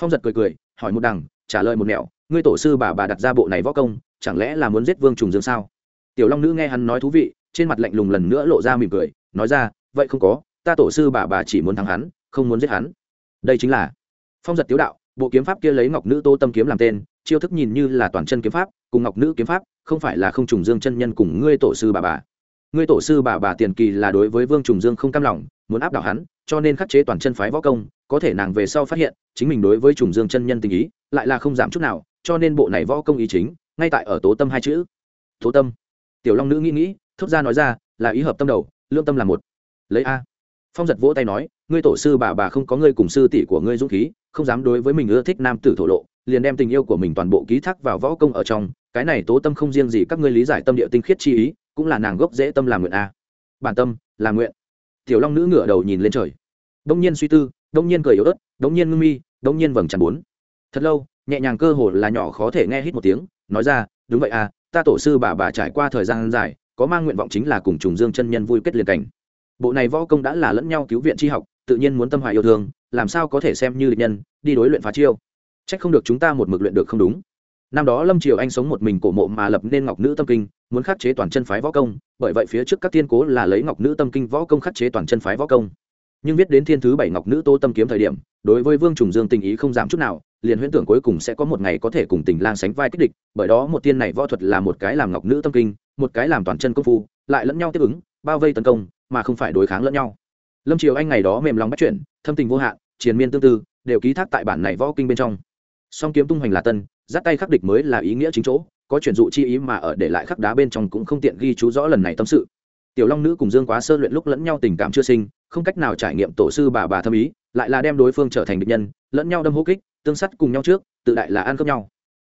Phong giật cười cười, hỏi một đằng, trả lời một mẹo ngươi tổ sư bà bà đặt ra bộ này võ công, chẳng lẽ là muốn giết vương trùng dương sao? Tiểu long nữ nghe hắn nói thú vị, trên mặt lạnh lùng lần nữa lộ ra mỉm cười, nói ra, vậy không có, ta tổ sư bà bà chỉ muốn thắng hắn, không muốn giết hắn. Đây chính là phong giật tiếu đạo, bộ kiếm pháp kia lấy ngọc nữ tô tâm kiếm làm tên, chiêu thức nhìn như là toàn chân kiếm pháp, cùng ngọc nữ kiếm pháp không phải là không trùng dương chân nhân cùng ngươi tổ sư bà bà. Ngươi tổ sư bà bà tiền kỳ là đối với vương trùng dương không cam lòng, muốn áp đảo hắn, cho nên khắc chế toàn chân phái võ công, có thể nàng về sau phát hiện, chính mình đối với trùng dương chân nhân tình ý, lại là không giảm chút nào, cho nên bộ này võ công ý chính, ngay tại ở tố tâm hai chữ. Tố tâm. Tiểu long nữ nghĩ nghĩ, thốt ra nói ra, là ý hợp tâm đầu, lương tâm là một. Lấy a. Phong giật vỗ tay nói, ngươi tổ sư bà bà không có ngươi cùng sư tỷ của ngươi dũng khí, không dám đối với mình ưa thích nam tử thổ lộ, liền đem tình yêu của mình toàn bộ ký thác vào võ công ở trong cái này tố tâm không riêng gì các ngươi lý giải tâm địa tinh khiết chi ý, cũng là nàng gốc dễ tâm làm nguyện a. Bản tâm, là nguyện. Tiểu long nữ ngửa đầu nhìn lên trời. Đông nhiên suy tư, đông nhiên cười yếu ớt, đông nhiên ngưng mi, đông nhiên vầng tràn bốn. Thật lâu, nhẹ nhàng cơ hồ là nhỏ khó thể nghe hít một tiếng, nói ra, đúng vậy à ta tổ sư bà bà trải qua thời gian dài, có mang nguyện vọng chính là cùng trùng dương chân nhân vui kết liền cảnh. Bộ này võ công đã là lẫn nhau cứu viện tri học, tự nhiên muốn tâm hoài yêu thương, làm sao có thể xem như địch nhân, đi đối luyện phá chiêu. Trách không được chúng ta một mực luyện được không đúng năm đó lâm triều anh sống một mình cổ mộ mà lập nên ngọc nữ tâm kinh, muốn khắc chế toàn chân phái võ công, bởi vậy phía trước các tiên cố là lấy ngọc nữ tâm kinh võ công khắc chế toàn chân phái võ công. Nhưng viết đến thiên thứ bảy ngọc nữ tô tâm kiếm thời điểm, đối với vương trùng dương tình ý không giảm chút nào, liền huyễn tưởng cuối cùng sẽ có một ngày có thể cùng tình lang sánh vai kích địch, bởi đó một tiên này võ thuật là một cái làm ngọc nữ tâm kinh, một cái làm toàn chân công phu, lại lẫn nhau tiếp ứng, bao vây tấn công, mà không phải đối kháng lẫn nhau. Lâm triều anh ngày đó mềm lòng bắt chuyển thâm tình vô hạn, triền miên tương tư, đều ký thác tại bản này võ kinh bên trong. Song kiếm tung hoành là tân dắt tay khắc địch mới là ý nghĩa chính chỗ, có chuyển dụ chi ý mà ở để lại khắc đá bên trong cũng không tiện ghi chú rõ lần này tâm sự. Tiểu long nữ cùng dương quá sơ luyện lúc lẫn nhau tình cảm chưa sinh, không cách nào trải nghiệm tổ sư bà bà thâm ý, lại là đem đối phương trở thành địch nhân, lẫn nhau đâm hô kích, tương sắt cùng nhau trước, tự đại là ăn cướp nhau.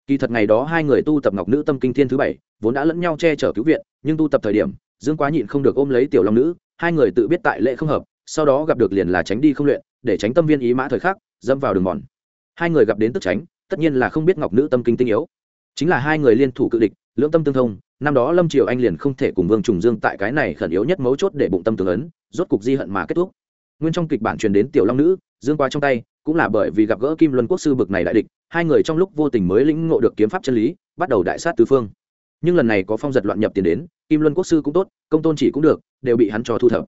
Kỳ thật ngày đó hai người tu tập ngọc nữ tâm kinh thiên thứ bảy, vốn đã lẫn nhau che chở cứu viện, nhưng tu tập thời điểm, dương quá nhịn không được ôm lấy tiểu long nữ, hai người tự biết tại lệ không hợp, sau đó gặp được liền là tránh đi không luyện, để tránh tâm viên ý mã thời khắc dâm vào đường mòn. Hai người gặp đến tức tránh tất nhiên là không biết ngọc nữ tâm kinh tinh yếu. Chính là hai người liên thủ cự địch, lưỡng tâm tương thông, năm đó lâm triều anh liền không thể cùng vương trùng dương tại cái này khẩn yếu nhất mấu chốt để bụng tâm tương ấn, rốt cục di hận mà kết thúc. Nguyên trong kịch bản truyền đến tiểu long nữ, dương qua trong tay, cũng là bởi vì gặp gỡ kim luân quốc sư bực này đại địch, hai người trong lúc vô tình mới lĩnh ngộ được kiếm pháp chân lý, bắt đầu đại sát tứ phương. Nhưng lần này có phong giật loạn nhập tiền đến, kim luân quốc sư cũng tốt, công tôn chỉ cũng được, đều bị hắn cho thu thập.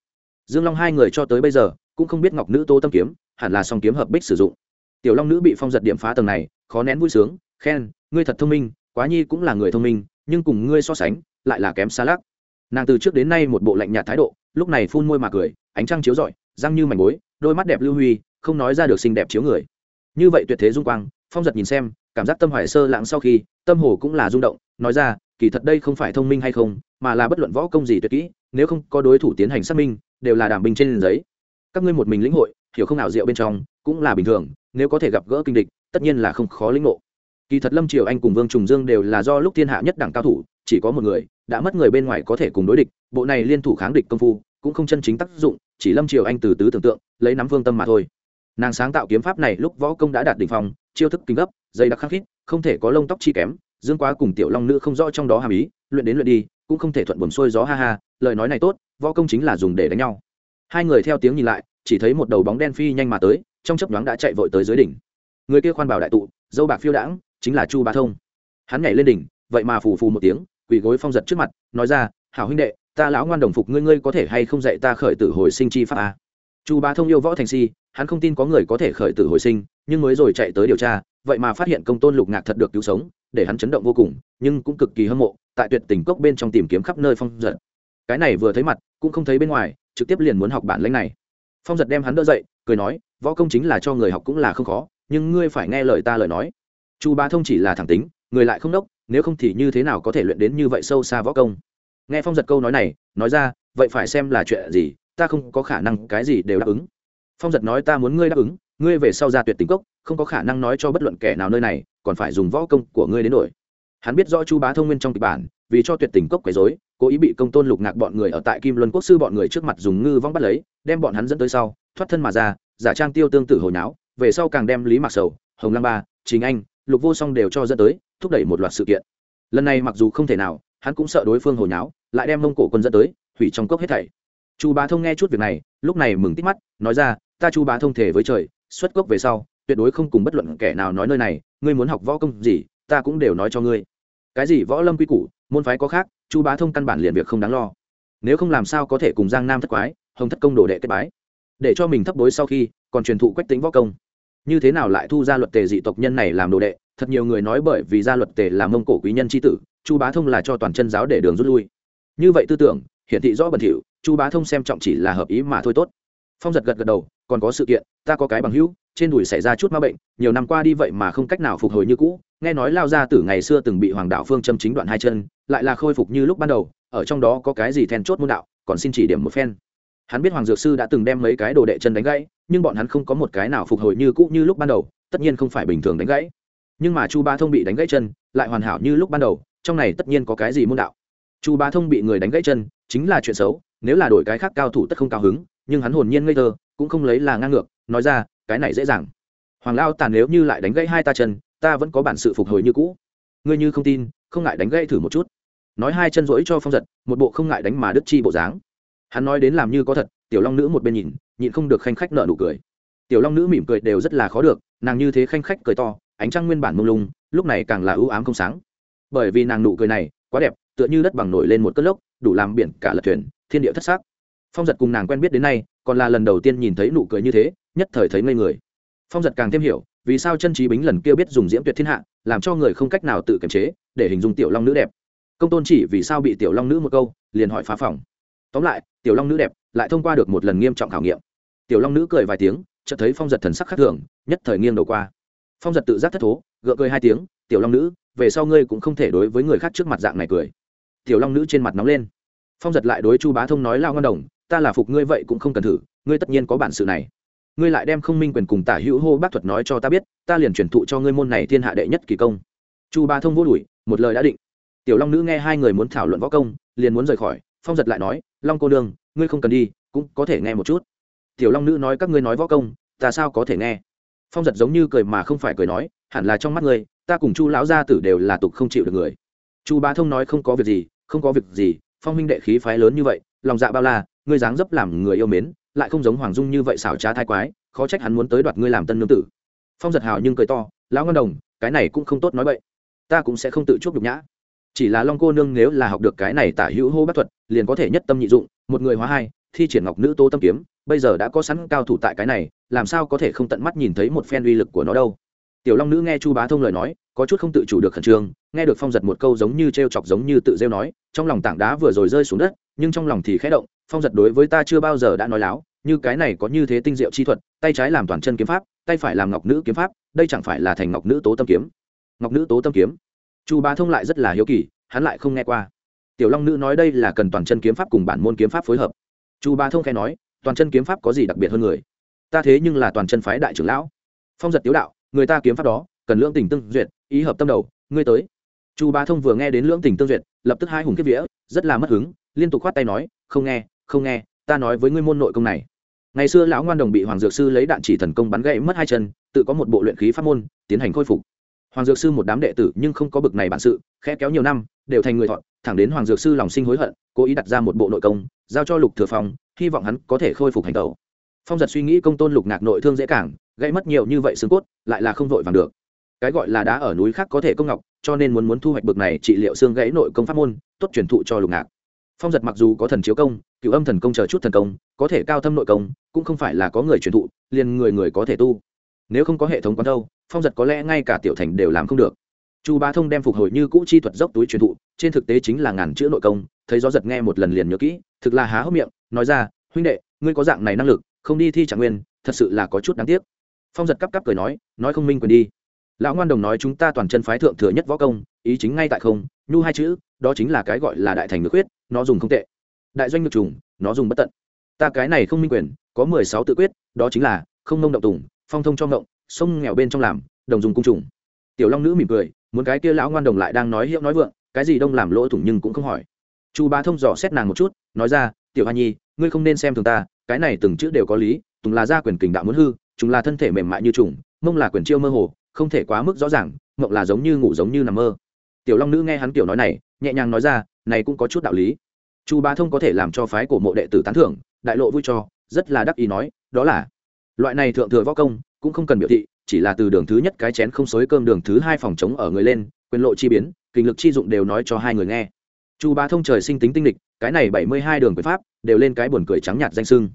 Dương long hai người cho tới bây giờ, cũng không biết ngọc nữ tô tâm kiếm, hẳn là song kiếm hợp bích sử dụng tiểu long nữ bị phong giật điểm phá tầng này, khó nén vui sướng, khen, ngươi thật thông minh, quá nhi cũng là người thông minh, nhưng cùng ngươi so sánh, lại là kém xa lắc. Nàng từ trước đến nay một bộ lạnh nhạt thái độ, lúc này phun môi mà cười, ánh trăng chiếu rọi, răng như mảnh bối đôi mắt đẹp lưu huy, không nói ra được xinh đẹp chiếu người. Như vậy tuyệt thế dung quang, phong giật nhìn xem, cảm giác tâm hoài sơ lãng sau khi, tâm hồ cũng là rung động, nói ra, kỳ thật đây không phải thông minh hay không, mà là bất luận võ công gì tuyệt kỹ, nếu không có đối thủ tiến hành xác minh, đều là đảm bình trên giấy. Các ngươi một mình lĩnh hội, hiểu không nào rượu bên trong, cũng là bình thường nếu có thể gặp gỡ kinh địch, tất nhiên là không khó lĩnh ngộ. Kỳ thật lâm triều anh cùng vương trùng dương đều là do lúc thiên hạ nhất đẳng cao thủ, chỉ có một người, đã mất người bên ngoài có thể cùng đối địch, bộ này liên thủ kháng địch công phu, cũng không chân chính tác dụng, chỉ lâm triều anh từ tứ tưởng tượng, lấy nắm phương tâm mà thôi. Nàng sáng tạo kiếm pháp này lúc võ công đã đạt đỉnh phong, chiêu thức kinh gấp, dày đặc khắc khít, không thể có lông tóc chi kém, dương quá cùng tiểu long nữ không rõ trong đó hàm ý, luyện đến luyện đi, cũng không thể thuận buồn xuôi gió ha ha, lời nói này tốt, võ công chính là dùng để đánh nhau. Hai người theo tiếng nhìn lại, chỉ thấy một đầu bóng đen phi nhanh mà tới trong chấp nhoáng đã chạy vội tới dưới đỉnh. Người kia khoan bảo đại tụ, dâu bạc phiêu đãng, chính là chu bá thông. Hắn nhảy lên đỉnh, vậy mà phù phù một tiếng, quỳ gối phong giật trước mặt, nói ra, hảo huynh đệ, ta lão ngoan đồng phục ngươi ngươi có thể hay không dạy ta khởi tử hồi sinh chi pháp a chu bá thông yêu võ thành si, hắn không tin có người có thể khởi tử hồi sinh, nhưng mới rồi chạy tới điều tra, vậy mà phát hiện công tôn lục ngạc thật được cứu sống, để hắn chấn động vô cùng, nhưng cũng cực kỳ hâm mộ, tại tuyệt tình cốc bên trong tìm kiếm khắp nơi phong giật. Cái này vừa thấy mặt, cũng không thấy bên ngoài, trực tiếp liền muốn học bản lãnh này. Phong giật đem hắn đỡ dậy cười nói, võ công chính là cho người học cũng là không khó, nhưng ngươi phải nghe lời ta lời nói. Chu bá thông chỉ là thẳng tính, người lại không đốc, nếu không thì như thế nào có thể luyện đến như vậy sâu xa võ công? Nghe phong giật câu nói này, nói ra, vậy phải xem là chuyện gì, ta không có khả năng cái gì đều đáp ứng. Phong giật nói, ta muốn ngươi đáp ứng, ngươi về sau ra tuyệt tình cốc, không có khả năng nói cho bất luận kẻ nào nơi này, còn phải dùng võ công của ngươi đến đổi. Hắn biết rõ chu bá thông nguyên trong kịch bản, vì cho tuyệt tình cốc quấy dối cố ý bị công tôn lục ngạc bọn người ở tại kim luân quốc sư bọn người trước mặt dùng ngư vong bắt lấy, đem bọn hắn dẫn tới sau thoát thân mà ra, giả trang tiêu tương tự hồi nháo về sau càng đem lý mạc sầu, hồng lăng ba chính anh, lục vô song đều cho dẫn tới, thúc đẩy một loạt sự kiện. Lần này mặc dù không thể nào, hắn cũng sợ đối phương hồi nháo lại đem mông cổ quân dẫn tới, hủy trong cốc hết thảy. Chu bá thông nghe chút việc này, lúc này mừng tít mắt, nói ra, ta chu bá thông thể với trời, xuất cốc về sau, tuyệt đối không cùng bất luận kẻ nào nói nơi này, ngươi muốn học võ công gì, ta cũng đều nói cho ngươi. Cái gì võ lâm quy củ, môn phái có khác, chu bá thông căn bản liền việc không đáng lo. Nếu không làm sao có thể cùng giang nam thất quái, hồng thất công đồ đệ kết bái để cho mình thấp bối sau khi còn truyền thụ quách tính võ công. Như thế nào lại thu ra luật tề dị tộc nhân này làm đồ đệ? Thật nhiều người nói bởi vì gia luật tề là mông cổ quý nhân tri tử, chu bá thông là cho toàn chân giáo để đường rút lui. Như vậy tư tưởng, hiển thị rõ bẩn thỉu, chu bá thông xem trọng chỉ là hợp ý mà thôi tốt. Phong giật gật gật đầu, còn có sự kiện, ta có cái bằng hữu, trên đùi xảy ra chút ma bệnh, nhiều năm qua đi vậy mà không cách nào phục hồi như cũ, nghe nói lao ra từ ngày xưa từng bị hoàng đạo phương châm chính đoạn hai chân, lại là khôi phục như lúc ban đầu, ở trong đó có cái gì then chốt môn đạo, còn xin chỉ điểm một phen hắn biết hoàng dược sư đã từng đem mấy cái đồ đệ chân đánh gãy, nhưng bọn hắn không có một cái nào phục hồi như cũ như lúc ban đầu, tất nhiên không phải bình thường đánh gãy. Nhưng mà chu ba thông bị đánh gãy chân, lại hoàn hảo như lúc ban đầu, trong này tất nhiên có cái gì môn đạo. Chu ba thông bị người đánh gãy chân, chính là chuyện xấu, nếu là đổi cái khác cao thủ tất không cao hứng, nhưng hắn hồn nhiên ngây thơ, cũng không lấy là ngang ngược, nói ra, cái này dễ dàng. Hoàng lao tàn nếu như lại đánh gãy hai ta chân, ta vẫn có bản sự phục hồi như cũ. Ngươi như không tin, không ngại đánh gãy thử một chút. Nói hai chân rỗi cho phong giật, một bộ không ngại đánh mà đứt chi bộ dáng hắn nói đến làm như có thật, tiểu long nữ một bên nhìn, nhịn không được khanh khách nợ nụ cười. Tiểu long nữ mỉm cười đều rất là khó được, nàng như thế khanh khách cười to, ánh trăng nguyên bản mông lung, lúc này càng là ưu ám không sáng. Bởi vì nàng nụ cười này quá đẹp, tựa như đất bằng nổi lên một cơn lốc, đủ làm biển cả lật thuyền, thiên địa thất xác phong giật cùng nàng quen biết đến nay, còn là lần đầu tiên nhìn thấy nụ cười như thế, nhất thời thấy ngây người. Phong giật càng thêm hiểu, vì sao chân trí bính lần kia biết dùng diễm tuyệt thiên hạ, làm cho người không cách nào tự kiềm chế, để hình dung tiểu long nữ đẹp. Công tôn chỉ vì sao bị tiểu long nữ một câu, liền hỏi phá phòng tóm lại, tiểu long nữ đẹp, lại thông qua được một lần nghiêm trọng khảo nghiệm. Tiểu long nữ cười vài tiếng, chợt thấy phong giật thần sắc khác thường, nhất thời nghiêng đầu qua. Phong giật tự giác thất thố, gượng cười hai tiếng, tiểu long nữ, về sau ngươi cũng không thể đối với người khác trước mặt dạng này cười. Tiểu long nữ trên mặt nóng lên. Phong giật lại đối chu bá thông nói lao ngon đồng, ta là phục ngươi vậy cũng không cần thử, ngươi tất nhiên có bản sự này. Ngươi lại đem không minh quyền cùng tả hữu hô bác thuật nói cho ta biết, ta liền truyền thụ cho ngươi môn này thiên hạ đệ nhất kỳ công. Chu bá thông vô đuổi, một lời đã định. Tiểu long nữ nghe hai người muốn thảo luận võ công, liền muốn rời khỏi phong giật lại nói, long cô đương ngươi không cần đi, cũng có thể nghe một chút. Tiểu long nữ nói, các ngươi nói võ công, ta sao có thể nghe? Phong giật giống như cười mà không phải cười nói, hẳn là trong mắt ngươi, ta cùng chu lão gia tử đều là tục không chịu được người. Chu bá thông nói, không có việc gì, không có việc gì, phong minh đệ khí phái lớn như vậy, lòng dạ bao la, ngươi dáng dấp làm người yêu mến, lại không giống hoàng dung như vậy xảo trá thái quái, khó trách hắn muốn tới đoạt ngươi làm tân nương tử. Phong giật hào nhưng cười to, lão ngân đồng, cái này cũng không tốt nói vậy ta cũng sẽ không tự chuốc nhục nhã. Chỉ là long cô nương nếu là học được cái này tả hữu hô bất thuật liền có thể nhất tâm nhị dụng, một người hóa hai, thi triển ngọc nữ tô tâm kiếm, bây giờ đã có sẵn cao thủ tại cái này, làm sao có thể không tận mắt nhìn thấy một phen uy lực của nó đâu. Tiểu long nữ nghe chu bá thông lời nói, có chút không tự chủ được khẩn trương, nghe được phong giật một câu giống như t r e o chọc giống như tự rêu nói, trong lòng tảng đá vừa rồi rơi xuống đất, nhưng trong lòng thì khẽ động, phong giật đối với ta chưa bao giờ đã nói láo, như cái này có như thế tinh diệu chi thuật, tay trái làm toàn chân kiếm pháp, tay phải làm ngọc nữ kiếm pháp, đây chẳng phải là thành ngọc nữ tố tâm kiếm. Ngọc nữ tố tâm kiếm. Chu bá thông lại rất là hiếu kỳ, hắn lại không nghe qua tiểu long nữ nói đây là cần toàn chân kiếm pháp cùng bản môn kiếm pháp phối hợp. Chu Ba thông khai nói, toàn chân kiếm pháp có gì đặc biệt hơn người? Ta thế nhưng là toàn chân phái đại trưởng lão. Phong giật tiếu đạo, người ta kiếm pháp đó, cần lưỡng tình tương duyệt, ý hợp tâm đầu, ngươi tới. Chu Ba thông vừa nghe đến lưỡng tình tương duyệt, lập tức hai hùng kiếp vía, rất là mất hứng, liên tục khoát tay nói, không nghe không nghe, ta nói với ngươi môn nội công này. Ngày xưa lão ngoan đồng bị hoàng dược sư lấy đạn chỉ thần công bắn gãy mất hai chân, tự có một bộ luyện khí pháp môn, tiến hành khôi phục. Hoàng dược sư một đám đệ tử nhưng không có bực này bản sự, khẽ kéo nhiều năm đều thành người thọn thẳng đến hoàng dược sư lòng sinh hối hận, cố ý đặt ra một bộ nội công, giao cho lục thừa phong, hy vọng hắn có thể khôi phục hành tẩu. Phong giật suy nghĩ công tôn lục ngạc nội thương dễ cảng gây mất nhiều như vậy xương cốt, lại là không vội vàng được. Cái gọi là đá ở núi khác có thể công ngọc, cho nên muốn muốn thu hoạch bực này trị liệu xương gãy nội công pháp môn, tốt truyền thụ cho lục ngạc. Phong giật mặc dù có thần chiếu công, cựu âm thần công chờ chút thần công, có thể cao thâm nội công, cũng không phải là có người truyền thụ, liền người người có thể tu. Nếu không có hệ thống quán đâu, phong giật có lẽ ngay cả tiểu thành đều làm không được chu bá thông đem phục hồi như cũ chi thuật dốc túi truyền thụ trên thực tế chính là ngàn chữ nội công thấy gió giật nghe một lần liền nhớ kỹ thực là há hốc miệng nói ra huynh đệ ngươi có dạng này năng lực không đi thi trạng nguyên thật sự là có chút đáng tiếc. Phong giật cắp cắp cười nói nói không minh quyền đi. Lão ngoan đồng nói chúng ta toàn chân phái thượng thừa nhất võ công ý chính ngay tại không nhu hai chữ đó chính là cái gọi là đại thành ngược quyết, nó dùng không tệ. Đại doanh ngược trùng nó dùng bất tận. Ta cái này không minh quyền có mười sáu tự quyết đó chính là không nông động tùng phong thông cho ngộng sông nghèo bên trong làm đồng dùng cung trùng. Tiểu long nữ mỉm cười muốn cái kia lão ngoan đồng lại đang nói hiệu nói vượng, cái gì đông làm lỗ thủng nhưng cũng không hỏi. Chu bá thông dò xét nàng một chút, nói ra, tiểu hoa nhi, ngươi không nên xem thường ta, cái này từng chữ đều có lý, tùng là gia quyền kình đạo muốn hư, chúng là thân thể mềm mại như trùng, mông là quyền chiêu mơ hồ, không thể quá mức rõ ràng, mộng là giống như ngủ giống như nằm mơ. Tiểu long nữ nghe hắn kiểu nói này, nhẹ nhàng nói ra, này cũng có chút đạo lý. Chu bá thông có thể làm cho phái của mộ đệ tử tán thưởng, đại lộ vui cho, rất là đắc ý nói, đó là, loại này thượng thừa võ công, cũng không cần biểu thị chỉ là từ đường thứ nhất cái chén không xối cơm đường thứ hai phòng chống ở người lên, quyền lộ chi biến, kinh lực chi dụng đều nói cho hai người nghe. Chu ba thông trời sinh tính tinh lịch cái này bảy mươi hai đường quyền pháp, đều lên cái buồn cười trắng nhạt danh sưng.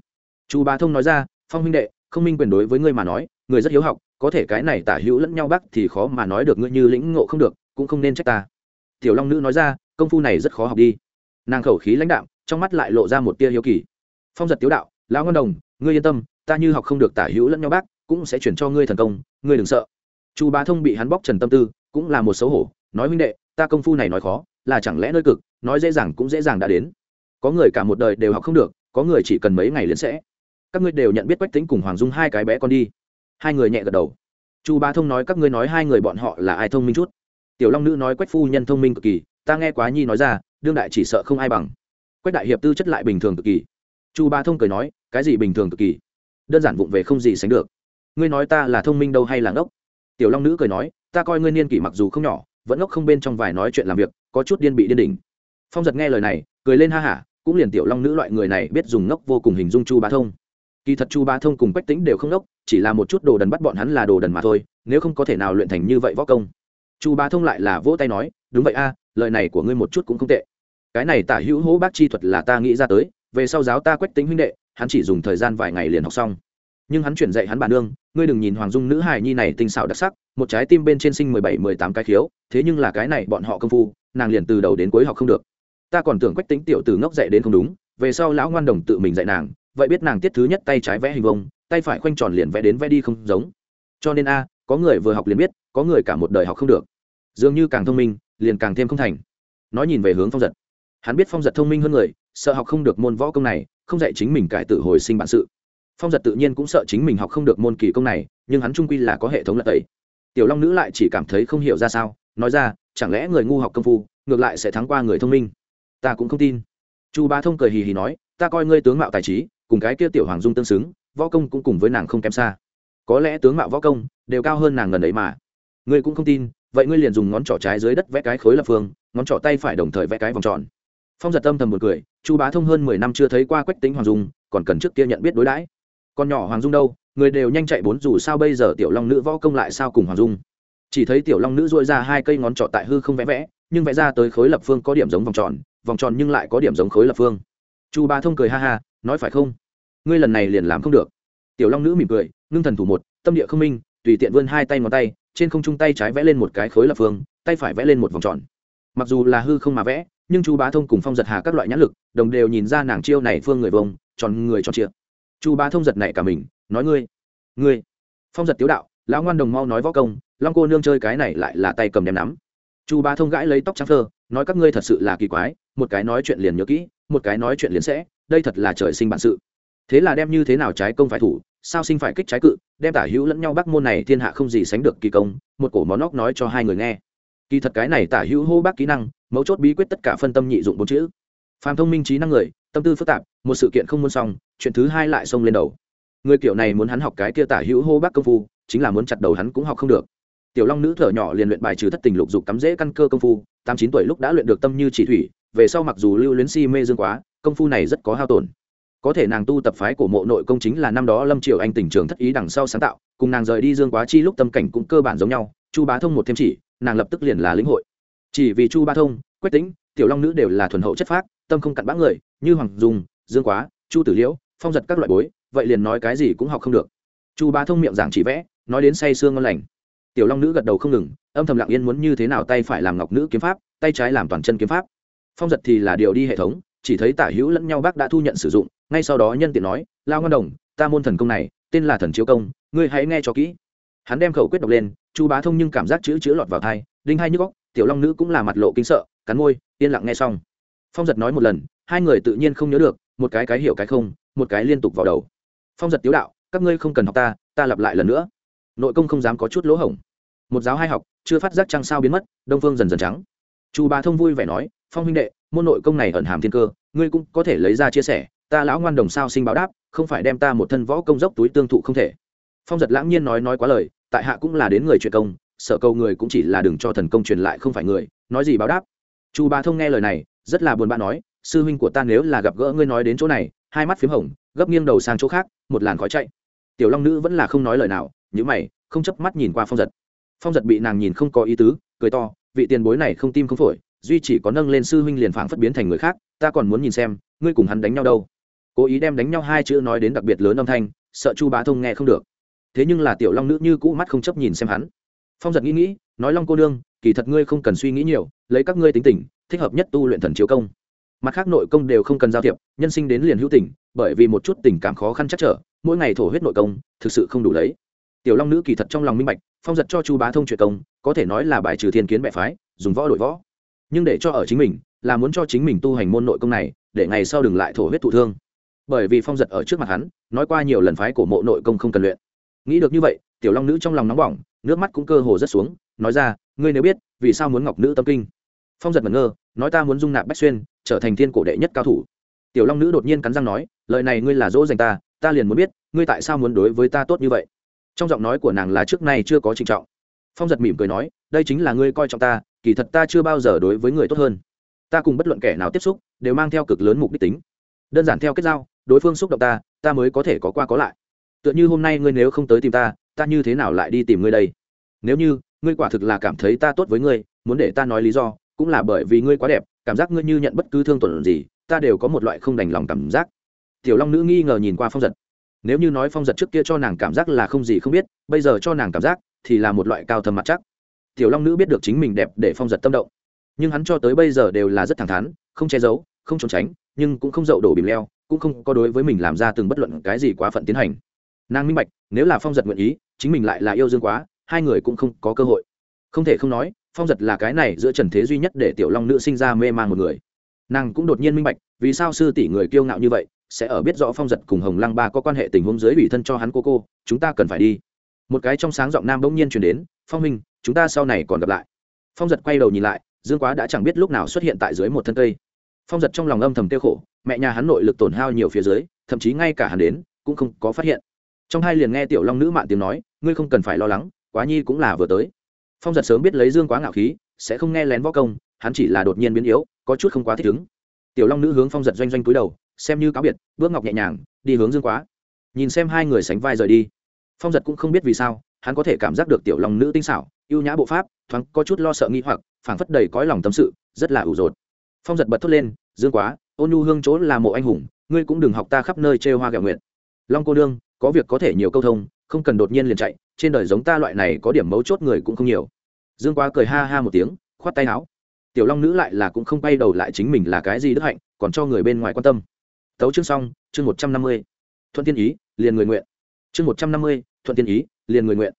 Chu ba thông nói ra, phong huynh đệ, không minh quyền đối với ngươi mà nói, người rất hiếu học, có thể cái này tả hữu lẫn nhau bắc thì khó mà nói được ngươi như lĩnh ngộ không được, cũng không nên trách ta. Tiểu long nữ nói ra, công phu này rất khó học đi. Nàng khẩu khí lãnh đạm, trong mắt lại lộ ra một tia hiếu kỳ. Phong giật tiếu đạo, lão ngân đồng, ngươi yên tâm, ta như học không được tả hữu lẫn nhau bác cũng sẽ chuyển cho ngươi thần công, ngươi đừng sợ. Chu bá thông bị hắn bóc trần tâm tư, cũng là một xấu hổ, nói huynh đệ, ta công phu này nói khó, là chẳng lẽ nơi cực, nói dễ dàng cũng dễ dàng đã đến. Có người cả một đời đều học không được, có người chỉ cần mấy ngày liền sẽ. Các ngươi đều nhận biết quách tính cùng hoàng dung hai cái bé con đi. Hai người nhẹ gật đầu. Chu bá thông nói các ngươi nói hai người bọn họ là ai thông minh chút? Tiểu long nữ nói quách phu nhân thông minh cực kỳ, ta nghe quá nhi nói ra, đương đại chỉ sợ không ai bằng. Quách đại hiệp tư chất lại bình thường cực kỳ. Chu bá thông cười nói, cái gì bình thường cực kỳ? Đơn giản vụng về không gì sánh được ngươi nói ta là thông minh đâu hay là ngốc? Tiểu long nữ cười nói, ta coi ngươi niên kỷ mặc dù không nhỏ, vẫn ngốc không bên trong vài nói chuyện làm việc, có chút điên bị điên đỉnh. Phong giật nghe lời này, cười lên ha hả, cũng liền tiểu long nữ loại người này biết dùng ngốc vô cùng hình dung chu bá thông. Kỳ thật chu bá thông cùng quách tính đều không ngốc, chỉ là một chút đồ đần bắt bọn hắn là đồ đần mà thôi, nếu không có thể nào luyện thành như vậy võ công. Chu bá thông lại là vỗ tay nói, đúng vậy a, lời này của ngươi một chút cũng không tệ. Cái này tả hữu Hỗ bác chi thuật là ta nghĩ ra tới, về sau giáo ta quách tính huynh đệ, hắn chỉ dùng thời gian vài ngày liền học xong nhưng hắn chuyển dạy hắn bản nương, ngươi đừng nhìn hoàng dung nữ hài nhi này tinh xảo đặc sắc, một trái tim bên trên sinh mười bảy, mười tám cái khiếu, thế nhưng là cái này bọn họ công phu, nàng liền từ đầu đến cuối học không được. Ta còn tưởng quách tính tiểu từ ngốc dạy đến không đúng, về sau lão ngoan đồng tự mình dạy nàng, vậy biết nàng tiết thứ nhất tay trái vẽ hình vông tay phải khoanh tròn liền vẽ đến vẽ đi không giống. Cho nên a, có người vừa học liền biết, có người cả một đời học không được. Dường như càng thông minh, liền càng thêm không thành. Nói nhìn về hướng phong giật. Hắn biết phong giật thông minh hơn người, sợ học không được môn võ công này, không dạy chính mình cải tự hồi sinh bản sự phong giật tự nhiên cũng sợ chính mình học không được môn kỳ công này, nhưng hắn trung quy là có hệ thống lật tẩy. Tiểu long nữ lại chỉ cảm thấy không hiểu ra sao, nói ra, chẳng lẽ người ngu học công phu, ngược lại sẽ thắng qua người thông minh? Ta cũng không tin. Chu bá thông cười hì hì nói, ta coi ngươi tướng mạo tài trí, cùng cái kia tiểu hoàng dung tương xứng, võ công cũng cùng với nàng không kém xa. Có lẽ tướng mạo võ công đều cao hơn nàng gần ấy mà. Ngươi cũng không tin, vậy ngươi liền dùng ngón trỏ trái dưới đất vẽ cái khối lập phương, ngón trỏ tay phải đồng thời vẽ cái vòng tròn. Phong giật tâm thầm một cười, chu bá thông hơn mười năm chưa thấy qua quách tính hoàng dung, còn cần trước kia nhận biết đối đãi con nhỏ hoàng dung đâu, người đều nhanh chạy bốn, dù sao bây giờ tiểu long nữ võ công lại sao cùng hoàng dung. Chỉ thấy tiểu long nữ dội ra hai cây ngón trỏ tại hư không vẽ vẽ, nhưng vẽ ra tới khối lập phương có điểm giống vòng tròn vòng tròn nhưng lại có điểm giống khối lập phương. Chu bá thông cười ha ha, nói phải không? Ngươi lần này liền làm không được. Tiểu long nữ mỉm cười, ngưng thần thủ một, tâm địa không minh, tùy tiện vươn hai tay ngón tay, trên không trung tay trái vẽ lên một cái khối lập phương, tay phải vẽ lên một vòng tròn. Mặc dù là hư không mà vẽ, nhưng chu bá thông cùng phong giật hà các loại nhãn lực, đồng đều nhìn ra nàng chiêu này phương người vông, tròn người tròn chia chu bá thông giật này cả mình, nói ngươi ngươi. Phong giật tiếu đạo, lão ngoan đồng mau nói võ công, long cô nương chơi cái này lại là tay cầm đem nắm. Chu bá thông gãi lấy tóc trắng thơ nói các ngươi thật sự là kỳ quái, một cái nói chuyện liền nhớ kỹ, một cái nói chuyện liền sẽ, đây thật là trời sinh bản sự. Thế là đem như thế nào trái công phải thủ, sao sinh phải kích trái cự, đem tả hữu lẫn nhau bác môn này thiên hạ không gì sánh được kỳ công, một cổ món óc nói cho hai người nghe. Kỳ thật cái này tả hữu hô bác kỹ năng, mấu chốt bí quyết tất cả phân tâm nhị dụng bốn chữ. Phàm thông minh trí năng người tâm tư phức tạp, một sự kiện không muốn xong, chuyện thứ hai lại xông lên đầu. Người kiểu này muốn hắn học cái kia tả hữu hô bác công phu, chính là muốn chặt đầu hắn cũng học không được. Tiểu long nữ thở nhỏ liền luyện bài trừ thất tình lục dục cắm dễ căn cơ công phu, tám chín tuổi lúc đã luyện được tâm như chỉ thủy, về sau mặc dù lưu luyến si mê dương quá, công phu này rất có hao tổn. Có thể nàng tu tập phái của mộ nội công chính là năm đó lâm triều anh tỉnh trường thất ý đằng sau sáng tạo, cùng nàng rời đi dương quá chi lúc tâm cảnh cũng cơ bản giống nhau, chu bá thông một thêm chỉ, nàng lập tức liền là lĩnh hội. Chỉ vì chu bá thông, quách tính tiểu long nữ đều là thuần hậu chất phác tâm không cặn bã người, như hoàng dùng dương quá, chu tử liễu, phong giật các loại bối, vậy liền nói cái gì cũng học không được. Chu bá thông miệng giảng chỉ vẽ, nói đến say sương ngon lành. Tiểu long nữ gật đầu không ngừng, âm thầm lặng yên muốn như thế nào tay phải làm ngọc nữ kiếm pháp, tay trái làm toàn chân kiếm pháp. Phong giật thì là điều đi hệ thống, chỉ thấy tả hữu lẫn nhau bác đã thu nhận sử dụng, ngay sau đó nhân tiện nói, lao ngân đồng, ta môn thần công này, tên là thần chiếu công, ngươi hãy nghe cho kỹ. Hắn đem khẩu quyết đọc lên, chu bá thông nhưng cảm giác chữ chữ lọt vào thai đinh hai nhức góc tiểu long nữ cũng là mặt lộ kinh sợ, cắn môi, yên lặng nghe xong phong giật nói một lần, hai người tự nhiên không nhớ được, một cái cái hiểu cái không, một cái liên tục vào đầu. Phong giật tiếu đạo, các ngươi không cần học ta ta lặp lại lần nữa. Nội công không dám có chút lỗ hổng. Một giáo hai học, chưa phát giác trăng sao biến mất, đông phương dần dần trắng. Chu bà thông vui vẻ nói, phong huynh đệ, môn nội công này ẩn hàm thiên cơ, ngươi cũng có thể lấy ra chia sẻ, ta lão ngoan đồng sao sinh báo đáp, không phải đem ta một thân võ công dốc túi tương thụ không thể. Phong giật lãng nhiên nói nói quá lời, tại hạ cũng là đến người truyền công sợ câu người cũng chỉ là đừng cho thần công truyền lại không phải người, nói gì báo đáp. Chu bà thông nghe lời này rất là buồn bã nói, sư huynh của ta nếu là gặp gỡ ngươi nói đến chỗ này, hai mắt p h í m hồng, gấp nghiêng đầu sang chỗ khác, một làn khói chạy. Tiểu long nữ vẫn là không nói lời nào nhữ mày, không chấp mắt nhìn qua phong giật. Phong giật bị nàng nhìn không có ý tứ, cười to, vị tiền bối này không tim không phổi, duy chỉ có nâng lên sư huynh liền phảng phất biến thành người khác, ta còn muốn nhìn xem, ngươi cùng hắn đánh nhau đâu. Cố ý đem đánh nhau hai chữ nói đến đặc biệt lớn âm thanh, sợ chu bá thông nghe không được. Thế nhưng là tiểu long nữ như cũ mắt không chấp nhìn xem hắn. Phong giật nghĩ nghĩ, nói long cô nương, kỳ thật ngươi không cần suy nghĩ nhiều, lấy các ngươi tính tình thích hợp nhất tu luyện thần chiếu công. Mặt khác nội công đều không cần giao thiệp, nhân sinh đến liền hữu tình, bởi vì một chút tình cảm khó khăn chắc trở, mỗi ngày thổ huyết nội công, thực sự không đủ lấy. Tiểu long nữ kỳ thật trong lòng minh bạch, phong giật cho chu bá thông chuyện công, có thể nói là bài trừ thiên kiến bệ phái, dùng võ đổi võ. Nhưng để cho ở chính mình, là muốn cho chính mình tu hành môn nội công này, để ngày sau đừng lại thổ huyết thụ thương. Bởi vì phong giật ở trước mặt hắn, nói qua nhiều lần phái cổ mộ nội công không cần luyện. Nghĩ được như vậy, tiểu long nữ trong lòng nóng bỏng, nước mắt cũng cơ hồ rất xuống, nói ra, ngươi nếu biết, vì sao muốn ngọc nữ tâm kinh? Phong giật ngẩn ngơ nói ta muốn dung nạp bách xuyên, trở thành thiên cổ đệ nhất cao thủ. Tiểu long nữ đột nhiên cắn răng nói, lời này ngươi là dỗ dành ta ta liền muốn biết, ngươi tại sao muốn đối với ta tốt như vậy? Trong giọng nói của nàng là trước nay chưa có trịnh trọng. Phong giật mỉm cười nói, đây chính là ngươi coi trọng ta, kỳ thật ta chưa bao giờ đối với người tốt hơn. Ta cùng bất luận kẻ nào tiếp xúc, đều mang theo cực lớn mục đích tính. Đơn giản theo kết giao, đối phương xúc động ta ta mới có thể có qua có lại. Tựa như hôm nay ngươi nếu không tới tìm ta ta như thế nào lại đi tìm ngươi đây? Nếu như, ngươi quả thực là cảm thấy ta tốt với ngươi, muốn để ta nói lý do cũng là bởi vì ngươi quá đẹp, cảm giác ngươi như nhận bất cứ thương tổn gì, ta đều có một loại không đành lòng cảm giác. Tiểu long nữ nghi ngờ nhìn qua phong giật. Nếu như nói phong giật trước kia cho nàng cảm giác là không gì không biết, bây giờ cho nàng cảm giác thì là một loại cao thầm mặt chắc. Tiểu long nữ biết được chính mình đẹp để phong giật tâm động. Nhưng hắn cho tới bây giờ đều là rất thẳng thắn, không che giấu, không trốn tránh, nhưng cũng không dậu đổ bìm leo, cũng không có đối với mình làm ra từng bất luận cái gì quá phận tiến hành. Nàng minh bạch, nếu là phong giật nguyện ý, chính mình lại là yêu dương quá, hai người cũng không có cơ hội không thể không nói, phong giật là cái này giữa trần thế duy nhất để tiểu long nữ sinh ra mê man một người. Nàng cũng đột nhiên minh bạch, vì sao sư tỷ người kiêu ngạo như vậy, sẽ ở biết rõ phong giật cùng hồng lăng ba có quan hệ tình huống dưới ủy thân cho hắn cô cô, chúng ta cần phải đi. Một cái trong sáng giọng nam bỗng nhiên chuyển đến, phong minh chúng ta sau này còn gặp lại. Phong giật quay đầu nhìn lại, dương quá đã chẳng biết lúc nào xuất hiện tại dưới một thân cây. Phong giật trong lòng âm thầm tiêu khổ, mẹ nhà hắn nội lực tổn hao nhiều phía dưới, thậm chí ngay cả hắn đến, cũng không có phát hiện. Trong hai liền nghe tiểu long nữ mạn tiếng nói, ngươi không cần phải lo lắng, quá nhi cũng là vừa tới phong giật sớm biết lấy dương quá ngạo khí, sẽ không nghe lén võ công, hắn chỉ là đột nhiên biến yếu, có chút không quá thích ứng. Tiểu long nữ hướng phong giật doanh doanh cúi đầu, xem như cáo biệt, bước ngọc nhẹ nhàng, đi hướng dương quá. Nhìn xem hai người sánh vai rời đi. Phong giật cũng không biết vì sao, hắn có thể cảm giác được tiểu long nữ tinh xảo, ưu nhã bộ pháp, thoáng có chút lo sợ nghi hoặc, phảng phất đầy cõi lòng tâm sự, rất là ủ rột. Phong giật bật thốt lên, dương quá, ôn nhu hương chỗ là mộ anh hùng, ngươi cũng đừng học ta khắp nơi chê hoa gạo nguyện long cô đương có việc có thể nhiều câu thông, không cần đột nhiên liền chạy trên đời giống ta loại này có điểm mấu chốt người cũng không nhiều. Dương quá cười ha ha một tiếng, khoát tay áo. Tiểu long nữ lại là cũng không bay đầu lại chính mình là cái gì đức hạnh, còn cho người bên ngoài quan tâm. Tấu chương xong, chương một trăm năm mươi. Thuận tiên ý, liền người nguyện. Chương một trăm năm mươi, thuận tiên ý, liền người nguyện.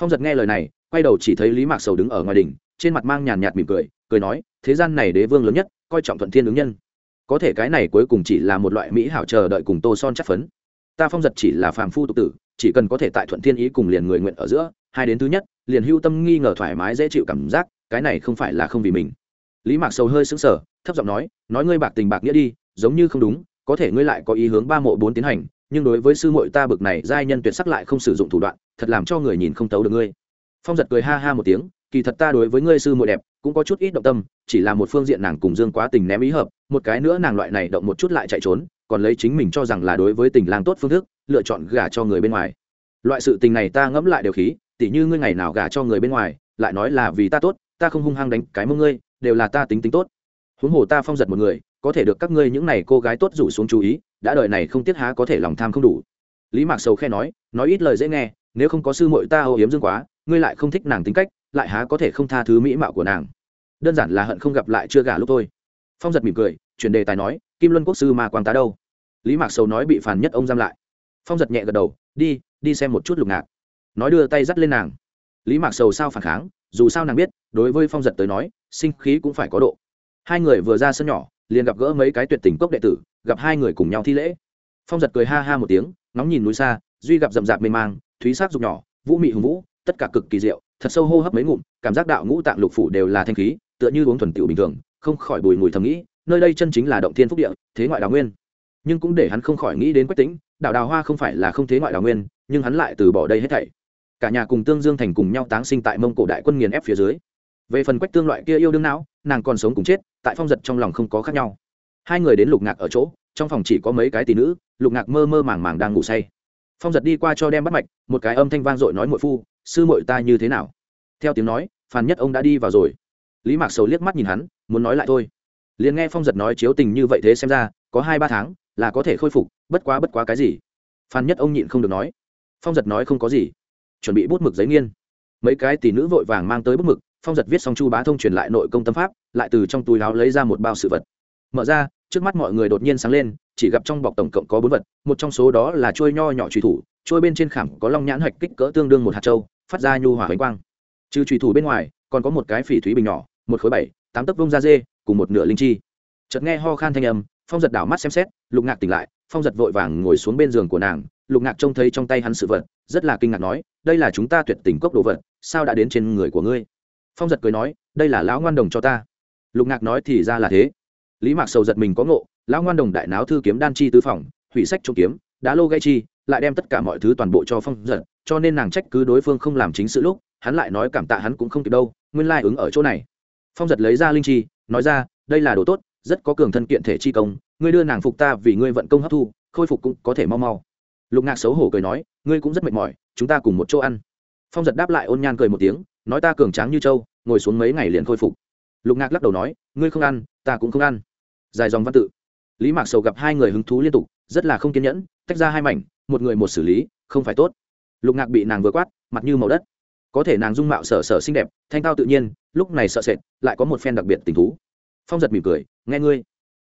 Phong giật nghe lời này, quay đầu chỉ thấy lý mạc sầu đứng ở ngoài đỉnh, trên mặt mang nhàn nhạt mỉm cười cười nói, thế gian này đế vương lớn nhất, coi trọng thuận thiên ứng nhân. Có thể cái này cuối cùng chỉ là một loại mỹ hảo chờ đợi cùng tô son chắc phấn. Ta phong giật chỉ là phàm phu tục tử chỉ cần có thể tại thuận thiên ý cùng liền người nguyện ở giữa, hai đến thứ nhất, liền hưu tâm nghi ngờ thoải mái dễ chịu cảm giác, cái này không phải là không vì mình. Lý mạc sầu hơi sững sờ, thấp giọng nói nói ngươi bạc tình bạc nghĩa đi, giống như không đúng, có thể ngươi lại có ý hướng ba mộ bốn tiến hành, nhưng đối với sư muội ta bực này, giai nhân tuyệt sắc lại không sử dụng thủ đoạn, thật làm cho người nhìn không tấu được ngươi. Phong giật cười ha ha một tiếng, kỳ thật ta đối với ngươi sư muội đẹp, cũng có chút ít động tâm, chỉ là một phương diện nàng cùng dương quá tình ném ý hợp, một cái nữa nàng loại này động một chút lại chạy trốn còn lấy chính mình cho rằng là đối với tình lang tốt phương thức, lựa chọn gả cho người bên ngoài. Loại sự tình này ta ngẫm lại đều khí, tỉ như ngươi ngày nào gả cho người bên ngoài, lại nói là vì ta tốt, ta không hung hăng đánh cái mông ngươi, đều là ta tính tính tốt. Huống hồ ta phong giật một người, có thể được các ngươi những này cô gái tốt rủ xuống chú ý, đã đời này không tiếc há có thể lòng tham không đủ. Lý mạc sầu khe nói nói ít lời dễ nghe, nếu không có sư muội ta âu yếm dương quá, ngươi lại không thích nàng tính cách, lại há có thể không tha thứ mỹ mạo của nàng. Đơn giản là hận không gặp lại chưa gả lúc thôi. Phong giật mỉm cười, chuyển đề tài nói, kim luân quốc sư mà quang tá đâu? Lý mạc sầu nói bị phản nhất ông giam lại. Phong giật nhẹ gật đầu, đi đi xem một chút lục ngạc. Nói đưa tay dắt lên nàng. Lý mạc sầu sao phản kháng, dù sao nàng biết, đối với phong giật tới nói, sinh khí cũng phải có độ. Hai người vừa ra sân nhỏ, liền gặp gỡ mấy cái tuyệt tình cốc đệ tử, gặp hai người cùng nhau thi lễ. Phong giật cười ha ha một tiếng, ngóng nhìn núi xa, duy gặp rậm rạp mê mang, thúy sắc dục nhỏ, vũ mị hùng vũ, tất cả cực kỳ diệu, thật sâu hô hấp mấy ngụm, cảm giác đạo ngũ tạng lục phủ đều là thanh khí, tựa như uống thuần tiểu bình thường, không khỏi bùi mùi thầm nghĩ, nơi đây chân chính là động thiên phúc địa, thế ngoại đào nguyên nhưng cũng để hắn không khỏi nghĩ đến quách tính đảo đào hoa không phải là không thế ngoại đào nguyên, nhưng hắn lại từ bỏ đây hết thảy. Cả nhà cùng tương dương thành cùng nhau táng sinh tại mông cổ đại quân nghiền ép phía dưới. Về phần quách tương loại kia yêu đương não, nàng còn sống cùng chết, tại phong giật trong lòng không có khác nhau. Hai người đến lục ngạc ở chỗ, trong phòng chỉ có mấy cái tỷ nữ, lục ngạc mơ mơ màng màng đang ngủ say. Phong giật đi qua cho đem bắt mạch, một cái âm thanh vang dội nói mội phu, sư mội ta như thế nào? Theo tiếng nói, phàn nhất ông đã đi vào rồi. Lý mạc sầu liếc mắt nhìn hắn, muốn nói lại thôi. Liền nghe phong giật nói chiếu tình như vậy thế xem ra, có hai ba tháng là có thể khôi phục, bất quá bất quá cái gì? Phan nhất ông nhịn không được nói. Phong giật nói không có gì. Chuẩn bị bút mực giấy nghiên. Mấy cái tỷ nữ vội vàng mang tới bút mực, phong giật viết xong chu bá thông truyền lại nội công tâm pháp, lại từ trong túi áo lấy ra một bao sự vật. Mở ra, trước mắt mọi người đột nhiên sáng lên, chỉ gặp trong bọc tổng cộng có bốn vật, một trong số đó là trôi nho nhỏ trùy thủ trôi bên trên khảm có long nhãn hạch kích cỡ tương đương một hạt trâu phát ra nhu hỏa bánh quang. Trừ trùy thủ bên ngoài, còn có một cái phỉ thúy bình nhỏ, một khối bảy, tám tấc vông da dê, cùng một nửa linh chi. Chợt nghe ho khan thanh âm phong giật đảo mắt xem xét, lục ngạc tỉnh lại, phong giật vội vàng ngồi xuống bên giường của nàng, lục ngạc trông thấy trong tay hắn sự vật, rất là kinh ngạc nói, đây là chúng ta tuyệt tình cốc đồ vật, sao đã đến trên người của ngươi? Phong giật cười nói, đây là lão ngoan đồng cho ta. Lục ngạc nói thì ra là thế. Lý mạc sầu giật mình có ngộ, lão ngoan đồng đại náo thư kiếm đan chi tứ phòng, hủy sách trộm kiếm, đá lô gây chi, lại đem tất cả mọi thứ toàn bộ cho phong giật, cho nên nàng trách cứ đối phương không làm chính sự lúc, hắn lại nói cảm tạ hắn cũng không kịp đâu, nguyên lai ứng ở chỗ này. Phong giật lấy ra linh chi, nói ra, đây là đồ tốt rất có cường thân kiện thể chi công, ngươi đưa nàng phục ta vì ngươi vận công hấp thu, khôi phục cũng có thể mau mau. Lục ngạc xấu hổ cười nói, ngươi cũng rất mệt mỏi, chúng ta cùng một chỗ ăn. Phong giật đáp lại ôn nhan cười một tiếng, nói, ta cường tráng như trâu ngồi xuống mấy ngày liền khôi phục. Lục ngạc lắc đầu nói, ngươi không ăn, ta cũng không ăn. Dài dòng văn tự. Lý mạc sầu gặp hai người hứng thú liên tục, rất là không kiên nhẫn, tách ra hai mảnh, một người một xử lý, không phải tốt. Lục ngạc bị nàng vừa quát, mặt như màu đất. Có thể nàng dung mạo sở sở xinh đẹp, thanh tao tự nhiên, lúc này sợ sệt, lại có một phen đặc biệt tình thú phong giật mỉm cười, nghe ngươi.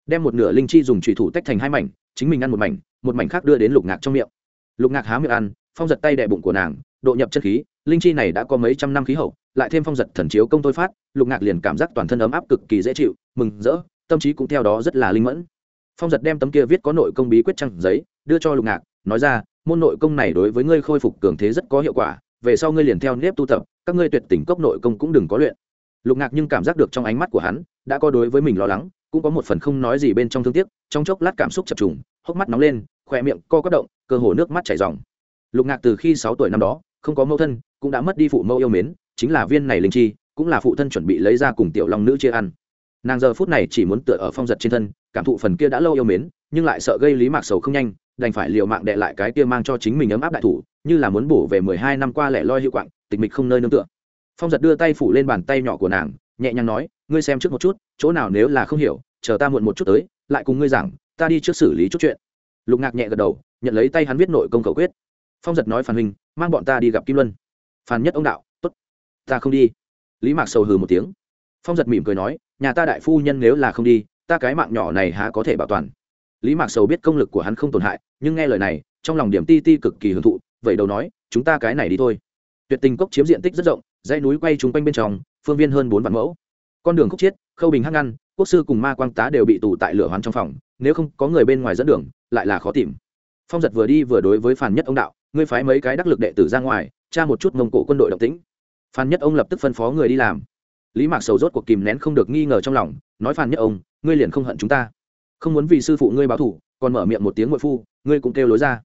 Đem một nửa linh chi dùng trùy thủ tách thành hai mảnh, chính mình ăn một mảnh một mảnh khác đưa đến lục ngạc trong miệng. Lục ngạc há miệng ăn, phong giật tay đè bụng của nàng, độ nhập chất khí, linh chi này đã có mấy trăm năm khí hậu, lại thêm phong giật thần chiếu công tôi phát, lục ngạc liền cảm giác toàn thân ấm áp cực kỳ dễ chịu, mừng rỡ, tâm trí cũng theo đó rất là linh mẫn. Phong giật đem tấm kia viết có nội công bí quyết trăng giấy, đưa cho lục ngạc, nói ra, môn nội công này đối với ngươi khôi phục cường thế rất có hiệu quả, về sau ngươi liền theo nếp tu tập, các ngươi tuyệt tỉnh cốc nội công cũng đừng có luyện lục ngạc nhưng cảm giác được trong ánh mắt của hắn, đã có đối với mình lo lắng, cũng có một phần không nói gì bên trong thương tiếc, trong chốc lát cảm xúc chập trùng, hốc mắt nóng lên khỏe miệng co quất động, cơ hồ nước mắt chảy ròng. Lục ngạc từ khi sáu tuổi năm đó, không có mẫu thân, cũng đã mất đi phụ mẫu yêu mến, chính là viên này linh chi, cũng là phụ thân chuẩn bị lấy ra cùng tiểu long nữ chia ăn. Nàng giờ phút này chỉ muốn tựa ở phong giật trên thân, cảm thụ phần kia đã lâu yêu mến, nhưng lại sợ gây lý mạc sầu không nhanh, đành phải liều mạng đệ lại cái kia mang cho chính mình ấm áp đại thủ, như là muốn bổ về mười hai năm qua lẻ loi hiệu quạng, tịch mịch không nơi nương tựa phong giật đưa tay phủ lên bàn tay nhỏ của nàng, nhẹ nhàng nói, ngươi xem trước một chút, chỗ nào nếu là không hiểu, chờ ta muộn một chút tới, lại cùng ngươi giảng, ta đi trước xử lý chút chuyện. Lục ngạc nhẹ gật đầu, nhận lấy tay hắn viết nội công cầu quyết. Phong giật nói phản huynh mang bọn ta đi gặp kim luân. Phản nhất ông đạo t ố t ta không đi. Lý mạc sầu hừ một tiếng. Phong giật mỉm cười nói, nhà ta đại phu nhân nếu là không đi, ta cái mạng nhỏ này há có thể bảo toàn. Lý mạc sầu biết công lực của hắn không tổn hại, nhưng nghe lời này, trong lòng điểm ti ti cực kỳ hưởng thụ vậy đầu nói, chúng ta cái này đi thôi. Tuyệt tình cốc chiếm diện tích rất rộng dãy núi quay trung quanh bên trong, phương viên hơn bốn vạn mẫu. Con đường khúc chiết, khâu bình hắc ngăn, quốc sư cùng ma quang tá đều bị tù tại lửa hoán trong phòng, nếu không có người bên ngoài dẫn đường, lại là khó tìm. Phong giật vừa đi vừa đối với phản nhất ông đạo, ngươi phái mấy cái đắc lực đệ tử ra ngoài, tra một chút mông cổ quân đội động tĩnh. Phan nhất ông lập tức phân phó người đi làm. Lý mạc sầu rốt cuộc kìm nén không được nghi ngờ trong lòng, nói phan nhất ông, ngươi liền không hận chúng ta. Không muốn vì sư phụ ngươi báo thủ còn mở miệng một tiếng ngội phu, ngươi cũng kêu lối ra.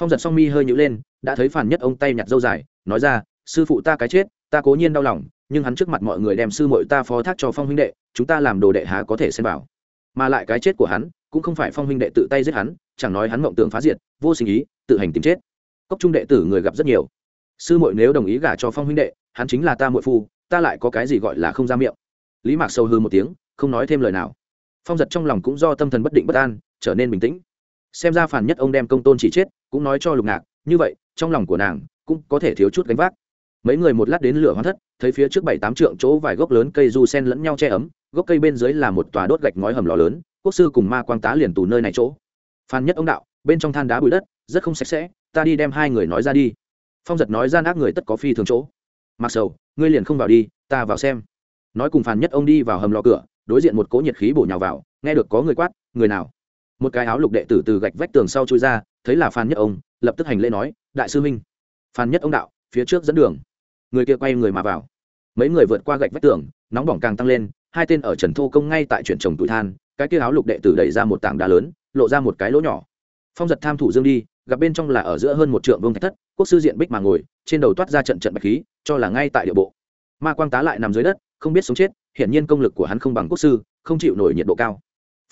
Phong giật song mi hơi nhữ lên, đã thấy phản nhất ông tay nhặt dâu dài, nói ra sư phụ ta cái chết, ta cố nhiên đau lòng, nhưng hắn trước mặt mọi người đem sư mội ta phó thác cho phong huynh đệ, chúng ta làm đồ đệ há có thể xem vào. Mà lại cái chết của hắn, cũng không phải phong huynh đệ tự tay giết hắn, chẳng nói hắn mộng tưởng phá diệt, vô sinh ý, tự hành tìm chết. Cốc trung đệ tử người gặp rất nhiều. Sư mội nếu đồng ý gả cho phong huynh đệ, hắn chính là ta muội phu, ta lại có cái gì gọi là không ra miệng? Lý mạc sâu hư một tiếng, không nói thêm lời nào. Phong giật trong lòng cũng do tâm thần bất định bất an, trở nên bình tĩnh. Xem ra phản nhất ông đem công tôn chỉ chết, cũng nói cho lục ngạc, như vậy, trong lòng của nàng cũng có thể thiếu chút gánh vác mấy người một lát đến lửa hoán thất, thấy phía trước bảy tám trượng chỗ vài gốc lớn cây du sen lẫn nhau che ấm, gốc cây bên dưới là một tòa đốt gạch ngói hầm lò lớn, quốc sư cùng ma quang tá liền tù nơi này chỗ. Phan nhất ông đạo, bên trong than đá bụi đất, rất không sạch sẽ, ta đi đem hai người nói ra đi. Phong giật nói gian ác người tất có phi thường chỗ. Mặc sầu, ngươi liền không vào đi, ta vào xem. Nói cùng phàn nhất ông đi vào hầm lò cửa, đối diện một cỗ nhiệt khí bổ nhào vào, nghe được có người quát, người nào? Một cái áo lục đệ tử từ gạch vách tường sau chui ra, thấy là phan nhất ông, lập tức hành lễ nói, đại sư minh phan nhất ông đạo, phía trước dẫn đường người kia quay người mà vào. Mấy người vượt qua gạch vách tường, nóng bỏng càng tăng lên, hai tên ở trần thô công ngay tại chuyển trồng tuổi than, cái kia áo lục đệ tử đẩy ra một tảng đá lớn, lộ ra một cái lỗ nhỏ. Phong giật tham thủ dương đi, gặp bên trong là ở giữa hơn một trượng vương thạch thất, quốc sư diện bích mà ngồi, trên đầu toát ra trận trận bạch khí, cho là ngay tại địa bộ. Ma quang tá lại nằm dưới đất, không biết sống chết, hiển nhiên công lực của hắn không bằng quốc sư, không chịu nổi nhiệt độ cao.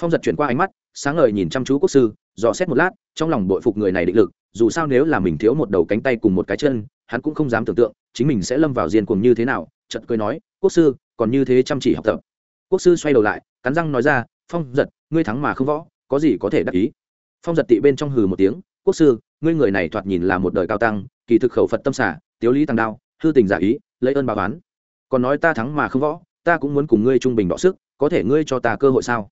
Phong giật chuyển qua ánh mắt, sáng ngời nhìn chăm chú quốc sư, dò xét một lát, trong lòng bội phục người này định lực, dù sao nếu là mình thiếu một đầu cánh tay cùng một cái chân, hắn cũng không dám tưởng tượng chính mình sẽ lâm vào diên cuồng như thế nào, chợt cười nói, quốc sư, còn như thế chăm chỉ học tập. Quốc sư xoay đầu lại, cắn răng nói ra, phong giật, ngươi thắng mà không võ, có gì có thể đắc ý? Phong giật tị bên trong hừ một tiếng, quốc sư, ngươi người này thoạt nhìn là một đời cao tăng, kỳ thực khẩu phật tâm xả, tiếu lý tăng đao, hư tình giả ý, lấy ơn bà oán. Còn nói ta thắng mà không võ, ta cũng muốn cùng ngươi trung bình đọ sức, có thể ngươi cho ta cơ hội sao?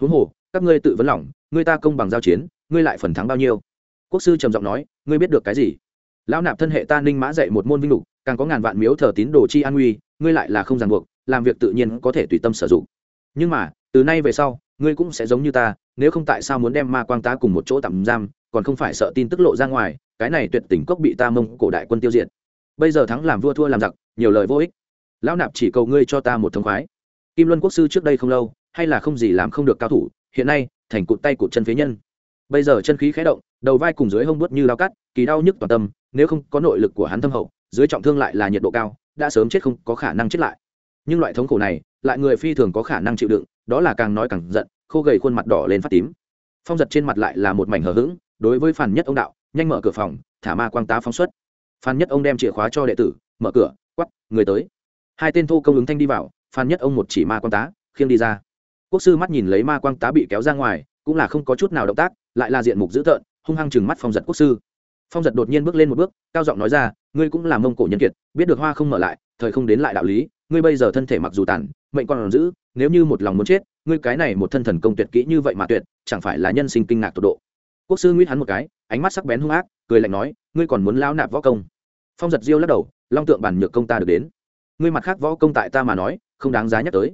Huống hồ, các ngươi tự vấn lòng ngươi ta công bằng giao chiến, ngươi lại phần thắng bao nhiêu? Quốc sư trầm giọng nói, ngươi biết được cái gì? Lão nạp thân hệ ta ninh mã dạy một môn vinh lục càng có ngàn vạn miếu thờ tín đồ chi an nguy, ngươi lại là không ràng buộc, làm việc tự nhiên có thể tùy tâm sử dụng. Nhưng mà, từ nay về sau, ngươi cũng sẽ giống như ta, nếu không tại sao muốn đem ma quang tá cùng một chỗ tạm giam, còn không phải sợ tin tức lộ ra ngoài, cái này tuyệt tình cốc bị ta mông cổ đại quân tiêu diệt. Bây giờ thắng làm vua thua làm giặc, nhiều lời vô ích. Lão nạp chỉ cầu ngươi cho ta một thông khoái. Kim luân quốc sư trước đây không lâu, hay là không gì làm không được cao thủ, hiện nay, thành cụt tay cụt chân phế nhân. Bây giờ chân khí khé động, đầu vai cùng dưới hông bút như lao cắt, kỳ đau nhức toàn tâm, nếu không có nội lực của hắn thâm hậu dưới trọng thương lại là nhiệt độ cao, đã sớm chết không có khả năng chết lại. Nhưng loại thống khổ này, lại người phi thường có khả năng chịu đựng, đó là càng nói càng giận, khô gầy khuôn mặt đỏ lên phát tím. Phong giật trên mặt lại là một mảnh hờ hững, đối với phản nhất ông đạo, nhanh mở cửa phòng, thả ma quang tá phóng xuất. Phan nhất ông đem chìa khóa cho đệ tử, mở cửa quắp người tới. Hai tên thô công ứng thanh đi vào phan nhất ông một chỉ ma quang tá, khiêng đi ra. Quốc sư mắt nhìn lấy ma quang tá bị kéo ra ngoài, cũng là không có chút nào động tác, lại là diện mục dữ tợn, hung hăng chừng mắt phong giật quốc sư. Phong giật đột nhiên bước lên một bước, cao giọng nói ra ngươi cũng là mông cổ nhân kiệt, biết được hoa không mở lại, thời không đến lại đạo lý, ngươi bây giờ thân thể mặc dù tàn, mệnh còn giữ, nếu như một lòng muốn chết, ngươi cái này một thân thần công tuyệt kỹ như vậy mà tuyệt, chẳng phải là nhân sinh kinh ngạc tột độ. Quốc sư nguyễn hắn một cái, ánh mắt sắc bén hung ác, cười lạnh nói, ngươi còn muốn lao nạp võ công? Phong giật diêu lắc đầu, long tượng bản nhược công ta được đến. Ngươi mặt khác võ công tại ta mà nói, không đáng giá nhắc tới.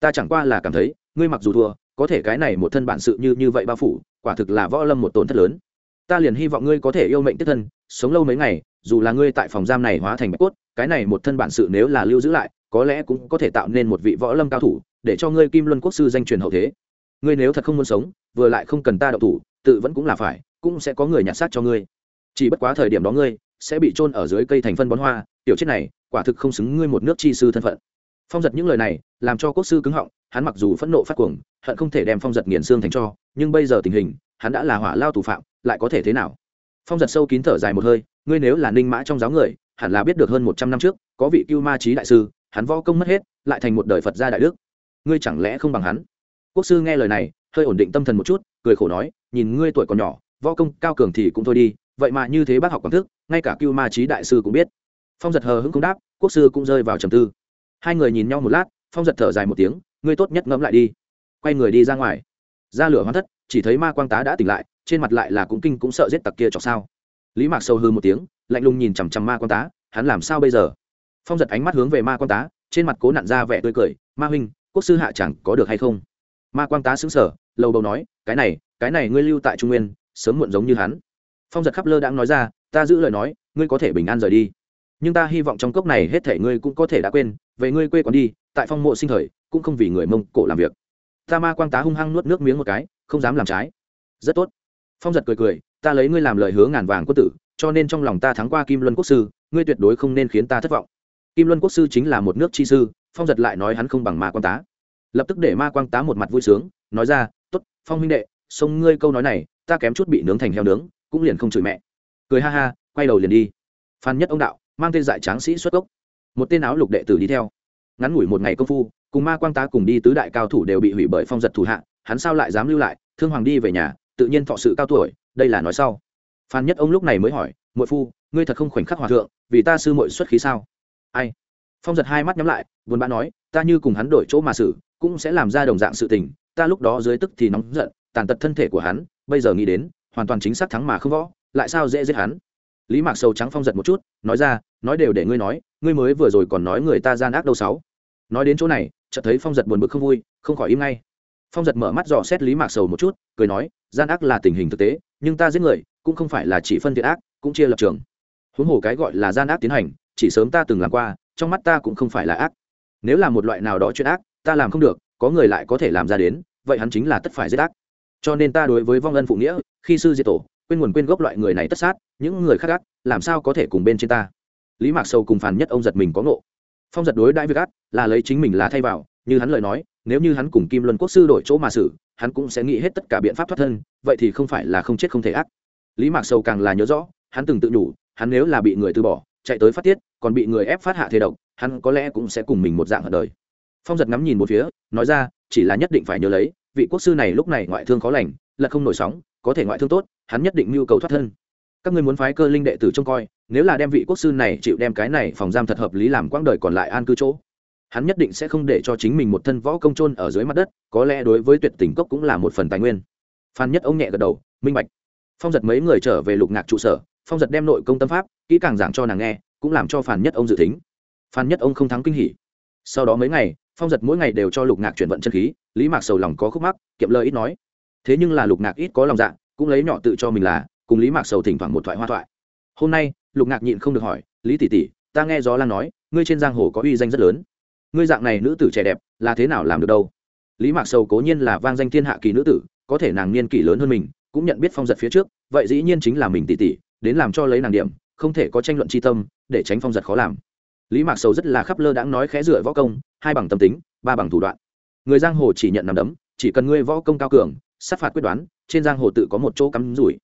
Ta chẳng qua là cảm thấy, ngươi mặc dù thua, có thể cái này một thân bản sự như như vậy bao phủ, quả thực là võ lâm một tổn thất lớn. Ta liền hy vọng ngươi có thể yêu mệnh tiếp thân, sống lâu mấy ngày dù là ngươi tại phòng giam này hóa thành bạch cốt, cái này một thân bản sự nếu là lưu giữ lại, có lẽ cũng có thể tạo nên một vị võ lâm cao thủ, để cho ngươi kim luân quốc sư danh truyền hậu thế. Ngươi nếu thật không muốn sống, vừa lại không cần ta đậu thủ, tự vẫn cũng là phải, cũng sẽ có người nhặt xác cho ngươi. Chỉ bất quá thời điểm đó ngươi sẽ bị trôn ở dưới cây thành phân bón hoa, tiểu chết này, quả thực không xứng ngươi một nước chi sư thân phận. Phong giật những lời này, làm cho quốc sư cứng họng, hắn mặc dù phẫn nộ phát cuồng, hận không thể đem phong giật nghiền xương thành cho, nhưng bây giờ tình hình, hắn đã là hỏa lao tù phạm, lại có thể thế nào? Phong giật sâu kín thở dài một hơi, ngươi nếu là ninh mã trong giáo người, hẳn là biết được hơn một trăm năm trước, có vị cưu ma trí đại sư, hắn võ công mất hết, lại thành một đời phật gia đại đức. Ngươi chẳng lẽ không bằng hắn? Quốc sư nghe lời này, hơi ổn định tâm thần một chút, cười khổ nói, nhìn ngươi tuổi còn nhỏ, võ công cao cường thì cũng thôi đi, vậy mà như thế bác học quảng thức, ngay cả cưu ma trí đại sư cũng biết. Phong giật hờ hững không đáp, quốc sư cũng rơi vào trầm tư. Hai người nhìn nhau một lát, phong giật thở dài một tiếng, ngươi tốt nhất ngẫm lại đi. Quay người đi ra ngoài. Ra lửa hoán thất chỉ thấy ma quang tá đã tỉnh lại, trên mặt lại là cũng kinh cũng sợ giết tặc kia chọc sao. Lý mạc sâu hư một tiếng, lạnh lùng nhìn chằm chằm ma quang tá, hắn làm sao bây giờ? Phong giật ánh mắt hướng về ma quang tá, trên mặt cố nặn ra vẻ tươi cười, ma huynh, quốc sư hạ chẳng có được hay không? Ma quang tá xứng sở lầu đầu nói, cái này cái này ngươi lưu tại trung nguyên, sớm muộn giống như hắn. Phong giật khắp lơ đãng nói ra, ta giữ lời nói, ngươi có thể bình an rời đi. Nhưng ta hy vọng trong cốc này hết thể ngươi cũng có thể đã quên, về ngươi quê còn đi, tại phong mộ sinh thời, cũng không vì người mông cổ làm việc. Ta ma quang tá hung hăng nuốt nước miếng một cái không dám làm trái. Rất tốt. Phong giật cười cười, ta lấy ngươi làm lời hứa ngàn vàng quân tử, cho nên trong lòng ta thắng qua kim luân quốc sư, ngươi tuyệt đối không nên khiến ta thất vọng. Kim luân quốc sư chính là một nước chi sư, phong giật lại nói hắn không bằng ma quang tá. Lập tức để ma quang tá một mặt vui sướng, nói ra t ố t phong huynh đệ xong ngươi câu nói này, ta kém chút bị nướng thành heo nướng, cũng liền không chửi mẹ. Cười ha ha, quay đầu liền đi. Phan nhất ông đạo, mang tên dại tráng sĩ xuất gốc một tên áo lục đệ tử đi theo. Ngắn ngủi một ngày công phu, cùng ma quang tá cùng đi tứ đại cao thủ đều bị hủy bởi phong giật thủ hạ hắn sao lại dám lưu lại, thương hoàng đi về nhà, tự nhiên thọ sự cao tuổi, đây là nói sau. Phan nhất ông lúc này mới hỏi, muội phu, ngươi thật không khoảnh khắc hòa thượng, vì ta sư muội xuất khí sao? Ai? Phong giật hai mắt nhắm lại, buồn bã nói, ta như cùng hắn đổi chỗ mà xử, cũng sẽ làm ra đồng dạng sự tình, ta lúc đó dưới tức thì nóng giận, tàn tật thân thể của hắn, bây giờ nghĩ đến, hoàn toàn chính xác thắng mà không võ, lại sao dễ giết hắn? Lý mạc sầu trắng phong giật một chút, nói ra, nói đều để ngươi nói, ngươi mới vừa rồi còn nói người ta gian ác đâu sáu. Nói đến chỗ này, chợt thấy phong giật buồn bực không vui, không khỏi im ngay phong giật mở mắt dò xét lý mạc sầu một chút, cười nói, gian ác là tình hình thực tế, nhưng ta giết người, cũng không phải là chỉ phân thiện ác, cũng chia lập trường. Huống hồ cái gọi là gian ác tiến hành, chỉ sớm ta từng làm qua, trong mắt ta cũng không phải là ác. Nếu là một loại nào đó chuyện ác, ta làm không được, có người lại có thể làm ra đến, vậy hắn chính là tất phải giết ác. Cho nên ta đối với vong ân phụ nghĩa, khi sư diệt tổ, quên nguồn quên gốc loại người này tất sát, những người khác ác, làm sao có thể cùng bên trên ta? Lý mạc Sầu cùng phàn nhất ông giật mình có ngộ. Phong giật đối đãi việc ác, là lấy chính mình là thay vào như hắn lời nói, nếu như hắn cùng kim luân quốc sư đổi chỗ mà xử, hắn cũng sẽ nghĩ hết tất cả biện pháp thoát thân, vậy thì không phải là không chết không thể ác. Lý mạc sâu càng là nhớ rõ, hắn từng tự nhủ, hắn nếu là bị người từ bỏ, chạy tới phát tiết, còn bị người ép phát hạ thế độc, hắn có lẽ cũng sẽ cùng mình một dạng ở đời. Phong giật ngắm nhìn một phía, nói ra, chỉ là nhất định phải nhớ lấy, vị quốc sư này lúc này ngoại thương khó lành, là không nổi sóng, có thể ngoại thương tốt, hắn nhất định nhu cầu thoát thân. Các ngươi muốn phái cơ linh đệ tử trông coi, nếu là đem vị quốc sư này chịu đem cái này phòng giam thật hợp lý làm quãng đời còn lại an cư chỗ hắn nhất định sẽ không để cho chính mình một thân võ công trôn ở dưới mặt đất, có lẽ đối với tuyệt tình cốc cũng là một phần tài nguyên. Phan nhất ông nhẹ gật đầu, minh bạch. Phong giật mấy người trở về lục ngạc trụ sở, phong giật đem nội công tâm pháp, kỹ càng giảng cho nàng nghe, cũng làm cho phan nhất ông dự tính. Phan nhất ông không thắng kinh hỉ. Sau đó mấy ngày, phong giật mỗi ngày đều cho lục ngạc chuyển vận chân khí, lý mạc sầu lòng có khúc mắc, kiệm lời ít nói. Thế nhưng là lục ngạc ít có lòng dạ cũng lấy nhỏ tự cho mình là, cùng lý mạc sầu thỉnh thoảng một thoại hoa thoại. Hôm nay, lục ngạc nhịn không được hỏi, lý tỷ tỷ, ta nghe gió lan nói, ngươi trên giang hồ có uy danh rất lớn ngươi dạng này nữ tử trẻ đẹp, là thế nào làm được đâu? Lý mạc sầu cố nhiên là vang danh thiên hạ kỳ nữ tử, có thể nàng niên kỷ lớn hơn mình, cũng nhận biết phong giật phía trước, vậy dĩ nhiên chính là mình tỷ tỷ, đến làm cho lấy nàng điểm, không thể có tranh luận tri tâm, để tránh phong giật khó làm. Lý mạc sầu rất là khắp lơ đãng nói khẽ dựa võ công, hai bằng tâm tính, ba bằng thủ đoạn. Người giang hồ chỉ nhận nằm đấm, chỉ cần ngươi võ công cao cường, sát phạt quyết đoán, trên giang hồ tự có một chỗ cắm rủi.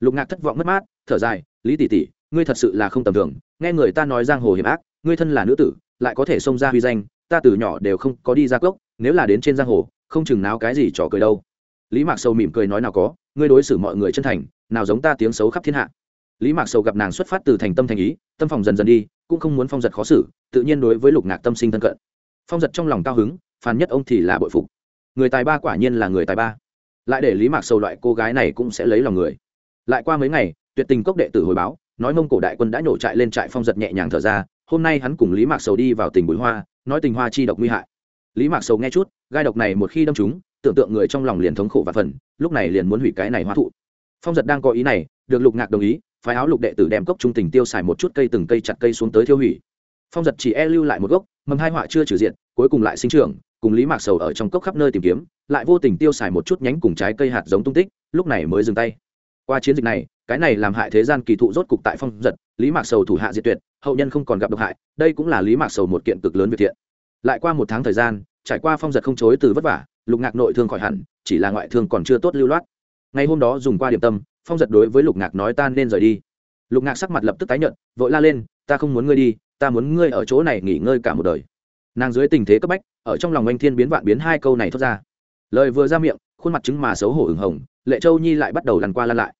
Lục ngạc thất vọng mất mát, thở dài, lý tỷ tỷ, ngươi thật sự là không tầm thường, nghe người ta nói giang hồ hiểm ác, ngươi thân là nữ tử, lại có thể xông ra huy danh ta từ nhỏ đều không có đi ra cốc, nếu là đến trên giang hồ, không chừng náo cái gì trò cười đâu. Lý mạc sầu mỉm cười nói nào có, ngươi đối xử mọi người chân thành, nào giống ta tiếng xấu khắp thiên hạ. Lý mạc sầu gặp nàng xuất phát từ thành tâm thành ý, tâm phòng dần dần đi, cũng không muốn phong giật khó xử, tự nhiên đối với lục ngạc tâm sinh thân cận. Phong giật trong lòng cao hứng, phàn nhất ông thì là bội phục. Người tài ba quả nhiên là người tài ba. Lại để lý mạc sầu loại cô gái này cũng sẽ lấy lòng người. Lại qua mấy ngày, tuyệt tình cốc đệ tử hồi báo, nói mông cổ đại quân đã nhổ trại lên trại phong giật nhẹ nhàng thở ra, hôm nay hắn cùng lý mạc sầu đi vào tỉnh bụi hoa nói tình hoa chi độc nguy hại. Lý mạc sầu nghe chút, gai độc này một khi đâm chúng tưởng tượng người trong lòng liền thống khổ và phần, lúc này liền muốn hủy cái này hoa thụ. Phong giật đang có ý này, được lục ngạc đồng ý, phái áo lục đệ tử đem cốc trung tình tiêu xài một chút cây từng cây chặt cây xuống tới tiêu hủy. Phong giật chỉ e lưu lại một gốc, mầm hai họa chưa trừ diện, cuối cùng lại sinh trưởng, cùng lý mạc sầu ở trong cốc khắp nơi tìm kiếm, lại vô tình tiêu xài một chút nhánh cùng trái cây hạt giống tung tích, lúc này mới dừng tay. Qua chiến dịch này cái này làm hại thế gian kỳ thụ rốt cục tại phong giật, lý mạc sầu thủ hạ diệt tuyệt, hậu nhân không còn gặp độc hại, đây cũng là lý mạc sầu một kiện cực lớn việc thiện. Lại qua một tháng thời gian, trải qua phong giật không chối từ vất vả, lục ngạc nội thương khỏi hẳn, chỉ là ngoại thương còn chưa tốt lưu loát. Ngày hôm đó dùng qua điểm tâm, phong giật đối với lục ngạc nói tan nên rời đi. Lục ngạc sắc mặt lập tức tái nhận vội la lên, ta không muốn ngươi đi, ta muốn ngươi ở chỗ này nghỉ ngơi cả một đời. Nàng dưới tình thế cấp bách, ở trong lòng anh thiên biến vạn biến hai câu này thốt ra. Lời vừa ra miệng, khuôn mặt chứng mà xấu hổ ửng hồng, lệ châu nhi lại bắt đầu lăn qua lăn lại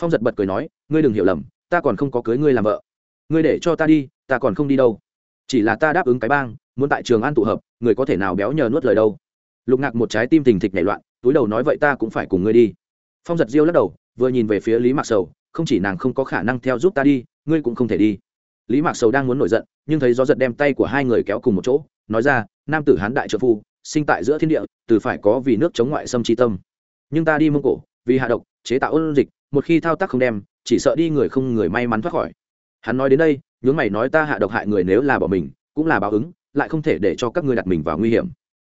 phong giật bật cười nói, ngươi đừng hiểu lầm, ta còn không có cưới ngươi làm vợ. Ngươi để cho ta đi, ta còn không đi đâu. Chỉ là ta đáp ứng cái bang, muốn tại trường an tụ hợp, người có thể nào béo nhờ nuốt lời đâu. Lục ngạc một trái tim tình thịch nảy loạn, túi đầu nói, vậy ta cũng phải cùng ngươi đi. Phong giật diêu lắc đầu, vừa nhìn về phía lý mạc sầu, không chỉ nàng không có khả năng theo giúp ta đi, ngươi cũng không thể đi. Lý mạc sầu đang muốn nổi giận, nhưng thấy gió giật đem tay của hai người kéo cùng một chỗ, nói ra, nam tử hán đại trợ phu, sinh tại giữa thiên địa, từ phải có vì nước chống ngoại xâm tri tâm. Nhưng ta đi mông cổ, vì hạ độc, chế tạo ôn dịch một khi thao tác không đem, chỉ sợ đi người không người may mắn thoát khỏi. Hắn nói đến đây, nhướng mày nói ta hạ độc hại người nếu là bỏ mình, cũng là báo ứng, lại không thể để cho các ngươi đặt mình vào nguy hiểm.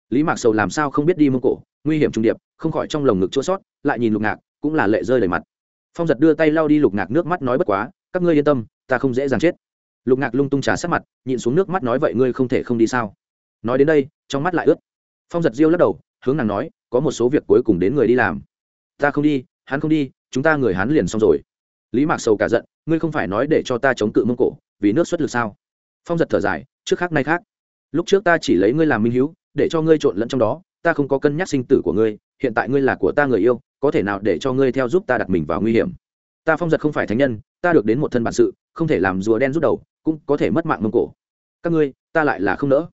Lý mạc sầu làm sao không biết đi mông cổ, nguy hiểm trung điệp, không khỏi trong lồng ngực chua sót, lại nhìn lục ngạc, cũng là lệ rơi đầy mặt. Phong giật đưa tay lau đi lục ngạc, nước mắt nói bất quá, các ngươi yên tâm, ta không dễ dàng chết. Lục ngạc lung tung trà sát mặt, nhịn xuống nước mắt nói vậy ngươi không thể không đi sao? Nói đến đây, trong mắt lại ướt. Phong giật diêu lắc đầu, hướng nàng nói, có một số việc cuối cùng đến người đi làm. Ta không đi hắn không đi, chúng ta người hắn liền xong rồi. Lý mạc sầu cả giận, ngươi không phải nói để cho ta chống cự mông cổ, vì nước xuất lực sao? Phong giật thở dài, trước khác nay khác. Lúc trước ta chỉ lấy ngươi làm minh hữu để cho ngươi trộn lẫn trong đó, ta không có cân nhắc sinh tử của ngươi, hiện tại ngươi là của ta người yêu, có thể nào để cho ngươi theo giúp ta đặt mình vào nguy hiểm? Ta phong giật không phải thánh nhân, ta được đến một thân bản sự, không thể làm rùa đen rút đầu, cũng có thể mất mạng mông cổ. Các ngươi, ta lại là không nỡ.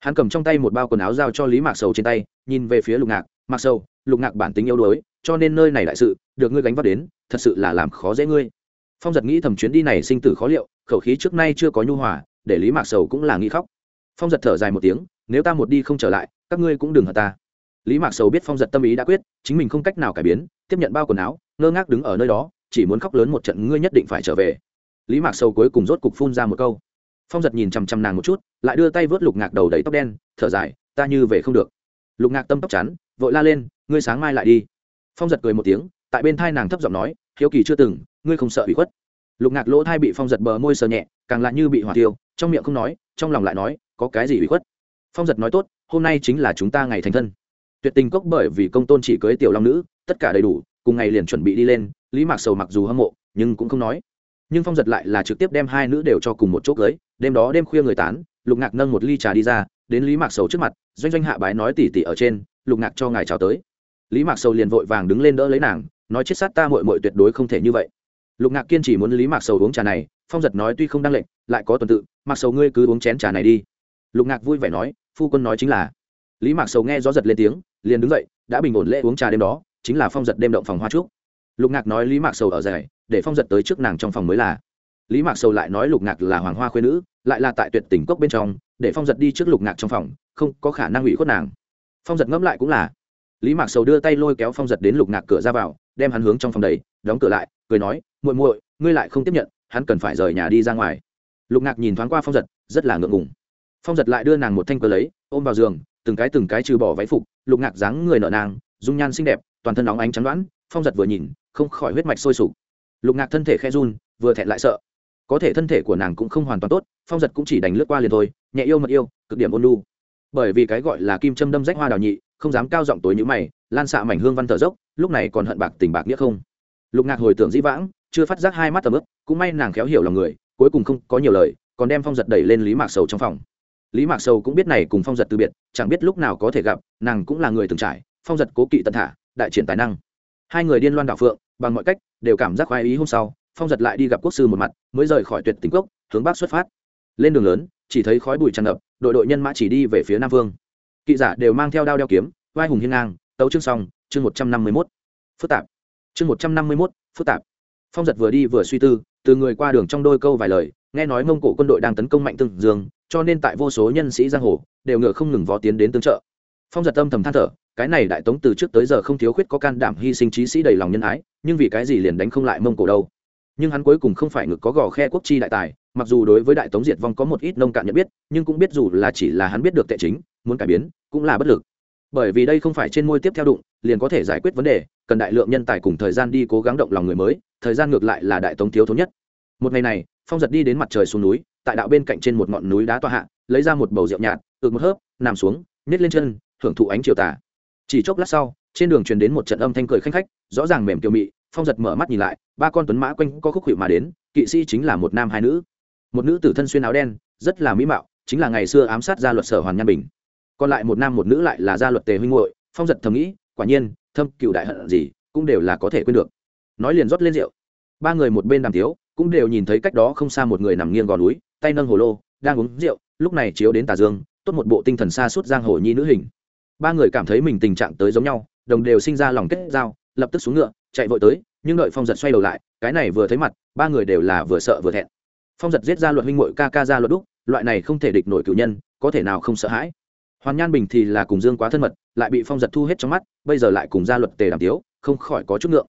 Hắn cầm trong tay một bao quần áo giao cho lý mạc sầu trên tay, nhìn về phía lục ngạc. Mạc sầu, lục ngạc bản tính yếu đuối cho nên nơi này đại sự, được ngươi gánh vác đến, thật sự là làm khó dễ ngươi. Phong giật nghĩ thầm chuyến đi này sinh tử khó liệu, khẩu khí trước nay chưa có nhu hòa, để lý mạc sầu cũng là nghĩ khóc. Phong giật thở dài một tiếng, nếu ta một đi không trở lại, các ngươi cũng đừng hờ ta. Lý mạc sầu biết phong giật tâm ý đã quyết, chính mình không cách nào cải biến, tiếp nhận bao quần áo, ngơ ngác đứng ở nơi đó, chỉ muốn khóc lớn một trận ngươi nhất định phải trở về. Lý mạc sầu cuối cùng rốt cục phun ra một câu. Phong giật nhìn chằm chằm nàng một chút, lại đưa tay vớt lục ngạc đầu đầy tóc đen, thở dài, ta như về không được. Lục ngạc tâm tóc chắn, vội la lên, ngươi sáng mai lại đi phong giật cười một tiếng, tại bên thai nàng thấp giọng nói, hiếu kỳ chưa từng, ngươi không sợ bị khuất. Lục ngạc lỗ thai bị phong giật bờ môi sờ nhẹ, càng lại như bị hỏa tiêu, trong miệng không nói, trong lòng lại nói, có cái gì bị khuất? Phong giật nói tốt, hôm nay chính là chúng ta ngày thành thân. Tuyệt tình cốc bởi vì công tôn chỉ cưới tiểu long nữ, tất cả đầy đủ, cùng ngày liền chuẩn bị đi lên, lý mạc sầu mặc dù hâm mộ, nhưng cũng không nói. Nhưng phong giật lại là trực tiếp đem hai nữ đều cho cùng một chỗ cưới, đêm đó đêm khuya người tán, lục ngạc nâng một ly trà đi ra, đến lý mạc sầu trước mặt, doanh doanh hạ bái nói tỉ tỉ ở trên, lục ngạc cho ngài chào tới lý mạc sầu liền vội vàng đứng lên đỡ lấy nàng, nói chết sát ta mội mội tuyệt đối không thể như vậy. Lục ngạc kiên chỉ muốn lý mạc sầu uống trà này, phong giật nói tuy không đăng lệnh, lại có tuần tự mặc sầu ngươi cứ uống chén trà này đi. Lục ngạc vui vẻ nói, phu quân nói chính là. Lý mạc sầu nghe gió giật lên tiếng, liền đứng dậy, đã bình ổn lễ uống trà đêm đó, chính là phong giật đêm động phòng hoa trúc. Lục ngạc nói lý mạc sầu ở dài, để phong giật tới trước nàng trong phòng mới là. Lý mạc sầu lại nói lục ngạc là hoàng hoa khuyên nữ, lại là tại tuyệt tình cốc bên trong, để phong giật đi trước lục ngạc trong phòng, không có khả năng ủy khuất nàng. Phong giật ngẫm lại cũng là lý mạc sầu đưa tay lôi kéo phong giật đến lục ngạc cửa ra vào, đem hắn hướng trong phòng đầy đóng cửa lại, cười nói, muội muội, ngươi lại không tiếp nhận, hắn cần phải rời nhà đi ra ngoài. Lục ngạc nhìn thoáng qua phong giật, rất là ngượng ngùng. Phong giật lại đưa nàng một thanh cờ lấy, ôm vào giường, từng cái từng cái trừ bỏ váy phục, lục ngạc dáng người nợ nàng dung nhan xinh đẹp, toàn thân nóng ánh chắn đoán, phong giật vừa nhìn, không khỏi huyết mạch sôi sục. Lục ngạc thân thể khe run, vừa thẹn lại sợ. Có thể thân thể của nàng cũng không hoàn toàn tốt, phong giật cũng chỉ đành lướt qua liền thôi, nhẹ yêu mật yêu, cực điểm ôn lu bởi vì cái gọi là kim châm đâm rách hoa đào nhị, không dám cao giọng tối như mày, lan xạ mảnh hương văn thở dốc, lúc này còn hận bạc tình bạc nghĩa không. Lục ngạc hồi tưởng dĩ vãng, chưa phát giác hai mắt tầm ướp cũng may nàng khéo hiểu lòng người, cuối cùng không có nhiều lời, còn đem phong giật đẩy lên lý mạc sầu trong phòng. Lý mạc sầu cũng biết này cùng phong giật từ biệt, chẳng biết lúc nào có thể gặp, nàng cũng là người từng trải, phong giật cố kỵ tận thả, đại triển tài năng. Hai người điên loan đảo phượng, bằng mọi cách, đều cảm giác khoái ý hôm sau, phong giật lại đi gặp quốc sư một mặt, mới rời khỏi tuyệt tính cốc hướng bắc xuất phát. Lên đường lớn, chỉ thấy khói bụi tràn ngập đội đội nhân mã chỉ đi về phía nam vương kỵ giả đều mang theo đao đeo kiếm, vai hùng hiên ngang, tấu chương xong, chương một trăm năm mươi mốt. Phức tạp. Chương một trăm năm mươi mốt, phức tạp. Phong giật vừa đi vừa suy tư, từ người qua đường trong đôi câu vài lời, nghe nói mông cổ quân đội đang tấn công mạnh tương dương, cho nên tại vô số nhân sĩ giang hồ, đều ngựa không ngừng vó tiến đến tương trợ. Phong giật âm thầm than thở, cái này đại tống từ trước tới giờ không thiếu khuyết có can đảm hy sinh trí sĩ đầy lòng nhân ái, nhưng vì cái gì liền đánh không lại mông cổ đâu? Nhưng hắn cuối cùng không phải ngực có gò khe quốc chi đại tài mặc dù đối với đại tống diệt vong có một ít nông cạn nhận biết, nhưng cũng biết dù là chỉ là hắn biết được tệ chính, muốn cải biến, cũng là bất lực. Bởi vì đây không phải trên môi tiếp theo đụng, liền có thể giải quyết vấn đề, cần đại lượng nhân tài cùng thời gian đi cố gắng động lòng người mới, thời gian ngược lại là đại tống thiếu thốn nhất. Một ngày này, phong giật đi đến mặt trời xuống núi, tại đạo bên cạnh trên một ngọn núi đá tọa hạ, lấy ra một bầu rượu nhạt, ực một hớp, nằm xuống, nhét lên chân hưởng thụ ánh chiều tà. Chỉ chốc lát sau, trên đường truyền đến một trận âm thanh cười khanh khách, rõ ràng mềm kiều mị, phong giật mở mắt nhìn lại, ba con tuấn mã quanh có khúc hiệu mà đến, kỵ sĩ chính là một nam hai nữ một nữ tử thân xuyên áo đen, rất là mỹ mạo, chính là ngày xưa ám sát gia luật sở hoàn nhan bình. Còn lại một nam một nữ lại là gia luật tề huynh hội phong giật thầm nghĩ, quả nhiên, thâm cựu đại hận gì, cũng đều là có thể quên được. Nói liền rót lên rượu. Ba người một bên đàm tiếu, cũng đều nhìn thấy cách đó không xa một người nằm nghiêng gò núi, tay nâng hồ lô, đang uống rượu, lúc này chiếu đến tà dương, tốt một bộ tinh thần xa suốt giang hồ nhi nữ hình. Ba người cảm thấy mình tình trạng tới giống nhau, đồng đều sinh ra lòng kết giao, lập tức xuống ngựa, chạy vội tới, nhưng đợi phong giật xoay đầu lại, cái này vừa thấy mặt, ba người đều là vừa sợ vừa thẹn phong giật giết ra luật huynh mội ca ca ra luật đúc, loại này không thể địch nổi cử nhân, có thể nào không sợ hãi. Hoàn nhan bình thì là cùng dương quá thân mật, lại bị phong giật thu hết trong mắt, bây giờ lại cùng gia luật tề đàm tiếu, không khỏi có chút ngượng.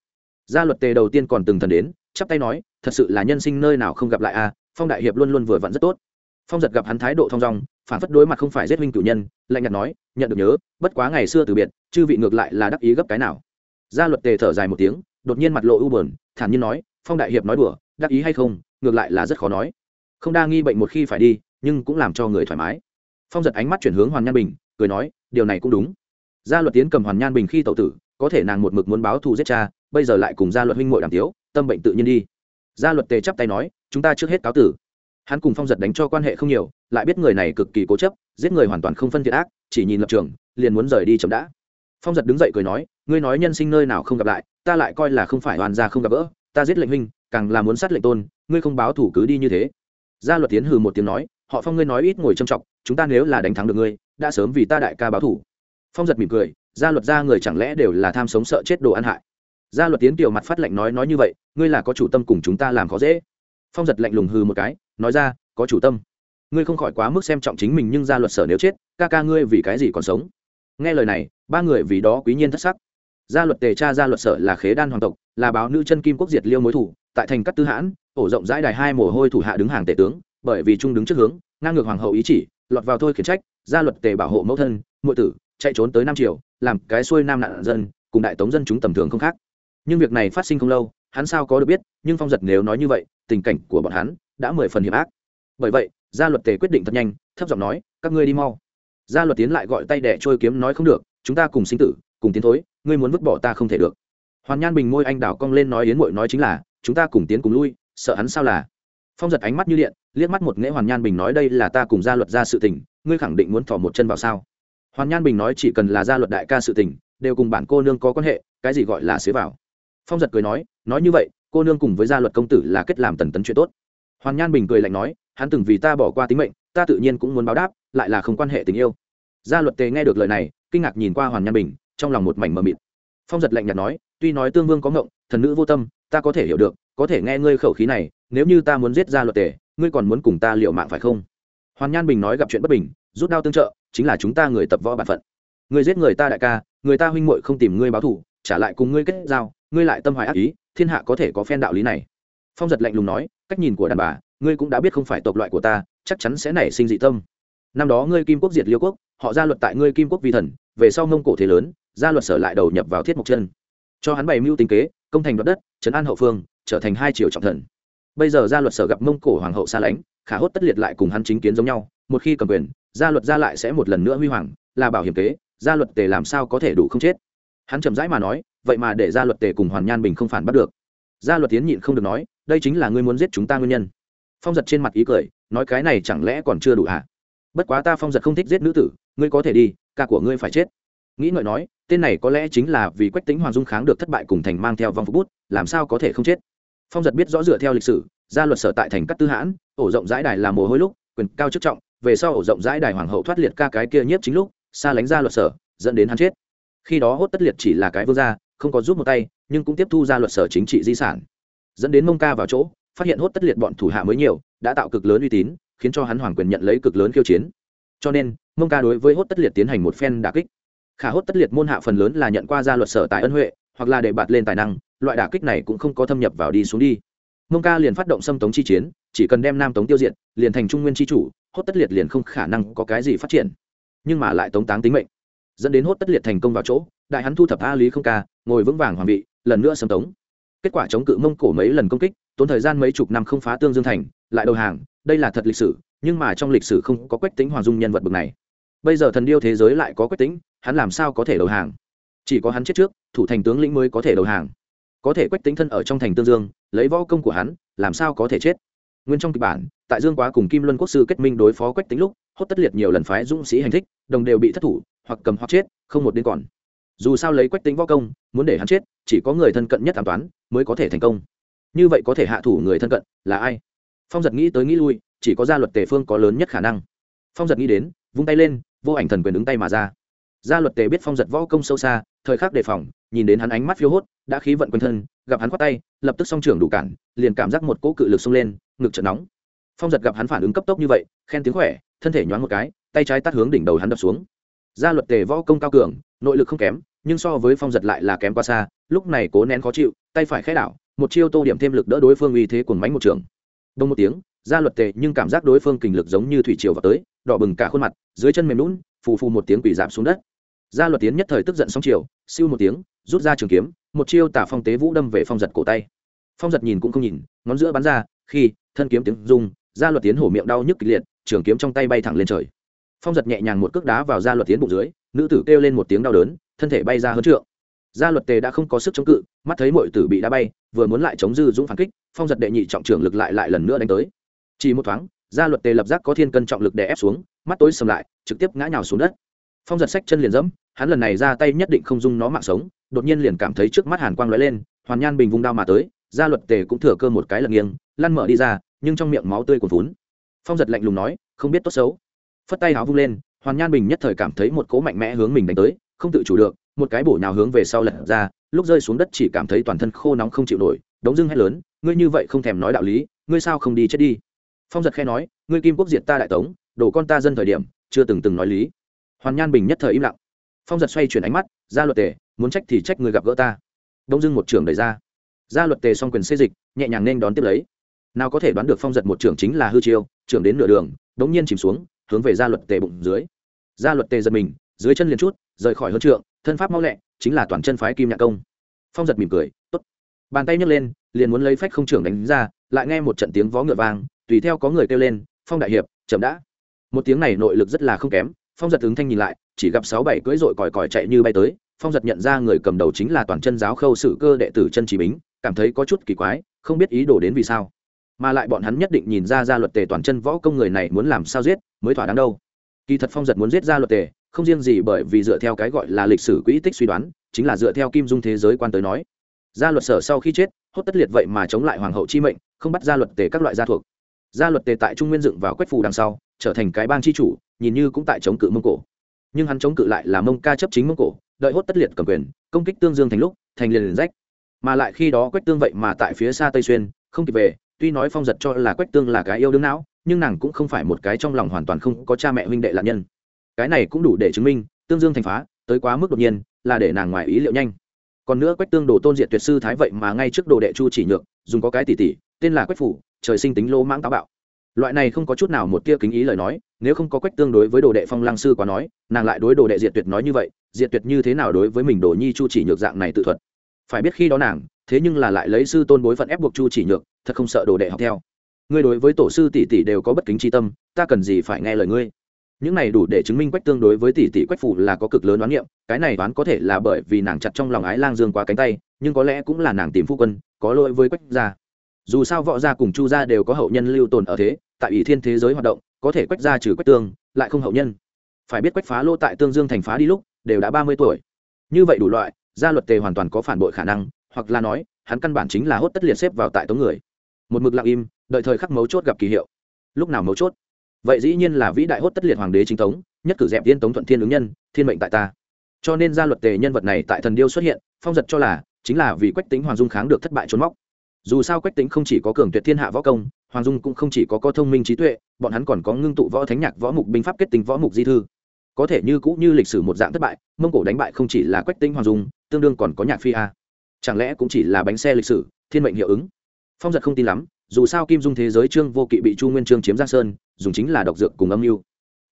Gia luật tề đầu tiên còn từng thần đến, chắp tay nói, thật sự là nhân sinh nơi nào không gặp lại a, phong đại hiệp luôn luôn vừa vặn rất tốt. Phong giật gặp hắn thái độ thong dong, phản phất đối mặt không phải giết huynh cử nhân, lạnh nhạt nói, nhận được nhớ, bất quá ngày xưa từ biệt, chư vị ngược lại là đắc ý gấp cái nào. Gia luật tề thở dài một tiếng, đột nhiên mặt lộ ưu bờn thản nhiên nói, phong đại hiệp nói đùa, đắc ý hay không ngược lại là rất khó nói. Không đa nghi bệnh một khi phải đi, nhưng cũng làm cho người thoải mái. Phong giật ánh mắt chuyển hướng hoàn nhan bình, cười nói, điều này cũng đúng. Gia luật tiến cầm hoàn nhan bình khi tậu tử, có thể nàng một mực muốn báo thù giết cha, bây giờ lại cùng gia luật huynh ngội đàm tiếu, tâm bệnh tự nhiên đi. Gia luật tề chắp tay nói, chúng ta trước hết cáo tử. Hắn cùng phong giật đánh cho quan hệ không nhiều, lại biết người này cực kỳ cố chấp, giết người hoàn toàn không phân thiện ác, chỉ nhìn lập trường, liền muốn rời đi chậm đã. Phong giật đứng dậy cười nói, ngươi nói nhân sinh nơi nào không gặp lại, ta lại coi là không phải hoàn gia không gặp gỡ, ta giết lệnh huynh càng là muốn sát lệnh tôn, ngươi không báo thủ cứ đi như thế. Gia luật tiến hừ một tiếng nói, họ phong ngươi nói ít ngồi trầm trọng chúng ta nếu là đánh thắng được ngươi, đã sớm vì ta đại ca báo thủ. Phong giật mỉm cười, gia luật ra người chẳng lẽ đều là tham sống sợ chết đồ ăn hại. Gia luật tiến tiểu mặt phát lệnh nói nói như vậy, ngươi là có chủ tâm cùng chúng ta làm khó dễ. Phong giật lạnh lùng hừ một cái, nói ra, có chủ tâm. Ngươi không khỏi quá mức xem trọng chính mình nhưng gia luật sở nếu chết, ca ca ngươi vì cái gì còn sống? Nghe lời này, ba người vì đó quý nhiên thất sắc. Gia luật tề cha gia luật sở là khế đan hoàng tộc, là báo nữ chân kim quốc diệt liêu mối thủ tại thành cát tư hãn, ổ rộng rãi đài hai mồ hôi thủ hạ đứng hàng tể tướng, bởi vì trung đứng trước hướng, ngang ngược hoàng hậu ý chỉ, lọt vào thôi khiển trách gia luật tề bảo hộ mẫu thân, muội tử, chạy trốn tới nam triều, làm cái xuôi nam nạn dân, cùng đại tống dân chúng tầm thường không khác. Nhưng việc này phát sinh không lâu, hắn sao có được biết, nhưng phong giật nếu nói như vậy, tình cảnh của bọn hắn đã mười phần hiểm ác. Bởi vậy gia luật tề quyết định thật nhanh, thấp giọng nói, các ngươi đi mau. Gia luật tiến lại gọi tay đẻ trôi kiếm nói không được, chúng ta cùng sinh tử, cùng tiến thối, ngươi muốn vứt bỏ ta không thể được. Hoàn nhan bình môi anh đào cong lên nói yến mội nói chính là chúng ta cùng tiến cùng lui, sợ hắn sao là? Phong giật ánh mắt như điện, liếc mắt một nghệ hoàn nhan bình nói đây là ta cùng gia luật ra sự tình, ngươi khẳng định muốn thỏ một chân vào sao? Hoàn nhan bình nói chỉ cần là gia luật đại ca sự tình, đều cùng bản cô nương có quan hệ, cái gì gọi là xế vào? Phong giật cười nói nói như vậy, cô nương cùng với gia luật công tử là kết làm tần tấn chuyện tốt. Hoàn nhan bình cười lạnh nói, hắn từng vì ta bỏ qua tính mệnh, ta tự nhiên cũng muốn báo đáp, lại là không quan hệ tình yêu. Gia luật tề nghe được lời này, kinh ngạc nhìn qua hoàn nhan bình, trong lòng một mảnh mờ mịt. Phong giật lạnh nhạt nói, tuy nói tương vương có ngộng, thần nữ vô tâm ta có thể hiểu được, có thể nghe ngươi khẩu khí này, nếu như ta muốn giết gia luật tề, ngươi còn muốn cùng ta liệu mạng phải không? Hoàn nhan bình nói gặp chuyện bất bình, rút đao tương trợ, chính là chúng ta người tập võ bản phận. Ngươi giết người ta đại ca, người ta huynh muội không tìm ngươi báo thù, trả lại cùng ngươi kết giao, ngươi lại tâm hoài ác ý, thiên hạ có thể có phen đạo lý này. Phong giật lạnh lùng nói, cách nhìn của đàn bà, ngươi cũng đã biết không phải tộc loại của ta, chắc chắn sẽ nảy sinh dị tâm. Năm đó ngươi kim quốc diệt liêu quốc, họ ra luật tại ngươi kim quốc vi thần, về sau mông cổ thế lớn gia luật sở lại đầu nhập vào thiết mộc chân cho hắn bày mưu tính kế, công thành đoạt đất, trấn an hậu phương, trở thành hai triều trọng thần. Bây giờ gia luật sở gặp mông cổ hoàng hậu xa lánh, khả hốt tất liệt lại cùng hắn chính kiến giống nhau, một khi cầm quyền, gia luật gia lại sẽ một lần nữa huy hoàng, là bảo hiểm kế, gia luật tề làm sao có thể đủ không chết? Hắn chậm rãi mà nói, vậy mà để gia luật tề cùng hoàn nhan bình không phản bắt được. Gia luật tiến nhịn không được nói, đây chính là ngươi muốn giết chúng ta nguyên nhân. Phong giật trên mặt ý cười, nói cái này chẳng lẽ còn chưa đủ hả? Bất quá ta phong giật không thích giết nữ tử, ngươi có thể đi, ca của ngươi phải chết nghĩ ngợi nói, tên này có lẽ chính là vì quách tính hoàng dung kháng được thất bại cùng thành mang theo vong phục bút, làm sao có thể không chết? Phong giật biết rõ dựa theo lịch sử gia luật sở tại thành cát tư hãn, ổ rộng rãi đài làm mồ hôi lúc, quyền cao chức trọng, về sau ổ rộng rãi đài hoàng hậu thoát liệt ca cái kia nhiếp chính lúc, xa lánh gia luật sở, dẫn đến hắn chết. Khi đó hốt tất liệt chỉ là cái vương gia, không có giúp một tay, nhưng cũng tiếp thu gia luật sở chính trị di sản. Dẫn đến mông ca vào chỗ, phát hiện hốt tất liệt bọn thủ hạ mới nhiều, đã tạo cực lớn uy tín, khiến cho hắn hoàng quyền nhận lấy cực lớn khiêu chiến. Cho nên, mông ca đối với hốt tất liệt tiến hành một phen đà kích khả hốt tất liệt môn hạ phần lớn là nhận qua gia luật sở tại ân huệ, hoặc là để bạt lên tài năng, loại đả kích này cũng không có thâm nhập vào đi xuống đi. Mông ca liền phát động xâm tống chi chiến, chỉ cần đem nam tống tiêu diệt, liền thành trung nguyên chi chủ, hốt tất liệt liền không khả năng có cái gì phát triển. Nhưng mà lại tống táng tính mệnh, dẫn đến hốt tất liệt thành công vào chỗ, đại hắn thu thập a lý không ca, ngồi vững vàng hoàng vị, lần nữa xâm tống. Kết quả chống cự mông cổ mấy lần công kích, tốn thời gian mấy chục năm không phá tương dương thành, lại đầu hàng, đây là thật lịch sử, nhưng mà trong lịch sử không có quách tính hoàng dung nhân vật bậc này bây giờ thần điêu thế giới lại có quách tính, hắn làm sao có thể đầu hàng? Chỉ có hắn chết trước, thủ thành tướng lĩnh mới có thể đầu hàng. Có thể quách tính thân ở trong thành tương dương, lấy võ công của hắn, làm sao có thể chết? Nguyên trong kịch bản, tại dương quá cùng kim luân quốc sư kết minh đối phó quách tính lúc, hốt tất liệt nhiều lần phái dũng sĩ hành thích, đồng đều bị thất thủ, hoặc cầm hoặc chết, không một đến còn. Dù sao lấy quách tính võ công, muốn để hắn chết, chỉ có người thân cận nhất an toán mới có thể thành công. Như vậy có thể hạ thủ người thân cận là ai? Phong giật nghĩ tới nghĩ lui, chỉ có gia luật tề phương có lớn nhất khả năng. Phong giật nghĩ đến, vung tay lên vô ảnh thần quyền ứng tay mà ra. Gia luật tề biết phong giật võ công sâu xa, thời khắc đề phòng, nhìn đến hắn ánh mắt phiêu hốt, đã khí vận quanh thân, gặp hắn khoát tay, lập tức song trưởng đủ cản, liền cảm giác một cỗ cự lực xông lên, ngực trận nóng. Phong giật gặp hắn phản ứng cấp tốc như vậy, khen tiếng khỏe, thân thể nhoáng một cái, tay trái tắt hướng đỉnh đầu hắn đập xuống. Gia luật tề võ công cao cường, nội lực không kém, nhưng so với phong giật lại là kém quá xa, lúc này cố nén khó chịu, tay phải khẽ đảo, một chiêu tô điểm thêm lực đỡ đối phương uy thế cuồng mánh một trường. Đông một tiếng, gia luật tề nhưng cảm giác đối phương kình lực giống như thủy triều vào tới đỏ bừng cả khuôn mặt, dưới chân mềm lún phù phù một tiếng quỷ giảm xuống đất. Gia luật tiến nhất thời tức giận xong chiều, siêu một tiếng, rút ra trường kiếm, một chiêu tả phong tế vũ đâm về phong giật cổ tay. Phong giật nhìn cũng không nhìn, ngón giữa bắn ra, khi, thân kiếm tiếng rung, gia luật tiến hổ miệng đau nhức kịch liệt, trường kiếm trong tay bay thẳng lên trời. Phong giật nhẹ nhàng một cước đá vào gia luật tiến bụng dưới, nữ tử kêu lên một tiếng đau đớn, thân thể bay ra hơn trượng. Gia luật tề đã không có sức chống cự, mắt thấy mọi tử bị đá bay, vừa muốn lại chống dư dũng phản kích, phong giật đệ nhị trọng trưởng lực lại lại lần nữa đánh tới. Chỉ một thoáng gia luật tề lập giác có thiên cân trọng lực đè ép xuống, mắt tối sầm lại, trực tiếp ngã nhào xuống đất. Phong giật sách chân liền dẫm, hắn lần này ra tay nhất định không dung nó mạng sống, đột nhiên liền cảm thấy trước mắt hàn quang lóe lên, hoàn nhan bình vung đao mà tới, gia luật tề cũng thừa cơ một cái lật nghiêng, lăn mở đi ra, nhưng trong miệng máu tươi cuồn vún phong giật lạnh lùng nói, không biết tốt xấu. Phất tay áo vung lên, hoàn nhan bình nhất thời cảm thấy một cỗ mạnh mẽ hướng mình đánh tới, không tự chủ được, một cái bổ nhào hướng về sau lật ra, lúc rơi xuống đất chỉ cảm thấy toàn thân khô nóng không chịu nổi, đống dưng hét lớn, ngươi như vậy không thèm nói đạo lý, ngươi sao không đi chết đi? Phong giật khe nói, ngươi kim quốc diệt ta đại tống đổ con ta dân thời điểm, chưa từng từng nói lý. Hoàn nhan bình nhất thời im lặng. Phong giật xoay chuyển ánh mắt ra luật tề, muốn trách thì trách người gặp gỡ ta. Đông dưng một trưởng đẩy ra. Ra luật tề xong quyền xê dịch, nhẹ nhàng nên đón tiếp lấy. Nào có thể đoán được phong giật một trưởng chính là hư chiêu, trưởng đến nửa đường, đống nhiên chìm xuống, hướng về gia luật tề bụng dưới. Gia luật tề giật mình, dưới chân liền chút, rời khỏi hơn trượng, thân pháp mau lẹ, chính là toàn chân phái kim nhạc công. Phong giật mỉm cười, tốt. Bàn tay nhấc lên, liền muốn lấy phách không trưởng đánh ra, lại nghe một trận tiếng vó ngựa vang tùy theo có người kêu lên, phong đại hiệp, chậm đã. Một tiếng này nội lực rất là không kém, phong giật ứng thanh nhìn lại, chỉ gặp sáu bảy cưỡi dội còi còi chạy như bay tới, phong giật nhận ra người cầm đầu chính là toàn chân giáo khâu sử cơ đệ tử chân chỉ bính, cảm thấy có chút kỳ quái, không biết ý đồ đến vì sao. Mà lại bọn hắn nhất định nhìn ra ra luật tề toàn chân võ công người này muốn làm sao giết, mới thỏa đáng đâu. Kỳ thật phong giật muốn giết ra luật tề, không riêng gì bởi vì dựa theo cái gọi là lịch sử quỹ tích suy đoán, chính là dựa theo kim dung thế giới quan tới nói. Gia luật sở sau khi chết, hốt tất liệt vậy mà chống lại hoàng hậu chi mệnh, không bắt gia luật tề các loại gia thuộc gia luật tề tại trung nguyên dựng vào quách phù đằng sau, trở thành cái bang chi chủ, nhìn như cũng tại chống cự mông cổ. Nhưng hắn chống cự lại là mông ca chấp chính mông cổ, đợi hốt tất liệt cầm quyền, công kích tương dương thành lúc, thành liền liền rách. Mà lại khi đó quách tương vậy mà tại phía xa tây xuyên, không kịp về, tuy nói phong giật cho là quách tương là cái yêu đương não, nhưng nàng cũng không phải một cái trong lòng hoàn toàn không có cha mẹ huynh đệ lạc nhân. Cái này cũng đủ để chứng minh, tương dương thành phá, tới quá mức đột nhiên, là để nàng ngoài ý liệu nhanh. Còn nữa quách tương đồ tôn diện tuyệt sư thái vậy mà ngay trước đồ đệ chu chỉ nhược, dùng có cái tỷ tỷ tên là quách phủ, trời sinh tính lô mãng táo bạo. Loại này không có chút nào một tia kính ý lời nói, nếu không có quách tương đối với đồ đệ phong lăng sư quá nói, nàng lại đối đồ đệ diệt tuyệt nói như vậy, diệt tuyệt như thế nào đối với mình đồ nhi chu chỉ nhược dạng này tự thuật? Phải biết khi đó nàng, thế nhưng là lại lấy sư tôn bối phận ép buộc chu chỉ nhược, thật không sợ đồ đệ học theo. Ngươi đối với tổ sư tỷ tỷ đều có bất kính tri tâm, ta cần gì phải nghe lời ngươi? Những này đủ để chứng minh quách tương đối với tỷ tỷ quách phủ là có cực lớn đoán niệm, cái này đoán có thể là bởi vì nàng chặt trong lòng ái lang dương qua cánh tay, nhưng có lẽ cũng là nàng tìm phu quân, có lỗi với quách gia dù sao võ gia cùng chu gia đều có hậu nhân lưu tồn ở thế, tại ủy thiên thế giới hoạt động, có thể quách gia trừ quách tương, lại không hậu nhân. Phải biết quách phá lô tại tương dương thành phá đi lúc, đều đã ba mươi tuổi. Như vậy đủ loại, gia luật tề hoàn toàn có phản bội khả năng, hoặc là nói, hắn căn bản chính là hốt tất liệt xếp vào tại tống người. Một mực lặng im, đợi thời khắc mấu chốt gặp kỳ hiệu. Lúc nào mấu chốt? Vậy dĩ nhiên là vĩ đại hốt tất liệt hoàng đế chính tống, nhất cử dẹp tiên tống thuận thiên ứng nhân, thiên mệnh tại ta. Cho nên gia luật tề nhân vật này tại thần điêu xuất hiện, phong giật cho là chính là vì quách tính hoàng dung kháng được thất bại trốn móc dù sao quách tính không chỉ có cường tuyệt thiên hạ võ công, hoàng dung cũng không chỉ có có thông minh trí tuệ, bọn hắn còn có ngưng tụ võ thánh nhạc, võ mục binh pháp kết tính võ mục di thư. Có thể như cũ như lịch sử một dạng thất bại, mông cổ đánh bại không chỉ là quách tính hoàng dung, tương đương còn có nhạc phi a. Chẳng lẽ cũng chỉ là bánh xe lịch sử, thiên mệnh hiệu ứng? Phong giật không tin lắm, dù sao kim dung thế giới trương vô kỵ bị chu nguyên trương chiếm giang sơn, dùng chính là độc dược cùng âm mưu.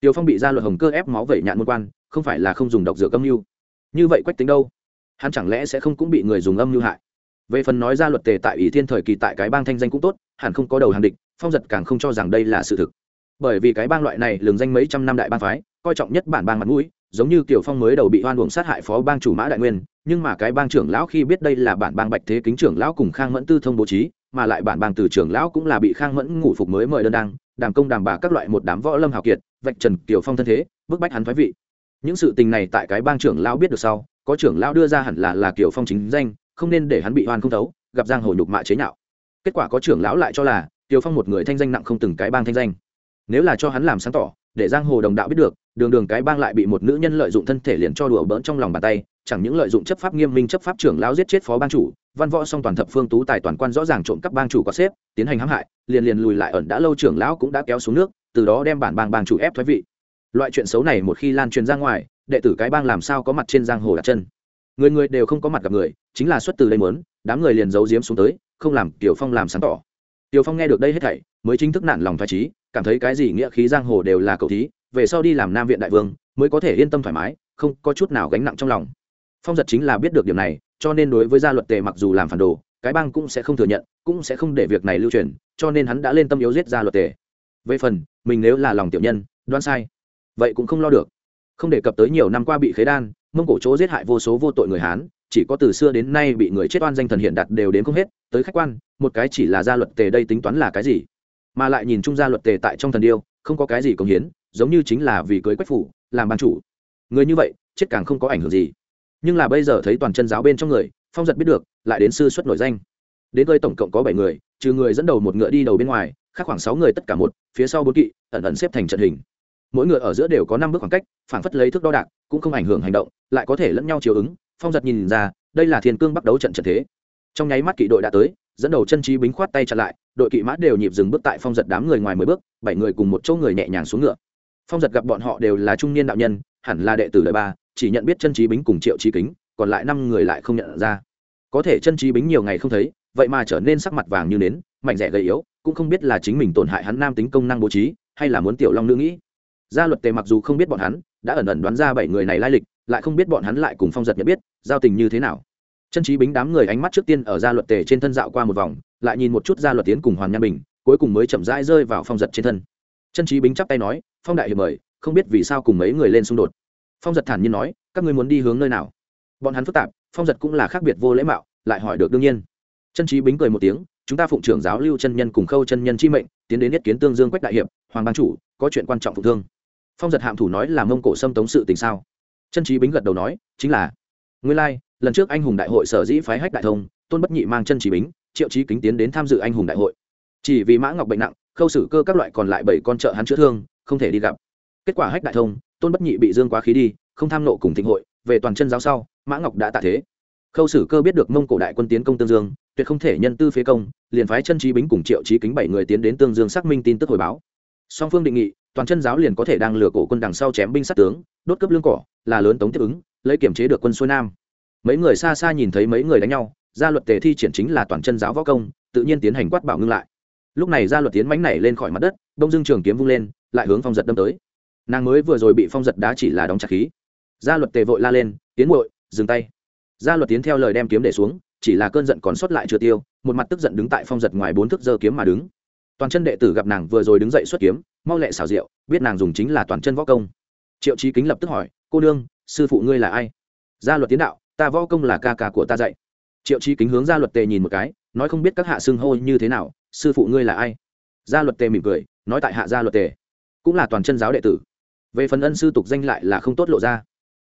Tiêu phong bị ra luật hồng cơ ép máu vẩy nhạn môn quan, không phải là không dùng độc dược âm mưu. Như vậy quách tính đâu? Hắn chẳng lẽ sẽ không cũng bị người dùng âm mưu hại? Về phần nói ra luật tề tại ủy thiên thời kỳ tại cái bang thanh danh cũng tốt hẳn không có đầu hàng địch phong giật càng không cho rằng đây là sự thực bởi vì cái bang loại này lường danh mấy trăm năm đại bang phái coi trọng nhất bản bang mặt mũi giống như tiểu Phong mới đầu bị hoan uổng sát hại phó bang chủ Mã Đại Nguyên, nhưng mà cái bang trưởng lão khi biết đây là bản bang Bạch Thế Kính trưởng lão cùng Khang Mẫn Tư thông bố trí, mà lại bản bang từ trưởng lão cũng là bị Khang Mẫn ngủ phục mới mời đơn đăng, đàm công đàm bà các loại một đám võ lâm hào kiệt, vạch trần tiểu Phong thân thế, bức bách hắn thoái vị. Những sự tình này tại cái bang trưởng lão biết được sau, có trưởng lão đưa ra hẳn là là tiểu Phong chính danh, không nên để hắn bị oan không thấu, gặp giang hồ nhục mạ chế nhạo. Kết quả có trưởng lão lại cho là tiều Phong một người thanh danh nặng không từng cái bang thanh danh. Nếu là cho hắn làm sáng tỏ, để giang hồ đồng đạo biết được đường đường cái bang lại bị một nữ nhân lợi dụng thân thể liền cho đùa bỡn trong lòng bàn tay chẳng những lợi dụng chấp pháp nghiêm minh chấp pháp trưởng lão giết chết phó bang chủ văn võ song toàn thập phương tú tài toàn quan rõ ràng trộm cắp bang chủ có xếp tiến hành hãm hại liền liền lùi lại ẩn đã lâu trưởng lão cũng đã kéo xuống nước từ đó đem bản bang bang chủ ép thoái vị loại chuyện xấu này một khi lan truyền ra ngoài đệ tử cái bang làm sao có mặt trên giang hồ đặt chân người người đều không có mặt gặp người, chính là xuất từ đây mớn đám người liền giấu giếm xuống tới, không làm tiểu phong làm sáng tỏ. Tiểu phong nghe được đây hết thảy, mới chính thức nản lòng thoải trí cảm thấy cái gì nghĩa khí giang hồ đều là cậu thí, về sau đi làm nam viện đại vương, mới có thể yên tâm thoải mái, không có chút nào gánh nặng trong lòng. Phong giật chính là biết được điểm này, cho nên đối với gia luật tề mặc dù làm phản đồ, cái bang cũng sẽ không thừa nhận, cũng sẽ không để việc này lưu truyền, cho nên hắn đã lên tâm yếu giết gia luật tề. Về phần, mình nếu là lòng tiểu nhân, đoán sai, vậy cũng không lo được. Không đề cập tới nhiều năm qua bị khế đan mông cổ chỗ giết hại vô số vô tội người hán, chỉ có từ xưa đến nay bị người chết oan danh thần hiện đặt đều đến không hết, tới khách quan, một cái chỉ là gia luật tề đây tính toán là cái gì? Mà lại nhìn trung gia luật tề tại trong thần điêu, không có cái gì công hiến, giống như chính là vì cưới quách phủ, làm ban chủ. Người như vậy, chết càng không có ảnh hưởng gì. Nhưng là bây giờ thấy toàn chân giáo bên trong người, phong giật biết được, lại đến sư xuất nổi danh. Đến nơi tổng cộng có bảy người, trừ người dẫn đầu một ngựa đi đầu bên ngoài, khác khoảng sáu người tất cả một, phía sau bốn kỵ, ẩn ẩn xếp thành trận hình mỗi ngựa ở giữa đều có năm bước khoảng cách phản phất lấy thước đo đạc, cũng không ảnh hưởng hành động, lại có thể lẫn nhau chiều ứng, phong giật nhìn ra, đây là thiên cương bắt đấu trận trận thế. Trong nháy mắt kỵ đội đã tới, dẫn đầu chân trí bính khoát tay chặn lại, đội kỵ mã đều nhịp dừng bước tại phong giật đám người ngoài mười bước, bảy người cùng một chỗ người nhẹ nhàng xuống ngựa. Phong giật gặp bọn họ đều là trung niên đạo nhân, hẳn là đệ tử đời ba, chỉ nhận biết chân trí bính cùng triệu trí kính, còn lại năm người lại không nhận ra. Có thể chân trí bính nhiều ngày không thấy, vậy mà trở nên sắc mặt vàng như nến, mạnh rẻ gầy yếu, cũng không biết là chính mình tổn hại hắn nam tính công năng bố trí, hay là muốn tiểu long nữ nghĩ gia luật tề mặc dù không biết bọn hắn, đã ẩn ẩn đoán ra bảy người này lai lịch, lại không biết bọn hắn lại cùng phong giật nhận biết, giao tình như thế nào. Chân trí bính đám người ánh mắt trước tiên ở gia luật tề trên thân dạo qua một vòng, lại nhìn một chút gia luật tiến cùng hoàn nhan bình, cuối cùng mới chậm rãi rơi vào phong giật trên thân. Chân trí bính chắp tay nói, phong đại hiệp mời, không biết vì sao cùng mấy người lên xung đột. Phong giật thản nhiên nói, các ngươi muốn đi hướng nơi nào? Bọn hắn phức tạp, phong giật cũng là khác biệt vô lễ mạo, lại hỏi được đương nhiên. Chân trí bính cười một tiếng, chúng ta phụng trưởng giáo lưu chân nhân cùng khâu chân nhân chi mệnh, tiến đến nhất kiến tương dương quách đại hiệp, hoàng ban chủ, có chuyện quan trọng phụ thương phong giật hạm thủ nói là mông cổ xâm tống sự tình sao? Chân trí bính gật đầu nói chính là. Nguyên lai、like, lần trước anh hùng đại hội sở dĩ phái hách đại thông tôn bất nhị mang chân trí bính triệu trí kính tiến đến tham dự anh hùng đại hội. Chỉ vì mã ngọc bệnh nặng khâu xử cơ các loại còn lại bảy con chợ hắn chữa thương không thể đi gặp. Kết quả hách đại thông tôn bất nhị bị dương quá khí đi không tham nộ cùng thịnh hội về toàn chân giáo sau mã ngọc đã tạ thế. Khâu sử cơ biết được mông cổ đại quân tiến công tương dương tuyệt không thể nhân tư phế công liền phái chân trí bính cùng triệu trí kính bảy người tiến đến tương dương xác minh tin tức hồi báo. Song phương định nghị toàn chân giáo liền có thể đang lừa cổ quân đằng sau chém binh sát tướng, đốt cướp lương cỏ, là lớn tống tiếp ứng, lấy kiểm chế được quân xuôi nam. Mấy người xa xa nhìn thấy mấy người đánh nhau, gia luật tề thi triển chính là toàn chân giáo võ công, tự nhiên tiến hành quát bảo ngưng lại. Lúc này gia luật tiến mánh này lên khỏi mặt đất, đông dương trường kiếm vung lên, lại hướng phong giật đâm tới. Nàng mới vừa rồi bị phong giật đá chỉ là đóng chặt khí. Gia luật tề vội la lên, tiến vội dừng tay. Gia luật tiến theo lời đem kiếm để xuống, chỉ là cơn giận còn sót lại chưa tiêu, một mặt tức giận đứng tại phong giật ngoài bốn thước giơ kiếm mà đứng toàn chân đệ tử gặp nàng vừa rồi đứng dậy xuất kiếm, mau lẹ xảo diệu, biết nàng dùng chính là toàn chân võ công. Triệu trí kính lập tức hỏi, cô đương sư phụ ngươi là ai? Gia luật tiến đạo, ta võ công là ca ca của ta dạy. Triệu trí kính hướng gia luật tề nhìn một cái, nói không biết các hạ xưng hô như thế nào, sư phụ ngươi là ai? Gia luật tề mỉm cười, nói tại hạ gia luật tề, cũng là toàn chân giáo đệ tử. Về phần ân sư tục danh lại là không tốt lộ ra.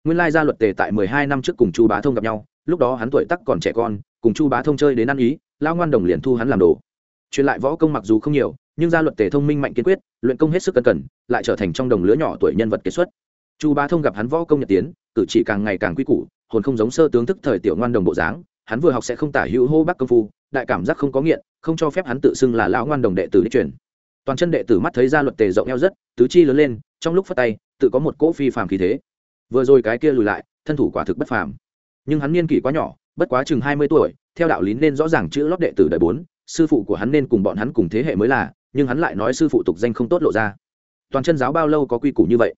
Nguyên lai gia luật tề tại mười hai năm trước cùng chu bá thông gặp nhau, lúc đó hắn tuổi tắc còn trẻ con, cùng chu bá thông chơi đến ăn ý lao ngoan đồng liền thu hắn làm đồ truyền lại võ công mặc dù không nhiều, nhưng gia luật tề thông minh mạnh kiên quyết, luyện công hết sức cân cẩn, lại trở thành trong đồng lứa nhỏ tuổi nhân vật kiệt xuất. Chu bá thông gặp hắn võ công nhật tiến, cử chỉ càng ngày càng quy củ, hồn không giống sơ tướng thức thời tiểu ngoan đồng bộ dáng, hắn vừa học sẽ không tả hữu hô bắc công phu, đại cảm giác không có nghiện, không cho phép hắn tự xưng là lão ngoan đồng đệ tử đi truyền. Toàn chân đệ tử mắt thấy gia luật tề rộng eo rất, tứ chi lớn lên, trong lúc phát tay, tự có một cỗ phi phàm khí thế. Vừa rồi cái kia lùi lại, thân thủ quả thực bất phàm. Nhưng hắn niên kỷ quá nhỏ, bất quá chừng hai mươi tuổi, theo đạo lý nên rõ ràng chữ lót đệ tử đời bốn sư phụ của hắn nên cùng bọn hắn cùng thế hệ mới là nhưng hắn lại nói sư phụ tục danh không tốt lộ ra. Toàn chân giáo bao lâu có quy củ như vậy?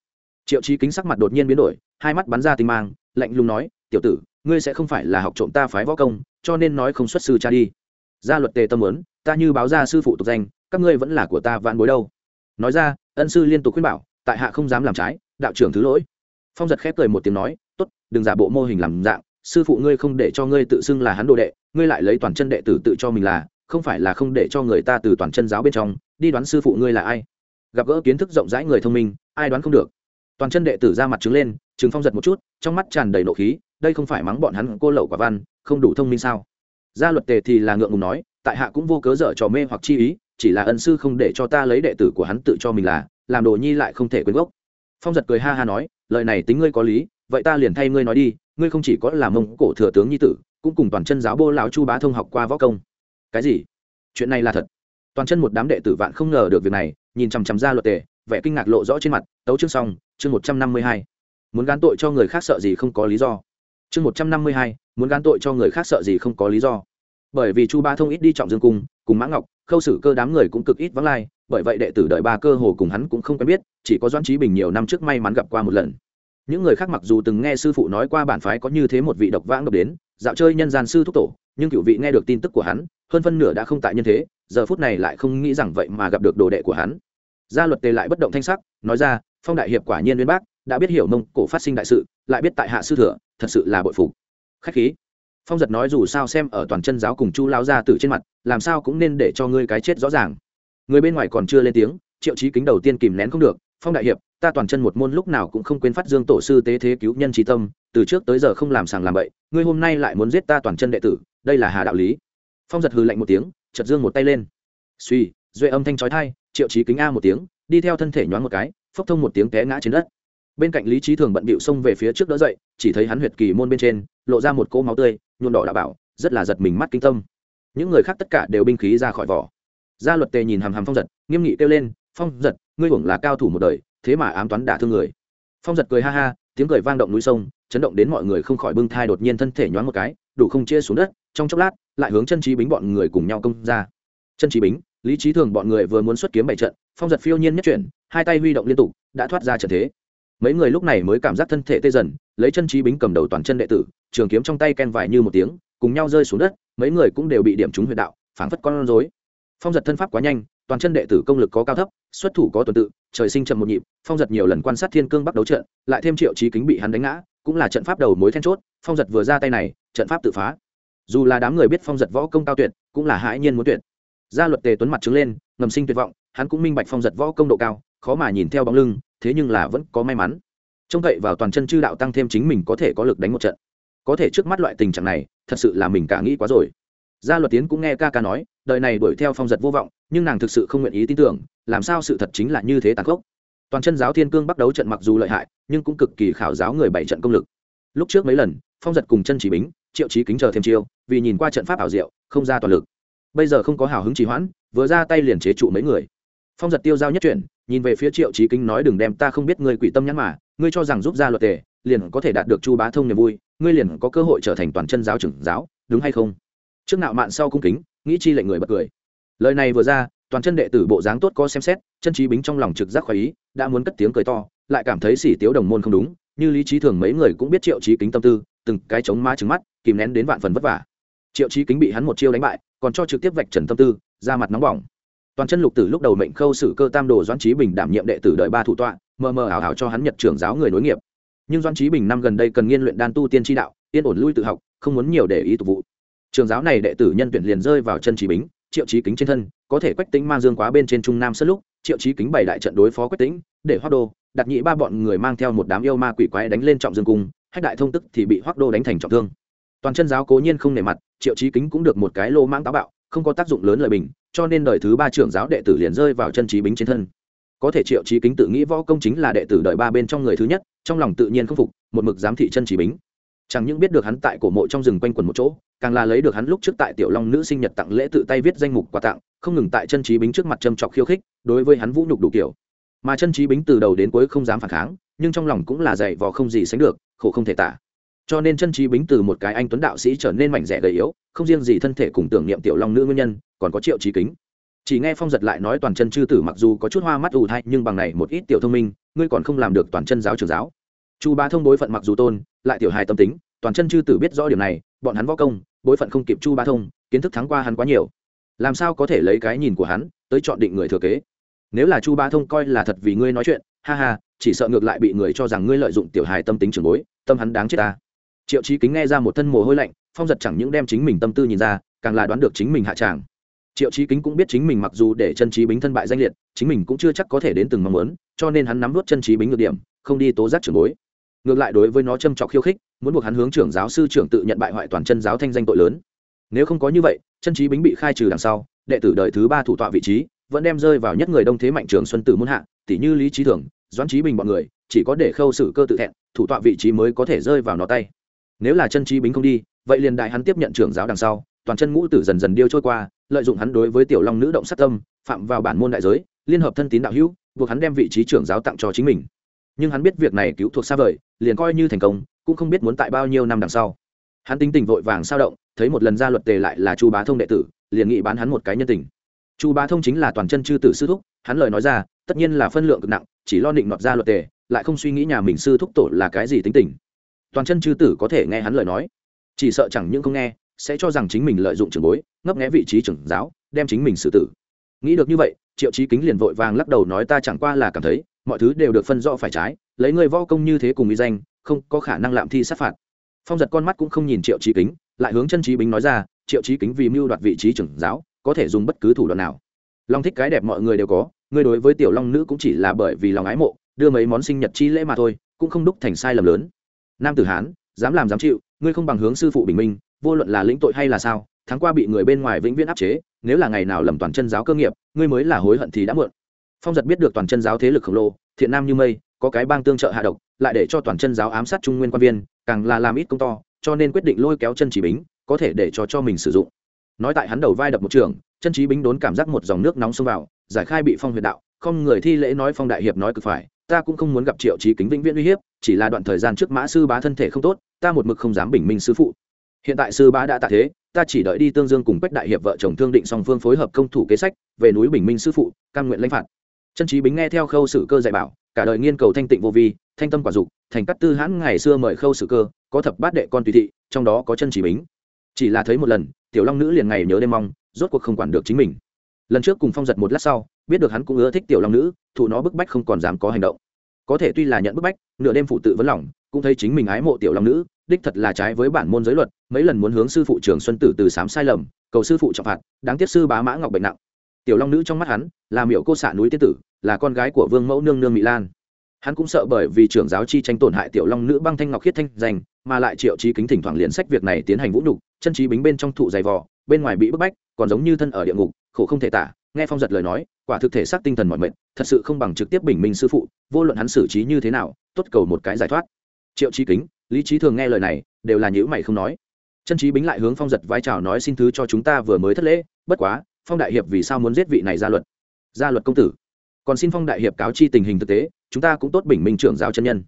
Triệu chí kính sắc mặt đột nhiên biến đổi hai mắt bắn ra tinh mang lạnh lùng nói tiểu tử ngươi sẽ không phải là học trộm ta phái võ công cho nên nói không xuất sư cha đi. Gia luật tề tâm lớn, ta như báo ra sư phụ tục danh các ngươi vẫn là của ta vạn bối đâu. Nói ra ân sư liên tục khuyên bảo tại hạ không dám làm trái đạo trưởng thứ lỗi. Phong giật khép cười một tiếng nói tốt đừng giả bộ mô hình làm dạng sư phụ ngươi không để cho ngươi tự xưng là hắn đồ đệ ngươi lại lấy toàn chân đệ tử tự cho mình là không phải là không để cho người ta từ toàn chân giáo bên trong, đi đoán sư phụ ngươi là ai. Gặp gỡ kiến thức rộng rãi người thông minh, ai đoán không được. Toàn chân đệ tử ra mặt trứng lên trứng phong giật một chút, trong mắt tràn đầy nộ khí, đây không phải mắng bọn hắn cô lậu quả văn, không đủ thông minh sao? Gia luật tề thì là ngượng ngùng nói, tại hạ cũng vô cớ dở trò mê hoặc chi ý, chỉ là ân sư không để cho ta lấy đệ tử của hắn tự cho mình là, làm đồ nhi lại không thể quên gốc. Phong giật cười ha ha nói, lời này tính ngươi có lý, vậy ta liền thay ngươi nói đi, ngươi không chỉ có là mông cổ thừa tướng nhi tử, cũng cùng toàn chân giáo bô lão chu bá thông học qua võ công cái gì? Chuyện này là thật. Toàn chân một đám đệ tử vạn không ngờ được việc này, nhìn chằm chằm ra luật tề, vẻ kinh ngạc lộ rõ trên mặt, tấu chương xong, chương một trăm năm mươi hai. Muốn gán tội cho người khác sợ gì không có lý do. Chương một trăm năm mươi hai, muốn gán tội cho người khác sợ gì không có lý do. Bởi vì chu ba thông ít đi trọng dương cung, cùng mã ngọc, khâu xử cơ đám người cũng cực ít vắng lai, bởi vậy đệ tử đợi ba cơ hồ cùng hắn cũng không quen biết, chỉ có doãn trí bình nhiều năm trước may mắn gặp qua một lần. Những người khác mặc dù từng nghe sư phụ nói qua bản phái có như thế một vị độc vãng độc đến, dạo chơi nhân gian sư thúc tổ, nhưng cựu vị nghe được tin tức của hắn hơn phân nửa đã không tại nhân thế, giờ phút này lại không nghĩ rằng vậy mà gặp được đồ đệ của hắn. Gia luật tề lại bất động thanh sắc, nói ra, phong đại hiệp quả nhiên uyên bác, đã biết hiểu mông cổ phát sinh đại sự, lại biết tại hạ sư thừa, thật sự là bội phục. Khách khí. Phong giật nói dù sao xem ở toàn chân giáo cùng chu lao ra từ trên mặt, làm sao cũng nên để cho ngươi cái chết rõ ràng. Người bên ngoài còn chưa lên tiếng, triệu chí kính đầu tiên kìm nén không được, phong đại hiệp, ta toàn chân một môn lúc nào cũng không quên phát dương tổ sư tế thế cứu nhân trí tâm, từ trước tới giờ không làm sàng làm bậy, ngươi hôm nay lại muốn giết ta toàn chân đệ tử, đây là hà đạo lý phong giật hừ lạnh một tiếng chật dương một tay lên. Suy duệ âm thanh trói thai triệu trí kính a một tiếng, đi theo thân thể nhoáng một cái, phốc thông một tiếng té ngã trên đất. Bên cạnh lý trí thường bận bịu xông về phía trước đỡ dậy, chỉ thấy hắn huyệt kỳ môn bên trên, lộ ra một cỗ máu tươi nhuộn đỏ đạo bảo, rất là giật mình mắt kinh tâm. Những người khác tất cả đều binh khí ra khỏi vỏ. Gia luật tề nhìn hàm hàm phong giật, nghiêm nghị kêu lên, phong giật, ngươi hưởng là cao thủ một đời, thế mà ám toán đả thương người. Phong giật cười ha ha, tiếng cười vang động núi sông, chấn động đến mọi người không khỏi bưng thai đột nhiên thân thể nhoáng một cái, đủ không chia xuống đất trong chốc lát, lại hướng chân trí bính bọn người cùng nhau công ra. Chân trí bính, lý trí thường bọn người vừa muốn xuất kiếm bảy trận, phong giật phiêu nhiên nhất chuyển, hai tay huy động liên tục, đã thoát ra trận thế. Mấy người lúc này mới cảm giác thân thể tê dần, lấy chân trí bính cầm đầu toàn chân đệ tử, trường kiếm trong tay ken vải như một tiếng, cùng nhau rơi xuống đất, mấy người cũng đều bị điểm trúng huyệt đạo, phảng phất con rối. Phong giật thân pháp quá nhanh, toàn chân đệ tử công lực có cao thấp, xuất thủ có tuần tự, trời sinh chậm một nhịp, phong giật nhiều lần quan sát thiên cương bắt đấu trận, lại thêm triệu trí kính bị hắn đánh ngã, cũng là trận pháp đầu mối then chốt, phong giật vừa ra tay này, trận pháp tự phá dù là đám người biết phong giật võ công cao tuyệt, cũng là hãi nhiên muốn tuyệt. Gia luật tề tuấn mặt trứng lên, ngầm sinh tuyệt vọng, hắn cũng minh bạch phong giật võ công độ cao, khó mà nhìn theo bóng lưng, thế nhưng là vẫn có may mắn. Trông cậy vào toàn chân chư đạo tăng thêm chính mình có thể có lực đánh một trận. Có thể trước mắt loại tình trạng này, thật sự là mình cả nghĩ quá rồi. Gia luật tiến cũng nghe ca ca nói, đời này đuổi theo phong giật vô vọng, nhưng nàng thực sự không nguyện ý tin tưởng, làm sao sự thật chính là như thế tàn khốc. Toàn chân giáo thiên cương bắt đấu trận mặc dù lợi hại, nhưng cũng cực kỳ khảo giáo người bảy trận công lực. Lúc trước mấy lần, phong giật cùng chân chỉ bính, triệu chí kính chờ thêm chiêu vì nhìn qua trận pháp ảo diệu, không ra toàn lực. Bây giờ không có hào hứng trì hoãn, vừa ra tay liền chế trụ mấy người. Phong giật tiêu giao nhất chuyển nhìn về phía triệu chí kính nói đừng đem ta không biết ngươi quỷ tâm nhắn mà, ngươi cho rằng giúp ra luật tề, liền có thể đạt được chu bá thông niềm vui, ngươi liền có cơ hội trở thành toàn chân giáo trưởng giáo, đúng hay không? Trước nạo mạn sau cung kính, nghĩ chi lệnh người bật cười. Lời này vừa ra, toàn chân đệ tử bộ dáng tốt có xem xét, chân trí bính trong lòng trực giác khoái ý, đã muốn cất tiếng cười to, lại cảm thấy xỉ tiếu đồng môn không đúng, như lý trí thường mấy người cũng biết triệu trí kính tâm tư, từng cái chống má trứng mắt, kìm nén đến vạn phần vất vả triệu Chí kính bị hắn một chiêu đánh bại, còn cho trực tiếp vạch trần tâm tư ra mặt nóng bỏng. Toàn chân lục tử lúc đầu mệnh khâu sử cơ tam đồ doãn trí bình đảm nhiệm đệ tử đợi ba thủ tọa, mờ mờ ảo ảo cho hắn nhật trưởng giáo người nối nghiệp. Nhưng doãn trí bình năm gần đây cần nghiên luyện đan tu tiên tri đạo, yên ổn lui tự học, không muốn nhiều để ý tục vụ. Trường giáo này đệ tử nhân tuyển liền rơi vào chân trí bính triệu trí kính trên thân, có thể quách tính mang dương quá bên trên trung nam sân lúc, triệu trí kính bày đại trận đối phó quách tính để hoác đô, đặt nhị ba bọn người mang theo một đám yêu ma quỷ quái đánh lên trọng dương cung, hách đại thông tức thì bị hoác đô đánh thành trọng thương. Toàn chân giáo cố nhiên không nề mặt triệu trí kính cũng được một cái lô mang táo bạo, không có tác dụng lớn lời bình, cho nên đời thứ ba trưởng giáo đệ tử liền rơi vào chân trí bính trên thân. Có thể triệu trí kính tự nghĩ võ công chính là đệ tử đợi ba bên trong người thứ nhất, trong lòng tự nhiên không phục, một mực giám thị chân trí bính. Chẳng những biết được hắn tại cổ mộ trong rừng quanh quần một chỗ, càng là lấy được hắn lúc trước tại tiểu long nữ sinh nhật tặng lễ tự tay viết danh mục quà tặng, không ngừng tại chân trí bính trước mặt châm trọc khiêu khích, đối với hắn vũ nhục đủ kiểu. Mà chân trí bính từ đầu đến cuối không dám phản kháng, nhưng trong lòng cũng là dày vò không gì sánh được, khổ không thể tả cho nên chân trí bính từ một cái anh tuấn đạo sĩ trở nên mảnh rẻ gầy yếu không riêng gì thân thể cùng tưởng niệm tiểu long nữ nguyên nhân còn có triệu trí kính. Chỉ nghe phong giật lại nói toàn chân chư tử mặc dù có chút hoa mắt ù thay, nhưng bằng này một ít tiểu thông minh ngươi còn không làm được toàn chân giáo trường giáo. Chu ba thông bối phận mặc dù tôn lại tiểu hài tâm tính toàn chân chư tử biết rõ điểm này bọn hắn võ công bối phận không kịp chu ba thông kiến thức thắng qua hắn quá nhiều. Làm sao có thể lấy cái nhìn của hắn tới chọn định người thừa kế? Nếu là chu ba thông coi là thật vì ngươi nói chuyện ha ha chỉ sợ ngược lại bị người cho rằng ngươi lợi dụng tiểu hài tâm tính trường bối tâm hắn đáng chết ta triệu trí kính nghe ra một thân mồ hôi lạnh phong giật chẳng những đem chính mình tâm tư nhìn ra càng là đoán được chính mình hạ tràng. Triệu trí kính cũng biết chính mình mặc dù để chân trí bính thân bại danh liệt chính mình cũng chưa chắc có thể đến từng mong muốn cho nên hắn nắm vút chân trí bính ngược điểm không đi tố giác trưởng bối. Ngược lại đối với nó châm trọc khiêu khích muốn buộc hắn hướng trưởng giáo sư trưởng tự nhận bại hoại toàn chân giáo thanh danh tội lớn. Nếu không có như vậy chân trí bính bị khai trừ đằng sau đệ tử đời thứ ba thủ tọa vị trí vẫn đem rơi vào nhất người đông thế mạnh trường xuân tử muôn hạ tỷ như lý trí Thường, doãn trí bình bọn người chỉ có để khâu xử cơ tự thẹn thủ tọa vị trí mới có thể rơi vào nó tay nếu là chân trí bính không đi, vậy liền đại hắn tiếp nhận trưởng giáo đằng sau, toàn chân ngũ tử dần dần điêu trôi qua, lợi dụng hắn đối với tiểu long nữ động sát tâm, phạm vào bản môn đại giới, liên hợp thân tín đạo hữu, buộc hắn đem vị trí trưởng giáo tặng cho chính mình. Nhưng hắn biết việc này cứu thuộc xa vời, liền coi như thành công, cũng không biết muốn tại bao nhiêu năm đằng sau. Hắn tính tình vội vàng sao động, thấy một lần ra luật tề lại là chu bá thông đệ tử, liền nghị bán hắn một cái nhân tình. Chu bá thông chính là toàn chân chư tử sư thúc, hắn lời nói ra, tất nhiên là phân lượng cực nặng, chỉ lo định nọt ra luật tề, lại không suy nghĩ nhà mình sư thúc tổ là cái gì tính tình toàn chân chư tử có thể nghe hắn lời nói. Chỉ sợ chẳng những không nghe, sẽ cho rằng chính mình lợi dụng trường bối, ngấp nghé vị trí trưởng giáo, đem chính mình xử tử. Nghĩ được như vậy, triệu chí kính liền vội vàng lắc đầu nói ta chẳng qua là cảm thấy, mọi thứ đều được phân rõ phải trái, lấy người võ công như thế cùng ý danh, không có khả năng lạm thi sát phạt. Phong giật con mắt cũng không nhìn triệu trí kính, lại hướng chân trí bính nói ra, triệu trí kính vì mưu đoạt vị trí trưởng giáo, có thể dùng bất cứ thủ đoạn nào. Long thích cái đẹp mọi người đều có ngươi đối với tiểu long nữ cũng chỉ là bởi vì lòng ái mộ, đưa mấy món sinh nhật chi lễ mà thôi, cũng không đúc thành sai lầm lớn nam tử hán, dám làm dám chịu, ngươi không bằng hướng sư phụ bình minh, vô luận là lĩnh tội hay là sao tháng qua bị người bên ngoài vĩnh viễn áp chế, nếu là ngày nào lầm toàn chân giáo cơ nghiệp, ngươi mới là hối hận thì đã muộn. Phong giật biết được toàn chân giáo thế lực khổng lồ, thiện nam như mây, có cái bang tương trợ hạ độc, lại để cho toàn chân giáo ám sát trung nguyên quan viên, càng là làm ít công to, cho nên quyết định lôi kéo chân chỉ bính, có thể để cho cho mình sử dụng. Nói tại hắn đầu vai đập một trường, chân trí bính đốn cảm giác một dòng nước nóng xông vào, giải khai bị phong huyệt đạo, không người thi lễ nói phong đại hiệp nói cực phải ta cũng không muốn gặp triệu trí kính vĩnh viễn uy hiếp, chỉ là đoạn thời gian trước mã sư bá thân thể không tốt, ta một mực không dám bình minh sư phụ. Hiện tại sư bá đã tạ thế, ta chỉ đợi đi tương dương cùng quách đại hiệp vợ chồng thương định song phương phối hợp công thủ kế sách, về núi bình minh sư phụ căn nguyện lãnh phạt. Chân trí bính nghe theo khâu sử cơ dạy bảo, cả đời nghiên cầu thanh tịnh vô vi, thanh tâm quả dục, thành cắt tư hãn ngày xưa mời khâu sử cơ, có thập bát đệ con tùy thị, trong đó có chân trí bính. Chỉ là thấy một lần, tiểu long nữ liền ngày nhớ đêm mong, rốt cuộc không quản được chính mình lần trước cùng phong giật một lát sau, biết được hắn cũng ưa thích tiểu long nữ, thụ nó bức bách không còn dám có hành động. Có thể tuy là nhận bức bách, nửa đêm phụ tự vấn lòng, cũng thấy chính mình ái mộ tiểu long nữ, đích thật là trái với bản môn giới luật, mấy lần muốn hướng sư phụ trường xuân tử từ sám sai lầm, cầu sư phụ trọng phạt, đáng tiếc sư bá mã ngọc bệnh nặng. Tiểu long nữ trong mắt hắn, là miệu cô xạ núi tiên tử, là con gái của vương mẫu nương nương mỹ lan. Hắn cũng sợ bởi vì trưởng giáo chi tranh tổn hại tiểu long nữ băng thanh ngọc khiết thanh danh mà lại triệu trí kính thỉnh thoảng liền sách việc này tiến hành vũ nhục, chân trí bính bên trong thụ dày vò, bên ngoài bị bức bách, còn giống như thân ở địa ngục khổ không thể tả, nghe phong giật lời nói, quả thực thể xác tinh thần mọi mệnh thật sự không bằng trực tiếp bình minh sư phụ, vô luận hắn xử trí như thế nào, tốt cầu một cái giải thoát. Triệu trí kính, lý trí thường nghe lời này, đều là nhữ mày không nói. Chân trí bính lại hướng phong giật vai trào nói xin thứ cho chúng ta vừa mới thất lễ, bất quá, phong đại hiệp vì sao muốn giết vị này ra luật? Gia luật công tử. Còn xin phong đại hiệp cáo chi tình hình thực tế, chúng ta cũng tốt bình minh trưởng giáo chân nhân.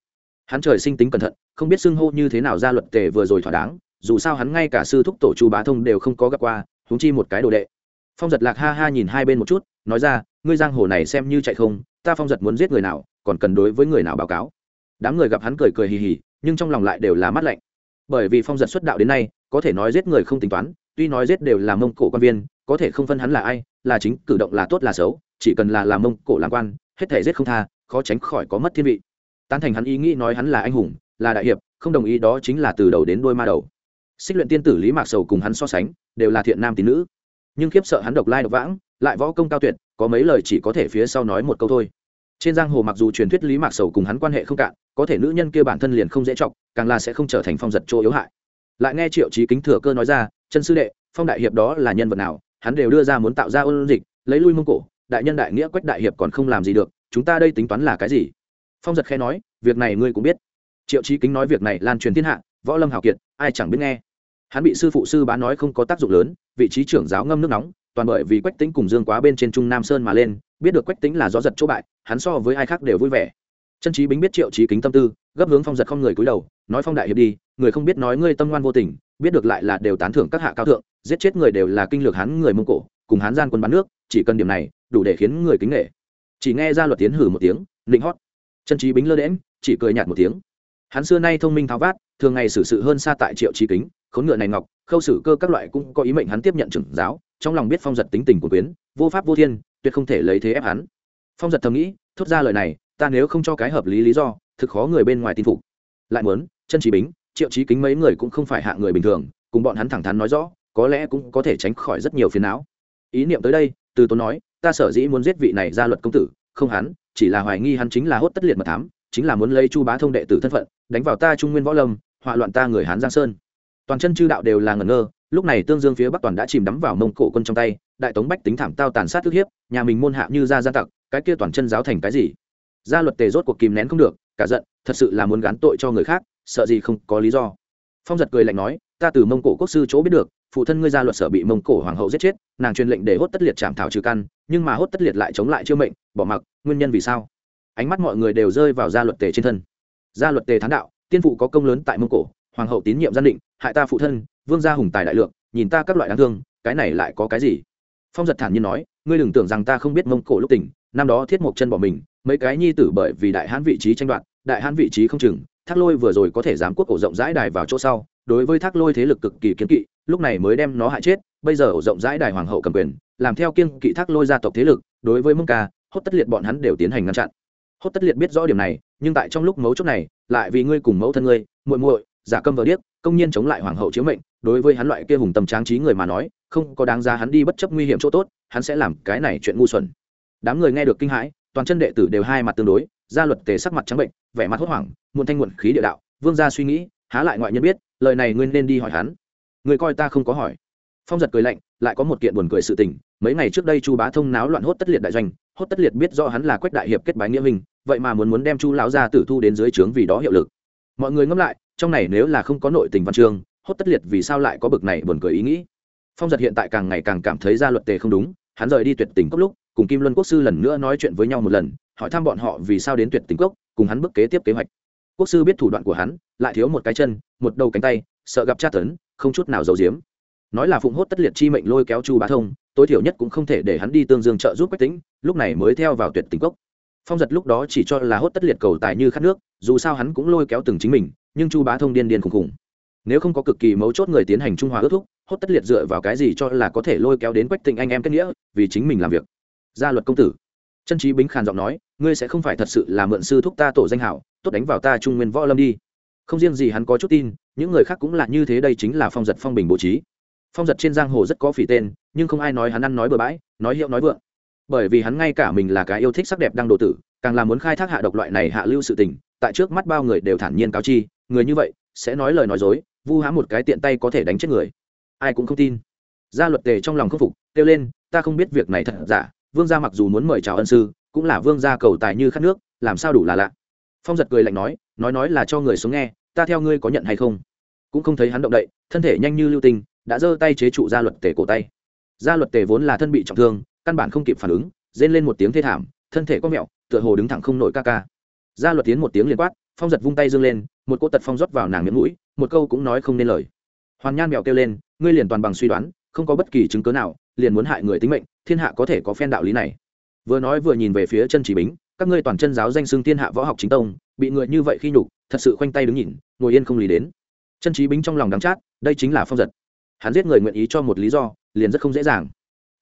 Hắn trời sinh tính cẩn thận, không biết xưng hô như thế nào ra luật tề vừa rồi thỏa đáng, dù sao hắn ngay cả sư thúc tổ chu bá thông đều không có gặp qua húng chi một cái đồ đệ phong giật lạc ha ha nhìn hai bên một chút, nói ra, ngươi giang hồ này xem như chạy không, ta phong giật muốn giết người nào, còn cần đối với người nào báo cáo? Đám người gặp hắn cười cười hì hì, nhưng trong lòng lại đều là mắt lạnh. Bởi vì phong giật xuất đạo đến nay, có thể nói giết người không tính toán, tuy nói giết đều là mông cổ quan viên, có thể không phân hắn là ai, là chính, cử động là tốt là xấu, chỉ cần là làm mông cổ làm quan, hết thể giết không tha, khó tránh khỏi có mất thiên vị. Tán thành hắn ý nghĩ nói hắn là anh hùng, là đại hiệp, không đồng ý đó chính là từ đầu đến đôi ma đầu. Xích luyện tiên tử lý mạc sầu cùng hắn so sánh, đều là thiện nam tín nữ nhưng khiếp sợ hắn độc lai độc vãng, lại võ công cao tuyệt, có mấy lời chỉ có thể phía sau nói một câu thôi. Trên giang hồ mặc dù truyền thuyết lý mạc sầu cùng hắn quan hệ không cạn, có thể nữ nhân kia bản thân liền không dễ chọc, càng là sẽ không trở thành phong giật chỗ yếu hại. Lại nghe triệu trí kính thừa cơ nói ra, chân sư đệ, phong đại hiệp đó là nhân vật nào, hắn đều đưa ra muốn tạo ra ôn dịch, lấy lui mông cổ, đại nhân đại nghĩa quách đại hiệp còn không làm gì được, chúng ta đây tính toán là cái gì? Phong giật khe nói, việc này ngươi cũng biết. Triệu trí kính nói việc này lan truyền thiên hạ, võ lâm hào kiệt, ai chẳng biết nghe hắn bị sư phụ sư bá nói không có tác dụng lớn, vị trí trưởng giáo ngâm nước nóng, toàn bởi vì quách tính cùng dương quá bên trên trung nam sơn mà lên, biết được quách tính là gió giật chỗ bại, hắn so với ai khác đều vui vẻ. Chân trí bính biết triệu trí kính tâm tư, gấp hướng phong giật không người cúi đầu, nói phong đại hiệp đi, người không biết nói ngươi tâm ngoan vô tình, biết được lại là đều tán thưởng các hạ cao thượng, giết chết người đều là kinh lược hắn người mông cổ, cùng hắn gian quân bắn nước, chỉ cần điểm này, đủ để khiến người kính nghệ chỉ nghe ra luật tiến hử một tiếng, nịnh hót. Chân trí bính lơ đễm chỉ cười nhạt một tiếng. Hắn xưa nay thông minh tháo vát, thường ngày xử sự hơn xa tại triệu trí kính khốn ngựa này ngọc, khâu xử cơ các loại cũng có ý mệnh hắn tiếp nhận trưởng giáo, trong lòng biết phong giật tính tình của quyến, vô pháp vô thiên, tuyệt không thể lấy thế ép hắn. Phong giật thầm nghĩ, thốt ra lời này, ta nếu không cho cái hợp lý lý do, thực khó người bên ngoài tin phục. Lại muốn, chân trí bính, triệu trí kính mấy người cũng không phải hạ người bình thường, cùng bọn hắn thẳng thắn nói rõ, có lẽ cũng có thể tránh khỏi rất nhiều phiền não. Ý niệm tới đây, từ tốn nói, ta sở dĩ muốn giết vị này ra luật công tử, không hắn, chỉ là hoài nghi hắn chính là hốt tất liệt mật thám, chính là muốn lấy chu bá thông đệ tử thân phận, đánh vào ta trung nguyên võ lâm, họa loạn ta người hán giang sơn toàn chân chư đạo đều là ngẩn ngơ, lúc này tương dương phía bắc toàn đã chìm đắm vào mông cổ quân trong tay, đại tống bách tính thảm tao tàn sát ức hiếp, nhà mình môn hạ như ra gia tặc, cái kia toàn chân giáo thành cái gì? Gia luật tề rốt cuộc kìm nén không được, cả giận, thật sự là muốn gán tội cho người khác, sợ gì không có lý do. Phong giật cười lạnh nói, ta từ mông cổ quốc sư chỗ biết được, phụ thân ngươi gia luật sở bị mông cổ hoàng hậu giết chết, nàng truyền lệnh để hốt tất liệt chạm thảo trừ căn, nhưng mà hốt tất liệt lại chống lại chưa mệnh, bỏ mặc, nguyên nhân vì sao? Ánh mắt mọi người đều rơi vào gia luật tề trên thân. Gia luật tề thán đạo, tiên phụ có công lớn tại mông cổ hoàng hậu tín nhiệm gian định, hại ta phụ thân, vương gia hùng tài đại lượng, nhìn ta các loại đáng thương, cái này lại có cái gì? Phong giật thản nhiên nói, ngươi đừng tưởng rằng ta không biết mông cổ lúc tỉnh, năm đó thiết mộc chân bỏ mình, mấy cái nhi tử bởi vì đại hãn vị trí tranh đoạt, đại hãn vị trí không chừng, thác lôi vừa rồi có thể dám quốc ổ rộng rãi đài vào chỗ sau, đối với thác lôi thế lực cực kỳ kiến kỵ, lúc này mới đem nó hại chết, bây giờ ổ rộng rãi đài hoàng hậu cầm quyền, làm theo kiêng kỵ thác lôi gia tộc thế lực, đối với mông ca, hốt tất liệt bọn hắn đều tiến hành ngăn chặn. Hốt tất liệt biết rõ điểm này, nhưng tại trong lúc mấu chốt này, lại vì ngươi cùng mẫu thân ngươi, muội muội giả câm vờ điếc, công nhiên chống lại hoàng hậu chiếu mệnh, đối với hắn loại kia hùng tầm tráng trí người mà nói, không có đáng ra hắn đi bất chấp nguy hiểm chỗ tốt, hắn sẽ làm cái này chuyện ngu xuẩn. Đám người nghe được kinh hãi, toàn chân đệ tử đều hai mặt tương đối, gia luật tề sắc mặt trắng bệnh, vẻ mặt hốt hoảng, muộn thanh muộn khí địa đạo, vương gia suy nghĩ, há lại ngoại nhân biết, lời này ngươi nên đi hỏi hắn. Người coi ta không có hỏi. Phong giật cười lạnh, lại có một kiện buồn cười sự tình, mấy ngày trước đây chu bá thông náo loạn hốt tất liệt đại doanh, hốt tất liệt biết do hắn là quách đại hiệp kết bái nghĩa hình vậy mà muốn muốn đem chu lão gia tử thu đến dưới trướng vì đó hiệu lực mọi người ngẫm lại, trong này nếu là không có nội tình văn chương, hốt tất liệt vì sao lại có bực này buồn cười ý nghĩ. Phong giật hiện tại càng ngày càng cảm thấy ra luật tề không đúng, hắn rời đi tuyệt tình cốc lúc, cùng kim luân quốc sư lần nữa nói chuyện với nhau một lần, hỏi thăm bọn họ vì sao đến tuyệt tình cốc, cùng hắn bước kế tiếp kế hoạch. Quốc sư biết thủ đoạn của hắn, lại thiếu một cái chân, một đầu cánh tay, sợ gặp tra tấn, không chút nào giấu giếm. Nói là phụng hốt tất liệt chi mệnh lôi kéo chu bá thông, tối thiểu nhất cũng không thể để hắn đi tương dương trợ giúp quách tính lúc này mới theo vào tuyệt tình cốc phong giật lúc đó chỉ cho là hốt tất liệt cầu tài như khát nước, dù sao hắn cũng lôi kéo từng chính mình, nhưng chu bá thông điên điên khùng khùng. Nếu không có cực kỳ mấu chốt người tiến hành trung hòa ước thúc, hốt tất liệt dựa vào cái gì cho là có thể lôi kéo đến quách tình anh em kết nghĩa, vì chính mình làm việc. Gia luật công tử. Chân trí bính khàn giọng nói, ngươi sẽ không phải thật sự là mượn sư thúc ta tổ danh hảo, tốt đánh vào ta trung nguyên võ lâm đi. Không riêng gì hắn có chút tin, những người khác cũng là như thế đây chính là phong giật phong bình bố trí. Phong giật trên giang hồ rất có phỉ tên, nhưng không ai nói hắn ăn nói bừa bãi, nói hiệu nói vượng bởi vì hắn ngay cả mình là cái yêu thích sắc đẹp đang độ tử, càng là muốn khai thác hạ độc loại này hạ lưu sự tình, tại trước mắt bao người đều thản nhiên cáo chi, người như vậy, sẽ nói lời nói dối, vu hãm một cái tiện tay có thể đánh chết người. Ai cũng không tin. Gia luật tề trong lòng khâm phục, kêu lên, ta không biết việc này thật giả, vương gia mặc dù muốn mời chào ân sư, cũng là vương gia cầu tài như khát nước, làm sao đủ là lạ? Phong giật cười lạnh nói nói nói là cho người xuống nghe, ta theo ngươi có nhận hay không? Cũng không thấy hắn động đậy, thân thể nhanh như lưu tinh, đã giơ tay chế trụ gia luật tề cổ tay. Gia luật tề vốn là thân bị trọng thương căn bản không kịp phản ứng, rên lên một tiếng thê thảm, thân thể có mẹo, tựa hồ đứng thẳng không nổi ca ca. Gia luật tiến một tiếng liền quát, phong giật vung tay dương lên, một cô tật phong rót vào nàng miệng mũi, một câu cũng nói không nên lời. Hoàn nhan mèo kêu lên, ngươi liền toàn bằng suy đoán, không có bất kỳ chứng cớ nào, liền muốn hại người tính mệnh, thiên hạ có thể có phen đạo lý này. Vừa nói vừa nhìn về phía chân chỉ bính, các ngươi toàn chân giáo danh xưng thiên hạ võ học chính tông, bị người như vậy khi nhục, thật sự khoanh tay đứng nhìn, ngồi yên không lý đến. Chân trí bính trong lòng đắng chát, đây chính là phong giật. Hắn giết người nguyện ý cho một lý do, liền rất không dễ dàng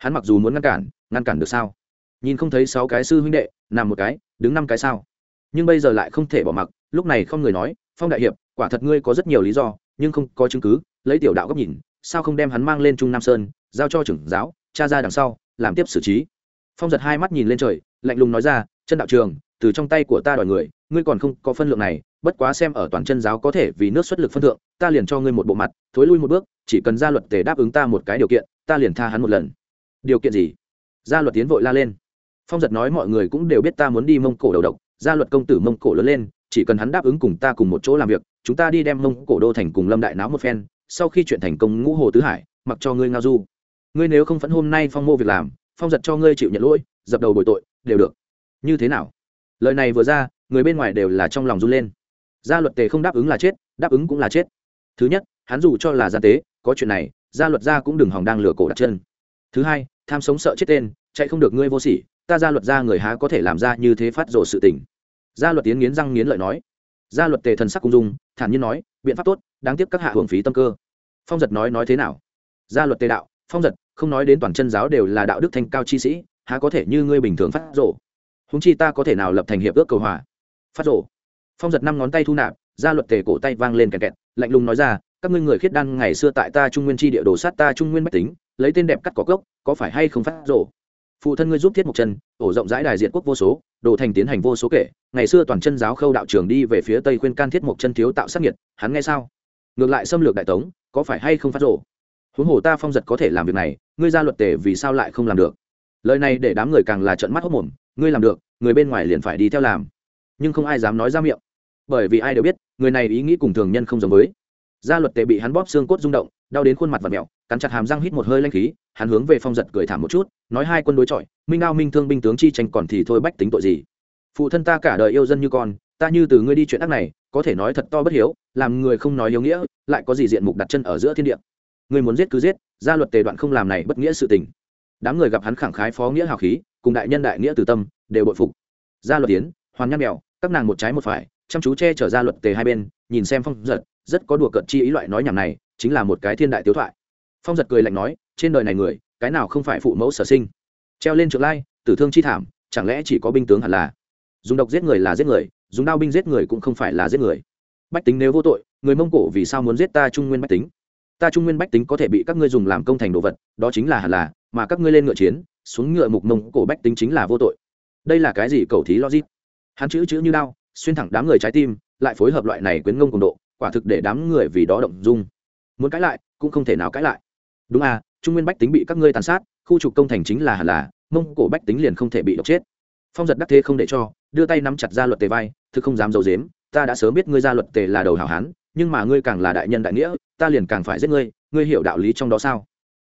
hắn mặc dù muốn ngăn cản ngăn cản được sao? Nhìn không thấy sáu cái sư huynh đệ, nằm một cái, đứng năm cái sao? Nhưng bây giờ lại không thể bỏ mặc, lúc này không người nói, phong đại hiệp, quả thật ngươi có rất nhiều lý do, nhưng không có chứng cứ, lấy tiểu đạo góc nhìn, sao không đem hắn mang lên trung nam sơn, giao cho trưởng giáo cha ra đằng sau, làm tiếp xử trí. Phong giật hai mắt nhìn lên trời, lạnh lùng nói ra, chân đạo trường, từ trong tay của ta đòi người, ngươi còn không có phân lượng này, bất quá xem ở toàn chân giáo có thể vì nước xuất lực phân thượng, ta liền cho ngươi một bộ mặt, thối lui một bước, chỉ cần gia luật tề đáp ứng ta một cái điều kiện, ta liền tha hắn một lần điều kiện gì? Gia luật tiến vội la lên. Phong giật nói mọi người cũng đều biết ta muốn đi mông cổ đầu độc. Gia luật công tử mông cổ lớn lên, chỉ cần hắn đáp ứng cùng ta cùng một chỗ làm việc, chúng ta đi đem mông cổ đô thành cùng lâm đại náo một phen, sau khi chuyện thành công ngũ hồ tứ hải, mặc cho ngươi ngao du. Ngươi nếu không phẫn hôm nay phong mô việc làm, phong giật cho ngươi chịu nhận lỗi, dập đầu bồi tội, đều được. Như thế nào? Lời này vừa ra, người bên ngoài đều là trong lòng run lên. Gia luật tề không đáp ứng là chết, đáp ứng cũng là chết. Thứ nhất, hắn dù cho là gia tế, có chuyện này, gia luật gia cũng đừng hòng đang lừa cổ đặt chân. Thứ hai tham sống sợ chết tên, chạy không được ngươi vô sỉ, ta gia luật gia người há có thể làm ra như thế phát rồ sự tình. Gia luật tiến nghiến răng nghiến lợi nói. Gia luật tề thần sắc cung dung, thản nhiên nói, biện pháp tốt, đáng tiếc các hạ hưởng phí tâm cơ. Phong giật nói nói thế nào? Gia luật tề đạo, phong giật, không nói đến toàn chân giáo đều là đạo đức thanh cao chi sĩ, há có thể như ngươi bình thường phát rồ? Húng chi ta có thể nào lập thành hiệp ước cầu hòa? Phát rồ. Phong giật năm ngón tay thu nạp, gia luật tề cổ tay vang lên kẹt kẹt, lạnh lùng nói ra các ngươi người khiết đan ngày xưa tại ta trung nguyên tri địa đồ sát ta trung nguyên bách tính, lấy tên đẹp cắt cỏ cốc, có phải hay không phát rồ? Phụ thân ngươi giúp thiết một chân, ổ rộng rãi đại diện quốc vô số, đồ thành tiến hành vô số kể, ngày xưa toàn chân giáo khâu đạo trường đi về phía tây khuyên can thiết một chân thiếu tạo sát nhiệt hắn nghe sao? Ngược lại xâm lược đại tống, có phải hay không phát rồ? Huống hồ ta phong giật có thể làm việc này, ngươi ra luật tề vì sao lại không làm được? Lời này để đám người càng là trận mắt hốc mồm, ngươi làm được, người bên ngoài liền phải đi theo làm. Nhưng không ai dám nói ra miệng. Bởi vì ai đều biết, người này ý nghĩ cùng thường nhân không giống với gia luật tề bị hắn bóp xương cốt rung động, đau đến khuôn mặt và mẹo cắn chặt hàm răng hít một hơi lanh khí, hắn hướng về phong giật cười thảm một chút, nói hai quân đối chọi, minh ao minh thương binh tướng chi tranh còn thì thôi bách tính tội gì? Phụ thân ta cả đời yêu dân như con, ta như từ ngươi đi chuyện ác này, có thể nói thật to bất hiếu, làm người không nói hiếu nghĩa, lại có gì diện mục đặt chân ở giữa thiên địa? Người muốn giết cứ giết, gia luật tề đoạn không làm này bất nghĩa sự tình. Đám người gặp hắn khẳng khái phó nghĩa hào khí, cùng đại nhân đại nghĩa từ tâm, đều bội phục. Gia luật tiến, hoàn nhăn mèo, các nàng một trái một phải chăm chú che chở ra luật tề hai bên, nhìn xem phong giật, rất có đùa cợt chi ý loại nói nhảm này, chính là một cái thiên đại tiếu thoại. Phong giật cười lạnh nói, trên đời này người, cái nào không phải phụ mẫu sở sinh? Treo lên trường lai, tử thương chi thảm, chẳng lẽ chỉ có binh tướng hẳn là? Dùng độc giết người là giết người, dùng đao binh giết người cũng không phải là giết người. Bách tính nếu vô tội, người mông cổ vì sao muốn giết ta trung nguyên bách tính? Ta trung nguyên bách tính có thể bị các ngươi dùng làm công thành đồ vật, đó chính là hẳn là, mà các ngươi lên ngựa chiến, xuống ngựa mục mông cổ bách tính chính là vô tội. Đây là cái gì cầu thí logic? Hắn chữ chữ như đao xuyên thẳng đám người trái tim, lại phối hợp loại này quyến ngông cùng độ, quả thực để đám người vì đó động dung. Muốn cãi lại, cũng không thể nào cãi lại. Đúng à trung nguyên bách tính bị các ngươi tàn sát, khu trục công thành chính là hẳn là, mông cổ bách tính liền không thể bị độc chết. Phong giật đắc thế không để cho, đưa tay nắm chặt ra luật tề vai thực không dám d i dếm ta đã sớm biết ngươi ra luật tề là đầu hảo hán, nhưng mà ngươi càng là đại nhân đại nghĩa, ta liền càng phải giết ngươi ngươi hiểu đạo lý trong đó sao?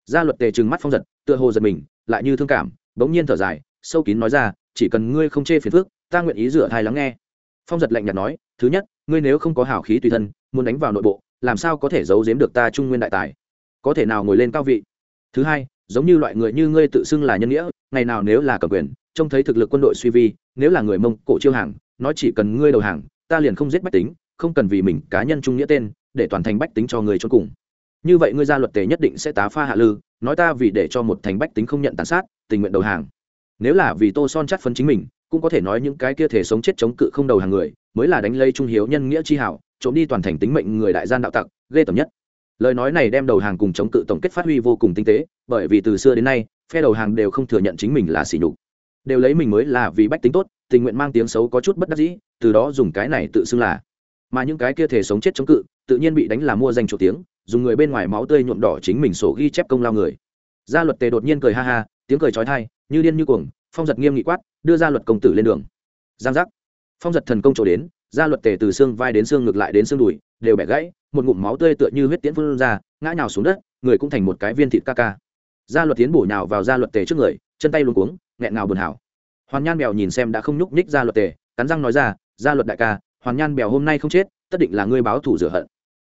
Gia luật tề trừng mắt phong giật, tựa hồ giật mình, lại như thương cảm, bỗng nhiên thở dài, sâu kín nói ra, chỉ cần ngươi không chê phiền phước ta nguyện ý rửa thai lắng nghe phong giật lạnh nhạt nói, thứ nhất, ngươi nếu không có hảo khí tùy thân, muốn đánh vào nội bộ, làm sao có thể giấu giếm được ta trung nguyên đại tài? Có thể nào ngồi lên cao vị? Thứ hai, giống như loại người như ngươi tự xưng là nhân nghĩa, ngày nào nếu là cầm quyền, trông thấy thực lực quân đội suy vi, nếu là người mông, cổ chiêu hàng, nói chỉ cần ngươi đầu hàng, ta liền không giết bách tính, không cần vì mình cá nhân trung nghĩa tên, để toàn thành bách tính cho người cho cùng. Như vậy ngươi ra luật tề nhất định sẽ tá pha hạ lư, nói ta vì để cho một thành bách tính không nhận tàn sát, tình nguyện đầu hàng. Nếu là vì tô son chắt phấn chính mình cũng có thể nói những cái kia thể sống chết chống cự không đầu hàng người, mới là đánh lây trung hiếu nhân nghĩa chi hảo, trộm đi toàn thành tính mệnh người đại gian đạo tặc, ghê tởm nhất. Lời nói này đem đầu hàng cùng chống cự tổng kết phát huy vô cùng tinh tế, bởi vì từ xưa đến nay, phe đầu hàng đều không thừa nhận chính mình là sỉ nhục. Đều lấy mình mới là vì bách tính tốt, tình nguyện mang tiếng xấu có chút bất đắc dĩ, từ đó dùng cái này tự xưng là. Mà những cái kia thể sống chết chống cự, tự nhiên bị đánh là mua danh chủ tiếng, dùng người bên ngoài máu tươi nhuộm đỏ chính mình sổ ghi chép công lao người. Gia luật tề đột nhiên cười ha ha, tiếng cười trói thai như điên như cuồng, phong giật nghiêm nghị quát đưa ra luật công tử lên đường. Giang giác. Phong giật thần công trổ đến gia luật tề từ xương vai đến xương ngược lại đến xương đùi, đều bẻ gãy, một ngụm máu tươi tựa như huyết tiễn phun ra, ngã nhào xuống đất, người cũng thành một cái viên thịt ca ca. Gia luật tiến bổ nhào vào gia luật tề trước người, chân tay luôn cuống, nghẹn ngào buồn hảo hoàn nhan bèo nhìn xem đã không nhúc nhích gia luật tề, cắn răng nói ra gia luật đại ca, hoàn nhan bèo hôm nay không chết, tất định là ngươi báo thủ rửa hận.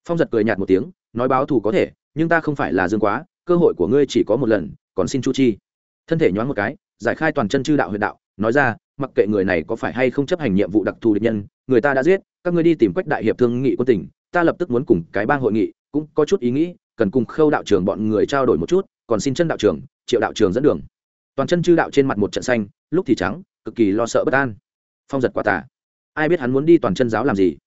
Phong giật cười nhạt một tiếng, nói báo thủ có thể, nhưng ta không phải là dương quá, cơ hội của ngươi chỉ có một lần, còn xin chu chi. Thân thể nhoáng một cái giải khai toàn chân chư đạo huyện đạo, nói ra, mặc kệ người này có phải hay không chấp hành nhiệm vụ đặc thù địch nhân, người ta đã giết, các ngươi đi tìm quách đại hiệp thương nghị quân tỉnh, ta lập tức muốn cùng cái bang hội nghị, cũng có chút ý nghĩ, cần cùng khâu đạo trưởng bọn người trao đổi một chút, còn xin chân đạo trưởng, triệu đạo trưởng dẫn đường. Toàn chân chư đạo trên mặt một trận xanh, lúc thì trắng, cực kỳ lo sợ bất an. Phong giật quá tả ai biết hắn muốn đi toàn chân giáo làm gì?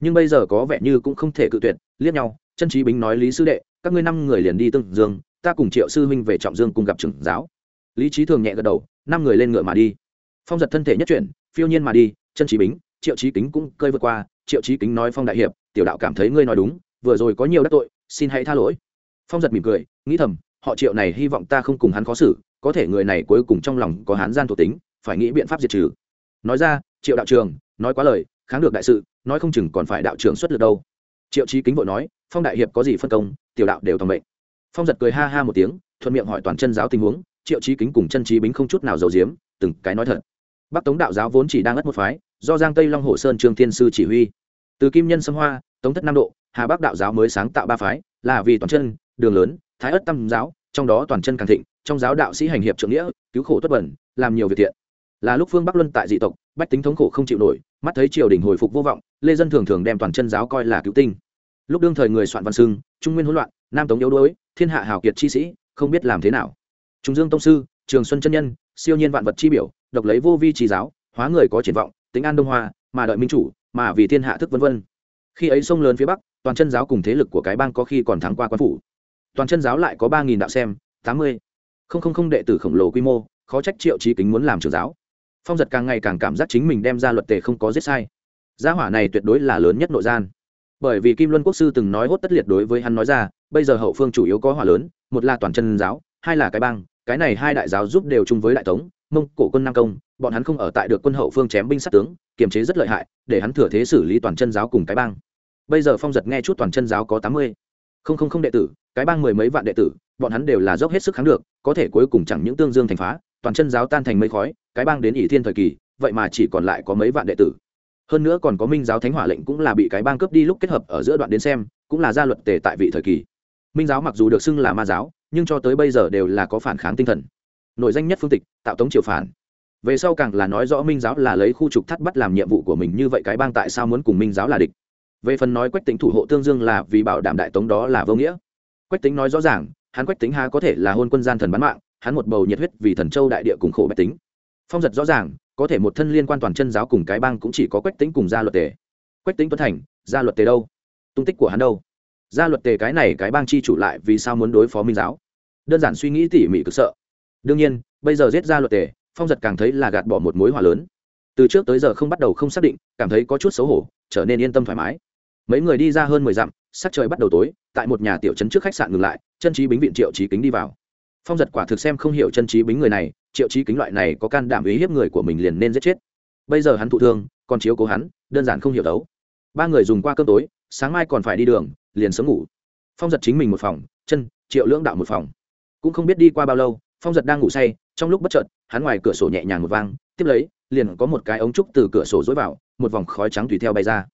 Nhưng bây giờ có vẻ như cũng không thể cự tuyệt, liếc nhau, chân trí bính nói lý sư đệ, các ngươi năm người liền đi tương dương, ta cùng triệu sư huynh về trọng dương cùng gặp trưởng giáo lý trí thường nhẹ gật đầu, năm người lên ngựa mà đi. Phong giật thân thể nhất chuyển, phiêu nhiên mà đi, chân trí bính, triệu trí kính cũng cơi vượt qua, triệu trí kính nói phong đại hiệp, tiểu đạo cảm thấy ngươi nói đúng, vừa rồi có nhiều đắc tội, xin hãy tha lỗi. Phong giật mỉm cười, nghĩ thầm, họ triệu này hy vọng ta không cùng hắn khó xử, có thể người này cuối cùng trong lòng có hán gian thuộc tính, phải nghĩ biện pháp diệt trừ. Nói ra, triệu đạo trường, nói quá lời, kháng được đại sự, nói không chừng còn phải đạo trưởng xuất lực đâu. Triệu trí kính vội nói, phong đại hiệp có gì phân công, tiểu đạo đều tầm mệnh. Phong giật cười ha ha một tiếng, thuận miệng hỏi toàn chân giáo tình huống triệu trí kính cùng chân trí bính không chút nào giàu diếm từng cái nói thật. Bắc tống đạo giáo vốn chỉ đang ất một phái, do giang tây long hồ sơn trương thiên sư chỉ huy. Từ kim nhân sâm hoa, tống thất nam độ, hà bắc đạo giáo mới sáng tạo ba phái, là vì toàn chân, đường lớn, thái ất tam giáo, trong đó toàn chân càng thịnh, trong giáo đạo sĩ hành hiệp trượng nghĩa, cứu khổ tuất bẩn, làm nhiều việc thiện. Là lúc phương bắc luân tại dị tộc, bách tính thống khổ không chịu nổi, mắt thấy triều đình hồi phục vô vọng, lê dân thường thường đem toàn chân giáo coi là cứu tinh. Lúc đương thời người soạn văn sưng trung nguyên hỗn loạn, nam tống yếu đuối, thiên hạ hào kiệt chi sĩ, không biết làm thế nào trung dương tông sư, trường xuân chân nhân, siêu nhiên vạn vật chi biểu, độc lấy vô vi trí giáo, hóa người có triển vọng, tính an đông hoa, mà đợi minh chủ, mà vì thiên hạ thức vân vân. Khi ấy sông lớn phía bắc, toàn chân giáo cùng thế lực của cái bang có khi còn thắng qua quan phủ. Toàn chân giáo lại có ba nghìn đạo xem, tám mươi. Không không không đệ tử khổng lồ quy mô, khó trách triệu Chí kính muốn làm trưởng giáo. Phong giật càng ngày càng cảm giác chính mình đem ra luật tề không có giết sai. Gia hỏa này tuyệt đối là lớn nhất nội gian. Bởi vì kim luân quốc sư từng nói hốt tất liệt đối với hắn nói ra, bây giờ hậu phương chủ yếu có hỏa lớn, một là toàn chân giáo, hai là cái bang cái này hai đại giáo giúp đều chung với đại tống, mông, cổ quân nam công, bọn hắn không ở tại được quân hậu phương chém binh sát tướng, kiềm chế rất lợi hại, để hắn thừa thế xử lý toàn chân giáo cùng cái bang. Bây giờ phong giật nghe chút toàn chân giáo có tám mươi. Không không không đệ tử, cái bang mười mấy vạn đệ tử, bọn hắn đều là dốc hết sức kháng được, có thể cuối cùng chẳng những tương dương thành phá, toàn chân giáo tan thành mây khói, cái bang đến ỷ thiên thời kỳ, vậy mà chỉ còn lại có mấy vạn đệ tử. Hơn nữa còn có minh giáo thánh hỏa lệnh cũng là bị cái bang cướp đi lúc kết hợp ở giữa đoạn đến xem, cũng là gia luật tề tại vị thời kỳ. Minh giáo mặc dù được xưng là ma giáo nhưng cho tới bây giờ đều là có phản kháng tinh thần. Nội danh nhất phương tịch, tạo tống triều phản. Về sau càng là nói rõ minh giáo là lấy khu trục thắt bắt làm nhiệm vụ của mình như vậy cái bang tại sao muốn cùng minh giáo là địch. Về phần nói quách tính thủ hộ tương dương là vì bảo đảm đại tống đó là vô nghĩa. Quách tính nói rõ ràng, hắn quách tính há có thể là hôn quân gian thần bán mạng, hắn một bầu nhiệt huyết vì thần châu đại địa cùng khổ bách tính phong giật rõ ràng, có thể một thân liên quan toàn chân giáo cùng cái bang cũng chỉ có quách tính cùng gia luật tề. Quách tính tuấn thành, gia luật tề đâu? Tung tích của hắn đâu? Gia luật tề cái này cái bang chi chủ lại vì sao muốn đối phó minh giáo? Đơn giản suy nghĩ tỉ mỉ cực sợ. Đương nhiên, bây giờ giết ra luật tề, phong giật càng thấy là gạt bỏ một mối hòa lớn. Từ trước tới giờ không bắt đầu không xác định, cảm thấy có chút xấu hổ, trở nên yên tâm thoải mái. Mấy người đi ra hơn mười dặm, sắc trời bắt đầu tối, tại một nhà tiểu trấn trước khách sạn ngừng lại, chân trí bính viện triệu trí kính đi vào. Phong giật quả thực xem không hiểu chân trí bính người này, triệu trí kính loại này có can đảm ý hiếp người của mình liền nên giết chết. Bây giờ hắn thụ thương, còn chiếu cố hắn, đơn giản không hiểu đấu. Ba người dùng qua cơm tối, sáng mai còn phải đi đường, liền sớm ngủ. Phong giật chính mình một phòng, chân, triệu lưỡng đạo một phòng cũng không biết đi qua bao lâu, phong giật đang ngủ say, trong lúc bất chợt, hắn ngoài cửa sổ nhẹ nhàng một vang, tiếp lấy, liền có một cái ống trúc từ cửa sổ dối vào, một vòng khói trắng tùy theo bay ra.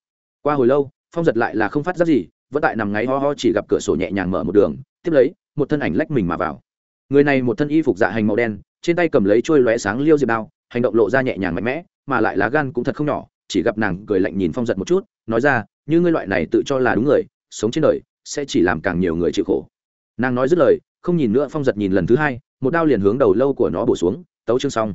Qua hồi lâu, phong giật lại là không phát giác gì, vẫn tại nằm ngáy ho ho chỉ gặp cửa sổ nhẹ nhàng mở một đường, tiếp lấy, một thân ảnh lách mình mà vào. Người này một thân y phục dạ hành màu đen, trên tay cầm lấy trôi lóe sáng liêu diệp đao, hành động lộ ra nhẹ nhàng mạnh mẽ, mà lại lá gan cũng thật không nhỏ, chỉ gặp nàng cười lạnh nhìn phong giật một chút, nói ra, như ngươi loại này tự cho là đúng người, sống trên đời, sẽ chỉ làm càng nhiều người chịu khổ. Nàng nói dứt lời không nhìn nữa phong giật nhìn lần thứ hai, một đao liền hướng đầu lâu của nó bổ xuống, tấu chương xong.